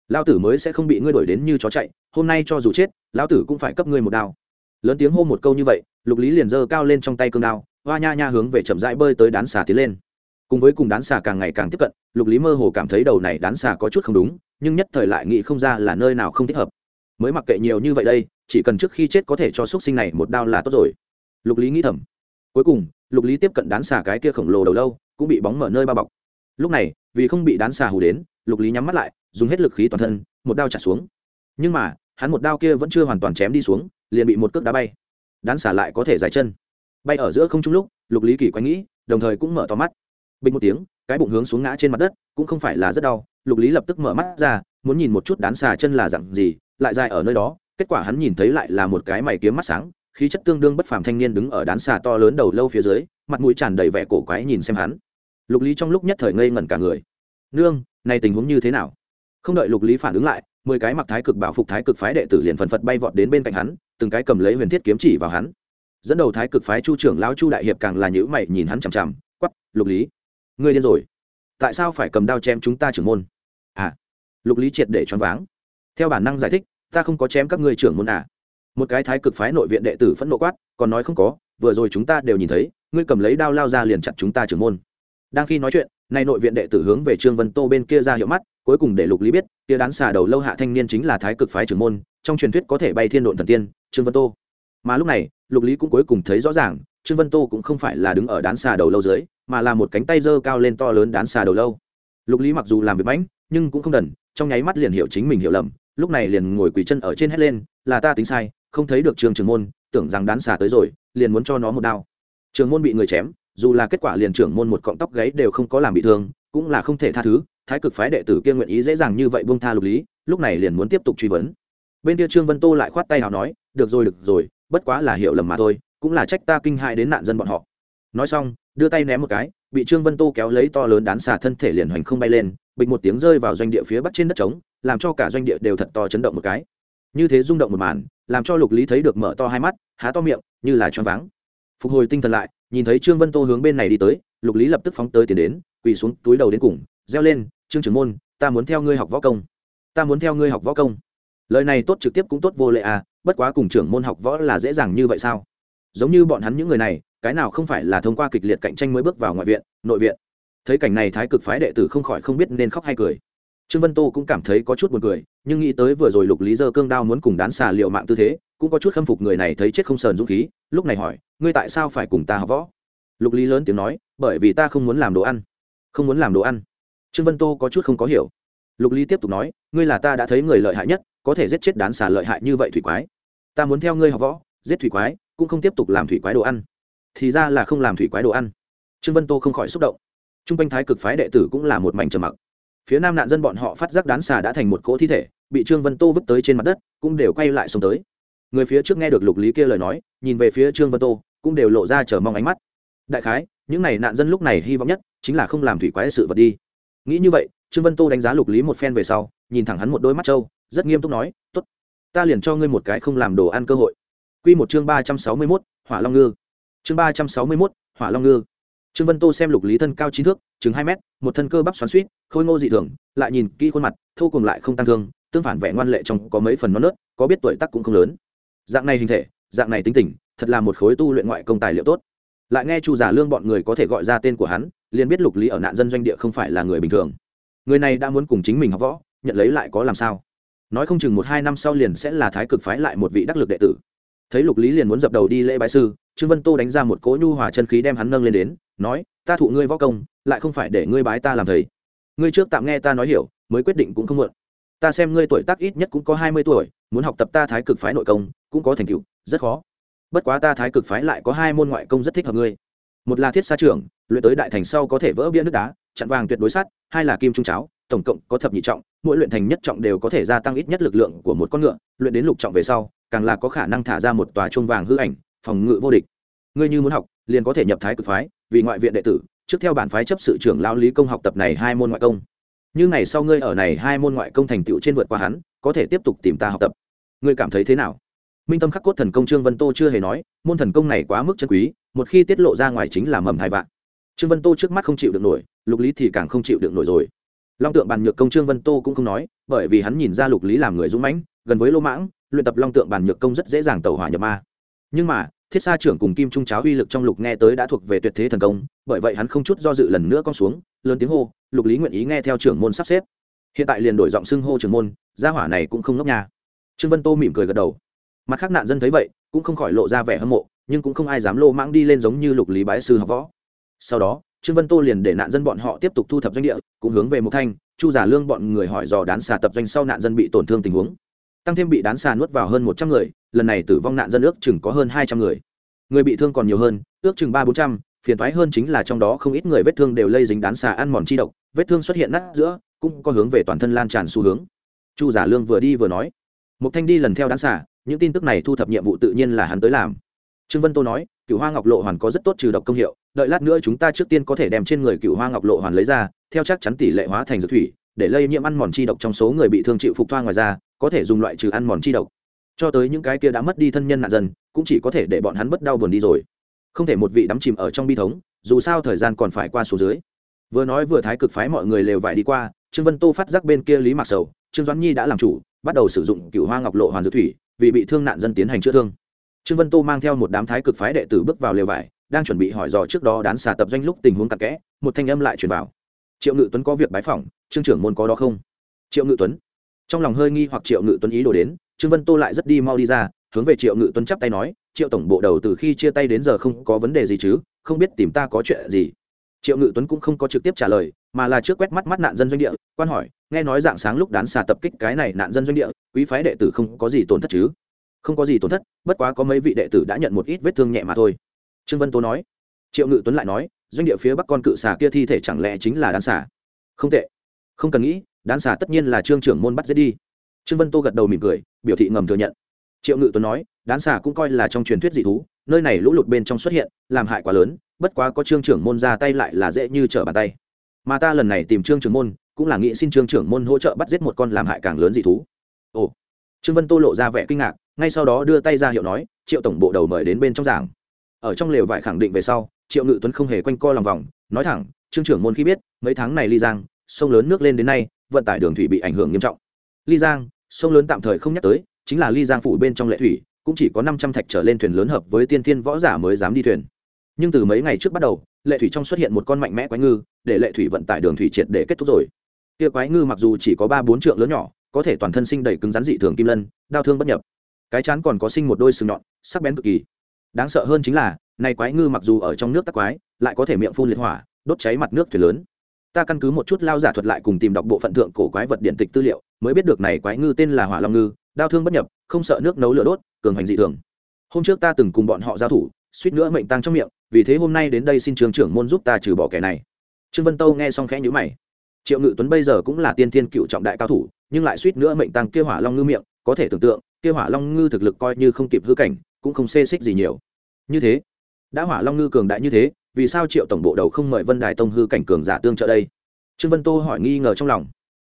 S1: lao tử mới sẽ không bị ngươi đuổi đến như chó chạy, hôm nay cho dù chết, lao tử cũng phải cấp ngươi một đao lớn tiếng hô một câu như vậy, lục lý liền giơ cao lên trong tay cương đao, hoa nha nha hướng về chậm rãi bơi tới đán xà tiến lên. Cùng với cùng đán xà càng ngày càng tiếp cận, lục lý mơ hồ cảm thấy đầu này đán xà có chút không đúng, nhưng nhất thời lại nghĩ không ra là nơi nào không thích hợp. Mới mặc kệ nhiều như vậy đây, chỉ cần trước khi chết có thể cho x u ấ t sinh này một đao là tốt rồi. Lục lý nghĩ thầm. Cuối cùng, lục lý tiếp cận đán xà cái kia khổng lồ đầu lâu, cũng bị bóng mở nơi bao bọc. Lúc này, vì không bị đán xà hù đến, lục lý nhắm mắt lại, dùng hết lực khí toàn thân, một đao trả xuống. Nhưng mà, hắn một đao kia vẫn chưa hoàn toàn chém đi xuống liền bị một cước đá bay. Đán xả lại có thể dài chân. Bay ở giữa không trung lúc, lục lý kỳ quay nghĩ, đồng thời cũng mở to mắt. Bình một tiếng, cái bụng hướng xuống ngã trên mặt đất, cũng không phải là rất đau. Lục lý lập tức mở mắt ra, muốn nhìn một chút đán xà chân là dặn gì, lại dài ở nơi đó, kết quả hắn nhìn thấy lại là một cái mày kiếm mắt sáng, khí chất tương đương bất phàm thanh niên đứng ở đán xà to lớn đầu lâu phía dưới, mặt mũi tràn đầy vẻ cổ quái nhìn xem hắn. Lục lý trong lúc nhất thời ngây ngẩn cả người. Nương, này tình huống như thế nào? Không đợi lục lý phản ứng lại, mười cái mặc thái cực bảo phục thái cực phái đệ tử liền phần phật bay vọt đến bên cạnh hắn từng cái cầm lấy huyền thiết kiếm chỉ vào hắn. Dẫn đầu thái cực phái chu trưởng lão chu đại hiệp càng là nhữ mày nhìn hắn chằm chằm quắp lục lý, ngươi điên rồi. Tại sao phải cầm đao chém chúng ta trưởng môn? À lục lý triệt để choáng váng. Theo bản năng giải thích, ta không có chém các ngươi trưởng môn à. Một cái thái cực phái nội viện đệ tử phẫn nộ quát, còn nói không có, vừa rồi chúng ta đều nhìn thấy, ngươi cầm lấy đao lao ra liền chặt chúng ta trưởng môn. Đang khi nói chuyện, nay nội viện đệ tử hướng về trương vân tô bên kia ra hiệu mắt, cuối cùng để lục lý biết, kia đán xà đầu lâu hạ thanh niên chính là thái cực phái trưởng môn, trong truyền thuyết có thể bay thiên độn thần tiên trương vân tô. Mà lúc này, lục lý cũng cuối cùng thấy rõ ràng, trương vân tô cũng không phải là đứng ở đán xà đầu lâu dưới, mà là một cánh tay giơ cao lên to lớn đán xà đầu lâu. Lục lý mặc dù làm việc mãnh, nhưng cũng không đần, trong nháy mắt liền hiểu chính mình hiểu lầm, lúc này liền ngồi quỳ chân ở trên hét lên, là ta tính sai, không thấy được trường trường môn, tưởng rằng đán xà tới rồi, liền muốn cho nó một đao. Trường môn bị người chém, dù là kết quả liền trưởng môn một cọng tóc gáy đều không có làm bị thương, cũng là không thể tha thứ, thái cực phái đệ tử kia nguyện ý dễ dàng như vậy buông tha lục lý, lúc này liền muốn tiếp tục truy vấn. Bên kia trương vân tô lại khoát tay nào nói được rồi được rồi, bất quá là hiểu lầm mà thôi, cũng là trách ta kinh hại đến nạn dân bọn họ. Nói xong, đưa tay ném một cái, bị trương vân tô kéo lấy to lớn đán xà thân thể liền hoành không bay lên bịch một tiếng rơi vào doanh địa phía bắc trên đất trống, làm cho cả doanh địa đều thật to chấn động một cái. Như thế rung động một màn, làm cho lục lý thấy được mở to hai mắt, há to miệng, như là choáng váng. Phục hồi tinh thần lại, nhìn thấy trương vân tô hướng bên này đi tới, lục lý lập tức phóng tới tiến đến, quỳ xuống túi đầu đến cùng, reo lên, trương trưởng môn, ta muốn theo ngươi học võ công. Ta muốn theo ngươi học võ công. Lời này tốt trực tiếp cũng tốt vô lệ à bất quá cùng trưởng môn học võ là dễ dàng như vậy sao? Giống như bọn hắn những người này, cái nào không phải là thông qua kịch liệt cạnh tranh mới bước vào ngoại viện, nội viện? Thấy cảnh này thái cực phái đệ tử không khỏi không biết nên khóc hay cười. Trương vân tô cũng cảm thấy có chút buồn cười, nhưng nghĩ tới vừa rồi lục lý dơ cương đao muốn cùng đán xà liệu mạng tư thế, cũng có chút khâm phục người này thấy chết không sờn dũng khí, lúc này hỏi, ngươi tại sao phải cùng ta học võ? Lục lý lớn tiếng nói, bởi vì ta không muốn làm đồ ăn. Không muốn làm đồ ăn? Trương vân tô có chút không có hiểu. Lục lý tiếp tục nói, ngươi là ta đã thấy người lợi hại nhất, có thể giết chết đán xà lợi hại như vậy thủy quái ta muốn theo ngươi học võ, giết thủy quái, cũng không tiếp tục làm thủy quái đồ ăn. Thì ra là không làm thủy quái đồ ăn. Trương vân tô không khỏi xúc động. T r u n g quanh thái cực phái đệ tử cũng là một mảnh trầm mặc. Phía nam nạn dân bọn họ phát giác đán xà đã thành một cỗ thi thể, bị trương vân tô vứt tới trên mặt đất, cũng đều quay lại xông tới. Người phía trước nghe được lục lý kia lời nói, nhìn về phía trương vân tô, cũng đều lộ ra chờ mong ánh mắt. Đại khái, những n à y nạn dân lúc này hy vọng nhất, chính là không làm thủy quái sự vật đi. Nghĩ như vậy, trương vân tô đánh giá lục lý một phen về sau, nhìn thẳng hắn một đôi mắt trâu, rất nghiêm túc nói t ố t ta liền cho ngươi một cái không làm đồ ăn cơ hội Quy một chương 361, Hỏa Long Ngư. Chương 361, Hỏa Long Ngư. Trương Vân Tô xem Lục Lý thân cao chín thước, chừng hai mét, một thân cơ bắp xoắn xuýt, khôi ngô dị thường, lại nhìn kỹ khuôn mặt, thu cùng lại không tăng thương, tương phản vẻ ngoan lệ trong có mấy phần non nớt, có biết tuổi tác cũng không lớn. Dạng này hình thể, dạng này tính tình, thật là một khối tu luyện ngoại công tài liệu tốt. Lại nghe Chu Giả Lương bọn người có thể gọi ra tên của hắn, liền biết Lục Lý ở nạn dân doanh địa không phải là người bình thường. Người này đã muốn cùng chính mình học võ, nhận lấy lại có làm sao? Nói không chừng một hai năm sau liền sẽ là thái cực phái lại một vị đắc lực đệ tử. Thấy lục lý liền muốn dập đầu đi lễ bái sư, trương vân tô đánh ra một cỗ nhu hòa chân khí đem hắn nâng lên đến, nói, ta thụ ngươi võ công, lại không phải để ngươi bái ta làm thầy. Ngươi trước tạm nghe ta nói hiểu, mới quyết định cũng không muộn. Ta xem ngươi tuổi tác ít nhất cũng có hai mươi tuổi, muốn học tập ta thái cực phái nội công, cũng có thành tựu, rất khó. Bất quá ta thái cực phái lại có hai môn ngoại công rất thích hợp ngươi. Một là thiết Sa trưởng, luyện tới đại thành sau có thể vỡ bia nước đá, chặn vàng tuyệt đối sắt, hai là kim trung cháo tổng cộng có thập nhị trọng, mỗi luyện thành nhất trọng đều có thể gia tăng ít nhất lực lượng của một con ngựa, luyện đến lục trọng về sau, càng là có khả năng thả ra một tòa chuông vàng hư ảnh, phòng ngự vô địch. Ngươi như muốn học, liền có thể nhập thái cực phái, vì ngoại viện đệ tử, trước theo bản phái chấp sự trưởng lao lý công học tập này hai môn ngoại công. Như ngày sau ngươi ở này hai môn ngoại công thành tựu trên vượt qua hắn, có thể tiếp tục tìm ta học tập. Ngươi cảm thấy thế nào? Minh tâm khắc cốt thần công trương vân tô chưa hề nói, môn thần công này quá mức chân quý, một khi tiết lộ ra ngoài chính là mầm hai vạn. Trương vân tô trước mắt không chịu được nổi, lục lý thì càng không chịu được nổi rồi long tượng bàn nhược công trương vân tô cũng không nói, bởi vì hắn nhìn ra lục lý làm người dũng mãnh, gần với lô mãng, luyện tập long tượng bàn nhược công rất dễ dàng tẩu hỏa nhập ma. Nhưng mà, thiết sa trưởng cùng kim trung cháo uy lực trong lục nghe tới đã thuộc về tuyệt thế thần công, bởi vậy hắn không chút do dự lần nữa con xuống, lớn tiếng hô, lục lý nguyện ý nghe theo trưởng môn sắp xếp. Hiện tại liền đổi giọng xưng hô trưởng môn, gia hỏa này cũng không ngốc nhà trương vân tô mỉm cười gật đầu. Mặt khác nạn dân thấy vậy, cũng không khỏi lộ ra vẻ hâm mộ, nhưng cũng không ai dám lô mãng đi lên giống như lục lý bái sư học võ. Sau đó trương vân tô liền để nạn dân bọn họ tiếp tục thu thập doanh địa, cũng hướng về Mộc thanh, chu giả lương bọn người hỏi dò đán xà tập doanh sau nạn dân bị tổn thương tình huống. Tăng thêm bị đán xà nuốt vào hơn một trăm người, lần này tử vong nạn dân ước chừng có hơn hai trăm người. Người bị thương còn nhiều hơn, ước chừng ba bốn trăm, phiền thoái hơn chính là trong đó không ít người vết thương đều lây dính đán xà ăn mòn chi độc, vết thương xuất hiện nát giữa, cũng có hướng về toàn thân lan tràn xu hướng. Chu giả lương vừa đi vừa nói, Mộc thanh đi lần theo đán xả những tin tức này thu thập nhiệm vụ tự nhiên là hắn tới làm. Trương vân tô nói cựu hoa ngọc lộ hoàn có rất tốt trừ độc công hiệu đợi lát nữa chúng ta trước tiên có thể đem trên người cựu hoa ngọc lộ hoàn lấy ra, theo chắc chắn tỷ lệ hóa thành dược thủy, để lây nhiễm ăn mòn chi độc trong số người bị thương chịu phục thoa ngoài ra có thể dùng loại trừ ăn mòn chi độc. Cho tới những cái kia đã mất đi thân nhân nạn dân, cũng chỉ có thể để bọn hắn bất đau buồn đi rồi. Không thể một vị đắm chìm ở trong bi thống, dù sao thời gian còn phải qua số dưới. Vừa nói vừa thái cực phái mọi người lều vải đi qua, trương vân tô phát giác bên kia lý mạc sầu, trương doãn nhi đã làm chủ, bắt đầu sử dụng cựu hoa ngọc lộ hoàn dược thủy, vì bị thương nạn dân tiến hành chữa thương. Trương vân tô mang theo một đám thái cực phái đệ tử bước vào lều vải đang chuẩn bị hỏi dò trước đó đán xà tập doanh lúc tình huống cặn kẽ, một thanh âm lại truyền vào. Triệu ngự tuấn có việc bái phỏng, trương trưởng môn có đó không? Triệu ngự tuấn. Trong lòng hơi nghi hoặc triệu ngự tuấn ý đồ đến, trương vân tô lại rất đi mau đi ra, hướng về triệu ngự tuấn chắp tay nói, triệu tổng bộ đầu từ khi chia tay đến giờ không có vấn đề gì chứ, không biết tìm ta có chuyện gì? Triệu ngự tuấn cũng không có trực tiếp trả lời, mà là trước quét mắt mắt nạn dân doanh địa, quan hỏi, nghe nói dạng sáng lúc đán xà tập kích cái này nạn dân doanh địa, quý phái đệ tử không có gì tổn thất chứ? Không có gì tổn thất, bất quá có mấy vị đệ tử đã nhận một ít vết thương nhẹ mà thôi trương vân tố nói. Triệu ngự tuấn lại nói, doanh địa phía bắc con cự xà kia thi thể chẳng lẽ chính là đán xà? Không tệ. Không cần nghĩ đán xà tất nhiên là trương trưởng môn bắt giết đi. Trương vân tô gật đầu mỉm cười, biểu thị ngầm thừa nhận. Triệu ngự tuấn nói đán xà cũng coi là trong truyền thuyết dị thú, nơi này lũ lụt bên trong xuất hiện, làm hại quá lớn, bất quá có trương trưởng môn ra tay lại là dễ như trở bàn tay. Mà ta lần này tìm trương trưởng môn, cũng là nghĩ xin trương trưởng môn hỗ trợ bắt giết một con làm hại càng lớn dị thú. Ồ. Trương vân tô lộ ra vẻ kinh ngạc, ngay sau đó đưa tay ra hiệu nói, triệu tổng bộ đầu mời đến bên trong giảng ở trong lều vải khẳng định về sau, triệu ngự tuấn không hề quanh co lòng vòng, nói thẳng, trương trưởng môn khi biết, mấy tháng này ly giang, sông lớn nước lên đến nay, vận tải đường thủy bị ảnh hưởng nghiêm trọng. Ly giang, sông lớn tạm thời không nhắc tới, chính là ly giang phủ bên trong lệ thủy, cũng chỉ có năm trăm thạch trở lên thuyền lớn hợp với tiên thiên võ giả mới dám đi thuyền. Nhưng từ mấy ngày trước bắt đầu, lệ thủy trong xuất hiện một con mạnh mẽ quái ngư, để lệ thủy vận tải đường thủy triệt để kết thúc rồi. Kia quái ngư mặc dù chỉ có ba bốn trượng lớn nhỏ, có thể toàn thân sinh đầy cứng rắn dị thường kim lân, đau thương bất nhập. Cái chán còn có sinh một đôi sừng nhọn, sắc bén cực kỳ đáng sợ hơn chính là, nay quái ngư mặc dù ở trong nước tắc quái, lại có thể miệng phun liệt hỏa, đốt cháy mặt nước thuyền lớn. Ta căn cứ một chút lao giả thuật lại cùng tìm đọc bộ phận thượng cổ quái vật điện tịch tư liệu, mới biết được này quái ngư tên là hỏa long ngư, đau thương bất nhập, không sợ nước nấu lửa đốt, cường hành dị thường. Hôm trước ta từng cùng bọn họ giao thủ, suýt nữa mệnh tăng trong miệng, vì thế hôm nay đến đây xin trường trưởng môn giúp ta trừ bỏ kẻ này. Trương vân tâu nghe xong khẽ nhữ mày. Triệu ngự tuấn bây giờ cũng là tiên thiên cựu trọng đại cao thủ, nhưng lại suýt nữa mệnh tăng kêu hỏa long ngư miệng, có thể tưởng tượng kêu hỏa long ngư thực lực coi như không kịp hư cảnh, cũng không xê xích gì nhiều như thế. Đã hỏa long ngư cường đại như thế, vì sao triệu tổng bộ đầu không mời vân đài tông hư cảnh cường giả tương trợ đây? Trương vân tô hỏi nghi ngờ trong lòng.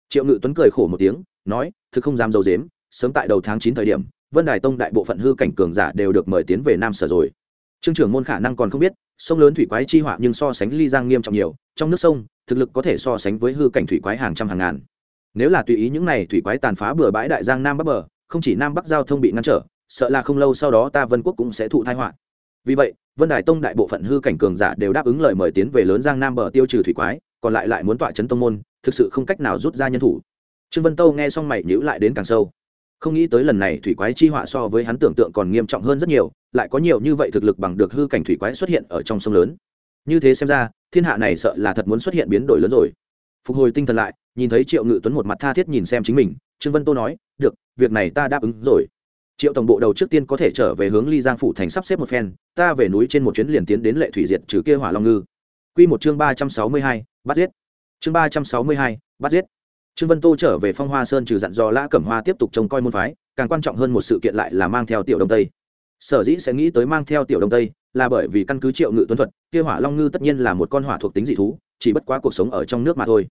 S1: Triệu ngự tuấn cười khổ một tiếng, nói, thực không dám dầu dếm sớm tại đầu tháng chín thời điểm, vân đài tông đại bộ phận hư cảnh cường giả đều được mời tiến về nam sở rồi. Trương trưởng môn khả năng còn không biết, sông lớn thủy quái chi họa nhưng so sánh ly giang nghiêm trọng nhiều, trong nước sông, thực lực có thể so sánh với hư cảnh thủy quái hàng trăm hàng ngàn. Nếu là tùy ý những này thủy quái tàn phá bừa bãi đại giang nam bắc bờ, không chỉ nam bắc giao thông bị ngăn trở, sợ là không lâu sau đó ta vân quốc cũng sẽ thụ thai họa vì vậy, vân đài tông đại bộ phận hư cảnh cường giả đều đáp ứng lời mời tiến về lớn giang nam bờ tiêu trừ thủy quái, còn lại lại muốn tọa chấn tông môn, thực sự không cách nào rút ra nhân thủ. Trương vân tâu nghe xong mày nhữ lại đến càng sâu. Không nghĩ tới lần này thủy quái chi họa so với hắn tưởng tượng còn nghiêm trọng hơn rất nhiều, lại có nhiều như vậy thực lực bằng được hư cảnh thủy quái xuất hiện ở trong sông lớn. Như thế xem ra, thiên hạ này sợ là thật muốn xuất hiện biến đổi lớn rồi. Phục hồi tinh thần lại, nhìn thấy triệu ngự tuấn một mặt tha thiết nhìn xem chính mình, trương vân tô nói, được, việc này ta đáp ứng rồi triệu tổng bộ đầu trước tiên có thể trở về hướng ly giang phủ thành sắp xếp một phen, ta về núi trên một chuyến liền tiến đến lệ thủy diệt trừ kia hỏa long ngư. Q một chương ba trăm sáu mươi hai, bắt giết. Chương ba trăm sáu mươi hai, bắt giết. Trương vân tô trở về phong hoa sơn trừ dặn dò lã cẩm hoa tiếp tục trông coi môn phái, càng quan trọng hơn một sự kiện lại là mang theo tiểu đông tây. Sở dĩ sẽ nghĩ tới mang theo tiểu đông tây là bởi vì căn cứ triệu ngự tuấn thuật, kia hỏa long ngư tất nhiên là một con hỏa thuộc tính dị thú, chỉ bất quá cuộc sống ở trong nước mà thôi.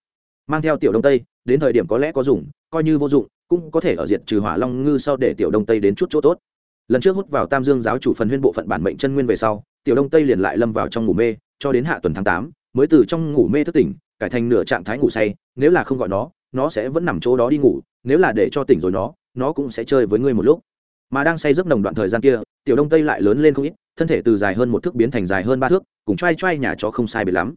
S1: Mang theo tiểu đông tây, đến thời điểm có lẽ có dùng, coi như vô dụng cũng có thể ở diệt trừ hỏa long ngư sau để tiểu đông tây đến chút chỗ tốt. Lần trước hút vào tam dương giáo chủ phần huyên bộ phận bản mệnh chân nguyên về sau, tiểu đông tây liền lại lâm vào trong ngủ mê, cho đến hạ tuần tháng tám, mới từ trong ngủ mê thức tỉnh, cải thành nửa trạng thái ngủ say, nếu là không gọi nó nó sẽ vẫn nằm chỗ đó đi ngủ, nếu là để cho tỉnh rồi nó nó cũng sẽ chơi với ngươi một lúc. Mà đang say giấc nồng đoạn thời gian kia, tiểu đông tây lại lớn lên không ít, thân thể từ dài hơn một thước biến thành dài hơn ba thước, cùng t r a i t r a i nhà chó không sai biệt lắm.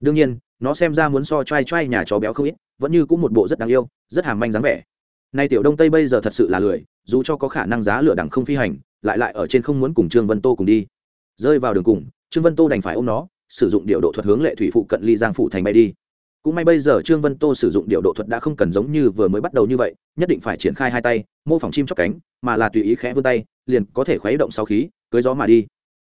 S1: Đương nhiên, nó xem ra muốn so t r a i t r a i nhà chó béo không ít, vẫn như cũng một bộ rất đáng yêu, rất hàm manh dáng vẻ nay tiểu đông tây bây giờ thật sự là lười, dù cho có khả năng giá lửa đẳng không phi hành, lại lại ở trên không muốn cùng trương vân tô cùng đi. Rơi vào đường cùng, trương vân tô đành phải ôm nó, sử dụng điệu độ thuật hướng lệ thủy phụ cận ly giang phụ thành bay đi. Cũng may bây giờ trương vân tô sử dụng điệu độ thuật đã không cần giống như vừa mới bắt đầu như vậy, nhất định phải triển khai hai tay, mô phỏng chim chóc cánh, mà là tùy ý khẽ vươn tay, liền có thể khuấy động sau khí, cưới gió mà đi.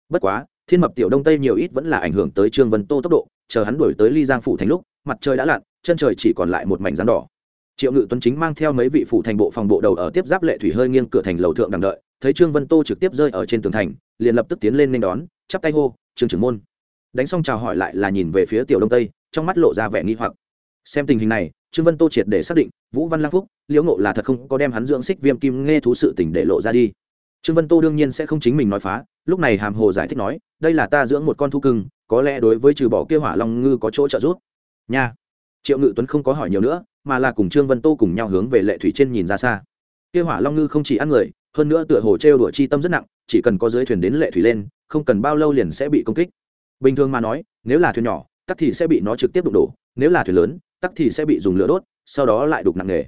S1: Bất quá, thiên mập tiểu đông tây nhiều ít vẫn là ảnh hưởng tới trương vân tô tốc độ, chờ hắn đuổi tới ly giang phủ thành lúc, mặt trời đã lặn, chân trời chỉ còn lại một mảnh rắn đỏ triệu ngự tuấn chính mang theo mấy vị phụ thành bộ phòng bộ đầu ở tiếp giáp lệ thủy hơi nghiêng cửa thành lầu thượng đằng đợi, thấy trương vân tô trực tiếp rơi ở trên tường thành, liền lập tức tiến lên nên đón, chắp tay hô, trương trưởng môn. Đánh xong chào hỏi lại là nhìn về phía tiểu đông tây, trong mắt lộ ra vẻ nghi hoặc. Xem tình hình này, trương vân tô triệt để xác định, vũ văn lang phúc, liễu ngộ là thật không có đem hắn dưỡng xích viêm kim nghe thú sự tỉnh để lộ ra đi. Trương vân tô đương nhiên sẽ không chính mình nói phá, lúc này hàm hồ giải thích nói, đây là ta dưỡng một con thu cưng, có lẽ đối với trừ bỏ kia hỏa long ngư có chỗ trợ giúp. Nha triệu ngự tuấn không có hỏi nhiều nữa, mà là cùng trương vân tô cùng nhau hướng về lệ thủy trên nhìn ra xa. Kia hỏa long ngư không chỉ ăn người, hơn nữa tựa hồ trêu đùa chi tâm rất nặng, chỉ cần có dưới thuyền đến lệ thủy lên, không cần bao lâu liền sẽ bị công kích. Bình thường mà nói, nếu là thuyền nhỏ, tắc thì sẽ bị nó trực tiếp đụng đổ, nếu là thuyền lớn, tắc thì sẽ bị dùng lửa đốt, sau đó lại đục nặng nghề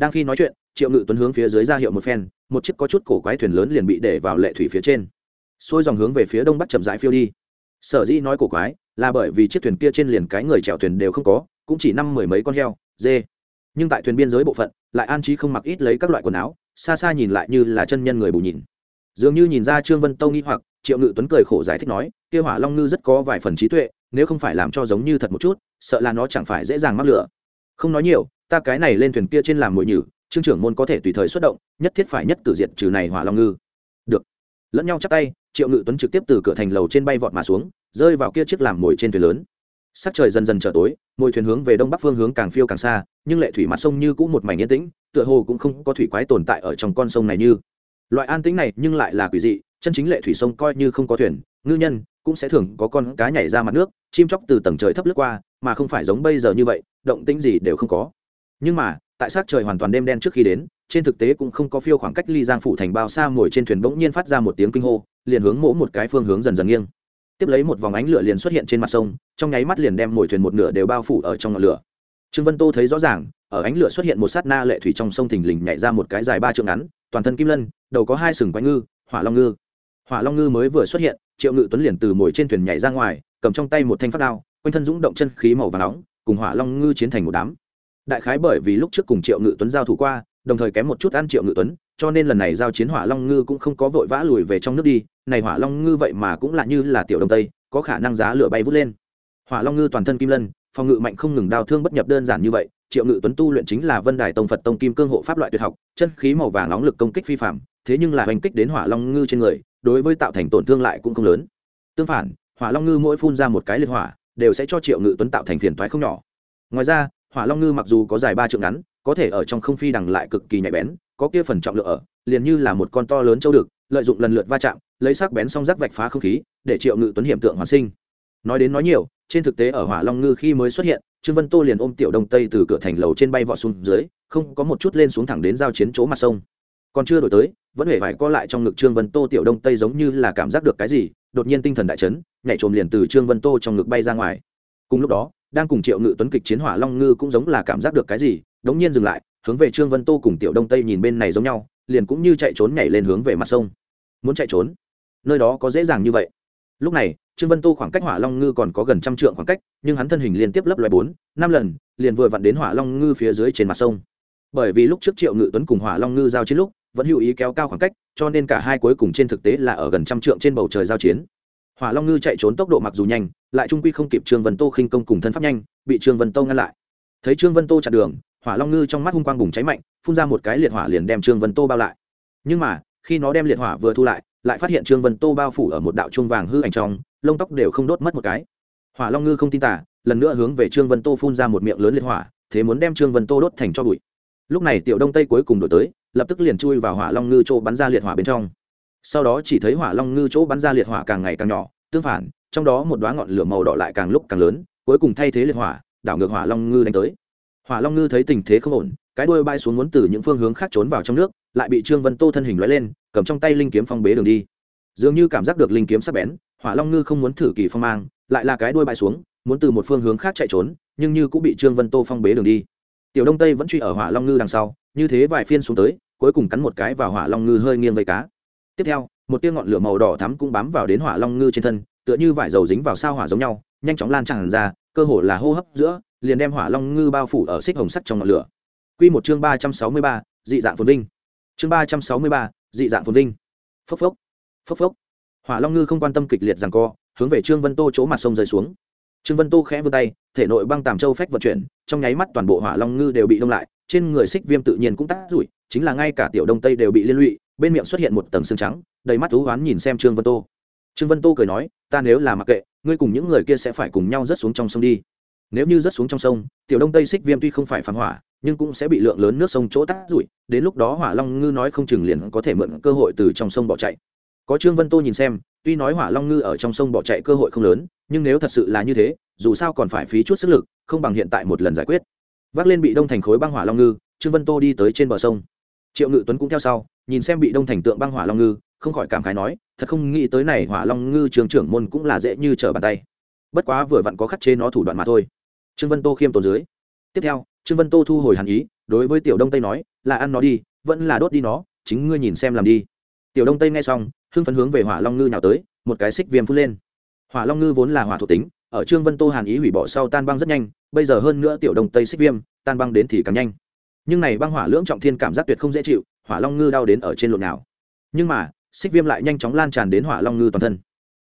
S1: đang khi nói chuyện, triệu ngự tuấn hướng phía dưới ra hiệu một phen, một chiếc có chút cổ quái thuyền lớn liền bị để vào lệ thủy phía trên. Xuôi dòng hướng về phía đông bắc chậm rãi phiêu đi. Sở dĩ nói cổ quái, là bởi vì chiếc thuyền kia trên liền cái người chèo thuyền đều không có cũng chỉ năm mười mấy con heo, dê. Nhưng tại thuyền biên giới bộ phận, lại an trí không mặc ít lấy các loại quần áo, xa xa nhìn lại như là chân nhân người bù nhìn. Dường như nhìn ra trương vân tâu nghĩ hoặc, triệu ngự tuấn cười khổ giải thích nói, kia hỏa long ngư rất có vài phần trí tuệ, nếu không phải làm cho giống như thật một chút, sợ là nó chẳng phải dễ dàng mắc lửa. Không nói nhiều, ta cái này lên thuyền kia trên làm mồi nhử, trương trưởng môn có thể tùy thời xuất động, nhất thiết phải nhất cử diệt trừ này hỏa long ngư. Được. Lẫn nhau chắc tay, triệu ngự tuấn trực tiếp từ cửa thành lầu trên bay vọt mà xuống, rơi vào kia chiếc làm mồi trên thuyền lớn sắc trời dần dần trở tối mồi thuyền hướng về đông bắc phương hướng càng phiêu càng xa, nhưng lệ thủy mặt sông như cũng một mảnh yên tĩnh, tựa hồ cũng không có thủy quái tồn tại ở trong con sông này như. Loại an tĩnh này nhưng lại là quỷ dị, chân chính lệ thủy sông coi như không có thuyền, ngư nhân cũng sẽ thường có con cá nhảy ra mặt nước, chim chóc từ tầng trời thấp lướt qua, mà không phải giống bây giờ như vậy, động tĩnh gì đều không có. Nhưng mà, tại sát trời hoàn toàn đêm đen trước khi đến, trên thực tế cũng không có phiêu khoảng cách ly giang phủ thành bao xa ngồi trên thuyền bỗng nhiên phát ra một tiếng kinh hô, liền hướng mỗ một cái phương hướng dần dần nghiêng tiếp lấy một vòng ánh lửa liền xuất hiện trên mặt sông, trong nháy mắt liền đem mồi thuyền một nửa đều bao phủ ở trong ngọn lửa. Trương vân tô thấy rõ ràng, ở ánh lửa xuất hiện một sát na lệ thủy trong sông thình lình nhảy ra một cái dài ba trượng ngắn, toàn thân kim lân, đầu có hai sừng quanh ngư, hỏa long ngư. Hỏa long ngư mới vừa xuất hiện, triệu ngự tuấn liền từ mồi trên thuyền nhảy ra ngoài, cầm trong tay một thanh phát đao, quanh thân dũng động chân khí màu và nóng, cùng hỏa long ngư chiến thành một đám. Đại khái bởi vì lúc trước cùng triệu ngự tuấn giao thủ qua, đồng thời kém một chút ăn triệu ngự tuấn, cho nên lần này giao chiến hỏa long ngư cũng không có vội vã lùi về trong nước đi này hỏa long ngư vậy mà cũng là như là tiểu đông tây, có khả năng giá lửa bay vút lên. Hỏa long ngư toàn thân kim lân, phòng ngự mạnh không ngừng đao thương bất nhập đơn giản như vậy, triệu ngự tuấn tu luyện chính là vân đài tông phật tông kim cương hộ pháp loại tuyệt học, chân khí màu vàng nóng lực công kích phi phạm, thế nhưng là hành kích đến hỏa long ngư trên người, đối với tạo thành tổn thương lại cũng không lớn. Tương phản, hỏa long ngư mỗi phun ra một cái liệt hỏa, đều sẽ cho triệu ngự tuấn tạo thành phiền toái không nhỏ. Ngoài ra, hỏa long ngư mặc dù có dài ba trượng ngắn, có thể ở trong không phi đằng lại cực kỳ nhạy bén, có kia phần trọng lượng ở, liền như là một con to lớn châu đực lợi dụng lần lượt va chạm, lấy sắc bén song rắc vạch phá không khí, để triệu ngự tuấn hiểm tượng hoàn sinh. Nói đến nói nhiều, trên thực tế ở hỏa long ngư khi mới xuất hiện, trương vân tô liền ôm tiểu đông tây từ cửa thành lầu trên bay vọt xuống dưới, không có một chút lên xuống thẳng đến giao chiến chỗ mặt sông. Còn chưa đổi tới, vẫn hề phải co lại trong ngực trương vân tô, tiểu đông tây giống như là cảm giác được cái gì, đột nhiên tinh thần đại chấn, nhảy trồm liền từ trương vân tô trong ngực bay ra ngoài. Cùng lúc đó, đang cùng triệu ngự tuấn kịch chiến hỏa long ngư cũng giống là cảm giác được cái gì, đống nhiên dừng lại, hướng về trương vân tô cùng tiểu đông tây nhìn bên này giống nhau, liền cũng như chạy trốn nhảy lên hướng về mặt sông muốn chạy trốn. Nơi đó có dễ dàng như vậy. Lúc này, trương vân tô khoảng cách hỏa long ngư còn có gần trăm trượng khoảng cách, nhưng hắn thân hình liên tiếp lấp loại bốn, năm lần, liền vừa vặn đến hỏa long ngư phía dưới trên mặt sông. Bởi vì lúc trước triệu ngự tuấn cùng hỏa long ngư giao chiến lúc, vẫn hữu ý kéo cao khoảng cách, cho nên cả hai cuối cùng trên thực tế là ở gần trăm trượng trên bầu trời giao chiến. Hỏa long ngư chạy trốn tốc độ mặc dù nhanh, lại trung quy không kịp trương vân tô khinh công cùng thân pháp nhanh, bị trương vân tô ngăn lại. Thấy trương vân tô chặn đường, hỏa long ngư trong mắt hung quang bùng cháy mạnh, phun ra một cái liệt hỏa liền đem trương vân tô bao lại. Nhưng mà khi nó đem liệt hỏa vừa thu lại lại phát hiện trương vân tô bao phủ ở một đạo chuông vàng hư ảnh trong, lông tóc đều không đốt mất một cái. Hỏa long ngư không tin tả lần nữa hướng về trương vân tô phun ra một miệng lớn liệt hỏa, thế muốn đem trương vân tô đốt thành cho bụi. Lúc này tiểu đông tây cuối cùng đổi tới, lập tức liền chui vào hỏa long ngư chỗ bắn ra liệt hỏa bên trong. Sau đó chỉ thấy hỏa long ngư chỗ bắn ra liệt hỏa càng ngày càng nhỏ, tương phản, trong đó một đoá ngọn lửa màu đỏ lại càng lúc càng lớn, cuối cùng thay thế liệt hỏa, đảo ngược hỏa long ngư đánh tới. Hỏa long ngư thấy tình thế không ổn, cái đuôi bay xuống muốn từ những phương hướng khác trốn vào trong nước lại bị trương vân tô thân hình lóe lên cầm trong tay linh kiếm phong bế đường đi. Dường như cảm giác được linh kiếm sắp bén hỏa long ngư không muốn thử kỳ phong mang lại là cái đuôi bại xuống muốn từ một phương hướng khác chạy trốn nhưng như cũng bị trương vân tô phong bế đường đi. Tiểu đông tây vẫn truy ở hỏa long ngư đằng sau như thế vài phiên xuống tới cuối cùng cắn một cái vào hỏa long ngư hơi nghiêng vây cá. Tiếp theo một tia ngọn lửa màu đỏ thắm cũng bám vào đến hỏa long ngư trên thân tựa như vải dầu dính vào sao hỏa giống nhau nhanh chóng lan tràn ra cơ hồ là hô hấp giữa liền đem hỏa long ngư bao phủ ở xích hồng sắt trong ngọn lửa. Quy một chương ba trăm sáu mươi ba, dị dạng phồn vinh. Chương ba trăm sáu mươi ba, dị dạng phồn vinh. Phốc phốc, phốc phốc. Hỏa Long Ngư không quan tâm kịch liệt giằng co, hướng về Trương Vân Tô chỗ mặt sông rơi xuống. Trương Vân Tô khẽ vươn tay, thể nội băng tàm châu phách vận chuyển, trong nháy mắt toàn bộ Hỏa Long Ngư đều bị đông lại, trên người xích viêm tự nhiên cũng tắt rủi chính là ngay cả tiểu đông tây đều bị liên lụy bên miệng xuất hiện một tầng xương trắng đầy mắt thú oán nhìn xem trương vân tô trương vân tô cười nói ta nếu là mặc kệ ngươi cùng những người kia sẽ phải cùng nhau rớt xuống trong sông đi nếu như rớt xuống trong sông tiểu đông tây xích viêm tuy không phải phản hỏa nhưng cũng sẽ bị lượng lớn nước sông chỗ tắt rủi, đến lúc đó hỏa long ngư nói không chừng liền có thể mượn cơ hội từ trong sông bỏ chạy. Có trương vân tô nhìn xem, tuy nói hỏa long ngư ở trong sông bỏ chạy cơ hội không lớn, nhưng nếu thật sự là như thế, dù sao còn phải phí chút sức lực, không bằng hiện tại một lần giải quyết. Vác lên bị đông thành khối băng hỏa long ngư, trương vân tô đi tới trên bờ sông. Triệu ngự tuấn cũng theo sau, nhìn xem bị đông thành tượng băng hỏa long ngư, không khỏi cảm khái nói, thật không nghĩ tới này hỏa long ngư trường trưởng môn cũng là dễ như trở bàn tay. Bất quá vừa vặn có khắc chế nó thủ đoạn mà thôi. Trương vân tô khiêm tốn dưới. Tiếp theo trương vân tô thu hồi hàn ý, đối với tiểu đông tây nói, là ăn nó đi, vẫn là đốt đi nó, chính ngươi nhìn xem làm đi. Tiểu đông tây nghe xong, hưng phấn hướng về hỏa long ngư nhào tới, một cái xích viêm phun lên. Hỏa long ngư vốn là hỏa thuộc tính, ở trương vân tô hàn ý hủy bỏ sau tan băng rất nhanh, bây giờ hơn nữa tiểu đông tây xích viêm, tan băng đến thì càng nhanh. Nhưng này băng hỏa lưỡng trọng thiên cảm giác tuyệt không dễ chịu, hỏa long ngư đau đến ở trên lộn nào. Nhưng mà, xích viêm lại nhanh chóng lan tràn đến hỏa long ngư toàn thân.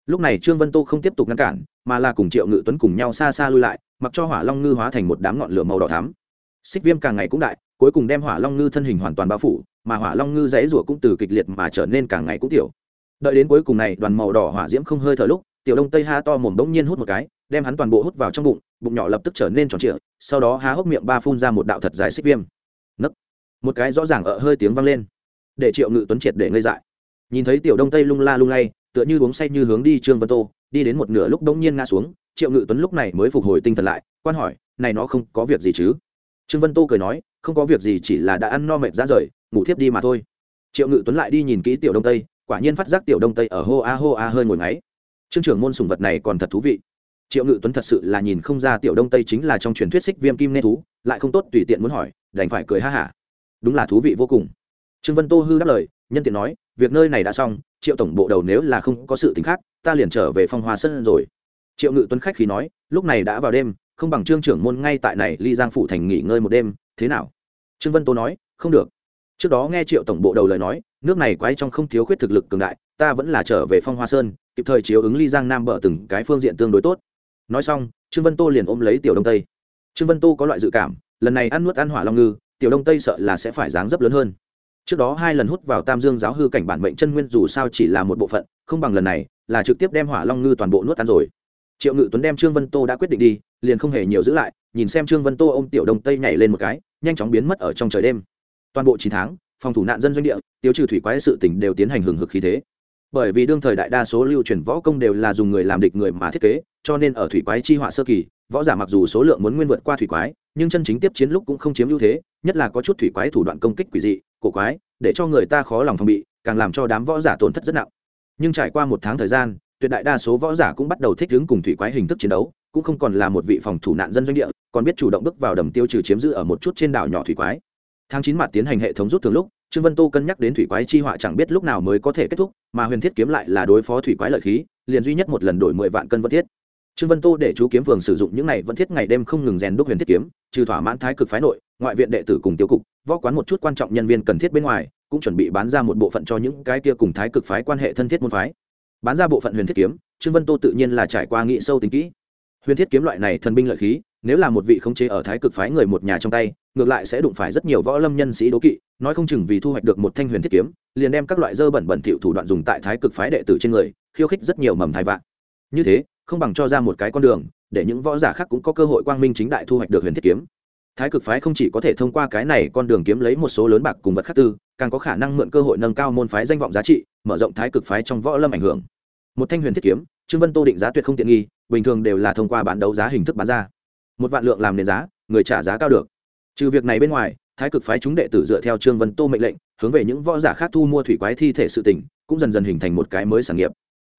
S1: Lúc này trương vân tô không tiếp tục ngăn cản, mà là cùng triệu ngự tuấn cùng nhau xa xa lui lại, mặc cho hỏa long ngư hóa thành một đám ngọn lửa màu đỏ thắm xích viêm càng ngày cũng đại, cuối cùng đem hỏa long ngư thân hình hoàn toàn bao phủ, mà hỏa long ngư dãy rủa cũng từ kịch liệt mà trở nên càng ngày cũng tiểu. Đợi đến cuối cùng này, đoàn màu đỏ hỏa diễm không hơi thở lúc, tiểu đông tây ha to mồm bỗng nhiên hút một cái, đem hắn toàn bộ hút vào trong bụng bụng nhỏ lập tức trở nên tròn trịa, sau đó há hốc miệng ba phun ra một đạo thật dài xích viêm. Nấc. Một cái rõ ràng ở hơi tiếng vang lên. Để triệu ngự tuấn triệt để ngây dại. Nhìn thấy tiểu đông tây lung la lung lay, tựa như uống say như hướng đi trương vân tô, đi đến một nửa lúc bỗng nhiên ngã xuống, triệu ngự tuấn lúc này mới phục hồi tinh thần lại, quan hỏi, này nó không có việc gì chứ? Trương vân tô cười nói, không có việc gì chỉ là đã ăn no mệt ra rời, ngủ thiếp đi mà thôi. Triệu ngự tuấn lại đi nhìn kỹ tiểu đông tây, quả nhiên phát giác tiểu đông tây ở hô a hô a hơi ngồi ngáy. Trương trưởng môn sùng vật này còn thật thú vị. Triệu ngự tuấn thật sự là nhìn không ra tiểu đông tây chính là trong truyền thuyết xích viêm kim nê thú, lại không tốt tùy tiện muốn hỏi, đành phải cười ha hả. Đúng là thú vị vô cùng. Trương vân tô hư đáp lời, nhân tiện nói, việc nơi này đã xong, triệu tổng bộ đầu nếu là không có sự t ì n h khác, ta liền trở về phong hoa sân rồi. Triệu ngự tuấn khách khi nói, lúc này đã vào đêm không bằng trương trưởng môn ngay tại này ly giang phủ thành nghỉ ngơi một đêm, thế nào? Trương vân tô nói, không được. Trước đó nghe triệu tổng bộ đầu lời nói, nước này quái trong không thiếu khuyết thực lực cường đại, ta vẫn là trở về phong hoa sơn, kịp thời chiếu ứng ly giang nam bờ từng cái phương diện tương đối tốt. Nói xong, trương vân tô liền ôm lấy tiểu đông tây. Trương vân tô có loại dự cảm, lần này ăn nuốt ăn hỏa long ngư, tiểu đông tây sợ là sẽ phải dáng dấp lớn hơn. Trước đó hai lần hút vào tam dương giáo hư cảnh bản mệnh chân nguyên dù sao chỉ là một bộ phận, không bằng lần này là trực tiếp đem hỏa long ngư toàn bộ nuốt ăn rồi triệu ngự tuấn đem trương vân tô đã quyết định đi, liền không hề nhiều giữ lại, nhìn xem trương vân tô ô m tiểu đông tây nhảy lên một cái, nhanh chóng biến mất ở trong trời đêm. Toàn bộ chín tháng, phòng thủ nạn dân doanh địa, tiêu trừ thủy quái sự tỉnh đều tiến hành hừng hực khí thế. Bởi vì đương thời đại đa số lưu truyền võ công đều là dùng người làm địch người mà thiết kế, cho nên ở thủy quái chi họa sơ kỳ, võ giả mặc dù số lượng muốn nguyên vượt qua thủy quái, nhưng chân chính tiếp chiến lúc cũng không chiếm ưu thế, nhất là có chút thủy quái thủ đoạn công kích quỷ dị, cổ quái, để cho người ta khó lòng phòng bị, càng làm cho đám võ giả tổn thất rất nặng. Nhưng trải qua một tháng thời gian tuyệt đại đa số võ giả cũng bắt đầu thích ứng cùng thủy quái hình thức chiến đấu, cũng không còn là một vị phòng thủ nạn dân doanh địa, còn biết chủ động bước vào đầm tiêu trừ chiếm giữ ở một chút trên đảo nhỏ thủy quái. Tháng chín mặt tiến hành hệ thống rút thường lúc, trương vân tô cân nhắc đến thủy quái chi họa chẳng biết lúc nào mới có thể kết thúc, mà huyền thiết kiếm lại là đối phó thủy quái lợi khí, liền duy nhất một lần đổi mười vạn cân vân thiết. Trương vân tô để chú kiếm phường sử dụng những này vẫn thiết ngày đêm không ngừng rèn đúc huyền thiết kiếm, trừ thỏa mãn thái cực phái nội, ngoại viện đệ tử cùng tiêu cục, võ quán một chút quan trọng nhân viên cần thiết bên ngoài, cũng chuẩn bị bán ra một bộ phận cho những cái kia cùng thái cực phái quan hệ thân thiết môn phái bán ra bộ phận huyền thiết kiếm, trương vân tô tự nhiên là trải qua nghị sâu tính kỹ. Huyền thiết kiếm loại này thần binh lợi khí, nếu là một vị khống chế ở thái cực phái người một nhà trong tay, ngược lại sẽ đụng phải rất nhiều võ lâm nhân sĩ đố kỵ, nói không chừng vì thu hoạch được một thanh huyền thiết kiếm, liền đem các loại dơ bẩn bẩn thiệu thủ đoạn dùng tại thái cực phái đệ tử trên người, khiêu khích rất nhiều mầm thai vạn. Như thế, không bằng cho ra một cái con đường, để những võ giả khác cũng có cơ hội quang minh chính đại thu hoạch được huyền thiết kiếm. Thái cực phái không chỉ có thể thông qua cái này con đường kiếm lấy một số lớn bạc cùng vật khác tư, càng có khả năng mượn cơ hội nâng cao môn phái danh vọng giá trị, mở rộng thái cực phái trong võ lâm ảnh hưởng một thanh huyền thiết kiếm, trương vân tô định giá tuyệt không tiện nghi, bình thường đều là thông qua bán đấu giá hình thức bán ra. Một vạn lượng làm nền giá, người trả giá cao được. Trừ việc này bên ngoài, thái cực phái chúng đệ tử dựa theo trương vân tô mệnh lệnh, hướng về những võ giả khác thu mua thủy quái thi thể sự tỉnh cũng dần dần hình thành một cái mới sản nghiệp.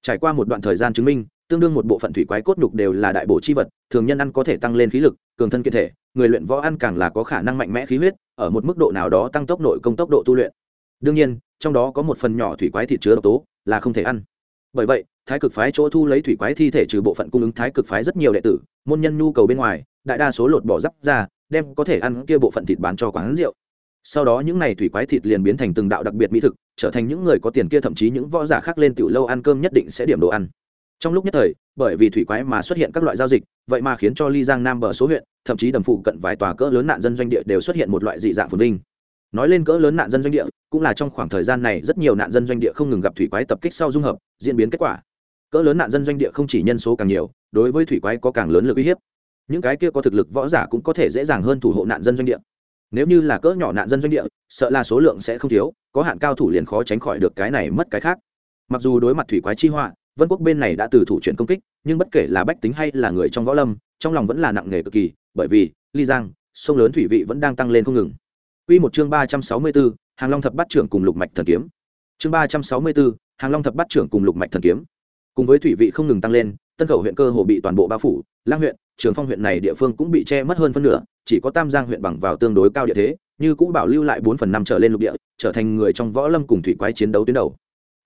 S1: Trải qua một đoạn thời gian chứng minh, tương đương một bộ phận thủy quái cốt nhục đều là đại bổ chi vật, thường nhân ăn có thể tăng lên khí lực, cường thân kiện thể, người luyện võ ăn càng là có khả năng mạnh mẽ khí huyết, ở một mức độ nào đó tăng tốc nội công tốc độ tu luyện. Đương nhiên, trong đó có một phần nhỏ thủy quái thịt chứa độc tố, là không thể ăn bởi vậy, thái cực phái chỗ thu lấy thủy quái thi thể trừ bộ phận cung ứng thái cực phái rất nhiều đệ tử, môn nhân nhu cầu bên ngoài, đại đa số lột bỏ giáp ra, đem có thể ăn kia bộ phận thịt bán cho quán rượu. Sau đó những này thủy quái thịt liền biến thành từng đạo đặc biệt mỹ thực, trở thành những người có tiền kia thậm chí những võ giả khác lên tiểu lâu ăn cơm nhất định sẽ điểm đồ ăn. Trong lúc nhất thời, bởi vì thủy quái mà xuất hiện các loại giao dịch, vậy mà khiến cho ly giang nam bờ số huyện, thậm chí đầm phụ cận vài tòa cỡ lớn nạn dân doanh địa đều xuất hiện một loại dị dạng phồn vinh nói lên cỡ lớn nạn dân doanh địa, cũng là trong khoảng thời gian này rất nhiều nạn dân doanh địa không ngừng gặp thủy quái tập kích sau dung hợp, diễn biến kết quả. Cỡ lớn nạn dân doanh địa không chỉ nhân số càng nhiều, đối với thủy quái có càng lớn lực uy hiếp. Những cái kia có thực lực võ giả cũng có thể dễ dàng hơn thủ hộ nạn dân doanh địa. Nếu như là cỡ nhỏ nạn dân doanh địa, sợ là số lượng sẽ không thiếu, có hạn cao thủ liền khó tránh khỏi được cái này mất cái khác. Mặc dù đối mặt thủy quái chi họa, vân quốc bên này đã từ thủ chuyển công kích, nhưng bất kể là bách tính hay là người trong võ lâm, trong lòng vẫn là nặng nề cực kỳ, bởi vì ly giang, sông lớn thủy vị vẫn đang tăng lên không ngừng. Quy một chương ba trăm sáu mươi 364, Hàng Long thập bát trưởng cùng lục mạch thần kiếm. Chương ba trăm sáu mươi 364, Hàng Long thập bát trưởng cùng lục mạch thần kiếm. Cùng với thủy vị không ngừng tăng lên, Tân Khẩu huyện cơ hồ bị toàn bộ bao phủ, Lang huyện, Trường Phong huyện này địa phương cũng bị che mất hơn phân nửa, chỉ có Tam Giang huyện bằng vào tương đối cao địa thế, như cũng bảo lưu lại bốn phần năm trở lên lục địa, trở thành người trong võ lâm cùng thủy quái chiến đấu tuyến đầu.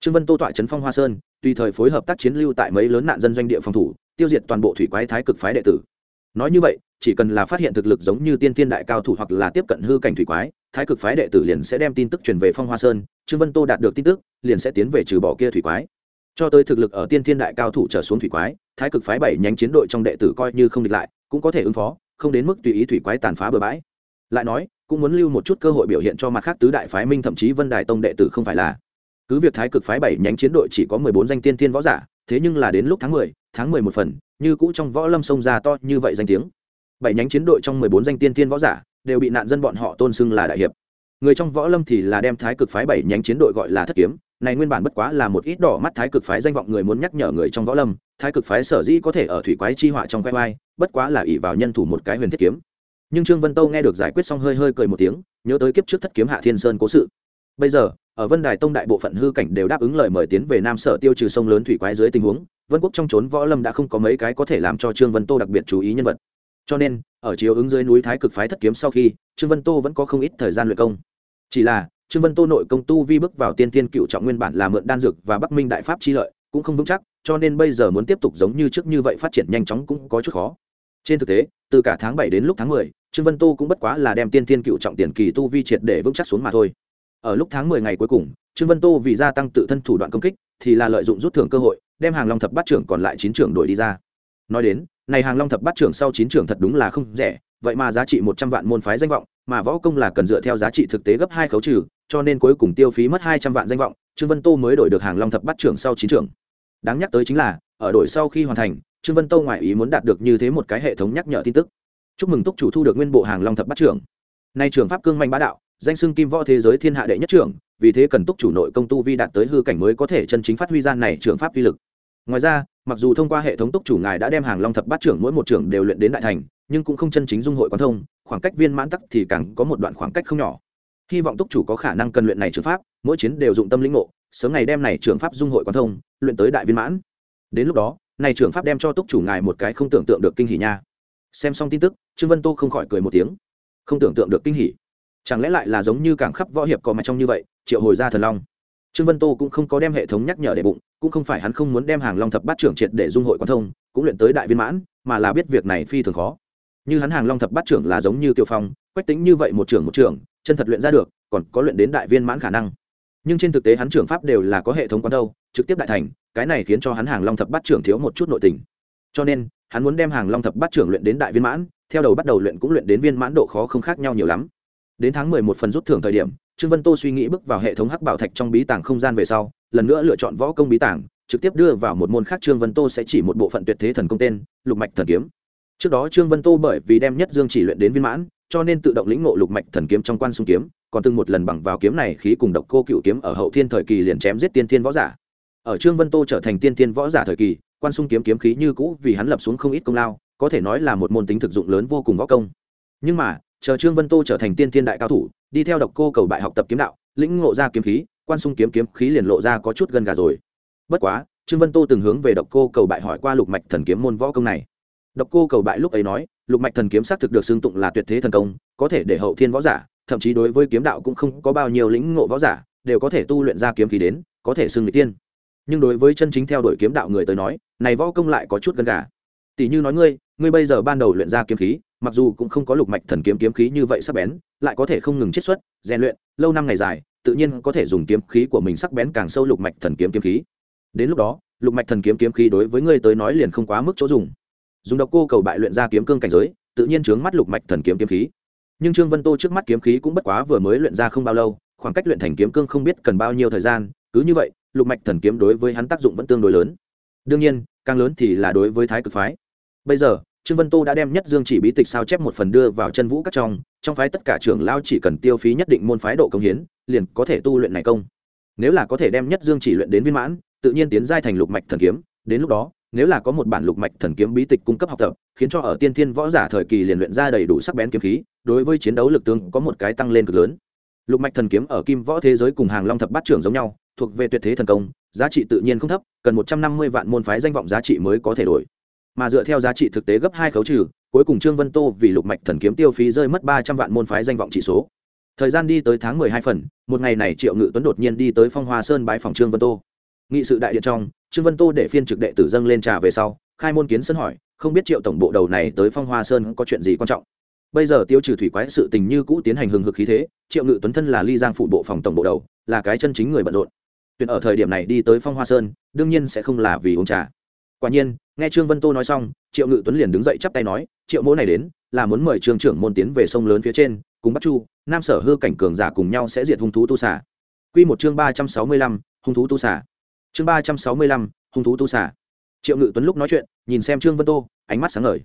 S1: Trương Vân Tô tọa trấn Phong Hoa Sơn, tùy thời phối hợp tác chiến lưu tại mấy lớn nạn dân doanh địa phòng thủ, tiêu diệt toàn bộ thủy quái thái cực phái đệ tử. Nói như vậy, chỉ cần là phát hiện thực lực giống như tiên tiên đại cao thủ hoặc là tiếp cận hư cảnh thủy quái, thái cực phái đệ tử liền sẽ đem tin tức truyền về Phong Hoa Sơn, Trương Vân Tô đạt được tin tức, liền sẽ tiến về trừ bỏ kia thủy quái. Cho tới thực lực ở tiên Thiên đại cao thủ trở xuống thủy quái, thái cực phái bảy nhánh chiến đội trong đệ tử coi như không địch lại, cũng có thể ứng phó, không đến mức tùy ý thủy quái tàn phá bừa bãi. Lại nói, cũng muốn lưu một chút cơ hội biểu hiện cho mặt khác tứ đại phái minh thậm chí Vân Đài Tông đệ tử không phải là cứ việc thái cực phái bảy nhánh chiến đội chỉ có mười bốn danh tiên Thiên võ giả thế nhưng là đến lúc tháng mười tháng mười một phần, như cũ trong võ lâm sông ra to như vậy danh tiếng. Bảy nhánh chiến đội trong mười bốn danh tiên tiên võ giả đều bị nạn dân bọn họ tôn xưng là đại hiệp. Người trong võ lâm thì là đem thái cực phái bảy nhánh chiến đội gọi là thất kiếm, này nguyên bản bất quá là một ít đỏ mắt thái cực phái danh vọng người muốn nhắc nhở người trong võ lâm, thái cực phái sở dĩ có thể ở thủy quái chi họa trong quay oai bất quá là ỷ vào nhân thủ một cái huyền thiết kiếm. Nhưng trương vân tâu nghe được giải quyết xong hơi hơi cười một tiếng, nhớ tới kiếp trước thất kiếm hạ thiên sơn cố sự. Bây giờ, ở vân đài tông đại bộ phận hư cảnh đều đáp ứng lời mời tiến về nam sở tiêu trừ sông lớn thủy quái dưới tình huống vân quốc trong trốn võ lâm đã không có mấy cái có thể làm cho trương vân tô đặc biệt chú ý nhân vật. Cho nên, ở chiều ứng dưới núi thái cực phái thất kiếm sau khi, trương vân tô vẫn có không ít thời gian luyện công. Chỉ là, trương vân tô nội công tu vi bước vào tiên tiên cựu trọng nguyên bản là mượn đan dược và bắc minh đại pháp chi lợi, cũng không vững chắc, cho nên bây giờ muốn tiếp tục giống như trước như vậy phát triển nhanh chóng cũng có chút khó. Trên thực tế, từ cả tháng bảy đến lúc tháng mười, trương vân tô cũng bất quá là đem tiên tiên cựu trọng tiền kỳ tu vi triệt để vững chắc xuống mà thôi. Ở lúc tháng mười ngày cuối cùng, trương vân tô vì gia tăng tự thân thủ đoạn công kích thì là lợi dụng rút thưởng cơ hội, đem hàng long thập bát trưởng còn lại chín trưởng đổi đi ra. Nói đến, này hàng long thập bát trưởng sau chín trưởng thật đúng là không rẻ, vậy mà giá trị một trăm vạn môn phái danh vọng, mà võ công là cần dựa theo giá trị thực tế gấp hai khấu trừ, cho nên cuối cùng tiêu phí mất hai trăm vạn danh vọng, trương vân tô mới đổi được hàng long thập bát trưởng sau chín trưởng. Đáng nhắc tới chính là, ở đổi sau khi hoàn thành, trương vân tô ngoại ý muốn đạt được như thế một cái hệ thống nhắc nhở tin tức. Chúc mừng túc chủ thu được nguyên bộ hàng long thập bát trưởng. Nay trường pháp cương manh bá đạo, danh xưng kim võ thế giới thiên hạ đệ nhất trưởng vì thế cần túc chủ nội công tu vi đạt tới hư cảnh mới có thể chân chính phát huy gian này trường pháp vi lực. Ngoài ra, mặc dù thông qua hệ thống túc chủ ngài đã đem hàng long thập bát trưởng mỗi một trưởng đều luyện đến đại thành, nhưng cũng không chân chính dung hội quán thông, khoảng cách viên mãn tắc thì càng có một đoạn khoảng cách không nhỏ. Hy vọng túc chủ có khả năng cần luyện này trường pháp, mỗi chiến đều dụng tâm lĩnh ngộ, sớm ngày đem này trường pháp dung hội quán thông, luyện tới đại viên mãn. Đến lúc đó, này trường pháp đem cho túc chủ ngài một cái không tưởng tượng được kinh hỉ nha. Xem xong tin tức, trương vân tô không khỏi cười một tiếng. Không tưởng tượng được kinh hỉ. Chẳng lẽ lại là giống như cảng khắp võ hiệp có mạch trong như vậy triệu hồi ra thần long. Trương vân tô cũng không có đem hệ thống nhắc nhở để bụng, cũng không phải hắn không muốn đem hàng long thập bát trưởng triệt để dung hội quan thông, cũng luyện tới đại viên mãn, mà là biết việc này phi thường khó. Như hắn hàng long thập bát trưởng là giống như kiều phong, quách tính như vậy một trưởng một trưởng, chân thật luyện ra được, còn có luyện đến đại viên mãn khả năng. Nhưng trên thực tế hắn trưởng pháp đều là có hệ thống quán đâu, trực tiếp đại thành, cái này khiến cho hắn hàng long thập bát trưởng thiếu một chút nội tình. Cho nên, hắn muốn đem hàng long thập bát trưởng luyện đến đại viên mãn, theo đầu bắt đầu luyện cũng luyện đến viên mãn độ khó không khác nhau nhiều lắm. Đến tháng mười một phần rút thưởng thời điểm trương vân tô suy nghĩ bước vào hệ thống hắc bảo thạch trong bí tàng không gian về sau, lần nữa lựa chọn võ công bí tàng, trực tiếp đưa vào một môn khác trương vân tô sẽ chỉ một bộ phận tuyệt thế thần công tên, lục mạch thần kiếm. Trước đó trương vân tô bởi vì đem nhất dương chỉ luyện đến viên mãn, cho nên tự động lĩnh ngộ lục mạch thần kiếm trong quan xung kiếm, còn từng một lần bằng vào kiếm này khí cùng độc cô cựu kiếm ở hậu thiên thời kỳ liền chém giết tiên thiên võ giả. Ở trương vân tô trở thành tiên thiên võ giả thời kỳ, quan xung kiếm kiếm khí như cũ vì hắn lập xuống không ít công lao, có thể nói là một môn tính thực dụng lớn vô cùng võ công. Nhưng mà, chờ trương vân tô trở thành tiên thiên đại cao thủ đi theo độc cô cầu bại học tập kiếm đạo, lĩnh ngộ ra kiếm khí, quan xung kiếm kiếm khí liền lộ ra có chút gần gà rồi. Bất quá, trương vân tô từng hướng về độc cô cầu bại hỏi qua lục mạch thần kiếm môn võ công này. Độc cô cầu bại lúc ấy nói, lục mạch thần kiếm xác thực được xưng tụng là tuyệt thế thần công, có thể để hậu thiên võ giả, thậm chí đối với kiếm đạo cũng không có bao nhiêu lĩnh ngộ võ giả, đều có thể tu luyện ra kiếm khí đến, có thể xưng người tiên. Nhưng đối với chân chính theo đuổi kiếm đạo người tới nói, này võ công lại có chút gần gà. Tỷ như nói ngươi ngươi bây giờ ban đầu luyện ra kiếm khí mặc dù cũng không có lục mạch thần kiếm kiếm khí như vậy sắc bén, lại có thể không ngừng chiết xuất, rèn luyện, lâu năm ngày dài, tự nhiên có thể dùng kiếm khí của mình sắc bén càng sâu lục mạch thần kiếm kiếm khí. Đến lúc đó, lục mạch thần kiếm kiếm khí đối với ngươi tới nói liền không quá mức chỗ dùng. Dùng độc cô cầu bại luyện ra kiếm cương cảnh giới, tự nhiên chướng mắt lục mạch thần kiếm kiếm khí. Nhưng trương vân tô trước mắt kiếm khí cũng bất quá vừa mới luyện ra không bao lâu, khoảng cách luyện thành kiếm cương không biết cần bao nhiêu thời gian, cứ như vậy, lục mạch thần kiếm đối với hắn tác dụng vẫn tương đối lớn. Đương nhiên, càng lớn thì là đối với thái cực phái. Bây giờ trương vân tô đã đem nhất dương chỉ bí tịch sao chép một phần đưa vào chân vũ các trong trong phái tất cả trưởng lao chỉ cần tiêu phí nhất định môn phái độ công hiến, liền có thể tu luyện này công. Nếu là có thể đem nhất dương chỉ luyện đến viên mãn, tự nhiên tiến giai thành lục mạch thần kiếm. Đến lúc đó, nếu là có một bản lục mạch thần kiếm bí tịch cung cấp học tập, khiến cho ở tiên thiên võ giả thời kỳ liền luyện ra đầy đủ sắc bén kiếm khí, đối với chiến đấu lực tướng có một cái tăng lên cực lớn. Lục mạch thần kiếm ở kim võ thế giới cùng hàng long thập bát trưởng giống nhau, thuộc về tuyệt thế thần công, giá trị tự nhiên không thấp, cần một trăm năm mươi vạn môn phái danh vọng giá trị mới có thể đổi mà dựa theo giá trị thực tế gấp hai khấu trừ, cuối cùng trương vân tô vì lục mạch thần kiếm tiêu phí rơi mất ba trăm vạn môn phái danh vọng chỉ số. Thời gian đi tới tháng mười hai phần, một ngày này triệu ngự tuấn đột nhiên đi tới phong hoa sơn bãi phòng trương vân tô. Nghị sự đại điện trong, trương vân tô để phiên trực đệ tử dâng lên trà về sau, khai môn kiến sân hỏi, không biết triệu tổng bộ đầu này tới phong hoa sơn có chuyện gì quan trọng. Bây giờ tiêu trừ thủy quái sự tình như cũ tiến hành hừng hực khí thế, triệu ngự tuấn thân là ly giang phụ bộ phòng tổng bộ đầu, là cái chân chính người bận rộn. Tuyển ở thời điểm này đi tới phong hoa sơn, đương nhiên sẽ không là vì uống trà. Quả nhiên nghe trương vân tô nói xong, triệu ngự tuấn liền đứng dậy chắp tay nói, triệu mỗ này đến, là muốn mời trương trưởng môn tiến về sông lớn phía trên, cùng bắt chu, nam sở hư cảnh cường giả cùng nhau sẽ diệt hung thú tu xả q một chương ba trăm sáu mươi lăm, hung thú tu xả chương ba trăm sáu mươi lăm, hung thú tu xả triệu ngự tuấn lúc nói chuyện, nhìn xem trương vân tô, ánh mắt sáng ngời.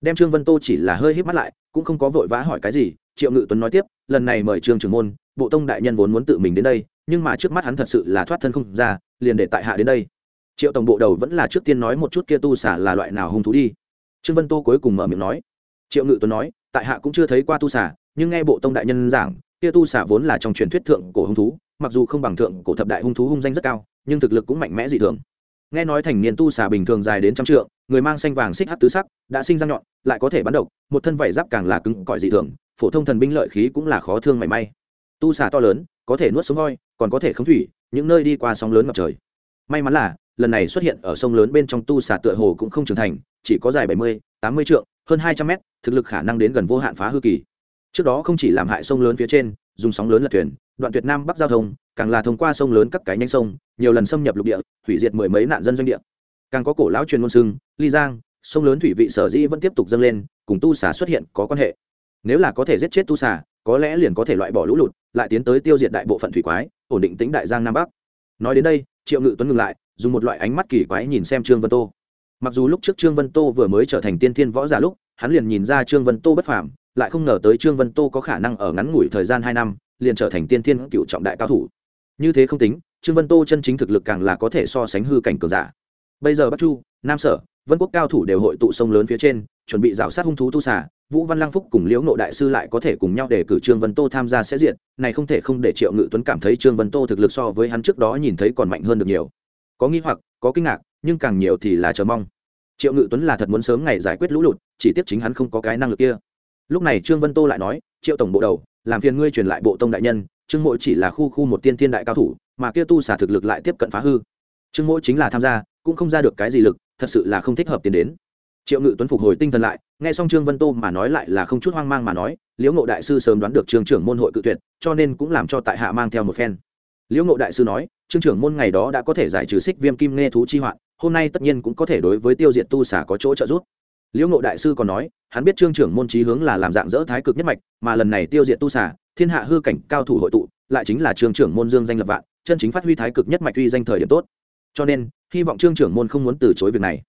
S1: Đem trương vân tô chỉ là hơi hít mắt lại, cũng không có vội vã hỏi cái gì, triệu ngự tuấn nói tiếp, lần này mời trương trưởng môn, bộ tông đại nhân vốn muốn tự mình đến đây, nhưng mà trước mắt hắn thật sự là thoát thân không ra, liền để tại hạ đến đây triệu tổng bộ đầu vẫn là trước tiên nói một chút kia tu xả là loại nào hung thú đi. Trương vân tô cuối cùng mở miệng nói. Triệu ngự tuấn nói, tại hạ cũng chưa thấy qua tu xả, nhưng nghe bộ tông đại nhân giảng, kia tu xả vốn là trong truyền thuyết thượng cổ hung thú, mặc dù không bằng thượng cổ thập đại hung thú hung danh rất cao, nhưng thực lực cũng mạnh mẽ dị thường. Nghe nói thành niên tu xả bình thường dài đến trăm trượng, người mang xanh vàng xích hắt tứ sắc, đã sinh ra nhọn, lại có thể bắn độc, một thân vảy giáp càng là cứng cỏi dị thường, phổ thông thần binh lợi khí cũng là khó thương mảy may. Tu xả to lớn, có thể nuốt sống voi, còn có thể khống thủy, những nơi đi qua sóng lớn ngập trời. May mắn là lần này xuất hiện ở sông lớn bên trong tu xà tựa hồ cũng không trưởng thành chỉ có dài bảy mươi tám mươi trượng hơn hai trăm mét thực lực khả năng đến gần vô hạn phá hư kỳ. Trước đó không chỉ làm hại sông lớn phía trên dùng sóng lớn lật thuyền đoạn tuyệt nam bắc giao thông càng là thông qua sông lớn các cái nhanh sông nhiều lần xâm nhập lục địa hủy diệt mười mấy nạn dân doanh địa. Càng có cổ lão truyền ngôn sưng ly giang sông lớn thủy vị sở dĩ vẫn tiếp tục dâng lên cùng tu xà xuất hiện có quan hệ. Nếu là có thể giết chết tu xà, có lẽ liền có thể loại bỏ lũ lụt lại tiến tới tiêu diệt đại bộ phận thủy quái ổn định tính đại giang nam bắc. Nói đến đây triệu ngự tuấn ngừng lại dùng một loại ánh mắt kỳ quái nhìn xem trương vân tô. Mặc dù lúc trước trương vân tô vừa mới trở thành tiên thiên võ giả lúc, hắn liền nhìn ra trương vân tô bất phàm, lại không ngờ tới trương vân tô có khả năng ở ngắn ngủi thời gian hai năm, liền trở thành tiên thiên cựu trọng đại cao thủ. Như thế không tính, trương vân tô chân chính thực lực càng là có thể so sánh hư cảnh cường giả. Bây giờ bắc chu, nam sở, vân quốc cao thủ đều hội tụ sông lớn phía trên, chuẩn bị rào sát hung thú tu xả vũ văn lăng phúc cùng liễu nộ đại sư lại có thể cùng nhau để cử trương vân tô tham gia sẽ diện, này không thể không để triệu ngự tuấn cảm thấy trương vân tô thực lực so với hắn trước đó nhìn thấy còn mạnh hơn được nhiều có nghi hoặc, có kinh ngạc, nhưng càng nhiều thì là chờ mong. Triệu ngự tuấn là thật muốn sớm ngày giải quyết lũ lụt, chỉ tiếp chính hắn không có cái năng lực kia. Lúc này trương vân tô lại nói, triệu tổng bộ đầu, làm phiền ngươi truyền lại bộ tông đại nhân, trương mỗi chỉ là khu khu một tiên thiên đại cao thủ, mà kia tu xả thực lực lại tiếp cận phá hư. Trương mỗi chính là tham gia, cũng không ra được cái gì lực, thật sự là không thích hợp tiến đến. Triệu ngự tuấn phục hồi tinh thần lại, nghe xong trương vân tô mà nói lại là không chút hoang mang mà nói, liễu ngộ đại sư sớm đoán được trương trưởng môn hội cự tuyệt, cho nên cũng làm cho tại hạ mang theo một phen liễu ngộ đại sư nói, trương trưởng môn ngày đó đã có thể giải trừ xích viêm kim nghe thú chi hoạn, hôm nay tất nhiên cũng có thể đối với tiêu diệt tu xả có chỗ trợ giúp. Liễu ngộ đại sư còn nói, hắn biết trương trưởng môn trí hướng là làm dạng dỡ thái cực nhất mạch, mà lần này tiêu diệt tu xả thiên hạ hư cảnh cao thủ hội tụ, lại chính là trương trưởng môn dương danh lập vạn, chân chính phát huy thái cực nhất mạch uy danh thời điểm tốt. Cho nên, hy vọng trương trưởng môn không muốn từ chối việc này.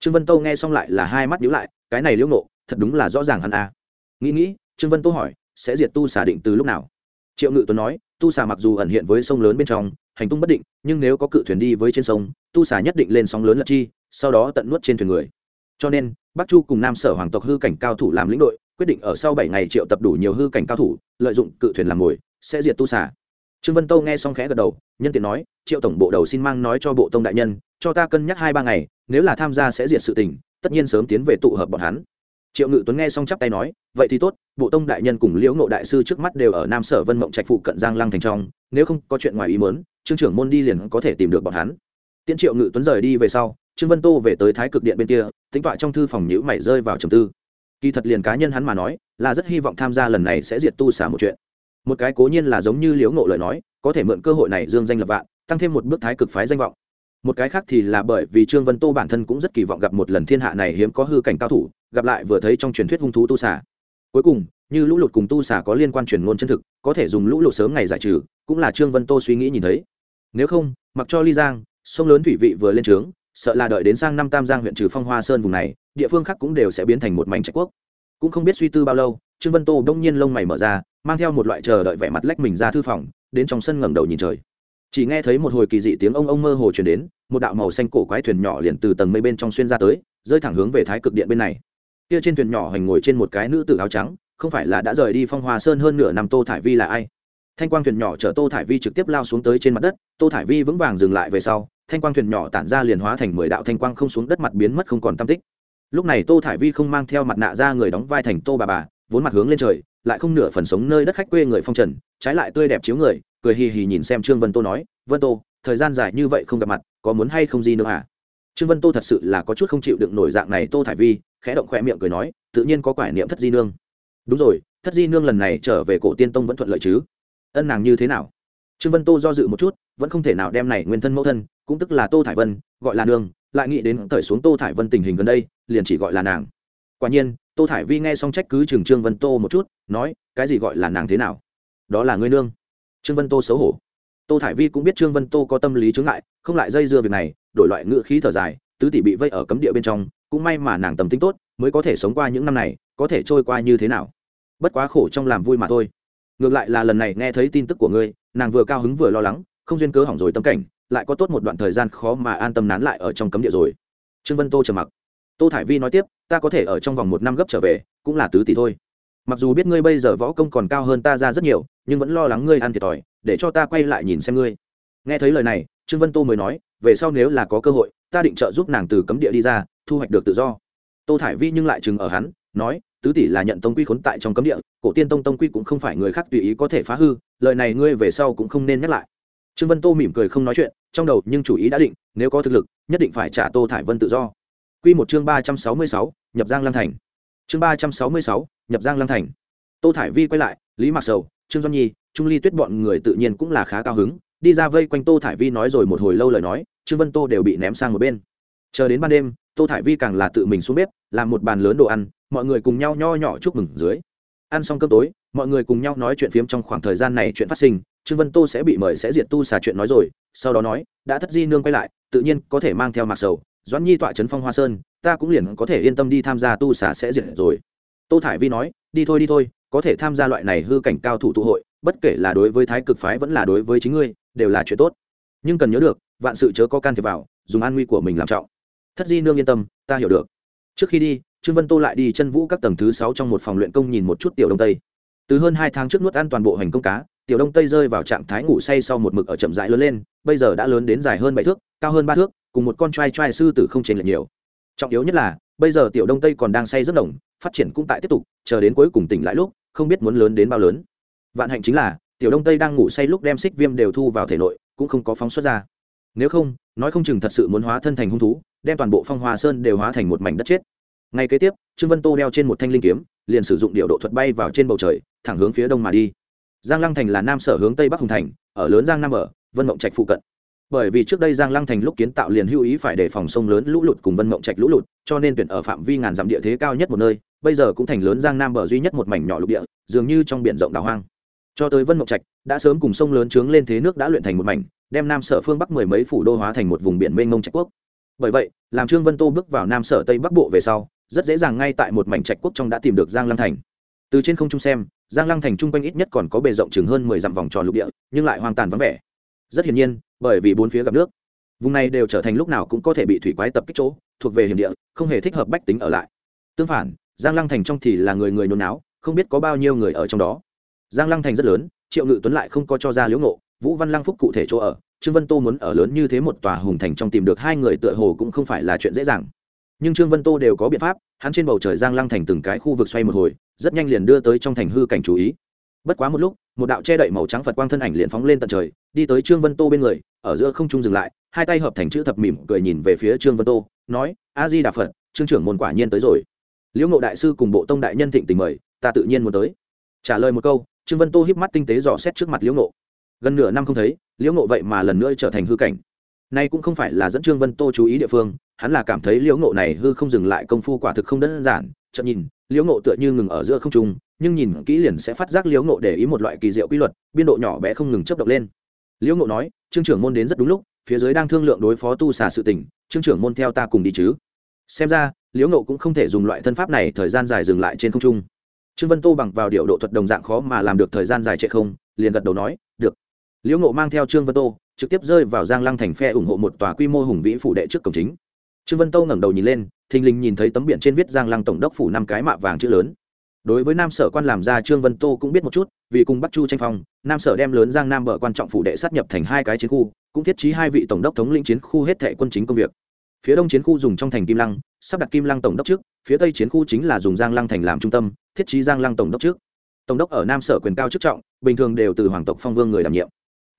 S1: Trương vân tô nghe xong lại là hai mắt nhíu lại, cái này liễu ngộ, thật đúng là rõ ràng hắn a à. nghĩ nghĩ, trương vân tô hỏi, sẽ diệt tu xả định từ lúc nào? Triệu ngự tuấn nói tu Xà mặc dù ẩn hiện với sông lớn bên trong, hành tung bất định, nhưng nếu có cự thuyền đi với trên sông, tu Xà nhất định lên sóng lớn lật chi, sau đó tận nuốt trên thuyền người cho nên, bắc chu cùng nam sở hoàng tộc hư cảnh cao thủ làm lĩnh đội, quyết định ở sau bảy ngày triệu tập đủ nhiều hư cảnh cao thủ, lợi dụng cự thuyền làm mồi, sẽ diệt tu Xà. trương vân tâu nghe xong khẽ gật đầu, nhân tiện nói, triệu tổng bộ đầu xin mang nói cho bộ tông đại nhân, cho ta cân nhắc hai ba ngày, nếu là tham gia sẽ diệt sự tình, tất nhiên sớm tiến về tụ hợp bọn hắn triệu ngự tuấn nghe xong chắp tay nói, vậy thì tốt, bộ tông đại nhân cùng liễu ngộ đại sư trước mắt đều ở nam sở vân mộng trạch phụ cận giang lăng thành trong, nếu không có chuyện ngoài ý mớn trương trưởng môn đi liền có thể tìm được bọn hắn. Tiễn triệu ngự tuấn rời đi về sau, trương vân tô về tới thái cực điện bên kia, tính tọa trong thư phòng nhữ mày rơi vào trầm tư. Kỳ thật liền cá nhân hắn mà nói, là rất hy vọng tham gia lần này sẽ diệt tu xả một chuyện. Một cái cố nhiên là giống như liễu ngộ lời nói, có thể mượn cơ hội này dương danh lập vạn, tăng thêm một bước thái cực phái danh vọng một cái khác thì là bởi vì trương vân tô bản thân cũng rất kỳ vọng gặp một lần thiên hạ này hiếm có hư cảnh cao thủ, gặp lại vừa thấy trong truyền thuyết hung thú tu xả cuối cùng, như lũ lụt cùng tu xả có liên quan truyền ngôn chân thực, có thể dùng lũ lụt sớm ngày giải trừ, cũng là trương vân tô suy nghĩ nhìn thấy. Nếu không, mặc cho ly giang, sông lớn thủy vị vừa lên trướng, sợ là đợi đến sang năm tam giang huyện trừ phong hoa sơn vùng này, địa phương khác cũng đều sẽ biến thành một mảnh trạch quốc. Cũng không biết suy tư bao lâu, trương vân tô đông nhiên lông mày mở ra, mang theo một loại chờ đợi vẻ mặt lách mình ra thư phòng, đến trong sân ngẩng đầu nhìn trời chỉ nghe thấy một hồi kỳ dị tiếng ông ông mơ hồ truyền đến, một đạo màu xanh cổ quái thuyền nhỏ liền từ tầng mây bên trong xuyên ra tới, rơi thẳng hướng về thái cực điện bên này. Kia trên thuyền nhỏ hành ngồi trên một cái nữ tử áo trắng, không phải là đã rời đi phong hoa sơn hơn nửa năm tô thải vi là ai? Thanh quang thuyền nhỏ chở tô thải vi trực tiếp lao xuống tới trên mặt đất, tô thải vi vững vàng dừng lại về sau, thanh quang thuyền nhỏ tản ra liền hóa thành mười đạo thanh quang không xuống đất mặt biến mất không còn tam tích. Lúc này tô thải vi không mang theo mặt nạ ra người đóng vai thành tô bà bà vốn mặt hướng lên trời, lại không nửa phần sống nơi đất khách quê người phong trần, trái lại tươi đẹp chiếu người, cười hì hì nhìn xem trương vân tô nói, vân tô, thời gian dài như vậy không gặp mặt, có muốn hay không gì nữa à? Trương vân tô thật sự là có chút không chịu đựng nổi dạng này tô thải vi, khẽ động khỏe miệng cười nói, tự nhiên có quải niệm thất di nương. Đúng rồi, thất di nương lần này trở về cổ tiên tông vẫn thuận lợi chứ? Ân nàng như thế nào? Trương vân tô do dự một chút, vẫn không thể nào đem này nguyên thân mẫu thân, cũng tức là tô thải vân, gọi là nương, lại nghĩ đến thời xuống tô thải vân tình hình gần đây, liền chỉ gọi là nàng. Quả nhiên tô thải vi nghe xong trách cứ trường trương vân tô một chút nói cái gì gọi là nàng thế nào? Đó là ngươi nương. Trương vân tô xấu hổ. Tô thải vi cũng biết trương vân tô có tâm lý chướng lại, không lại dây dưa việc này đổi loại ngựa khí thở dài tứ tỷ bị vây ở cấm địa bên trong cũng may mà nàng tầm tính tốt mới có thể sống qua những năm này có thể trôi qua như thế nào. Bất quá khổ trong làm vui mà thôi. Ngược lại là lần này nghe thấy tin tức của ngươi nàng vừa cao hứng vừa lo lắng không duyên cớ hỏng rồi tâm cảnh lại có tốt một đoạn thời gian khó mà an tâm nán lại ở trong cấm địa rồi. Trương vân tô trầm mặc tô thải vi nói tiếp, ta có thể ở trong vòng một năm gấp trở về, cũng là tứ tỷ thôi. Mặc dù biết ngươi bây giờ võ công còn cao hơn ta ra rất nhiều, nhưng vẫn lo lắng ngươi ăn thiệt thòi, để cho ta quay lại nhìn xem ngươi. Nghe thấy lời này, trương vân tô mới nói, về sau nếu là có cơ hội, ta định trợ giúp nàng từ cấm địa đi ra, thu hoạch được tự do. Tô thải vi nhưng lại chừng ở hắn, nói, tứ tỷ là nhận tông quy khốn tại trong cấm địa, cổ tiên tông tông quy cũng không phải người khác tùy ý có thể phá hư, lời này ngươi về sau cũng không nên nhắc lại. Trương vân tô mỉm cười không nói chuyện, trong đầu nhưng chủ ý đã định, nếu có thực lực, nhất định phải trả tô thải vân tự do quy một chương ba trăm sáu mươi sáu, nhập giang lăng thành. Chương ba trăm sáu mươi sáu, nhập giang lăng thành. Tô thải vi quay lại, lý mặc sầu, trương doan nhi, trung ly tuyết bọn người tự nhiên cũng là khá cao hứng, đi ra vây quanh tô thải vi nói rồi một hồi lâu lời nói, trương vân tô đều bị ném sang một bên. Chờ đến ban đêm, tô thải vi càng là tự mình xuống bếp, làm một bàn lớn đồ ăn, mọi người cùng nhau nho nhỏ chúc mừng dưới. Ăn xong cơm tối, mọi người cùng nhau nói chuyện phiếm trong khoảng thời gian này chuyện phát sinh, trương vân tô sẽ bị mời sẽ diệt tu xà chuyện nói rồi, sau đó nói, đã thất di nương quay lại, tự nhiên có thể mang theo mạc sầu doãn nhi tọa trấn phong hoa sơn, ta cũng liền có thể yên tâm đi tham gia tu xả sẽ diệt rồi. Tô thải vi nói, đi thôi đi thôi, có thể tham gia loại này hư cảnh cao thủ tụ hội, bất kể là đối với thái cực phái vẫn là đối với chính ngươi, đều là chuyện tốt. Nhưng cần nhớ được, vạn sự chớ có can thiệp vào, dùng an nguy của mình làm trọng. Thất di nương yên tâm, ta hiểu được. Trước khi đi, trương vân tô lại đi chân vũ các tầng thứ sáu trong một phòng luyện công nhìn một chút tiểu đông tây. Từ hơn hai tháng trước nuốt ăn toàn bộ hành công cá tiểu đông tây rơi vào trạng thái ngủ say sau một mực ở chậm rãi lớn lên, bây giờ đã lớn đến dài hơn bảy thước, cao hơn ba thước, cùng một con trai trai sư tử không chênh lệch nhiều. Trọng yếu nhất là, bây giờ tiểu đông tây còn đang say rất đồng, phát triển cũng tại tiếp tục, chờ đến cuối cùng tỉnh lại lúc, không biết muốn lớn đến bao lớn. Vạn hạnh chính là, tiểu đông tây đang ngủ say lúc đem xích viêm đều thu vào thể nội, cũng không có phóng xuất ra. Nếu không, nói không chừng thật sự muốn hóa thân thành hung thú, đem toàn bộ phong hoa sơn đều hóa thành một mảnh đất chết. Ngay kế tiếp, trương vân tô đeo trên một thanh linh kiếm, liền sử dụng điệu độ thuật bay vào trên bầu trời, thẳng hướng phía đông mà đi giang lăng thành là nam sở hướng tây bắc hùng thành, ở lớn giang nam ở, vân mộng trạch phụ cận. Bởi vì trước đây giang lăng thành lúc kiến tạo liền hưu ý phải đề phòng sông lớn lũ lụt cùng vân mộng trạch lũ lụt, cho nên tuyển ở phạm vi ngàn dặm địa thế cao nhất một nơi, bây giờ cũng thành lớn giang nam bờ duy nhất một mảnh nhỏ lục địa, dường như trong biển rộng đảo hoang. Cho tới vân mộng trạch, đã sớm cùng sông lớn trướng lên thế nước đã luyện thành một mảnh, đem nam sở phương bắc mười mấy phủ đô hóa thành một vùng biển mênh mông trạch quốc. Bởi vậy, làm trương vân tô bước vào nam sở tây bắc bộ về sau, rất dễ dàng ngay tại một mảnh trạch quốc trong đã tìm được giang lăng thành. Từ trên không trung xem giang lăng thành chung quanh ít nhất còn có bề rộng chừng hơn mười dặm vòng tròn lục địa, nhưng lại hoang tàn vắng vẻ. Rất hiển nhiên, bởi vì bốn phía gặp nước, vùng này đều trở thành lúc nào cũng có thể bị thủy quái tập kích chỗ, thuộc về hiểm địa, không hề thích hợp bách tính ở lại. Tương phản, giang lăng thành trong thì là người người nôn náo, không biết có bao nhiêu người ở trong đó. Giang lăng thành rất lớn, triệu ngự tuấn lại không có cho ra liễu ngộ, vũ văn lăng phúc cụ thể chỗ ở, trương vân tô muốn ở lớn như thế một tòa hùng thành trong tìm được hai người tựa hồ cũng không phải là chuyện dễ dàng. Nhưng trương vân tô đều có biện pháp, hắn trên bầu trời giang lăng thành từng cái khu vực xoay một hồi rất nhanh liền đưa tới trong thành hư cảnh chú ý. Bất quá một lúc, một đạo che đậy màu trắng phật quang thân ảnh liền phóng lên tận trời, đi tới trương vân tô bên người, ở giữa không trung dừng lại, hai tay hợp thành chữ thập mỉm cười nhìn về phía trương vân tô, nói a di đà phật, trương trưởng môn quả nhiên tới rồi. Liễu ngộ đại sư cùng bộ tông đại nhân thịnh tình mời, ta tự nhiên muốn tới. Trả lời một câu, trương vân tô híp mắt tinh tế dò xét trước mặt liễu ngộ. Gần nửa năm không thấy, liễu ngộ vậy mà lần nữa trở thành hư cảnh. Nay cũng không phải là dẫn trương vân tô chú ý địa phương, hắn là cảm thấy liễu ngộ này hư không dừng lại công phu quả thực không đơn giản chậm nhìn, liễu ngộ tựa như ngừng ở giữa không trung, nhưng nhìn kỹ liền sẽ phát giác liễu ngộ để ý một loại kỳ diệu quy luật, biên độ nhỏ bé không ngừng chấp động lên. Liễu ngộ nói, trương trưởng môn đến rất đúng lúc, phía dưới đang thương lượng đối phó tu xà sự tình, trương trưởng môn theo ta cùng đi chứ. Xem ra, liễu ngộ cũng không thể dùng loại thân pháp này thời gian dài dừng lại trên không trung. Trương vân tô bằng vào điệu độ thuật đồng dạng khó mà làm được thời gian dài trệ không, liền gật đầu nói, được. Liễu ngộ mang theo trương vân tô, trực tiếp rơi vào giang lăng thành phe ủng hộ một tòa quy mô hùng vĩ phủ đệ trước cổng chính. Trương vân tô ngẩng đầu nhìn lên thình lình nhìn thấy tấm biển trên viết giang lăng tổng đốc phủ năm cái mạ vàng chữ lớn. Đối với nam sở quan làm ra trương vân tô cũng biết một chút, vì cùng bắc chu tranh phong, nam sở đem lớn giang nam bờ quan trọng phủ đệ sát nhập thành hai cái chiến khu, cũng thiết trí hai vị tổng đốc thống lĩnh chiến khu hết thệ quân chính công việc. Phía đông chiến khu dùng trong thành kim lăng, sắp đặt kim lăng tổng đốc trước, phía tây chiến khu chính là dùng giang lăng thành làm trung tâm, thiết trí giang lăng tổng đốc trước. Tổng đốc ở nam sở quyền cao chức trọng, bình thường đều từ hoàng tộc phong vương người đảm nhiệm.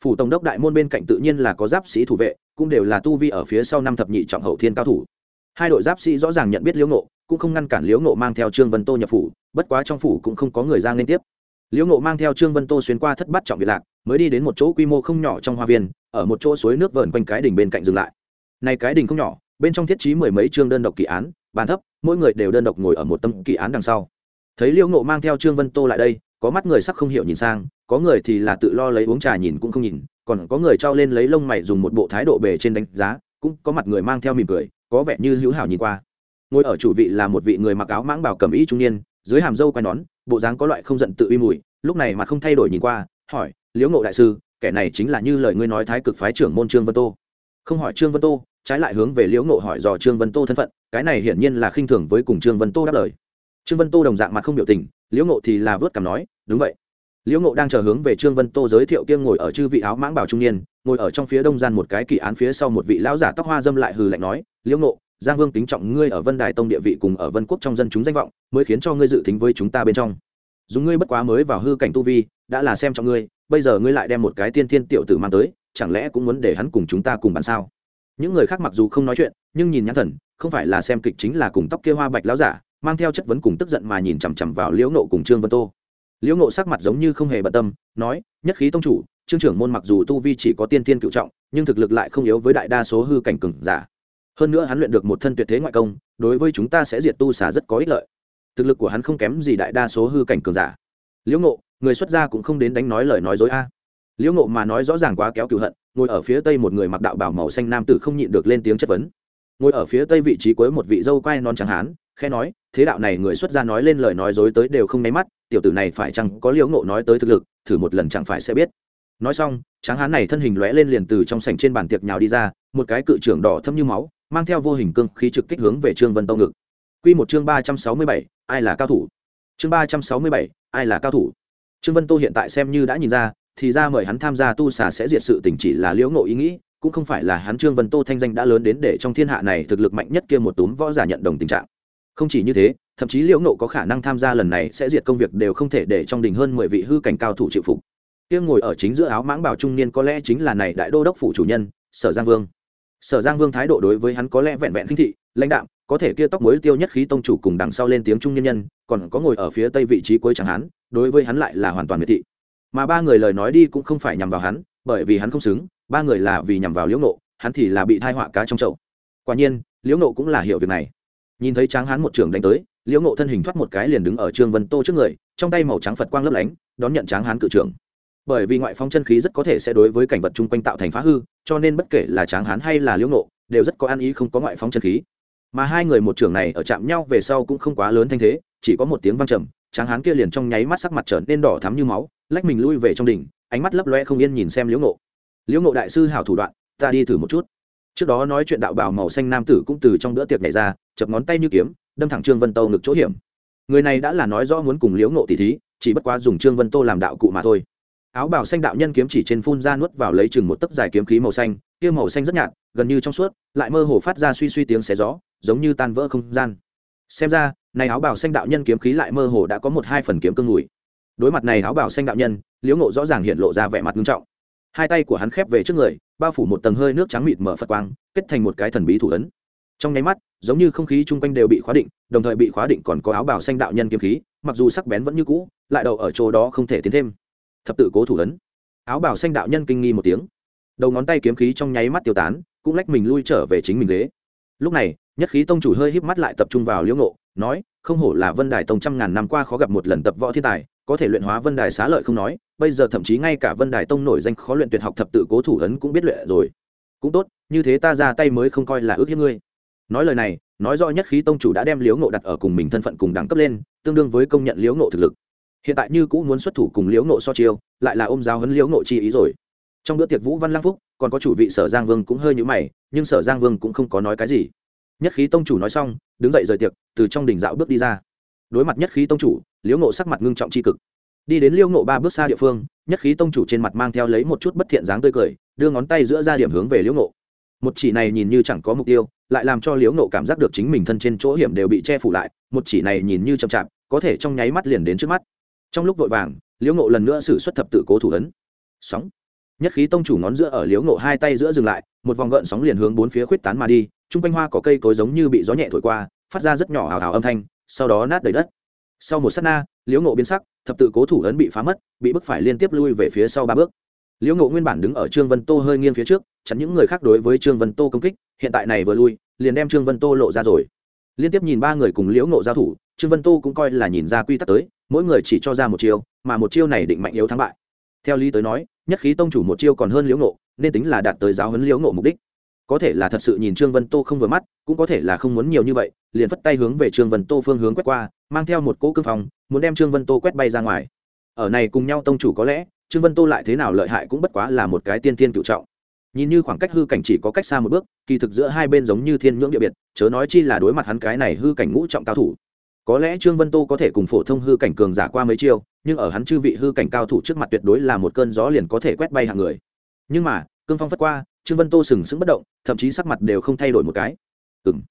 S1: Phủ tổng đốc đại môn bên cạnh tự nhiên là có giáp sĩ thủ vệ, cũng đều là tu vi ở phía sau năm thập nhị trọng hậu thiên cao thủ hai đội giáp sĩ rõ ràng nhận biết liễu ngộ, cũng không ngăn cản liễu ngộ mang theo trương vân tô nhập phủ, bất quá trong phủ cũng không có người ra liên tiếp. Liễu ngộ mang theo trương vân tô xuyên qua thất bát trọng việt lạc, mới đi đến một chỗ quy mô không nhỏ trong hoa viên, ở một chỗ suối nước vờn quanh cái đỉnh bên cạnh dừng lại. Này cái đỉnh không nhỏ, bên trong thiết trí mười mấy chương đơn độc kỳ án, bàn thấp, mỗi người đều đơn độc ngồi ở một tâm kỳ án đằng sau. Thấy liễu ngộ mang theo trương vân tô lại đây, có mắt người sắc không hiểu nhìn sang, có người thì là tự lo lấy uống trà nhìn cũng không nhìn, còn có người trao lên lấy lông mày dùng một bộ thái độ bề trên đánh giá, cũng có mặt người mang theo mỉm cười có vẻ như hữu hảo nhìn qua. Ngồi ở chủ vị là một vị người mặc áo mãng bảo cầm ý trung niên, dưới hàm dâu quai nón, bộ dáng có loại không giận tự uy mùi, lúc này mà không thay đổi nhìn qua, hỏi, liễu ngộ đại sư, kẻ này chính là như lời ngươi nói thái cực phái trưởng môn trương vân tô. Không hỏi trương vân tô, trái lại hướng về liễu ngộ hỏi dò trương vân tô thân phận, cái này hiển nhiên là khinh thường với cùng trương vân tô đáp lời. Trương vân tô đồng dạng mặt không biểu tình, liễu ngộ thì là vớt cảm nói, đúng vậy. Liễu ngộ đang chờ hướng về trương vân tô giới thiệu kiêng ngồi ở chư vị áo mãng bảo trung niên ngồi ở trong phía đông gian một cái kỳ án phía sau một vị lão giả tóc hoa dâm lại hừ lạnh nói, liễu ngộ, giang vương kính trọng ngươi ở vân đài tông địa vị cùng ở vân quốc trong dân chúng danh vọng, mới khiến cho ngươi dự tính với chúng ta bên trong. Dùng ngươi bất quá mới vào hư cảnh tu vi, đã là xem trọng ngươi, bây giờ ngươi lại đem một cái tiên thiên tiểu tử mang tới, chẳng lẽ cũng muốn để hắn cùng chúng ta cùng bàn sao? Những người khác mặc dù không nói chuyện, nhưng nhìn nhãn thần, không phải là xem kịch chính là cùng tóc kia hoa bạch lão giả, mang theo chất vấn cùng tức giận mà nhìn chằm chằm vào liễu nộ cùng trương vân tô liễu Ngộ sắc mặt giống như không hề bận tâm, nói, nhất khí tông chủ, trương trưởng môn mặc dù tu vi chỉ có tiên tiên cựu trọng, nhưng thực lực lại không yếu với đại đa số hư cảnh cừng giả. Hơn nữa hắn luyện được một thân tuyệt thế ngoại công, đối với chúng ta sẽ diệt tu xả rất có ích lợi. Thực lực của hắn không kém gì đại đa số hư cảnh cường giả. Liễu ngộ, người xuất gia cũng không đến đánh nói lời nói dối a. Liễu ngộ mà nói rõ ràng quá kéo cựu hận, ngồi ở phía tây một người mặc đạo bảo màu xanh nam tử không nhịn được lên tiếng chất vấn. Ngồi ở phía tây vị trí cuối một vị dâu quai non trắng hán khe nói, thế đạo này người xuất gia nói lên lời nói dối tới đều không nháy mắt tiểu tử này phải chăng có liễu ngộ nói tới thực lực, thử một lần chẳng phải sẽ biết. Nói xong, tráng hán này thân hình lóe lên liền từ trong sảnh trên bàn tiệc nhào đi ra, một cái cự trưởng đỏ thâm như máu, mang theo vô hình cương khí trực kích hướng về trương vân tông ngực. Quy một chương ba trăm sáu mươi bảy, ai là cao thủ? Chương ba trăm sáu mươi bảy, ai là cao thủ? Trương vân tô hiện tại xem như đã nhìn ra, thì ra mời hắn tham gia tu xà sẽ diệt sự tình chỉ là liễu ngộ ý nghĩ, cũng không phải là hắn trương vân tô thanh danh đã lớn đến để trong thiên hạ này thực lực mạnh nhất kia một túm võ giả nhận đồng tình trạng. Không chỉ như thế thậm chí liễu nộ có khả năng tham gia lần này sẽ diệt công việc đều không thể để trong đình hơn mười vị hư cảnh cao thủ chịu phục. Kia ngồi ở chính giữa áo mãng bảo trung niên có lẽ chính là này đại đô đốc phủ chủ nhân, sở giang vương. Sở giang vương thái độ đối với hắn có lẽ vẹn vẹn khinh thị, lãnh đạm, có thể kia tóc mối tiêu nhất khí tông chủ cùng đằng sau lên tiếng trung nhân nhân, còn có ngồi ở phía tây vị trí cuối chẳng hắn, đối với hắn lại là hoàn toàn miệt thị. Mà ba người lời nói đi cũng không phải nhằm vào hắn, bởi vì hắn không xứng, ba người là vì nhằm vào liễu nộ hắn thì là bị thai họa cá trong chậu. Quả nhiên, liễu nộ cũng là hiểu việc này. Nhìn thấy tráng hắn một trưởng đánh tới liễu Ngộ thân hình thoát một cái liền đứng ở trương vân tô trước người, trong tay màu trắng phật quang lấp lánh, đón nhận tráng hán cự trưởng. Bởi vì ngoại phong chân khí rất có thể sẽ đối với cảnh vật chung quanh tạo thành phá hư, cho nên bất kể là tráng hán hay là liễu Ngộ, đều rất có ăn ý không có ngoại phong chân khí. Mà hai người một trưởng này ở chạm nhau về sau cũng không quá lớn thanh thế, chỉ có một tiếng vang trầm, tráng hán kia liền trong nháy mắt sắc mặt trở nên đỏ thắm như máu, lách mình lui về trong đỉnh, ánh mắt lấp loe không yên nhìn xem liễu Ngộ. liễu Ngộ đại sư hảo thủ đoạn, ta đi thử một chút. Trước đó nói chuyện đạo bào màu xanh nam tử cũng từ trong bữa tiệc nhảy ra, chập ngón tay như kiếm đâm thẳng trương vân tô ngực chỗ hiểm. Người này đã là nói rõ muốn cùng liễu nộ tỷ thí, chỉ bất quá dùng trương vân tô làm đạo cụ mà thôi. Áo bào xanh đạo nhân kiếm chỉ trên phun ra nuốt vào lấy chừng một tấc dài kiếm khí màu xanh, kia màu xanh rất nhạt, gần như trong suốt, lại mơ hồ phát ra suy suy tiếng xé gió, giống như tan vỡ không gian. Xem ra, này áo bào xanh đạo nhân kiếm khí lại mơ hồ đã có một hai phần kiếm cương ngùi. Đối mặt này áo bào xanh đạo nhân, liễu ngộ rõ ràng hiện lộ ra vẻ mặt nghiêm trọng. Hai tay của hắn khép về trước người, bao phủ một tầng hơi nước trắng mịt mở phật quang, kết thành một cái thần bí thủ ấn trong nháy mắt, giống như không khí chung quanh đều bị khóa định, đồng thời bị khóa định còn có áo bào xanh đạo nhân kiếm khí, mặc dù sắc bén vẫn như cũ, lại đầu ở chỗ đó không thể tiến thêm. Thập tự cố thủ ấn. Áo bào xanh đạo nhân kinh nghi một tiếng. Đầu ngón tay kiếm khí trong nháy mắt tiêu tán, cũng lách mình lui trở về chính mình ghế. Lúc này, nhất khí tông chủ hơi híp mắt lại tập trung vào liễu ngộ, nói, không hổ là vân đài tông trăm ngàn năm qua khó gặp một lần tập võ thiên tài, có thể luyện hóa vân đài xá lợi không nói, bây giờ thậm chí ngay cả vân đài tông nổi danh khó luyện tuyệt học thập tự cố thủ ấn cũng biết luyện rồi. Cũng tốt, như thế ta ra tay mới không coi là ước hiếp ngươi nói lời này, nói rõ nhất khí tông chủ đã đem liễu ngộ đặt ở cùng mình thân phận cùng đẳng cấp lên, tương đương với công nhận liễu ngộ thực lực. Hiện tại như cũng muốn xuất thủ cùng liễu ngộ so chiêu, lại là ôm giáo hấn liễu ngộ chi ý rồi. Trong bữa tiệc vũ văn lang phúc, còn có chủ vị sở giang vương cũng hơi nhữ mày, nhưng sở giang vương cũng không có nói cái gì. Nhất khí tông chủ nói xong, đứng dậy rời tiệc, từ trong đỉnh dạo bước đi ra. Đối mặt nhất khí tông chủ, liễu ngộ sắc mặt ngưng trọng c cực. Đi đến liễu ngộ ba bước xa địa phương, nhất khí tông chủ trên mặt mang theo lấy một chút bất thiện dáng tươi cười, đưa ngón tay giữa ra điểm hướng về liễu ngộ. Một chỉ này nhìn như chẳng có mục tiêu lại làm cho liễu nộ cảm giác được chính mình thân trên chỗ hiểm đều bị che phủ lại, một chỉ này nhìn như chậm chạp, có thể trong nháy mắt liền đến trước mắt. Trong lúc vội vàng, liễu nộ lần nữa xử xuất thập tự cố thủ ấn. Sóng. Nhất khí tông chủ ngón giữa ở liễu nộ hai tay giữa dừng lại, một vòng gợn sóng liền hướng bốn phía khuyết tán mà đi, chung quanh hoa có cây cối giống như bị gió nhẹ thổi qua, phát ra rất nhỏ hào hào âm thanh, sau đó nát đầy đất. Sau một s á t na, liễu ngộ biến sắc, thập tự cố thủ ấn bị phá mất, bị bức phải liên tiếp lui về phía sau ba bước. Liễu ngộ nguyên bản đứng ở trương vân tô hơi nghiêng phía trước chắn những người khác đối với trương vân tô công kích, hiện tại này vừa lui, liền đem trương vân tô lộ ra rồi. Liên tiếp nhìn ba người cùng liễu ngộ giao thủ, trương vân tô cũng coi là nhìn ra quy tắc tới, mỗi người chỉ cho ra một chiêu, mà một chiêu này định mạnh yếu thắng bại. Theo lý tới nói, nhất khí tông chủ một chiêu còn hơn liễu ngộ, nên tính là đạt tới giáo huấn liễu ngộ mục đích. Có thể là thật sự nhìn trương vân tô không vừa mắt, cũng có thể là không muốn nhiều như vậy, liền phất tay hướng về trương vân tô phương hướng quét qua, mang theo một cỗ cương phòng muốn đem trương vân tô quét bay ra ngoài. Ở này cùng nhau tông chủ có lẽ, trương vân tô lại thế nào lợi hại cũng bất quá là một cái tiên tiên cựu trọng nhìn như khoảng cách hư cảnh chỉ có cách xa một bước, kỳ thực giữa hai bên giống như thiên nhưỡng địa biệt, chớ nói chi là đối mặt hắn cái này hư cảnh ngũ trọng cao thủ. Có lẽ trương vân tô có thể cùng phổ thông hư cảnh cường giả qua mấy chiêu, nhưng ở hắn chư vị hư cảnh cao thủ trước mặt tuyệt đối là một cơn gió liền có thể quét bay hàng người. Nhưng mà, cương phong phất qua, trương vân tô sừng sững bất động, thậm chí sắc mặt đều không thay đổi một cái. Ừng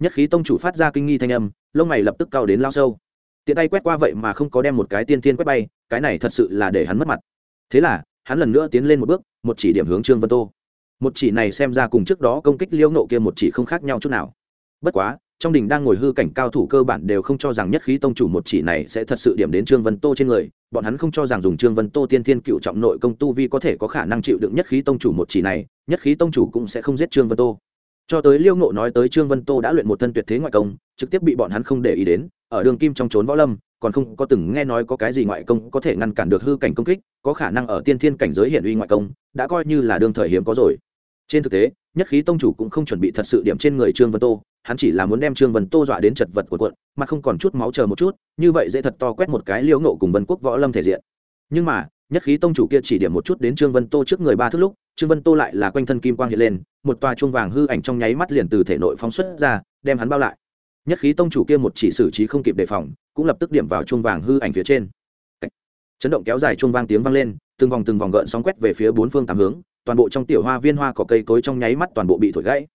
S1: nhất khí tông chủ phát ra kinh nghi thanh âm, lông mày lập tức cao đến lao sâu. Tiện tay quét qua vậy mà không có đem một cái tiên tiên quét bay, cái này thật sự là để hắn mất mặt. Thế là, hắn lần nữa tiến lên một bước, một chỉ điểm hướng trương vân tô một chỉ này xem ra cùng trước đó công kích liêu nộ kia một chỉ không khác nhau chút nào. Bất quá, trong đình đang ngồi hư cảnh cao thủ cơ bản đều không cho rằng nhất khí tông chủ một chỉ này sẽ thật sự điểm đến trương vân tô trên người, bọn hắn không cho rằng dùng trương vân tô tiên thiên cựu trọng nội công tu vi có thể có khả năng chịu đựng nhất khí tông chủ một chỉ này, nhất khí tông chủ cũng sẽ không giết trương vân tô. Cho tới liêu ngộ nói tới trương vân tô đã luyện một thân tuyệt thế ngoại công, trực tiếp bị bọn hắn không để ý đến, ở đường kim trong trốn võ lâm, còn không có từng nghe nói có cái gì ngoại công có thể ngăn cản được hư cảnh công kích, có khả năng ở tiên thiên cảnh giới hiển uy ngoại công, đã coi như là đương thời hiếm có rồi trên thực tế, nhất khí tông chủ cũng không chuẩn bị thật sự điểm trên người trương vân tô, hắn chỉ là muốn đem trương vân tô dọa đến chật vật của quận mà không còn chút máu chờ một chút, như vậy dễ thật to quét một cái liễu ngộ cùng vân quốc võ lâm thể diện. Nhưng mà, nhất khí tông chủ kia chỉ điểm một chút đến trương vân tô trước người ba thước lúc, trương vân tô lại là quanh thân kim quang hiện lên, một tòa chuông vàng hư ảnh trong nháy mắt liền từ thể nội phóng xuất ra, đem hắn bao lại. Nhất khí tông chủ kia một chỉ xử trí không kịp đề phòng, cũng lập tức điểm vào chuông vàng hư ảnh phía trên. Chấn động kéo dài chuông vang tiếng vang lên, từng vòng từng vòng gợn sóng quét về phía bốn phương tám hướng toàn bộ trong tiểu hoa viên hoa cỏ cây cối trong nháy mắt toàn bộ bị thổi gãy.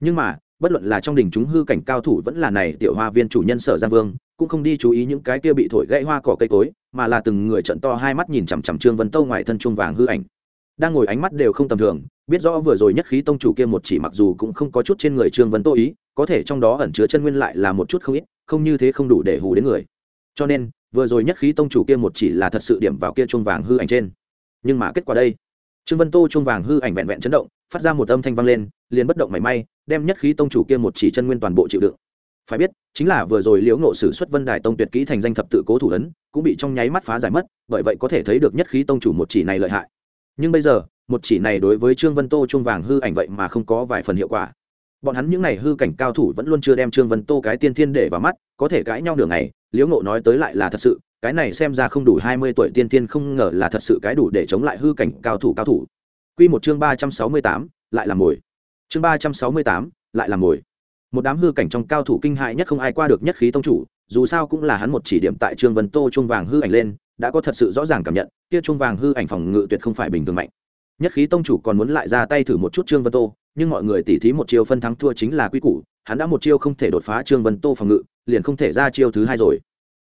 S1: Nhưng mà, bất luận là trong đình chúng hư cảnh cao thủ vẫn là này tiểu hoa viên chủ nhân sở giang vương, cũng không đi chú ý những cái kia bị thổi gãy hoa cỏ cây cối, mà là từng người trận to hai mắt nhìn chằm chằm trương vân tâu ngoài thân chuông vàng hư ảnh. Đang ngồi ánh mắt đều không tầm thường, biết rõ vừa rồi nhất khí tông chủ kia một chỉ mặc dù cũng không có chút trên người trương vân tô ý, có thể trong đó ẩn chứa chân nguyên lại là một chút không ít, không như thế không đủ để hù đến người. Cho nên, vừa rồi nhất khí tông chủ kia một chỉ là thật sự điểm vào kia chuông vàng hư ảnh trên. Nhưng mà kết quả đây? Trương vân tô chuông vàng hư ảnh vẹn vẹn chấn động, phát ra một âm thanh vang lên, liền bất động mảy may, đem nhất khí tông chủ kia một chỉ chân nguyên toàn bộ chịu đựng. Phải biết, chính là vừa rồi liễu ngộ sử xuất vân đài tông tuyệt kỹ thành danh thập tự cố thủ ấn, cũng bị trong nháy mắt phá giải mất, bởi vậy có thể thấy được nhất khí tông chủ một chỉ này lợi hại. Nhưng bây giờ, một chỉ này đối với trương vân tô chuông vàng hư ảnh vậy mà không có vài phần hiệu quả. Bọn hắn những n à y hư cảnh cao thủ vẫn luôn chưa đem trương vân tô cái tiên thiên để vào mắt, có thể cãi nhau nửa ngày, liễu ngộ nói tới lại là thật sự cái này xem ra không đủ hai mươi tuổi tiên tiên không ngờ là thật sự cái đủ để chống lại hư cảnh cao thủ cao thủ. Quy một chương ba trăm sáu mươi tám, lại là mồi. Chương ba trăm sáu mươi tám, lại là mồi. Một đám hư cảnh trong cao thủ kinh hại nhất không ai qua được nhất khí tông chủ, dù sao cũng là hắn một chỉ điểm tại trương vân tô chuông vàng hư ảnh lên, đã có thật sự rõ ràng cảm nhận, kia chuông vàng hư ảnh phòng ngự tuyệt không phải bình thường mạnh. Nhất khí tông chủ còn muốn lại ra tay thử một chút trương vân tô, nhưng mọi người tỉ thí một chiêu phân thắng thua chính là quy củ, hắn đã một chiêu không thể đột phá trương vân tô phòng ngự, liền không thể ra chiêu thứ hai rồi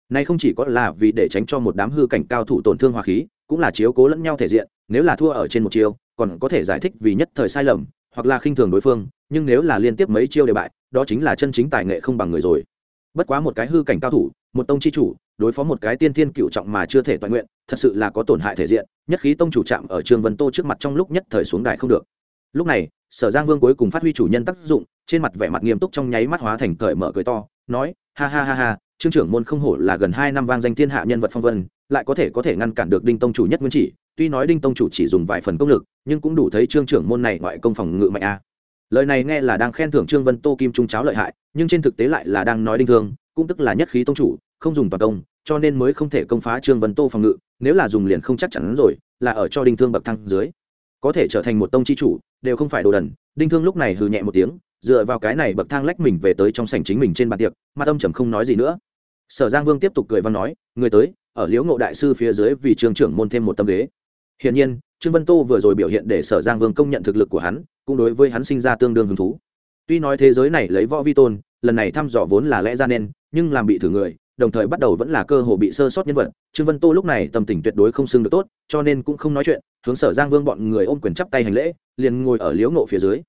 S1: nay không chỉ có là vì để tránh cho một đám hư cảnh cao thủ tổn thương hòa khí, cũng là chiếu cố lẫn nhau thể diện, nếu là thua ở trên một chiêu, còn có thể giải thích vì nhất thời sai lầm, hoặc là khinh thường đối phương, nhưng nếu là liên tiếp mấy chiêu đều bại, đó chính là chân chính tài nghệ không bằng người rồi. Bất quá một cái hư cảnh cao thủ, một tông chi chủ, đối phó một cái tiên thiên cựu trọng mà chưa thể toàn nguyện, thật sự là có tổn hại thể diện, nhất khí tông chủ chạm ở trương vân tô trước mặt trong lúc nhất thời xuống đài không được. Lúc này, sở giang vương cuối cùng phát huy chủ nhân tác dụng, trên mặt vẻ mặt nghiêm túc trong nháy mắt hóa thành cởi mở cười to, nói, ha ha ha ha trương trưởng môn không hổ là gần hai năm vang danh thiên hạ nhân vật phong vân, lại có thể có thể ngăn cản được đinh tông chủ nhất nguyên chỉ, tuy nói đinh tông chủ chỉ dùng vài phần công lực, nhưng cũng đủ thấy trương trưởng môn này ngoại công phòng ngự mạnh a. Lời này nghe là đang khen thưởng trương vân tô kim trung cháo lợi hại, nhưng trên thực tế lại là đang nói đinh thương, cũng tức là nhất khí tông chủ, không dùng toàn công, cho nên mới không thể công phá trương vân tô phòng ngự, nếu là dùng liền không chắc chắn rồi, là ở cho đinh thương bậc thăng dưới. Có thể trở thành một tông chi chủ, đều không phải đồ đần, đinh thương lúc này hừ nhẹ một tiếng dựa vào cái này bậc thang lách mình về tới trong sảnh chính mình trên bàn tiệc, mà tâm trầm không nói gì nữa. Sở giang vương tiếp tục cười văn nói, người tới, ở liễu ngộ đại sư phía dưới vì trường trưởng môn thêm một tâm ghế. Hiển nhiên, trương vân tô vừa rồi biểu hiện để sở giang vương công nhận thực lực của hắn, cũng đối với hắn sinh ra tương đương hứng thú. Tuy nói thế giới này lấy võ vi tôn, lần này thăm dò vốn là lẽ ra nên, nhưng làm bị thử người, đồng thời bắt đầu vẫn là cơ hội bị sơ sót nhân vật, trương vân tô lúc này tâm tình tuyệt đối không xưng được tốt, cho nên cũng không nói chuyện, hướng sở giang vương bọn người ôm quyền chắp tay hành lễ, liền ngồi ở liễu ngộ phía dưới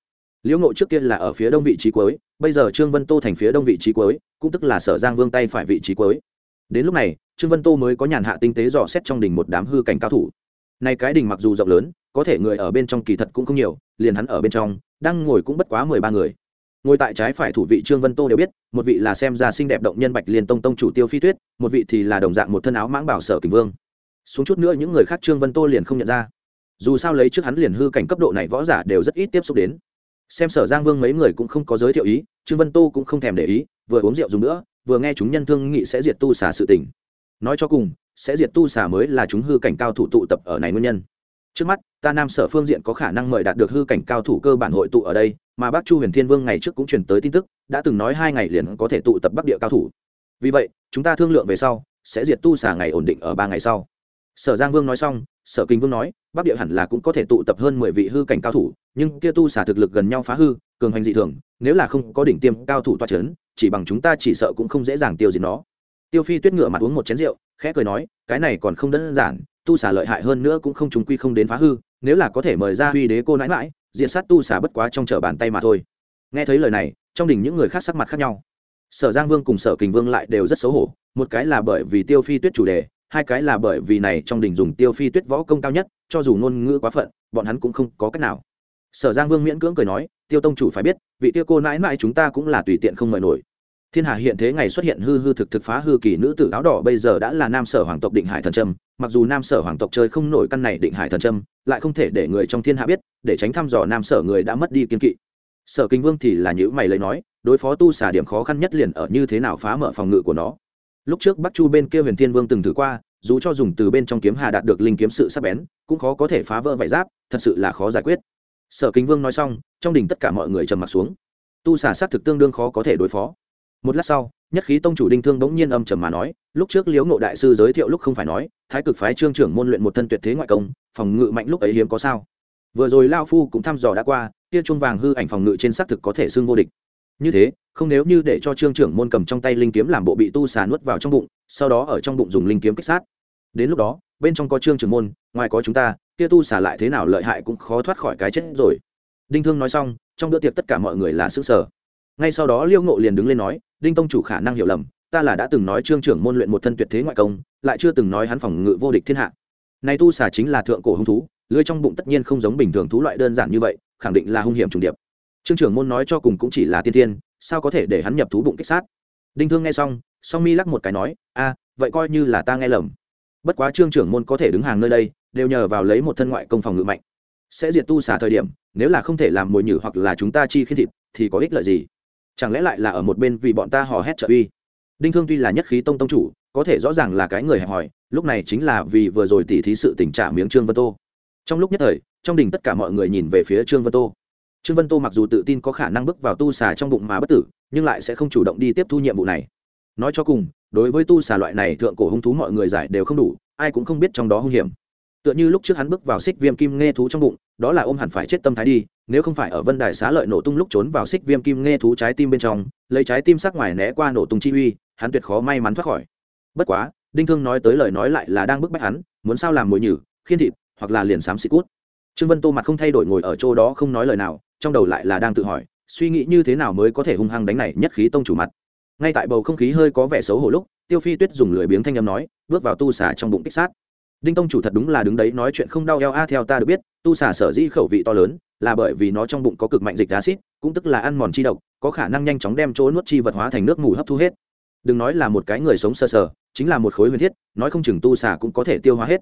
S1: liễu ngộ trước kia là ở phía đông vị trí cuối, bây giờ trương vân tô thành phía đông vị trí cuối, cũng tức là sở giang vương tay phải vị trí cuối. Đến lúc này, trương vân tô mới có nhàn hạ tinh tế dò xét trong đình một đám hư cảnh cao thủ. Nay cái đình mặc dù rộng lớn, có thể người ở bên trong kỳ thật cũng không nhiều, liền hắn ở bên trong, đang ngồi cũng bất quá mười ba người. Ngồi tại trái phải thủ vị trương vân tô đều biết, một vị là xem ra xinh đẹp động nhân bạch liên tông tông chủ tiêu phi tuyết, một vị thì là đồng dạng một thân áo mãng bảo sở kình vương. Xuống chút nữa những người khác trương vân tô liền không nhận ra. Dù sao lấy trước hắn liền hư cảnh cấp độ này võ giả đều rất ít tiếp xúc đến xem sở giang vương mấy người cũng không có giới thiệu ý, trương vân tô cũng không thèm để ý, vừa uống rượu dùng nữa, vừa nghe chúng nhân thương nghị sẽ diệt tu xả sự tình. Nói cho cùng, sẽ diệt tu xả mới là chúng hư cảnh cao thủ tụ tập ở này nguyên nhân. Trước mắt, ta nam sở phương diện có khả năng mời đạt được hư cảnh cao thủ cơ bản hội tụ ở đây, mà bác chu huyền thiên vương ngày trước cũng truyền tới tin tức, đã từng nói hai ngày liền có thể tụ tập bắc địa cao thủ. Vì vậy, chúng ta thương lượng về sau, sẽ diệt tu xả ngày ổn định ở ba ngày sau. Sở giang vương nói xong sở kinh vương nói, bắc địa hẳn là cũng có thể tụ tập hơn mười vị hư cảnh cao thủ, nhưng kia tu xả thực lực gần nhau phá hư, cường hành dị thường, nếu là không có đỉnh tiêm cao thủ toa c h ấ n chỉ bằng chúng ta chỉ sợ cũng không dễ dàng tiêu diệt nó. Tiêu phi tuyết ngựa mặt uống một chén rượu, khẽ cười nói, cái này còn không đơn giản, tu xả lợi hại hơn nữa cũng không chúng quy không đến phá hư, nếu là có thể mời ra huy đế cô nãi mãi diện sát tu xả bất quá trong chở bàn tay mà thôi. Nghe thấy lời này, trong đình những người khác sắc mặt khác nhau. Sở giang vương cùng sở kình vương lại đều rất xấu hổ, một cái là bởi vì tiêu phi tuyết chủ đề hai cái là bởi vì này trong đình dùng tiêu phi tuyết võ công cao nhất, cho dù ngôn ngữ quá phận, bọn hắn cũng không có cách nào. Sở giang vương miễn cưỡng cười nói, tiêu tông chủ phải biết, vị tiêu cô nãi mãi chúng ta cũng là tùy tiện không mời nổi. Thiên hà hiện thế ngày xuất hiện hư hư thực thực phá hư kỳ nữ tử áo đỏ bây giờ đã là nam sở hoàng tộc định hải thần trâm mặc dù nam sở hoàng tộc chơi không nổi căn này định hải thần trâm lại không thể để người trong thiên hạ biết, để tránh thăm dò nam sở người đã mất đi kiên kỵ. Sở kinh vương thì là nhữ mày lấy nói, đối phó tu xả điểm khó khăn nhất liền ở như thế nào phá mở phòng ngự của nó? Lúc trước bắc chu bên kia huyền thiên vương từng thử qua, dù cho dùng từ bên trong kiếm hà đạt được linh kiếm sự sắc bén, cũng khó có thể phá vỡ vải giáp, thật sự là khó giải quyết. Sở kính vương nói xong, trong đình tất cả mọi người trầm m ặ t xuống. Tu xả s á t thực tương đương khó có thể đối phó. Một lát sau, nhất khí tông chủ đinh thương bỗng nhiên âm trầm mà nói, lúc trước liếu ngộ đại sư giới thiệu lúc không phải nói, thái cực phái trương trưởng môn luyện một thân tuyệt thế ngoại công, phòng ngự mạnh lúc ấy hiếm có sao. Vừa rồi lao phu cũng thăm dò đã qua tia chuông vàng hư ảnh phòng ngự trên xác thực có thể xưng vô địch như thế, không nếu như để cho trương trưởng môn cầm trong tay linh kiếm làm bộ bị tu xà nuốt vào trong bụng, sau đó ở trong bụng dùng linh kiếm kích sát. Đến lúc đó, bên trong có trương trưởng môn, ngoài có chúng ta, kia tu xà lại thế nào lợi hại cũng khó thoát khỏi cái chết rồi. Đinh thương nói xong, trong bữa tiệc tất cả mọi người là xứ sở ngay sau đó liêu ngộ liền đứng lên nói, đinh tông chủ khả năng hiểu lầm, ta là đã từng nói trương trưởng môn luyện một thân tuyệt thế ngoại công, lại chưa từng nói hắn phòng ngự vô địch thiên hạ. Này tu xà chính là thượng cổ hung thú, lưới trong bụng tất nhiên không giống bình thường thú loại đơn giản như vậy, khẳng định là hung hiểm trùng điệp trương trưởng môn nói cho cùng cũng chỉ là tiên tiên, sao có thể để hắn nhập thú bụng kích sát? Đinh thương nghe xong, song mi lắc một cái nói, a, vậy coi như là ta nghe lầm. Bất quá trương trưởng môn có thể đứng hàng nơi đây, đều nhờ vào lấy một thân ngoại công phòng ngự mạnh. Sẽ diệt tu xả thời điểm, nếu là không thể làm mồi nhử hoặc là chúng ta chi khiến thịt, thì có ích lợi gì? Chẳng lẽ lại là ở một bên vì bọn ta hò hét trợ uy? Đinh thương tuy là nhất khí tông tông chủ, có thể rõ ràng là cái người hẹp hòi, lúc này chính là vì vừa rồi tỉ thí sự tình trả miếng trương vân tô. Trong lúc nhất thời, trong đình tất cả mọi người nhìn về phía trương vân tô trương vân tô mặc dù tự tin có khả năng bước vào tu xà trong bụng mà bất tử, nhưng lại sẽ không chủ động đi tiếp thu nhiệm vụ này. Nói cho cùng, đối với tu xà loại này thượng cổ hung thú mọi người giải đều không đủ, ai cũng không biết trong đó hung hiểm. Tựa như lúc trước hắn bước vào xích viêm kim nghe thú trong bụng, đó là ôm hẳn phải chết tâm thái đi, nếu không phải ở vân đài xá lợi nổ tung lúc trốn vào xích viêm kim nghe thú trái tim bên trong, lấy trái tim sắc ngoài né qua nổ tung chi uy, hắn tuyệt khó may mắn thoát khỏi. Bất quá, đinh thương nói tới lời nói lại là đang bức bách hắn, muốn sao làm mồi nhử, khiên thịt, hoặc là liền xám xịt cút. Trương vân tô mặt không thay đổi ngồi ở chỗ đó không nói lời nào trong đầu lại là đang tự hỏi suy nghĩ như thế nào mới có thể hung hăng đánh này nhất khí tông chủ mặt. Ngay tại bầu không khí hơi có vẻ xấu hổ lúc tiêu phi tuyết dùng lười biếng thanh â m nói bước vào tu xả trong bụng kích sát. Đinh tông chủ thật đúng là đứng đấy nói chuyện không đau eo a theo ta được biết tu xả sở dĩ khẩu vị to lớn là bởi vì nó trong bụng có cực mạnh dịch acid cũng tức là ăn mòn chi độc có khả năng nhanh chóng đem chỗ nuốt chi vật hóa thành nước mù hấp thu hết. Đừng nói là một cái người sống sơ sờ, chính là một khối huyền thiết nói không chừng tu xà cũng có thể tiêu hóa hết.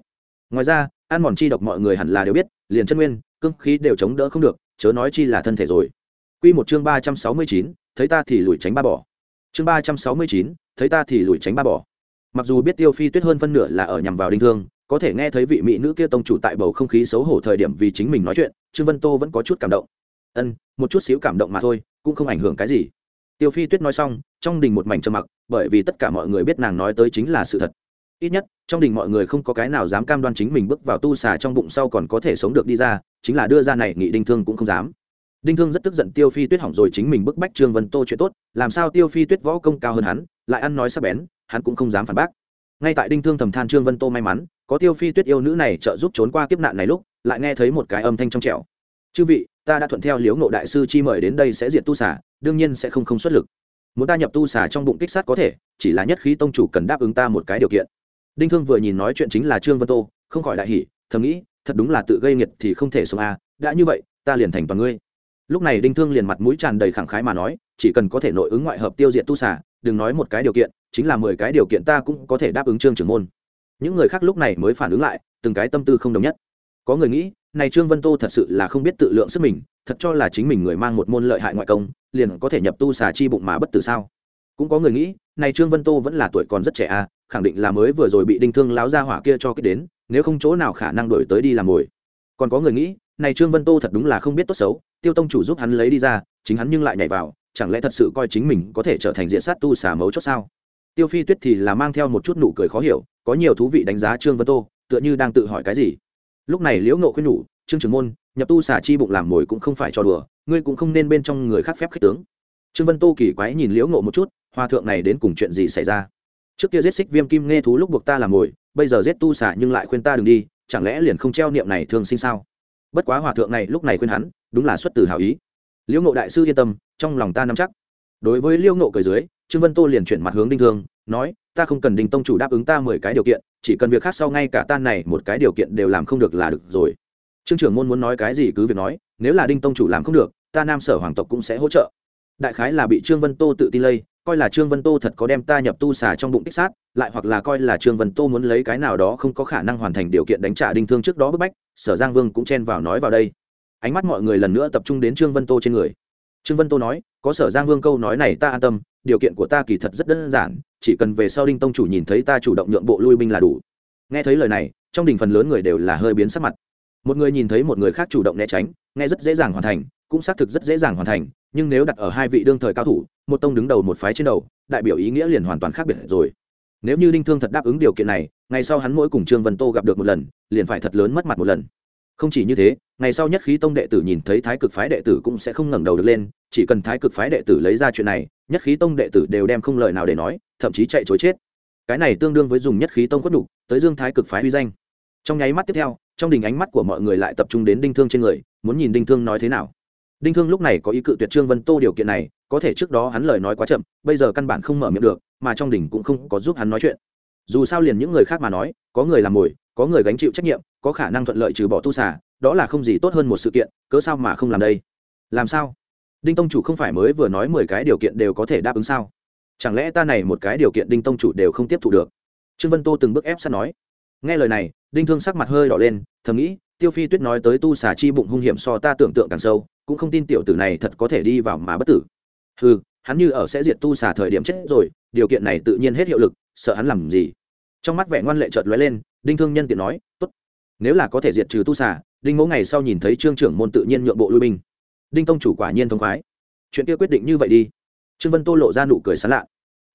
S1: Ngoài ra ăn mòn chi độc mọi người hẳn là đều biết liền chân nguyên cương khí đều chống đỡ không được chớ nói chi là thân thể rồi Quy một chương ba trăm sáu mươi chín, thấy ta thì lùi tránh ba bỏ. Chương ba trăm sáu mươi chín, thấy ta thì lùi tránh ba bỏ. Mặc dù biết Tiêu Phi Tuyết hơn phân nửa là ở nhằm vào đinh thương, có thể nghe thấy vị mỹ nữ kia tông chủ tại bầu không khí xấu hổ thời điểm vì chính mình nói chuyện, Trương Vân Tô vẫn có chút cảm động. Ân, một chút xíu cảm động mà thôi, cũng không ảnh hưởng cái gì. Tiêu Phi Tuyết nói xong, trong đình một mảnh trầm mặc, bởi vì tất cả mọi người biết nàng nói tới chính là sự thật. Ít nhất, trong đình mọi người không có cái nào dám cam đoan chính mình bước vào tu xà trong bụng sau còn có thể sống được đi ra, chính là đưa ra này, nghị đinh thương cũng không dám. Đinh thương rất tức giận tiêu phi tuyết hỏng rồi chính mình bức bách trương vân tô chuyện tốt, làm sao tiêu phi tuyết võ công cao hơn hắn, lại ăn nói sắc bén, hắn cũng không dám phản bác. Ngay tại đinh thương thầm than trương vân tô may mắn, có tiêu phi tuyết yêu nữ này trợ giúp trốn qua kiếp nạn này lúc, lại nghe thấy một cái âm thanh trong trẻo. Chư vị, ta đã thuận theo liếu ngộ đại sư chi mời đến đây sẽ diệt tu xả đương nhiên sẽ không không xuất lực. Muốn ta nhập tu xả trong bụng kích sát có thể, chỉ là nhất khí tông chủ cần đáp ứng ta một cái điều kiện. Đinh thương vừa nhìn nói chuyện chính là trương vân tô, không khỏi đại hỉ, thầm nghĩ thật đúng là tự gây nghiệt thì không thể sống a đã như vậy, ta liền thành toàn ngươi. Lúc này đinh thương liền mặt mũi tràn đầy khẳng khái mà nói, chỉ cần có thể nội ứng ngoại hợp tiêu diệt tu xả đừng nói một cái điều kiện, chính là mười cái điều kiện ta cũng có thể đáp ứng trương trưởng môn. Những người khác lúc này mới phản ứng lại, từng cái tâm tư không đồng nhất. Có người nghĩ, này trương vân tô thật sự là không biết tự lượng sức mình, thật cho là chính mình người mang một môn lợi hại ngoại công, liền có thể nhập tu xà chi bụng mà bất tử sao? Cũng có người nghĩ, này trương vân tô vẫn là tuổi còn rất trẻ à khẳng định là mới vừa rồi bị đinh thương láo ra hỏa kia cho kích đến nếu không chỗ nào khả năng đổi tới đi làm mồi. Còn có người nghĩ, này trương vân tô thật đúng là không biết tốt xấu, tiêu tông chủ giúp hắn lấy đi ra, chính hắn nhưng lại nhảy vào, chẳng lẽ thật sự coi chính mình có thể trở thành diện sát tu xà mấu chốt sao? Tiêu phi tuyết thì là mang theo một chút nụ cười khó hiểu, có nhiều thú vị đánh giá trương vân tô, tựa như đang tự hỏi cái gì. Lúc này liễu nộ khuyên nhủ, trương trưởng môn, nhập tu xà chi bụng làm mồi cũng không phải cho đùa, ngươi cũng không nên bên trong người khác phép khích tướng. Trương vân tô kỳ quái nhìn liễu nộ một chút, hòa thượng này đến cùng chuyện gì xảy ra? Trước kia giết xích viêm kim nghe thú lúc buộc ta làm mồi bây giờ giết tu xả nhưng lại khuyên ta đừng đi, chẳng lẽ liền không treo niệm này thường sinh sao? Bất quá hòa thượng này lúc này khuyên hắn, đúng là xuất từ hảo ý. Liễu ngộ đại sư yên tâm, trong lòng ta nắm chắc. Đối với liễu ngộ cười dưới, trương vân tô liền chuyển mặt hướng đinh thương, nói, ta không cần đinh tông chủ đáp ứng ta mười cái điều kiện, chỉ cần việc khác sau ngay cả tan này một cái điều kiện đều làm không được là được rồi. Trương trưởng môn muốn nói cái gì cứ việc nói, nếu là đinh tông chủ làm không được, ta nam sở hoàng tộc cũng sẽ hỗ trợ. Đại khái là bị trương vân tô tự tin lây coi là trương vân tô thật có đem ta nhập tu xà trong bụng tích sát, lại hoặc là coi là trương vân tô muốn lấy cái nào đó không có khả năng hoàn thành điều kiện đánh trả đinh thương trước đó bức bách, sở giang vương cũng chen vào nói vào đây. Ánh mắt mọi người lần nữa tập trung đến trương vân tô trên người. Trương vân tô nói, có sở giang vương câu nói này ta an tâm, điều kiện của ta kỳ thật rất đơn giản, chỉ cần về sau đinh tông chủ nhìn thấy ta chủ động nhượng bộ lui binh là đủ. Nghe thấy lời này, trong đình phần lớn người đều là hơi biến sắc mặt. Một người nhìn thấy một người khác chủ động né tránh, nghe rất dễ dàng hoàn thành, cũng xác thực rất dễ dàng hoàn thành nhưng nếu đặt ở hai vị đương thời cao thủ, một tông đứng đầu một phái trên đầu, đại biểu ý nghĩa liền hoàn toàn khác biệt rồi. Nếu như đinh thương thật đáp ứng điều kiện này, ngày sau hắn mỗi cùng trương vân tô gặp được một lần, liền phải thật lớn mất mặt một lần. Không chỉ như thế, ngày sau nhất khí tông đệ tử nhìn thấy thái cực phái đệ tử cũng sẽ không ngẩng đầu được lên, chỉ cần thái cực phái đệ tử lấy ra chuyện này, nhất khí tông đệ tử đều đem không lời nào để nói, thậm chí chạy chối chết. Cái này tương đương với dùng nhất khí tông quất đục tới dương thái cực phái uy danh. Trong nháy mắt tiếp theo, trong đình ánh mắt của mọi người lại tập trung đến đinh thương trên người, muốn nhìn đinh thương nói thế nào đinh thương lúc này có ý cự tuyệt trương vân tô điều kiện này, có thể trước đó hắn lời nói quá chậm, bây giờ căn bản không mở miệng được, mà trong đỉnh cũng không có giúp hắn nói chuyện. Dù sao liền những người khác mà nói, có người làm mồi, có người gánh chịu trách nhiệm, có khả năng thuận lợi trừ bỏ tu xả đó là không gì tốt hơn một sự kiện, cớ sao mà không làm đây? Làm sao? Đinh tông chủ không phải mới vừa nói mười cái điều kiện đều có thể đáp ứng sao? Chẳng lẽ ta này một cái điều kiện đinh tông chủ đều không tiếp thu được? Trương vân tô từng bước ép sát nói. Nghe lời này, đinh thương sắc mặt hơi đỏ lên, thầm nghĩ, tiêu phi tuyết nói tới tu xả chi bụng hung hiểm so ta tưởng tượng càng sâu cũng không tin tiểu tử này thật có thể đi vào mà bất tử. Ừ hắn như ở sẽ diệt tu xả thời điểm chết rồi, điều kiện này tự nhiên hết hiệu lực, sợ hắn làm gì? Trong mắt vẻ ngoan lệ chợt lóe lên, đinh thương nhân tiện nói, tốt, nếu là có thể diệt trừ tu xả đinh mẫu ngày sau nhìn thấy trương trưởng môn tự nhiên nhượng bộ lui binh. Đinh tông chủ quả nhiên thông khoái. Chuyện kia quyết định như vậy đi. Trương vân tô lộ ra nụ cười sán lạ.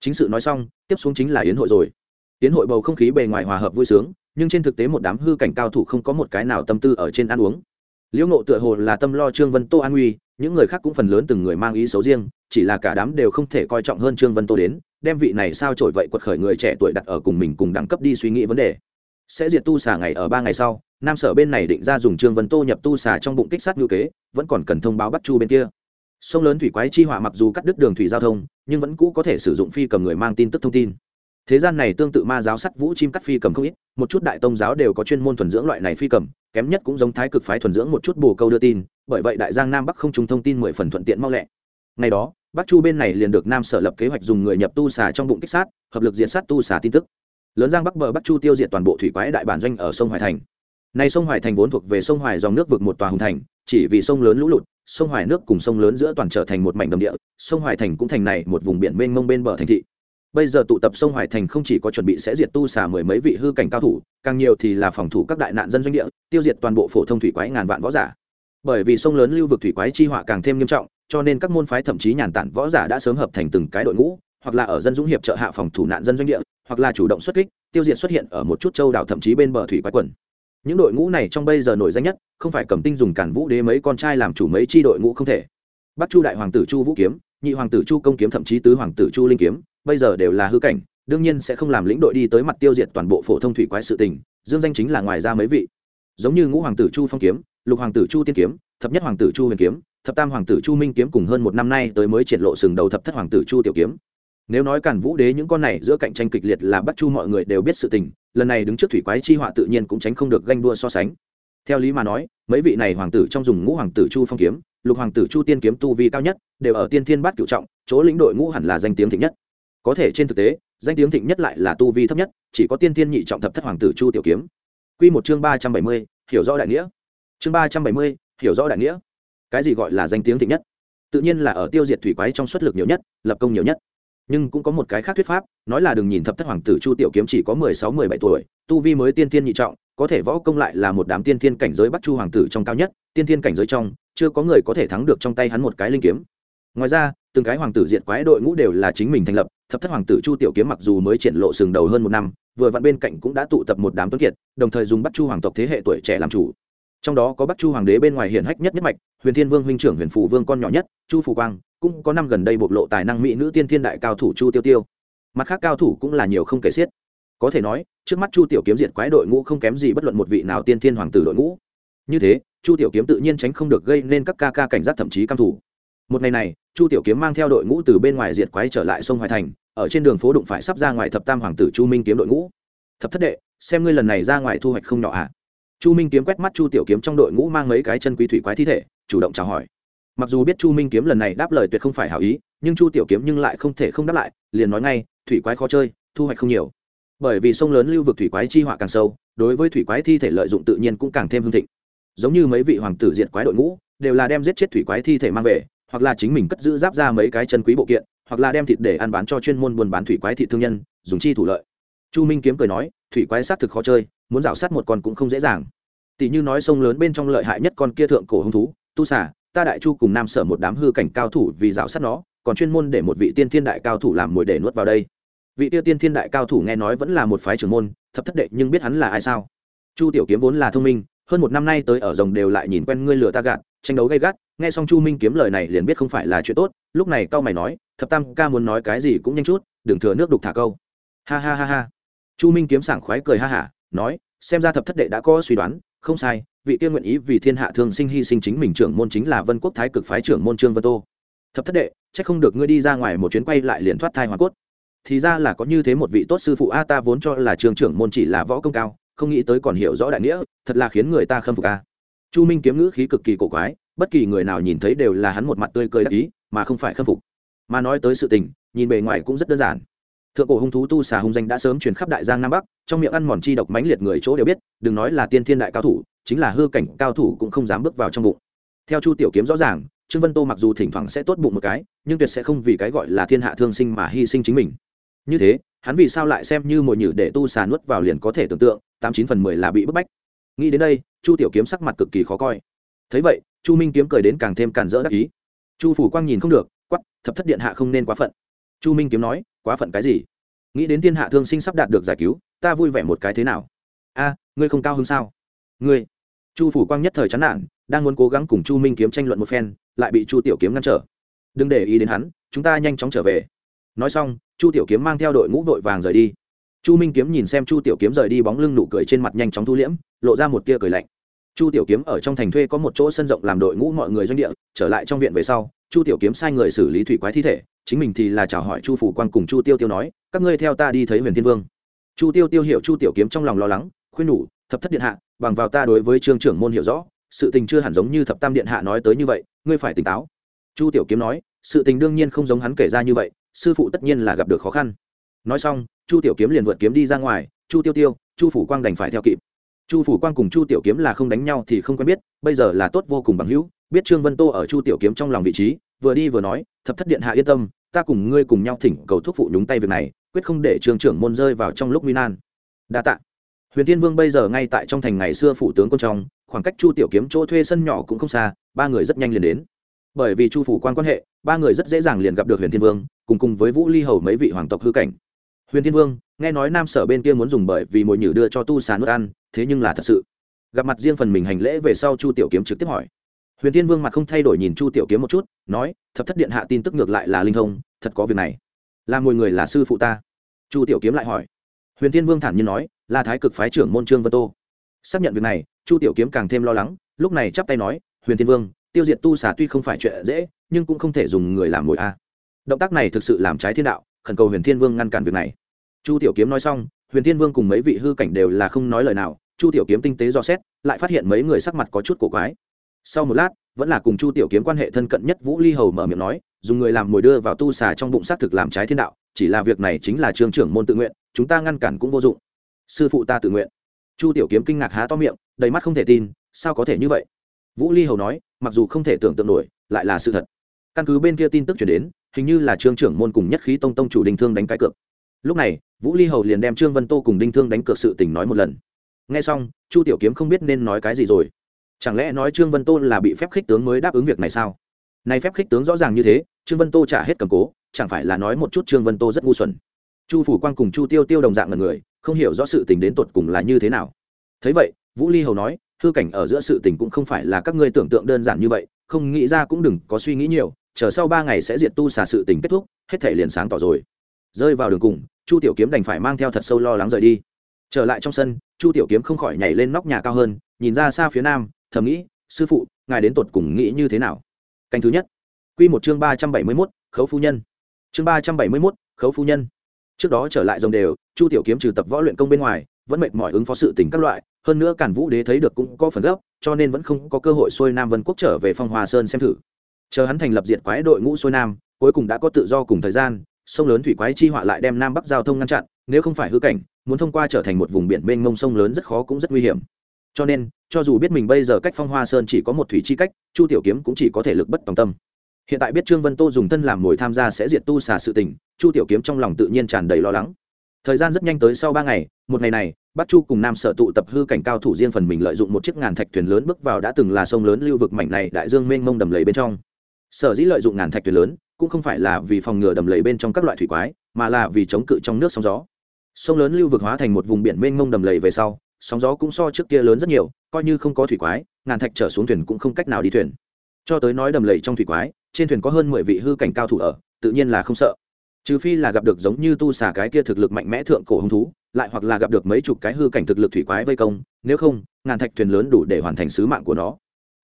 S1: Chính sự nói xong, tiếp xuống chính là yến hội rồi. Yến hội bầu không khí bề ngoài hòa hợp vui sướng, nhưng trên thực tế một đám hư cảnh cao thủ không có một cái nào tâm tư ở trên ăn uống liễu ngộ tựa hồ là tâm lo trương vân tô an uy những người khác cũng phần lớn từng người mang ý xấu riêng, chỉ là cả đám đều không thể coi trọng hơn trương vân tô đến, đem vị này sao trổi vậy quật khởi người trẻ tuổi đặt ở cùng mình cùng đẳng cấp đi suy nghĩ vấn đề. Sẽ diệt tu xà ngày ở ba ngày sau, nam sở bên này định ra dùng trương vân tô nhập tu xà trong bụng kích sát ngữ kế, vẫn còn cần thông báo bắt chu bên kia. Sông lớn thủy quái chi họa mặc dù cắt đứt đường thủy giao thông, nhưng vẫn cũ có thể sử dụng phi cầm người mang tin tức thông tin thế gian này tương tự ma giáo sắt vũ chim cắt phi cầm không ít, một chút đại tông giáo đều có chuyên môn thuần dưỡng loại này phi cầm, kém nhất cũng giống thái cực phái thuần dưỡng một chút bồ câu đưa tin, bởi vậy đại giang nam bắc không trùng thông tin mười phần thuận tiện mau lẹ. Ngày đó, bắc chu bên này liền được nam sở lập kế hoạch dùng người nhập tu xà trong bụng kích sát, hợp lực diện sát tu xà tin tức. Lớn giang bắc bờ bắc chu tiêu diệt toàn bộ thủy quái đại bản doanh ở sông hoài thành. Nay sông hoài thành vốn thuộc về sông hoài dòng nước vực một tòa hùng thành, chỉ vì sông lớn lũ lụt, sông hoài nước cùng sông lớn giữa toàn trở thành một mảnh đầm địa, sông hoài thành cũng thành này một vùng biển mênh mông bên bờ thành thị bây giờ tụ tập sông hoài thành không chỉ có chuẩn bị sẽ diệt tu xả mười mấy vị hư cảnh cao thủ, càng nhiều thì là phòng thủ các đại nạn dân doanh địa, tiêu diệt toàn bộ phổ thông thủy quái ngàn vạn võ giả. Bởi vì sông lớn lưu vực thủy quái chi họa càng thêm nghiêm trọng, cho nên các môn phái thậm chí nhàn tản võ giả đã sớm hợp thành từng cái đội ngũ, hoặc là ở dân dũng hiệp trợ hạ phòng thủ nạn dân doanh địa, hoặc là chủ động xuất kích, tiêu diệt xuất hiện ở một chút châu đảo thậm chí bên bờ thủy quái quần. Những đội ngũ này trong bây giờ nổi danh nhất, không phải cầm tinh dùng cản vũ đế mấy con trai làm chủ mấy chi đội ngũ không thể. Bắc chu đại hoàng tử chu vũ kiếm, nhị hoàng tử chu công kiếm thậm chí tứ hoàng tử chu linh kiếm bây giờ đều là hư cảnh, đương nhiên sẽ không làm lĩnh đội đi tới mặt tiêu diệt toàn bộ phổ thông thủy quái sự tình, dương danh chính là ngoài ra mấy vị. Giống như ngũ hoàng tử chu phong kiếm, lục hoàng tử chu tiên kiếm, thập nhất hoàng tử chu huyền kiếm, thập tam hoàng tử chu minh kiếm cùng hơn một năm nay tới mới triển lộ sừng đầu thập thất hoàng tử chu tiểu kiếm. Nếu nói cản vũ đế những con này giữa cạnh tranh kịch liệt là bắt chu mọi người đều biết sự tình, lần này đứng trước thủy quái chi họa tự nhiên cũng tránh không được ganh đua so sánh. Theo lý mà nói, mấy vị này hoàng tử trong dùng ngũ hoàng tử chu phong kiếm, lục hoàng tử chu tiên kiếm tu vi cao nhất, đều ở tiên thiên bát cựu trọng, chỗ lĩnh đội ngũ hẳn là danh tiếng thịnh nhất có thể trên thực tế, danh tiếng thịnh nhất lại là tu vi thấp nhất, chỉ có tiên thiên nhị trọng thập thất hoàng tử chu tiểu kiếm. Q một chương ba trăm bảy mươi, hiểu rõ đại nghĩa. Chương ba trăm bảy mươi, hiểu rõ đại nghĩa. Cái gì gọi là danh tiếng thịnh nhất? Tự nhiên là ở tiêu diệt thủy quái trong xuất lực nhiều nhất, lập công nhiều nhất. Nhưng cũng có một cái khác thuyết pháp, nói là đừng nhìn thập thất hoàng tử chu tiểu kiếm chỉ có mười sáu, mười bảy tuổi, tu vi mới tiên tiên nhị trọng, có thể võ công lại là một đám tiên thiên cảnh giới bắt chu hoàng tử trong cao nhất, tiên thiên cảnh giới trong, chưa có người có thể thắng được trong tay hắn một cái linh kiếm. Ngoài ra từng cái hoàng tử diệt quái đội ngũ đều là chính mình thành lập, thập thất hoàng tử chu tiểu kiếm mặc dù mới triển lộ sừng đầu hơn một năm, vừa vặn bên cạnh cũng đã tụ tập một đám tuấn kiệt, đồng thời dùng bắt chu hoàng tộc thế hệ tuổi trẻ làm chủ. Trong đó có bắc chu hoàng đế bên ngoài hiển hách nhất nhất mạch, huyền thiên vương huynh trưởng huyền phủ vương con nhỏ nhất, chu Phù quang, cũng có năm gần đây bộc lộ tài năng mỹ nữ tiên thiên đại cao thủ chu tiêu tiêu. Mặt khác cao thủ cũng là nhiều không kể xiết. Có thể nói, trước mắt chu tiểu kiếm diệt quái đội ngũ không kém gì bất luận một vị nào tiên thiên hoàng tử đội ngũ. Như thế, chu tiểu kiếm tự nhiên tránh không được gây nên các ca ca cảnh giác thậm chí cam thủ một ngày này, chu tiểu kiếm mang theo đội ngũ từ bên ngoài diệt quái trở lại sông hoài thành, ở trên đường phố đụng phải sắp ra ngoài thập tam hoàng tử chu minh kiếm đội ngũ. Thập thất đệ, xem ngươi lần này ra ngoài thu hoạch không nhỏ ạ à? chu minh kiếm quét mắt chu tiểu kiếm trong đội ngũ mang mấy cái chân quý thủy quái thi thể, chủ động chào hỏi. Mặc dù biết chu minh kiếm lần này đáp lời tuyệt không phải hảo ý, nhưng chu tiểu kiếm nhưng lại không thể không đáp lại, liền nói ngay, thủy quái khó chơi, thu hoạch không nhiều. Bởi vì sông lớn lưu vực thủy quái chi họa càng sâu, đối với thủy quái thi thể lợi dụng tự nhiên cũng càng thêm hương thịnh. Giống như mấy vị hoàng tử diệt quái đội ngũ, đều là đem giết chết thủy quái thi thể mang về hoặc là chính mình cất giữ giáp ra mấy cái chân quý bộ kiện, hoặc là đem thịt để ăn bán cho chuyên môn buôn bán thủy quái thị thương nhân, dùng chi thủ lợi. Chu minh kiếm cười nói, thủy quái xác thực khó chơi, muốn rào sát một con cũng không dễ dàng. Tỷ như nói sông lớn bên trong lợi hại nhất con kia thượng cổ hung thú, tu xả ta đại chu cùng nam sở một đám hư cảnh cao thủ vì rào sát nó, còn chuyên môn để một vị tiên thiên đại cao thủ làm mồi để nuốt vào đây. Vị tiêu tiên thiên đại cao thủ nghe nói vẫn là một phái trưởng môn, thập thất đệ nhưng biết hắn là ai sao? Chu tiểu kiếm vốn là thông minh, hơn một năm nay tới ở rồng đều lại nhìn quen ngươi lừa ta gạt tranh đấu gay gắt, nghe xong chu minh kiếm lời này liền biết không phải là chuyện tốt, lúc này cao mày nói, thập tam ca muốn nói cái gì cũng nhanh chút, đừng thừa nước đục thả câu. Ha ha ha ha. Chu minh kiếm sảng khoái cười ha hả, nói, xem ra thập thất đệ đã có suy đoán, không sai, vị kia nguyện ý vì thiên hạ thương sinh hy sinh chính mình trưởng môn chính là vân quốc thái cực phái trưởng môn trương vân tô. Thập thất đệ c h ắ c không được ngươi đi ra ngoài một chuyến quay lại liền thoát thai hoa cốt. Thì ra là có như thế một vị tốt sư phụ a, ta vốn cho là trường trưởng môn chỉ là võ công cao, không nghĩ tới còn hiểu rõ đại nghĩa, thật là khiến người ta khâm phục a chu minh kiếm ngữ khí cực kỳ cổ quái, bất kỳ người nào nhìn thấy đều là hắn một mặt tươi cười đắc ý, mà không phải khâm phục. Mà nói tới sự tình, nhìn bề ngoài cũng rất đơn giản. Thượng cổ hung thú tu xà hung danh đã sớm truyền khắp đại giang nam bắc, trong miệng ăn mòn chi độc mãnh liệt người chỗ đều biết, đừng nói là tiên thiên đại cao thủ, chính là hư cảnh cao thủ cũng không dám bước vào trong bụng. Theo chu tiểu kiếm rõ ràng, trương vân tô mặc dù thỉnh thoảng sẽ tốt bụng một cái, nhưng tuyệt sẽ không vì cái gọi là thiên hạ thương sinh mà hy sinh chính mình. Như thế, hắn vì sao lại xem như mồi nhử để tu xà nuốt vào liền có thể tưởng tượng, tám chín phần mười là bị bức bách nghĩ đến đây, chu tiểu kiếm sắc mặt cực kỳ khó coi. Thấy vậy, chu minh kiếm cười đến càng thêm càn rỡ đắc ý. Chu phủ quang nhìn không được quắp thập thất điện hạ không nên quá phận. Chu minh kiếm nói, quá phận cái gì? Nghĩ đến thiên hạ thương sinh sắp đạt được giải cứu, ta vui vẻ một cái thế nào? A, ngươi không cao hơn sao? Ngươi. Chu phủ quang nhất thời chán nản, đang muốn cố gắng cùng chu minh kiếm tranh luận một phen, lại bị chu tiểu kiếm ngăn trở. Đừng để ý đến hắn, chúng ta nhanh chóng trở về. Nói xong, chu tiểu kiếm mang theo đội ngũ vội vàng rời đi chu minh kiếm nhìn xem chu tiểu kiếm rời đi bóng lưng nụ cười trên mặt nhanh chóng thu liễm, lộ ra một tia cười lạnh. Chu tiểu kiếm ở trong thành thuê có một chỗ sân rộng làm đội ngũ mọi người doanh địa, trở lại trong viện về sau, chu tiểu kiếm sai người xử lý thủy quái thi thể, chính mình thì là chào hỏi chu phủ quan cùng chu tiêu tiêu nói, các ngươi theo ta đi thấy huyền thiên vương. Chu tiêu tiêu hiểu chu tiểu kiếm trong lòng lo lắng, khuyên nhủ, thập thất điện hạ, bằng vào ta đối với trương trưởng môn hiểu rõ, sự tình chưa hẳn giống như thập tam điện hạ nói tới như vậy, ngươi phải tỉnh táo. Chu tiểu kiếm nói, sự tình đương nhiên không giống hắn kể ra như vậy, sư phụ tất nhiên là gặp được khó khăn nói xong, chu tiểu kiếm liền vượt kiếm đi ra ngoài, chu tiêu tiêu, chu phủ quang đành phải theo kịp. Chu phủ quang cùng chu tiểu kiếm là không đánh nhau thì không quen biết, bây giờ là tốt vô cùng bằng hữu, biết trương vân tô ở chu tiểu kiếm trong lòng vị trí, vừa đi vừa nói, thập thất điện hạ yên tâm, ta cùng ngươi cùng nhau thỉnh cầu thuốc phụ nhúng tay việc này, quyết không để trường trưởng môn rơi vào trong lúc nguy nan. Đa tạ. Huyền thiên vương bây giờ ngay tại trong thành ngày xưa phủ tướng quân trong, khoảng cách chu tiểu kiếm chỗ thuê sân nhỏ cũng không xa, ba người rất nhanh liền đến. Bởi vì chu phủ quan quan hệ, ba người rất dễ dàng liền gặp được huyền thiên vương, cùng cùng với vũ ly hầu mấy vị hoàng tộc hư cảnh huyền thiên vương, nghe nói nam sở bên kia muốn dùng bởi vì mồi nhử đưa cho tu xà nước ăn, thế nhưng là thật sự. Gặp mặt riêng phần mình hành lễ về sau chu tiểu kiếm trực tiếp hỏi. Huyền thiên vương mặt không thay đổi nhìn chu tiểu kiếm một chút, nói, thập thất điện hạ tin tức ngược lại là linh thông, thật có việc này. Là ngồi người là sư phụ ta. Chu tiểu kiếm lại hỏi. Huyền thiên vương thản nhiên nói, là thái cực phái trưởng môn trương vân tô. Xác nhận việc này, chu tiểu kiếm càng thêm lo lắng, lúc này chắp tay nói, huyền thiên vương, tiêu diệt tu xà tuy không phải chuyện dễ, nhưng cũng không thể dùng người làm mồi a. Động tác này thực sự làm trái thiên đạo, khẩn cầu huyền thiên vương ngăn cản việc này chu tiểu kiếm nói xong, huyền thiên vương cùng mấy vị hư cảnh đều là không nói lời nào, chu tiểu kiếm tinh tế do xét, lại phát hiện mấy người sắc mặt có chút cổ quái. Sau một lát, vẫn là cùng chu tiểu kiếm quan hệ thân cận nhất vũ ly hầu mở miệng nói, dùng người làm mồi đưa vào tu xà trong bụng xác thực làm trái thiên đạo, chỉ là việc này chính là trường trưởng môn tự nguyện, chúng ta ngăn cản cũng vô dụng. Sư phụ ta tự nguyện. Chu tiểu kiếm kinh ngạc há to miệng, đầy mắt không thể tin, sao có thể như vậy? Vũ ly hầu nói, mặc dù không thể tưởng tượng nổi, lại là sự thật. Căn cứ bên kia tin tức chuyển đến, hình như là trường trưởng môn cùng nhất khí tông tông chủ đình thương đánh cái cược. Lúc này vũ ly hầu liền đem trương vân tô cùng đinh thương đánh cược sự tình nói một lần. N g h e xong, chu tiểu kiếm không biết nên nói cái gì rồi. Chẳng lẽ nói trương vân tô là bị phép khích tướng mới đáp ứng việc này sao? Nay phép khích tướng rõ ràng như thế, trương vân tô trả hết cầm cố, chẳng phải là nói một chút trương vân tô rất ngu xuẩn. Chu phủ quang cùng chu tiêu tiêu đồng dạng là người, không hiểu rõ sự tình đến tột cùng là như thế nào. Thấy vậy, vũ ly hầu nói, hư cảnh ở giữa sự tình cũng không phải là các ngươi tưởng tượng đơn giản như vậy, không nghĩ ra cũng đừng có suy nghĩ nhiều, chờ sau ba ngày sẽ diệt tu xả sự tình kết thúc, hết thể liền sáng tỏ rồi rơi vào đường cùng, chu tiểu kiếm đành phải mang theo thật sâu lo lắng rời đi. Trở lại trong sân, chu tiểu kiếm không khỏi nhảy lên nóc nhà cao hơn, nhìn ra xa phía nam, thầm nghĩ, sư phụ, ngài đến tột cùng nghĩ như thế nào? Canh thứ nhất. Quy một chương ba trăm bảy mươi mốt, khấu phu nhân. Chương ba trăm bảy mươi mốt, khấu phu nhân. Trước đó trở lại dòng đều, chu tiểu kiếm trừ tập võ luyện công bên ngoài, vẫn mệt mỏi ứng phó sự tình các loại, hơn nữa cản vũ đế thấy được cũng có phần gấp, cho nên vẫn không có cơ hội xuôi nam vân quốc trở về phong hòa sơn xem thử. Chờ hắn thành lập diệt quái đội ngũ xuôi nam, cuối cùng đã có tự do cùng thời gian sông lớn thủy quái chi họa lại đem nam bắc giao thông ngăn chặn, nếu không phải hư cảnh, muốn thông qua trở thành một vùng biển mênh mông sông lớn rất khó cũng rất nguy hiểm. Cho nên, cho dù biết mình bây giờ cách phong hoa sơn chỉ có một thủy chi cách, chu tiểu kiếm cũng chỉ có thể lực bất tòng tâm. Hiện tại biết trương vân tô dùng thân làm mồi tham gia sẽ diệt tu xà sự tình, chu tiểu kiếm trong lòng tự nhiên tràn đầy lo lắng. Thời gian rất nhanh tới sau ba ngày, một ngày này, bắc chu cùng nam sở tụ tập hư cảnh cao thủ riêng phần mình lợi dụng một chiếc ngàn thạch thuyền lớn bước vào đã từng là sông lớn lưu vực mảnh này đại dương mênh mông đầm lầy bên trong. Sở dĩ lợi dụng ngàn thạch thuyền lớn cũng không phải là vì phòng ngừa đầm lầy bên trong các loại thủy quái, mà là vì chống cự trong nước sóng gió. Sông lớn lưu vực hóa thành một vùng biển mênh mông đầm lầy về sau, sóng gió cũng so trước kia lớn rất nhiều, coi như không có thủy quái, ngàn thạch trở xuống thuyền cũng không cách nào đi thuyền. Cho tới nói đầm lầy trong thủy quái, trên thuyền có hơn mười vị hư cảnh cao thủ ở, tự nhiên là không sợ. Trừ phi là gặp được giống như tu xà cái kia thực lực mạnh mẽ thượng cổ hung thú, lại hoặc là gặp được mấy chục cái hư cảnh thực lực thủy quái vây công, nếu không, ngàn thạch thuyền lớn đủ để hoàn thành sứ mạng của nó.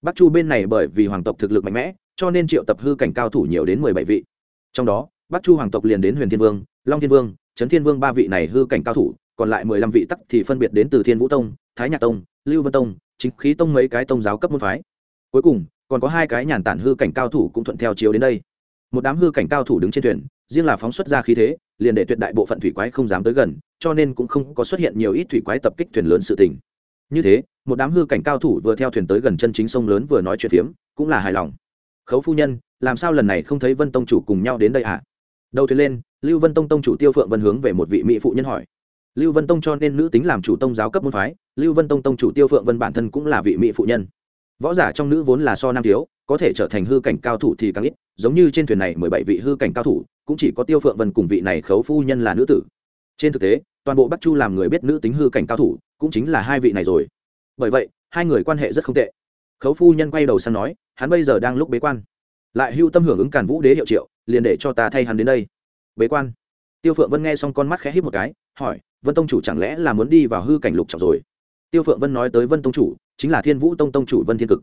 S1: Bắc chu bên này bởi vì hoàng tộc thực lực mạnh mẽ cho nên triệu tập hư cảnh cao thủ nhiều đến mười bảy vị. Trong đó, bắc chu hoàng tộc liền đến huyền thiên vương, long thiên vương trấn thiên vương ba vị này hư cảnh cao thủ, còn lại mười lăm vị tắc thì phân biệt đến từ thiên vũ tông, thái nhạc tông, lưu vân tông, chính khí tông mấy cái tông giáo cấp môn phái. Cuối cùng, còn có hai cái nhàn tản hư cảnh cao thủ cũng thuận theo chiếu đến đây. Một đám hư cảnh cao thủ đứng trên thuyền, riêng là phóng xuất ra khí thế, liền để tuyệt đại bộ phận thủy quái không dám tới gần, cho nên cũng không có xuất hiện nhiều ít thủy quái tập kích thuyền lớn sự tình. Như thế, một đám hư cảnh cao thủ vừa theo thuyền tới gần chân chính sông lớn vừa nói chuyện phiếm, cũng là hài lòng khấu phu nhân, làm sao lần này không thấy vân tông chủ cùng nhau đến đây à? Đầu thuyền lên, lưu vân tông tông chủ tiêu phượng vân hướng về một vị mỹ phụ nhân hỏi. Lưu vân tông cho nên nữ tính làm chủ tông giáo cấp môn phái, lưu vân tông tông chủ tiêu phượng vân bản thân cũng là vị mỹ phụ nhân. Võ giả trong nữ vốn là so nam thiếu, có thể trở thành hư cảnh cao thủ thì càng ít, giống như trên thuyền này mười bảy vị hư cảnh cao thủ, cũng chỉ có tiêu phượng vân cùng vị này khấu phu nhân là nữ tử. Trên thực tế, toàn bộ bắc chu làm người biết nữ tính hư cảnh cao thủ, cũng chính là hai vị này rồi. Bởi vậy, hai người quan hệ rất không tệ. Khấu phu nhân quay đầu sang nói hắn bây giờ đang lúc bế quan. Lại hưu tâm hưởng ứng càn vũ đế hiệu triệu, liền để cho ta thay hắn đến đây. Bế quan. Tiêu phượng vân nghe xong con mắt khẽ hít một cái, hỏi, vân tông chủ chẳng lẽ là muốn đi vào hư cảnh lục trọng rồi? Tiêu phượng vân nói tới vân tông chủ, chính là thiên vũ tông tông chủ vân thiên cực.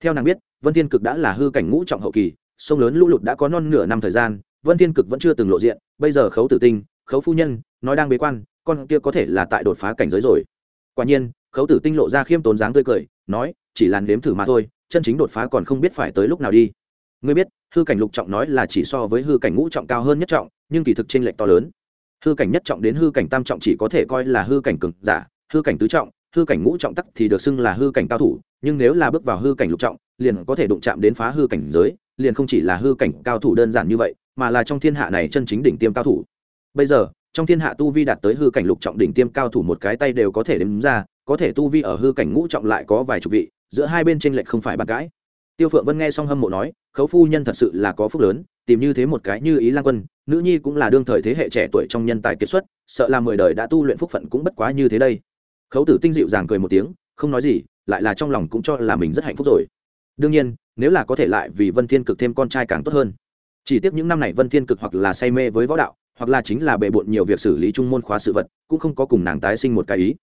S1: Theo nàng biết, vân thiên cực đã là hư cảnh ngũ trọng hậu kỳ, sông lớn lũ lụt đã có non nửa năm thời gian, vân thiên cực vẫn chưa từng lộ diện, bây giờ khấu tử tinh, khấu phu nhân, nói đang bế quan, con kia có thể là tại đột phá cảnh giới rồi. Quả nhiên, khấu tử tinh lộ ra khiêm tốn dáng tươi cười, nói, chỉ làn nếm thử mà thôi chân chính đột phá còn không biết phải tới lúc nào đi ngươi biết hư cảnh lục trọng nói là chỉ so với hư cảnh ngũ trọng cao hơn nhất trọng nhưng kỳ thực tranh lệch to lớn hư cảnh nhất trọng đến hư cảnh tam trọng chỉ có thể coi là hư cảnh cực giả hư cảnh tứ trọng hư cảnh ngũ trọng tắc thì được xưng là hư cảnh cao thủ nhưng nếu là bước vào hư cảnh lục trọng liền có thể đụng chạm đến phá hư cảnh giới liền không chỉ là hư cảnh cao thủ đơn giản như vậy mà là trong thiên hạ này chân chính đỉnh tiêm cao thủ bây giờ trong thiên hạ tu vi đạt tới hư cảnh lục trọng đỉnh tiêm cao thủ một cái tay đều có thể đếm ra có thể tu vi ở hư cảnh ngũ trọng lại có vài chục vị giữa hai bên tranh lệch không phải bàn cãi. Tiêu phượng vân nghe xong hâm mộ nói, khấu phu nhân thật sự là có phúc lớn, tìm như thế một cái như ý lan quân, nữ nhi cũng là đương thời thế hệ trẻ tuổi trong nhân tài kiệt xuất, sợ là mười đời đã tu luyện phúc phận cũng bất quá như thế đây. Khấu tử tinh dịu dàng cười một tiếng, không nói gì, lại là trong lòng cũng cho là mình rất hạnh phúc rồi. Đương nhiên, nếu là có thể lại vì vân thiên cực thêm con trai càng tốt hơn. Chỉ tiếc những năm này vân thiên cực hoặc là say mê với võ đạo, hoặc là chính là bề bộn nhiều việc xử lý trung môn khóa sự vật, cũng không có cùng nàng tái sinh một cái ý.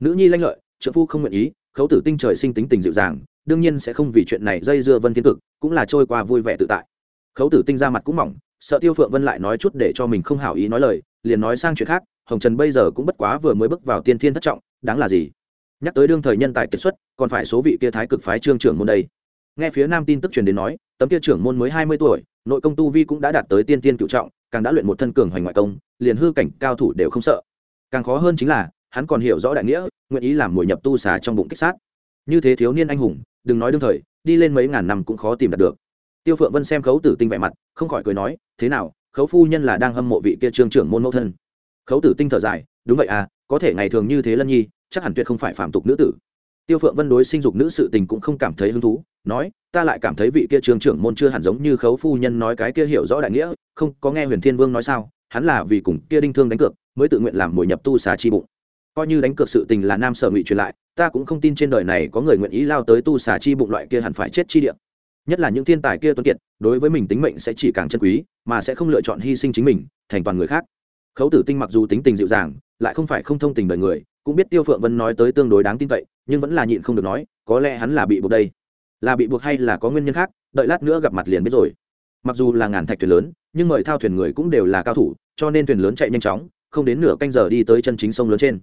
S1: Nữ nhi lanh lợi trợ phu không nguyện ý khấu tử tinh trời sinh tính tình dịu dàng, đương nhiên sẽ không vì chuyện này dây dưa vân thiên cực, cũng là trôi qua vui vẻ tự tại. Khấu tử tinh ra mặt cũng mỏng, sợ tiêu phượng vân lại nói chút để cho mình không hảo ý nói lời, liền nói sang chuyện khác, hồng trần bây giờ cũng bất quá vừa mới bước vào tiên thiên thất trọng, đáng là gì? Nhắc tới đương thời nhân tài kiệt xuất, còn phải số vị kia thái cực phái trương trưởng môn đây. Nghe phía nam tin tức truyền đến nói, tấm kia trưởng môn mới hai mươi tuổi, nội công tu vi cũng đã đạt tới tiên tiên cựu trọng, càng đã luyện một thân cường hoành ngoại công, liền hư cảnh cao thủ đều không sợ. Càng khó hơn chính là hắn còn hiểu rõ đại nghĩa, nguyện ý làm mồi nhập tu xà trong bụng kích sát. Như thế thiếu niên anh hùng, đừng nói đương thời, đi lên mấy ngàn năm cũng khó tìm đạt được. Tiêu phượng vân xem khấu tử tinh vẻ mặt, không khỏi cười nói, thế nào, khấu phu nhân là đang hâm mộ vị kia trương trưởng môn mẫu thân? Khấu tử tinh thở dài, đúng vậy à có thể ngày thường như thế lân nhi, chắc hẳn tuyệt không phải phạm tục nữ tử. Tiêu phượng vân đối sinh dục nữ sự tình cũng không cảm thấy hứng thú, nói, ta lại cảm thấy vị kia trường trưởng môn chưa hẳn giống như khấu phu nhân nói cái kia hiểu rõ đại nghĩa, không có nghe huyền thiên vương nói sao, hắn là vì cùng kia đinh thương đánh cược, mới tự nguyện làm mồi nhập tu xà chi bụng coi như đánh cược sự tình là nam sở ngụy truyền lại, ta cũng không tin trên đời này có người nguyện ý lao tới tu xà chi bụng loại kia hẳn phải chết chi địa. Nhất là những thiên tài kia tuân kiệt, đối với mình tính mệnh sẽ chỉ càng chân quý, mà sẽ không lựa chọn hy sinh chính mình, thành toàn người khác. Khấu tử tinh mặc dù tính tình dịu dàng, lại không phải không thông tình đời người, cũng biết tiêu phượng vân nói tới tương đối đáng tin cậy, nhưng vẫn là nhịn không được nói, có lẽ hắn là bị buộc đây. Là bị buộc hay là có nguyên nhân khác, đợi lát nữa gặp mặt liền biết rồi. Mặc dù là ngàn thạch thuyền lớn, nhưng mời thao thuyền người cũng đều là cao thủ, cho nên thuyền lớn chạy nhanh chóng, không đến nửa canh giờ đi tới chân chính sông lớn trên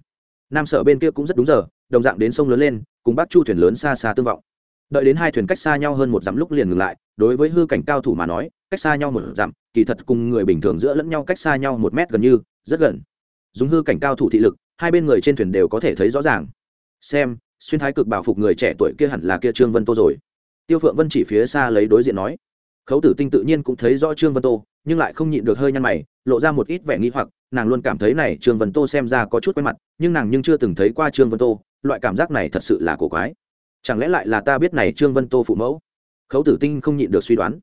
S1: nam sở bên kia cũng rất đúng giờ, đồng dạng đến sông lớn lên, cùng bác chu thuyền lớn xa xa tương vọng. Đợi đến hai thuyền cách xa nhau hơn một dặm lúc liền ngừng lại, đối với hư cảnh cao thủ mà nói, cách xa nhau một dặm, kỳ thật cùng người bình thường giữa lẫn nhau cách xa nhau một mét gần như, rất gần. Dùng hư cảnh cao thủ thị lực, hai bên người trên thuyền đều có thể thấy rõ ràng. Xem, xuyên thái cực bảo phục người trẻ tuổi kia hẳn là kia trương vân tô rồi. Tiêu phượng vân chỉ phía xa lấy đối diện nói khấu tử tinh tự nhiên cũng thấy rõ trương vân tô, nhưng lại không nhịn được hơi nhăn mày, lộ ra một ít vẻ nghi hoặc, nàng luôn cảm thấy này trương vân tô xem ra có chút quen mặt, nhưng nàng nhưng chưa từng thấy qua trương vân tô, loại cảm giác này thật sự là cổ quái. Chẳng lẽ lại là ta biết này trương vân tô phụ mẫu? Khấu tử tinh không nhịn được suy đoán.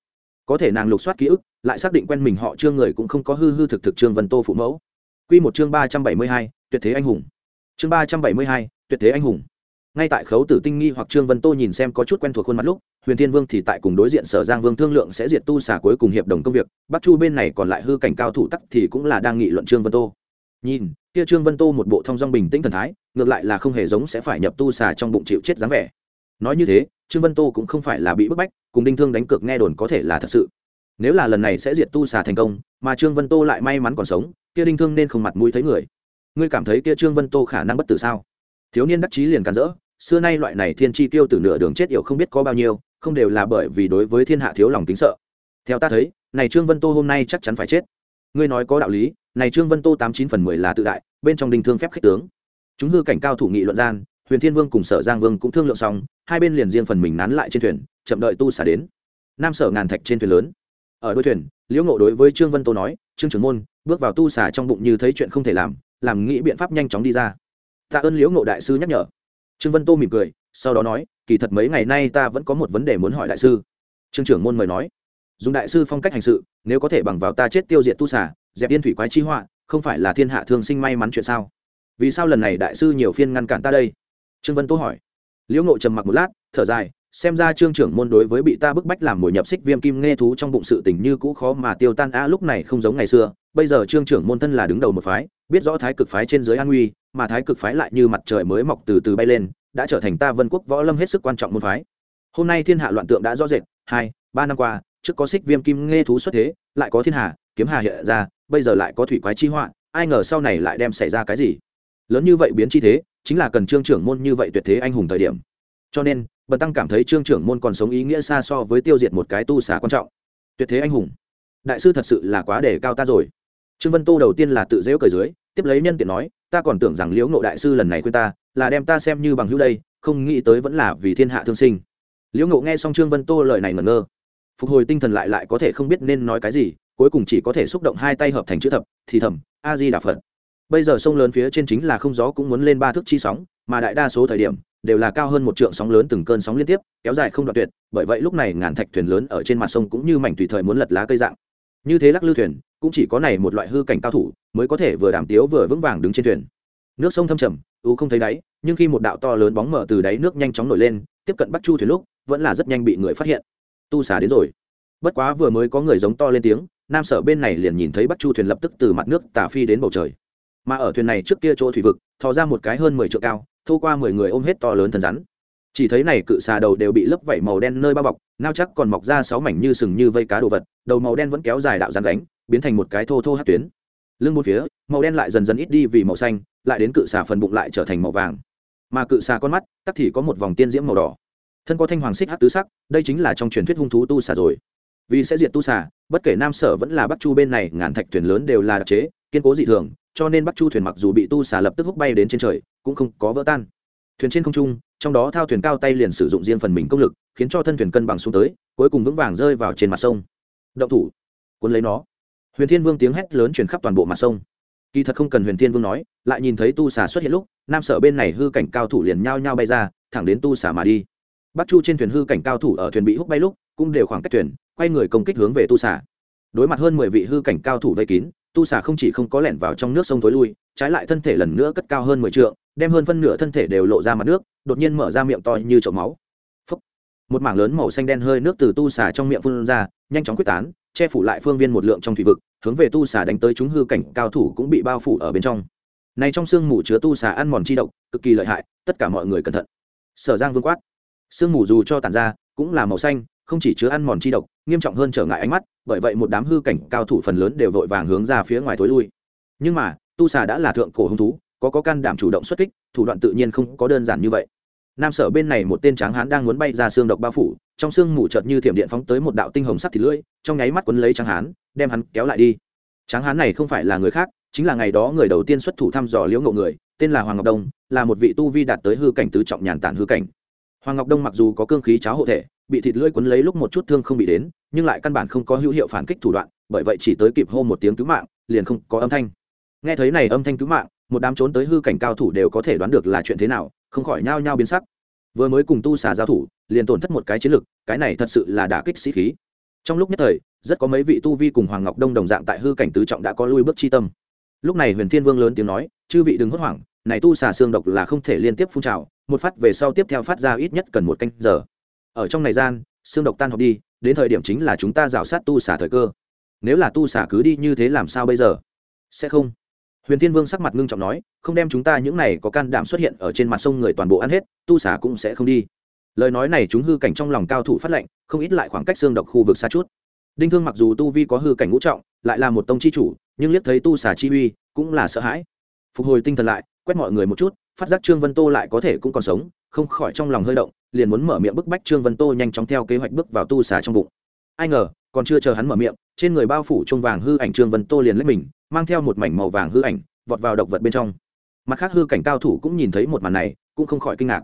S1: Có thể nàng lục soát ký ức, lại xác định quen mình họ trương người cũng không có hư hư thực thực trương vân tô phụ mẫu. Q một chương ba trăm bảy mươi hai, tuyệt thế anh hùng. Chương ba trăm bảy mươi hai, tuyệt thế anh hùng. Ngay tại khấu tử tinh nghi hoặc trương vân tô nhìn xem có chút quen thuộc khuôn mặt lúc huyền thiên vương thì tại cùng đối diện sở giang vương thương lượng sẽ diệt tu xả cuối cùng hiệp đồng công việc, bắc chu bên này còn lại hư cảnh cao thủ tắc thì cũng là đang nghị luận trương vân tô. Nhìn, kia trương vân tô một bộ thong dong bình tĩnh thần thái, ngược lại là không hề giống sẽ phải nhập tu xà trong bụng chịu chết dáng vẻ. Nói như thế, trương vân tô cũng không phải là bị bức bách, cùng đinh thương đánh cược nghe đồn có thể là thật sự. Nếu là lần này sẽ diệt tu xà thành công, mà trương vân tô lại may mắn còn sống, kia đinh thương nên không mặt mũi thấy người. Ngươi cảm thấy kia trương vân tô khả năng bất tử sao? Thiếu niên đắc chí liền cản rỡ, xưa nay loại này thiên chi tiêu từ nửa đường chết yểu không biết có bao nhiêu không đều là bởi vì đối với thiên hạ thiếu lòng tính sợ. Theo ta thấy, này trương vân tô hôm nay chắc chắn phải chết. Ngươi nói có đạo lý, này trương vân tô tám chín phần mười là tự đại, bên trong đình thương phép khích tướng. Chúng hư cảnh cao thủ nghị luận gian, huyền thiên vương cùng sở giang vương cũng thương lượng xong, hai bên liền riêng phần mình nán lại trên thuyền, chậm đợi tu xả đến. Nam sở ngàn thạch trên thuyền lớn. Ở đôi thuyền, liễu ngộ đối với trương vân tô nói, trương trưởng môn, bước vào tu xả trong bụng như thấy chuyện không thể làm làm nghĩ biện pháp nhanh chóng đi ra. Tạ ơn liễu ngộ đại sư nhắc nhở trương vân tô mỉm cười, sau đó nói, kỳ thật mấy ngày nay ta vẫn có một vấn đề muốn hỏi đại sư. Trương trưởng môn mời nói, dùng đại sư phong cách hành sự, nếu có thể bằng vào ta chết tiêu diệt tu xả dẹp yên thủy quái chi họa, không phải là thiên hạ thương sinh may mắn chuyện sao? Vì sao lần này đại sư nhiều phiên ngăn cản ta đây? Trương vân tô hỏi. Liễu ngộ trầm mặc một lát, thở dài, xem ra trương trưởng môn đối với bị ta bức bách làm mồi nhập xích viêm kim nghe thú trong bụng sự tình như cũ khó mà tiêu tan. A, lúc này không giống ngày xưa, bây giờ trương trưởng môn thân là đứng đầu một phái biết rõ thái cực phái trên dưới an nguy, mà thái cực phái lại như mặt trời mới mọc từ từ bay lên, đã trở thành ta vân quốc võ lâm hết sức quan trọng môn phái. Hôm nay thiên hạ loạn tượng đã rõ rệt, hai, ba năm qua, trước có xích viêm kim nghe thú xuất thế, lại có thiên hà, kiếm hà hiện ra, bây giờ lại có thủy quái chi họa, ai ngờ sau này lại đem xảy ra cái gì? Lớn như vậy biến chi thế, chính là cần trương trưởng môn như vậy tuyệt thế anh hùng thời điểm. Cho nên, bần tăng cảm thấy trương trưởng môn còn sống ý nghĩa xa so với tiêu diệt một cái tu xả quan trọng. Tuyệt thế anh hùng. Đại sư thật sự là quá đề cao ta rồi trương vân tô đầu tiên là tự dễu cởi dưới, tiếp lấy nhân tiện nói, ta còn tưởng rằng liễu ngộ đại sư lần này khuyên ta, là đem ta xem như bằng hữu đây, không nghĩ tới vẫn là vì thiên hạ thương sinh. Liễu ngộ nghe xong trương vân tô lời này ngẩn ngơ. Phục hồi tinh thần lại lại có thể không biết nên nói cái gì, cuối cùng chỉ có thể xúc động hai tay hợp thành chữ thập, thì thầm a di đà phật. Bây giờ sông lớn phía trên chính là không gió cũng muốn lên ba thước chi sóng, mà đại đa số thời điểm, đều là cao hơn một trượng sóng lớn từng cơn sóng liên tiếp, kéo dài không đoạn tuyệt, bởi vậy lúc này ngàn thạch thuyền lớn ở trên mặt sông cũng như mảnh tùy thời muốn lật lá cây dạng như thế lắc lư thuyền, cũng chỉ có này một loại hư cảnh cao thủ mới có thể vừa đàm tiếu vừa vững vàng đứng trên thuyền. Nước sông thâm trầm, u không thấy đáy, nhưng khi một đạo to lớn bóng mở từ đáy nước nhanh chóng nổi lên, tiếp cận bắt chu thuyền lúc, vẫn là rất nhanh bị người phát hiện. Tu xả đến rồi. Bất quá vừa mới có người giống to lên tiếng, nam sở bên này liền nhìn thấy bắt chu thuyền lập tức từ mặt nước tả phi đến bầu trời. Mà ở thuyền này trước kia chỗ thủy vực, thò ra một cái hơn mười triệu cao, thô qua mười người ôm hết to lớn thần rắn chỉ thấy này cự xà đầu đều bị lớp vảy màu đen nơi bao bọc, nao chắc còn mọc ra sáu mảnh như sừng như vây cá đồ vật, đầu màu đen vẫn kéo dài đạo rán đánh biến thành một cái thô thô hát tuyến. Lưng một phía, màu đen lại dần dần ít đi vì màu xanh, lại đến cự xà phần bụng lại trở thành màu vàng. Mà cự xà con mắt, tắc thì có một vòng tiên diễm màu đỏ. Thân có thanh hoàng xích hát tứ sắc, đây chính là trong truyền thuyết hung thú tu xà rồi. Vì sẽ diệt tu xà, bất kể nam sở vẫn là bắc chu bên này, ngàn thạch thuyền lớn đều là đặc chế, kiên cố dị thường, cho nên bắc chu thuyền mặc dù bị tu xà lập tức hút bay đến trên trời, cũng không có vỡ tan thuyền trên không trung, trong đó thao thuyền cao tay liền sử dụng riêng phần mình công lực, khiến cho thân thuyền cân bằng xuống tới, cuối cùng vững vàng rơi vào trên mặt sông. Động thủ. Cuốn lấy nó. Huyền thiên vương tiếng hét lớn truyền khắp toàn bộ mặt sông. Kỳ thật không cần huyền thiên vương nói, lại nhìn thấy tu xà xuất hiện lúc, nam sở bên này hư cảnh cao thủ liền nhao nhao bay ra, thẳng đến tu xà mà đi. Bắc chu trên thuyền hư cảnh cao thủ ở thuyền bị hút bay lúc, cũng đều khoảng cách thuyền, quay người công kích hướng về tu xà. Đối mặt hơn mười vị hư cảnh cao thủ vây kín, tu xà không chỉ không có lẻn vào trong nước sông tối lui, trái lại thân thể lần nữa cất cao hơn mười t đem hơn phân nửa thân thể đều lộ ra mặt nước, đột nhiên mở ra miệng to như chậu máu. Phúc. một mảng lớn màu xanh đen hơi nước từ tu xà trong miệng phun ra, nhanh chóng quyết tán, che phủ lại phương viên một lượng trong thủy vực, hướng về tu xà đánh tới chúng hư cảnh cao thủ cũng bị bao phủ ở bên trong. Này trong xương mù chứa tu xà ăn mòn chi độc, cực kỳ lợi hại, tất cả mọi người cẩn thận. Sở giang vương quát. Xương mù dù cho tàn ra, cũng là màu xanh, không chỉ chứa ăn mòn chi độc, nghiêm trọng hơn trở ngại ánh mắt, bởi vậy một đám hư cảnh cao thủ phần lớn đều vội vàng hướng ra phía ngoài tối lui. Nhưng mà, tu xà đã là thượng cổ hung thú có có can đảm chủ động xuất kích, thủ đoạn tự nhiên không có đơn giản như vậy. Nam sở bên này một tên tráng hán đang muốn bay ra xương độc bao phủ, trong xương mù chợt như thiểm điện phóng tới một đạo tinh hồng sắc thịt lưỡi, trong nháy mắt quấn lấy tráng hán, đem hắn kéo lại đi. Tráng hán này không phải là người khác, chính là ngày đó người đầu tiên xuất thủ thăm dò liễu ngộ người, tên là hoàng ngọc đông, là một vị tu vi đạt tới hư cảnh tứ trọng nhàn tản hư cảnh. Hoàng ngọc đông mặc dù có cương khí cháo hộ thể, bị thịt lưỡi quấn lấy lúc một chút thương không bị đến, nhưng lại căn bản không có hữu hiệu phản kích thủ đoạn, bởi vậy chỉ tới kịp hô một tiếng cứu mạng, liền không có âm thanh. Nghe thấy này âm thanh cứu mạng một đám trốn tới hư cảnh cao thủ đều có thể đoán được là chuyện thế nào, không khỏi nhao nhao biến sắc. Vừa mới cùng tu xà giao thủ, liền tổn thất một cái chiến lực, cái này thật sự là đả kích sĩ khí. Trong lúc nhất thời, rất có mấy vị tu vi cùng hoàng ngọc đông đồng dạng tại hư cảnh tứ trọng đã có lui bước chi tâm. Lúc này huyền thiên vương lớn tiếng nói, chư vị đừng hốt hoảng, này tu xà xương độc là không thể liên tiếp phun trào, một phát về sau tiếp theo phát ra ít nhất cần một canh giờ. Ở trong này gian, xương độc tan học đi, đến thời điểm chính là chúng ta rào sát tu xà thời cơ. Nếu là tu xà cứ đi như thế làm sao bây giờ? Sẽ không huyền thiên vương sắc mặt ngưng trọng nói, không đem chúng ta những này có can đảm xuất hiện ở trên mặt sông người toàn bộ ăn hết, tu xả cũng sẽ không đi. Lời nói này chúng hư cảnh trong lòng cao thủ phát lệnh, không ít lại khoảng cách xương độc khu vực xa chút. Đinh thương mặc dù tu vi có hư cảnh ngũ trọng, lại là một tông chi chủ, nhưng liếc thấy tu xả chi uy, cũng là sợ hãi. Phục hồi tinh thần lại, quét mọi người một chút, phát giác trương vân tô lại có thể cũng còn sống, không khỏi trong lòng hơi động, liền muốn mở miệng bức bách trương vân tô nhanh chóng theo kế hoạch bước vào tu xà trong bụng. Ai ngờ, còn chưa chờ hắn mở miệng, trên người bao phủ trung vàng hư ảnh trương vân tô liền lấy mình mang theo một mảnh màu vàng hư ảnh, vọt vào độc vật bên trong. Mặt khác hư cảnh cao thủ cũng nhìn thấy một màn này, cũng không khỏi kinh ngạc.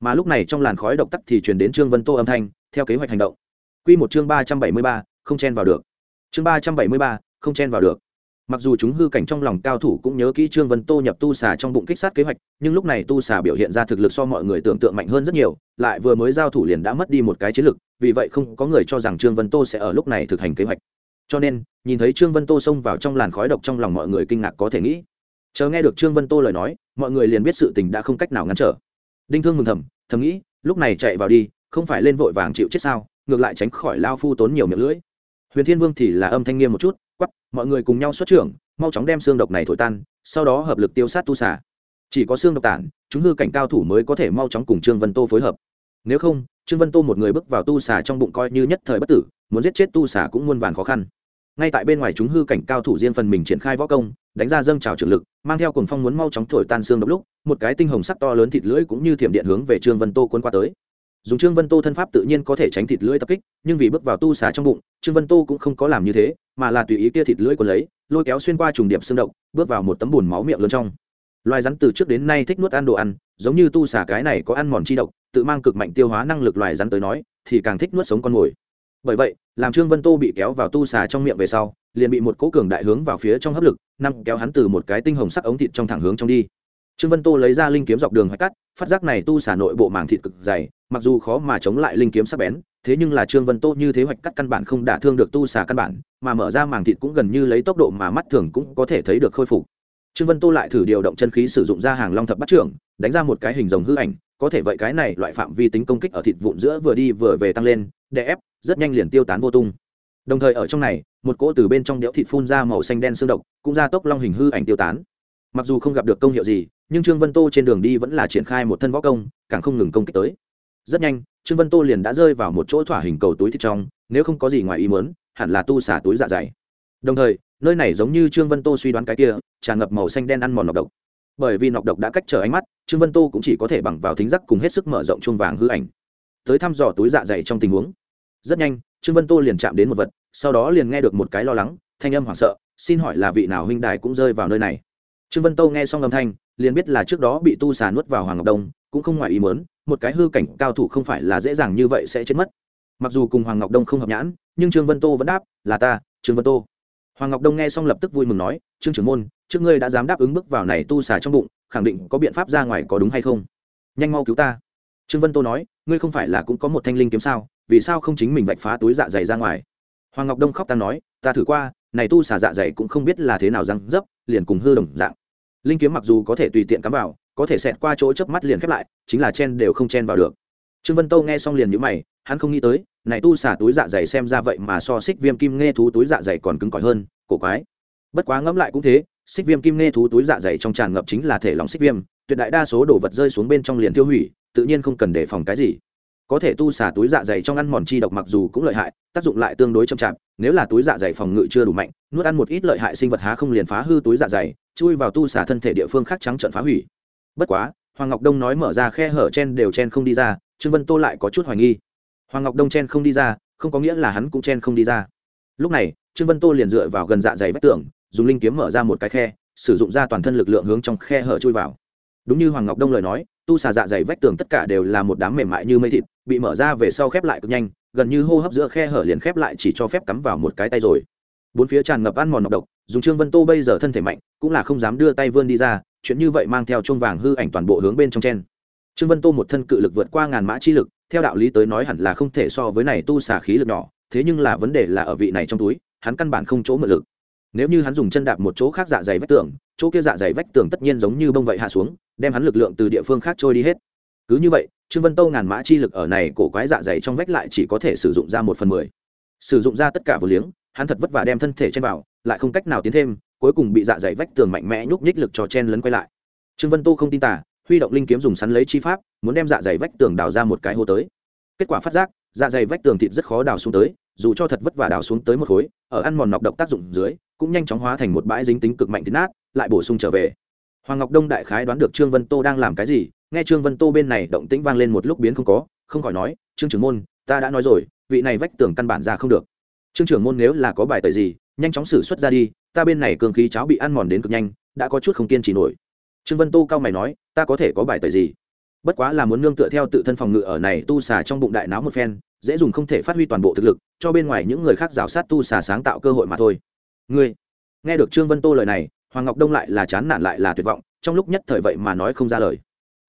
S1: Mà lúc này trong làn khói độc tắc thì truyền đến trương vân tô âm thanh, theo kế hoạch hành động. Q một chương ba trăm bảy mươi ba, không chen vào được. Chương ba trăm bảy mươi ba, không chen vào được. Mặc dù chúng hư cảnh trong lòng cao thủ cũng nhớ kỹ trương vân tô nhập tu xà trong bụng kích sát kế hoạch, nhưng lúc này tu xà biểu hiện ra thực lực so mọi người tưởng tượng mạnh hơn rất nhiều, lại vừa mới giao thủ liền đã mất đi một cái chiến lực, vì vậy không có người cho rằng trương vân tô sẽ ở lúc này thực hành kế hoạch cho nên, nhìn thấy trương vân tô xông vào trong làn khói độc trong lòng mọi người kinh ngạc có thể nghĩ. Chờ nghe được trương vân tô lời nói, mọi người liền biết sự tình đã không cách nào ngăn trở. Đinh thương mừng thầm thầm nghĩ, lúc này chạy vào đi, không phải lên vội vàng chịu chết sao, ngược lại tránh khỏi lao phu tốn nhiều miệng lưỡi. Huyền thiên vương thì là âm thanh nghiêm một chút quắp mọi người cùng nhau xuất trưởng, mau chóng đem xương độc này thổi tan, sau đó hợp lực tiêu sát tu xả chỉ có xương độc tản, chúng hư cảnh cao thủ mới có thể mau chóng cùng trương vân tô phối hợp. Nếu không, trương vân tô một người bước vào tu xả trong bụng coi như nhất thời bất tử, muốn giết chết tu xà cũng muôn vàn khó khăn ngay tại bên ngoài chúng hư cảnh cao thủ riêng phần mình triển khai võ công đánh ra dâng trào trường lực mang theo cùng phong muốn mau chóng thổi tan xương độc lúc một cái tinh hồng sắc to lớn thịt lưỡi cũng như thiểm điện hướng về trương vân tô quân qua tới. Dùng trương vân tô thân pháp tự nhiên có thể tránh thịt lưỡi tập kích nhưng vì bước vào tu xà trong bụng trương vân tô cũng không có làm như thế mà là tùy ý kia thịt lưỡi còn lấy lôi kéo xuyên qua trùng điệp xương động, bước vào một tấm bùn máu miệng lớn trong. Loài rắn từ trước đến nay thích nuốt ăn đồ ăn giống như tu xà cái này có ăn mòn chi độc tự mang cực mạnh tiêu hóa năng lực loài rắn tới nói thì càng thích nuốt sống con mồi bởi vậy, làm trương vân tô bị kéo vào tu xà trong miệng về sau, liền bị một cố cường đại hướng vào phía trong hấp lực, năm kéo hắn từ một cái tinh hồng sắc ống thịt trong thẳng hướng trong đi. Trương vân tô lấy ra linh kiếm dọc đường hoạch cắt, phát giác này tu xà nội bộ màng thịt cực dày, mặc dù khó mà chống lại linh kiếm sắc bén, thế nhưng là trương vân tô như thế hoạch cắt căn bản không đả thương được tu xà căn bản, mà mở ra màng thịt cũng gần như lấy tốc độ mà mắt thường cũng có thể thấy được khôi phục. Trương vân tô lại thử điều động chân khí sử dụng ra hàng long thập bắt trưởng, đánh ra một cái hình rồng hư ảnh có thể vậy cái này loại phạm vi tính công kích ở thịt vụn giữa vừa đi vừa về tăng lên, đè ép, rất nhanh liền tiêu tán vô tung. Đồng thời ở trong này, một cỗ từ bên trong đẽo thịt phun ra màu xanh đen xương độc, cũng ra tốc long hình hư ảnh tiêu tán. Mặc dù không gặp được công hiệu gì, nhưng trương vân tô trên đường đi vẫn là triển khai một thân võ công, càng không ngừng công kích tới. Rất nhanh, trương vân tô liền đã rơi vào một chỗ thỏa hình cầu túi thịt trong, nếu không có gì ngoài ý muốn, hẳn là tu xả túi dạ dày. Đồng thời, nơi này giống như trương vân tô suy đoán cái kia, tràn ngập màu xanh đen ăn mòn nọc độc bởi vì nọc độc đã cách trở ánh mắt, trương vân tô cũng chỉ có thể bằng vào thính giác cùng hết sức mở rộng chuông vàng hư ảnh. Tới thăm dò túi dạ dày trong tình huống. Rất nhanh, trương vân tô liền chạm đến một vật, sau đó liền nghe được một cái lo lắng, thanh âm hoảng sợ, xin hỏi là vị nào huynh đài cũng rơi vào nơi này? Trương vân tô nghe xong âm thanh, liền biết là trước đó bị tu xà nuốt vào hoàng ngọc đông, cũng không ngoài ý mớn một cái hư cảnh cao thủ không phải là dễ dàng như vậy sẽ chết mất. Mặc dù cùng hoàng ngọc đông không hợp nhãn, nhưng trương vân tô vẫn đáp, là ta, trương vân tô. Hoàng ngọc đông nghe xong lập tức vui mừng nói, trương trưởng môn trước ngươi đã dám đáp ứng bước vào này tu xả trong bụng, khẳng định có biện pháp ra ngoài có đúng hay không? Nhanh mau cứu ta. Trương vân tô nói, ngươi không phải là cũng có một thanh linh kiếm sao? Vì sao không chính mình vạch phá túi dạ dày ra ngoài? Hoàng ngọc đông khóc ta nói, ta thử qua, này tu xả dạ dày cũng không biết là thế nào răng dấp, liền cùng hư đồng dạng. Linh kiếm mặc dù có thể tùy tiện cắm vào, có thể xẹt qua chỗ chớp mắt liền khép lại, chính là chen đều không chen vào được. Trương vân tô nghe xong liền nhíu mày, hắn không nghĩ tới, này tu xả túi dạ dày xem ra vậy mà so xích viêm kim nghe thú túi dạ dày còn cứng cỏi hơn, cổ quái. Bất quá ngẫm lại cũng thế xích viêm kim nghe thú túi dạ dày trong tràn ngập chính là thể lòng xích viêm, tuyệt đại đa số đồ vật rơi xuống bên trong liền tiêu hủy, tự nhiên không cần đề phòng cái gì. Có thể tu xả túi dạ dày trong ăn mòn chi độc mặc dù cũng lợi hại, tác dụng lại tương đối chậm chạp, nếu là túi dạ dày phòng ngự chưa đủ mạnh, nuốt ăn một ít lợi hại sinh vật há không liền phá hư túi dạ dày, chui vào tu xả thân thể địa phương khác trắng trận phá hủy. Bất quá, hoàng ngọc đông nói mở ra khe hở chen đều chen không đi ra, trương vân tô lại có chút hoài nghi. Hoàng ngọc đông chen không đi ra, không có nghĩa là hắn cũng chen không đi ra. Lúc này, trương vân tô liền dựa vào gần dạ dày vách tường dùng linh kiếm mở ra một cái khe, sử dụng ra toàn thân lực lượng hướng trong khe hở chui vào. Đúng như hoàng ngọc đông lời nói, tu xà dạ dày vách tường tất cả đều là một đám mềm mại như mây thịt, bị mở ra về sau khép lại cực nhanh, gần như hô hấp giữa khe hở liền khép lại chỉ cho phép cắm vào một cái tay rồi. Bốn phía tràn ngập ăn mòn nọc độc, dùng trương vân tô bây giờ thân thể mạnh, cũng là không dám đưa tay vươn đi ra, chuyện như vậy mang theo chuông vàng hư ảnh toàn bộ hướng bên trong chen. Trương vân tô một thân cự lực vượt qua ngàn mã chi lực, theo đạo lý tới nói hẳn là không thể so với này tu xà khí lực nhỏ, thế nhưng là vấn đề là ở vị này trong túi, hắn căn bản không chỗ mượn lực nếu như hắn dùng chân đạp một chỗ khác dạ dày vách tường, chỗ kia dạ dày vách tường tất nhiên giống như bông vậy hạ xuống, đem hắn lực lượng từ địa phương khác trôi đi hết. Cứ như vậy, trương vân tâu ngàn mã chi lực ở này cổ quái dạ dày trong vách lại chỉ có thể sử dụng ra một phần mười. Sử dụng ra tất cả vừa liếng, hắn thật vất vả đem thân thể chen vào, lại không cách nào tiến thêm, cuối cùng bị dạ dày vách tường mạnh mẽ nhúc nhích lực cho chen lấn quay lại. Trương vân tô không tin tả huy động linh kiếm dùng sắn lấy chi pháp, muốn đem dạ dày vách tường đào ra một cái hô tới. Kết quả phát giác dạ dày vách tường thịt rất khó đào xuống tới, dù cho thật vất vả đào xuống tới một khối, ở ăn mòn nọc độc tác dụng dưới, cũng nhanh chóng hóa thành một bãi dính tính cực mạnh thịt nát, lại bổ sung trở về. Hoàng ngọc đông đại khái đoán được trương vân tô đang làm cái gì, nghe trương vân tô bên này động tĩnh vang lên một lúc biến không có, không khỏi nói, trương trưởng môn, ta đã nói rồi, vị này vách tường căn bản ra không được. Trương trưởng môn nếu là có bài tời gì, nhanh chóng xử xuất ra đi, ta bên này cường khí cháo bị ăn mòn đến cực nhanh, đã có chút không kiên trì nổi. Trương vân tô cao mày nói, ta có thể có bài tời gì? Bất quá là muốn nương tựa theo tự thân phòng ngự ở này tu xà trong bụng đại náo một phen, dễ dùng không thể phát huy toàn bộ thực lực, cho bên ngoài những người khác rào sát tu xà sáng tạo cơ hội mà thôi. Ngươi, nghe được trương vân tô lời này, hoàng ngọc đông lại là chán nản lại là tuyệt vọng, trong lúc nhất thời vậy mà nói không ra lời.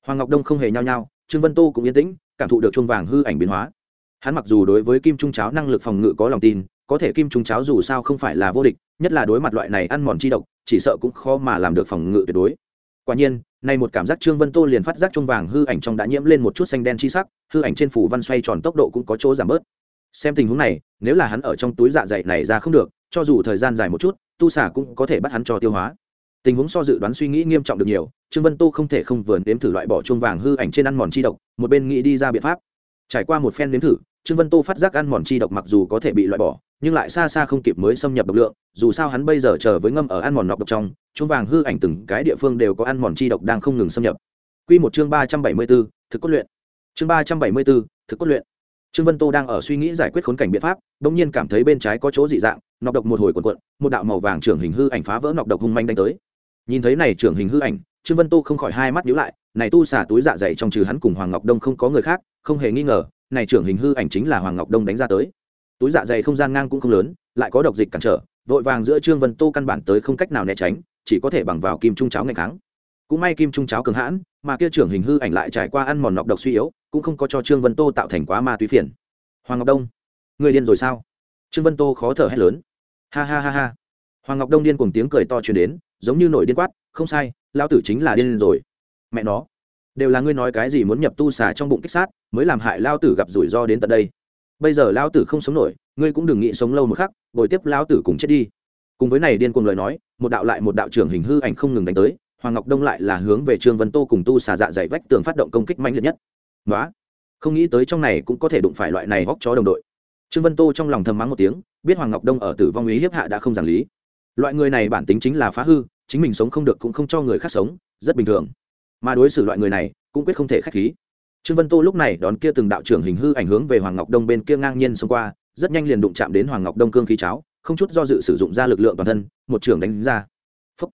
S1: Hoàng ngọc đông không hề nhao nhao, trương vân tô cũng yên tĩnh, cảm thụ được chuông vàng hư ảnh biến hóa. Hắn mặc dù đối với kim trung cháo năng lực phòng ngự có lòng tin, có thể kim trung cháo dù sao không phải là vô địch, nhất là đối mặt loại này ăn mòn chi độc, chỉ sợ cũng khó mà làm được phòng ngự tuyệt đối. Quả nhiên nay một cảm giác trương vân tô liền phát giác chuông vàng hư ảnh trong đã nhiễm lên một chút xanh đen chi sắc, hư ảnh trên phủ văn xoay tròn tốc độ cũng có chỗ giảm bớt. Xem tình huống này, nếu là hắn ở trong túi dạ dày này ra không được, cho dù thời gian dài một chút, tu xả cũng có thể bắt hắn cho tiêu hóa. Tình huống so dự đoán suy nghĩ nghiêm trọng được nhiều, trương vân tô không thể không vườn đếm thử loại bỏ chuông vàng hư ảnh trên ăn mòn chi độc, một bên nghĩ đi ra biện pháp. Trải qua một phen đếm thử, trương vân tô phát giác ăn mòn chi độc mặc dù có thể bị loại bỏ, nhưng lại xa xa không kịp mới xâm nhập độc lượng, dù sao hắn bây giờ chờ với ngâm ở ăn mòn nọc độc trong chuông vàng hư ảnh từng cái địa phương đều có ăn mòn chi độc đang không ngừng xâm nhập Quy một chương ba trăm bảy mươi 374, thực cốt luyện. Chương ba trăm bảy mươi 374, thực cốt luyện. Trương Vân Tô đang ở suy nghĩ giải quyết khốn cảnh biện pháp, đột nhiên cảm thấy bên trái có chỗ dị dạng, nọc độc một hồi cuộn cuộn, một đạo màu vàng trưởng hình hư ảnh phá vỡ nọc độc hung manh đánh tới. Nhìn thấy này trưởng hình hư ảnh, Trương Vân Tô không khỏi hai mắt nhíu lại, này tu xả túi dạ dày trong trừ hắn cùng Hoàng Ngọc Đông không có người khác, không hề nghi ngờ, này trưởng hình hư ảnh chính là Hoàng Ngọc Đông đánh ra tới. Túi dạ dày không gian ngang cũng không lớn, lại có độc dịch cản trở, vội vàng giữa Trương Vân Tô căn bản tới không cách nào né tránh, chỉ có thể bằng vào kim trung cháo ngày kháng. Cũng may kim trung cháo cường hãn, mà kia trưởng hình hư ảnh lại trải qua ăn mòn nọc độc suy yếu, cũng không có cho Trương Vân Tô tạo thành quá ma túy phiền. Hoàng ngọc đông người điên rồi sao? Trương vân tô khó thở hét lớn. Ha ha ha ha. Hoàng ngọc đông điên cùng tiếng cười to chuyển đến giống như nổi điên quát không sai lao tử chính là điên rồi. Mẹ nó đều là ngươi nói cái gì muốn nhập tu xà trong bụng kích sát mới làm hại lao tử gặp rủi ro đến tận đây. Bây giờ lao tử không sống nổi ngươi cũng đừng nghĩ sống lâu một khắc, bồi tiếp lao tử cùng chết đi. Cùng với này điên cuồng lời nói, một đạo lại một đạo trưởng hình hư ảnh không ngừng đánh tới, hoàng ngọc đông lại là hướng về trương vân tô cùng tu xà dạ dày vách tường phát động công kích mạnh liệt nhất. Nói không nghĩ tới trong này cũng có thể đụng phải loại này góc chó đồng đội. Trương vân tô trong lòng thầm mắng một tiếng, biết hoàng ngọc đông ở tử vong ý hiếp hạ đã không giảng lý. Loại người này bản tính chính là phá hư, chính mình sống không được cũng không cho người khác sống, rất bình thường. Mà đối xử loại người này, cũng quyết không thể k h á c h khí. Trương vân tô lúc này đón kia từng đạo trưởng hình hư ảnh hướng về hoàng ngọc đông bên kia ngang nhiên xông qua rất nhanh liền đụng chạm đến hoàng ngọc đông cương khí cháo, không chút do dự sử dụng ra lực lượng toàn thân, một trưởng đánh ra. Phúc.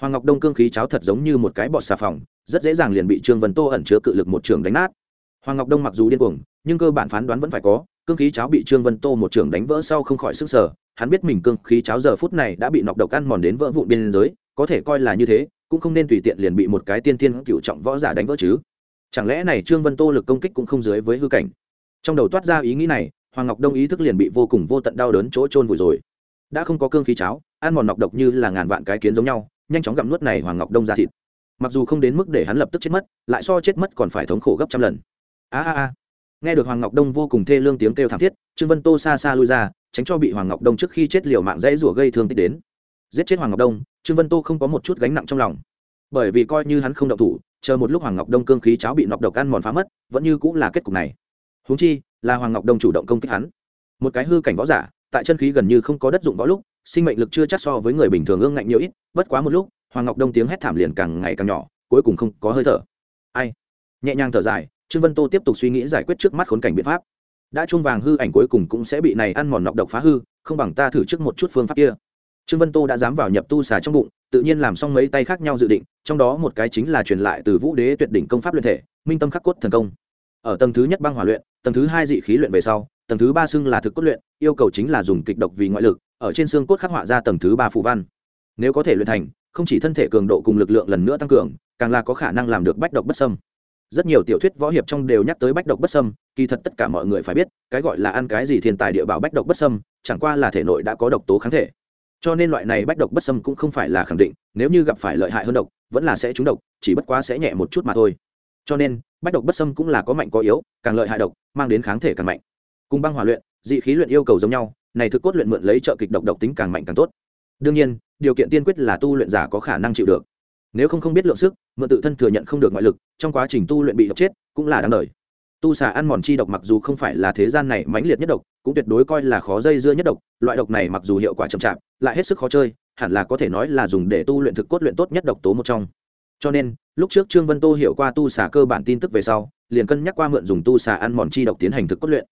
S1: hoàng ngọc đông cương khí cháo thật giống như một cái bọt xà phòng, rất dễ dàng liền bị trương vân tô ẩn chứa cự lực một trưởng đánh nát. Hoàng ngọc đông mặc dù điên cuồng, nhưng cơ bản phán đoán vẫn phải có, cương khí cháo bị trương vân tô một trưởng đánh vỡ sau không khỏi sức sở hắn biết mình cương khí cháo giờ phút này đã bị nọc độc ăn mòn đến vỡ vụn biên giới, có thể coi là như thế, cũng không nên tùy tiện liền bị một cái tiên thiên cựu trọng võ giả đánh vỡ chứ. Chẳng lẽ này trương vân tô lực công kích cũng không dưới với hư cảnh? Trong đầu toát ra ý nghĩ này hoàng ngọc đông ý thức liền bị vô cùng vô tận đau đớn chỗ trôn vùi rồi. Đã không có cương khí cháo, ăn mòn nọc độc như là ngàn vạn cái kiến giống nhau, nhanh chóng gặm nuốt này hoàng ngọc đông ra thịt. Mặc dù không đến mức để hắn lập tức chết mất, lại so chết mất còn phải thống khổ gấp trăm lần. A a a. Nghe được hoàng ngọc đông vô cùng thê lương tiếng kêu thảm thiết, trương vân tô xa xa lui ra, tránh cho bị hoàng ngọc đông trước khi chết liều mạng dãy rủa gây thương tích đến. Giết chết hoàng ngọc đông, trương vân tô không có một chút gánh nặng trong lòng. Bởi vì coi như hắn không động thủ, chờ một lúc hoàng ngọc đông cương khí cháo bị nọc độc ăn mòn phá mất, vẫn như cũng là kết cục này. Huống chi là hoàng ngọc đông chủ động công kích hắn. Một cái hư cảnh võ giả, tại chân khí gần như không có đất dụng võ lúc, sinh mệnh lực chưa chắc so với người bình thường ương ngạnh nhiều ít, bất quá một lúc, hoàng ngọc đông tiếng hét thảm liền càng ngày càng nhỏ, cuối cùng không có hơi thở. Ai? Nhẹ nhàng thở dài, trương vân tô tiếp tục suy nghĩ giải quyết trước mắt khốn cảnh biện pháp. Đã chuông vàng hư ảnh cuối cùng cũng sẽ bị này ăn mòn nọc độc phá hư, không bằng ta thử trước một chút phương pháp kia. Trương vân tô đã dám vào nhập tu xà trong bụng, tự nhiên làm xong mấy tay khác nhau dự định, trong đó một cái chính là truyền lại từ vũ đế tuyệt đỉnh công pháp luyện thể, minh tâm khắc cốt thần công. Ở tầng thứ nhất băng hỏa luyện tầng thứ hai dị khí luyện về sau, tầng thứ ba xưng là thực cốt luyện, yêu cầu chính là dùng kịch độc vì ngoại lực, ở trên xương cốt khắc họa ra tầng thứ ba phù văn. Nếu có thể luyện thành, không chỉ thân thể cường độ cùng lực lượng lần nữa tăng cường, càng là có khả năng làm được bách độc bất sâm rất nhiều tiểu thuyết võ hiệp trong đều nhắc tới bách độc bất sâm kỳ thật tất cả mọi người phải biết, cái gọi là ăn cái gì thiên tài địa bảo bách độc bất sâm chẳng qua là thể nội đã có độc tố kháng thể. Cho nên loại này bách độc bất sâm cũng không phải là khẳng định, nếu như gặp phải lợi hại hơn độc, vẫn là sẽ trúng độc, chỉ bất quá sẽ nhẹ một chút mà thôi cho nên, bách độc bất sâm cũng là có mạnh có yếu, càng lợi hại độc, mang đến kháng thể càng mạnh. Cùng băng hỏa luyện, dị khí luyện yêu cầu giống nhau, này thực cốt luyện mượn lấy trợ kịch độc độc tính càng mạnh càng tốt. Đương nhiên, điều kiện tiên quyết là tu luyện giả có khả năng chịu được. Nếu không không biết lượng sức, mượn tự thân thừa nhận không được ngoại lực, trong quá trình tu luyện bị độc chết, cũng là đáng đời. Tu xà ăn mòn chi độc mặc dù không phải là thế gian này mãnh liệt nhất độc, cũng tuyệt đối coi là khó dây dưa nhất độc, loại độc này mặc dù hiệu quả chậm chạp, lại hết sức khó chơi, hẳn là có thể nói là dùng để tu luyện thực cốt luyện tốt nhất độc tố một trong cho nên, lúc trước trương vân tô hiểu qua tu xà cơ bản tin tức về sau, liền cân nhắc qua mượn dùng tu xà ăn mòn chi độc tiến hành thực cốt luyện.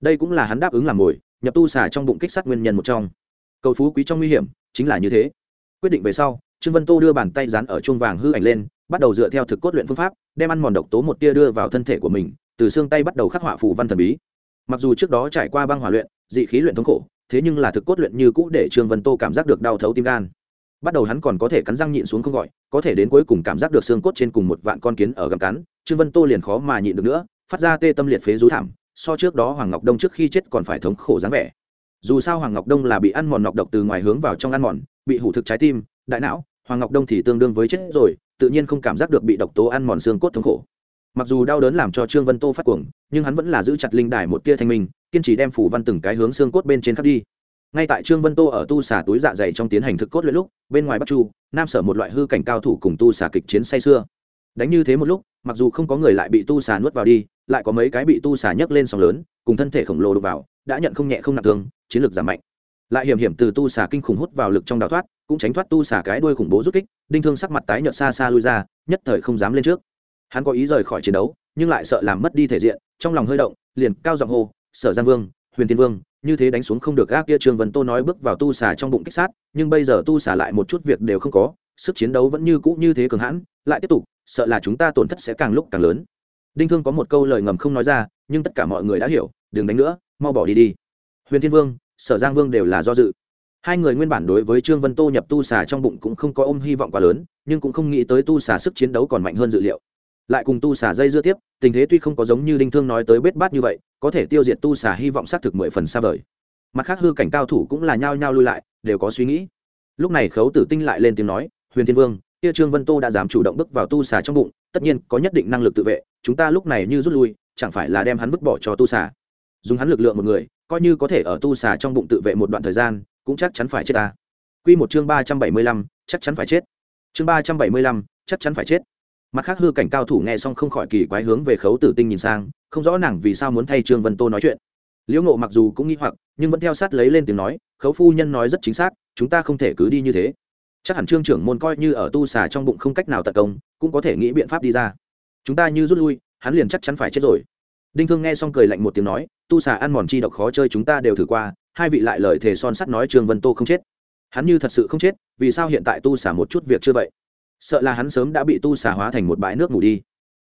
S1: Đây cũng là hắn đáp ứng làm mồi, nhập tu xà trong bụng kích sát nguyên nhân một trong. Cầu phú quý trong nguy hiểm, chính là như thế. Quyết định về sau, trương vân tô đưa bàn tay dán ở chuông vàng hư ảnh lên, bắt đầu dựa theo thực cốt luyện phương pháp, đem ăn mòn độc tố một tia đưa vào thân thể của mình, từ xương tay bắt đầu khắc họa phù văn thần bí. Mặc dù trước đó trải qua băng hỏa luyện, dị khí luyện thống khổ, thế nhưng là thực cốt luyện như cũ để trương vân tô cảm giác được đau thấu tim gan bắt đầu hắn còn có thể cắn răng nhịn xuống không gọi, có thể đến cuối cùng cảm giác được xương cốt trên cùng một vạn con kiến ở gầm cắn, trương vân tô liền khó mà nhịn được nữa, phát ra tê tâm liệt phế rú thảm, so trước đó hoàng ngọc đông trước khi chết còn phải thống khổ dáng vẻ. Dù sao hoàng ngọc đông là bị ăn mòn nọc độc từ ngoài hướng vào trong ăn mòn, bị hủ thực trái tim, đại não, hoàng ngọc đông thì tương đương với chết rồi, tự nhiên không cảm giác được bị độc tố ăn mòn xương cốt thống khổ. Mặc dù đau đớn làm cho trương vân tô phát cuồng, nhưng hắn vẫn là giữ chặt linh đài một tia thanh minh, kiên trì đem phủ văn từng cái hướng xương cốt bên trên khắp đi ngay tại trương vân tô ở tu xả túi dạ dày trong tiến hành thực cốt luyện lúc, bên ngoài bắc chu, nam sở một loại hư cảnh cao thủ cùng tu xả kịch chiến say xưa đánh như thế một lúc, mặc dù không có người lại bị tu xả nuốt vào đi, lại có mấy cái bị tu xả nhấc lên sóng lớn, cùng thân thể khổng lồ đục vào, đã nhận không nhẹ không nặng thương, chiến lược giảm mạnh. Lại hiểm hiểm từ tu xà kinh khủng hút vào lực trong đào thoát, cũng tránh thoát tu xà cái đuôi khủng bố rút kích, đinh thương sắc mặt tái nhợt xa xa lui ra, nhất thời không dám lên trước. Hắn có ý rời khỏi chiến đấu, nhưng lại sợ làm mất đi thể diện, trong lòng hơi động, liền cao giọng hô, sở giang vương, huyền tiên vương như thế đánh xuống không được gác kia trương vân tô nói bước vào tu xà trong bụng kích sát, nhưng bây giờ tu xà lại một chút việc đều không có, sức chiến đấu vẫn như cũ như thế cường hãn, lại tiếp tục, sợ là chúng ta tổn thất sẽ càng lúc càng lớn. Đinh thương có một câu lời ngầm không nói ra, nhưng tất cả mọi người đã hiểu, đừng đánh nữa, mau bỏ đi đi. Huyền thiên vương, sở giang vương đều là do dự. Hai người nguyên bản đối với trương vân tô nhập tu xà trong bụng cũng không có ôm hy vọng quá lớn, nhưng cũng không nghĩ tới tu xà sức chiến đấu còn mạnh hơn dự liệu lại cùng tu xả dây dưa tiếp, tình thế tuy không có giống như đinh thương nói tới bết bát như vậy, có thể tiêu diệt tu xả hy vọng xác thực mười phần xa vời. Mặt khác hư cảnh cao thủ cũng là nhao nhao lui lại, đều có suy nghĩ. Lúc này khấu tử tinh lại lên tiếng nói, huyền thiên vương, kia trương vân tô đã dám chủ động bước vào tu xả trong bụng, tất nhiên có nhất định năng lực tự vệ, chúng ta lúc này như rút lui, chẳng phải là đem hắn vứt bỏ cho tu xả dùng hắn lực lượng một người, coi như có thể ở tu xả trong bụng tự vệ một đoạn thời gian, cũng chắc chắn phải chết ta. Quy một chương ba trăm bảy mươi lăm, chắc chắn phải chết. Chương ba trăm bảy mươi lăm, chắc chắn phải chết mặt khác hư cảnh cao thủ nghe xong không khỏi kỳ quái hướng về khấu tử tinh nhìn sang, không rõ nàng vì sao muốn thay trương vân tô nói chuyện. Liễu ngộ mặc dù cũng nghi hoặc, nhưng vẫn theo sát lấy lên tiếng nói, khấu phu nhân nói rất chính xác, chúng ta không thể cứ đi như thế. Chắc hẳn trương trưởng môn coi như ở tu xà trong bụng không cách nào tận công, cũng có thể nghĩ biện pháp đi ra. Chúng ta như rút lui, hắn liền chắc chắn phải chết rồi. Đinh thương nghe xong cười lạnh một tiếng nói, tu xà ăn mòn chi độc khó chơi chúng ta đều thử qua, hai vị lại lời thề son sắt nói trương vân tô không chết. Hắn như thật sự không chết, vì sao hiện tại tu xà một chút việc chưa vậy? Sợ là hắn sớm đã bị tu xà hóa thành một bãi nước ngủ đi.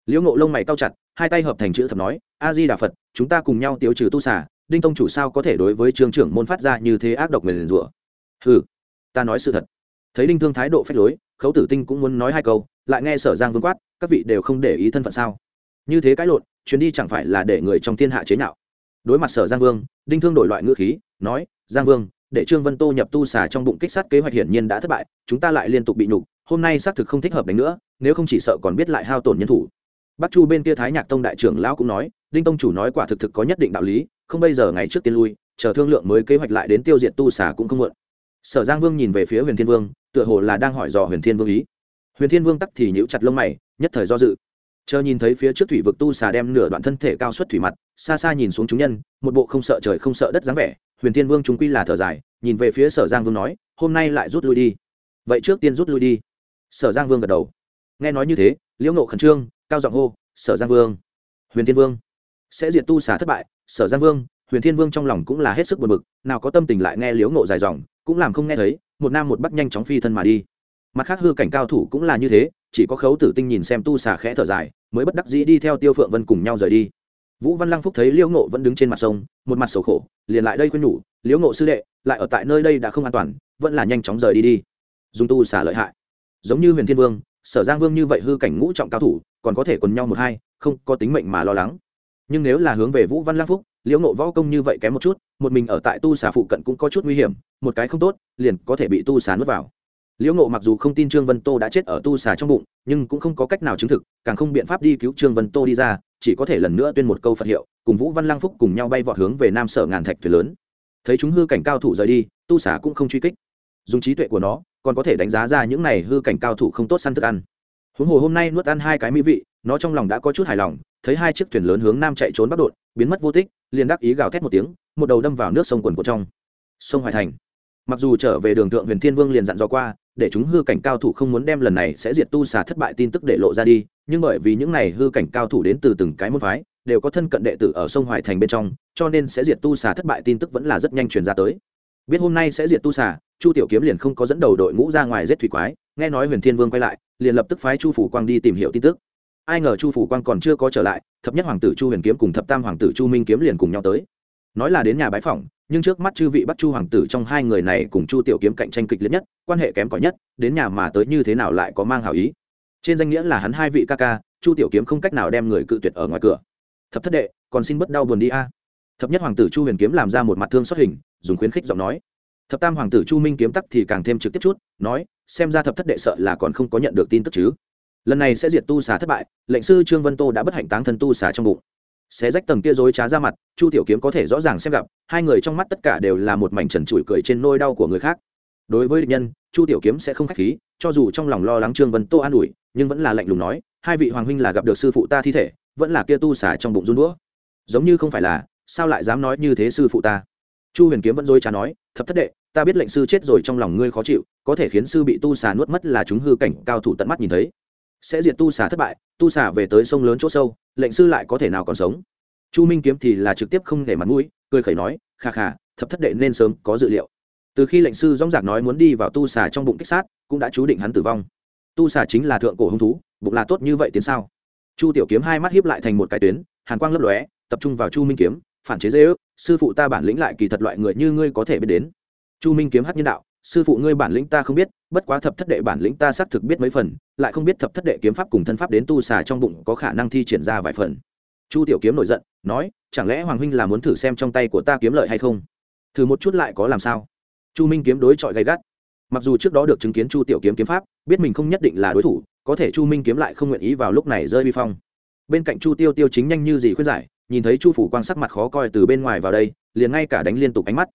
S1: Liễu ngộ lông mày cao chặt, hai tay hợp thành chữ thập nói, a di đà phật, chúng ta cùng nhau tiêu trừ tu xà, đinh tông chủ sao có thể đối với trường trưởng môn phát ra như thế ác độc nguyền rủa? Ừ ta nói sự thật. Thấy đinh thương thái độ phách lối, khấu tử tinh cũng muốn nói hai câu, lại nghe sở giang vương quát, các vị đều không để ý thân phận sao? Như thế cãi lộn, chuyến đi chẳng phải là để người trong thiên hạ chế nhạo? Đối mặt sở giang vương, đinh thương đổi loại ngữ khí, nói, giang vương, để trương vân tô nhập tu xà trong bụng kích sát kế hoạch hiển nhiên đã thất bại, chúng ta lại liên tục bị nhục hôm nay xác thực không thích hợp đánh nữa, nếu không chỉ sợ còn biết lại hao tổn nhân thủ. Bắc chu bên kia thái nhạc tông đại trưởng lão cũng nói, đinh tông chủ nói quả thực thực có nhất định đạo lý, không bây giờ ngày trước tiên lui, chờ thương lượng mới kế hoạch lại đến tiêu diệt tu xà cũng không muộn. Sở giang vương nhìn về phía huyền thiên vương, tựa hồ là đang hỏi dò huyền thiên vương ý. Huyền thiên vương tắc thì nhíu chặt lông mày, nhất thời do dự. Chờ nhìn thấy phía trước thủy vực tu xà đem nửa đoạn thân thể cao suất thủy mặt, xa xa nhìn xuống chúng nhân, một bộ không sợ trời không sợ đất dáng vẻ, huyền thiên vương chúng quy là thở dài, nhìn về phía sở giang vương nói, hôm nay lại rút lui đi. Vậy trước tiên rút lui đi sở giang vương gật đầu. Nghe nói như thế, liễu nộ khẩn trương, cao giọng hô, sở giang vương, huyền thiên vương, sẽ diệt tu xả thất bại, sở giang vương, huyền thiên vương trong lòng cũng là hết sức buồn bực, nào có tâm tình lại nghe liễu nộ dài dòng, cũng làm không nghe thấy, một nam một bắc nhanh chóng phi thân mà đi. Mặt khác hư cảnh cao thủ cũng là như thế, chỉ có khấu tử tinh nhìn xem tu xà khẽ thở dài, mới bất đắc dĩ đi theo tiêu phượng vân cùng nhau rời đi. Vũ văn lăng phúc thấy liễu Nộ vẫn đứng trên mặt sông, một mặt sầu khổ, liền lại đây khuyên nhủ, liễu Nộ sư đệ, lại ở tại nơi đây đã không an toàn, vẫn là nhanh chóng rời đi đi. Dùng tu xả lợi hại giống như huyền thiên vương, sở giang vương như vậy hư cảnh ngũ trọng cao thủ, còn có thể quần nhau một hai, không có tính mệnh mà lo lắng. Nhưng nếu là hướng về vũ văn Lang phúc, liễu ngộ võ công như vậy kém một chút, một mình ở tại tu Xà phụ cận cũng có chút nguy hiểm, một cái không tốt, liền có thể bị tu Xà nuốt vào. Liễu ngộ mặc dù không tin trương vân tô đã chết ở tu xà trong bụng, nhưng cũng không có cách nào chứng thực, càng không biện pháp đi cứu trương vân tô đi ra, chỉ có thể lần nữa tuyên một câu phật hiệu, cùng vũ văn lang phúc cùng nhau bay vọt hướng về nam sở ngàn thạch thuyền lớn. Thấy chúng hư cảnh cao thủ rời đi, tu xà cũng không truy kích dùng trí tuệ của nó, còn có thể đánh giá ra những này hư cảnh cao thủ không tốt săn thức ăn. Huống hồ hôm nay nuốt ăn hai cái mỹ vị, nó trong lòng đã có chút hài lòng, thấy hai chiếc thuyền lớn hướng nam chạy trốn bắc đột, biến mất vô tích, liền đắc ý gào thét một tiếng, một đầu đâm vào nước sông quần của trong. Sông hoài thành. Mặc dù trở về đường thượng huyền thiên vương liền dặn dò qua, để chúng hư cảnh cao thủ không muốn đem lần này sẽ diệt tu xà thất bại tin tức để lộ ra đi, nhưng bởi vì những này hư cảnh cao thủ đến từ từng cái môn phái, đều có thân cận đệ tử ở sông hoài thành bên trong, cho nên sẽ diệt tu xà thất bại tin tức vẫn là rất nhanh truyền ra tới. Biết hôm nay sẽ diệt tu xà chu tiểu kiếm liền không có dẫn đầu đội ngũ ra ngoài giết thủy quái, nghe nói huyền thiên vương quay lại, liền lập tức phái chu phủ quang đi tìm hiểu tin tức. Ai ngờ chu phủ quang còn chưa có trở lại, thập nhất hoàng tử chu huyền kiếm cùng thập tam hoàng tử chu minh kiếm liền cùng nhau tới. Nói là đến nhà bái phỏng, nhưng trước mắt chư vị bắt chu hoàng tử trong hai người này cùng chu tiểu kiếm cạnh tranh kịch liệt nhất, quan hệ kém cỏi nhất, đến nhà mà tới như thế nào lại có mang hảo ý? Trên danh nghĩa là hắn hai vị ca ca, chu tiểu kiếm không cách nào đem người cự tuyệt ở ngoài cửa. Thập thất đệ, còn xin bất đau buồn đi a. Thập nhất hoàng tử chu huyền kiếm làm ra một mặt thương xuất hình, dùng khuyến khích giọng nói thập tam hoàng tử chu minh kiếm tắc thì càng thêm trực tiếp chút, nói, xem ra thập thất đệ sợ là còn không có nhận được tin tức chứ. Lần này sẽ diệt tu xà thất bại, lệnh sư trương vân tô đã bất hạnh táng thân tu xà trong bụng. Xé rách tầng kia dối trá ra mặt, chu tiểu kiếm có thể rõ ràng xem gặp, hai người trong mắt tất cả đều là một mảnh trần trụi cười trên nôi đau của người khác. Đối với địch nhân, chu tiểu kiếm sẽ không k h á c h khí, cho dù trong lòng lo lắng trương vân tô an ủi, nhưng vẫn là lạnh lùng nói, hai vị hoàng huynh là gặp được sư phụ ta thi thể, vẫn là kia tu xả trong bụng run đũa. Giống như không phải là, sao lại dám nói như thế sư phụ ta? Chu huyền kiếm vẫn dối trá nói, thập thất đệ ta biết lệnh sư chết rồi trong lòng ngươi khó chịu, có thể khiến sư bị tu xà nuốt mất là chúng hư cảnh cao thủ tận mắt nhìn thấy. Sẽ diệt tu xà thất bại, tu xà về tới sông lớn chỗ sâu, lệnh sư lại có thể nào còn sống? Chu minh kiếm thì là trực tiếp không để mặt mũi, cười khẩy nói khà khà thập thất đệ nên sớm có dự liệu. Từ khi lệnh sư dóng dạc nói muốn đi vào tu xà trong bụng kích sát, cũng đã chú định hắn tử vong. Tu xà chính là thượng cổ hung thú, bụng là tốt như vậy tiến sao? Chu tiểu kiếm hai mắt hiếp lại thành một cái tuyến, hàn quang lấp lóe, tập trung vào chu minh kiếm, phản chế dễ ước, sư phụ ta bản lĩnh lại kỳ thật loại người như ngươi có thể biết đến chu minh kiếm hát nhân đạo, sư phụ ngươi bản lĩnh ta không biết, bất quá thập thất đệ bản lĩnh ta xác thực biết mấy phần, lại không biết thập thất đệ kiếm pháp cùng thân pháp đến tu xà trong bụng có khả năng thi triển ra vài phần. Chu tiểu kiếm nổi giận, nói, chẳng lẽ hoàng huynh là muốn thử xem trong tay của ta kiếm lợi hay không? Thử một chút lại có làm sao? Chu minh kiếm đối chọi gay gắt. Mặc dù trước đó được chứng kiến chu tiểu kiếm kiếm pháp, biết mình không nhất định là đối thủ, có thể chu minh kiếm lại không nguyện ý vào lúc này rơi vi phong. Bên cạnh chu tiêu tiêu chính nhanh như gì khuyên giải, nhìn thấy chu phủ quang sắc mặt khó coi từ bên ngoài vào đây, liền ngay cả đánh liên tục ánh mắt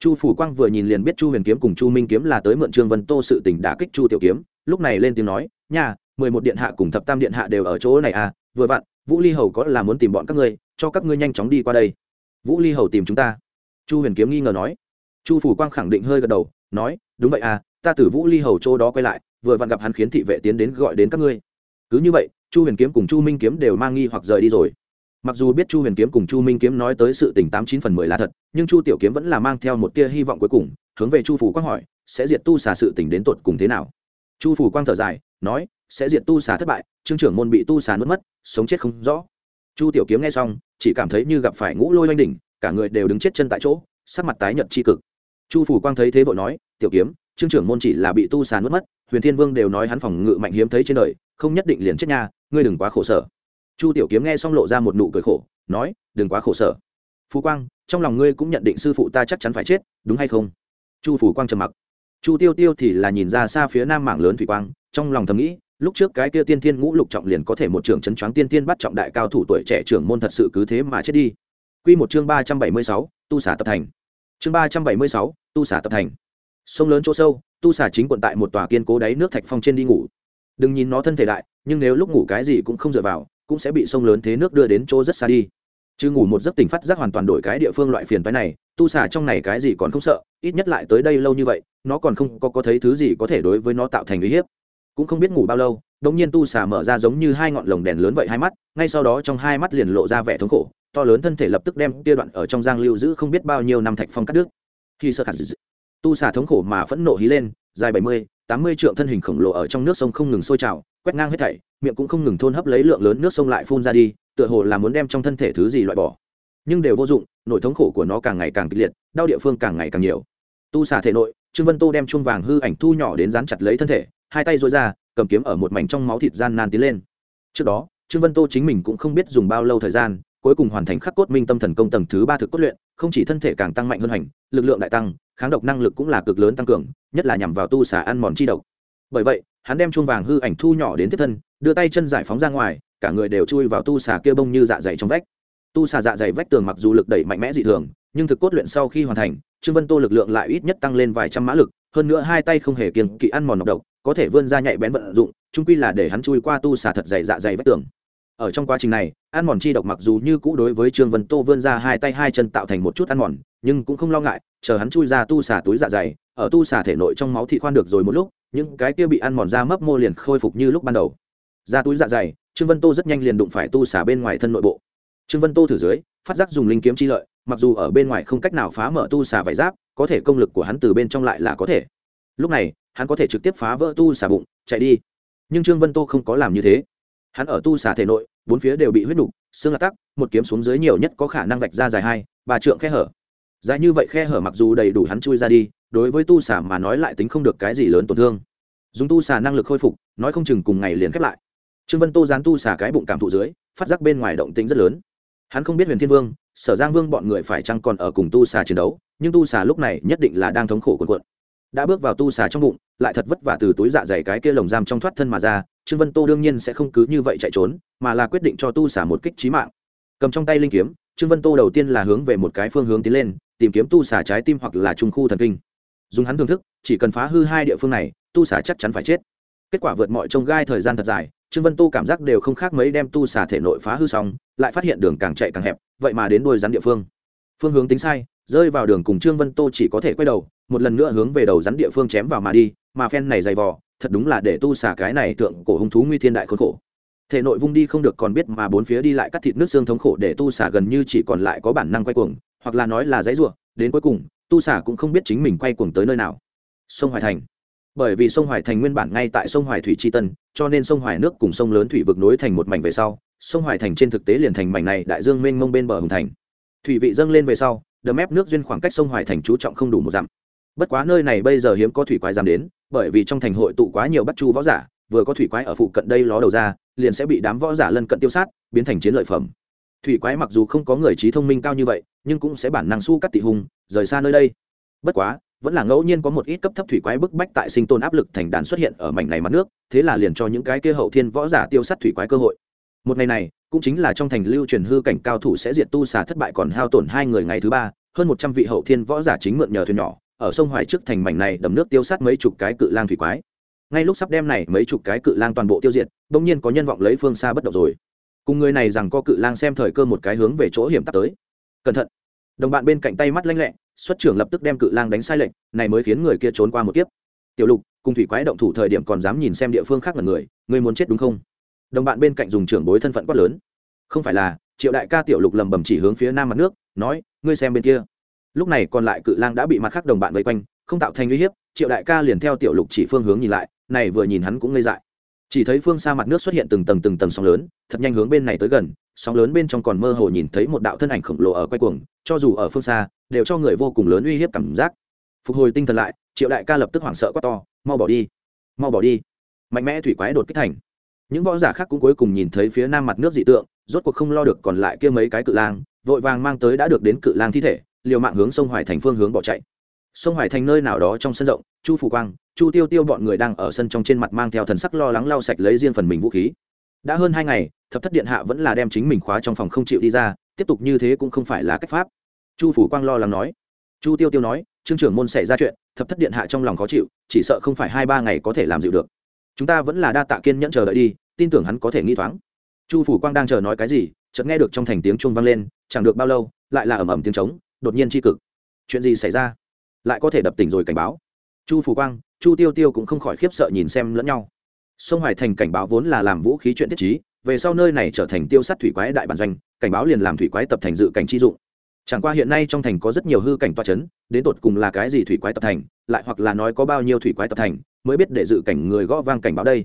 S1: chu phủ quang vừa nhìn liền biết chu huyền kiếm cùng chu minh kiếm là tới mượn trương vân tô sự tình đả kích chu tiểu kiếm, lúc này lên tiếng nói nhà mười một điện hạ cùng thập tam điện hạ đều ở chỗ này à vừa vặn, vũ ly hầu có là muốn tìm bọn các ngươi, cho các ngươi nhanh chóng đi qua đây. Vũ ly hầu tìm chúng ta? Chu huyền kiếm nghi ngờ nói. Chu phủ quang khẳng định hơi gật đầu, nói, đúng vậy à ta từ vũ ly hầu chỗ đó quay lại, vừa vặn gặp hắn khiến thị vệ tiến đến gọi đến các ngươi. Cứ như vậy, chu huyền kiếm cùng chu minh kiếm đều mang nghi hoặc rời đi rồi mặc dù biết chu huyền kiếm cùng chu minh kiếm nói tới sự tình tám chín phần mười là thật, nhưng chu tiểu kiếm vẫn là mang theo một tia hy vọng cuối cùng, hướng về chu phủ quang hỏi, sẽ diệt tu xà sự tình đến tột cùng thế nào? Chu phủ quang thở dài, nói, sẽ diệt tu xà thất bại, trương trưởng môn bị tu xà nuốt mất, sống chết không rõ. Chu tiểu kiếm nghe xong, chỉ cảm thấy như gặp phải ngũ lôi oanh đỉnh, cả người đều đứng chết chân tại chỗ, sắc mặt tái nhợt tri cực. Chu phủ quang thấy thế vội nói, tiểu kiếm, trương trưởng môn chỉ là bị tu xà nuốt mất, huyền thiên vương đều nói hắn phòng ngự mạnh hiếm thấy trên đời, không nhất định liền chết nha, ngươi đừng quá khổ sở chu tiểu kiếm nghe xong lộ ra một nụ cười khổ nói đừng quá khổ sở phú quang trong lòng ngươi cũng nhận định sư phụ ta chắc chắn phải chết đúng hay không chu phủ quang trầm mặc chu tiêu tiêu thì là nhìn ra xa phía nam mảng lớn thủy quang trong lòng thầm nghĩ lúc trước cái kia tiên thiên ngũ lục trọng liền có thể một trường chấn choáng tiên thiên bắt trọng đại cao thủ tuổi trẻ trưởng môn thật sự cứ thế mà chết đi Quy một chương ba trăm bảy mươi sáu, tu xả tập thành. Chương ba trăm bảy mươi sáu, tu xả tập thành. Sông lớn chỗ sâu, tu xả chính quận tại một tòa kiên cố đáy nước thạch phong trên đi ngủ. Đừng nhìn nó thân thể đại, nhưng nếu lúc ngủ cái gì cũng không dựa vào, cũng sẽ bị sông lớn thế nước đưa đến chỗ rất xa đi. Chứ ngủ một giấc tỉnh phát giác hoàn toàn đổi cái địa phương loại phiền phái này, tu xả trong này cái gì còn không sợ, ít nhất lại tới đây lâu như vậy, nó còn không có có thấy thứ gì có thể đối với nó tạo thành uy hiếp. Cũng không biết ngủ bao lâu đống nhiên tu xả mở ra giống như hai ngọn lồng đèn lớn vậy hai mắt, ngay sau đó trong hai mắt liền lộ ra vẻ thống khổ, to lớn thân thể lập tức đem tia đoạn ở trong giang lưu giữ không biết bao nhiêu năm thạch phong cắt đứt. Khi sơ khả tu xả thống khổ mà phẫn nộ hí lên, dài bảy mươi, tám mươi trượng thân hình khổng lồ ở trong nước sông không ngừng sôi trào quét ngang hết thảy, miệng cũng không ngừng thôn hấp lấy lượng lớn nước sông lại phun ra đi, tựa hồ là muốn đem trong thân thể thứ gì loại bỏ. Nhưng đều vô dụng, nội thống khổ của nó càng ngày càng kịch liệt, đau địa phương càng ngày càng nhiều. Tu xả thể nội, trương vân tô đem chuông vàng hư ảnh thu nhỏ đến dán chặt lấy thân thể, hai tay dối ra, cầm kiếm ở một mảnh trong máu thịt gian nan tiến lên. Trước đó, trương vân tô chính mình cũng không biết dùng bao lâu thời gian, cuối cùng hoàn thành khắc cốt minh tâm thần công tầng thứ ba thực cốt luyện, không chỉ thân thể càng tăng mạnh hơn hành, lực lượng đại tăng, kháng độc năng lực cũng là cực lớn tăng cường, nhất là nhằm vào tu xả ăn mòn chi độc bởi vậy, hắn đem chuông vàng hư ảnh thu nhỏ đến tiếp thân, đưa tay chân giải phóng ra ngoài, cả người đều chui vào tu xà kia bông như dạ dày trong vách. Tu xà dạ dày vách tường mặc dù lực đẩy mạnh mẽ dị thường, nhưng thực cốt luyện sau khi hoàn thành, trương vân tô lực lượng lại ít nhất tăng lên vài trăm mã lực, hơn nữa hai tay không hề kiềng kỵ ăn mòn nọc độc, có thể vươn ra nhạy bén vận dụng trung quy là để hắn chui qua tu xà thật dày dạ dày vách tường. Ở trong quá trình này, ăn mòn chi độc mặc dù như cũ đối với trương vân tô vươn ra hai tay hai chân tạo thành một chút ăn mòn, nhưng cũng không lo ngại, chờ hắn chui ra tu xà túi dạ dày ở tu xả thể nội trong máu thị khoan được rồi một lúc, những cái kia bị ăn mòn da mấp mô liền khôi phục như lúc ban đầu. Ra túi dạ dày, trương vân tô rất nhanh liền đụng phải tu xả bên ngoài thân nội bộ. Trương vân tô thử dưới, phát giác dùng linh kiếm chi lợi, mặc dù ở bên ngoài không cách nào phá mở tu xả vải giáp, có thể công lực của hắn từ bên trong lại là có thể. Lúc này, hắn có thể trực tiếp phá vỡ tu xả bụng, chạy đi. Nhưng trương vân tô không có làm như thế. Hắn ở tu xả thể nội, bốn phía đều bị huyết đục, xương lạc tắc, một kiếm xuống dưới nhiều nhất có khả năng vạch ra dài hai, ba trượng khe hở. Dài như vậy khe hở mặc dù đầy đủ hắn chui ra đi đối với tu xà mà nói lại tính không được cái gì lớn tổn thương. Dùng tu xà năng lực khôi phục, nói không chừng cùng ngày liền khép lại. Trương vân tô dán tu xà cái bụng cảm thụ dưới, phát giác bên ngoài động tính rất lớn. Hắn không biết huyền thiên vương, sở giang vương bọn người phải chăng còn ở cùng tu xà chiến đấu, nhưng tu xà lúc này nhất định là đang thống khổ cuộn cuộn. Đã bước vào tu xà trong bụng, lại thật vất vả từ túi dạ dày cái kia lồng giam trong thoát thân mà ra, trương vân tô đương nhiên sẽ không cứ như vậy chạy trốn, mà là quyết định cho tu xà một kích trí mạng. Cầm trong tay linh kiếm, trương vân tô đầu tiên là hướng về một cái phương hướng tiến lên, tìm kiếm tu xà trái tim hoặc là trung khu thần kinh dùng hắn thưởng thức, chỉ cần phá hư hai địa phương này, tu xà chắc chắn phải chết. Kết quả vượt mọi trông gai thời gian thật dài, trương vân tu cảm giác đều không khác mấy đem tu xà thể nội phá hư xong, lại phát hiện đường càng chạy càng hẹp, vậy mà đến đôi rắn địa phương. Phương hướng tính sai, rơi vào đường cùng trương vân tô chỉ có thể quay đầu, một lần nữa hướng về đầu rắn địa phương chém vào mà đi, mà phen này dày vò, thật đúng là để tu xả cái này tượng cổ hung thú nguy thiên đại khốn khổ. Thể nội vung đi không được còn biết mà bốn phía đi lại cắt thịt nước xương thống khổ để tu xả gần như chỉ còn lại có bản năng quay cuồng, hoặc là nói là dãy ruộng đến cuối cùng tu xả cũng không biết chính mình quay cuồng tới nơi nào. Sông hoài thành. Bởi vì sông hoài thành nguyên bản ngay tại sông hoài thủy tri tân, cho nên sông hoài nước cùng sông lớn thủy vực nối thành một mảnh về sau, sông hoài thành trên thực tế liền thành mảnh này đại dương mênh mông bên bờ hồng thành. Thủy vị dâng lên về sau, đầm ép nước duyên khoảng cách sông hoài thành chú trọng không đủ một dặm. Bất quá nơi này bây giờ hiếm có thủy quái dám đến, bởi vì trong thành hội tụ quá nhiều bắt chu võ giả, vừa có thủy quái ở phụ cận đây ló đầu ra, liền sẽ bị đám võ giả lân cận tiêu sát, biến thành chiến lợi phẩm. Thủy quái mặc dù không có người trí thông minh cao như vậy, nhưng cũng sẽ bản năng su cắt tị hùng rời xa nơi đây. Bất quá, vẫn là ngẫu nhiên có một ít cấp thấp thủy quái bức bách tại sinh tồn áp lực thành đàn xuất hiện ở mảnh này mặt nước, thế là liền cho những cái kia hậu thiên võ giả tiêu sát thủy quái cơ hội. Một ngày này, cũng chính là trong thành lưu truyền hư cảnh cao thủ sẽ diệt tu xà thất bại còn hao tổn hai người ngày thứ ba, hơn một trăm vị hậu thiên võ giả chính mượn nhờ thuyền nhỏ, ở sông hoài trước thành mảnh này đầm nước tiêu sát mấy chục cái cự lang thủy quái. Ngay lúc sắp đem này mấy chục cái cự lang toàn bộ tiêu diệt, bỗng nhiên có nhân vọng lấy phương xa bất động rồi. Cùng người này rằng có cự lang xem thời cơ một cái hướng về chỗ hiểm tắc tới. Cẩn thận đồng bạn bên cạnh tay mắt lanh lẹ, xuất trưởng lập tức đem cự lang đánh sai lệnh này mới khiến người kia trốn qua một kiếp. Tiểu lục, cùng thủy quái động thủ thời điểm còn dám nhìn xem địa phương khác là người, ngươi muốn chết đúng không? Đồng bạn bên cạnh dùng trưởng bối thân phận quát lớn. Không phải là, triệu đại ca tiểu lục lầm bầm chỉ hướng phía nam mặt nước, nói, ngươi xem bên kia. Lúc này còn lại cự lang đã bị mặt khác đồng bạn vây quanh, không tạo thành uy hiếp, triệu đại ca liền theo tiểu lục chỉ phương hướng nhìn lại, này vừa nhìn hắn cũng ngây dại. Chỉ thấy phương xa mặt nước xuất hiện từng tầng từng tầng sóng lớn, thật nhanh hướng bên này tới gần sóng lớn bên trong còn mơ hồ nhìn thấy một đạo thân ảnh khổng lồ ở quay cuồng, cho dù ở phương xa, đều cho người vô cùng lớn uy hiếp cảm giác. Phục hồi tinh thần lại, triệu đại ca lập tức hoảng sợ quá to, mau bỏ đi, mau bỏ đi. Mạnh mẽ thủy quái đột kích thành. Những võ giả khác cũng cuối cùng nhìn thấy phía nam mặt nước dị tượng, rốt cuộc không lo được còn lại kia mấy cái cự lang, vội vàng mang tới đã được đến cự lang thi thể, liều mạng hướng sông hoài thành phương hướng bỏ chạy. Sông hoài thành nơi nào đó trong sân rộng, chu phủ quang, chu tiêu tiêu bọn người đang ở sân trong trên mặt mang theo thần sắc lo lắng lau sạch lấy riêng phần mình vũ khí đã hơn hai ngày, thập thất điện hạ vẫn là đem chính mình khóa trong phòng không chịu đi ra, tiếp tục như thế cũng không phải là cách pháp. Chu phủ quang lo lắng nói. Chu tiêu tiêu nói, trương trưởng môn xảy ra chuyện, thập thất điện hạ trong lòng khó chịu, chỉ sợ không phải hai ba ngày có thể làm dịu được. Chúng ta vẫn là đa tạ kiên nhẫn chờ đợi đi, tin tưởng hắn có thể nghi thoáng. Chu phủ quang đang chờ nói cái gì, chợt nghe được trong thành tiếng chuông vang lên, chẳng được bao lâu, lại là ầm ầm tiếng trống, đột nhiên tri cực. Chuyện gì xảy ra? Lại có thể đập tỉnh rồi cảnh báo. Chu phủ quang, chu tiêu tiêu cũng không khỏi khiếp sợ nhìn xem lẫn nhau sông hoài thành cảnh báo vốn là làm vũ khí chuyện thiết chí về sau nơi này trở thành tiêu sát thủy quái đại bản doanh, cảnh báo liền làm thủy quái tập thành dự cảnh chi dụng. Chẳng qua hiện nay trong thành có rất nhiều hư cảnh toa chấn, đến tột cùng là cái gì thủy quái tập thành, lại hoặc là nói có bao nhiêu thủy quái tập thành, mới biết để dự cảnh người gõ vang cảnh báo đây.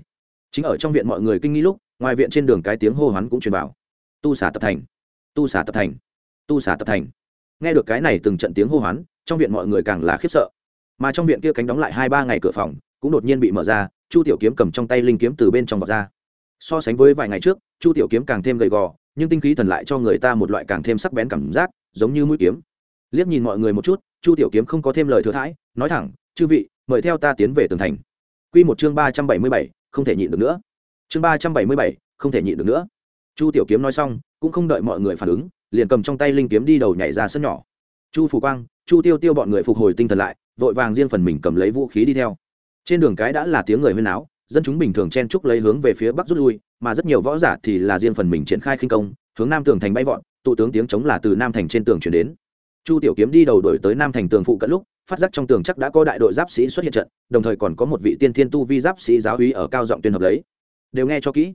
S1: Chính ở trong viện mọi người kinh nghi lúc, ngoài viện trên đường cái tiếng hô hoán cũng truyền vào. Tu xả tập thành, tu xả tập thành, tu xả tập thành. Nghe được cái này từng trận tiếng hô hoán, trong viện mọi người càng là khiếp sợ. Mà trong viện kia cánh đóng lại hai ba ngày cửa phòng cũng đột nhiên bị mở ra, chu tiểu kiếm cầm trong tay linh kiếm từ bên trong vọt ra. So sánh với vài ngày trước, chu tiểu kiếm càng thêm gầy gò, nhưng tinh khí thần lại cho người ta một loại càng thêm sắc bén cảm giác, giống như mũi kiếm. Liếc nhìn mọi người một chút, chu tiểu kiếm không có thêm lời thừa thãi, nói thẳng, chư vị, mời theo ta tiến về tường thành. Q một chương ba trăm bảy mươi bảy, không thể nhịn được nữa. Chương ba trăm bảy mươi bảy, không thể nhịn được nữa. Chu tiểu kiếm nói xong, cũng không đợi mọi người phản ứng, liền cầm trong tay linh kiếm đi đầu nhảy ra sân nhỏ. Chu phủ quang, chu tiêu tiêu bọn người phục hồi tinh thần lại, vội vàng riêng phần mình cầm lấy vũ khí đi theo trên đường cái đã là tiếng người huyên áo dân chúng bình thường chen trúc lấy hướng về phía bắc rút lui, mà rất nhiều võ giả thì là riêng phần mình triển khai khinh công, hướng nam tường thành bay vọt, tụ tướng tiếng chống là từ nam thành trên tường chuyển đến. Chu tiểu kiếm đi đầu đổi tới nam thành tường phụ cận lúc, phát giác trong tường chắc đã có đại đội giáp sĩ xuất hiện trận, đồng thời còn có một vị tiên thiên tu vi giáp sĩ giáo hí ở cao giọng tuyên hợp lấy. Đều nghe cho kỹ.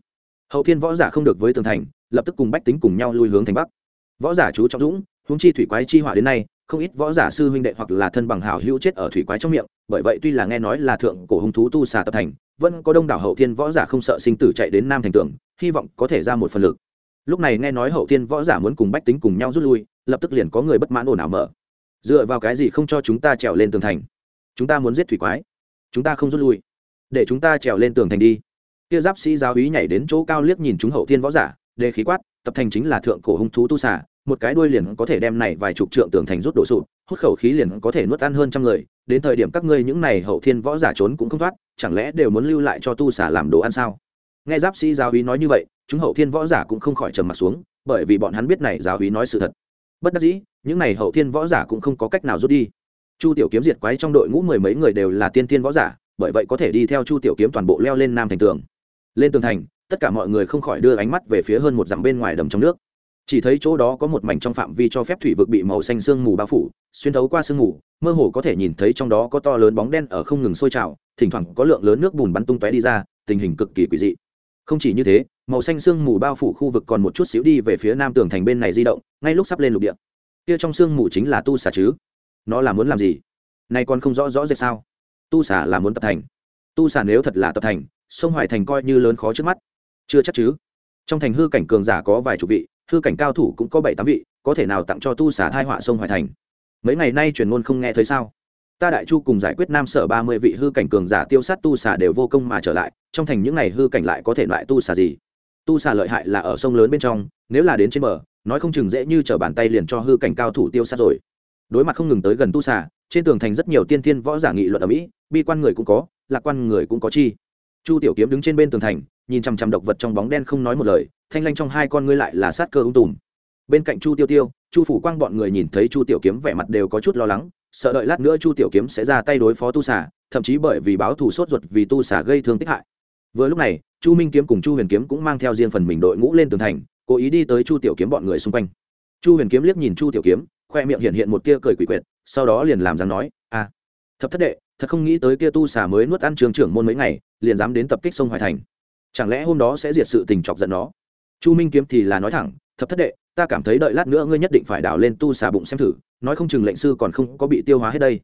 S1: Hậu thiên võ giả không được với tường thành, lập tức cùng bách tính cùng nhau lui hướng thành bắc. Võ giả chú trọng dũng, huống chi thủy quái chi hỏa đến nay, không ít võ giả sư huynh đệ hoặc là thân bằng hảo hữu chết ở thủy quái trong miệng bởi vậy tuy là nghe nói là thượng cổ hung thú tu xà tập thành, vẫn có đông đảo hậu thiên võ giả không sợ sinh tử chạy đến nam thành tường, hy vọng có thể ra một phần lực. Lúc này nghe nói hậu thiên võ giả muốn cùng bách tính cùng nhau rút lui, lập tức liền có người bất mãn ồn ào mở. Dựa vào cái gì không cho chúng ta trèo lên tường thành? Chúng ta muốn giết thủy quái. Chúng ta không rút lui. Để chúng ta trèo lên tường thành đi. Kia giáp sĩ giáo úy nhảy đến chỗ cao liếc nhìn chúng hậu thiên võ giả, đề khí quát, tập thành chính là thượng cổ hung thú tu xà một cái đuôi liền có thể đem này vài chục trượng tường thành rút đổ sụp, hút khẩu khí liền có thể nuốt ăn hơn trăm người, đến thời điểm các ngươi những này hậu thiên võ giả trốn cũng không thoát, chẳng lẽ đều muốn lưu lại cho tu xả làm đồ ăn sao? Nghe giáp sĩ giáo úy nói như vậy, chúng hậu thiên võ giả cũng không khỏi trầm mặt xuống, bởi vì bọn hắn biết này giáo úy nói sự thật. Bất đắc dĩ, những này hậu thiên võ giả cũng không có cách nào rút đi. Chu tiểu kiếm diệt quái trong đội ngũ mười mấy người đều là tiên thiên võ giả, bởi vậy có thể đi theo chu tiểu kiếm toàn bộ leo lên nam thành tường. Lên tường thành, tất cả mọi người không khỏi đưa ánh mắt về phía hơn một dặm bên ngoài đầm trong nước chỉ thấy chỗ đó có một mảnh trong phạm vi cho phép thủy vực bị màu xanh sương mù bao phủ, xuyên thấu qua sương mù, mơ hồ có thể nhìn thấy trong đó có to lớn bóng đen ở không ngừng sôi trào, thỉnh thoảng có lượng lớn nước bùn bắn tung tóe đi ra, tình hình cực kỳ quỷ dị. Không chỉ như thế, màu xanh sương mù bao phủ khu vực còn một chút xíu đi về phía nam tường thành bên này di động, ngay lúc sắp lên lục địa. Kia trong sương mù chính là tu xà chứ? Nó là muốn làm gì? Nay còn không rõ rõ rệt sao? Tu xà là muốn tập thành. Tu xà nếu thật là tập thành, sông hoài thành coi như lớn khó trước mắt. Chưa chắc chứ? Trong thành hư cảnh cường giả có vài chục vị hư cảnh cao thủ cũng có bảy tám vị, có thể nào tặng cho tu xà thai họa sông hoài thành? Mấy ngày nay truyền ngôn không nghe thấy sao? Ta đại chu cùng giải quyết nam sở ba mươi vị hư cảnh cường giả tiêu sát tu xà đều vô công mà trở lại, trong thành những ngày hư cảnh lại có thể loại tu xà gì? Tu xà lợi hại là ở sông lớn bên trong, nếu là đến trên bờ, nói không chừng dễ như t r ở bàn tay liền cho hư cảnh cao thủ tiêu sát rồi. Đối mặt không ngừng tới gần tu xà, trên tường thành rất nhiều tiên thiên võ giả nghị luận ở mỹ, bi quan người cũng có, lạc quan người cũng có chi chu tiểu kiếm đứng trên bên tường thành, nhìn chằm chằm độc vật trong bóng đen không nói một lời, thanh lanh trong hai con ngươi lại là sát cơ ung tùm. Bên cạnh chu tiêu tiêu, chu phủ quang bọn người nhìn thấy chu tiểu kiếm vẻ mặt đều có chút lo lắng, sợ đợi lát nữa chu tiểu kiếm sẽ ra tay đối phó tu xà, thậm chí bởi vì báo thù sốt ruột vì tu xà gây thương tích hại. Vừa lúc này, chu minh kiếm cùng chu huyền kiếm cũng mang theo riêng phần mình đội ngũ lên tường thành, cố ý đi tới chu tiểu kiếm bọn người xung quanh. Chu huyền kiếm liếc nhìn chu tiểu kiếm, khoe miệng hiện hiện một tia cười quỷ quyệt, sau đó liền làm dáng nói à thập thất đệ thật không nghĩ tới kia tu xà mới nuốt ăn trường trưởng môn mấy ngày, liền dám đến tập kích sông hoài thành. Chẳng lẽ hôm đó sẽ diệt sự tình chọc giận nó? Chu minh kiếm thì là nói thẳng, thập thất đệ, ta cảm thấy đợi lát nữa ngươi nhất định phải đào lên tu xà bụng xem thử, nói không chừng lệnh sư còn không có bị tiêu hóa hết đây.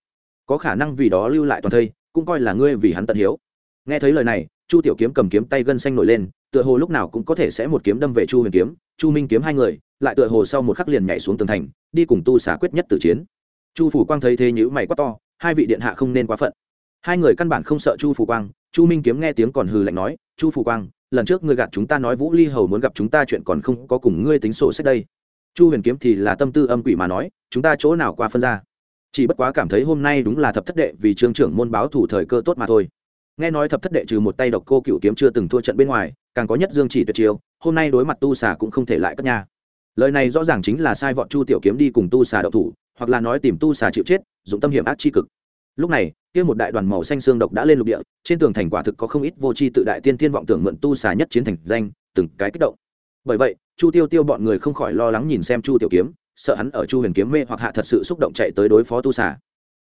S1: Có khả năng vì đó lưu lại toàn thây, cũng coi là ngươi vì hắn tận hiếu. Nghe thấy lời này, chu tiểu kiếm cầm kiếm tay gân xanh nổi lên, tựa hồ lúc nào cũng có thể sẽ một kiếm đâm về chu huyền kiếm. Chu minh kiếm hai người, lại tựa hồ sau một khắc liền nhảy xuống tường thành, đi cùng tu xà quyết nhất tử chiến. Chu phủ quang thấy thế nhữ mày quá to hai vị điện hạ không nên quá phận. Hai người căn bản không sợ chu Phù quang. Chu minh kiếm nghe tiếng còn hừ lạnh nói, chu Phù quang, lần trước ngươi gạt chúng ta nói vũ ly hầu muốn gặp chúng ta chuyện còn không có cùng ngươi tính sổ sách đây. Chu huyền kiếm thì là tâm tư âm quỷ mà nói, chúng ta chỗ nào qua phân ra? Chỉ bất quá cảm thấy hôm nay đúng là thập thất đệ vì trương trưởng môn báo thủ thời cơ tốt mà thôi. Nghe nói thập thất đệ trừ một tay độc cô cựu kiếm chưa từng thua trận bên ngoài, càng có nhất dương chỉ tuyệt chiêu, hôm nay đối mặt tu xà cũng không thể lại cất nha. Lời này rõ ràng chính là sai vọt chu tiểu kiếm đi cùng tu xà đậu thủ hoặc là nói tìm tu xà chịu chết, dụng tâm hiểm ác chi cực. Lúc này, kia một đại đoàn màu xanh xương độc đã lên lục địa, trên tường thành quả thực có không ít vô tri tự đại tiên thiên vọng tưởng mượn tu xà nhất chiến thành danh, từng cái kích động. Bởi vậy, chu tiêu tiêu bọn người không khỏi lo lắng nhìn xem chu tiểu kiếm, sợ hắn ở chu huyền kiếm mê hoặc hạ thật sự xúc động chạy tới đối phó tu xà.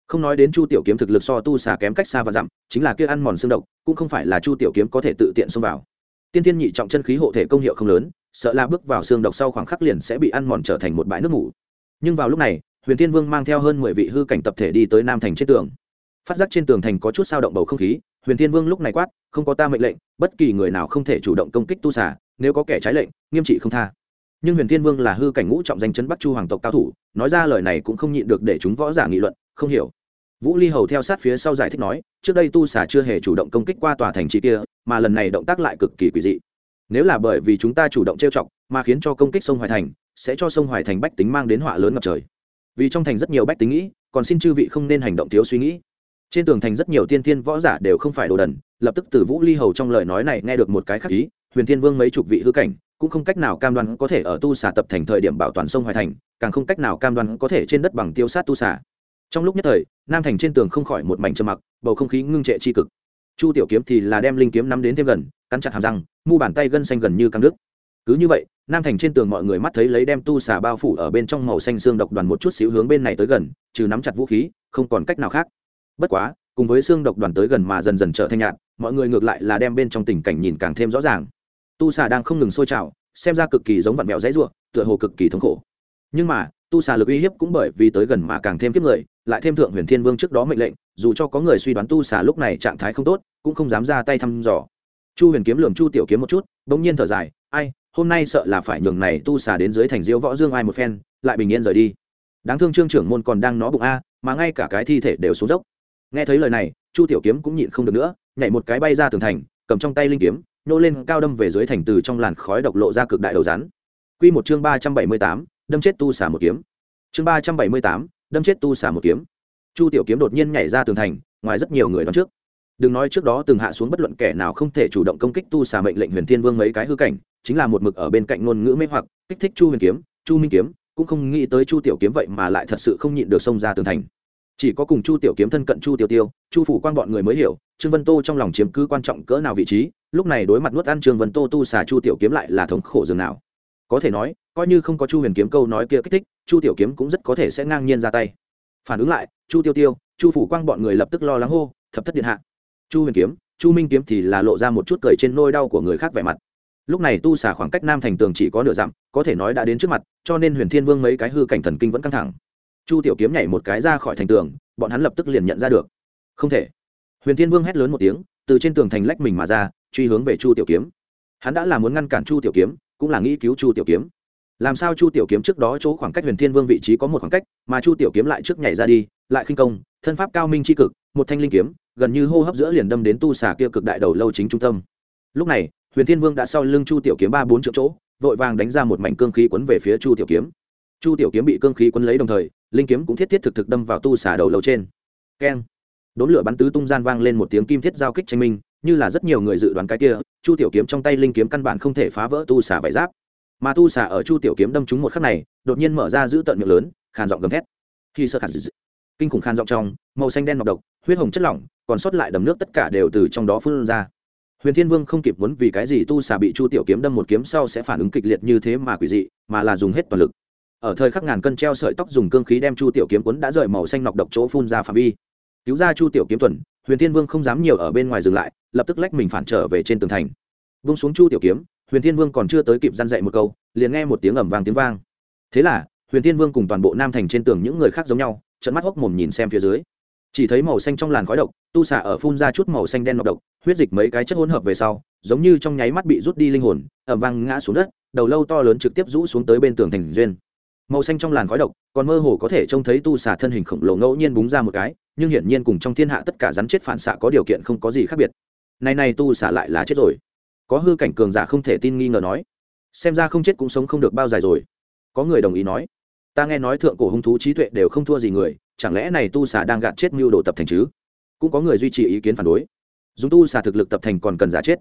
S1: Không nói đến chu tiểu kiếm thực lực so tu xà kém cách xa và dặm, chính là kia ăn mòn xương độc, cũng không phải là chu tiểu kiếm có thể tự tiện xông vào. Tiên thiên nhị trọng chân khí hộ thể công hiệu không lớn, sợ la bước vào xương độc sau khoảng khắc liền sẽ bị ăn mòn trở thành một bãi nước ngủ nhưng vào lúc này huyền Thiên vương mang theo hơn mười vị hư cảnh tập thể đi tới nam thành trên tường. Phát giác trên tường thành có chút sao động bầu không khí, huyền Thiên vương lúc này quát, không có ta mệnh lệnh, bất kỳ người nào không thể chủ động công kích tu xà, nếu có kẻ trái lệnh, nghiêm trị không tha. Nhưng huyền Thiên vương là hư cảnh ngũ trọng danh chấn bắc chu hoàng tộc cao thủ, nói ra lời này cũng không nhịn được để chúng võ giả nghị luận, không hiểu. Vũ ly hầu theo sát phía sau giải thích nói, trước đây tu xà chưa hề chủ động công kích qua tòa thành trì kia, mà lần này động tác lại cực kỳ quỷ dị. Nếu là bởi vì chúng ta chủ động trêu chọc, mà khiến cho công kích sông hoài thành, sẽ cho sông hoài thành bách tính mang đến họa lớn ngập trời vì trong thành rất nhiều bách tính nghĩ còn xin chư vị không nên hành động thiếu suy nghĩ. Trên tường thành rất nhiều tiên thiên võ giả đều không phải đồ đần lập tức từ vũ ly hầu trong lời nói này nghe được một cái khác ý huyền thiên vương mấy chục vị hư cảnh cũng không cách nào cam đoan có thể ở tu xà tập thành thời điểm bảo toàn sông hoài thành càng không cách nào cam đoan có thể trên đất bằng tiêu sát tu xà. Trong lúc nhất thời nam thành trên tường không khỏi một mảnh trầm mặc bầu không khí ngưng trệ tri cực. Chu tiểu kiếm thì là đem linh kiếm nắm đến thêm gần cắn chặt hàm răng mu bàn tay gân xanh gần như căng đứt, cứ như vậy nam thành trên tường mọi người mắt thấy lấy đem tu xà bao phủ ở bên trong màu xanh xương độc đoàn một chút xíu hướng bên này tới gần, trừ nắm chặt vũ khí, không còn cách nào khác. Bất quá, cùng với xương độc đoàn tới gần mà dần dần trở thành nhạt, mọi người ngược lại là đem bên trong tình cảnh nhìn càng thêm rõ ràng. Tu xà đang không ngừng sôi trào, xem ra cực kỳ giống vặn mẹo dãy ruộng, tựa hồ cực kỳ thống khổ. Nhưng mà, tu xà lực uy hiếp cũng bởi vì tới gần mà càng thêm kiếp người, lại thêm thượng huyền thiên vương trước đó mệnh lệnh, dù cho có người suy đoán tu xà lúc này trạng thái không tốt, cũng không dám ra tay thăm dò. Chu huyền kiếm lường chu tiểu kiếm một chút, bỗng nhiên thở dài, ai hôm nay sợ là phải nhường này tu xà đến dưới thành diễu võ dương ai một phen, lại bình yên rời đi. Đáng thương trương trưởng môn còn đang nó bụng a, mà ngay cả cái thi thể đều xuống dốc. Nghe thấy lời này, chu tiểu kiếm cũng nhịn không được nữa, nhảy một cái bay ra tường thành, cầm trong tay linh kiếm nô lên cao đâm về dưới thành từ trong làn khói độc lộ ra cực đại đầu rắn. Quy một chương ba trăm bảy mươi tám, đâm chết tu xả một kiếm. Chương ba trăm bảy mươi tám, đâm chết tu xả một kiếm. Chu tiểu kiếm đột nhiên nhảy ra tường thành, ngoài rất nhiều người đón trước đừng nói trước đó từng hạ xuống bất luận kẻ nào không thể chủ động công kích tu Xà mệnh lệnh huyền thiên vương mấy cái hư cảnh, chính là một mực ở bên cạnh ngôn ngữ mê hoặc, kích thích chu huyền kiếm, chu minh kiếm, cũng không nghĩ tới chu tiểu kiếm vậy mà lại thật sự không nhịn được xông ra tường thành. Chỉ có cùng chu tiểu kiếm thân cận chu tiểu tiêu, chu phủ quan bọn người mới hiểu, trương vân tô trong lòng chiếm cứ quan trọng cỡ nào vị trí, lúc này đối mặt nuốt ăn trương vân tô tu xà chu tiểu kiếm lại là thống khổ dường nào. Có thể nói, coi như không có chu huyền kiếm câu nói kia kích thích, chu tiểu kiếm cũng rất có thể sẽ ngang nhiên ra tay. Phản ứng lại, chu tiêu tiêu, chu phủ quang bọn người lập tức lo lắng hô, thập thất điện hạ chu huyền kiếm, chu minh kiếm thì là lộ ra một chút cười trên nôi đau của người khác vẻ mặt. Lúc này tu xả khoảng cách nam thành tường chỉ có nửa dặm, có thể nói đã đến trước mặt, cho nên huyền thiên vương mấy cái hư cảnh thần kinh vẫn căng thẳng. Chu tiểu kiếm nhảy một cái ra khỏi thành tường, bọn hắn lập tức liền nhận ra được. Không thể. Huyền thiên vương hét lớn một tiếng, từ trên tường thành lách mình mà ra, truy hướng về chu tiểu kiếm. Hắn đã là muốn ngăn cản chu tiểu kiếm, cũng là nghĩ cứu chu tiểu kiếm. Làm sao chu tiểu kiếm trước đó chỗ khoảng cách huyền thiên vương vị trí có một khoảng cách, mà chu tiểu kiếm lại trước nhảy ra đi, lại khinh công, thân pháp cao minh c cực, một thanh linh kiếm gần như hô hấp giữa liền đâm đến tu xà kia cực đại đầu lâu chính trung tâm. Lúc này, huyền thiên vương đã sau lưng chu tiểu kiếm ba bốn triệu chỗ, vội vàng đánh ra một mảnh cương khí quấn về phía chu tiểu kiếm. Chu tiểu kiếm bị cương khí quấn lấy đồng thời, linh kiếm cũng thiết thiết thực thực đâm vào tu xà đầu lâu trên. Keng! Đốn lửa bắn tứ tung gian vang lên một tiếng kim thiết giao kích tranh minh, như là rất nhiều người dự đoán cái kia, chu tiểu kiếm trong tay linh kiếm căn bản không thể phá vỡ tu xà vải giáp. Mà tu xà ở chu tiểu kiếm đâm trúng một khắc này, đột nhiên mở ra giữ tận miệng lớn, khàn giọng gầm thét. Khi sơ khàn dị kinh khủng khan giọng trong, màu xanh đen ngọc độc, huyết hồng chất lỏng, còn sót lại đầm nước tất cả đều từ trong đó phun ra. Huyền thiên vương không kịp muốn vì cái gì tu xà bị chu tiểu kiếm đâm một kiếm sau sẽ phản ứng kịch liệt như thế mà quỷ dị, mà là dùng hết toàn lực. Ở thời khắc ngàn cân treo sợi tóc dùng cương khí đem chu tiểu kiếm cuốn đã rời màu xanh nọc độc chỗ phun ra phạm vi. Cứu ra chu tiểu kiếm tuần huyền thiên vương không dám nhiều ở bên ngoài dừng lại, lập tức lách mình phản trở về trên tường thành. Vung xuống chu tiểu kiếm, huyền thiên vương còn chưa tới kịp gian dậy một câu, liền nghe một tiếng ẩm vang tiếng vang. Thế là, huyền thiên vương cùng toàn bộ nam thành trên tường những người khác giống nhau trận mắt hốc mồm nhìn xem phía dưới. Chỉ thấy màu xanh trong làn khói độc, tu xả ở phun ra chút màu xanh đen nọc độc, huyết dịch mấy cái chất hỗn hợp về sau, giống như trong nháy mắt bị rút đi linh hồn ẩm vang ngã xuống đất, đầu lâu to lớn trực tiếp rũ xuống tới bên tường thành duyên. Màu xanh trong làn khói độc, còn mơ hồ có thể trông thấy tu xả thân hình khổng lồ ngẫu nhiên búng ra một cái, nhưng hiển nhiên cùng trong thiên hạ tất cả rắn chết phản xạ có điều kiện không có gì khác biệt. Này này tu xả lại là chết rồi. Có hư cảnh cường giả không thể tin nghi ngờ nói, xem ra không chết cũng sống không được bao dài rồi. Có người đồng ý nói ta nghe nói thượng cổ hung thú trí tuệ đều không thua gì người, chẳng lẽ này tu xà đang gạt chết mưu đồ tập thành chứ? Cũng có người duy trì ý kiến phản đối. Dùng tu xà thực lực tập thành còn cần giả chết.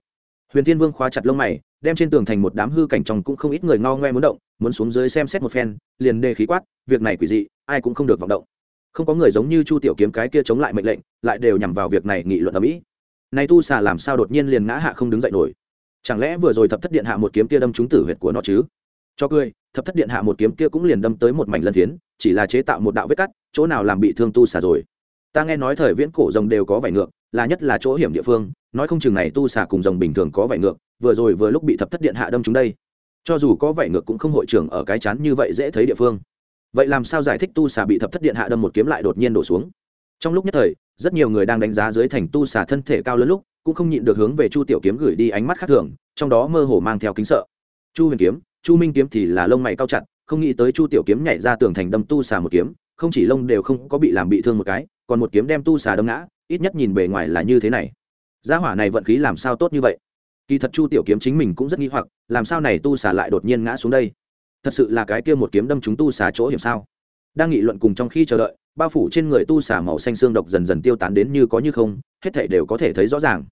S1: Huyền thiên vương khóa chặt lông mày, đem trên tường thành một đám hư cảnh trong cũng không ít người ngao ngoe muốn động, muốn xuống dưới xem xét một phen, liền đề khí quát, việc này quỷ dị, ai cũng không được vọng động. Không có người giống như chu tiểu kiếm cái kia chống lại mệnh lệnh, lại đều nhằm vào việc này nghị luận ở mỹ. Này tu xà làm sao đột nhiên liền ngã hạ không đứng dậy nổi? Chẳng lẽ vừa rồi thập thất điện hạ một kiếm kia đâm trúng tử huyệt của nó chứ? Cho cười, thập thất điện hạ một kiếm kia cũng liền đâm tới một mảnh lân phiến, chỉ là chế tạo một đạo vết cắt, chỗ nào làm bị thương tu xà rồi. Ta nghe nói thời viễn cổ rồng đều có vải ngược, là nhất là chỗ hiểm địa phương, nói không chừng này tu xà cùng rồng bình thường có vải ngược, vừa rồi vừa lúc bị thập thất điện hạ đâm chúng đây. Cho dù có vải ngược cũng không hội trưởng ở cái chán như vậy dễ thấy địa phương. Vậy làm sao giải thích tu xà bị thập thất điện hạ đâm một kiếm lại đột nhiên đổ xuống? Trong lúc nhất thời, rất nhiều người đang đánh giá dưới thành tu xà thân thể cao lớn lúc, cũng không nhịn được hướng về chu tiểu kiếm gửi đi ánh mắt khác thường, trong đó mơ hồ mang theo kính sợ. Chu huyền kiếm chu minh kiếm thì là lông mày cao chặt, không nghĩ tới chu tiểu kiếm nhảy ra tường thành đâm tu xà một kiếm, không chỉ lông đều không có bị làm bị thương một cái, còn một kiếm đem tu xà đâm ngã, ít nhất nhìn bề ngoài là như thế này. Gia hỏa này vận khí làm sao tốt như vậy? Kỳ thật chu tiểu kiếm chính mình cũng rất nghi hoặc, làm sao này tu xà lại đột nhiên ngã xuống đây? Thật sự là cái kia một kiếm đâm chúng tu xà chỗ hiểm sao? Đang nghị luận cùng trong khi chờ đợi, bao phủ trên người tu xà màu xanh xương độc dần dần tiêu tán đến như có như không, hết thể đều có thể thấy rõ ràng.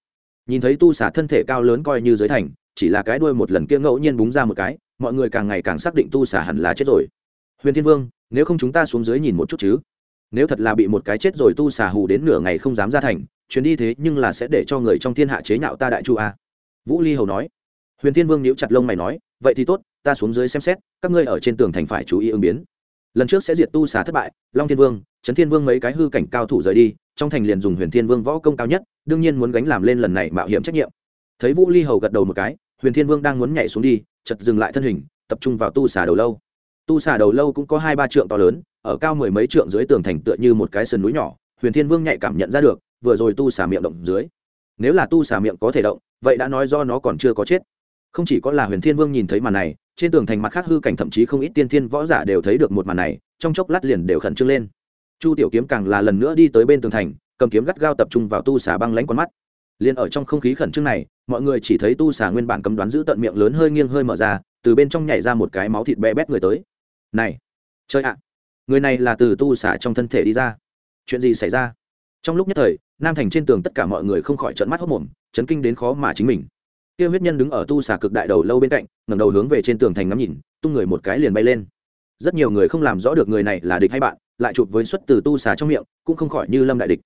S1: Nhìn thấy tu xà thân thể cao lớn coi như dưới thành, chỉ là cái đuôi một lần kia ngẫu nhiên búng ra một cái mọi người càng ngày càng xác định tu xà hẳn là chết rồi. Huyền thiên vương, nếu không chúng ta xuống dưới nhìn một chút chứ? Nếu thật là bị một cái chết rồi tu xà hù đến nửa ngày không dám ra thành, chuyến đi thế nhưng là sẽ để cho người trong thiên hạ chế nhạo ta đại chu a. Vũ ly hầu nói. Huyền thiên vương níu chặt lông mày nói, vậy thì tốt, ta xuống dưới xem xét, các ngươi ở trên tường thành phải chú ý ứng biến. Lần trước sẽ diệt tu xà thất bại, long thiên vương trấn thiên vương mấy cái hư cảnh cao thủ rời đi, trong thành liền dùng huyền thiên vương võ công cao nhất, đương nhiên muốn gánh làm lên lần này mạo hiểm trách nhiệm. Thấy vũ ly hầu gật đầu một cái, huyền thiên vương đang muốn nhảy xuống đi chật dừng lại thân hình, tập trung vào tu xà đầu lâu. Tu xà đầu lâu cũng có hai ba trượng to lớn, ở cao mười mấy trượng dưới tường thành tựa như một cái sườn núi nhỏ, huyền thiên vương nhạy cảm nhận ra được, vừa rồi tu xà miệng động dưới. Nếu là tu xà miệng có thể động, vậy đã nói do nó còn chưa có chết. Không chỉ có là huyền thiên vương nhìn thấy màn này, trên tường thành mặt khác hư cảnh thậm chí không ít tiên thiên võ giả đều thấy được một màn này, trong chốc lát liền đều khẩn trương lên. Chu tiểu kiếm càng là lần nữa đi tới bên tường thành, cầm kiếm gắt gao tập trung vào tu xà băng lánh con mắt. Liền ở trong không khí khẩn trương này mọi người chỉ thấy tu xà nguyên bản cấm đoán giữ tận miệng lớn hơi nghiêng hơi mở ra, từ bên trong nhảy ra một cái máu thịt bé bét người tới. Này chơi ạ, người này là từ tu xà trong thân thể đi ra. Chuyện gì xảy ra? Trong lúc nhất thời, nam thành trên tường tất cả mọi người không khỏi trợn mắt hốc mồm chấn kinh đến khó mà chính mình. Tiêu huyết nhân đứng ở tu xà cực đại đầu lâu bên cạnh, ngẩng đầu hướng về trên tường thành ngắm nhìn, tung người một cái liền bay lên. Rất nhiều người không làm rõ được người này là địch hay bạn, lại chụp với xuất từ tu xà trong miệng, cũng không khỏi như lâm đại địch.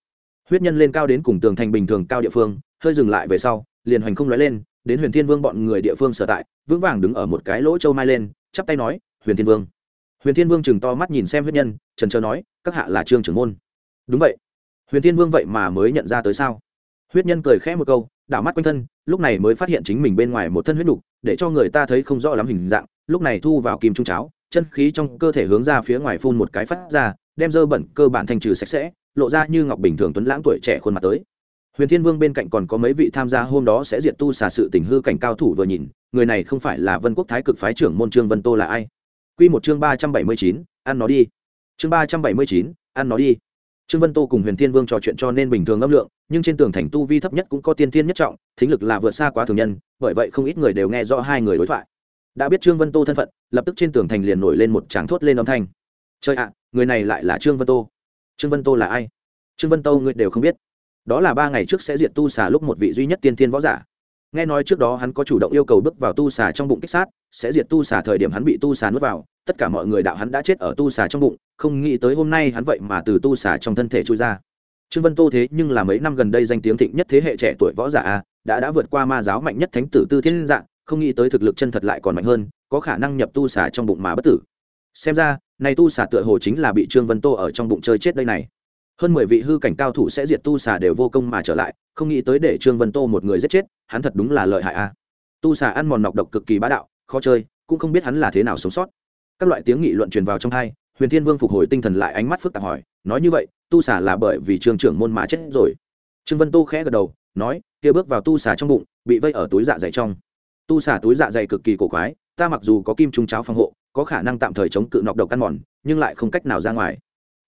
S1: Huyết nhân lên cao đến cùng tường thành bình thường cao địa phương, hơi dừng lại về sau liền hoành không lóe lên, đến huyền thiên vương bọn người địa phương sở tại, vững vàng đứng ở một cái lỗ châu mai lên, chắp tay nói, huyền thiên vương. Huyền thiên vương chừng to mắt nhìn xem huyết nhân, trần trờ nói, các hạ là trương trưởng môn. Đúng vậy. Huyền thiên vương vậy mà mới nhận ra tới sao? Huyết nhân cười khẽ một câu, đảo mắt quanh thân, lúc này mới phát hiện chính mình bên ngoài một thân huyết nục, để cho người ta thấy không rõ lắm hình dạng, lúc này thu vào kim trung cháo, chân khí trong cơ thể hướng ra phía ngoài phun một cái phát ra, đem dơ bẩn cơ bản thanh trừ sạch sẽ, lộ ra như ngọc bình thường tuấn lãng tuổi trẻ khuôn mặt tới huyền thiên vương bên cạnh còn có mấy vị tham gia hôm đó sẽ diệt tu xà sự tình hư cảnh cao thủ vừa nhìn, người này không phải là vân quốc thái cực phái trưởng môn trương vân tô là ai? Q một chương ba trăm bảy mươi chín, ăn nó đi. Chương ba trăm bảy mươi chín, ăn nó đi. Trương vân tô cùng huyền thiên vương trò chuyện cho nên bình thường âm lượng, nhưng trên tường thành tu vi thấp nhất cũng có tiên tiên nhất trọng, thính lực là vượt xa quá thường nhân, bởi vậy không ít người đều nghe rõ hai người đối thoại. Đã biết trương vân tô thân phận, lập tức trên tường thành liền nổi lên một tràng thốt lên âm thanh. Chơi ạ, người này lại là trương vân tô. Trương vân tô là ai? Trương vân tô người đều không biết đó là ba ngày trước sẽ diệt tu xà lúc một vị duy nhất tiên tiên võ giả. Nghe nói trước đó hắn có chủ động yêu cầu bước vào tu xà trong bụng kích sát, sẽ diệt tu xà thời điểm hắn bị tu xà nuốt vào, tất cả mọi người đạo hắn đã chết ở tu xà trong bụng, không nghĩ tới hôm nay hắn vậy mà từ tu xà trong thân thể trôi ra. Trương vân tô thế nhưng là mấy năm gần đây danh tiếng thịnh nhất thế hệ trẻ tuổi võ giả a, đã đã vượt qua ma giáo mạnh nhất thánh tử tư thiên dạng không nghĩ tới thực lực chân thật lại còn mạnh hơn, có khả năng nhập tu xà trong bụng mà bất tử. Xem ra này tu xà tựa hồ chính là bị trương vân tô ở trong bụng chơi chết đây này hơn mười vị hư cảnh cao thủ sẽ diệt tu xà đều vô công mà trở lại, không nghĩ tới để trương vân tô một người giết chết, hắn thật đúng là lợi hại a. Tu xà ăn mòn nọc độc cực kỳ bá đạo, khó chơi, cũng không biết hắn là thế nào sống sót. Các loại tiếng nghị luận truyền vào trong hai, huyền thiên vương phục hồi tinh thần lại ánh mắt phức tạp hỏi, nói như vậy, tu xà là bởi vì trương trưởng môn mà chết rồi. Trương vân tô khẽ gật đầu, nói, kia bước vào tu xà trong bụng, bị vây ở túi dạ dày trong. Tu xà túi dạ dày cực kỳ cổ quái, ta mặc dù có kim trung cháo phòng hộ, có khả năng tạm thời chống cự nọc độc ăn mòn, nhưng lại không cách nào ra ngoài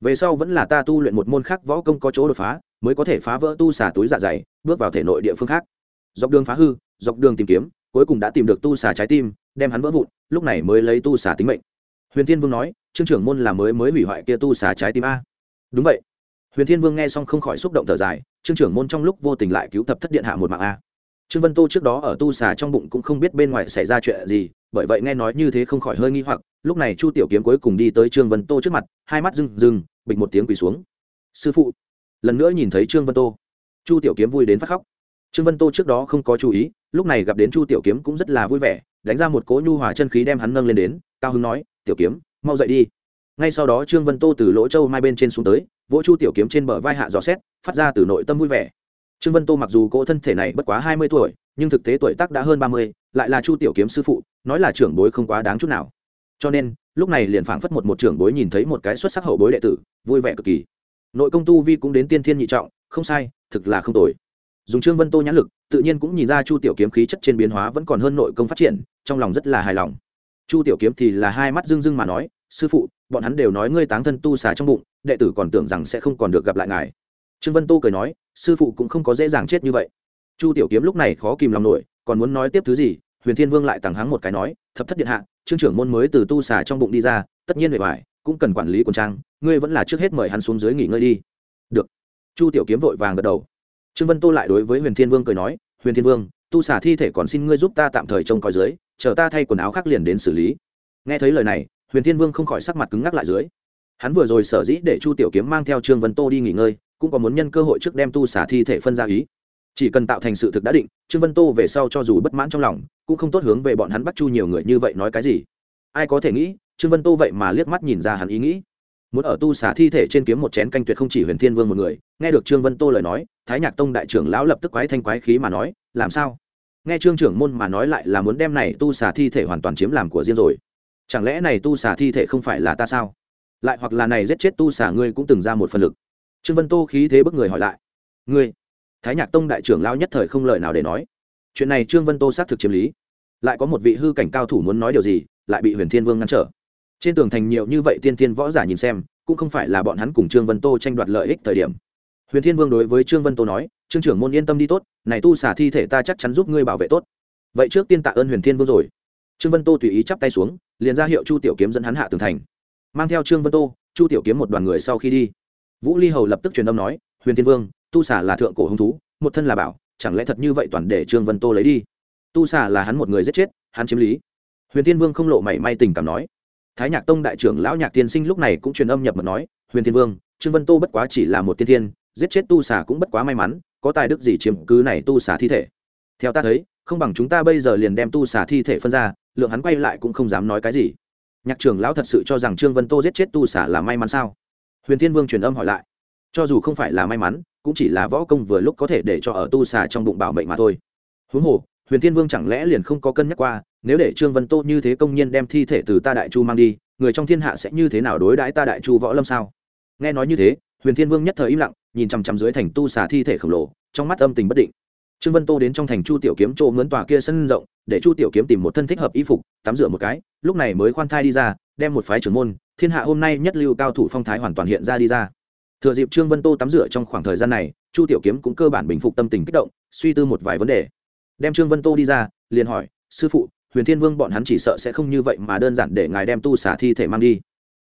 S1: về sau vẫn là ta tu luyện một môn khác võ công có chỗ đột phá, mới có thể phá vỡ tu xà túi dạ dày, bước vào thể nội địa phương khác. Dọc đường phá hư, dọc đường tìm kiếm, cuối cùng đã tìm được tu xà trái tim, đem hắn vỡ vụn, lúc này mới lấy tu xà tính mệnh. Huyền thiên vương nói, trương trưởng môn là mới mới hủy hoại kia tu xà trái tim a. Đúng vậy. Huyền thiên vương nghe xong không khỏi xúc động thở dài, trương trưởng môn trong lúc vô tình lại cứu thập thất điện hạ một mạng a. Trương vân tô trước đó ở tu xà trong bụng cũng không biết bên ngoài xảy ra chuyện gì, bởi vậy nghe nói như thế không khỏi hơi nghi hoặc, lúc này chu tiểu kiếm cuối cùng đi tới trương vân tô trước mặt, hai mắt rừng rừng bịch một tiếng quỳ xuống. Sư phụ, lần nữa nhìn thấy trương vân tô. Chu tiểu kiếm vui đến phát khóc. Trương vân tô trước đó không có chú ý, lúc này gặp đến chu tiểu kiếm cũng rất là vui vẻ, đánh ra một cỗ nhu hòa chân khí đem hắn nâng lên đến, cao hưng nói, tiểu kiếm, mau dậy đi. Ngay sau đó trương vân tô từ lỗ châu mai bên trên xuống tới, vỗ chu tiểu kiếm trên bờ vai hạ gió xét, phát ra từ nội tâm vui vẻ. Trương vân tô mặc dù cỗ thân thể này bất quá hai mươi tuổi, nhưng thực tế tuổi tác đã hơn ba mươi, lại là chu tiểu kiếm sư phụ, nói là trưởng bối không quá đáng chút nào. Cho nên lúc này liền phảng phất một một trưởng bối nhìn thấy một cái xuất sắc hậu bối đệ tử, vui vẻ cực kỳ. Nội công tu vi cũng đến tiên thiên nhị trọng, không sai, thực là không tồi. Dùng trương vân tô nhãn lực, tự nhiên cũng nhìn ra chu tiểu kiếm khí chất trên biến hóa vẫn còn hơn nội công phát triển, trong lòng rất là hài lòng. Chu tiểu kiếm thì là hai mắt rưng rưng mà nói, sư phụ, bọn hắn đều nói ngươi táng thân tu xà trong bụng, đệ tử còn tưởng rằng sẽ không còn được gặp lại ngài. Trương vân tô cười nói, sư phụ cũng không có dễ dàng chết như vậy. Chu tiểu kiếm lúc này khó kìm lòng nổi, còn muốn nói tiếp thứ gì, huyền thiên vương lại tàng hắng một cái nói, thập thất điện hạ trương trưởng môn mới từ tu xà trong bụng đi ra, tất nhiên bề ngoài cũng cần quản lý quần trang, ngươi vẫn là trước hết mời hắn xuống dưới nghỉ ngơi đi. Được. Chu tiểu kiếm vội vàng gật đầu. Trương vân tô lại đối với huyền thiên vương cười nói, huyền thiên vương, tu xả thi thể còn xin ngươi giúp ta tạm thời trông coi dưới, chờ ta thay quần áo khác liền đến xử lý. Nghe thấy lời này, huyền thiên vương không khỏi sắc mặt cứng ngắc lại dưới. Hắn vừa rồi sở dĩ để chu tiểu kiếm mang theo trương vân tô đi nghỉ ngơi, cũng có muốn nhân cơ hội trước đem tu xả thi thể phân ra ý chỉ cần tạo thành sự thực đã định, trương vân tô về sau cho dù bất mãn trong lòng, cũng không tốt hướng về bọn hắn bắt chu nhiều người như vậy nói cái gì. Ai có thể nghĩ, trương vân tô vậy mà liếc mắt nhìn ra hắn ý nghĩ. Muốn ở tu xả thi thể trên kiếm một chén canh tuyệt không chỉ huyền thiên vương một người, nghe được trương vân tô lời nói, thái nhạc tông đại trưởng lão lập tức quái thanh quái khí mà nói, làm sao? Nghe trương trưởng môn mà nói lại là muốn đem này tu xả thi thể hoàn toàn chiếm làm của riêng rồi. Chẳng lẽ này tu xả thi thể không phải là ta sao? Lại hoặc là này giết chết tu xả ngươi cũng từng ra một phần lực. Trương vân tô khí thế bức người hỏi lại. Ngươi thái nhạc tông đại trưởng lao nhất thời không lời nào để nói. Chuyện này trương vân tô xác thực chiếm lý. Lại có một vị hư cảnh cao thủ muốn nói điều gì, lại bị huyền thiên vương ngăn trở. Trên tường thành nhiều như vậy tiên tiên võ giả nhìn xem, cũng không phải là bọn hắn cùng trương vân tô tranh đoạt lợi ích thời điểm. Huyền thiên vương đối với trương vân tô nói, trương trưởng môn yên tâm đi tốt, này tu xả thi thể ta chắc chắn giúp ngươi bảo vệ tốt. Vậy trước tiên tạ ơn huyền thiên vương rồi. Trương vân tô tùy ý chắp tay xuống, liền ra hiệu chu tiểu kiếm dẫn hắn hạ tường thành. Mang theo trương vân tô, chu tiểu kiếm một đoàn người sau khi đi. Vũ ly hầu lập tức truyền âm nói, huyền thiên vương tu xả là thượng cổ hung thú, một thân là bảo, chẳng lẽ thật như vậy toàn để trương vân tô lấy đi? Tu xả là hắn một người giết chết, hắn chiếm lý. Huyền thiên vương không lộ mảy may tình cảm nói. Thái nhạc tông đại trưởng lão nhạc tiên sinh lúc này cũng truyền âm nhập mật nói, huyền thiên vương, trương vân tô bất quá chỉ là một tiên thiên, giết chết tu xà cũng bất quá may mắn, có tài đức gì chiếm cứ này tu xà thi thể? Theo ta thấy, không bằng chúng ta bây giờ liền đem tu xà thi thể phân ra, lượng hắn quay lại cũng không dám nói cái gì. Nhạc trưởng lão thật sự cho rằng trương vân tô giết chết tu xả là may mắn sao? Huyền thiên vương truyền âm hỏi lại. Cho dù không phải là may mắn cũng chỉ là võ công vừa lúc có thể để cho ở tu xà trong bụng bảo mệnh mà thôi. Huống hồ, huyền thiên vương chẳng lẽ liền không có cân nhắc qua, nếu để trương vân tô như thế công nhiên đem thi thể từ ta đại chu mang đi, người trong thiên hạ sẽ như thế nào đối đãi ta đại chu võ lâm sao? Nghe nói như thế, huyền thiên vương nhất thời im lặng, nhìn chằm chằm dưới thành tu xà thi thể khổng lồ, trong mắt âm tình bất định. Trương vân tô đến trong thành chu tiểu kiếm chỗ mướn tòa kia sân rộng, để chu tiểu kiếm tìm một thân thích hợp y phục, tắm rửa một cái, lúc này mới khoan thai đi ra, đem một phái trưởng môn, thiên hạ hôm nay nhất lưu cao thủ phong thái hoàn toàn hiện ra đi ra thừa dịp trương vân tô tắm rửa trong khoảng thời gian này, chu tiểu kiếm cũng cơ bản bình phục tâm tình kích động, suy tư một vài vấn đề. Đem trương vân tô đi ra, liền hỏi, sư phụ, huyền thiên vương bọn hắn chỉ sợ sẽ không như vậy mà đơn giản để ngài đem tu xả thi thể mang đi.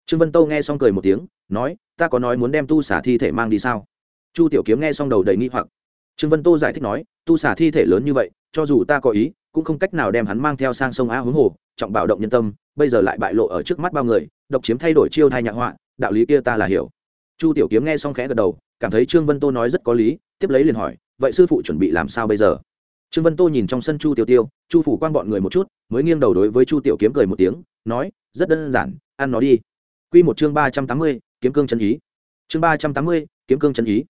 S1: Trương vân tô nghe xong cười một tiếng, nói, ta có nói muốn đem tu xả thi thể mang đi sao? Chu tiểu kiếm nghe xong đầu đầy nghi hoặc. Trương vân tô giải thích nói, tu xả thi thể lớn như vậy, cho dù ta có ý, cũng không cách nào đem hắn mang theo sang sông á huống hồ, trọng bảo động nhân tâm, bây giờ lại bại lộ ở trước mắt bao người, độc chiếm thay đổi chiêu thai nhạc họa, đạo lý kia ta là hiểu chu tiểu kiếm nghe xong khẽ gật đầu, cảm thấy trương vân tô nói rất có lý, tiếp lấy liền hỏi, vậy sư phụ chuẩn bị làm sao bây giờ? Trương vân tô nhìn trong sân chu tiêu tiêu, chu phủ quan bọn người một chút, mới nghiêng đầu đối với chu tiểu kiếm cười một tiếng, nói, rất đơn giản, ăn nó đi. Q một chương ba trăm tám mươi, kiếm cương chân ý. Chương ba trăm tám mươi, kiếm cương chân ý.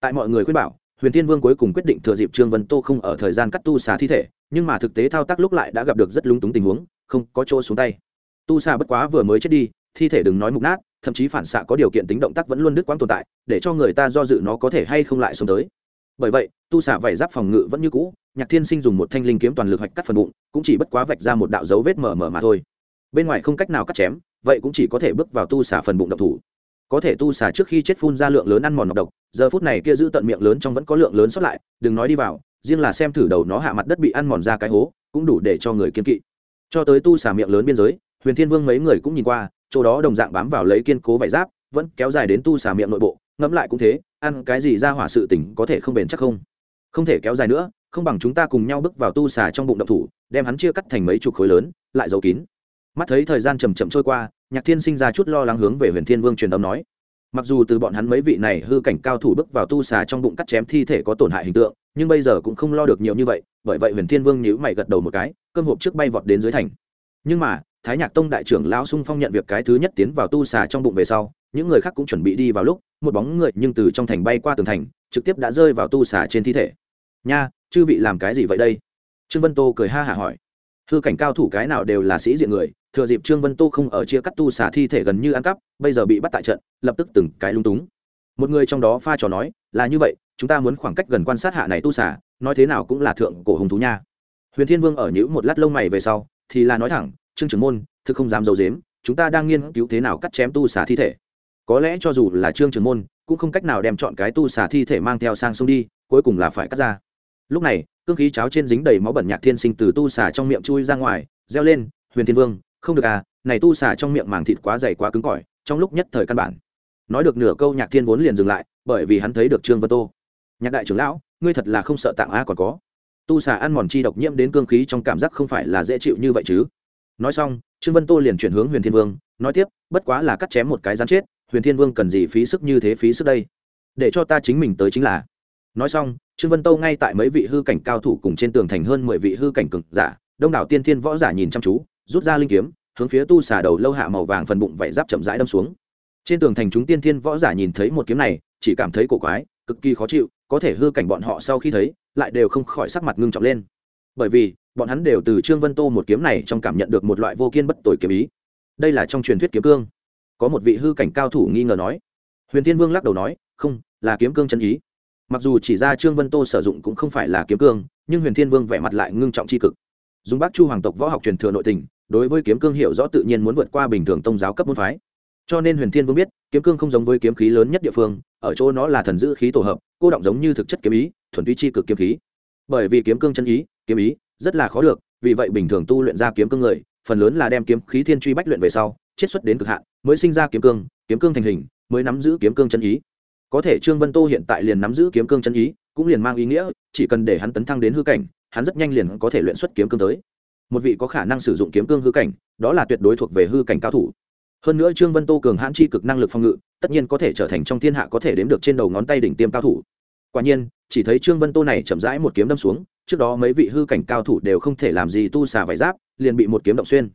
S1: Tại mọi người khuyên bảo, huyền tiên vương cuối cùng quyết định thừa dịp trương vân tô không ở thời gian cắt tu xà thi thể, nhưng mà thực tế thao tác lúc lại đã gặp được rất lúng túng tình huống, không có chỗ xuống tay. Tu xà bất quá vừa mới chết đi, thi thể đừng nói mục nát thậm chí phản xạ có điều kiện tính động tác vẫn luôn đứt quãng tồn tại, để cho người ta do dự nó có thể hay không lại xuống tới. Bởi vậy, tu xạ vảy giáp phòng ngự vẫn như cũ, nhạc thiên sinh dùng một thanh linh kiếm toàn lực hoạch cắt phần bụng, cũng chỉ bất quá vạch ra một đạo dấu vết mờ mờ mà thôi. Bên ngoài không cách nào cắt chém, vậy cũng chỉ có thể bước vào tu xạ phần bụng độc thủ. Có thể tu xạ trước khi chết phun ra lượng lớn ăn mòn nọc độc, giờ phút này kia giữ tận miệng lớn trong vẫn có lượng lớn sót lại, đừng nói đi vào, riêng là xem thử đầu nó hạ mặt đất bị ăn mòn ra cái hố, cũng đủ để cho người kiên kỵ. Cho tới tu xạ miệng lớn biên giới, huyền thiên vương mấy người cũng nhìn qua chỗ đó đồng dạng bám vào lấy kiên cố vải giáp, vẫn kéo dài đến tu xà miệng nội bộ, ngẫm lại cũng thế, ăn cái gì ra hỏa sự tỉnh có thể không bền chắc không? Không thể kéo dài nữa, không bằng chúng ta cùng nhau bước vào tu xà trong bụng động thủ, đem hắn chia cắt thành mấy chục khối lớn, lại giấu kín. Mắt thấy thời gian chầm chậm trôi qua, nhạc thiên sinh ra chút lo lắng hướng về huyền thiên vương truyền âm nói. Mặc dù từ bọn hắn mấy vị này hư cảnh cao thủ bước vào tu xà trong bụng cắt chém thi thể có tổn hại hình tượng, nhưng bây giờ cũng không lo được nhiều như vậy, bởi vậy huyền thiên vương nhíu mày gật đầu một cái, cơm hộp trước bay vọt đến dưới thành. Nhưng mà thái nhạc tông đại trưởng lão sung phong nhận việc cái thứ nhất tiến vào tu xà trong bụng về sau, những người khác cũng chuẩn bị đi vào lúc, một bóng người nhưng từ trong thành bay qua tường thành, trực tiếp đã rơi vào tu xà trên thi thể. Nha, chư vị làm cái gì vậy đây? Trương vân tô cười ha hả hỏi. Hư cảnh cao thủ cái nào đều là sĩ diện người, thừa dịp trương vân tô không ở chia cắt tu xả thi thể gần như ăn cắp, bây giờ bị bắt tại trận, lập tức từng cái lung túng. Một người trong đó pha trò nói, là như vậy, chúng ta muốn khoảng cách gần quan sát hạ này tu xả nói thế nào cũng là thượng cổ hùng thú nha. Huyền thiên vương ở nhữ một lát lông mày về sau, thì là nói thẳng trương trưởng môn, thực không dám d i dếm chúng ta đang nghiên cứu thế nào cắt chém tu xả thi thể. Có lẽ cho dù là trương trưởng môn, cũng không cách nào đem chọn cái tu xả thi thể mang theo sang sông đi, cuối cùng là phải cắt ra. Lúc này, cương khí cháo trên dính đầy máu bẩn nhạc thiên sinh từ tu xả trong miệng chui ra ngoài, reo lên, huyền thiên vương, không được à này tu xả trong miệng màng thịt quá dày quá cứng cỏi, trong lúc nhất thời căn bản. Nói được nửa câu, nhạc thiên vốn liền dừng lại, bởi vì hắn thấy được trương vân tô. Nhạc đại trưởng lão, ngươi thật là không sợ tạng a còn có. Tu xả ăn mòn chi độc nhiễm đến cương khí trong cảm giác không phải là dễ chịu như vậy chứ nói xong, trương vân tô liền chuyển hướng huyền thiên vương, nói tiếp, bất quá là cắt chém một cái rắn chết, huyền thiên vương cần gì phí sức như thế phí sức đây? Để cho ta chính mình tới chính là. Nói xong, trương vân tô ngay tại mấy vị hư cảnh cao thủ cùng trên tường thành hơn mười vị hư cảnh cực giả, đông đảo tiên thiên võ giả nhìn chăm chú, rút ra linh kiếm, hướng phía tu xà đầu lâu hạ màu vàng phần bụng vảy giáp chậm rãi đâm xuống. Trên tường thành chúng tiên thiên võ giả nhìn thấy một kiếm này, chỉ cảm thấy cổ quái, cực kỳ khó chịu, có thể hư cảnh bọn họ sau khi thấy, lại đều không khỏi sắc mặt ngưng trọng lên bởi vì bọn hắn đều từ trương vân tô một kiếm này trong cảm nhận được một loại vô kiên bất tồi kiếm ý. Đây là trong truyền thuyết kiếm cương. Có một vị hư cảnh cao thủ nghi ngờ nói. Huyền thiên vương lắc đầu nói, không, là kiếm cương chân ý. Mặc dù chỉ ra trương vân tô sử dụng cũng không phải là kiếm cương, nhưng huyền thiên vương vẻ mặt lại ngưng trọng tri cực. Dùng bác chu hoàng tộc võ học truyền thừa nội tình, đối với kiếm cương hiểu rõ tự nhiên muốn vượt qua bình thường tông giáo cấp môn phái. Cho nên huyền thiên vương biết, kiếm cương không giống với kiếm khí lớn nhất địa phương, ở chỗ nó là thần giữ khí tổ hợp, cô động giống như thực chất kiếm ý, thuần túy c h i cực kiếm khí bởi vì kiếm cương chân ý, kiếm ý, rất là khó được, vì vậy bình thường tu luyện ra kiếm cương người, phần lớn là đem kiếm khí thiên truy bách luyện về sau chiết xuất đến cực hạn, mới sinh ra kiếm cương kiếm cương thành hình, mới nắm giữ kiếm cương chân ý. Có thể trương vân tô hiện tại liền nắm giữ kiếm cương chân ý, cũng liền mang ý nghĩa, chỉ cần để hắn tấn thăng đến hư cảnh, hắn rất nhanh liền có thể luyện xuất kiếm cương tới. Một vị có khả năng sử dụng kiếm cương hư cảnh, đó là tuyệt đối thuộc về hư cảnh cao thủ. Hơn nữa trương vân tô cường hãn chi cực năng lực phòng ngự, tất nhiên có thể trở thành trong thiên hạ có thể đếm được trên đầu ngón tay đỉnh tiêm cao thủ. Quả nhiên chỉ thấy trương vân tô này chậm rãi một kiếm đâm xuống, trước đó mấy vị hư cảnh cao thủ đều không thể làm gì tu xà vải giáp, liền bị một kiếm động xuyên.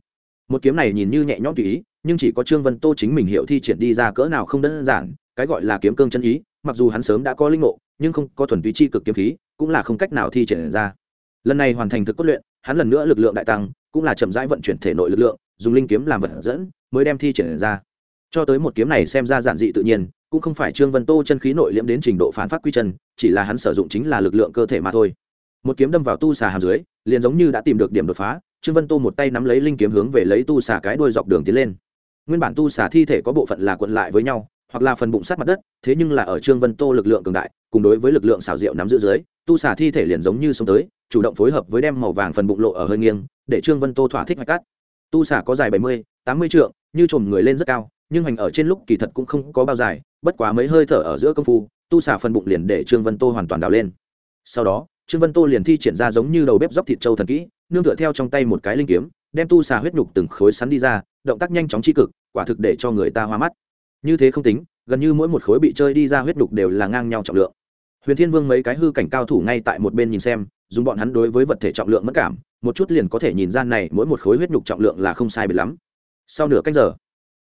S1: Một kiếm này nhìn như nhẹ nhõm tùy ý, nhưng chỉ có trương vân tô chính mình hiểu thi triển đi ra cỡ nào không đơn giản, cái gọi là kiếm cương chân ý, mặc dù hắn sớm đã có linh ngộ, nhưng không có thuần túy chi cực kiếm khí, cũng là không cách nào thi triển ra. Lần này hoàn thành thực cốt luyện, hắn lần nữa lực lượng đại tăng, cũng là chậm rãi vận chuyển thể nội lực lượng, dùng linh kiếm làm vật dẫn, mới đem thi triển ra. Cho tới một kiếm này xem ra giản dị tự nhiên cũng không phải trương vân tô chân khí nội liễm đến trình độ phản phát quy chân, chỉ là hắn sử dụng chính là lực lượng cơ thể mà thôi. Một kiếm đâm vào tu xà hàm dưới, liền giống như đã tìm được điểm đột phá, trương vân tô một tay nắm lấy linh kiếm hướng về lấy tu xà cái đuôi dọc đường tiến lên. Nguyên bản tu xà thi thể có bộ phận là quận lại với nhau, hoặc là phần bụng sát mặt đất, thế nhưng là ở trương vân tô lực lượng cường đại, cùng đối với lực lượng xảo diệu nắm giữ dưới, tu xà thi thể liền giống như sống tới, chủ động phối hợp với đem màu vàng phần bụng lộ ở hơi nghiêng, để trương vân tô thỏa thích mạch cắt tu xà có dài bảy mươi, tám mươi trượng, như trồm người lên rất cao nhưng hành ở trên lúc kỳ thật cũng không có bao dài, bất quá mấy hơi thở ở giữa công phu, tu xả phần bụng liền để trương vân tô hoàn toàn đào lên. Sau đó, trương vân tô liền thi triển ra giống như đầu bếp dóc thịt trâu thần kỹ, nương tựa theo trong tay một cái linh kiếm, đem tu xà huyết nhục từng khối sắn đi ra, động tác nhanh chóng tri cực, quả thực để cho người ta hoa mắt. Như thế không tính, gần như mỗi một khối bị chơi đi ra huyết nhục đều là ngang nhau trọng lượng. Huyền thiên vương mấy cái hư cảnh cao thủ ngay tại một bên nhìn xem, dùng bọn hắn đối với vật thể trọng lượng mất cảm, một chút liền có thể nhìn ra này mỗi một khối huyết nhục trọng lượng là không sai biệt lắm. Sau nửa cách giờ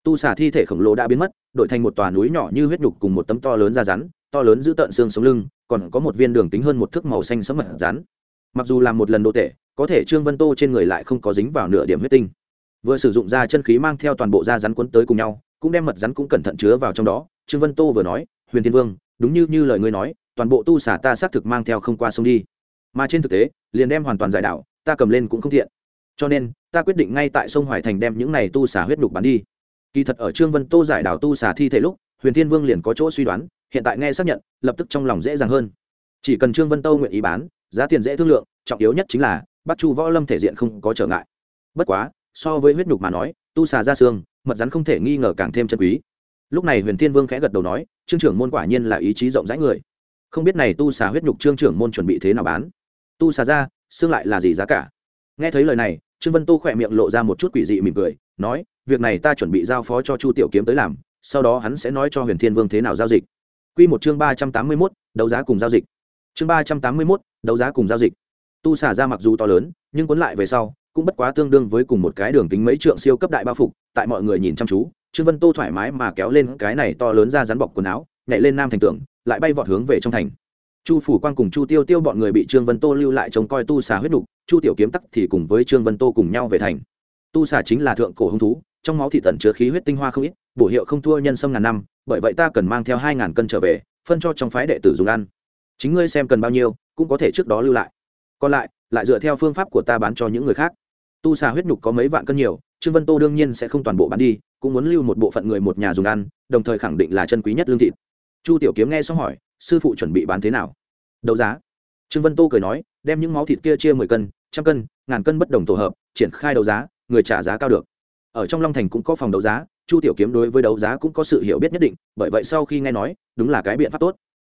S1: tu xà thi thể khổng lồ đã biến mất, đổi thành một tòa núi nhỏ như huyết nhục cùng một tấm to lớn da rắn, to lớn giữ tợn xương sống lưng, còn có một viên đường tính hơn một thước màu xanh sẫm mật rắn. Mặc dù làm một lần đô tệ có thể trương vân tô trên người lại không có dính vào nửa điểm huyết tinh. Vừa sử dụng ra chân khí mang theo toàn bộ da rắn quấn tới cùng nhau, cũng đem mật rắn cũng cẩn thận chứa vào trong đó. Trương vân tô vừa nói, huyền thiên vương, đúng như như lời ngươi nói, toàn bộ tu xả ta xác thực mang theo không qua sông đi. Mà trên thực tế, liền đem hoàn toàn giải đạo, ta cầm lên cũng không thiện cho nên, ta quyết định ngay tại sông hoài thành đem những này tu xả huyết nhục bắn đi kỳ thật ở trương vân tô giải Đào tu xả thi thể lúc, huyền thiên vương liền có chỗ suy đoán, hiện tại nghe xác nhận, lập tức trong lòng dễ dàng hơn. Chỉ cần trương vân tô nguyện ý bán, giá tiền dễ thương lượng, trọng yếu nhất chính là bắc chu võ lâm thể diện không có trở ngại. Bất quá, so với huyết nhục mà nói, tu xà ra xương, mật rắn không thể nghi ngờ càng thêm chân quý. Lúc này huyền thiên vương khẽ gật đầu nói, trương trưởng môn quả nhiên là ý chí rộng rãi người. Không biết này tu xà huyết nhục trương trưởng môn chuẩn bị thế nào bán. Tu xà ra, xương lại là gì giá cả? Nghe thấy lời này trương vân tô khỏe miệng lộ ra một chút quỷ dị mỉm cười nói việc này ta chuẩn bị giao phó cho chu tiểu kiếm tới làm sau đó hắn sẽ nói cho huyền thiên vương thế nào giao dịch. Q một chương ba trăm tám mươi mốt đấu giá cùng giao dịch. Chương ba trăm tám mươi mốt đấu giá cùng giao dịch. Tu xả ra mặc dù to lớn nhưng cuốn lại về sau cũng bất quá tương đương với cùng một cái đường kính mấy trượng siêu cấp đại bao phục tại mọi người nhìn chăm chú trương vân tô thoải mái mà kéo lên cái này to lớn ra rắn bọc quần áo nhảy lên nam thành Tượng, lại bay vọt hướng về trong thành. Chu phủ quang cùng chu tiêu tiêu bọn người bị trương vân tô lưu lại trông coi tu xà huyết đục chu tiểu kiếm tắc thì cùng với trương vân tô cùng nhau về thành. Tu xà chính là thượng cổ hung thú, trong máu thị tận chứa khí huyết tinh hoa không ít, bổ hiệu không thua nhân sâm ngàn năm, bởi vậy ta cần mang theo hai ngàn cân trở về, phân cho trong phái đệ tử dùng ăn. Chính ngươi xem cần bao nhiêu, cũng có thể trước đó lưu lại. Còn lại lại dựa theo phương pháp của ta bán cho những người khác. Tu xà huyết nhục có mấy vạn cân nhiều, trương vân tô đương nhiên sẽ không toàn bộ bán đi, cũng muốn lưu một bộ phận người một nhà dùng ăn, đồng thời khẳng định là chân quý nhất lương thịt. Chu tiểu kiếm nghe xong hỏi, sư phụ chuẩn bị bán thế nào? Đấu giá. Trương vân tô cười nói, đem những máu thịt kia chia mười cân trăm cân, ngàn cân bất đồng tổ hợp, triển khai đấu giá, người trả giá cao được. Ở trong long thành cũng có phòng đấu giá, chu tiểu kiếm đối với đấu giá cũng có sự hiểu biết nhất định, bởi vậy sau khi nghe nói, đúng là cái biện pháp tốt.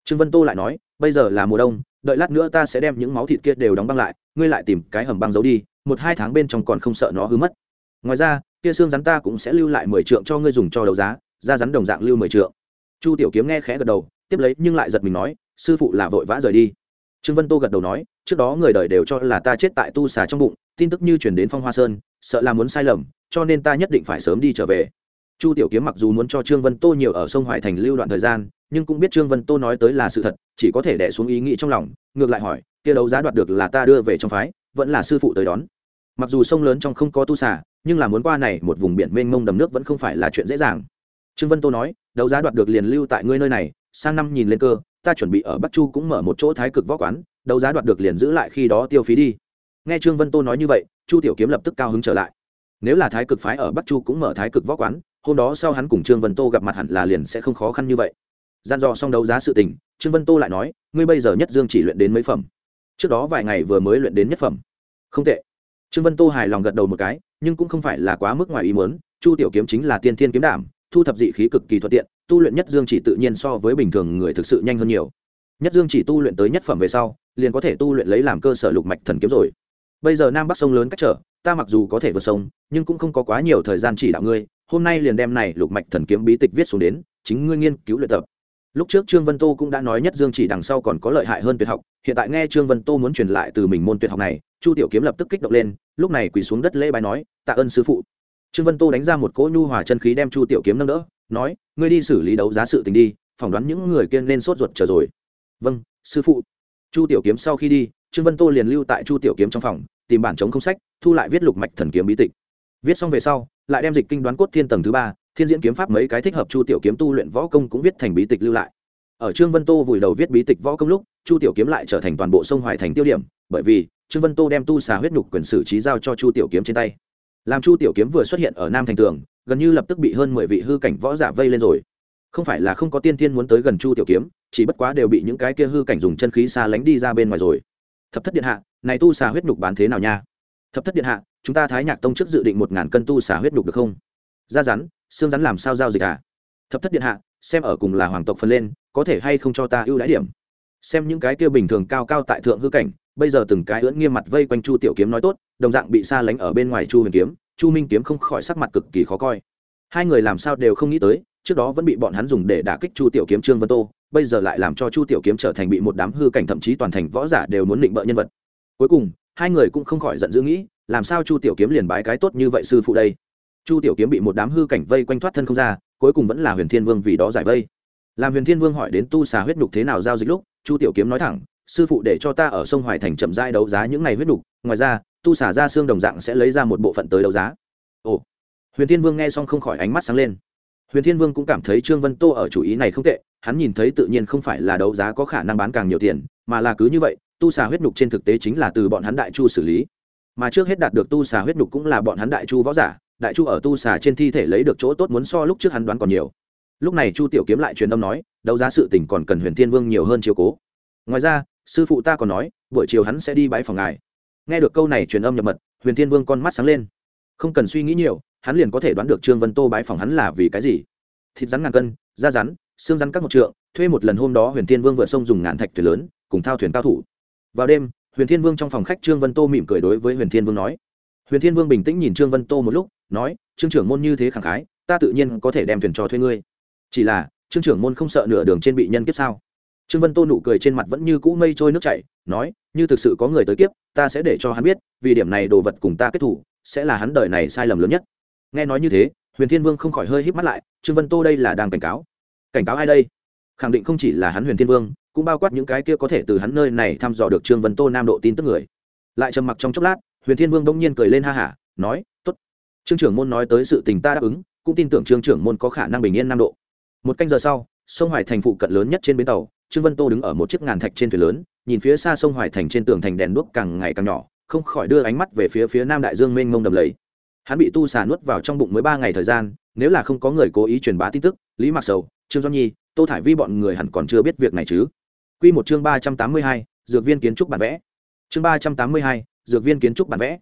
S1: Trương vân tô lại nói, bây giờ là mùa đông, đợi lát nữa ta sẽ đem những máu thịt kia đều đóng băng lại, ngươi lại tìm cái hầm băng giấu đi, một hai tháng bên trong còn không sợ nó hư mất. Ngoài ra, kia xương rắn ta cũng sẽ lưu lại mười trượng cho ngươi dùng cho đấu giá ra rắn đồng dạng lưu mười trượng. Chu tiểu kiếm nghe khẽ gật đầu, tiếp lấy nhưng lại giật mình nói, sư phụ là vội vã rời đi trương vân tô gật đầu nói, trước đó người đời đều cho là ta chết tại tu xà trong bụng, tin tức như chuyển đến phong hoa sơn, sợ là muốn sai lầm, cho nên ta nhất định phải sớm đi trở về. Chu tiểu kiếm mặc dù muốn cho trương vân tô nhiều ở sông hoài thành lưu đoạn thời gian, nhưng cũng biết trương vân tô nói tới là sự thật, chỉ có thể đẻ xuống ý nghĩ trong lòng, ngược lại hỏi, kia đấu giá đoạt được là ta đưa về trong phái, vẫn là sư phụ tới đón? Mặc dù sông lớn trong không có tu xả nhưng là muốn qua này một vùng biển mênh mông đầm nước vẫn không phải là chuyện dễ dàng. Trương vân tô nói, đấu giá đoạt được liền lưu tại ngươi nơi này, sang năm nhìn lên cơ ta chuẩn bị ở bắc chu cũng mở một chỗ thái cực võ quán, đấu giá đoạt được liền giữ lại khi đó tiêu phí đi. Nghe trương vân tô nói như vậy, chu tiểu kiếm lập tức cao hứng trở lại. Nếu là thái cực phái ở bắc chu cũng mở thái cực võ quán, hôm đó sau hắn cùng trương vân tô gặp mặt hẳn là liền sẽ không khó khăn như vậy. Gian dò xong đấu giá sự tình, trương vân tô lại nói, ngươi bây giờ nhất dương chỉ luyện đến mấy phẩm? Trước đó vài ngày vừa mới luyện đến nhất phẩm. Không tệ. Trương vân tô hài lòng gật đầu một cái, nhưng cũng không phải là quá mức ngoài ý muốn, chu tiểu kiếm chính là tiên thiên kiếm đảm, thu thập dị khí cực kỳ thuận tiện tu luyện nhất dương chỉ tự nhiên so với bình thường người thực sự nhanh hơn nhiều. Nhất dương chỉ tu luyện tới nhất phẩm về sau, liền có thể tu luyện lấy làm cơ sở lục mạch thần kiếm rồi. Bây giờ nam bắc sông lớn cách trở, ta mặc dù có thể vượt sông, nhưng cũng không có quá nhiều thời gian chỉ đạo ngươi, hôm nay liền đem này lục mạch thần kiếm bí tịch viết xuống đến, chính ngươi nghiên cứu luyện tập. Lúc trước trương vân tô cũng đã nói nhất dương chỉ đằng sau còn có lợi hại hơn tuyệt học, hiện tại nghe trương vân tô muốn truyền lại từ mình môn tuyệt học này, chu tiểu kiếm lập tức kích động lên, lúc này quỳ xuống đất lễ bài nói, tạ ơn sư phụ. Trương vân tô đánh ra một cỗ nhu hòa chân khí đem chu tiểu kiếm nâng đỡ nói, ngươi đi xử lý đấu giá sự tình đi, phỏng đoán những người kia nên sốt ruột chờ rồi. Vâng sư phụ. Chu tiểu kiếm sau khi đi, trương vân tô liền lưu tại chu tiểu kiếm trong phòng, tìm bản chống không sách, thu lại viết lục mạch thần kiếm bí tịch. Viết xong về sau, lại đem dịch kinh đoán cốt thiên tầng thứ ba, thiên diễn kiếm pháp mấy cái thích hợp chu tiểu kiếm tu luyện võ công cũng viết thành bí tịch lưu lại. Ở trương vân tô vùi đầu viết bí tịch võ công lúc, chu tiểu kiếm lại trở thành toàn bộ sông hoài thành tiêu điểm, bởi vì trương vân tô đem tu xà huyết nhục quyền sử trí giao cho chu tiểu kiếm trên tay làm chu tiểu kiếm vừa xuất hiện ở nam thành tường, gần như lập tức bị hơn mười vị hư cảnh võ giả vây lên rồi. Không phải là không có tiên thiên muốn tới gần chu tiểu kiếm, chỉ bất quá đều bị những cái kia hư cảnh dùng chân khí xa lánh đi ra bên ngoài rồi. Thập thất điện hạ, này tu xà huyết nhục bán thế nào nha? Thập thất điện hạ, chúng ta thái nhạc tông trước dự định một ngàn cân tu xà huyết nhục được không? Da rắn, xương rắn làm sao giao dịch à? Thập thất điện hạ, xem ở cùng là hoàng tộc phân lên, có thể hay không cho ta ưu đãi điểm? Xem những cái kia bình thường cao cao tại thượng hư cảnh, bây giờ từng cái ưỡn nghiêm mặt vây quanh chu tiểu kiếm nói tốt đồng dạng bị xa lánh ở bên ngoài chu huyền kiếm, chu minh kiếm không khỏi sắc mặt cực kỳ khó coi. Hai người làm sao đều không nghĩ tới, trước đó vẫn bị bọn hắn dùng để đả kích chu tiểu kiếm trương vân tô, bây giờ lại làm cho chu tiểu kiếm trở thành bị một đám hư cảnh thậm chí toàn thành võ giả đều muốn định bợ nhân vật. Cuối cùng, hai người cũng không khỏi giận dữ nghĩ, làm sao chu tiểu kiếm liền bái cái tốt như vậy sư phụ đây? Chu tiểu kiếm bị một đám hư cảnh vây quanh thoát thân không ra, cuối cùng vẫn là huyền thiên vương vì đó giải vây. Làm huyền thiên vương hỏi đến tu xà huyết nhục thế nào giao dịch lúc, chu tiểu kiếm nói thẳng sư phụ để cho ta ở sông hoài thành chậm rãi đấu giá những ngày huyết đục, ngoài ra, tu xà ra xương đồng dạng sẽ lấy ra một bộ phận tới đấu giá. Ồ. Huyền thiên vương nghe xong không khỏi ánh mắt sáng lên. Huyền thiên vương cũng cảm thấy trương vân tô ở chủ ý này không tệ, hắn nhìn thấy tự nhiên không phải là đấu giá có khả năng bán càng nhiều tiền, mà là cứ như vậy, tu xà huyết nhục trên thực tế chính là từ bọn hắn đại chu xử lý. Mà trước hết đạt được tu xà huyết nhục cũng là bọn hắn đại chu võ giả, đại chu ở tu xà trên thi thể lấy được chỗ tốt muốn so lúc trước hắn đoán còn nhiều. Lúc này chu tiểu kiếm lại truyền âm nói, đấu giá sự tình còn cần huyền thiên vương nhiều hơn chiều cố. Ngoài ra sư phụ ta còn nói, buổi chiều hắn sẽ đi bãi phòng ngài. Nghe được câu này truyền âm nhập mật, huyền thiên vương con mắt sáng lên. Không cần suy nghĩ nhiều, hắn liền có thể đoán được trương vân tô bãi phòng hắn là vì cái gì. Thịt rắn ngàn cân, da rắn, xương rắn các một trượng, thuê một lần hôm đó huyền thiên vương vượt sông dùng ngàn thạch thuyền lớn, cùng thao thuyền cao thủ. Vào đêm, huyền thiên vương trong phòng khách trương vân tô mỉm cười đối với huyền thiên vương nói. Huyền thiên vương bình tĩnh nhìn trương vân tô một lúc, nói, trương trưởng môn như thế khẳng khái, ta tự nhiên có thể đem thuyền cho thuê ngươi. Chỉ là, trương trưởng môn không sợ nửa đường trên bị nhân kiếp sao? Trương vân tô nụ cười trên mặt vẫn như cũ mây trôi nước chảy, nói, như thực sự có người tới kiếp, ta sẽ để cho hắn biết, vì điểm này đồ vật cùng ta kết thủ, sẽ là hắn đời này sai lầm lớn nhất. Nghe nói như thế, huyền thiên vương không khỏi hơi híp mắt lại, trương vân tô đây là đang cảnh cáo. Cảnh cáo ai đây? Khẳng định không chỉ là hắn huyền thiên vương, cũng bao quát những cái kia có thể từ hắn nơi này thăm dò được trương vân tô nam độ tin tức người. Lại trầm mặc trong chốc lát, huyền thiên vương bỗng nhiên cười lên ha hả, nói t ố t trương trưởng môn nói tới sự tình ta đáp ứng, cũng tin tưởng trương trưởng môn có khả năng bình yên nam độ. Một canh giờ sau, sông hoài thành phụ cận lớn nhất trên bến tàu trương vân tô đứng ở một chiếc ngàn thạch trên thuyền lớn, nhìn phía xa sông hoài thành trên tường thành đèn đuốc càng ngày càng nhỏ, không khỏi đưa ánh mắt về phía phía nam đại dương mênh mông đầm lầy. Hắn bị tu xà nuốt vào trong bụng mới ba ngày thời gian, nếu là không có người cố ý truyền bá tin tức, lý mạc sầu, trương Do nhi, tô thải vi bọn người hẳn còn chưa biết việc này chứ. Q một chương ba trăm tám mươi hai, dược viên kiến trúc bản vẽ. Chương ba trăm tám mươi hai, dược viên kiến trúc bản vẽ.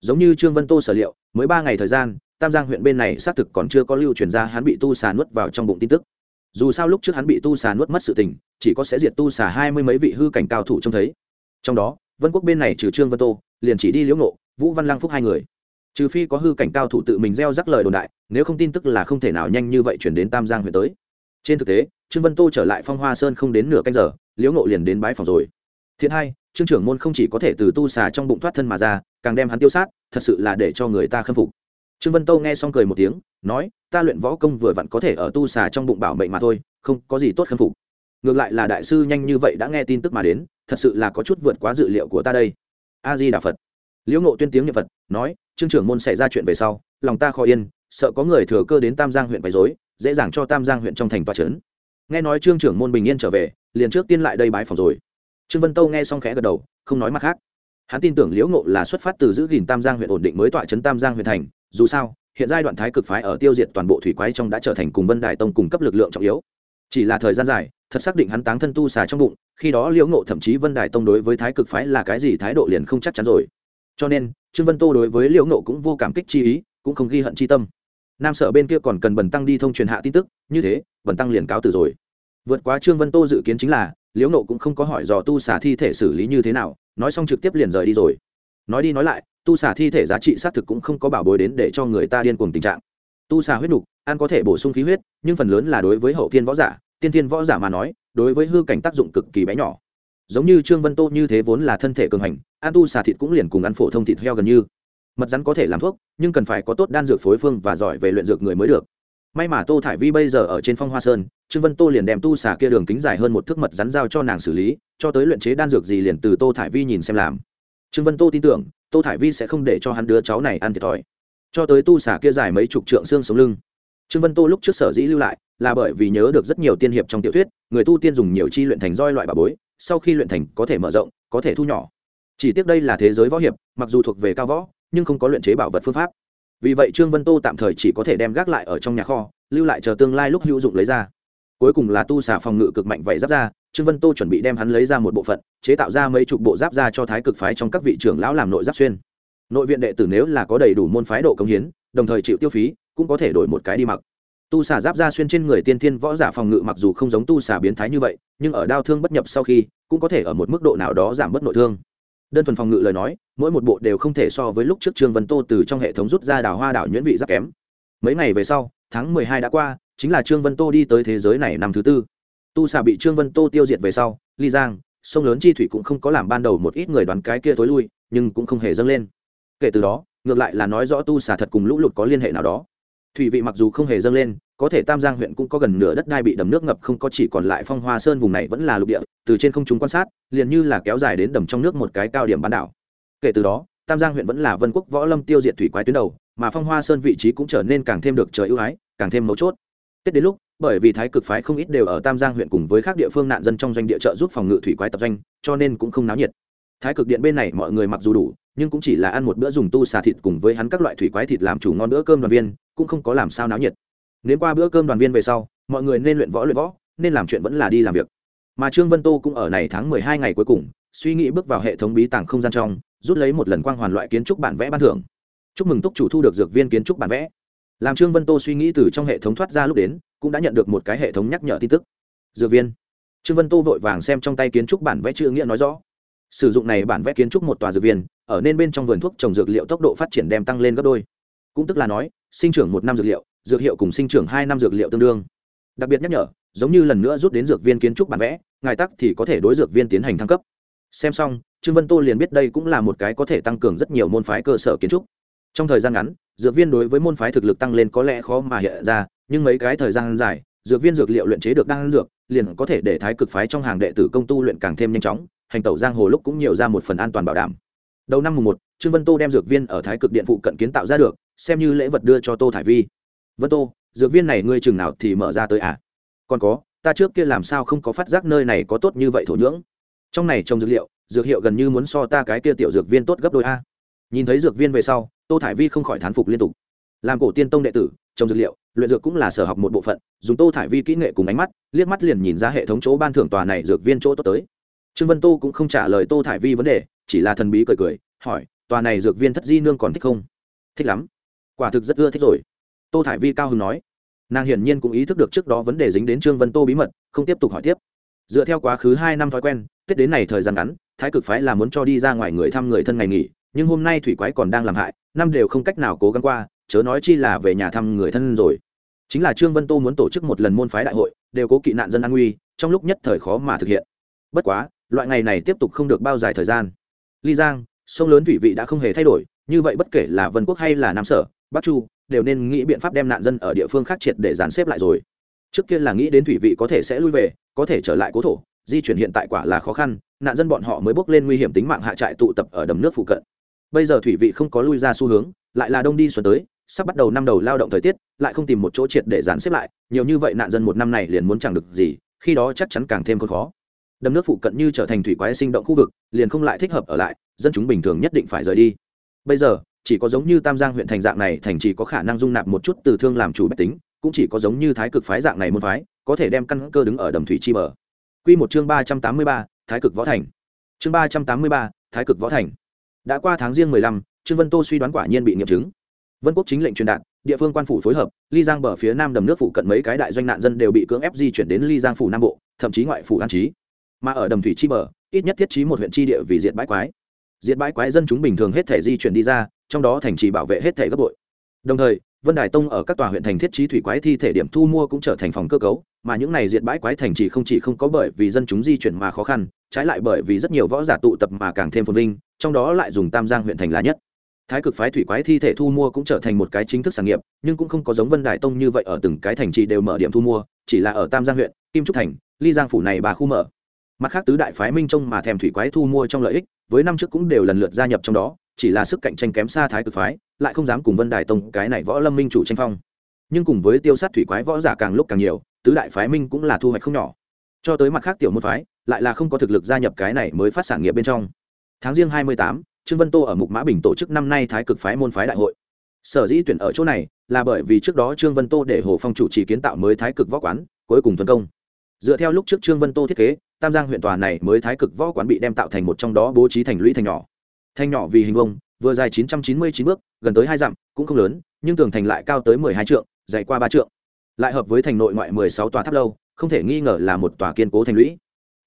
S1: Giống như trương vân tô sở liệu, mới ba ngày thời gian, tam giang huyện bên này xác thực còn chưa có lưu truyền ra hắn bị tu xà nuốt vào trong bụng tin tức. Dù sao lúc trước hắn bị tu xà nuốt mất sự tình chỉ có sẽ diệt tu xả hai mươi mấy vị hư cảnh cao thủ trông thấy. Trong đó, vân quốc bên này trừ trương vân tô, liền chỉ đi liễu ngộ, vũ văn lăng phúc hai người. Trừ phi có hư cảnh cao thủ tự mình gieo rắc lời đồn đại, nếu không tin tức là không thể nào nhanh như vậy chuyển đến tam giang huyện tới. Trên thực tế, trương vân tô trở lại phong hoa sơn không đến nửa canh giờ, liễu ngộ liền đến bãi phòng rồi. Thiện hai, trương trưởng môn không chỉ có thể từ tu xà trong bụng thoát thân mà ra, càng đem hắn tiêu sát, thật sự là để cho người ta khâm phục. Trương vân tô nghe xong cười một tiếng, nói, ta luyện võ công vừa vặn có thể ở tu xà trong bụng bảo mệnh mà thôi, không có gì tốt khâm phục ngược lại là đại sư nhanh như vậy đã nghe tin tức mà đến, thật sự là có chút vượt quá dự liệu của ta đây. A di đà phật. Liễu ngộ tuyên tiếng nhật phật, nói, trương trưởng môn xảy ra chuyện về sau, lòng ta khó yên, sợ có người thừa cơ đến tam giang huyện quấy dối dễ dàng cho tam giang huyện trong thành toa trấn nghe nói trương trưởng môn bình yên trở về, liền trước tiên lại đây bái phòng rồi. Trương vân tâu nghe xong khẽ gật đầu, không nói mặt khác. Hắn tin tưởng liễu ngộ là xuất phát từ giữ gìn tam giang huyện ổn định mới tọa trấn tam giang huyện thành, dù sao, hiện giai đoạn thái cực phái ở tiêu diệt toàn bộ thủy quái trong đã trở thành cùng vân đại tông cung cấp lực lượng trọng yếu. Chỉ là thời gian dài thật xác định hắn táng thân tu xà trong bụng, khi đó liễu ngộ thậm chí vân đài tông đối với thái cực phái là cái gì thái độ liền không chắc chắn rồi. Cho nên, trương vân tô đối với liễu ngộ cũng vô cảm kích chi ý, cũng không ghi hận chi tâm. Nam sở bên kia còn cần bần tăng đi thông truyền hạ tin tức, như thế, bần tăng liền cáo từ rồi. Vượt quá trương vân tô dự kiến chính là, liễu ngộ cũng không có hỏi dò tu xà thi thể xử lý như thế nào, nói xong trực tiếp liền rời đi rồi. Nói đi nói lại, tu xà thi thể giá trị xác thực cũng không có bảo bối đến để cho người ta điên cuồng tình trạng. Tu xà huyết nục, ăn có thể bổ sung khí huyết, nhưng phần lớn là đối với hậu thiên võ giả tiên thiên võ giả mà nói, đối với hư cảnh tác dụng cực kỳ bé nhỏ. Giống như trương vân tô như thế vốn là thân thể cường hành ăn tu xà thịt cũng liền cùng ăn phổ thông thịt heo gần như. Mật rắn có thể làm thuốc, nhưng cần phải có tốt đan dược phối phương và giỏi về luyện dược người mới được. May mà tô thải vi bây giờ ở trên phong hoa sơn, trương vân tô liền đem tu xà kia đường kính dài hơn một thước mật rắn giao cho nàng xử lý, cho tới luyện chế đan dược gì liền từ tô thải vi nhìn xem làm. Trương vân tô tin tưởng, tô thải vi sẽ không để cho hắn đứa cháu này ăn thiệt thòi. Cho tới tu xà kia dài mấy chục trượng xương sống lưng. Trương vân tô lúc trước sở dĩ lưu lại là bởi vì nhớ được rất nhiều tiên hiệp trong tiểu thuyết, người tu tiên dùng nhiều chi luyện thành roi loại bà bối, sau khi luyện thành có thể mở rộng, có thể thu nhỏ. Chỉ tiếc đây là thế giới võ hiệp, mặc dù thuộc về cao võ, nhưng không có luyện chế bảo vật phương pháp. Vì vậy trương vân tô tạm thời chỉ có thể đem gác lại ở trong nhà kho, lưu lại chờ tương lai lúc hữu dụng lấy ra. Cuối cùng là tu xả phòng ngự cực mạnh vậy giáp ra, trương vân tô chuẩn bị đem hắn lấy ra một bộ phận, chế tạo ra mấy chục bộ giáp ra cho thái cực phái trong các vị trưởng lão làm nội giáp xuyên. Nội viện đệ tử nếu là có đầy đủ môn phái độ công hiến, đồng thời chịu tiêu phí, cũng có thể đổi một cái đi mặc tu xả giáp ra xuyên trên người tiên thiên võ giả phòng ngự mặc dù không giống tu xả biến thái như vậy, nhưng ở đau thương bất nhập sau khi, cũng có thể ở một mức độ nào đó giảm bớt nội thương. Đơn thuần phòng ngự lời nói, mỗi một bộ đều không thể so với lúc trước trương vân tô từ trong hệ thống rút ra đào hoa đảo nhuyễn vị giáp kém. Mấy ngày về sau, tháng mười hai đã qua, chính là trương vân tô đi tới thế giới này năm thứ tư. Tu xà bị trương vân tô tiêu diệt về sau, ly giang, sông lớn chi thủy cũng không có làm ban đầu một ít người đoán cái kia tối lui, nhưng cũng không hề dâng lên. Kể từ đó, ngược lại là nói rõ tu xà thật cùng lũ lụt có liên hệ nào đó thủy vị mặc dù không hề dâng lên, có thể tam giang huyện cũng có gần nửa đất đai bị đầm nước ngập không có chỉ còn lại phong hoa sơn vùng này vẫn là lục địa, từ trên không chúng quan sát, liền như là kéo dài đến đầm trong nước một cái cao điểm bán đảo. Kể từ đó, tam giang huyện vẫn là vân quốc võ lâm tiêu diệt thủy quái tuyến đầu, mà phong hoa sơn vị trí cũng trở nên càng thêm được trời ưu ái, càng thêm mấu chốt. Tết đến lúc, bởi vì thái cực phái không ít đều ở tam giang huyện cùng với các địa phương nạn dân trong doanh địa trợ giúp phòng ngự thủy quái tập doanh, cho nên cũng không náo nhiệt. Thái cực điện bên này mọi người mặc dù đủ nhưng cũng chỉ là ăn một bữa dùng tu xà thịt cùng với hắn các loại thủy quái thịt làm chủ ngon bữa cơm đoàn viên, cũng không có làm sao náo nhiệt. Nếu qua bữa cơm đoàn viên về sau, mọi người nên luyện võ luyện võ, nên làm chuyện vẫn là đi làm việc. Mà trương vân tô cũng ở này tháng mười hai ngày cuối cùng, suy nghĩ bước vào hệ thống bí tàng không gian trong, rút lấy một lần quang hoàn loại kiến trúc bản vẽ ban thưởng. Chúc mừng túc chủ thu được dược viên kiến trúc bản vẽ. Làm trương vân tô suy nghĩ từ trong hệ thống thoát ra lúc đến, cũng đã nhận được một cái hệ thống nhắc nhở tin tức. Dược viên. Trương vân tô vội vàng xem trong tay kiến trúc bản vẽ chữ nghĩa nói rõ sử dụng này bản vẽ kiến trúc một tòa dược viên, ở nên bên trong vườn thuốc trồng dược liệu tốc độ phát triển đem tăng lên gấp đôi. Cũng tức là nói, sinh trưởng một năm dược liệu, dược hiệu cùng sinh trưởng hai năm dược liệu tương đương. Đặc biệt nhắc nhở, giống như lần nữa rút đến dược viên kiến trúc bản vẽ, ngài tắc thì có thể đối dược viên tiến hành thăng cấp. Xem xong, trương vân tô liền biết đây cũng là một cái có thể tăng cường rất nhiều môn phái cơ sở kiến trúc. Trong thời gian ngắn, dược viên đối với môn phái thực lực tăng lên có lẽ khó mà hiện ra, nhưng mấy cái thời gian dài dược viên dược liệu luyện chế được đan dược, liền có thể để thái cực phái trong hàng đệ tử công tu luyện càng thêm nhanh chóng, hành tẩu giang hồ lúc cũng nhiều ra một phần an toàn bảo đảm. Đầu năm mùng một, trương vân tô đem dược viên ở thái cực điện phụ cận kiến tạo ra được, xem như lễ vật đưa cho tô thải vi. Vân tô, dược viên này ngươi chừng nào thì mở ra tới à? Còn có, ta trước kia làm sao không có phát giác nơi này có tốt như vậy thổ nhưỡng? Trong này trồng dược liệu, dược hiệu gần như muốn so ta cái kia tiểu dược viên tốt gấp đôi a. Nhìn thấy dược viên về sau, tô thải vi không khỏi thán phục liên tục làm cổ tiên tông đệ tử, trồng dược liệu, luyện dược cũng là sở học một bộ phận, dùng tô thải vi kỹ nghệ cùng ánh mắt, liếc mắt liền nhìn ra hệ thống chỗ ban thưởng tòa này dược viên chỗ tốt tới. Trương vân tô cũng không trả lời tô thải vi vấn đề, chỉ là thần bí cười cười, hỏi, tòa này dược viên thất di nương còn thích không? Thích lắm. Quả thực rất ưa thích rồi. Tô thải vi cao hứng nói. Nàng hiển nhiên cũng ý thức được trước đó vấn đề dính đến trương vân tô bí mật, không tiếp tục hỏi tiếp. Dựa theo quá khứ hai năm thói quen, tết đến này thời gian ngắn, thái cực phái là muốn cho đi ra ngoài người thăm người thân ngày nghỉ, nhưng hôm nay thủy quái còn đang làm hại, năm đều không cách nào cố gắng qua chớ nói chi là về nhà thăm người thân rồi. Chính là trương vân tô muốn tổ chức một lần môn phái đại hội, đều cố kỵ nạn dân an nguy, trong lúc nhất thời khó mà thực hiện. Bất quá, loại ngày này tiếp tục không được bao dài thời gian. Ly giang, sông lớn thủy vị đã không hề thay đổi, như vậy bất kể là vân quốc hay là nam sở, bắc chu, đều nên nghĩ biện pháp đem nạn dân ở địa phương khác triệt để dàn xếp lại rồi. Trước kia là nghĩ đến thủy vị có thể sẽ lui về, có thể trở lại cố thổ, di chuyển hiện tại quả là khó khăn, nạn dân bọn họ mới bước lên nguy hiểm tính mạng hạ trại tụ tập ở đầm nước phụ cận. Bây giờ thủy vị không có lui ra xu hướng, lại là đông đi xuân tới sắp bắt đầu năm đầu lao động thời tiết, lại không tìm một chỗ triệt để dàn xếp lại, nhiều như vậy nạn dân một năm này liền muốn chẳng được gì, khi đó chắc chắn càng thêm còn khó. Đầm nước phụ cận như trở thành thủy quái sinh động khu vực, liền không lại thích hợp ở lại, dân chúng bình thường nhất định phải rời đi. Bây giờ, chỉ có giống như tam giang huyện thành dạng này, thành chỉ có khả năng dung nạp một chút từ thương làm chủ bách tính, cũng chỉ có giống như thái cực phái dạng này môn phái, có thể đem căn cơ đứng ở đầm thủy chi bờ. Quy một chương ba trăm tám mươi ba, thái cực võ thành. Chương ba trăm tám mươi ba, thái cực võ thành. Đã qua tháng riêng mười lăm, trương vân tô suy đoán quả nhiên bị nghiệm chứng vân quốc chính lệnh truyền đạt, địa phương quan phủ phối hợp, ly giang bờ phía nam đầm nước phụ cận mấy cái đại doanh nạn dân đều bị cưỡng ép di chuyển đến ly giang phủ nam bộ, thậm chí ngoại phủ an trí. Mà ở đầm thủy chi bờ, ít nhất thiết trí một huyện chi địa vì diệt bãi quái. Diệt bãi quái dân chúng bình thường hết thể di chuyển đi ra, trong đó thành trì bảo vệ hết thể gấp bội. Đồng thời, vân đài tông ở các tòa huyện thành thiết trí thủy quái thi thể điểm thu mua cũng trở thành phòng cơ cấu, mà những này diệt bãi quái thành trì không chỉ không có bởi vì dân chúng di chuyển mà khó khăn, trái lại bởi vì rất nhiều võ giả tụ tập mà càng thêm phồn vinh, trong đó lại dùng tam giang huyện thành là nhất thái cực phái thủy quái thi thể thu mua cũng trở thành một cái chính thức sản nghiệp, nhưng cũng không có giống vân đại tông như vậy ở từng cái thành trì đều mở điểm thu mua, chỉ là ở tam giang huyện, kim trúc thành, ly giang phủ này bà khu mở. Mặt khác tứ đại phái minh trông mà thèm thủy quái thu mua trong lợi ích, với năm trước cũng đều lần lượt gia nhập trong đó, chỉ là sức cạnh tranh kém xa thái cực phái, lại không dám cùng vân đài tông cái này võ lâm minh chủ tranh phong. Nhưng cùng với tiêu sát thủy quái võ giả càng lúc càng nhiều, tứ đại phái minh cũng là thu hoạch không nhỏ. Cho tới mặt khác tiểu môn phái, lại là không có thực lực gia nhập cái này mới phát sản nghiệp bên trong. Tháng riêng hai mươi tám trương vân tô ở mục mã bình tổ chức năm nay thái cực phái môn phái đại hội. Sở dĩ tuyển ở chỗ này là bởi vì trước đó trương vân tô để hồ phong chủ trì kiến tạo mới thái cực võ quán, cuối cùng tuấn công. Dựa theo lúc trước trương vân tô thiết kế, tam giang huyện tòa này mới thái cực võ quán bị đem tạo thành một trong đó bố trí thành lũy thành nhỏ. Thành nhỏ vì hình vông vừa dài chín trăm chín mươi chín bước, gần tới hai dặm, cũng không lớn, nhưng tường thành lại cao tới mười hai trượng, dày qua ba trượng. Lại hợp với thành nội ngoại mười sáu tòa tháp lâu, không thể nghi ngờ là một tòa kiên cố thành lũy.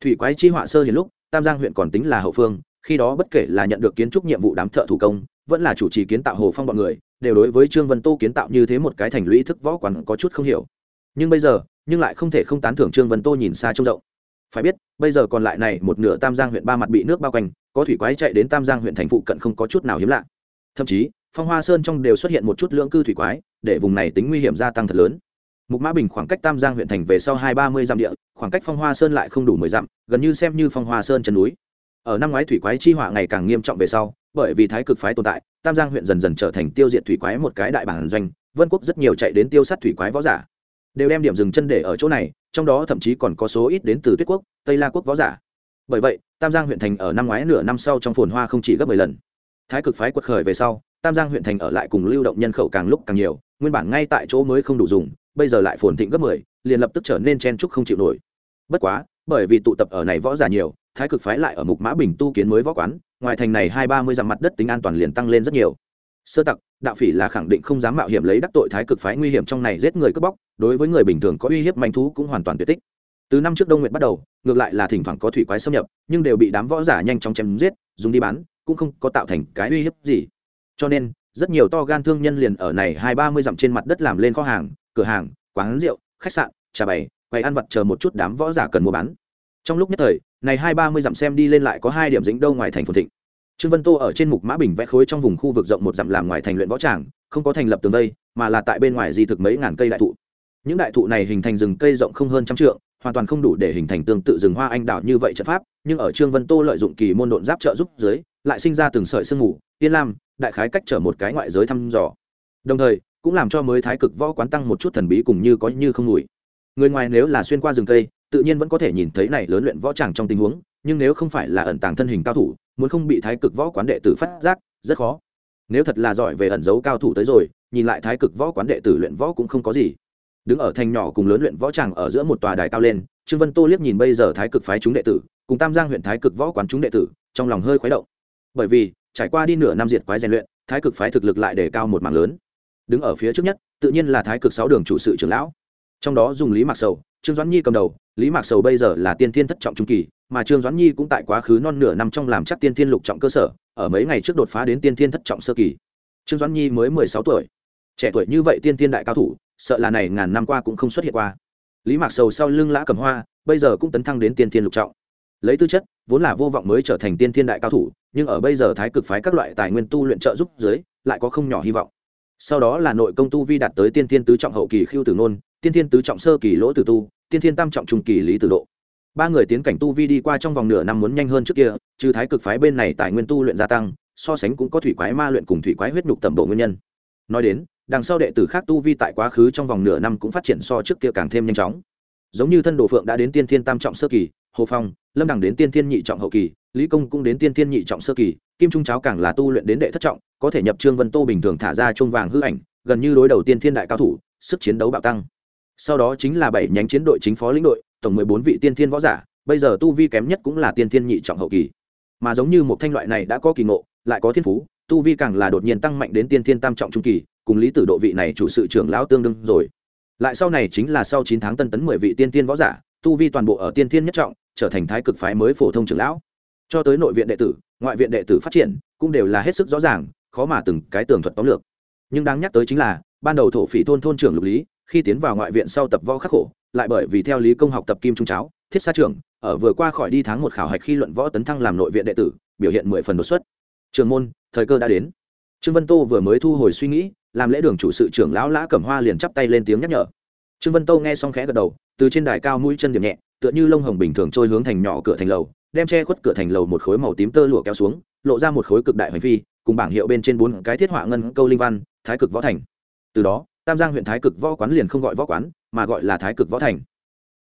S1: Thủy quái chi họa sơ hiện lúc, tam giang huyện còn tính là hậu phương khi đó bất kể là nhận được kiến trúc nhiệm vụ đám thợ thủ công, vẫn là chủ trì kiến tạo hồ phong bọn người, đều đối với trương vân tô kiến tạo như thế một cái thành lũy thức võ quán có chút không hiểu. Nhưng bây giờ, nhưng lại không thể không tán thưởng trương vân tô nhìn xa trông rộng. Phải biết, bây giờ còn lại này một nửa tam giang huyện ba mặt bị nước bao quanh, có thủy quái chạy đến tam giang huyện thành phụ cận không có chút nào hiếm lạ. Thậm chí, phong hoa sơn trong đều xuất hiện một chút lưỡng cư thủy quái, để vùng này tính nguy hiểm gia tăng thật lớn. Mục mã bình khoảng cách tam giang huyện thành về sau hai ba mươi dặm địa, khoảng cách phong hoa sơn lại không đủ mười dặm, gần như xem như phong hoa sơn chân núi ở năm ngoái thủy quái chi họa ngày càng nghiêm trọng về sau, bởi vì thái cực phái tồn tại, tam giang huyện dần dần trở thành tiêu diệt thủy quái một cái đại bản doanh, vân quốc rất nhiều chạy đến tiêu sát thủy quái võ giả. Đều đem điểm dừng chân để ở chỗ này, trong đó thậm chí còn có số ít đến từ tuyết quốc, tây la quốc võ giả. Bởi vậy, tam giang huyện thành ở năm ngoái nửa năm sau trong phồn hoa không chỉ gấp mười lần. Thái cực phái quật khởi về sau, tam giang huyện thành ở lại cùng lưu động nhân khẩu càng lúc càng nhiều, nguyên bản ngay tại chỗ mới không đủ dùng, bây giờ lại phồn thịnh gấp mười, liền lập tức trở nên chen trúc không chịu nổi. Bất quá, bởi vì tụ tập ở này võ giả nhiều thái cực phái lại ở mục mã bình tu kiến mới võ quán, ngoài thành này hai ba mươi dặm mặt đất tính an toàn liền tăng lên rất nhiều. Sơ tặc, đạo phỉ là khẳng định không dám mạo hiểm lấy đắc tội thái cực phái nguy hiểm trong này giết người cướp bóc, đối với người bình thường có uy hiếp manh thú cũng hoàn toàn tuyệt tích. Từ năm trước đông nguyện bắt đầu, ngược lại là thỉnh thoảng có thủy quái xâm nhập, nhưng đều bị đám võ giả nhanh chóng chém giết, dùng đi bán, cũng không có tạo thành cái uy hiếp gì. Cho nên, rất nhiều to gan thương nhân liền ở này hai ba mươi dặm trên mặt đất làm lên kho hàng, cửa hàng, quán rượu, khách sạn, trà bày, quầy ăn vặt chờ một chút đám võ giả cần mua bán trong lúc nhất thời, này hai ba mươi dặm xem đi lên lại có hai điểm dính đâu ngoài thành phồn thịnh. Trương vân tô ở trên mục mã bình vẽ khối trong vùng khu vực rộng một dặm làm ngoài thành luyện võ tràng, không có thành lập tường vây, mà là tại bên ngoài di thực mấy ngàn cây đại thụ. Những đại thụ này hình thành rừng cây rộng không hơn trăm trượng, hoàn toàn không đủ để hình thành tương tự rừng hoa anh đào như vậy trận pháp, nhưng ở trương vân tô lợi dụng kỳ môn độn giáp trợ giúp dưới, lại sinh ra từng sợi sương mù tiên lam, đại khái cách trở một cái ngoại giới thăm dò. Đồng thời, cũng làm cho mới thái cực võ quán tăng một chút thần bí cùng như có như không mùi người ngoài nếu là xuyên qua rừng cây tự nhiên vẫn có thể nhìn thấy này lớn luyện võ tràng trong tình huống, nhưng nếu không phải là ẩn tàng thân hình cao thủ, muốn không bị thái cực võ quán đệ tử phát giác, rất khó. Nếu thật là giỏi về ẩn giấu cao thủ tới rồi, nhìn lại thái cực võ quán đệ tử luyện võ cũng không có gì. Đứng ở thành nhỏ cùng lớn luyện võ tràng ở giữa một tòa đài cao lên, trương vân tô liếc nhìn bây giờ thái cực phái chúng đệ tử, cùng tam giang huyện thái cực võ quán chúng đệ tử, trong lòng hơi khuấy động. Bởi vì, trải qua đi nửa năm diệt quái rèn luyện, thái cực phái thực lực lại đề cao một mảng lớn. Đứng ở phía trước nhất, tự nhiên là thái cực sáu đường chủ sự trưởng lão trong đó dùng lý mạc sầu, trương doãn nhi cầm đầu, lý mạc sầu bây giờ là tiên thiên thất trọng trung kỳ, mà trương doãn nhi cũng tại quá khứ non nửa năm trong làm chắc tiên thiên lục trọng cơ sở, ở mấy ngày trước đột phá đến tiên thiên thất trọng sơ kỳ. Trương doãn nhi mới mười sáu tuổi. Trẻ tuổi như vậy tiên thiên đại cao thủ, sợ là này ngàn năm qua cũng không xuất hiện qua. Lý mạc sầu sau lưng lã cầm hoa, bây giờ cũng tấn thăng đến tiên thiên lục trọng. Lấy tư chất, vốn là vô vọng mới trở thành tiên thiên đại cao thủ, nhưng ở bây giờ thái cực phái các loại tài nguyên tu luyện trợ giúp dưới, lại có không nhỏ hy vọng. Sau đó là nội công tu vi đạt tới tiên thiên tứ trọng hậu kỳ khiêu tử nôn tiên thiên tứ trọng sơ kỳ lỗ tử tu, tiên thiên tam trọng trung kỳ lý tử độ. Ba người tiến cảnh tu vi đi qua trong vòng nửa năm muốn nhanh hơn trước kia, trừ thái cực phái bên này tài nguyên tu luyện gia tăng, so sánh cũng có thủy quái ma luyện cùng thủy quái huyết nhục tầm bộ nguyên nhân. Nói đến, đằng sau đệ tử khác tu vi tại quá khứ trong vòng nửa năm cũng phát triển so trước kia càng thêm nhanh chóng. Giống như thân đồ phượng đã đến tiên thiên tam trọng sơ kỳ, hồ phong, lâm Đằng đến tiên thiên nhị trọng hậu kỳ, lý công cũng đến tiên thiên nhị trọng sơ kỳ, kim trung cháo càng là tu luyện đến đệ thất trọng, có thể nhập trương vân tô bình thường thả ra chuông vàng hư ảnh, gần như đối đầu tiên thiên đại cao thủ, sức chiến đấu bạo tăng sau đó chính là bảy nhánh chiến đội chính phó lĩnh đội, tổng mười bốn vị tiên thiên võ giả, bây giờ tu vi kém nhất cũng là tiên thiên nhị trọng hậu kỳ. Mà giống như một thanh loại này đã có kỳ ngộ, lại có thiên phú, tu vi càng là đột nhiên tăng mạnh đến tiên thiên tam trọng trung kỳ, cùng lý tử độ vị này chủ sự trưởng lão tương đương rồi. Lại sau này chính là sau chín tháng tân tấn mười vị tiên thiên võ giả, tu vi toàn bộ ở tiên thiên nhất trọng, trở thành thái cực phái mới phổ thông trưởng lão. Cho tới nội viện đệ tử, ngoại viện đệ tử phát triển, cũng đều là hết sức rõ ràng, khó mà từng cái tường thuật tóm lược. Nhưng đáng nhắc tới chính là, ban đầu thổ phỉ thôn thôn trưởng lục lý khi tiến vào ngoại viện sau tập võ khắc khổ, lại bởi vì theo lý công học tập kim trung cháo, thiết xa trưởng ở vừa qua khỏi đi tháng một khảo hạch khi luận võ tấn thăng làm nội viện đệ tử, biểu hiện mười phần đột xuất. Trường môn, thời cơ đã đến. Trương vân tô vừa mới thu hồi suy nghĩ, làm lễ đường chủ sự trưởng lão lã cẩm hoa liền chắp tay lên tiếng nhắc nhở. Trương vân tô nghe xong khẽ gật đầu, từ trên đài cao mũi chân điểm nhẹ, tựa như lông hồng bình thường trôi hướng thành nhỏ cửa thành lầu, đem che khuất cửa thành lầu một khối màu tím tơ lụa kéo xuống, lộ ra một khối cực đại hoành phi, cùng bảng hiệu bên trên bốn cái thiết họa ngân câu linh văn, thái cực võ thành. Từ đó tam giang huyện thái cực võ quán liền không gọi võ quán, mà gọi là thái cực võ thành.